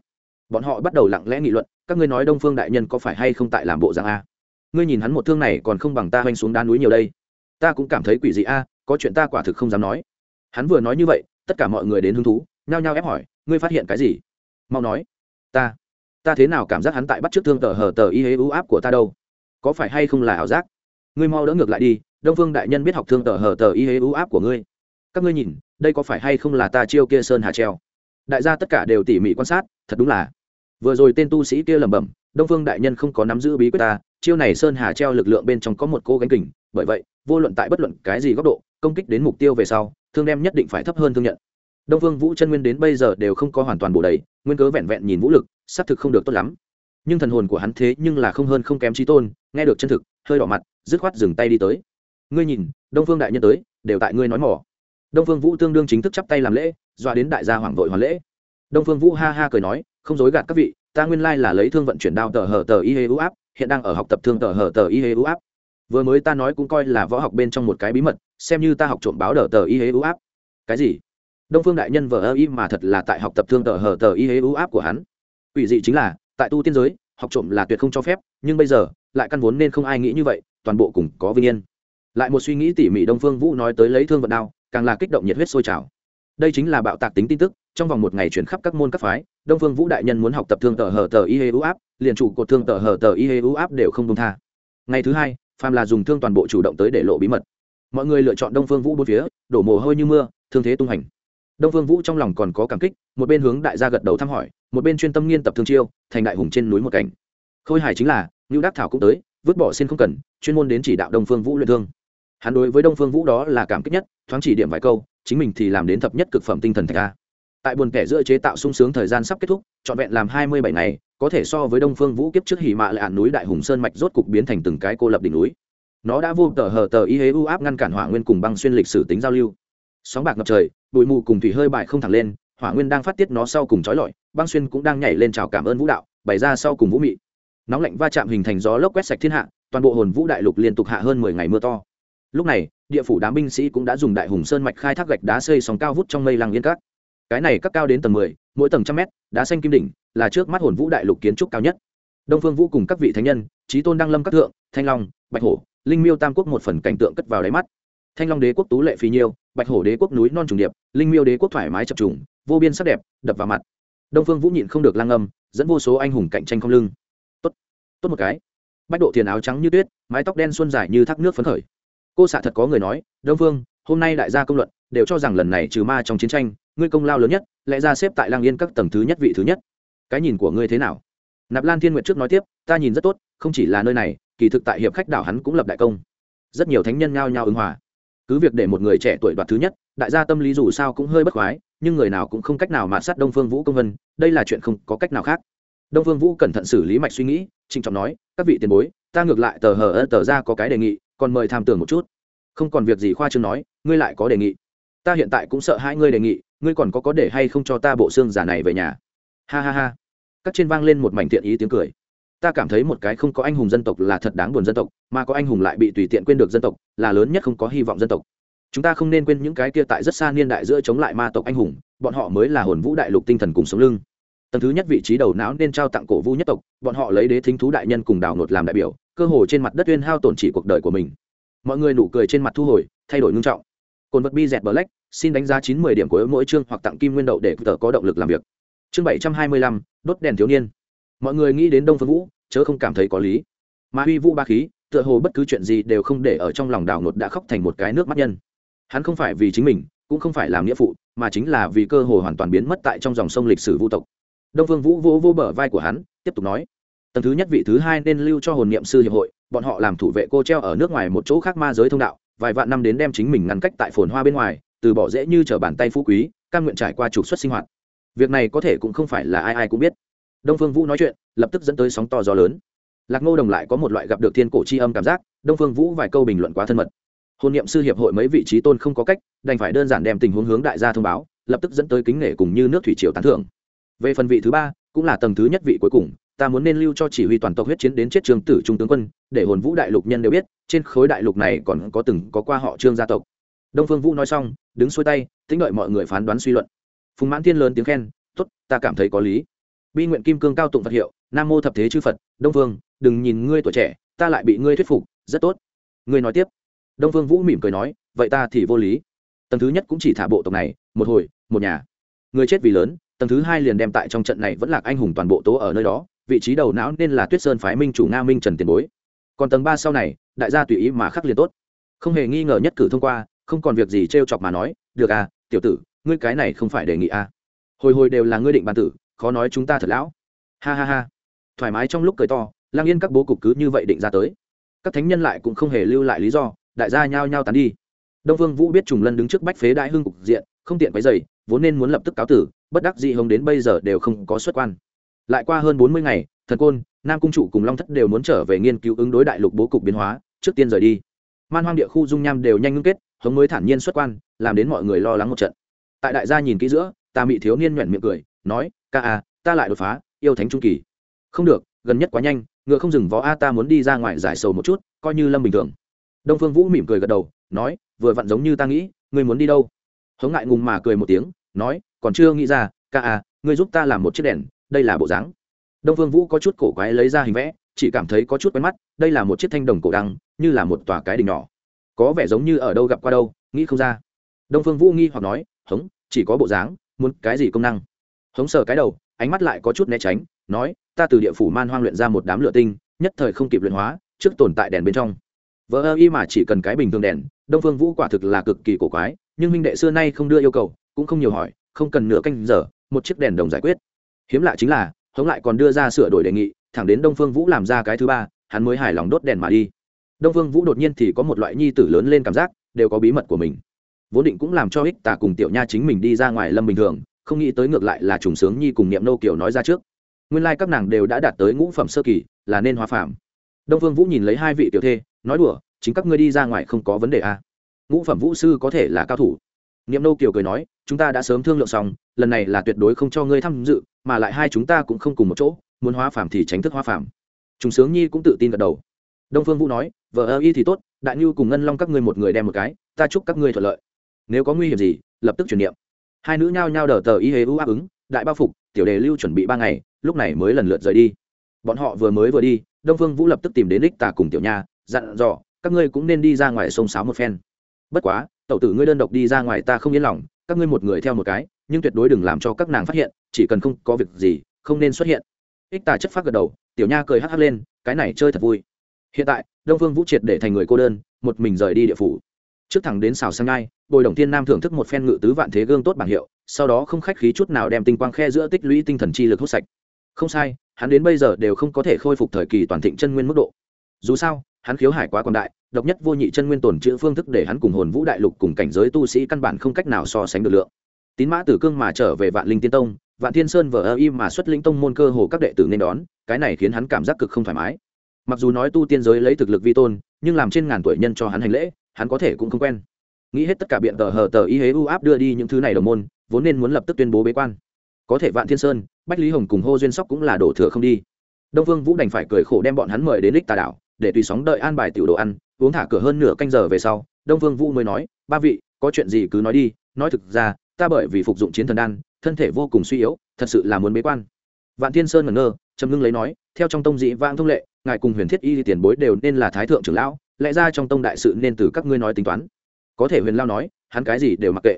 Bọn họ bắt đầu lặng lẽ nghị luận, các ngươi nói đông phương đại nhân có phải hay không tại làm bộ dạng a? Ngươi nhìn hắn một thương này còn không bằng ta hoành xuống đá núi nhiều đây. Ta cũng cảm thấy quỷ dị a, có chuyện ta quả thực không dám nói. Hắn vừa nói như vậy, tất cả mọi người đến hứng thú, nhao nhao ép hỏi, ngươi phát hiện cái gì? Mau nói. Ta ta thế nào cảm giác hắn tại bắt trước thương tờ hờ tờ y hế ưu áp của ta đâu? Có phải hay không là ảo giác? Ngươi mau đỡ ngược lại đi đông phương đại nhân biết học thương tờ hờ tờ y hế ưu áp của ngươi. Các ngươi nhìn, đây có phải hay không là ta chiêu kia sơn hà treo? Đại gia tất cả đều tỉ mỉ quan sát, thật đúng là. Vừa rồi tên tu sĩ kia lẩm bẩm, đông phương đại nhân không có nắm giữ bí quyết ta, chiêu này sơn hà treo lực lượng bên trong có một cô gánh kình, bởi vậy, vô luận tại bất luận cái gì góc độ, công kích đến mục tiêu về sau, thương đem nhất định phải thấp hơn thương nhận. Đông phương vũ chân nguyên đến bây giờ đều không có hoàn toàn bổ đầy, nguyên cớ vẹn vẹn nhìn vũ lực, xác thực không được tốt lắm. Nhưng thần hồn của hắn thế nhưng là không hơn không kém trí tôn, nghe được chân thực, hơi đỏ mặt, dứt khoát dừng tay đi tới ngươi nhìn, đông phương đại nhân tới, đều tại ngươi nói mỏ. Đông phương vũ tương đương chính thức chắp tay làm lễ, dọa đến đại gia hoảng vội hoàn lễ. Đông phương vũ ha ha cười nói, không dối gạt các vị, ta nguyên lai là lấy thương vận chuyển đao tờ hờ tờ y hê U áp, hiện đang ở học tập thương tờ hờ tờ y hê U áp. Vừa mới ta nói cũng coi là võ học bên trong một cái bí mật, xem như ta học trộm báo đờ tờ y hê U áp. Cái gì? Đông phương đại nhân vờ ơ y mà thật là tại học tập thương tờ hờ tờ y hê U áp của hắn. Ủy dị chính là, tại tu tiên giới, học trộm là tuyệt không cho phép, nhưng bây giờ, lại căn vốn nên không ai nghĩ như vậy, toàn bộ cùng có vinh yên lại một suy nghĩ tỉ mỉ đông phương vũ nói tới lấy thương vận đao, càng là kích động nhiệt huyết sôi trào. Đây chính là bạo tạc tính tin tức, trong vòng một ngày chuyển khắp các môn các phái, đông phương vũ đại nhân muốn học tập thương tờ hờ tờ y hê ưu áp, liền chủ cột thương tờ hờ tờ y hê ưu áp đều không công tha. Ngày thứ hai, phàm là dùng thương toàn bộ chủ động tới để lộ bí mật. Mọi người lựa chọn đông phương vũ bốn phía, đổ mồ hôi như mưa, thương thế tung hành. Đông phương vũ trong lòng còn có cảm kích, một bên hướng đại gia gật đầu thăm hỏi, một bên chuyên tâm nghiên tập thương chiêu, thành đại hùng trên núi một cảnh. Khôi hài chính là ngưu đắc thảo cũng tới, vứt bỏ xin không cần, chuyên môn đến chỉ đạo đông phương vũ luyện thương hắn đối với đông phương vũ đó là cảm kích nhất, thoáng chỉ điểm vài câu, chính mình thì làm đến thập nhất cực phẩm tinh thần thạch a. Tại buồn kẻ giữa chế tạo sung sướng thời gian sắp kết thúc, trọn vẹn làm hai mươi bảy ngày, có thể so với đông phương vũ kiếp trước hỉ mạ lại ạn núi đại hùng sơn mạch rốt cục biến thành từng cái cô lập đỉnh núi. Nó đã vô tờ hờ tờ y hế u áp ngăn cản hỏa nguyên cùng băng xuyên lịch sử tính giao lưu. Sóng bạc ngập trời, bụi mù cùng thủy hơi bại không thẳng lên, hỏa nguyên đang phát tiết nó sau cùng trói lọi, băng xuyên cũng đang nhảy lên chào cảm ơn vũ đạo, bày ra sau cùng vũ mị. Nóng lạnh va chạm hình thành gió lốc quét sạch thiên hạ, toàn bộ hồn vũ đại lục liên tục hạ hơn mười ngày mưa to lúc này, địa phủ đám binh sĩ cũng đã dùng đại hùng sơn mạch khai thác gạch đá xây sóng cao vút trong mây lăng yên các. Cái này các cao đến tầng mười, mỗi tầng trăm mét, đá xanh kim đỉnh, là trước mắt hồn vũ đại lục kiến trúc cao nhất. Đông phương vũ cùng các vị thánh nhân trí tôn đăng lâm các thượng, thanh long, bạch hổ, linh miêu tam quốc một phần cảnh tượng cất vào đáy mắt. Thanh long đế quốc tú lệ phi nhiêu, bạch hổ đế quốc núi non trùng điệp, linh miêu đế quốc thoải mái chập trùng, vô biên sắc đẹp, đập vào mặt. Đông phương vũ nhịn không được lang âm, dẫn vô số anh hùng cạnh tranh không lưng. Tốt tốt một cái. Bách độ thiền áo trắng như tuyết, mái tóc đen xuân dài như thác nước phấn khởi cô xạ thật có người nói, đông phương hôm nay đại gia công luận, đều cho rằng lần này trừ ma trong chiến tranh, ngươi công lao lớn nhất, lẽ ra xếp tại lang yên các tầng thứ nhất vị thứ nhất. Cái nhìn của ngươi thế nào? Nạp lan thiên nguyện trước nói tiếp, ta nhìn rất tốt, không chỉ là nơi này, kỳ thực tại hiệp khách đảo hắn cũng lập đại công. Rất nhiều thánh nhân nhao nhao ứng hòa. Cứ việc để một người trẻ tuổi đoạt thứ nhất, đại gia tâm lý dù sao cũng hơi bất khoái, nhưng người nào cũng không cách nào mà sát đông phương vũ công vân, đây là chuyện không có cách nào khác. Đông phương vũ cẩn thận xử lý mạch suy nghĩ, trịnh trọng nói, các vị tiền bối, ta ngược lại tờ hờ ơ tờ ra có cái đề nghị còn mời tham tưởng một chút. Không còn việc gì khoa trương nói, ngươi lại có đề nghị. Ta hiện tại cũng sợ hai ngươi đề nghị, ngươi còn có có để hay không cho ta bộ xương giả này về nhà? Ha ha ha. Các trên vang lên một mảnh thiện ý tiếng cười. Ta cảm thấy một cái không có anh hùng dân tộc là thật đáng buồn dân tộc, mà có anh hùng lại bị tùy tiện quên được dân tộc, là lớn nhất không có hy vọng dân tộc. Chúng ta không nên quên những cái kia tại rất xa niên đại giữa chống lại ma tộc anh hùng, bọn họ mới là hồn vũ đại lục tinh thần cùng sống lưng. Tầng thứ nhất vị trí đầu não nên trao tặng cổ vũ nhất tộc, bọn họ lấy đế thính thú đại nhân cùng đào nột làm đại biểu cơ hồ trên mặt đất uyên hao tổn chỉ cuộc đời của mình. Mọi người nụ cười trên mặt thu hồi, thay đổi ngưng trọng. Cồn vật bi dẹt black, xin đánh giá chín mươi điểm của mỗi chương hoặc tặng kim nguyên đậu để tờ có động lực làm việc. Chương bảy trăm hai mươi lăm, đốt đèn thiếu niên. Mọi người nghĩ đến đông phương vũ, chớ không cảm thấy có lý. Mà huy vũ ba khí, tựa hồ bất cứ chuyện gì đều không để ở trong lòng đào nột đã khóc thành một cái nước mắt nhân. Hắn không phải vì chính mình, cũng không phải làm nghĩa phụ, mà chính là vì cơ hội hoàn toàn biến mất tại trong dòng sông lịch sử vũ tộc. Đông phương vũ vỗ vỗ bờ vai của hắn, tiếp tục nói tầng thứ nhất vị thứ hai nên lưu cho hồn niệm sư hiệp hội, bọn họ làm thủ vệ cô treo ở nước ngoài một chỗ khác ma giới thông đạo, vài vạn năm đến đem chính mình ngăn cách tại phồn hoa bên ngoài, từ bỏ dễ như t r ở bàn tay phú quý căn nguyện trải qua trục xuất sinh hoạt. Việc này có thể cũng không phải là ai ai cũng biết. Đông phương vũ nói chuyện, lập tức dẫn tới sóng to gió lớn. Lạc ngô đồng lại có một loại gặp được thiên cổ c h i âm cảm giác, đông phương vũ vài câu bình luận quá thân mật. Hôn niệm sư hiệp hội mấy vị trí tôn không có cách, đành phải đơn giản đem tình huống hướng đại gia thông báo, lập tức dẫn tới kính nể cùng như nước thủy triều tán thưởng. Về phần vị thứ ba, cũng là tầng thứ nhất vị cuối cùng ta muốn nên lưu cho chỉ huy toàn tộc huyết chiến đến chết trường tử trung tướng quân, để hồn vũ đại lục nhân đều biết, trên khối đại lục này còn có từng có qua họ trương gia tộc. Đông phương vũ nói xong, đứng xuôi tay, tính đợi mọi người phán đoán suy luận. Phùng mãn thiên lớn tiếng khen t ố t ta cảm thấy có lý. Bi nguyện kim cương cao tụng phật hiệu, nam mô thập thế chư phật, đông phương, đừng nhìn ngươi tuổi trẻ, ta lại bị ngươi thuyết phục, rất tốt. Ngươi nói tiếp. Đông phương vũ mỉm cười nói, vậy ta thì vô lý. Tầng thứ nhất cũng chỉ thả bộ tộc này, một hồi, một nhà. Người chết vì lớn, tầng thứ hai liền đem tại trong trận này vẫn là anh hùng toàn bộ tố ở nơi đó vị trí đầu não nên là tuyết sơn phái minh chủ nga minh trần tiền bối. Còn tầng ba sau này, đại gia tùy ý mà khắc liền tốt. Không hề nghi ngờ nhất cử thông qua, không còn việc gì t r e o chọc mà nói, được à tiểu tử, ngươi cái này không phải đề nghị à. Hồi hồi đều là ngươi định bàn tử, khó nói chúng ta thật lão. Ha ha ha. Thoải mái trong lúc cười to lang yên các bố cục cứ như vậy định ra tới. Các thánh nhân lại cũng không hề lưu lại lý do, đại gia nhao nhao tán đi. Đông vương vũ biết trùng lân đứng trước bách phế đại hưng cục diện, không tiện váy dày vốn nên muốn lập tức cáo tử, bất đắc dĩ hồng đến bây giờ đều không có xuất quan lại qua hơn bốn mươi ngày, thần côn, nam cung trụ cùng long thất đều muốn trở về nghiên cứu ứng đối đại lục bố cục biến hóa, trước tiên rời đi. Man hoang địa khu dung nham đều nhanh ngưng kết, hống mới thản nhiên xuất quan, làm đến mọi người lo lắng một trận. Tại đại gia nhìn kỹ giữa ta bị thiếu niên nhoẻn miệng cười, nói, ca à ta lại đột phá, yêu thánh trung kỳ. Không được, gần nhất quá nhanh, ngựa không dừng vó a, ta muốn đi ra ngoài giải sầu một chút, coi như lâm bình thường. Đông phương vũ mỉm cười gật đầu, nói, vừa vặn giống như ta nghĩ, ngươi muốn đi đâu? Hống ngại ngùng mà cười một tiếng, nói, còn chưa nghĩ ra, ca à ngươi giúp ta làm một chiếc đèn đây là bộ dáng. Đông phương vũ có chút cổ quái lấy ra hình vẽ, chỉ cảm thấy có chút quen mắt, đây là một chiếc thanh đồng cổ đăng, như là một tòa cái đình nhỏ. Có vẻ giống như ở đâu gặp qua đâu, nghĩ không ra. Đông phương vũ nghi hoặc nói, hống, chỉ có bộ dáng, muốn cái gì công năng? Hống sờ cái đầu, ánh mắt lại có chút né tránh, nói, ta từ địa phủ man hoang luyện ra một đám lửa tinh, nhất thời không kịp luyện hóa, trước tồn tại đèn bên trong. Vỡ ơ y mà chỉ cần cái bình thường đèn, đông phương vũ quả thực là cực kỳ cổ quái, nhưng minh đệ xưa nay không đưa yêu cầu, cũng không nhiều hỏi, không cần nửa canh giờ, một chiếc đèn đồng giải quyết hiếm lạ chính là, hống lại còn đưa ra sửa đổi đề nghị, thẳng đến đông phương vũ làm ra cái thứ ba, hắn mới hài lòng đốt đèn mà đi. Đông phương vũ đột nhiên thì có một loại nhi tử lớn lên cảm giác, đều có bí mật của mình. Vốn định cũng làm cho ích tà cùng tiểu nha chính mình đi ra ngoài lâm bình thường, không nghĩ tới ngược lại là trùng sướng nhi cùng niệm nô kiều nói ra trước. Nguyên lai các nàng đều đã đạt tới ngũ phẩm sơ kỳ, là nên hóa phạm đông phương vũ nhìn lấy hai vị tiểu thê, nói đùa, chính các ngươi đi ra ngoài không có vấn đề à. ngũ phẩm vũ sư có thể là cao thủ niệm nô kiều cười nói, chúng ta đã sớm thương lượng xong, lần này là tuyệt đối không cho ngươi tham dự, mà lại hai chúng ta cũng không cùng một chỗ, muốn hóa phàm thì tránh thức hóa phàm. Chúng sướng nhi cũng tự tin gật đầu. Đông phương vũ nói, vợ ơ, y thì tốt, đại nhu cùng ngân long các ngươi một người đem một cái, ta chúc các ngươi thuận lợi. Nếu có nguy hiểm gì, lập tức chuyển niệm. Hai nữ nhao nhao đờ tờ y hế u áp ứng, đại bao phục, tiểu đề lưu chuẩn bị ba ngày, lúc này mới lần lượt rời đi. Bọn họ vừa mới vừa đi, đông phương vũ lập tức tìm đến đích tà cùng tiểu nha, dặn dò, các ngươi cũng nên đi ra ngoài sông sáo một phen. Bất quá tẩu tử ngươi đơn độc đi ra ngoài ta không yên lòng, các ngươi một người theo một cái, nhưng tuyệt đối đừng làm cho các nàng phát hiện, chỉ cần không có việc gì, không nên xuất hiện. Ích tà chất phát gật đầu, tiểu nha cười hắc hắc lên, cái này chơi thật vui. Hiện tại, đông phương vũ triệt để thành người cô đơn, một mình rời đi địa phủ. Trước thẳng đến xào sang ngai, bồi đồng thiên nam thưởng thức một phen ngự tứ vạn thế gương tốt bảng hiệu, sau đó không khách khí chút nào đem tinh quang khe giữa tích lũy tinh thần chi lực hút sạch. Không sai, hắn đến bây giờ đều không có thể khôi phục thời kỳ toàn thịnh chân nguyên mức độ. Dù sao, hắn khiếu hải quá còn đại độc nhất vô nhị chân nguyên tồn chữ phương thức để hắn cùng hồn vũ đại lục cùng cảnh giới tu sĩ căn bản không cách nào so sánh được lượng. Tín mã tử cương mà trở về vạn linh tiên tông, vạn thiên sơn vờ ơ y mà xuất linh tông môn cơ hồ các đệ tử nên đón, cái này khiến hắn cảm giác cực không thoải mái. Mặc dù nói tu tiên giới lấy thực lực vi tôn, nhưng làm trên ngàn tuổi nhân cho hắn hành lễ, hắn có thể cũng không quen. Nghĩ hết tất cả biện tờ hờ tờ y hế u áp đưa đi những thứ này đồng môn, vốn nên muốn lập tức tuyên bố bế quan. Có thể vạn thiên sơn, bách lý hồng cùng hô duyên sóc cũng là đổ thừa không đi. Đông vương vũ đành phải cười khổ đem bọn hắn mời đến lích tà đảo, để tùy sóng đợi an bài tiểu đồ ăn uống thả cửa hơn nửa canh giờ về sau, đông vương vũ mới nói, ba vị, có chuyện gì cứ nói đi, nói thực ra, ta bởi vì phục dụng chiến thần đan, thân thể vô cùng suy yếu, thật sự là muốn bế quan. Vạn thiên sơn ngẩn ngơ, trầm ngưng lấy nói, theo trong tông dị vãng thông lệ, ngài cùng huyền thiết y tiền bối đều nên là thái thượng trưởng lão, lẽ ra trong tông đại sự nên từ các ngươi nói tính toán. Có thể huyền lao nói, hắn cái gì đều mặc kệ.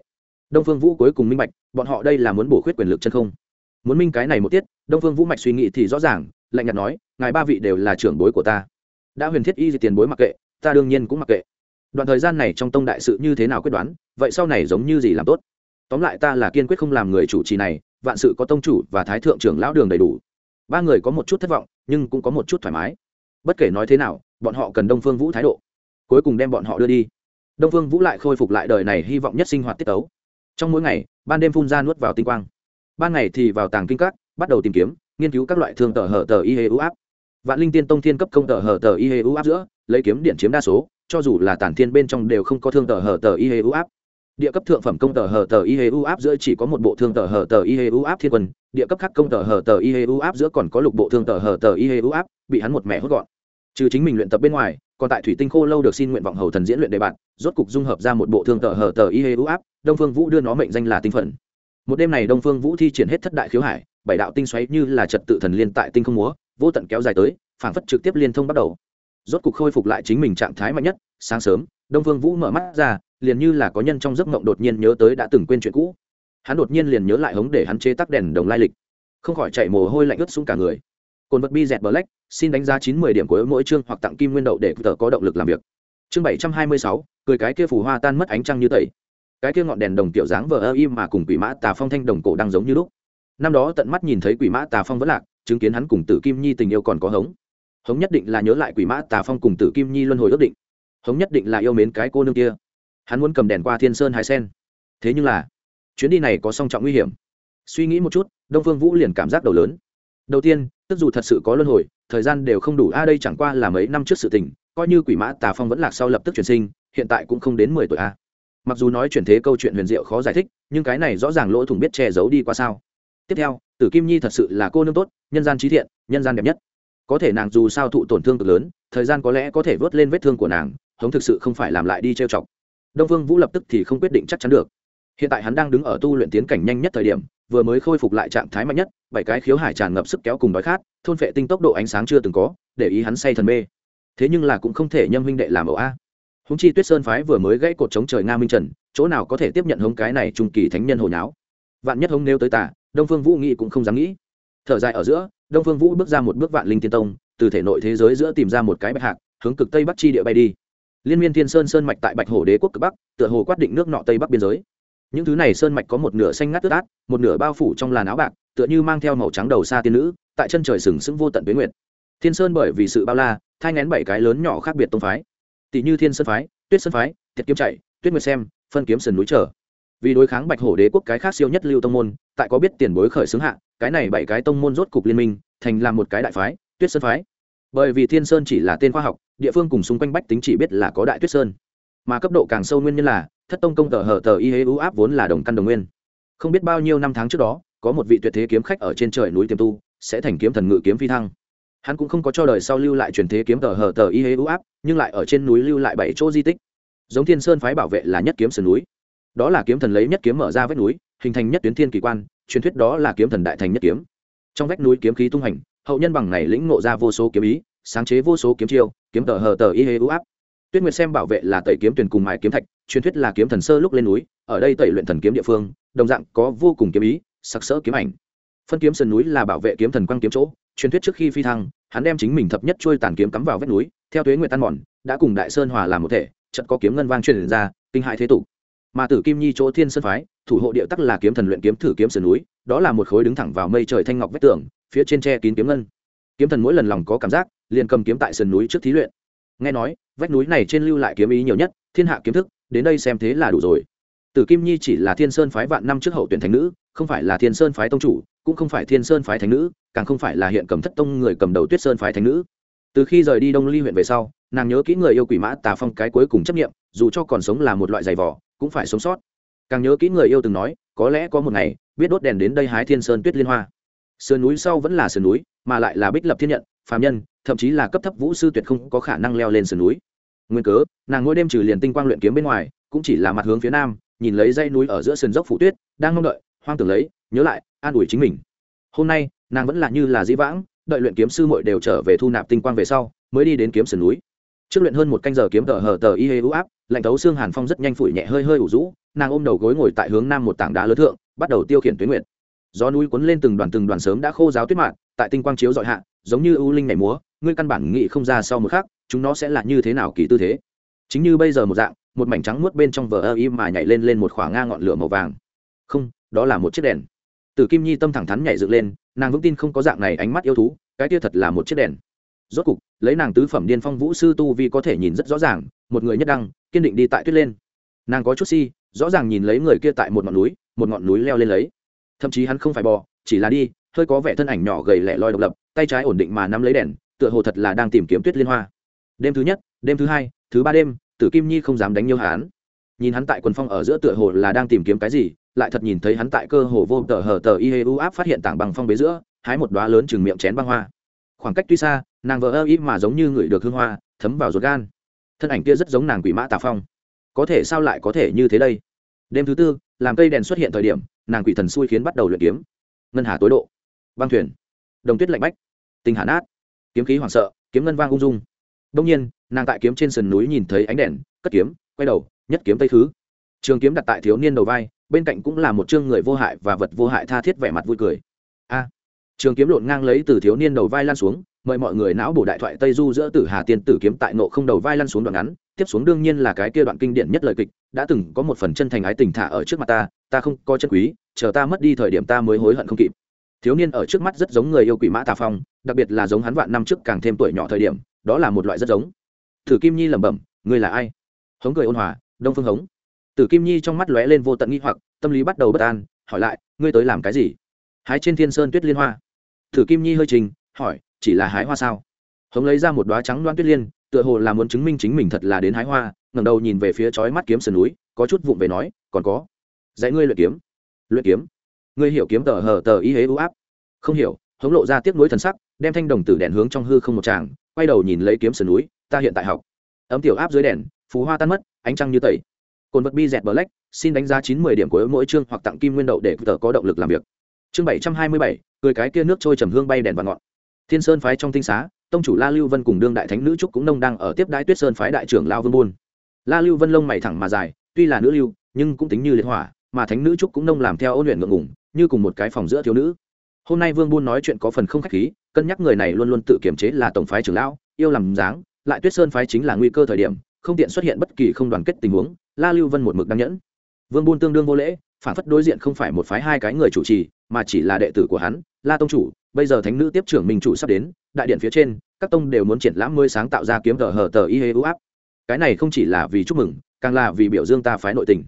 Đông phương vũ cuối cùng minh bạch, bọn họ đây là muốn bổ khuyết quyền lực chân không. Muốn minh cái này một tiết, đông phương vũ mạch suy nghĩ thì rõ ràng, lạnh nhạt nói, ngài ba vị đều là trưởng bối của ta. Đã huyền thiết y gì tiền bối mặc kệ ta đương nhiên cũng mặc kệ. Đoạn thời gian này trong tông đại sự như thế nào quyết đoán, vậy sau này giống như gì làm tốt? Tóm lại ta là kiên quyết không làm người chủ trì này, vạn sự có tông chủ và thái thượng trưởng lão đường đầy đủ. Ba người có một chút thất vọng, nhưng cũng có một chút thoải mái. Bất kể nói thế nào, bọn họ cần đông phương vũ thái độ. Cuối cùng đem bọn họ đưa đi. Đông phương vũ lại khôi phục lại đời này hy vọng nhất sinh hoạt tiết tấu. Trong mỗi ngày, ban đêm phun ra nuốt vào tinh quang. Ban ngày thì vào tàng kinh các, bắt đầu tìm kiếm, nghiên cứu các loại thương tờ hở tờ y hê ưu áp. Vạn linh tiên tông thiên cấp công tờ hở tờ y hê ưu áp giữa lấy kiếm điện chiếm đa số, cho dù là tản thiên bên trong đều không có thương tờ hờ tờ y hê u áp. Địa cấp thượng phẩm công tờ hờ tờ y hê u áp giữa chỉ có một bộ thương tờ hờ tờ y hê u áp thiên quân, địa cấp khác công tờ hờ tờ y hê u áp giữa còn có lục bộ thương tờ hờ tờ y hê u áp, bị hắn một mẹ hốt gọn. Trừ chính mình luyện tập bên ngoài, còn tại thủy tinh khô lâu được xin nguyện vọng hầu thần diễn luyện đề bạn rốt cục dung hợp ra một bộ thương tờ hờ tờ y hê u áp, đông phương vũ đưa nó mệnh danh là tinh phận. Một đêm này đông phương vũ thi triển hết thất đại khiếu hải, bảy đạo tinh xoáy như là trật tự thần liên tại tinh không múa, vô tận kéo dài tới, phảng phất trực tiếp liên thông bắt đầu rốt cục khôi phục lại chính mình trạng thái mạnh nhất, sáng sớm, đông phương vũ mở mắt ra, liền như là có nhân trong giấc mộng đột nhiên nhớ tới đã từng quên chuyện cũ. Hắn đột nhiên liền nhớ lại hống để hắn chế tắc đèn đồng lai lịch. Không khỏi chạy mồ hôi lạnh ướt xuống cả người. Cồn vật bi dẹt black, xin đánh giá chín mươi điểm của mỗi chương hoặc tặng kim nguyên đậu để tờ có động lực làm việc. Chương bảy trăm hai mươi sáu, cười cái kia phù hoa tan mất ánh trăng như tẩy. Cái kia ngọn đèn đồng tiểu dáng vờ ơ im mà cùng quỷ mã tà phong thanh đồng cổ đang giống như lúc. Năm đó tận mắt nhìn thấy quỷ mã tà phong vẫn lạc, chứng kiến hắn cùng tử kim nhi tình yêu còn có hống hống nhất định là nhớ lại quỷ mã tà phong cùng tử kim nhi luân hồi ước định. Hống nhất định là yêu mến cái cô nương kia. Hắn muốn cầm đèn qua thiên sơn hai sen. Thế nhưng là, chuyến đi này có song trọng nguy hiểm. Suy nghĩ một chút, đông phương vũ liền cảm giác đầu lớn. Đầu tiên, tức dù thật sự có luân hồi, thời gian đều không đủ, a, đây chẳng qua là mấy năm trước sự tình, coi như quỷ mã tà phong vẫn lạc sau lập tức chuyển sinh, hiện tại cũng không đến mười tuổi, a. Mặc dù nói chuyển thế câu chuyện huyền diệu khó giải thích, nhưng cái này rõ ràng lỗ thủng biết che giấu đi qua sao. Tiếp theo, tử kim nhi thật sự là cô nương tốt, nhân gian trí thiện, nhân gian đẹp nhất có thể nàng dù sao thụ tổn thương cực lớn, thời gian có lẽ có thể vớt lên vết thương của nàng, hống thực sự không phải làm lại đi trêu chọc. Đông phương vũ lập tức thì không quyết định chắc chắn được. Hiện tại hắn đang đứng ở tu luyện tiến cảnh nhanh nhất thời điểm, vừa mới khôi phục lại trạng thái mạnh nhất, bảy cái khiếu hải tràn ngập sức kéo cùng đói khát, thôn phệ tinh tốc độ ánh sáng chưa từng có, để ý hắn say thần mê. Thế nhưng là cũng không thể nhâm huynh đệ làm ẩu a. Húng chi tuyết sơn phái vừa mới gãy cột chống trời nga minh trần, chỗ nào có thể tiếp nhận hống cái này trung kỳ thánh nhân hồi nháo? Vạn nhất hống nêu tới tả đông phương vũ nghĩ cũng không dám nghĩ. Thở dài ở giữa đông phương vũ bước ra một bước vạn linh tiên tông, từ thể nội thế giới giữa tìm ra một cái bạch hạc, hướng cực tây bắc chi địa bay đi. Liên miên thiên sơn sơn mạch tại bạch hồ đế quốc cực bắc, tựa hồ quát định nước nọ tây bắc biên giới. Những thứ này sơn mạch có một nửa xanh ngắt tứ át một nửa bao phủ trong làn áo bạc, tựa như mang theo màu trắng đầu xa tiên nữ, tại chân trời sừng sững vô tận tuyến nguyệt. Thiên sơn bởi vì sự bao la, thai ngén bảy cái lớn nhỏ khác biệt tông phái. Tỷ như thiên sơn phái, tuyết sơn phái thiệt kiếm chạy, tuyết nguyệt xem, phân kiếm sườn núi trở. Vì đối kháng bạch hổ đế quốc cái khác siêu nhất lưu tông môn, tại có biết tiền bối khởi xướng hạ cái này bảy cái tông môn rốt cục liên minh, thành làm một cái đại phái, tuyết sơn phái. Bởi vì thiên sơn chỉ là tên khoa học, địa phương cùng xung quanh bách tính chỉ biết là có đại tuyết sơn. Mà cấp độ càng sâu nguyên nhân là, thất tông công tờ hở tờ y hế ưu áp vốn là đồng căn đồng nguyên. Không biết bao nhiêu năm tháng trước đó, có một vị tuyệt thế kiếm khách ở trên trời núi tiềm tu, sẽ thành kiếm thần ngự kiếm phi thăng. Hắn cũng không có cho đời sau lưu lại truyền thế kiếm tờ hở tờ y hế ưu áp, nhưng lại ở trên núi lưu lại bảy chỗ di tích. Giống thiên sơn phái bảo vệ là nhất kiếm sườn núi đó là kiếm thần lấy nhất kiếm mở ra vách núi, hình thành nhất tuyến thiên kỳ quan, truyền thuyết đó là kiếm thần đại thành nhất kiếm. Trong vách núi kiếm khí tung hành, hậu nhân bằng này lĩnh ngộ ra vô số kiếm ý, sáng chế vô số kiếm chiêu, kiếm tờ hờ tờ y hê ưu áp. Tuyết nguyệt xem bảo vệ là tẩy kiếm tuyển cùng mài kiếm thạch, truyền thuyết là kiếm thần sơ lúc lên núi, ở đây tẩy luyện thần kiếm địa phương, đồng dạng có vô cùng kiếm ý, sặc sỡ kiếm ảnh. Phân kiếm sườn núi là bảo vệ kiếm thần quang kiếm chỗ, truyền thuyết trước khi phi thăng, hắn đem chính mình thập nhất trôi tàn kiếm cắm vào vách núi, theo tuế nguyệt tan mòn, đã cùng đại sơn hòa làm một thể trận có kiếm ngân vang truyền ra, kinh hại thế tục mà tử kim nhi chỗ thiên sơn phái, thủ hộ địa tắc là kiếm thần luyện kiếm thử kiếm sườn núi, đó là một khối đứng thẳng vào mây trời thanh ngọc vách tường, phía trên tre kín kiếm ngân. Kiếm thần mỗi lần lòng có cảm giác, liền cầm kiếm tại sườn núi trước thí luyện. Nghe nói, vách núi này trên lưu lại kiếm ý nhiều nhất, thiên hạ kiếm thức, đến đây xem thế là đủ rồi. Tử kim nhi chỉ là thiên sơn phái vạn năm trước hậu tuyển thánh nữ, không phải là thiên sơn phái tông chủ, cũng không phải thiên sơn phái thánh nữ, càng không phải là hiện cầm thất tông người cầm đầu tuyết sơn phái thánh nữ từ khi rời đi đông ly huyện về sau, nàng nhớ kỹ người yêu quỷ mã tà phong cái cuối cùng chấp nghiệm dù cho còn sống là một loại giày vỏ cũng phải sống sót. Càng nhớ kỹ người yêu từng nói, có lẽ có một ngày, biết đốt đèn đến đây hái thiên sơn tuyết liên hoa. Sườn núi sau vẫn là sườn núi, mà lại là bích lập thiên nhận, phàm nhân, thậm chí là cấp thấp vũ sư tuyệt không có khả năng leo lên sườn núi. Nguyên cớ, nàng ngôi đêm trừ liền tinh quang luyện kiếm bên ngoài, cũng chỉ là mặt hướng phía nam, nhìn lấy dây núi ở giữa sườn dốc phủ tuyết, đang mong đợi, hoang tưởng lấy, nhớ lại, an ủi chính mình. Hôm nay, nàng vẫn là như là dĩ vãng đợi luyện kiếm sư muội đều trở về thu nạp tinh quang về sau mới đi đến kiếm sườn núi. Trước luyện hơn một canh giờ kiếm tờ hở tờ y hê u áp lạnh tấu xương hàn phong rất nhanh phủi nhẹ hơi hơi ủ rũ nàng ôm đầu gối ngồi tại hướng nam một tảng đá lớn thượng bắt đầu tiêu khiển tuyến nguyện gió núi cuốn lên từng đoàn từng đoàn sớm đã khô giáo tuyết mạn, tại tinh quang chiếu dọi hạ giống như ưu linh nhảy múa ngươi căn bản nghĩ không ra sau một khắc chúng nó sẽ là như thế nào kỳ tư thế. Chính như bây giờ một dạng một mảnh trắng muốt bên trong vờ im mà nhảy lên lên một khoảng ngang ngọn lửa màu vàng. Không đó là một chiếc đèn. Từ kim nhi tâm thẳng thắn nhảy dựng lên nàng vững tin không có dạng này ánh mắt yêu thú, cái kia thật là một chiếc đèn. Rốt cục, lấy nàng tứ phẩm điên phong vũ sư tu vi có thể nhìn rất rõ ràng, một người nhất đăng, kiên định đi tại tuyết lên. Nàng có chút si, rõ ràng nhìn lấy người kia tại một ngọn núi, một ngọn núi leo lên lấy. Thậm chí hắn không phải bò, chỉ là đi, hơi có vẻ thân ảnh nhỏ gầy lẻ loi độc lập, tay trái ổn định mà nắm lấy đèn, tựa hồ thật là đang tìm kiếm tuyết liên hoa. Đêm thứ nhất, đêm thứ hai, thứ ba đêm, tử kim nhi không dám đánh nhiều hán. Nhìn hắn tại quần phong ở giữa tựa hồ là đang tìm kiếm cái gì lại thật nhìn thấy hắn tại cơ hồ vô tờ hở tờ y hê u áp phát hiện tảng bằng phong bế giữa, hái một đoá lớn chừng miệng chén băng hoa. Khoảng cách tuy xa, nàng vỡ ơ ý mà giống như người được hương hoa, thấm vào ruột gan. Thân ảnh kia rất giống nàng quỷ mã tà phong. Có thể sao lại có thể như thế đây? Đêm thứ tư, làm cây đèn xuất hiện thời điểm, nàng quỷ thần xui khiến bắt đầu luyện kiếm. Ngân hà tối độ. Băng thuyền. Đồng tuyết lạnh bách. Tình hạ nát. Kiếm khí hoảng sợ, kiếm ngân vang ung dung. Đông nhiên, nàng tại kiếm trên sườn núi nhìn thấy ánh đèn, cất kiếm, quay đầu, nhất kiếm tây thứ. Trường kiếm đặt tại thiếu niên đầu vai bên cạnh cũng là một chương người vô hại và vật vô hại tha thiết vẻ mặt vui cười. A, trường kiếm lộn ngang lấy từ thiếu niên đầu vai lan xuống, mời mọi người não bổ đại thoại tây du giữa tử hà tiên tử kiếm tại nộ không đầu vai lăn xuống đoạn ngắn, tiếp xuống đương nhiên là cái kia đoạn kinh điển nhất lời kịch, đã từng có một phần chân thành ái tình thả ở trước mặt ta ta không có chân quý, chờ ta mất đi thời điểm ta mới hối hận không kịp. Thiếu niên ở trước mắt rất giống người yêu quỷ mã tà phong, đặc biệt là giống hắn vạn năm trước càng thêm tuổi nhỏ thời điểm, đó là một loại rất giống. Thử kim nhi lẩm bẩm, ngươi là ai? Hống cười ôn hòa, đông phương hống tử kim nhi trong mắt lóe lên vô tận nghi hoặc, tâm lý bắt đầu bất an, hỏi lại, ngươi tới làm cái gì? Hái trên thiên sơn tuyết liên hoa. Tử kim nhi hơi trình hỏi, chỉ là hái hoa sao? Hống lấy ra một đoá trắng đoan tuyết liên, tựa hồ là muốn chứng minh chính mình thật là đến hái hoa, ngẩng đầu nhìn về phía chói mắt kiếm sườn núi, có chút vụng về nói, còn có, dạy ngươi luyện kiếm. Luyện kiếm? Ngươi hiểu kiếm tờ hờ tờ ý hế ưu áp? Không hiểu. Hống lộ ra tiếc nuối thần sắc, đem thanh đồng tử đèn hướng trong hư không một tràng, quay đầu nhìn lấy kiếm sườn núi, ta hiện tại học. Ấm tiểu áp dưới đèn phú hoa tan mất, ánh trăng như tẩy cồn vật bi dẹt black, xin đánh giá chín mươi điểm của mỗi chương hoặc tặng kim nguyên đậu để tờ có động lực làm việc. Chương bảy trăm hai mươi bảy, cười cái kia nước trôi trầm hương bay đèn và ngọn. Thiên sơn phái trong tinh xá, tông chủ la lưu vân cùng đương đại thánh nữ trúc cũng nông đang ở tiếp đái tuyết sơn phái đại trưởng lao vương buôn. La lưu vân lông mày thẳng mà dài, tuy là nữ lưu, nhưng cũng tính như liệt hỏa, mà thánh nữ trúc cũng nông làm theo ôn luyện ngượng ngùng, như cùng một cái phòng giữa thiếu nữ. Hôm nay vương buôn nói chuyện có phần không khách khí, cân nhắc người này luôn luôn tự kiểm chế là tổng phái trưởng lão, yêu làm dáng, lại tuyết sơn phái chính là nguy cơ thời điểm không tiện xuất hiện bất kỳ không đoàn kết tình huống, la lưu vân một mực đăng nhẫn. Vương buôn tương đương vô lễ, phản phất đối diện không phải một phái hai cái người chủ trì, mà chỉ là đệ tử của hắn, la tông chủ, bây giờ thánh nữ tiếp trưởng minh chủ sắp đến, đại điện phía trên, các tông đều muốn triển lãm mới sáng tạo ra kiếm tờ hờ tờ y hê ưu áp. Cái này không chỉ là vì chúc mừng, càng là vì biểu dương ta phái nội tình.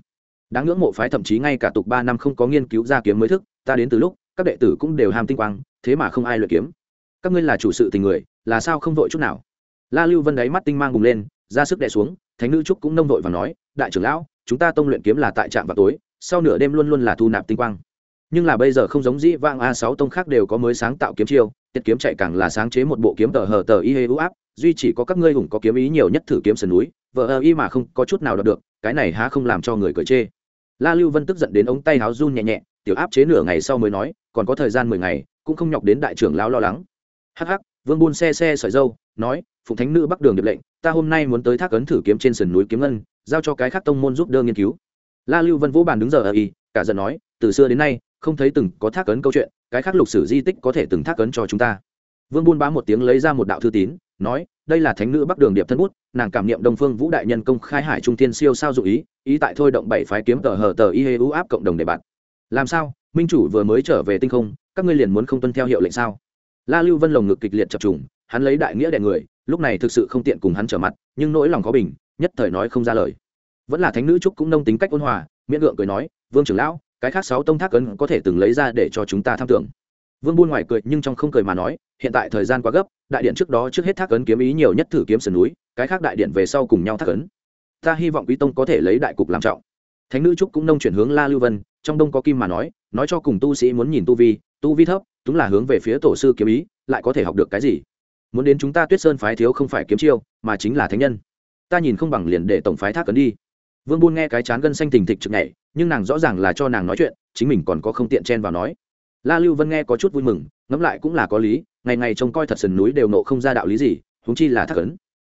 Đáng ngưỡng mộ phái thậm chí ngay cả tục ba năm không có nghiên cứu ra kiếm mới thức, ta đến từ lúc, các đệ tử cũng đều ham tinh quang, thế mà không ai luyện kiếm. Các ngươi là chủ sự tình người, là sao không vội chút nào? La lưu vân đáy mắt tinh mang bùng lên ra sức đè xuống, thánh nữ trúc cũng nông vội và nói, đại trưởng lão, chúng ta tông luyện kiếm là tại trạm vào tối, sau nửa đêm luôn luôn là thu nạp tinh quang. Nhưng là bây giờ không giống dĩ vang a sáu tông khác đều có mới sáng tạo kiếm chiêu, tiết kiếm chạy càng là sáng chế một bộ kiếm tờ hờ tờ y hê ưu áp, duy chỉ có các ngươi hùng có kiếm ý nhiều nhất thử kiếm sườn núi vợ ơ y mà không có chút nào đọc được, cái này há không làm cho người cởi chê. La lưu vân tức giận đến ống tay háo run nhẹ nhẹ, tiểu áp chế nửa ngày sau mới nói, còn có thời gian mười ngày, cũng không nhọc đến đại trưởng lão lo lắng. Hắc hắc, vương buôn xe xe sợi dâu, nói phụng thánh nữ bắc đường điệp lệnh, ta hôm nay muốn tới thác ấn thử kiếm trên sườn núi kiếm ngân, giao cho cái khác tông môn giúp đỡ nghiên cứu. La lưu vân vỗ bàn đứng giờ ở y, cả giận nói, từ xưa đến nay, không thấy từng có thác ấn câu chuyện, cái khác lục sử di tích có thể từng thác ấn cho chúng ta. Vương buôn bá một tiếng lấy ra một đạo thư tín, nói, đây là thánh nữ bắc đường điệp thân bút, nàng cảm niệm đông phương vũ đại nhân công khai hải trung thiên siêu sao dụ ý ý tại thôi động bảy phái kiếm tờ hờ tờ y hê u áp cộng đồng để bạn làm sao? Minh chủ vừa mới trở về tinh không, các ngươi liền muốn không tuân theo hiệu lệnh sao? La lưu vân lồng ngực kịch liệt chập trùng, hắn lấy đại nghĩa đẻ người lúc này thực sự không tiện cùng hắn trở mặt, nhưng nỗi lòng có bình, nhất thời nói không ra lời. Vẫn là thánh nữ trúc cũng nông tính cách ôn hòa, miễn gượng cười nói, vương trưởng lão, cái khác sáu tông thác ấn có thể từng lấy ra để cho chúng ta tham tưởng. Vương buôn ngoài cười, nhưng trong không cười mà nói, hiện tại thời gian quá gấp, đại điện trước đó trước hết thác ấn kiếm ý nhiều nhất thử kiếm sườn núi, cái khác đại điện về sau cùng nhau thác ấn. Ta hy vọng quý tông có thể lấy đại cục làm trọng. Thánh nữ trúc cũng nông chuyển hướng la lưu vân, trong đông có kim mà nói nói cho cùng tu sĩ muốn nhìn tu vi tu vi thấp, đúng là hướng về phía tổ sư kiếm ý, lại có thể học được cái gì? Muốn đến chúng ta tuyết sơn phái thiếu không phải kiếm chiêu, mà chính là thánh nhân. Ta nhìn không bằng liền để tổng phái thác cấn đi. Vương buôn nghe cái chán gân xanh tình thịch trực nhảy, nhưng nàng rõ ràng là cho nàng nói chuyện, chính mình còn có không tiện chen vào nói. La lưu vân nghe có chút vui mừng, ngẫm lại cũng là có lý, ngày ngày trông coi thật sườn núi đều nộ không ra đạo lý gì húng chi là thác cấn.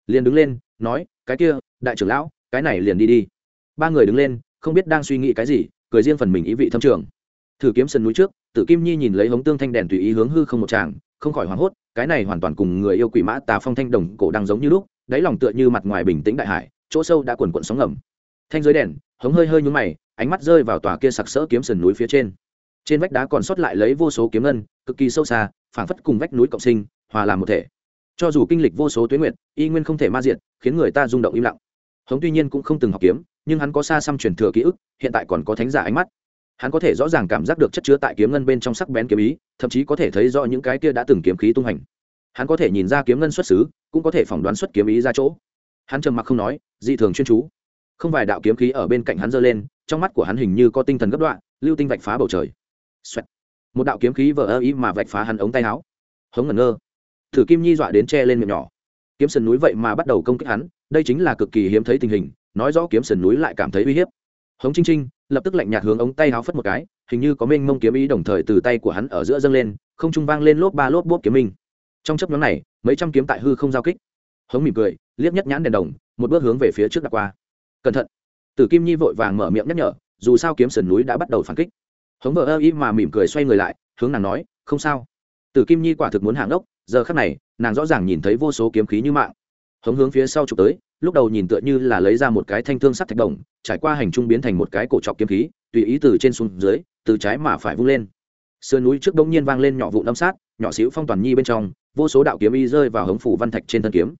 Liền đứng lên, nói, cái kia, đại trưởng lão, cái này liền đi đi. Ba người đứng lên, không biết đang suy nghĩ cái gì, cười riêng phần mình ý vị thâm trường. Thử kiếm sườn núi trước, tử kim nhi nhìn lấy hống tương thanh đèn tùy ý hướng hư không một tràng không khỏi hoảng hốt, cái này hoàn toàn cùng người yêu quỷ mã tà phong thanh đồng cổ đang giống như lúc, đáy lòng tựa như mặt ngoài bình tĩnh đại hải, chỗ sâu đã cuồn cuộn sóng ngầm. Thanh dưới đèn, hống hơi hơi nhúng mày, ánh mắt rơi vào tòa kia sặc sỡ kiếm sườn núi phía trên. Trên vách đá còn sót lại lấy vô số kiếm ngân, cực kỳ sâu xa, phảng phất cùng vách núi cộng sinh, hòa làm một thể. Cho dù kinh lịch vô số tuyến nguyệt, y nguyên không thể ma diện khiến người ta rung động im lặng. Hống tuy nhiên cũng không từng học kiếm, nhưng hắn có xa xăm truyền thừa ký ức, hiện tại còn có thánh giả ánh mắt hắn có thể rõ ràng cảm giác được chất chứa tại kiếm ngân bên trong sắc bén kiếm ý, thậm chí có thể thấy rõ những cái kia đã từng kiếm khí tung hành. Hắn có thể nhìn ra kiếm ngân xuất xứ, cũng có thể phỏng đoán xuất kiếm ý ra chỗ. Hắn trầm mặc không nói, dị thường chuyên chú. Không vài đạo kiếm khí ở bên cạnh hắn giơ lên, trong mắt của hắn hình như có tinh thần gấp đoạn, lưu tinh vạch phá bầu trời、Xoẹt. một đạo kiếm khí vỡ ơ ý mà vạch phá hắn ống tay áo. Hống ngẩn ngơ. Thử kim nhi dọa đến che lên miệng nhỏ. Kiếm sườn núi vậy mà bắt đầu công kích hắn, đây chính là cực kỳ hiếm thấy tình hình, nói rõ kiếm sườn núi lại cảm thấy uy hiếp. Hống chinh chinh lập tức lạnh nhạt hướng ống tay háo phất một cái, hình như có minh mông kiếm ý đồng thời từ tay của hắn ở giữa dâng lên, không trung vang lên lốp ba lốp bốp kiếm minh. Trong chấp nhóm này, mấy trăm kiếm tại hư không giao kích. Hống mỉm cười, liếc nhất nhãn đèn đồng, một bước hướng về phía trước đặt qua. Cẩn thận. Tử kim nhi vội vàng mở miệng nhắc nhở, dù sao kiếm sườn núi đã bắt đầu phản kích. Hống vợ ơ ý mà mỉm cười xoay người lại, hướng nàng nói, không sao. Tử kim nhi quả thực muốn hạng ốc giờ khắc này, nàng rõ ràng nhìn thấy vô số kiếm khí như mạng. Hống hướng phía sau chụp tới lúc đầu nhìn tựa như là lấy ra một cái thanh thương sắt thạch đồng, trải qua hành trung biến thành một cái cổ trọc kiếm khí, tùy ý từ trên xuống dưới, từ trái mà phải vung lên. Sườn núi trước đống nhiên vang lên nhỏ vụ lâm sát, nhỏ xíu phong toàn nhi bên trong, vô số đạo kiếm y rơi vào hống phủ văn thạch trên thân kiếm.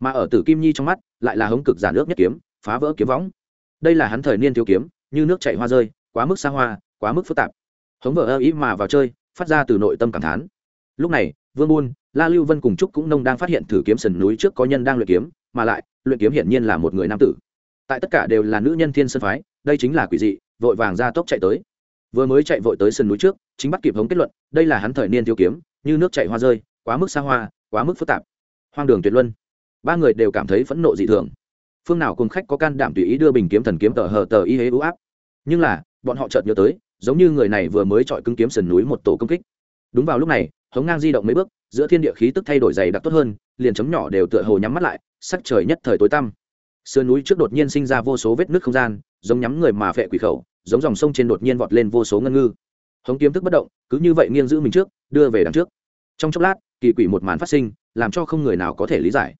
Mà ở tử kim nhi trong mắt, lại là hống cực giả nước nhất kiếm, phá vỡ kiếm võng. Đây là hắn thời niên thiếu kiếm, như nước chảy hoa rơi, quá mức xa hoa, quá mức phức tạp. Hống vợ ơ ý mà vào chơi, phát ra từ nội tâm cảm thán. Lúc này, vương buôn, la lưu vân cùng trúc cũng nông đang phát hiện thử kiếm sườn núi trước có nhân đang luyện kiếm mà lại, luyện kiếm hiển nhiên là một người nam tử. Tại tất cả đều là nữ nhân thiên sơn phái, đây chính là quỷ dị, vội vàng ra tốc chạy tới. Vừa mới chạy vội tới sườn núi trước, chính bắt kịp hống kết luận, đây là hắn thời niên thiếu kiếm, như nước chạy hoa rơi, quá mức xa hoa, quá mức phức tạp. Hoang đường tuyệt luân. Ba người đều cảm thấy phẫn nộ dị thường. Phương nào cùng khách có can đảm tùy ý đưa bình kiếm thần kiếm tờ hờ tờ y hế ưu áp. Nhưng là, bọn họ chợt nhớ tới, giống như người này vừa mới chọi cứng kiếm sườn núi một tổ công kích. Đúng vào lúc này, hống ngang di động mấy bước giữa thiên địa khí tức thay đổi dày đặc tốt hơn, liền chấm nhỏ đều tựa hồ nhắm mắt lại, sắc trời nhất thời tối tăm. Sườn núi trước đột nhiên sinh ra vô số vết nước không gian, giống nhắm người mà phệ quỷ khẩu, giống dòng sông trên đột nhiên vọt lên vô số ngân ngư. Hống kiếm thức bất động, cứ như vậy nghiêng giữ mình trước, đưa về đằng trước. Trong chốc lát, kỳ quỷ một màn phát sinh, làm cho không người nào có thể lý giải.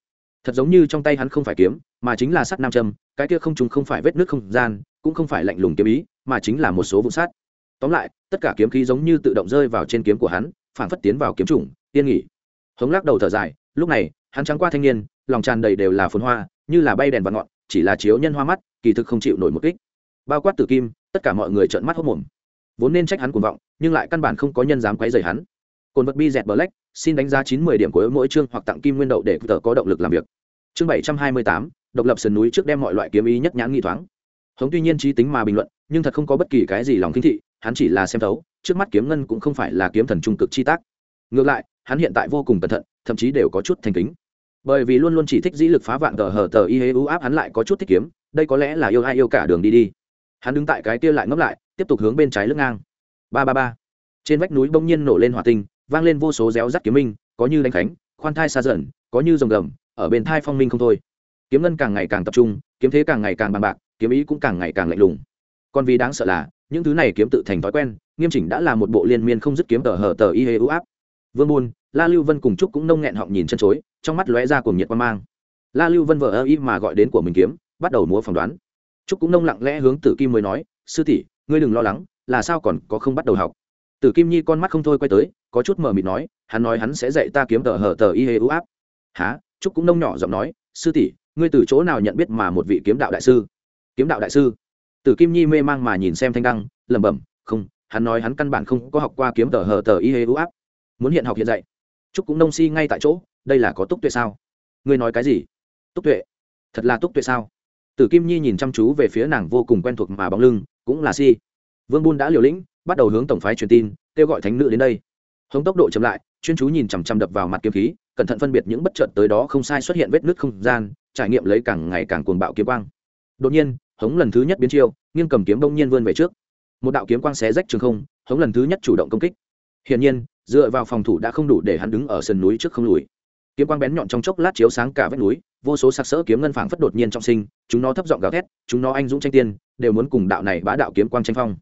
Thật giống như trong tay hắn không phải kiếm, mà chính là sắt nam châm, cái kia không trùng không phải vết nước không gian, cũng không phải lạnh lùng kiếm ý, mà chính là một số vụ sát tóm lại, tất cả kiếm khí giống như tự động rơi vào trên kiếm của hắn phản phất tiến vào kiếm chủng tiên nghỉ. Hống lắc đầu thở dài lúc này hắn trắng qua thanh niên lòng tràn đầy đều là phồn hoa như là bay đèn và ngọn chỉ là chiếu nhân hoa mắt kỳ thực không chịu nổi một kích. Bao quát tử kim tất cả mọi người trợn mắt hốc mồm vốn nên trách hắn cuồng vọng nhưng lại căn bản không có nhân dám quấy rầy hắn. Cồn vật bi dẹt bờ lách, xin đánh giá chín mươi điểm của mỗi chương hoặc tặng kim nguyên đậu để tờ có động lực làm việc. Chương bảy trăm hai mươi tám độc lập sườn núi trước đem mọi loại kiếm ý nhất nhãn nghi thoáng. Hống tuy nhiên trí tính mà bình luận nhưng thật không có bất kỳ cái gì lòng kinh thị hắn chỉ là xem thấu trước mắt kiếm ngân cũng không phải là kiếm thần trung cực chi tác. Ngược lại hắn hiện tại vô cùng cẩn thận, thậm chí đều có chút thành kính. Bởi vì luôn luôn chỉ thích dĩ lực phá vạn tờ hờ tờ y hế ưu áp, hắn lại có chút thích kiếm, đây có lẽ là yêu ai yêu cả đường đi đi. Hắn đứng tại cái kia lại ngấp lại, tiếp tục hướng bên trái lưng ngang. Ba ba ba. Trên vách núi bỗng nhiên nổ lên hỏa tinh, vang lên vô số réo rắt kiếm minh, có như đánh khánh, khoan thai xa dần, có như rồng gầm, ở bên thai phong minh không thôi. Kiếm ngân càng ngày càng tập trung, kiếm thế càng ngày càng bằng bạc, kiếm ý cũng càng ngày càng lạnh lùng. Còn vì đáng sợ là, những thứ này kiếm tự thành thói quen, nghiêm chỉnh đã là một bộ liên miên không dứt kiếm tờ hờ tờ y hê ưu áp vương buôn, la lưu vân cùng trúc cũng nông nghẹn họng nhìn chân chối, trong mắt lóe ra cùng nhiệt quan mang. La lưu vân vợ ơ y mà gọi đến của mình kiếm, bắt đầu múa phỏng đoán. Trúc cũng nông lặng lẽ hướng tử kim mới nói, sư tỷ, ngươi đừng lo lắng, là sao còn có không bắt đầu học? Tử kim nhi con mắt không thôi quay tới, có chút mờ mịt nói, hắn nói hắn sẽ dạy ta kiếm tờ hở tờ y hê ưu áp. Há trúc cũng nông nhỏ giọng nói, sư tỷ, ngươi từ chỗ nào nhận biết mà một vị kiếm đạo đại sư? Kiếm đạo đại sư? Tử kim nhi mê mang mà nhìn xem thanh đăng, lẩm bẩm, không, hắn nói hắn căn bản không có học qua kiếm tờ hờ tờ y hê ưu áp muốn hiện học hiện dạy. Trúc cũng nông si ngay tại chỗ, đây là có túc tuệ sao? Ngươi nói cái gì? Túc tuệ? Thật là túc tuệ sao? Tử kim nhi nhìn chăm chú về phía nàng vô cùng quen thuộc mà bóng lưng, cũng là si. Vương bun đã liều lĩnh, bắt đầu hướng tổng phái truyền tin, kêu gọi thánh nữ đến đây. Hống tốc độ chậm lại, chuyên chú nhìn chằm chằm đập vào mặt kiếm khí, cẩn thận phân biệt những bất chợt tới đó không sai xuất hiện vết nứt không gian, trải nghiệm lấy càng ngày càng cuồng bạo kiếm quang. Đột nhiên, hống lần thứ nhất biến chiêu, nghiêng cầm kiếm đông nhiên vươn về trước. Một đạo kiếm quang xé rách trường không, hống lần thứ nhất chủ động công kích. Hiển nhiên dựa vào phòng thủ đã không đủ để hắn đứng ở sườn núi trước không lùi. Kiếm quang bén nhọn trong chốc lát chiếu sáng cả vách núi, vô số sặc sỡ kiếm ngân phảng phất đột nhiên trong sinh, chúng nó thấp giọng gào thét, chúng nó anh dũng tranh tiên, đều muốn cùng đạo này bá đạo kiếm quang tranh phong.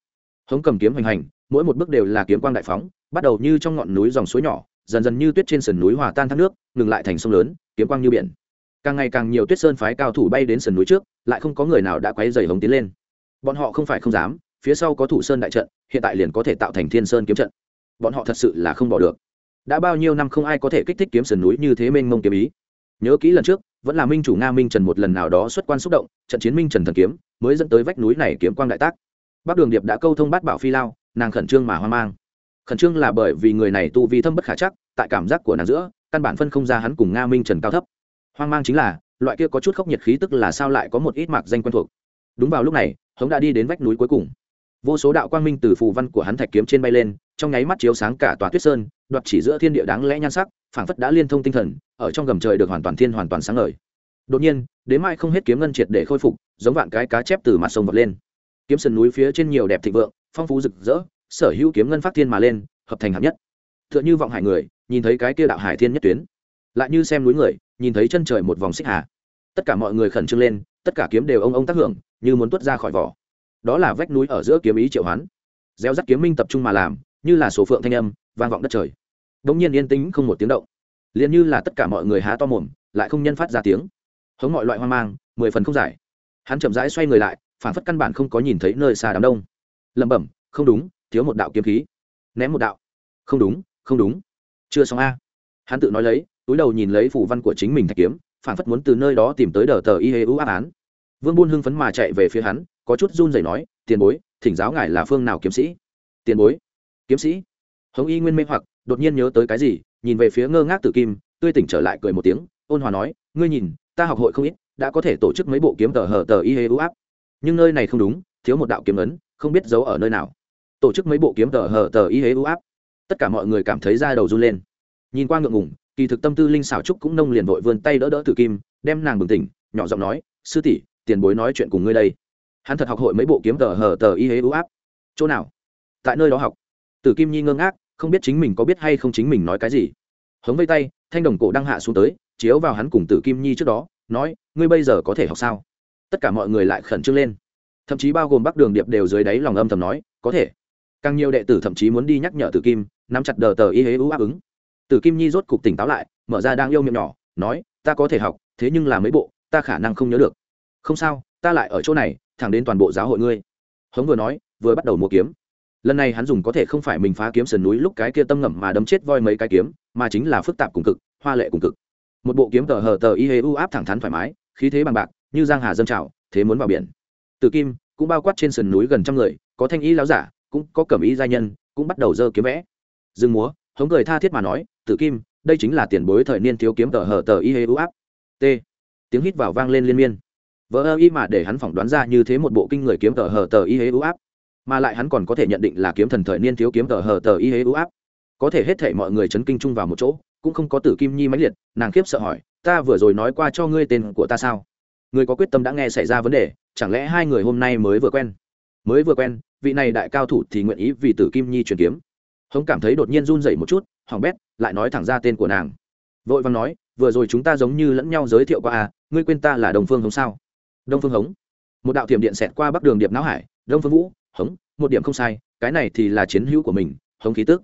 Hống cầm kiếm hành hành, mỗi một bước đều là kiếm quang đại phóng, bắt đầu như trong ngọn núi dòng suối nhỏ, dần dần như tuyết trên sườn núi hòa tan thác nước, ngừng lại thành sông lớn, kiếm quang như biển. Càng ngày càng nhiều tuyết sơn phái cao thủ bay đến sườn núi trước, lại không có người nào đã quấy dày hống tiến lên. Bọn họ không phải không dám, phía sau có thủ sơn đại trận, hiện tại liền có thể tạo thành thiên sơn kiếm trận bọn họ thật sự là không bỏ được. Đã bao nhiêu năm không ai có thể kích thích kiếm sườn núi như thế mênh mông kiếm ý. Nhớ kỹ lần trước, vẫn là minh chủ nga minh trần một lần nào đó xuất quan xúc động, trận chiến minh trần thần kiếm, mới dẫn tới vách núi này kiếm quang đại tác. Bắc đường điệp đã câu thông bát bảo phi lao, nàng khẩn trương mà hoang mang. Khẩn trương là bởi vì người này tu vi thâm bất khả chắc, tại cảm giác của nàng giữa, căn bản phân không ra hắn cùng nga minh trần cao thấp. Hoang mang chính là, loại kia có chút khốc nhiệt khí tức là sao lại có một ít mạc danh quen thuộc. Đúng vào lúc này, hống đã đi đến vách núi cuối cùng. Vô số đạo quang minh từ phù văn của hắn thạch kiếm trên bay lên trong nháy mắt chiếu sáng cả tòa tuyết sơn, đoạt chỉ giữa thiên địa đáng lẽ nhan sắc, phảng phất đã liên thông tinh thần, ở trong gầm trời được hoàn toàn thiên hoàn toàn sáng ngời. Đột nhiên, đến mai không hết kiếm ngân triệt để khôi phục, giống vạn cái cá chép từ mặt sông vọt lên. Kiếm sườn núi phía trên nhiều đẹp thịnh vượng, phong phú rực rỡ, sở hữu kiếm ngân phát thiên mà lên, hợp thành hạng nhất. T h ư ợ n h ư vọng hải người, nhìn thấy cái kia đạo hải thiên nhất tuyến. Lại như xem núi người, nhìn thấy chân trời một vòng xích hà. Tất cả mọi người khẩn trương lên, tất cả kiếm đều ông ông tác hưởng, như muốn tuốt ra khỏi vỏ. Đó là vách núi ở giữa kiếm ý triệu hoán. Gieo rắc kiếm minh tập trung mà làm như là số phượng thanh âm, vang vọng đất trời. Đ ỗ n g nhiên yên tĩnh không một tiếng động. Liền như là tất cả mọi người há to mồm, lại không nhân phát ra tiếng. Hống mọi loại hoang mang, mười phần không giải. Hắn chậm rãi xoay người lại phản phất căn bản không có nhìn thấy nơi xa đám đông. Lẩm bẩm, không đúng, thiếu một đạo kiếm khí. Ném một đạo. Không đúng không đúng. Chưa xong a. Hắn tự nói lấy, túi đầu nhìn lấy phủ văn của chính mình thạch kiếm phản phất muốn từ nơi đó tìm tới đờ tờ y hê ưu áp án. Vương buôn hưng phấn mà chạy về phía hắn, có chút run rẩy nói, tiền bối, thỉnh giáo ngài là phương nào kiếm sĩ? Tiền bối kiếm sĩ. Hồng y nguyên mê hoặc, đột nhiên nhớ tới cái gì, nhìn về phía ngơ ngác tử kim, tươi tỉnh trở lại cười một tiếng, ôn hòa nói, ngươi nhìn, ta học hội không ít, đã có thể tổ chức mấy bộ kiếm tờ hờ tờ y hê u áp. Nhưng nơi này không đúng, thiếu một đạo kiếm ấn, không biết giấu ở nơi nào. Tổ chức mấy bộ kiếm tờ hờ tờ y hế u áp. Tất cả mọi người cảm thấy da đầu run lên. Nhìn qua ngượng ngủng kỳ thực tâm tư linh xảo trúc cũng nông liền vội vươn tay đỡ đỡ tử kim, đem nàng bừng tỉnh, nhỏ giọng nói, sư tỷ, tiền bối nói chuyện cùng ngươi đây. Hắn thật học hội mấy bộ kiếm tờ hờ tờ y hế u áp. Chỗ nào? Tại nơi đó học tử kim nhi ngơ ngác, không biết chính mình có biết hay không chính mình nói cái gì. Hống vây tay, thanh đồng cổ đang hạ xuống tới, chiếu vào hắn cùng tử kim nhi trước đó, nói, ngươi bây giờ có thể học sao? Tất cả mọi người lại khẩn trương lên. Thậm chí bao gồm bắc đường điệp đều dưới đáy lòng âm thầm nói, có thể. Càng nhiều đệ tử thậm chí muốn đi nhắc nhở tử kim, nắm chặt đờ tờ y hế ưu áp ứng. Tử kim nhi rốt cục tỉnh táo lại, mở ra đang yêu miệng nhỏ, nói, ta có thể học, thế nhưng là mấy bộ, ta khả năng không nhớ được. Không sao, ta lại ở chỗ này, thẳng đến toàn bộ giáo hội ngươi. Hống vừa nói, vừa bắt đầu mua kiếm lần này hắn dùng có thể không phải mình phá kiếm sườn núi lúc cái kia tâm ngẩm mà đấm chết voi mấy cái kiếm, mà chính là phức tạp cùng cực, hoa lệ cùng cực. Một bộ kiếm tờ hờ tờ y hê u áp thẳng thắn thoải mái, khí thế bằng bạc, như giang hà dâng trào, thế muốn vào biển. Tử kim cũng bao quát trên sườn núi gần trăm người, có thanh y láo giả, cũng có cẩm ý gia nhân, cũng bắt đầu dơ kiếm vẽ. Dương múa, hống cười tha thiết mà nói, tử kim, đây chính là tiền bối thời niên thiếu kiếm tờ hờ tờ y hê u áp. T. Tiếng hít vào vang lên liên miên. Vỡ ơ y mà để hắn phỏng đoán ra như thế một bộ kinh người kiếm tờ hờ tờ y hê u áp mà lại hắn còn có thể nhận định là kiếm thần thời niên thiếu kiếm tờ hờ tờ y hế ưu áp. Có thể hết thể mọi người chấn kinh chung vào một chỗ, cũng không có tử kim nhi mãnh liệt, nàng khiếp sợ hỏi, ta vừa rồi nói qua cho ngươi tên của ta sao? Người có quyết tâm đã nghe xảy ra vấn đề, chẳng lẽ hai người hôm nay mới vừa quen? Mới vừa quen, vị này đại cao thủ thì nguyện ý vì tử kim nhi truyền kiếm. Hống cảm thấy đột nhiên run dậy một chút hỏng bét, lại nói thẳng ra tên của nàng. Vội vàng nói, vừa rồi chúng ta giống như lẫn nhau giới thiệu qua à ngươi quên ta là đồng phương hống sao? Đông phương hống. Một đạo tiềm điện xẹt qua bắc đường điệp não hải, đông phương vũ hống, một điểm không sai, cái này thì là chiến hữu của mình, hống khí tức.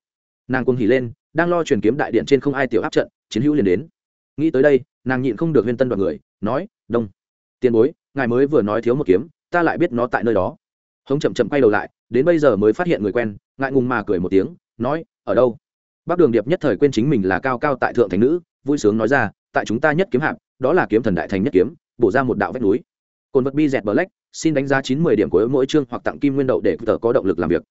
Nàng cuồng hỉ lên, đang lo truyền kiếm đại điện trên không ai tiểu áp trận, chiến hữu liền đến. Nghĩ tới đây, nàng nhịn không được huyên tân đoàn người, nói, đông, tiền bối, ngài mới vừa nói thiếu một kiếm, ta lại biết nó tại nơi đó. Hống chậm chậm quay đầu lại, đến bây giờ mới phát hiện người quen, ngại ngùng mà cười một tiếng, nói, ở đâu? Bác đường điệp nhất thời quên chính mình là cao cao tại thượng thành nữ, vui sướng nói ra, tại chúng ta nhất kiếm hạp, đó là kiếm thần đại thành nhất kiếm, bổ ra một đạo vách núi cồn vật bi dẹt black, xin đánh giá chín mười điểm của mỗi chương hoặc tặng kim nguyên đậu để tờ có động lực làm việc.